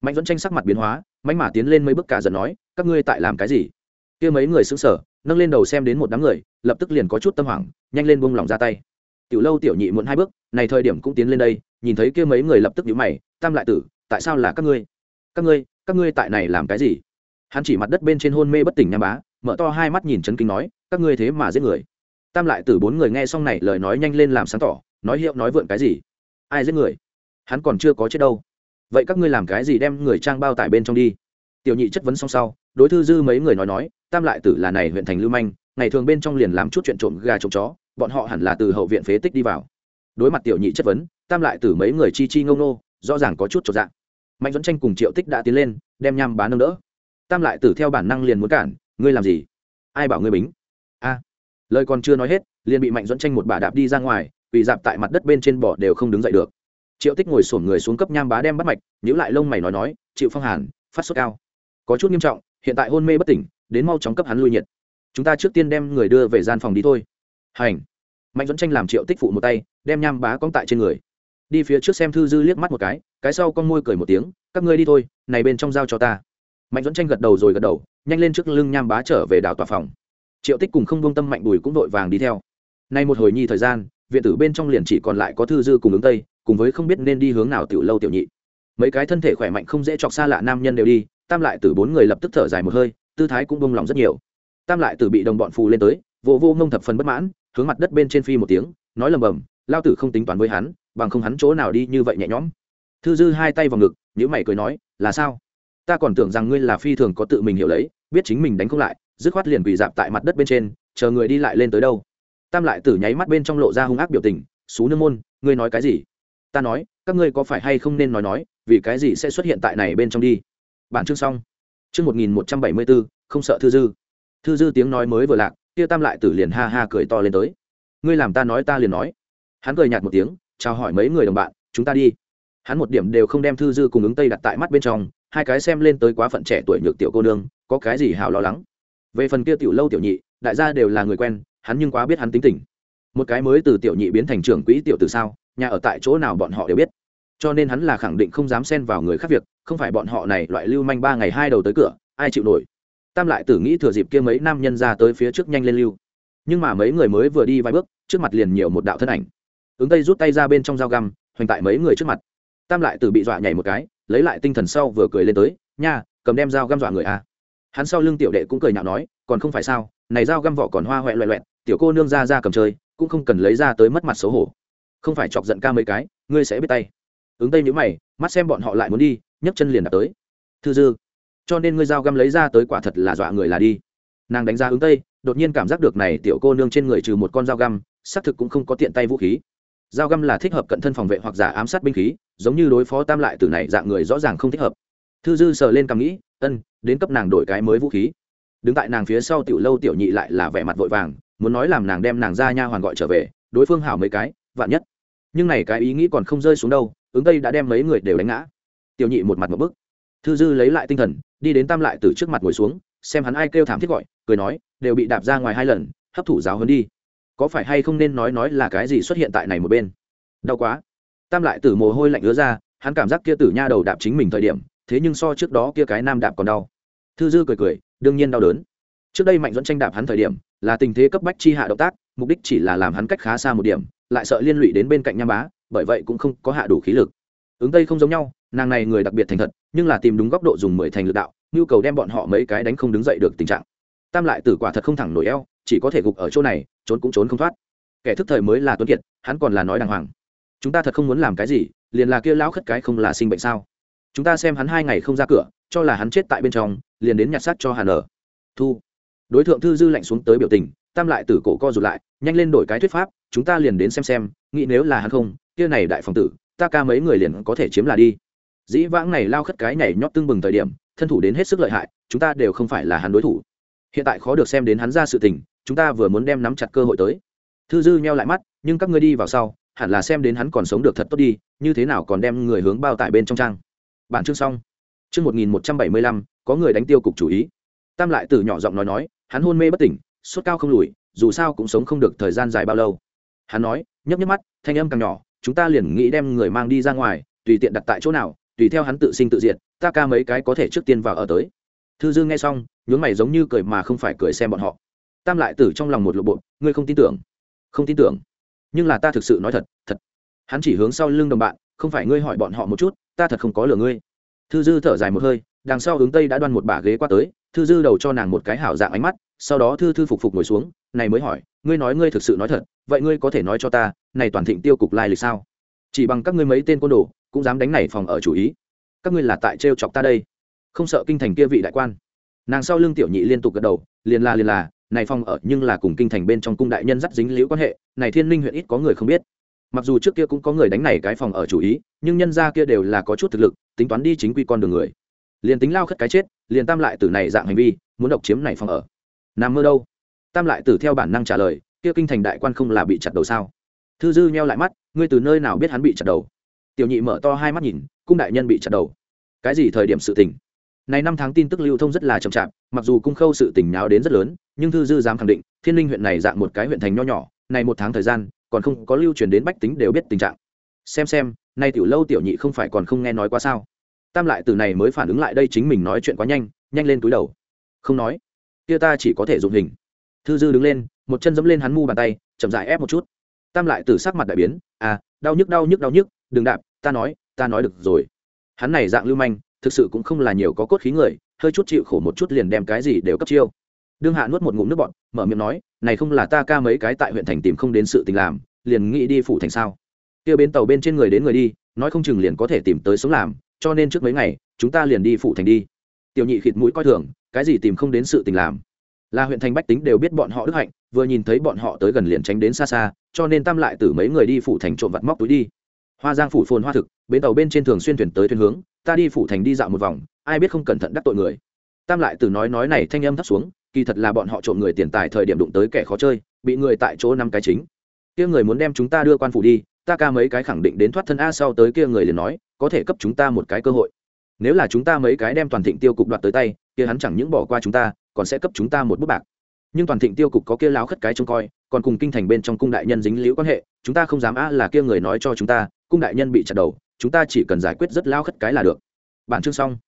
Mạnh dẫn tranh sắc mặt biến hóa mạnh mã tiến lên mấy bước cả giận nói, các ngươi tại làm cái gì? Kia mấy người xứng sở nâng lên đầu xem đến một đám người, lập tức liền có chút tâm hoảng, nhanh lên buông lỏng ra tay. Tiểu lâu tiểu nhị muộn hai bước, này thời điểm cũng tiến lên đây, nhìn thấy kia mấy người lập tức nhíu mày, tam lại tử, tại sao là các ngươi? Các ngươi các ngươi tại này làm cái gì? Hắn chỉ mặt đất bên trên hôn mê bất tỉnh nham bá, mở to hai mắt nhìn chấn kinh nói, các ngươi thế mà giết người tam lại tử bốn người nghe xong này lời nói nhanh lên làm sáng tỏ, nói hiệu nói vượn cái gì? Ai giết người? Hắn còn chưa có chết đâu. Vậy các ngươi làm cái gì đem người trang bao tải bên trong đi? Tiểu nhị chất vấn xong sau, đối thư dư mấy người nói nói, tam lại tử là này huyện thành lưu manh, ngày thường bên trong liền làm chút chuyện trộm gà trộm chó, bọn họ hẳn là từ hậu viện phế tích đi vào. Đối mặt tiểu nhị chất vấn, tam lại tử mấy người chi chi ngông nô, rõ ràng có chút trọn dạng mạnh dẫn tranh cùng triệu tích đã tiến lên, đem nham bán nâng đỡ. Tam lại tử theo bản năng liền muốn cản, ngươi làm gì? Ai bảo ngươi bính? Lời còn chưa nói hết, liền bị mạnh dẫn tranh một bà đạp đi ra ngoài bị dạp tại mặt đất bên trên bỏ đều không đứng dậy được. Triệu tích ngồi sổn người xuống cấp nham bá đem bắt mạch nhữ lại lông mày nói nói chịu phong hàn, phát sốt cao. Có chút nghiêm trọng, hiện tại hôn mê bất tỉnh, đến mau chóng cấp hắn lui nhiệt. Chúng ta trước tiên đem người đưa về gian phòng đi thôi. Hành. Mạnh dẫn tranh làm triệu tích phụ một tay, đem nham bá cong tại trên người. Đi phía trước xem thư dư liếc mắt một cái cái sau con môi cười một tiếng, các ngươi đi thôi, này bên trong giao cho ta. Mạnh dẫn tranh gật đầu rồi gật đầu, nhanh lên trước lưng nham bá trở về đảo tòa phòng triệu tích cùng không buông tâm mạnh bùi cũng vội vàng đi theo. Nay một hồi nhi thời gian, viện tử bên trong liền chỉ còn lại có thư dư cùng ứng tây, cùng với không biết nên đi hướng nào tiểu lâu tiểu nhị. Mấy cái thân thể khỏe mạnh không dễ chọc xa lạ nam nhân đều đi, tam lại từ bốn người lập tức thở dài một hơi, tư thái cũng bông lòng rất nhiều. Tam lại từ bị đồng bọn phù lên tới vô vô ngông thập phần bất mãn, hướng mặt đất bên trên phi một tiếng, nói lầm bầm, lao tử không tính toán với hắn, bằng không hắn chỗ nào đi như vậy nhẹ nhõm. Thư dư hai tay vào ngực nhữ mày cười nói, là sao? Ta còn tưởng rằng ngươi là phi thường có tự mình hiểu lấy, biết chính mình đánh không lại dứt khoát liền quỳ dạp tại mặt đất bên trên, chờ người đi lại lên tới đâu. Tam lại tử nháy mắt bên trong lộ ra hung ác biểu tình, xú nương môn, ngươi nói cái gì? Ta nói, các ngươi có phải hay không nên nói nói, vì cái gì sẽ xuất hiện tại này bên trong đi? Bản chương xong. Chương một nghìn một trăm bảy mươi bốn không sợ thư dư. Thư dư tiếng nói mới vừa lạc, kia tam lại tử liền ha ha cười to lên tới. Ngươi làm ta nói ta liền nói. Hắn cười nhạt một tiếng, chào hỏi mấy người đồng bạn, chúng ta đi. Hắn một điểm đều không đem thư dư cùng ứng tây đặt tại mắt bên trong, hai cái xem lên tới quá phận trẻ tuổi nhược tiểu cô nương, có cái gì hào lo lắng? Về phần kia tiểu lâu tiểu nhị, đại gia đều là người quen, hắn nhưng quá biết hắn tính tình. Một cái mới từ tiểu nhị biến thành trưởng quỹ tiểu từ sao, nhà ở tại chỗ nào bọn họ đều biết. Cho nên hắn là khẳng định không dám xen vào người khác việc, không phải bọn họ này loại lưu manh ba ngày hai đầu tới cửa, ai chịu nổi. Tam lại tử nghĩ thừa dịp kia mấy nam nhân ra tới phía trước nhanh lên lưu. Nhưng mà mấy người mới vừa đi vài bước, trước mặt liền nhiều một đạo thân ảnh. Ứng tây rút tay ra bên trong dao găm, hoành tại mấy người trước mặt. Tam lại tử bị dọa nhảy một cái, lấy lại tinh thần sau vừa cười lên tới, nha, cầm đem dao găm dọa người a. à hắn sau lưng tiểu đệ cũng cười nhạo nói, còn không phải sao, này dao găm vỏ còn hoa huệ loẹ loẹt, tiểu cô nương ra ra cầm chơi, cũng không cần lấy ra tới mất mặt xấu hổ. Không phải chọc giận ca mấy cái, ngươi sẽ biết tay. Ứng tây nhữ mày, mắt xem bọn họ lại muốn đi, nhấc chân liền đạp tới. Thư dư, cho nên ngươi dao găm lấy ra tới quả thật là dọa người là đi. Nàng đánh giá ứng tây, đột nhiên cảm giác được này tiểu cô nương trên người trừ một con dao găm, xác thực cũng không có tiện tay vũ khí. Dao găm là thích hợp cận thân phòng vệ hoặc giả ám sát binh khí, giống như đối phó tam lại từ này dạng người rõ ràng không thích hợp. Thư dư sờ lên cầm nghĩ ân, đến cấp nàng đổi cái mới vũ khí. Đứng tại nàng phía sau tiểu lâu tiểu nhị lại là vẻ mặt vội vàng, muốn nói làm nàng đem nàng ra nha hoàn gọi trở về, đối phương hảo mấy cái, vạn nhất. Nhưng này cái ý nghĩ còn không rơi xuống đâu, ứng tây đã đem mấy người đều đánh ngã. Tiểu nhị một mặt một bức. Thư dư lấy lại tinh thần, đi đến tam lại từ trước mặt ngồi xuống, xem hắn ai kêu thảm thiết gọi, cười nói, đều bị đạp ra ngoài hai lần, hấp thụ giáo hơn đi. Có phải hay không nên nói nói là cái gì xuất hiện tại này một bên? Đau quá. Tam lại tử mồ hôi lạnh ứa ra, hắn cảm giác kia tử nha đầu đạp chính mình thời điểm thế nhưng so trước đó kia cái nam đạp còn đau. Thư dư cười cười, đương nhiên đau đớn. Trước đây mạnh dẫn tranh đạp hắn thời điểm, là tình thế cấp bách chi hạ động tác, mục đích chỉ là làm hắn cách khá xa một điểm, lại sợ liên lụy đến bên cạnh nham bá, bởi vậy cũng không có hạ đủ khí lực. Ứng tây không giống nhau, nàng này người đặc biệt thành thật, nhưng là tìm đúng góc độ dùng mười thành lực đạo, nhu cầu đem bọn họ mấy cái đánh không đứng dậy được tình trạng. Tam lại tử quả thật không thẳng nổi eo, chỉ có thể gục ở chỗ này, trốn cũng trốn không thoát. Kẻ thức thời mới là tuấn kiệt, hắn còn là nói đàng hoàng. Chúng ta thật không muốn làm cái gì, liền là kia lão khất cái không là sinh bệnh sao? Chúng ta xem hắn hai ngày không ra cửa, cho là hắn chết tại bên trong, liền đến nhặt xác cho hàn ở thu. Đối tượng thư dư lạnh xuống tới biểu tình, tam lại tử cổ co rụt lại, nhanh lên đổi cái thuyết pháp, chúng ta liền đến xem xem, nghĩ nếu là hắn không, kia này đại phòng tử, ta ca mấy người liền có thể chiếm là đi. Dĩ vãng này lao khất cái nhảy nhót tương bừng thời điểm, thân thủ đến hết sức lợi hại, chúng ta đều không phải là hắn đối thủ. Hiện tại khó được xem đến hắn ra sự tình, chúng ta vừa muốn đem nắm chặt cơ hội tới. Thư dư nheo lại mắt, nhưng các ngươi đi vào sau, hẳn là xem đến hắn còn sống được thật tốt đi, như thế nào còn đem người hướng bao tại bên trong trang bản chương xong. Chương một nghìn một trăm bảy mươi lăm, có người đánh tiêu cục chủ ý. Tam lại từ nhỏ giọng nói nói, hắn hôn mê bất tỉnh, sốt cao không lùi, dù sao cũng sống không được thời gian dài bao lâu. Hắn nói, nhấp nhấp mắt, thanh âm càng nhỏ, chúng ta liền nghĩ đem người mang đi ra ngoài, tùy tiện đặt tại chỗ nào, tùy theo hắn tự sinh tự diệt, ta ca mấy cái có thể trước tiên vào ở tới. Thư dương nghe xong, nhướng mày giống như cười mà không phải cười xem bọn họ. Tam lại tử trong lòng một lộ bộ, ngươi không tin tưởng. Không tin tưởng. Nhưng là ta thực sự nói thật thật. Hắn chỉ hướng sau lưng đồng bạn, không phải ngươi hỏi bọn họ một chút ta thật không có lừa ngươi. Thư dư thở dài một hơi, đằng sau hướng tây đã đoan một bả ghế qua tới, thư dư đầu cho nàng một cái hảo dạng ánh mắt, sau đó thư thư phục phục ngồi xuống, này mới hỏi, ngươi nói ngươi thực sự nói thật, vậy ngươi có thể nói cho ta, này toàn thịnh tiêu cục lai lịch sao? Chỉ bằng các ngươi mấy tên côn đồ, cũng dám đánh này phòng ở chủ ý. Các ngươi là tại trêu chọc ta đây. Không sợ kinh thành kia vị đại quan. Nàng sau lưng tiểu nhị liên tục gật đầu, liền là liền là, này phòng ở nhưng là cùng kinh thành bên trong cung đại nhân dắt dính liễu quan hệ, này thiên linh huyện ít có người không biết mặc dù trước kia cũng có người đánh này cái phòng ở chủ ý, nhưng nhân gia kia đều là có chút thực lực, tính toán đi chính quy con đường người. Liền tính lao khất cái chết, liền tam lại tử này dạng hành vi, muốn độc chiếm này phòng ở. Nằm mơ đâu? Tam lại tử theo bản năng trả lời, kia kinh thành đại quan không là bị chặt đầu sao? Thư dư nheo lại mắt, ngươi từ nơi nào biết hắn bị chặt đầu? Tiểu nhị mở to hai mắt nhìn, cung đại nhân bị chặt đầu. Cái gì thời điểm sự tình? Này năm tháng tin tức lưu thông rất là chậm chạp, mặc dù cung khâu sự tình nháo đến rất lớn, nhưng thư dư dám khẳng định, thiên linh huyện này dạng một cái huyện thành nho nhỏ, này một tháng thời gian còn không có lưu truyền đến bách tính đều biết tình trạng. Xem xem, nay tiểu lâu tiểu nhị không phải còn không nghe nói quá sao? Tam lại từ này mới phản ứng lại đây chính mình nói chuyện quá nhanh nhanh lên túi đầu. Không nói. Kia ta chỉ có thể dùng hình. Thư dư đứng lên, một chân dẫm lên hắn mu bàn tay, chậm dại ép một chút. Tam lại từ sắc mặt đại biến à đau nhức đau nhức đau nhức, đừng đạp, ta nói ta nói được rồi. Hắn này dạng lưu manh, thực sự cũng không là nhiều có cốt khí người, hơi chút chịu khổ một chút liền đem cái gì đều cấp chiêu đương hạ nuốt một ngụm nước bọn mở miệng nói, này không là ta ca mấy cái tại huyện thành tìm không đến sự tình làm, liền nghĩ đi phủ thành sao? Kia bến tàu bên trên người đến người đi, nói không chừng liền có thể tìm tới sống làm, cho nên trước mấy ngày, chúng ta liền đi phủ thành đi. Tiểu nhị khịt mũi coi thường, cái gì tìm không đến sự tình làm? Là huyện thành bách tính đều biết bọn họ đức hạnh, vừa nhìn thấy bọn họ tới gần liền tránh đến xa xa, cho nên tam lại từ mấy người đi phủ thành trộm vặt móc túi đi. Hoa giang phủ phồn hoa thực, bến tàu bên trên thường xuyên thuyền tới thuyền hướng, ta đi phủ thành đi dạo một vòng, ai biết không cẩn thận đắc tội người. Tam lại từ nói nói này thanh âm thấp xuống kỳ thật là bọn họ trộm người tiền tài thời điểm đụng tới kẻ khó chơi, bị người tại chỗ năm cái chính. Kia người muốn đem chúng ta đưa quan phủ đi, ta ca mấy cái khẳng định đến thoát thân a sau tới kia người liền nói, có thể cấp chúng ta một cái cơ hội. Nếu là chúng ta mấy cái đem toàn thịnh tiêu cục đoạt tới tay, kia hắn chẳng những bỏ qua chúng ta, còn sẽ cấp chúng ta một bút bạc. Nhưng toàn thịnh tiêu cục có kia láo khất cái trông coi, còn cùng kinh thành bên trong cung đại nhân dính liễu quan hệ, chúng ta không dám a là kia người nói cho chúng ta, cung đại nhân bị chặt đầu, chúng ta chỉ cần giải quyết rất lao khất cái là được. Bản chương xong.